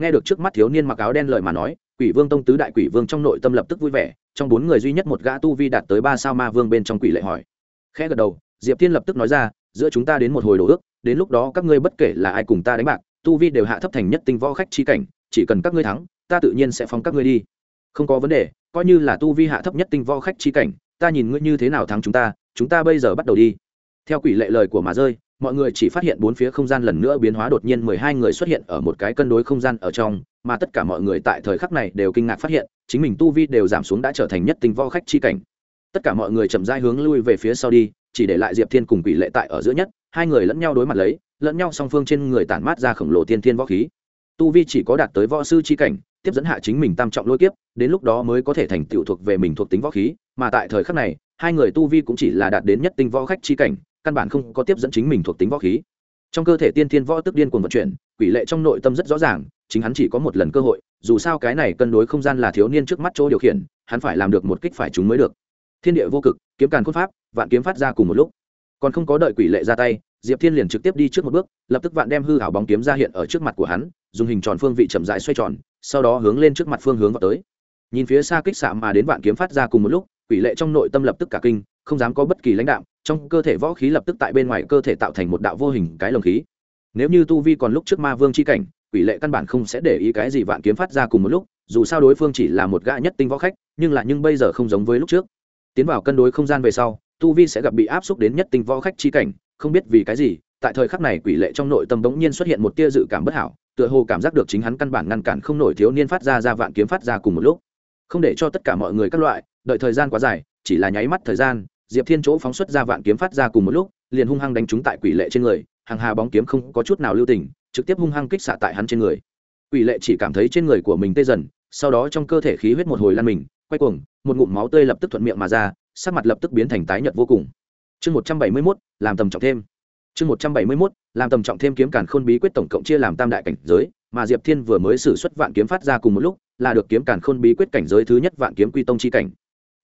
nghe được trước mắt thiếu niên mặc áo đen lời mà nói, quỷ vương tông tứ đại quỷ vương trong nội tâm lập tức vui vẻ, trong bốn người duy nhất một gã tu vi đạt tới ba sao ma vương bên trong quỷ lệ hỏi. Khẽ gật đầu, diệp thiên lập tức nói ra, giữa chúng ta đến một hồi đồ ước, đến lúc đó các ngươi bất kể là ai cùng ta đánh bạc, tu vi đều hạ thấp thành nhất tinh võ khách chi cảnh, chỉ cần các ngươi thắng, ta tự nhiên sẽ phóng các ngươi đi. Không có vấn đề, coi như là tu vi hạ thấp nhất tinh võ khách chi cảnh, ta nhìn ngươi như thế nào thắng chúng ta chúng ta bây giờ bắt đầu đi. Theo quỷ lệ lời của mà rơi mọi người chỉ phát hiện bốn phía không gian lần nữa biến hóa đột nhiên mười hai người xuất hiện ở một cái cân đối không gian ở trong, mà tất cả mọi người tại thời khắc này đều kinh ngạc phát hiện, chính mình tu vi đều giảm xuống đã trở thành nhất tinh võ khách chi cảnh. Tất cả mọi người chậm rãi hướng lui về phía sau đi, chỉ để lại diệp thiên cùng quỷ lệ tại ở giữa nhất, hai người lẫn nhau đối mặt lấy, lẫn nhau song phương trên người tản mát ra khổng lồ tiên thiên võ khí. Tu vi chỉ có đạt tới võ sư chi cảnh, tiếp dẫn hạ chính mình tam trọng lôi kiếp, đến lúc đó mới có thể thành tựu thuộc về mình thuộc tính võ khí, mà tại thời khắc này, hai người tu vi cũng chỉ là đạt đến nhất tinh võ khách chi cảnh căn bản không có tiếp dẫn chính mình thuộc tính võ khí. Trong cơ thể tiên thiên võ tức điên cuồng vận chuyển, quỷ lệ trong nội tâm rất rõ ràng, chính hắn chỉ có một lần cơ hội, dù sao cái này cân đối không gian là thiếu niên trước mắt chỗ điều khiển, hắn phải làm được một kích phải chúng mới được. Thiên địa vô cực, kiếm càn cốt pháp, vạn kiếm phát ra cùng một lúc. Còn không có đợi quỷ lệ ra tay, diệp thiên liền trực tiếp đi trước một bước, lập tức vạn đem hư hảo bóng kiếm ra hiện ở trước mặt của hắn, dùng hình tròn phương vị chậm rãi xoay tròn, sau đó hướng lên trước mặt phương hướng vào tới. Nhìn phía xa kích xạ mà đến vạn kiếm phát ra cùng một lúc, quỷ lệ trong nội tâm lập tức cả kinh, không dám có bất kỳ lãnh đạo trong cơ thể võ khí lập tức tại bên ngoài cơ thể tạo thành một đạo vô hình cái lồng khí. Nếu như tu vi còn lúc trước ma vương c h i cảnh, quỷ lệ căn bản không sẽ để ý cái gì vạn kiếm phát ra cùng một lúc, dù sao đối phương chỉ là một gã nhất tinh võ khách, nhưng là nhưng bây giờ không giống với lúc trước. Tiến vào cân đối không gian về sau, tu vi sẽ gặp bị áp xúc đến nhất tinh võ khách chi cảnh, không biết vì cái gì, tại thời khắc này quỷ lệ trong nội tâm bỗng nhiên xuất hiện một tia dự cảm bất hảo, tựa hồ cảm giác được chính hắn căn bản ngăn cản không nổi thiếu niên phát ra ra vạn kiếm phát ra cùng một lúc. Không để cho tất cả mọi người các loại, đợi thời gian quá dài, chỉ là nháy mắt thời gian diệp thiên chỗ phóng xuất ra vạn kiếm phát ra cùng một lúc, liền hung hăng đánh trúng tại quỷ lệ trên người, hàng hà bóng kiếm không có chút nào lưu tình, trực tiếp hung hăng kích xạ tại hắn trên người. Quỷ lệ chỉ cảm thấy trên người của mình tê dần, sau đó trong cơ thể khí huyết một hồi lan mình, quay cuồng, một ngụm máu tươi lập tức thuận miệng mà ra, sắc mặt lập tức biến thành tái nhợt vô cùng. Chương một trăm bảy mươi mốt, làm tầm trọng thêm. Chương một trăm bảy mươi mốt, làm tầm trọng thêm kiếm càn khôn bí quyết tổng cộng chia làm tam đại cảnh giới, mà diệp thiên vừa mới xử xuất vạn kiếm phát ra cùng một lúc, là được kiếm càn khôn bí quyết cảnh giới thứ nhất vạn kiếm quy tông chi cảnh.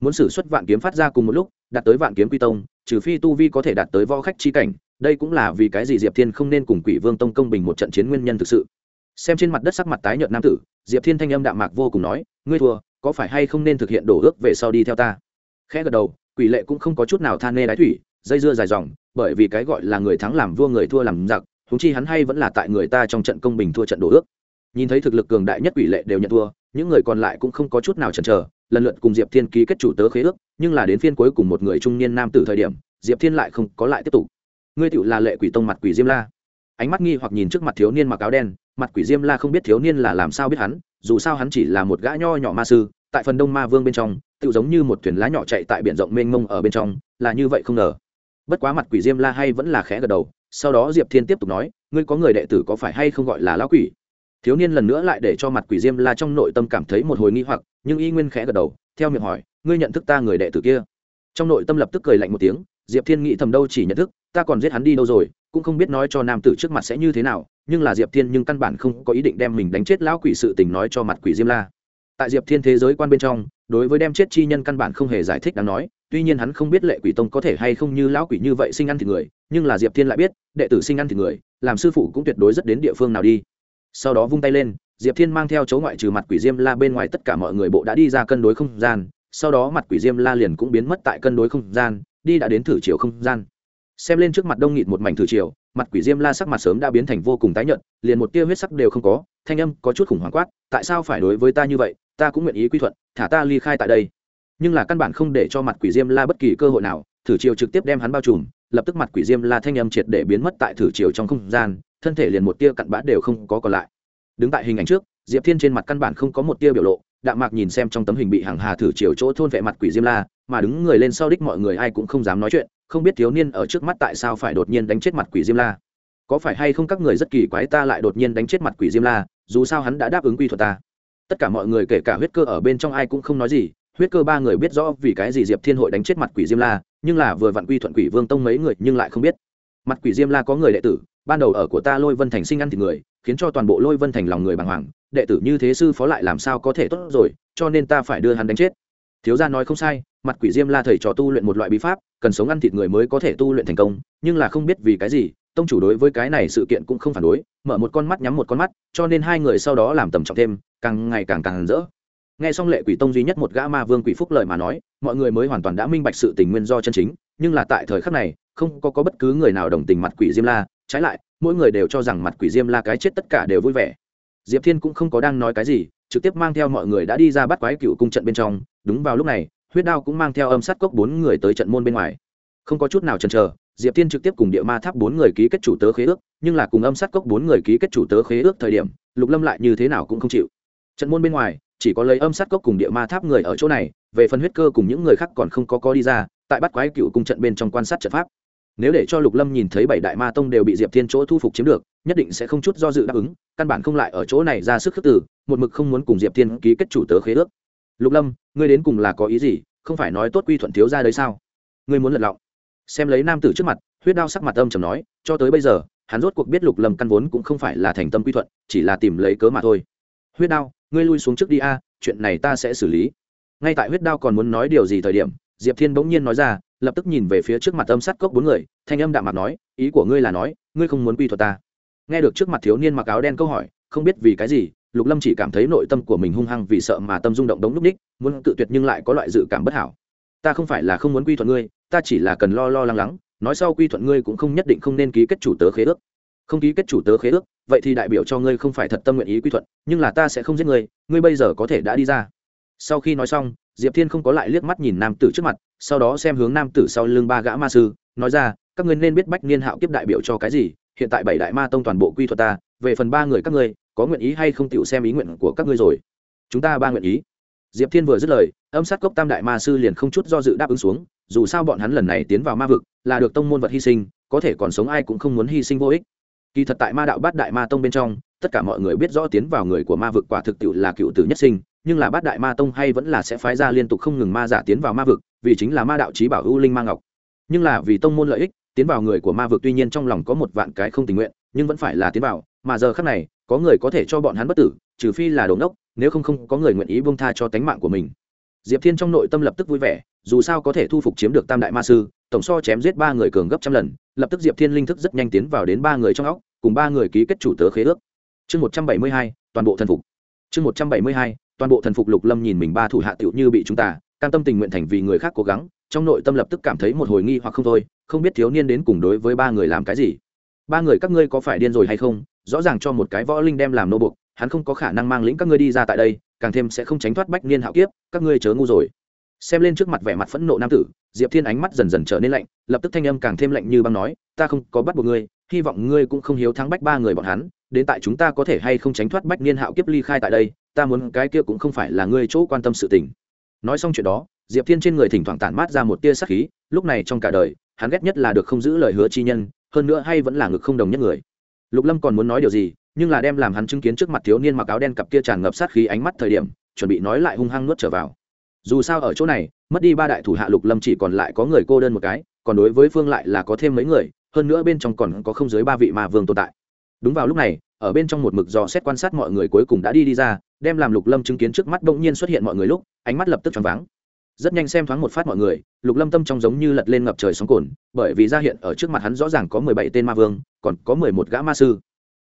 Muốn xử xuất vạn kiếm phát ra cùng một lúc đạt tới vạn kiếm quy tông, trừ phi tu vi có thể đạt tới võ khách chi cảnh, đây cũng là vì cái gì diệp thiên không nên cùng quỷ vương tông công bình một trận chiến nguyên nhân thực sự. Xem trên mặt đất sắc mặt tái nhợt nam tử, diệp thiên thanh âm đạm mạc vô cùng nói, ngươi thua, có phải hay không nên thực hiện đổ ước về sau đi theo ta? Khẽ gật đầu, quỷ lệ cũng không có chút nào than nê đái thủy, dây dưa dài dòng, bởi vì cái gọi là người thắng làm vua người thua làm giặc húng chi hắn hay vẫn là tại người ta trong trận công bình thua trận đổ ước. Nhìn thấy thực lực cường đại nhất quỷ lệ đều nhận thua những người còn lại cũng không có chút nào chần chờ, lần lượt cùng diệp thiên ký kết chủ tớ khế ước, nhưng là đến phiên cuối cùng một người trung niên nam tử thời điểm, diệp thiên lại không có lại tiếp tục. Ngươi tựu là lệ quỷ tông mặt quỷ diêm la. Ánh mắt nghi hoặc nhìn trước mặt thiếu niên mặc áo đen, mặt quỷ diêm la không biết thiếu niên là làm sao biết hắn, dù sao hắn chỉ là một gã nho nhỏ ma sư, tại phần đông ma vương bên trong, tựu giống như một thuyền lá nhỏ chạy tại biển rộng mênh mông ở bên trong, là như vậy không ngờ. Bất quá mặt quỷ diêm la hay vẫn là khẽ gật đầu, sau đó diệp thiên tiếp tục nói, ngươi có người đệ tử có phải hay không gọi là lão quỷ? Thiếu niên lần nữa lại để cho mặt quỷ diêm la trong nội tâm cảm thấy một hồi nghi hoặc, nhưng y nguyên khẽ gật đầu, theo miệng hỏi, ngươi nhận thức ta người đệ tử kia? Trong nội tâm lập tức cười lạnh một tiếng, diệp thiên nghĩ thầm đâu chỉ nhận thức, ta còn giết hắn đi đâu rồi, cũng không biết nói cho nam tử trước mặt sẽ như thế nào, nhưng là diệp thiên nhưng căn bản không có ý định đem mình đánh chết lão quỷ sự tình nói cho mặt quỷ diêm la. Tại diệp thiên thế giới quan bên trong, đối với đem chết chi nhân căn bản không hề giải thích đáng nói, tuy nhiên hắn không biết lệ quỷ tông có thể hay không như lão quỷ như vậy sinh ăn thịt người, nhưng là diệp thiên lại biết, đệ tử sinh ăn thịt người, làm sư phụ cũng tuyệt đối rất đến địa phương nào đi sau đó vung tay lên, diệp thiên mang theo chấu ngoại trừ mặt quỷ diêm la bên ngoài tất cả mọi người bộ đã đi ra cân đối không gian, sau đó mặt quỷ diêm la liền cũng biến mất tại cân đối không gian, đi đã đến thử chiều không gian. Xem lên trước mặt đông nghịt một mảnh thử chiều, mặt quỷ diêm la sắc mặt sớm đã biến thành vô cùng tái nhợt, liền một tia huyết sắc đều không có, thanh âm có chút khủng hoảng quát, tại sao phải đối với ta như vậy? Ta cũng nguyện ý quy thuận, thả ta ly khai tại đây. Nhưng là căn bản không để cho mặt quỷ diêm la bất kỳ cơ hội nào, thử chiều trực tiếp đem hắn bao trùm, lập tức mặt quỷ diêm la thanh âm triệt để biến mất tại thử chiều trong không gian thân thể liền một tia cặn bã đều không có còn lại. Đứng tại hình ảnh trước, diệp thiên trên mặt căn bản không có một tia biểu lộ, đạm mạc nhìn xem trong tấm hình bị hàng hà thử chiều chỗ thôn vệ mặt quỷ diêm la, mà đứng người lên sau đích mọi người ai cũng không dám nói chuyện, không biết thiếu niên ở trước mắt tại sao phải đột nhiên đánh chết mặt quỷ diêm la. Có phải hay không các người rất kỳ quái ta lại đột nhiên đánh chết mặt quỷ diêm la, dù sao hắn đã đáp ứng quy thuật ta. Tất cả mọi người kể cả huyết cơ ở bên trong ai cũng không nói gì, huyết cơ ba người biết rõ vì cái gì diệp thiên hội đánh chết mặt quỷ diêm la, nhưng là vừa vặn quy thuận quỷ vương tông mấy người nhưng lại không biết. Mặt quỷ diêm la có người đệ tử ban đầu ở của ta lôi vân thành sinh ăn thịt người khiến cho toàn bộ lôi vân thành lòng người bàng hoàng đệ tử như thế sư phó lại làm sao có thể tốt rồi cho nên ta phải đưa hắn đánh chết. Thiếu gia nói không sai mặt quỷ diêm la thầy trò tu luyện một loại bí pháp cần sống ăn thịt người mới có thể tu luyện thành công nhưng là không biết vì cái gì tông chủ đối với cái này sự kiện cũng không phản đối mở một con mắt nhắm một con mắt cho nên hai người sau đó làm tầm trọng thêm càng ngày càng càng rỡ. Nghe xong lệ quỷ tông duy nhất một gã ma vương quỷ phúc lời mà nói mọi người mới hoàn toàn đã minh bạch sự tình nguyên do chân chính nhưng là tại thời khắc này không có, có bất cứ người nào đồng tình mặt quỷ diêm la trái lại, mỗi người đều cho rằng mặt quỷ diêm la cái chết tất cả đều vui vẻ. Diệp thiên cũng không có đang nói cái gì, trực tiếp mang theo mọi người đã đi ra bắt quái cựu cung trận bên trong. Đúng vào lúc này, huyết đao cũng mang theo âm sát cốc bốn người tới trận môn bên ngoài. Không có chút nào chần chờ, diệp thiên trực tiếp cùng địa ma tháp bốn người ký kết chủ tớ khế ước, nhưng là cùng âm sát cốc bốn người ký kết chủ tớ khế ước thời điểm, lục lâm lại như thế nào cũng không chịu. Trận môn bên ngoài, chỉ có lấy âm sát cốc cùng địa ma tháp người ở chỗ này, về phần huyết cơ cùng những người khác còn không có có đi ra, tại bắt quái cựu cung trận bên trong quan sát trận pháp nếu để cho lục lâm nhìn thấy bảy đại ma tông đều bị diệp thiên chỗ thu phục chiếm được, nhất định sẽ không chút do dự đáp ứng, căn bản không lại ở chỗ này ra sức khước tử một mực không muốn cùng diệp thiên ký kết chủ tớ khế ước. Lục lâm, ngươi đến cùng là có ý gì? Không phải nói tốt quy thuận thiếu ra đấy sao? Ngươi muốn lật lọng. Xem lấy nam tử trước mặt, huyết đao sắc mặt âm trầm nói, cho tới bây giờ, hắn rốt cuộc biết lục lâm căn vốn cũng không phải là thành tâm quy thuận, chỉ là tìm lấy cớ mà thôi. Huyết đao, ngươi lui xuống trước đi a, chuyện này ta sẽ xử lý. Ngay tại huyết đao còn muốn nói điều gì thời điểm diệp thiên bỗng nhiên nói ra, lập tức nhìn về phía trước mặt âm sát cốc bốn người, thanh âm đạm mặt nói, ý của ngươi là nói, ngươi không muốn quy thuật ta. Nghe được trước mặt thiếu niên mặc áo đen câu hỏi, không biết vì cái gì, lục lâm chỉ cảm thấy nội tâm của mình hung hăng vì sợ mà tâm rung động đống lúc ních muốn tự tuyệt nhưng lại có loại dự cảm bất hảo. Ta không phải là không muốn quy thuận ngươi, ta chỉ là cần lo lo lắng lắng, nói sau quy thuận ngươi cũng không nhất định không nên ký kết chủ tớ khế ước. Không ký kết chủ tớ khế ước, vậy thì đại biểu cho ngươi không phải thật tâm nguyện ý quy thuận, nhưng là ta sẽ không giết ngươi ngươi bây giờ có thể đã đi ra. Sau khi nói xong diệp thiên không có lại liếc mắt nhìn nam tử trước mặt, sau đó xem hướng nam tử sau lưng ba gã ma sư, nói ra, các ngươi nên biết bách niên hạo kiếp đại biểu cho cái gì, hiện tại bảy đại ma tông toàn bộ quy thuật ta, về phần ba người các ngươi, có nguyện ý hay không tựu xem ý nguyện của các ngươi rồi? Chúng ta ba nguyện ý. Diệp thiên vừa dứt lời, âm sát cốc tam đại ma sư liền không chút do dự đáp ứng xuống, dù sao bọn hắn lần này tiến vào ma vực, là được tông môn vật hy sinh, có thể còn sống ai cũng không muốn hy sinh vô ích. Kỳ thật tại ma đạo bát đại ma tông bên trong, tất cả mọi người biết rõ tiến vào người của ma vực quả thực tiệu là cựu tử nhất sinh nhưng là bát đại ma tông hay vẫn là sẽ phái ra liên tục không ngừng ma giả tiến vào ma vực, vì chính là ma đạo trí bảo ưu linh ma ngọc. Nhưng là vì tông môn lợi ích, tiến vào người của ma vực tuy nhiên trong lòng có một vạn cái không tình nguyện, nhưng vẫn phải là tiến vào, mà giờ khác này, có người có thể cho bọn hắn bất tử, trừ phi là đồn đốc nếu không không có người nguyện ý buông tha cho tánh mạng của mình. Diệp thiên trong nội tâm lập tức vui vẻ, dù sao có thể thu phục chiếm được tam đại ma sư, tổng so chém giết ba người cường gấp trăm lần, lập tức diệp thiên linh thức rất nhanh tiến vào đến ba người trong óc, cùng ba người ký kết chủ tớ khế ước. Chương một trăm bảy mươi hai, toàn bộ thần phục. Chương một trăm bảy mươi hai toàn bộ thần phục lục lâm nhìn mình ba thủ hạ tiểu như bị chúng ta, cam tâm tình nguyện thành vì người khác cố gắng, trong nội tâm lập tức cảm thấy một hồi nghi hoặc không thôi, không biết thiếu niên đến cùng đối với ba người làm cái gì. Ba người các ngươi có phải điên rồi hay không? Rõ ràng cho một cái võ linh đem làm nô buộc, hắn không có khả năng mang lĩnh các ngươi đi ra tại đây, càng thêm sẽ không tránh thoát bách niên hạo kiếp, các ngươi chớ ngu rồi. Xem lên trước mặt vẻ mặt phẫn nộ nam tử, diệp thiên ánh mắt dần dần trở nên lạnh, lập tức thanh âm càng thêm lạnh như băng nói, ta không có bắt buộc ngươi, hy vọng ngươi cũng không hiếu thắng bách ba người bọn hắn, đến tại chúng ta có thể hay không tránh thoát bách niên hạo kiếp ly khai tại đây ta muốn cái kia cũng không phải là ngươi chỗ quan tâm sự tình. Nói xong chuyện đó, diệp thiên trên người thỉnh thoảng tản mát ra một tia sắc khí, lúc này trong cả đời, hắn ghét nhất là được không giữ lời hứa chi nhân, hơn nữa hay vẫn là ngực không đồng nhất người. Lục lâm còn muốn nói điều gì, nhưng là đem làm hắn chứng kiến trước mặt thiếu niên mặc áo đen cặp kia tràn ngập sát khí ánh mắt thời điểm, chuẩn bị nói lại hung hăng nuốt trở vào. Dù sao ở chỗ này, mất đi ba đại thủ hạ lục lâm chỉ còn lại có người cô đơn một cái, còn đối với phương lại là có thêm mấy người, hơn nữa bên trong còn có không dưới ba vị mà vương tồn tại. Đúng vào lúc này, ở bên trong một mực dò xét quan sát mọi người cuối cùng đã đi đi ra đem làm lục lâm chứng kiến trước mắt bỗng nhiên xuất hiện mọi người lúc, ánh mắt lập tức choáng váng. Rất nhanh xem thoáng một phát mọi người, lục lâm tâm trong giống như lật lên ngập trời sóng cồn, bởi vì ra hiện ở trước mặt hắn rõ ràng có mười bảy tên ma vương, còn có mười một gã ma sư.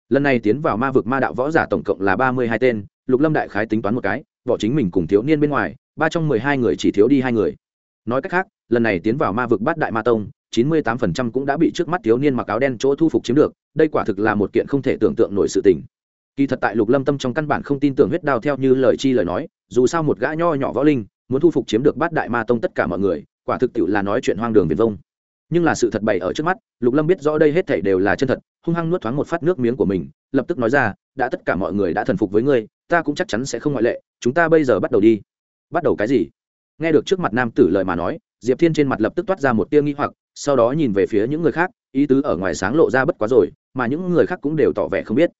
Lần này tiến vào ma vực ma đạo võ giả tổng cộng là ba mươi hai tên, lục lâm đại khái tính toán một cái võ chính mình cùng thiếu niên bên ngoài, ba trong mười hai người chỉ thiếu đi hai người. Nói cách khác, lần này tiến vào ma vực bát đại ma tông, chín mươi tám phần trăm cũng đã bị trước mắt thiếu niên mặc áo đen chỗ thu phục chiếm được, đây quả thực là một kiện không thể tưởng tượng nổi sự tình kỳ thật tại lục lâm tâm trong căn bản không tin tưởng huyết đao theo như lời chi lời nói, dù sao một gã nho nhỏ võ linh, muốn thu phục chiếm được bát đại ma tông tất cả mọi người, quả thực tiệu là nói chuyện hoang đường viền vông. Nhưng là sự thật bày ở trước mắt, lục lâm biết rõ đây hết thảy đều là chân thật, hung hăng nuốt thoáng một phát nước miếng của mình, lập tức nói ra, đã tất cả mọi người đã thần phục với ngươi, ta cũng chắc chắn sẽ không ngoại lệ, chúng ta bây giờ bắt đầu đi. Bắt đầu cái gì? Nghe được trước mặt nam tử lời mà nói, diệp thiên trên mặt lập tức toát ra một tia nghi hoặc, sau đó nhìn về phía những người khác, ý tứ ở ngoài sáng lộ ra bất quá rồi, mà những người khác cũng đều tỏ vẻ không biết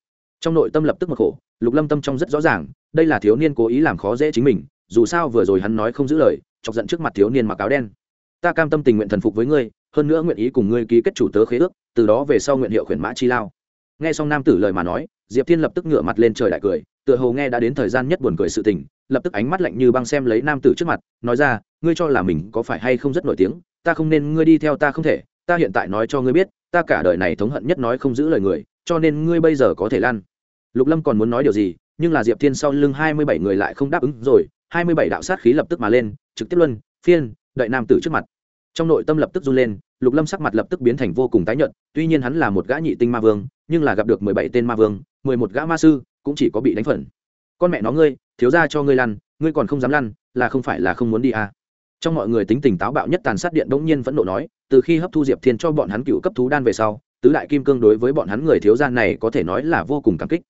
trong nội tâm lập tức một khổ, lục lâm tâm trong rất rõ ràng, đây là thiếu niên cố ý làm khó dễ chính mình, dù sao vừa rồi hắn nói không giữ lời, chọc giận trước mặt thiếu niên mặc áo đen. Ta cam tâm tình nguyện thần phục với ngươi, hơn nữa nguyện ý cùng ngươi ký kết chủ tớ khế ước, từ đó về sau nguyện hiệu khuyển mã chi lao. Nghe xong nam tử lời mà nói, diệp thiên lập tức ngửa mặt lên trời đại cười, tựa hồ nghe đã đến thời gian nhất buồn cười sự tình, lập tức ánh mắt lạnh như băng xem lấy nam tử trước mặt, nói ra, ngươi cho là mình có phải hay không rất nổi tiếng, ta không nên, ngươi đi theo ta không thể, ta hiện tại nói cho ngươi biết, ta cả đời này thống hận nhất nói không giữ lời người cho nên ngươi bây giờ có thể lăn. lục lâm còn muốn nói điều gì, nhưng là diệp thiên sau lưng hai mươi bảy người lại không đáp ứng rồi hai mươi bảy đạo sát khí lập tức mà lên, trực tiếp luân, phiên, đợi nam tử trước mặt trong nội tâm lập tức run lên, lục lâm sắc mặt lập tức biến thành vô cùng tái nhợt, tuy nhiên hắn là một gã nhị tinh ma vương, nhưng là gặp được mười bảy tên ma vương, mười một gã ma sư, cũng chỉ có bị đánh phần con mẹ nó ngươi, thiếu ra cho ngươi lăn, ngươi còn không dám lăn, là không phải là không muốn đi à. trong mọi người tính tình táo bạo nhất tàn sát điện bỗng nhiên vẫn nộ nói, từ khi hấp thu diệp thiên cho bọn hắn cựu cấp thú đan về sau tứ đại kim cương đối với bọn hắn người thiếu gia này có thể nói là vô cùng cảm kích.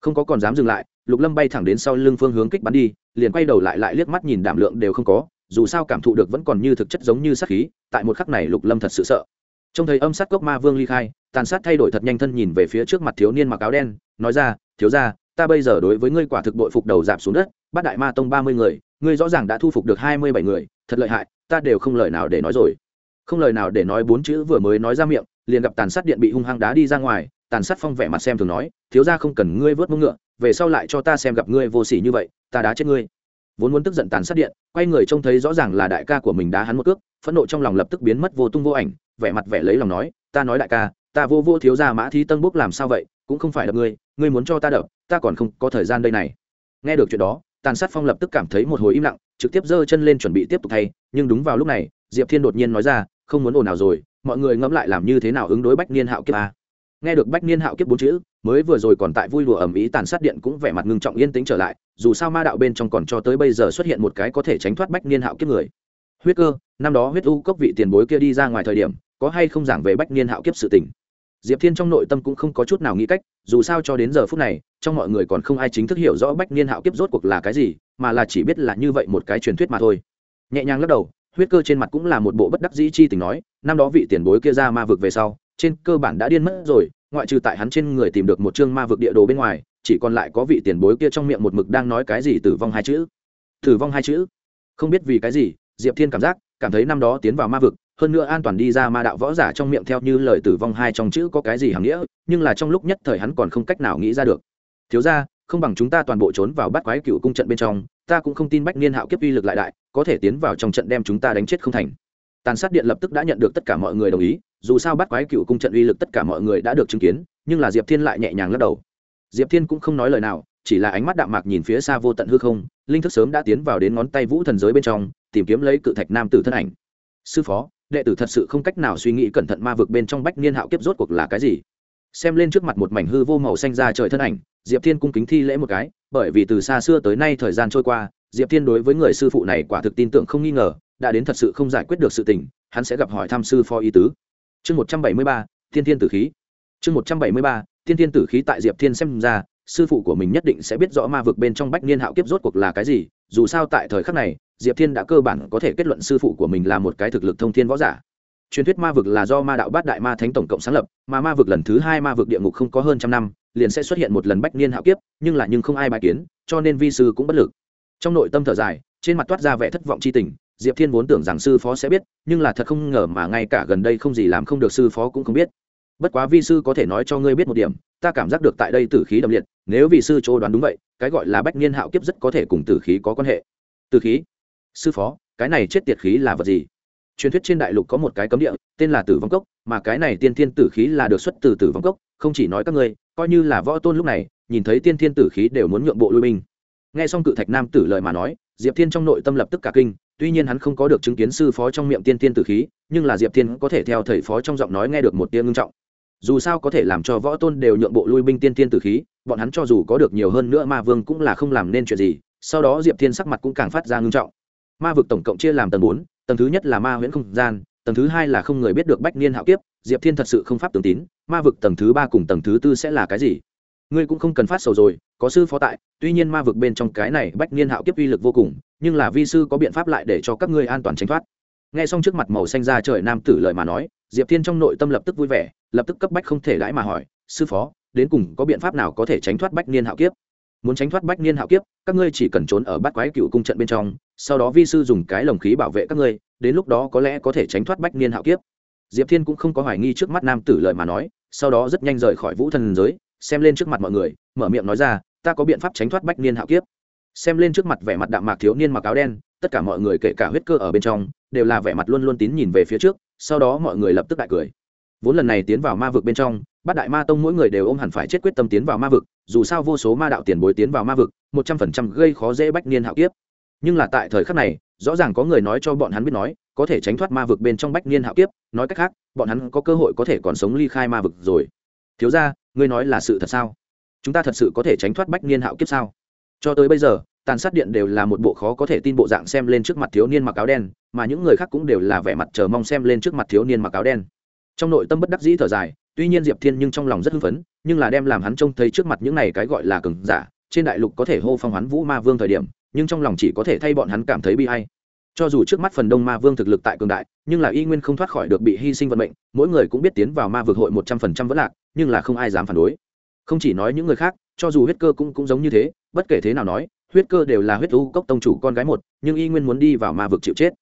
Không có còn dám dừng lại lục lâm bay thẳng đến sau lưng phương hướng kích bắn đi liền quay đầu lại lại liếc mắt nhìn đảm lượng đều không có dù sao cảm thụ được vẫn còn như thực chất giống như sát khí tại một khắc này lục lâm thật sự sợ. Trông thấy âm sát cốc ma vương ly khai tàn sát thay đổi thật nhanh thân nhìn về phía trước mặt thiếu niên mặc áo đen nói ra thiếu gia, ta bây giờ đối với ngươi quả thực đội phục đầu dạp xuống đất bắt đại ma tông ba mươi người ngươi rõ ràng đã thu phục được hai mươi bảy người thật lợi hại ta đều không lời nào để nói rồi. Không lời nào để nói bốn chữ vừa mới nói ra miệng liền gặp tàn sát điện bị hung hăng đá đi ra ngoài, tàn sát phong vẻ mặt xem thường nói, thiếu ra không cần ngươi vớt mông ngựa, về sau lại cho ta xem gặp ngươi vô sỉ như vậy, ta đá chết ngươi. Vốn muốn tức giận tàn sát điện, quay người trông thấy rõ ràng là đại ca của mình đá hắn một cước, phẫn nộ trong lòng lập tức biến mất vô tung vô ảnh, vẻ mặt vẻ lấy lòng nói, ta nói đại ca, ta vô vô thiếu gia mã thí tân bốc làm sao vậy, cũng không phải đập ngươi ngươi muốn cho ta đập, ta còn không có thời gian đây này. Nghe được chuyện đó, tàn sát phong lập tức cảm thấy một hồi im lặng, trực tiếp giơ chân lên chuẩn bị tiếp tục thay, nhưng đúng vào lúc này, diệp thiên đột nhiên nói ra, không muốn ồn nào rồi mọi người ngẫm lại làm như thế nào ứng đối bách niên hạo kiếp a. Nghe được bách niên hạo kiếp bốn chữ, mới vừa rồi còn tại vui lùa ẩm ý tàn sát điện cũng vẻ mặt ngưng trọng yên tĩnh trở lại, dù sao ma đạo bên trong còn cho tới bây giờ xuất hiện một cái có thể tránh thoát bách niên hạo kiếp người. Huyết cơ, năm đó huyết u cốc vị tiền bối kia đi ra ngoài thời điểm, có hay không giảng về bách niên hạo kiếp sự tình? Diệp thiên trong nội tâm cũng không có chút nào nghĩ cách, dù sao cho đến giờ phút này, trong mọi người còn không ai chính thức hiểu rõ bách niên hạo kiếp rốt cuộc là cái gì, mà là chỉ biết là như vậy một cái truyền thuyết mà thôi. Nhẹ nhàng lắc đầu huyết cơ trên mặt cũng là một bộ bất đắc dĩ chi tình nói, năm đó vị tiền bối kia ra ma vực về sau, trên cơ bản đã điên mất rồi, ngoại trừ tại hắn trên người tìm được một chương ma vực địa đồ bên ngoài, chỉ còn lại có vị tiền bối kia trong miệng một mực đang nói cái gì tử vong hai chữ. Tử vong hai chữ? Không biết vì cái gì, diệp thiên cảm giác, cảm thấy năm đó tiến vào ma vực, hơn nữa an toàn đi ra ma đạo võ giả trong miệng theo như lời tử vong hai trong chữ có cái gì hàm nghĩa, nhưng là trong lúc nhất thời hắn còn không cách nào nghĩ ra được. Thiếu ra không bằng chúng ta toàn bộ trốn vào bắt quái cựu cung trận bên trong ta cũng không tin bách niên hạo kiếp uy lực lại đại, có thể tiến vào trong trận đem chúng ta đánh chết không thành. Tàn sát điện lập tức đã nhận được tất cả mọi người đồng ý, dù sao bắt quái cựu cung trận uy lực tất cả mọi người đã được chứng kiến, nhưng là diệp thiên lại nhẹ nhàng lắc đầu. Diệp thiên cũng không nói lời nào, chỉ là ánh mắt đạm mạc nhìn phía xa vô tận hư không, linh thức sớm đã tiến vào đến ngón tay vũ thần giới bên trong, tìm kiếm lấy cự thạch nam tử thân ảnh. Sư phó, đệ tử thật sự không cách nào suy nghĩ cẩn thận ma vực bên trong bách niên hạo kiếp rốt cuộc là cái gì? Xem lên trước mặt một mảnh hư vô màu xanh ra trời thân ảnh, diệp thiên cung kính thi lễ một cái, bởi vì từ xa xưa tới nay thời gian trôi qua, diệp thiên đối với người sư phụ này quả thực tin tưởng không nghi ngờ, đã đến thật sự không giải quyết được sự tình, hắn sẽ gặp hỏi thăm sư phó ý tứ. Chương một trăm bảy mươi ba, thiên thiên tử khí. Chương một trăm bảy mươi ba, thiên thiên tử khí tại diệp thiên xem ra, sư phụ của mình nhất định sẽ biết rõ ma vực bên trong bách niên hạo kiếp rốt cuộc là cái gì, dù sao tại thời khắc này, diệp thiên đã cơ bản có thể kết luận sư phụ của mình là một cái thực lực thông thiên võ giả truyền thuyết ma vực là do ma đạo bát đại ma thánh tổng cộng sáng lập, mà ma vực lần thứ hai ma vực địa ngục không có hơn trăm năm, liền sẽ xuất hiện một lần bách niên hạo kiếp, nhưng là nhưng không ai bài kiến, cho nên vi sư cũng bất lực. Trong nội tâm thở dài, trên mặt toát ra vẻ thất vọng c h i tình, diệp thiên vốn tưởng rằng sư phó sẽ biết, nhưng là thật không ngờ mà ngay cả gần đây không gì làm không được sư phó cũng không biết. Bất quá vi sư có thể nói cho ngươi biết một điểm, ta cảm giác được tại đây tử khí đậm liệt, nếu vị sư chỗ đoán đúng vậy, cái gọi là bách niên hạo kiếp rất có thể cùng tử khí có quan hệ. Tử khí? Sư phó, cái này chết tiệt khí là vật gì? Truyền thuyết trên đại lục có một cái cấm địa, tên là tử vong cốc, mà cái này tiên thiên tử khí là được xuất từ tử vong cốc, không chỉ nói các ngươi, coi như là võ tôn lúc này, nhìn thấy tiên thiên tử khí đều muốn nhượng bộ lui binh. Nghe xong cự thạch nam tử lời mà nói, diệp thiên trong nội tâm lập tức cả kinh, tuy nhiên hắn không có được chứng kiến sư phó trong miệng tiên thiên tử khí, nhưng là diệp thiên có thể theo thầy phó trong giọng nói nghe được một tiếng ngưng trọng. Dù sao có thể làm cho võ tôn đều nhượng bộ lui binh tiên thiên tử khí, bọn hắn cho dù có được nhiều hơn nữa ma vương cũng là không làm nên chuyện gì, sau đó diệp thiên sắc mặt cũng càng phát ra ngưng trọng. Ma vực tổng cộng chia làm tầng bốn tầng thứ nhất là ma huyễn không gian, tầng thứ hai là không người biết được bách niên hạo kiếp, diệp thiên thật sự không pháp tưởng tín, ma vực tầng thứ ba cùng tầng thứ tư sẽ là cái gì? Ngươi cũng không cần phát sầu rồi, có sư phó tại, tuy nhiên ma vực bên trong cái này bách niên hạo kiếp uy lực vô cùng, nhưng là vi sư có biện pháp lại để cho các ngươi an toàn tránh thoát. Nghe xong trước mặt màu xanh ra trời nam tử lời mà nói, diệp thiên trong nội tâm lập tức vui vẻ, lập tức cấp bách không thể đãi mà hỏi, sư phó, đến cùng có biện pháp nào có thể tránh thoát bách niên hạo kiếp? Muốn tránh thoát bách niên hạo kiếp, các ngươi chỉ cần trốn ở bát quái cựu cung trận bên trong, sau đó vi sư dùng cái lồng khí bảo vệ các ngươi, đến lúc đó có lẽ có thể tránh thoát bách niên hạo kiếp. Diệp thiên cũng không có hoài nghi trước mắt nam tử lời mà nói, sau đó rất nhanh rời khỏi vũ thần giới, xem lên trước mặt mọi người, mở miệng nói ra, ta có biện pháp tránh thoát bách niên hạo kiếp. Xem lên trước mặt vẻ mặt đạm mạc thiếu niên mặc áo đen, tất cả mọi người kể cả huyết cơ ở bên trong, đều là vẻ mặt luôn luôn tín nhìn về phía trước, sau đó mọi người lập tức đại cười vốn lần này tiến vào ma vực bên trong, bát đại ma tông mỗi người đều ôm hẳn phải chết quyết tâm tiến vào ma vực, dù sao vô số ma đạo tiền bối tiến vào ma vực, một trăm phần trăm gây khó dễ bách niên hạo kiếp. Nhưng là tại thời khắc này, rõ ràng có người nói cho bọn hắn biết nói, có thể tránh thoát ma vực bên trong bách niên hạo kiếp, nói cách khác, bọn hắn có cơ hội có thể còn sống ly khai ma vực rồi. Thiếu ra ngươi nói là sự thật sao? Chúng ta thật sự có thể tránh thoát bách niên hạo kiếp sao? Cho tới bây giờ, tàn sát điện đều là một bộ khó có thể tin bộ dạng xem lên trước mặt thiếu niên mặc áo đen, mà những người khác cũng đều là vẻ mặt chờ mong xem lên trước mặt thiếu niên mặc áo đen trong nội tâm bất đắc dĩ thở dài, tuy nhiên diệp thiên nhưng trong lòng rất hưng phấn, nhưng là đem làm hắn trông thấy trước mặt những này cái gọi là cường giả, trên đại lục có thể hô phong hoán vũ ma vương thời điểm, nhưng trong lòng chỉ có thể thay bọn hắn cảm thấy bi hay cho dù trước mắt phần đông ma vương thực lực tại cường đại, nhưng là y nguyên không thoát khỏi được bị hy sinh vận mệnh, mỗi người cũng biết tiến vào ma vực hội một trăm phần trăm vẫn lạc, nhưng là không ai dám phản đối. Không chỉ nói những người khác, cho dù huyết cơ cũng cũng giống như thế, bất kể thế nào nói, huyết cơ đều là huyết u cốc tông chủ con gái một, nhưng y nguyên muốn đi vào ma vực chịu chết.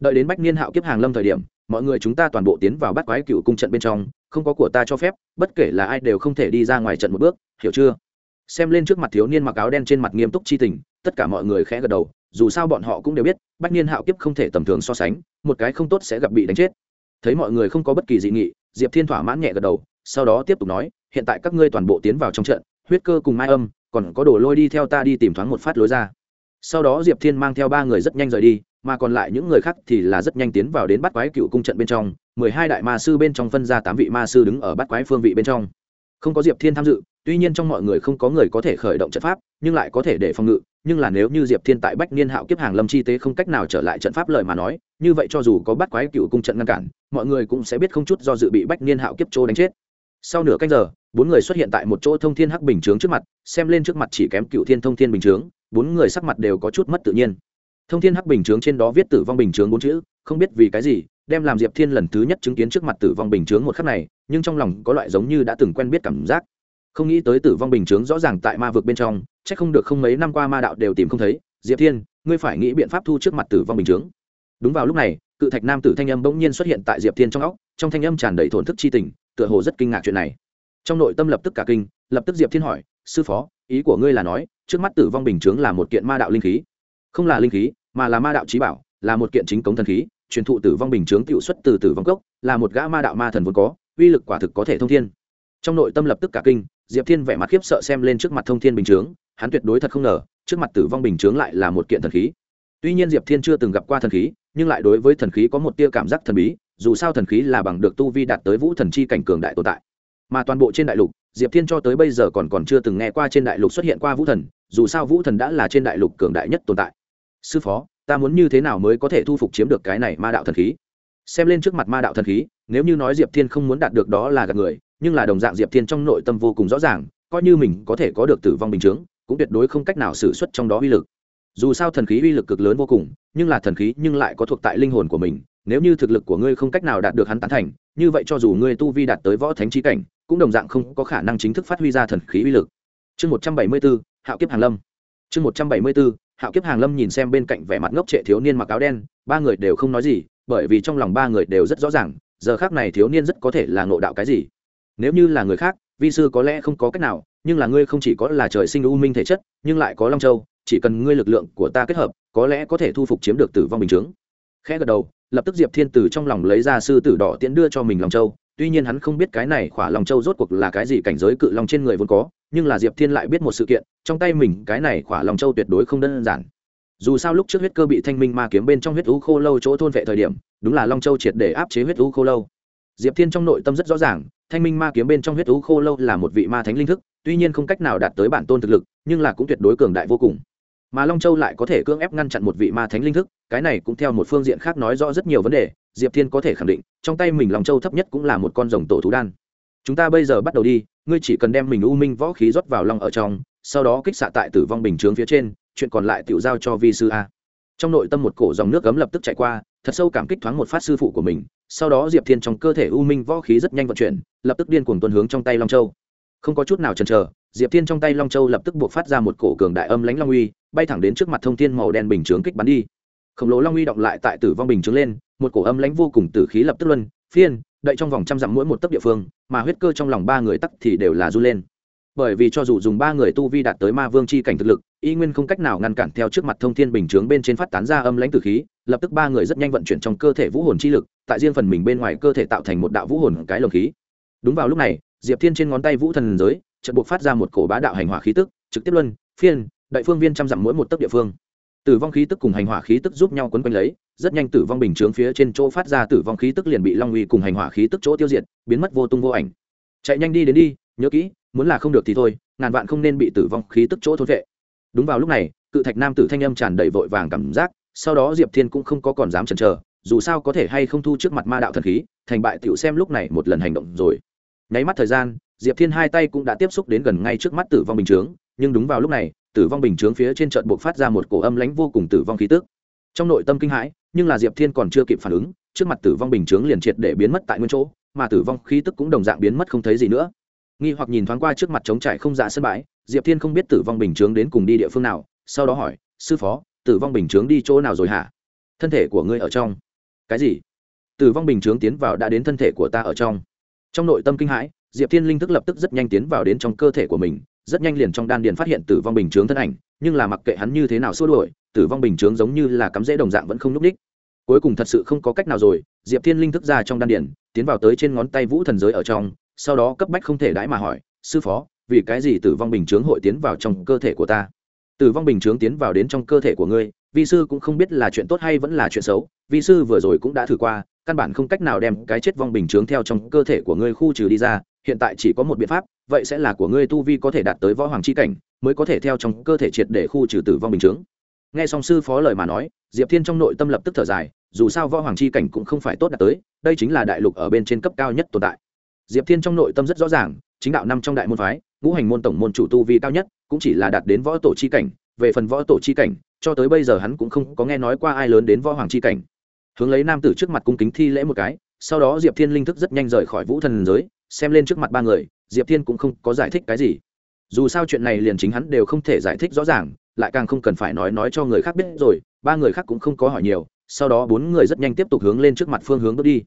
Đợi đến bách niên hạo kiếp hàng lâm thời điểm mọi người chúng ta toàn bộ tiến vào bắt quái cựu cung trận bên trong, không có của ta cho phép, bất kể là ai đều không thể đi ra ngoài trận một bước, hiểu chưa? Xem lên trước mặt thiếu niên mặc áo đen trên mặt nghiêm túc chi tình, tất cả mọi người khẽ gật đầu, dù sao bọn họ cũng đều biết, bách niên hạo kiếp không thể tầm thường so sánh, một cái không tốt sẽ gặp bị đánh chết. Thấy mọi người không có bất kỳ dị nghị, diệp thiên thỏa mãn nhẹ gật đầu, sau đó tiếp tục nói, hiện tại các ngươi toàn bộ tiến vào trong trận, huyết cơ cùng mai âm, còn có đồ lôi đi theo ta đi tìm thoáng một phát lối ra sau đó diệp thiên mang theo ba người rất nhanh rời đi, mà còn lại những người khác thì là rất nhanh tiến vào đến bắt quái cựu cung trận bên trong, mười hai đại ma sư bên trong phân ra tám vị ma sư đứng ở bắt quái phương vị bên trong. Không có diệp thiên tham dự, tuy nhiên trong mọi người không có người có thể khởi động trận pháp, nhưng lại có thể để phòng ngự, nhưng là nếu như diệp thiên tại bách niên hạo kiếp hàng lâm chi tế không cách nào trở lại trận pháp lời mà nói, như vậy cho dù có bắt quái cựu cung trận ngăn cản, mọi người cũng sẽ biết không chút do dự bị bách niên hạo kiếp trô đánh chết. Sau nửa canh giờ, bốn người xuất hiện tại một chỗ thông thiên hắc bình chướng trước mặt, xem lên trước mặt chỉ kém cựu thiên thông thiên bình chướng bốn người sắc mặt đều có chút mất tự nhiên. Thông thiên hắc bình chướng trên đó viết tử vong bình chướng bốn chữ, không biết vì cái gì, đem làm diệp thiên lần thứ nhất chứng kiến trước mặt tử vong bình chướng một khắc này, nhưng trong lòng có loại giống như đã từng quen biết cảm giác. Không nghĩ tới tử vong bình chướng rõ ràng tại ma vực bên trong c h ắ c không được không mấy năm qua ma đạo đều tìm không thấy. Diệp thiên, ngươi phải nghĩ biện pháp thu trước mặt tử vong bình chướng. Đúng vào lúc này, cự thạch nam tử thanh âm bỗng nhiên xuất hiện tại diệp thiên trong óc, trong thanh âm tràn đầy thổn thức c h i tình, tựa hồ rất kinh ngạc chuyện này. Trong nội tâm lập tức cả kinh, lập tức diệp thiên hỏi sư phó, ý của ngươi là nói, trước mắt tử vong bình chướng là một kiện ma đạo linh khí. Không là linh khí, mà là ma đạo trí bảo, là một kiện chính cống thần khí, truyền thụ tử vong bình chướng tự xuất từ tử vong cốc, là một gã ma đạo ma thần vốn có, uy lực quả thực có thể thông thiên. Trong nội tâm lập tức cả kinh, diệp thiên vẻ mặt khiếp sợ xem lên trước mặt thông thiên bình chướng, hắn tuyệt đối thật không ngờ, trước mặt tử vong bình chướng lại là một kiện thần khí. Tuy nhiên diệp thiên chưa từng gặp qua thần khí, nhưng lại đối với thần khí có một tia cảm giác thần bí, dù sao thần khí là bằng được tu vi đạt tới vũ thần chi cảnh cường đại tồn tại. Mà toàn bộ trên đại lục diệp thiên cho tới bây giờ còn còn chưa từng nghe qua trên đại lục xuất hiện qua vũ thần, dù sao vũ thần đã là trên đại lục cường đại nhất tồn tại. Sư phó, ta muốn như thế nào mới có thể thu phục chiếm được cái này ma đạo thần khí? Xem lên trước mặt ma đạo thần khí, nếu như nói diệp thiên không muốn đạt được đó là gạt người, nhưng là đồng dạng diệp thiên trong nội tâm vô cùng rõ ràng, coi như mình có thể có được tử vong bình chướng, cũng tuyệt đối không cách nào xử suất trong đó uy lực. Dù sao thần khí uy lực cực lớn vô cùng, nhưng là thần khí nhưng lại có thuộc tại linh hồn của mình, nếu như thực lực của ngươi không cách nào đạt được hắn tán thành, như vậy cho dù ngươi tu vi đạt tới võ thánh trí cảnh cũng đồng dạng không có khả năng chính thức phát huy ra thần khí uy lực. Chương một trăm bảy mươi bốn, hạo kiếp hàng lâm. Chương một trăm bảy mươi bốn, hạo kiếp hàng lâm nhìn xem bên cạnh vẻ mặt ngốc trệ thiếu niên mặc áo đen, ba người đều không nói gì, bởi vì trong lòng ba người đều rất rõ ràng, giờ khác này thiếu niên rất có thể là ngộ đạo cái gì. Nếu như là người khác, vi sư có lẽ không có cách nào, nhưng là ngươi không chỉ có là trời sinh u minh thể chất, nhưng lại có long châu, chỉ cần ngươi lực lượng của ta kết hợp, có lẽ có thể thu phục chiếm được tử vong bình chướng. Khẽ gật đầu, lập tức diệp thiên từ trong lòng lấy ra sư tử đỏ tiễn đưa cho mình long châu tuy nhiên hắn không biết cái này khỏa long châu rốt cuộc là cái gì cảnh giới cự long trên người vốn có, nhưng là diệp thiên lại biết một sự kiện, trong tay mình cái này khỏa long châu tuyệt đối không đơn giản. Dù sao lúc trước huyết cơ bị thanh minh ma kiếm bên trong huyết u khô lâu chỗ thôn vệ thời điểm, đúng là long châu triệt để áp chế huyết u khô lâu. Diệp thiên trong nội tâm rất rõ ràng, thanh minh ma kiếm bên trong huyết thú khô lâu là một vị ma thánh linh thức, tuy nhiên không cách nào đạt tới bản tôn thực lực, nhưng là cũng tuyệt đối cường đại vô cùng. Mà long châu lại có thể cưỡng ép ngăn chặn một vị ma thánh linh thức, cái này cũng theo một phương diện khác nói rõ rất nhiều vấn đề diệp thiên có thể khẳng định, trong tay mình long châu thấp nhất cũng là một con rồng tổ thú đan. Chúng ta bây giờ bắt đầu đi, ngươi chỉ cần đem mình u minh võ khí rót vào lòng ở trong, sau đó kích xạ tại tử vong bình chướng phía trên, chuyện còn lại tự giao cho vi sư a. Trong nội tâm một cổ dòng nước gấm lập tức chạy qua, thật sâu cảm kích thoáng một phát sư phụ của mình, sau đó diệp thiên trong cơ thể u minh võ khí rất nhanh vận chuyển, lập tức điên cuồng tuần hướng trong tay long châu. Không có chút nào chần chờ, diệp thiên trong tay long châu lập tức buộc phát ra một cổ cường đại âm lãnh long uy, bay thẳng đến trước mặt thông thiên màu đen bình chướng kích bắn đi. Khổng lồ long uy động lại tại tử vong bình chướng lên một cổ âm lãnh vô cùng tử khí lập tức luân, phiên, đậy trong vòng trăm dặm mỗi một tấc địa phương, mà huyết cơ trong lòng ba người tắc thì đều là r u lên. Bởi vì cho dù dùng ba người tu vi đạt tới ma vương c h i cảnh thực lực, y nguyên không cách nào ngăn cản theo trước mặt thông thiên bình chướng bên trên phát tán ra âm lãnh tử khí, lập tức ba người rất nhanh vận chuyển trong cơ thể vũ hồn chi lực, tại riêng phần mình bên ngoài cơ thể tạo thành một đạo vũ hồn cái lồng khí. Đúng vào lúc này, diệp thiên trên ngón tay vũ thần giới, chợt buộc phát ra một cổ bá đạo hành hỏa khí tức, trực tiếp luân, phiên đại phương viên trăm dặm mỗi một tấc địa phương tử vong khí tức cùng hành hỏa khí tức giúp nhau quấn quanh lấy, rất nhanh tử vong bình chướng phía trên chỗ phát ra tử vong khí tức liền bị long uy cùng hành hỏa khí tức chỗ tiêu diệt, biến mất vô tung vô ảnh. Chạy nhanh đi đến đi, nhớ kỹ, muốn là không được thì thôi, ngàn vạn không nên bị tử vong khí tức chỗ thôn vệ. Đúng vào lúc này, cự thạch nam tử thanh âm tràn đầy vội vàng cảm giác, sau đó diệp thiên cũng không có còn dám chần chờ, dù sao có thể hay không thu trước mặt ma đạo thần khí, thành bại tựu xem lúc này một lần hành động rồi. Nháy mắt thời gian, diệp thiên hai tay cũng đã tiếp xúc đến gần ngay trước mắt tử vong bình chướng, nhưng đúng vào lúc này tử vong bình chướng phía trên trận buộc phát ra một cổ âm lãnh vô cùng tử vong khí tức. Trong nội tâm kinh hãi, nhưng là diệp thiên còn chưa kịp phản ứng, trước mặt tử vong bình chướng liền triệt để biến mất tại nguyên chỗ, mà tử vong khí tức cũng đồng dạng biến mất không thấy gì nữa. Nghi hoặc nhìn thoáng qua trước mặt trống trải không dạ sân bãi, diệp thiên không biết tử vong bình chướng đến cùng đi địa phương nào, sau đó hỏi, sư phó, tử vong bình chướng đi chỗ nào rồi hả? Thân thể của ngươi ở trong. Cái gì? Tử vong bình chướng tiến vào đã đến thân thể của ta ở trong. Trong nội tâm kinh hãi, diệp thiên linh thức lập tức rất nhanh tiến vào đến trong cơ thể của mình rất nhanh liền trong đan điền phát hiện tử vong bình chướng thân ảnh, nhưng là mặc kệ hắn như thế nào xua đuổi, tử vong bình chướng giống như là cắm rễ đồng dạng vẫn không núp đích cuối cùng thật sự không có cách nào rồi, diệp thiên linh thức ra trong đan điền, tiến vào tới trên ngón tay vũ thần giới ở trong, sau đó cấp bách không thể đãi mà hỏi, sư phó, vì cái gì tử vong bình chướng hội tiến vào trong cơ thể của ta? Tử vong bình chướng tiến vào đến trong cơ thể của ngươi, vi sư cũng không biết là chuyện tốt hay vẫn là chuyện xấu, vi sư vừa rồi cũng đã thử qua, căn bản không cách nào đem cái chết vong bình chướng theo trong cơ thể của ngươi khu trừ đi ra hiện tại chỉ có một biện pháp, vậy sẽ là của ngươi tu vi có thể đạt tới võ hoàng c h i cảnh, mới có thể theo trong cơ thể triệt để khu trừ tử vong bình chướng. Nghe song sư phó lời mà nói, diệp thiên trong nội tâm lập tức thở dài, dù sao võ hoàng c h i cảnh cũng không phải tốt đạt tới, đây chính là đại lục ở bên trên cấp cao nhất tồn tại. Diệp thiên trong nội tâm rất rõ ràng, chính đạo năm trong đại môn phái, ngũ hành môn tổng môn chủ tu vi cao nhất, cũng chỉ là đạt đến võ tổ c cảnh, về phần võ tổ c cảnh, cho tới bây giờ hắn cũng không có nghe nói qua ai lớn đến võ hoàng c cảnh. Hướng lấy nam tử trước mặt cung kính thi lễ một cái, sau đó diệp thiên linh thức rất nhanh rời khỏi vũ thần giới xem lên trước mặt ba người, diệp thiên cũng không có giải thích cái gì. Dù sao chuyện này liền chính hắn đều không thể giải thích rõ ràng, lại càng không cần phải nói nói cho người khác biết rồi, ba người khác cũng không có hỏi nhiều, sau đó bốn người rất nhanh tiếp tục hướng lên trước mặt phương hướng bước đi.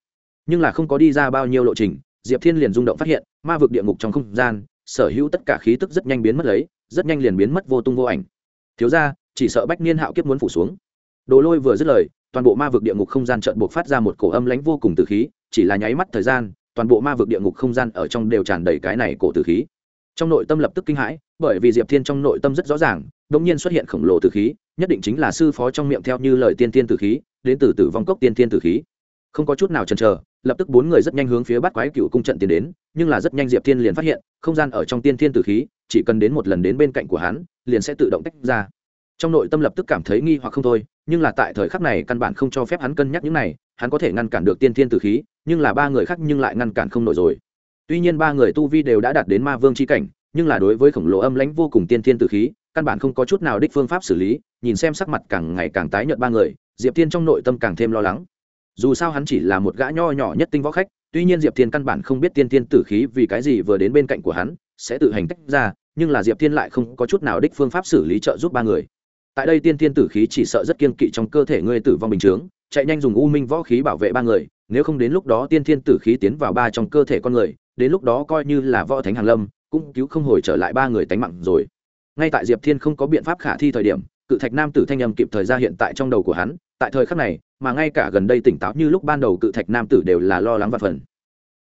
Nhưng là không có đi ra bao nhiêu lộ trình, diệp thiên liền rung động phát hiện, ma vực địa ngục trong không gian, sở hữu tất cả khí tức rất nhanh biến mất lấy, rất nhanh liền biến mất vô tung vô ảnh. Thiếu ra chỉ sợ bách niên hạo kiếp muốn phủ xuống. Đồ lôi vừa dứt lời, toàn bộ ma vực địa ngục không gian trợn buộc phát ra một cổ âm lãnh vô cùng từ khí, chỉ là nháy mắt thời gian toàn bộ ma vực địa ngục không gian ở trong đều tràn đầy cái này cổ tử khí. Trong nội tâm lập tức kinh hãi, bởi vì diệp thiên trong nội tâm rất rõ ràng đ ỗ n g nhiên xuất hiện khổng lồ tử khí, nhất định chính là sư phó trong miệng theo như lời tiên tiên tử khí, đến từ tử vong cốc tiên tiên tử khí. Không có chút nào chần chờ, lập tức bốn người rất nhanh hướng phía bát quái cựu cung trận tiến đến, nhưng là rất nhanh diệp thiên liền phát hiện, không gian ở trong tiên tiên tử khí, chỉ cần đến một lần đến bên cạnh của hắn, liền sẽ tự động tách ra. Trong nội tâm lập tức cảm thấy nghi hoặc không thôi, nhưng là tại thời khắc này căn bản không cho phép hắn cân nhắc những này hắn có thể ngăn cản được tiên Thiên Tử khí, nhưng là ba người khác nhưng lại ngăn cản không nổi rồi. Tuy nhiên ba người tu vi đều đã đạt đến ma vương c h i cảnh, nhưng là đối với khổng lồ âm lãnh vô cùng tiên thiên tử khí, căn bản không có chút nào đích phương pháp xử lý, nhìn xem sắc mặt càng ngày càng tái nhợt ba người, diệp thiên trong nội tâm càng thêm lo lắng. Dù sao hắn chỉ là một gã nho nhỏ nhất tinh võ khách, tuy nhiên diệp thiên căn bản không biết tiên thiên tử khí vì cái gì vừa đến bên cạnh của hắn, sẽ tự hành tách ra, nhưng là diệp thiên lại không có chút nào đích phương pháp xử lý trợ giúp ba người. Tại đây tiên thiên tử khí chỉ sợ rất kiên kỵ trong cơ thể ngươi tử vong bình chướng chạy nhanh dùng u minh võ khí bảo vệ ba người, nếu không đến lúc đó tiên thiên tử khí tiến vào ba trong cơ thể con người, đến lúc đó coi như là võ thánh hàn lâm, cũng cứu không hồi trở lại ba người tánh mạng rồi. Ngay tại diệp thiên không có biện pháp khả thi thời điểm, cự thạch nam tử thanh âm kịp thời ra hiện tại trong đầu của hắn, tại thời khắc này, mà ngay cả gần đây tỉnh táo như lúc ban đầu cự thạch nam tử đều là lo lắng và phần.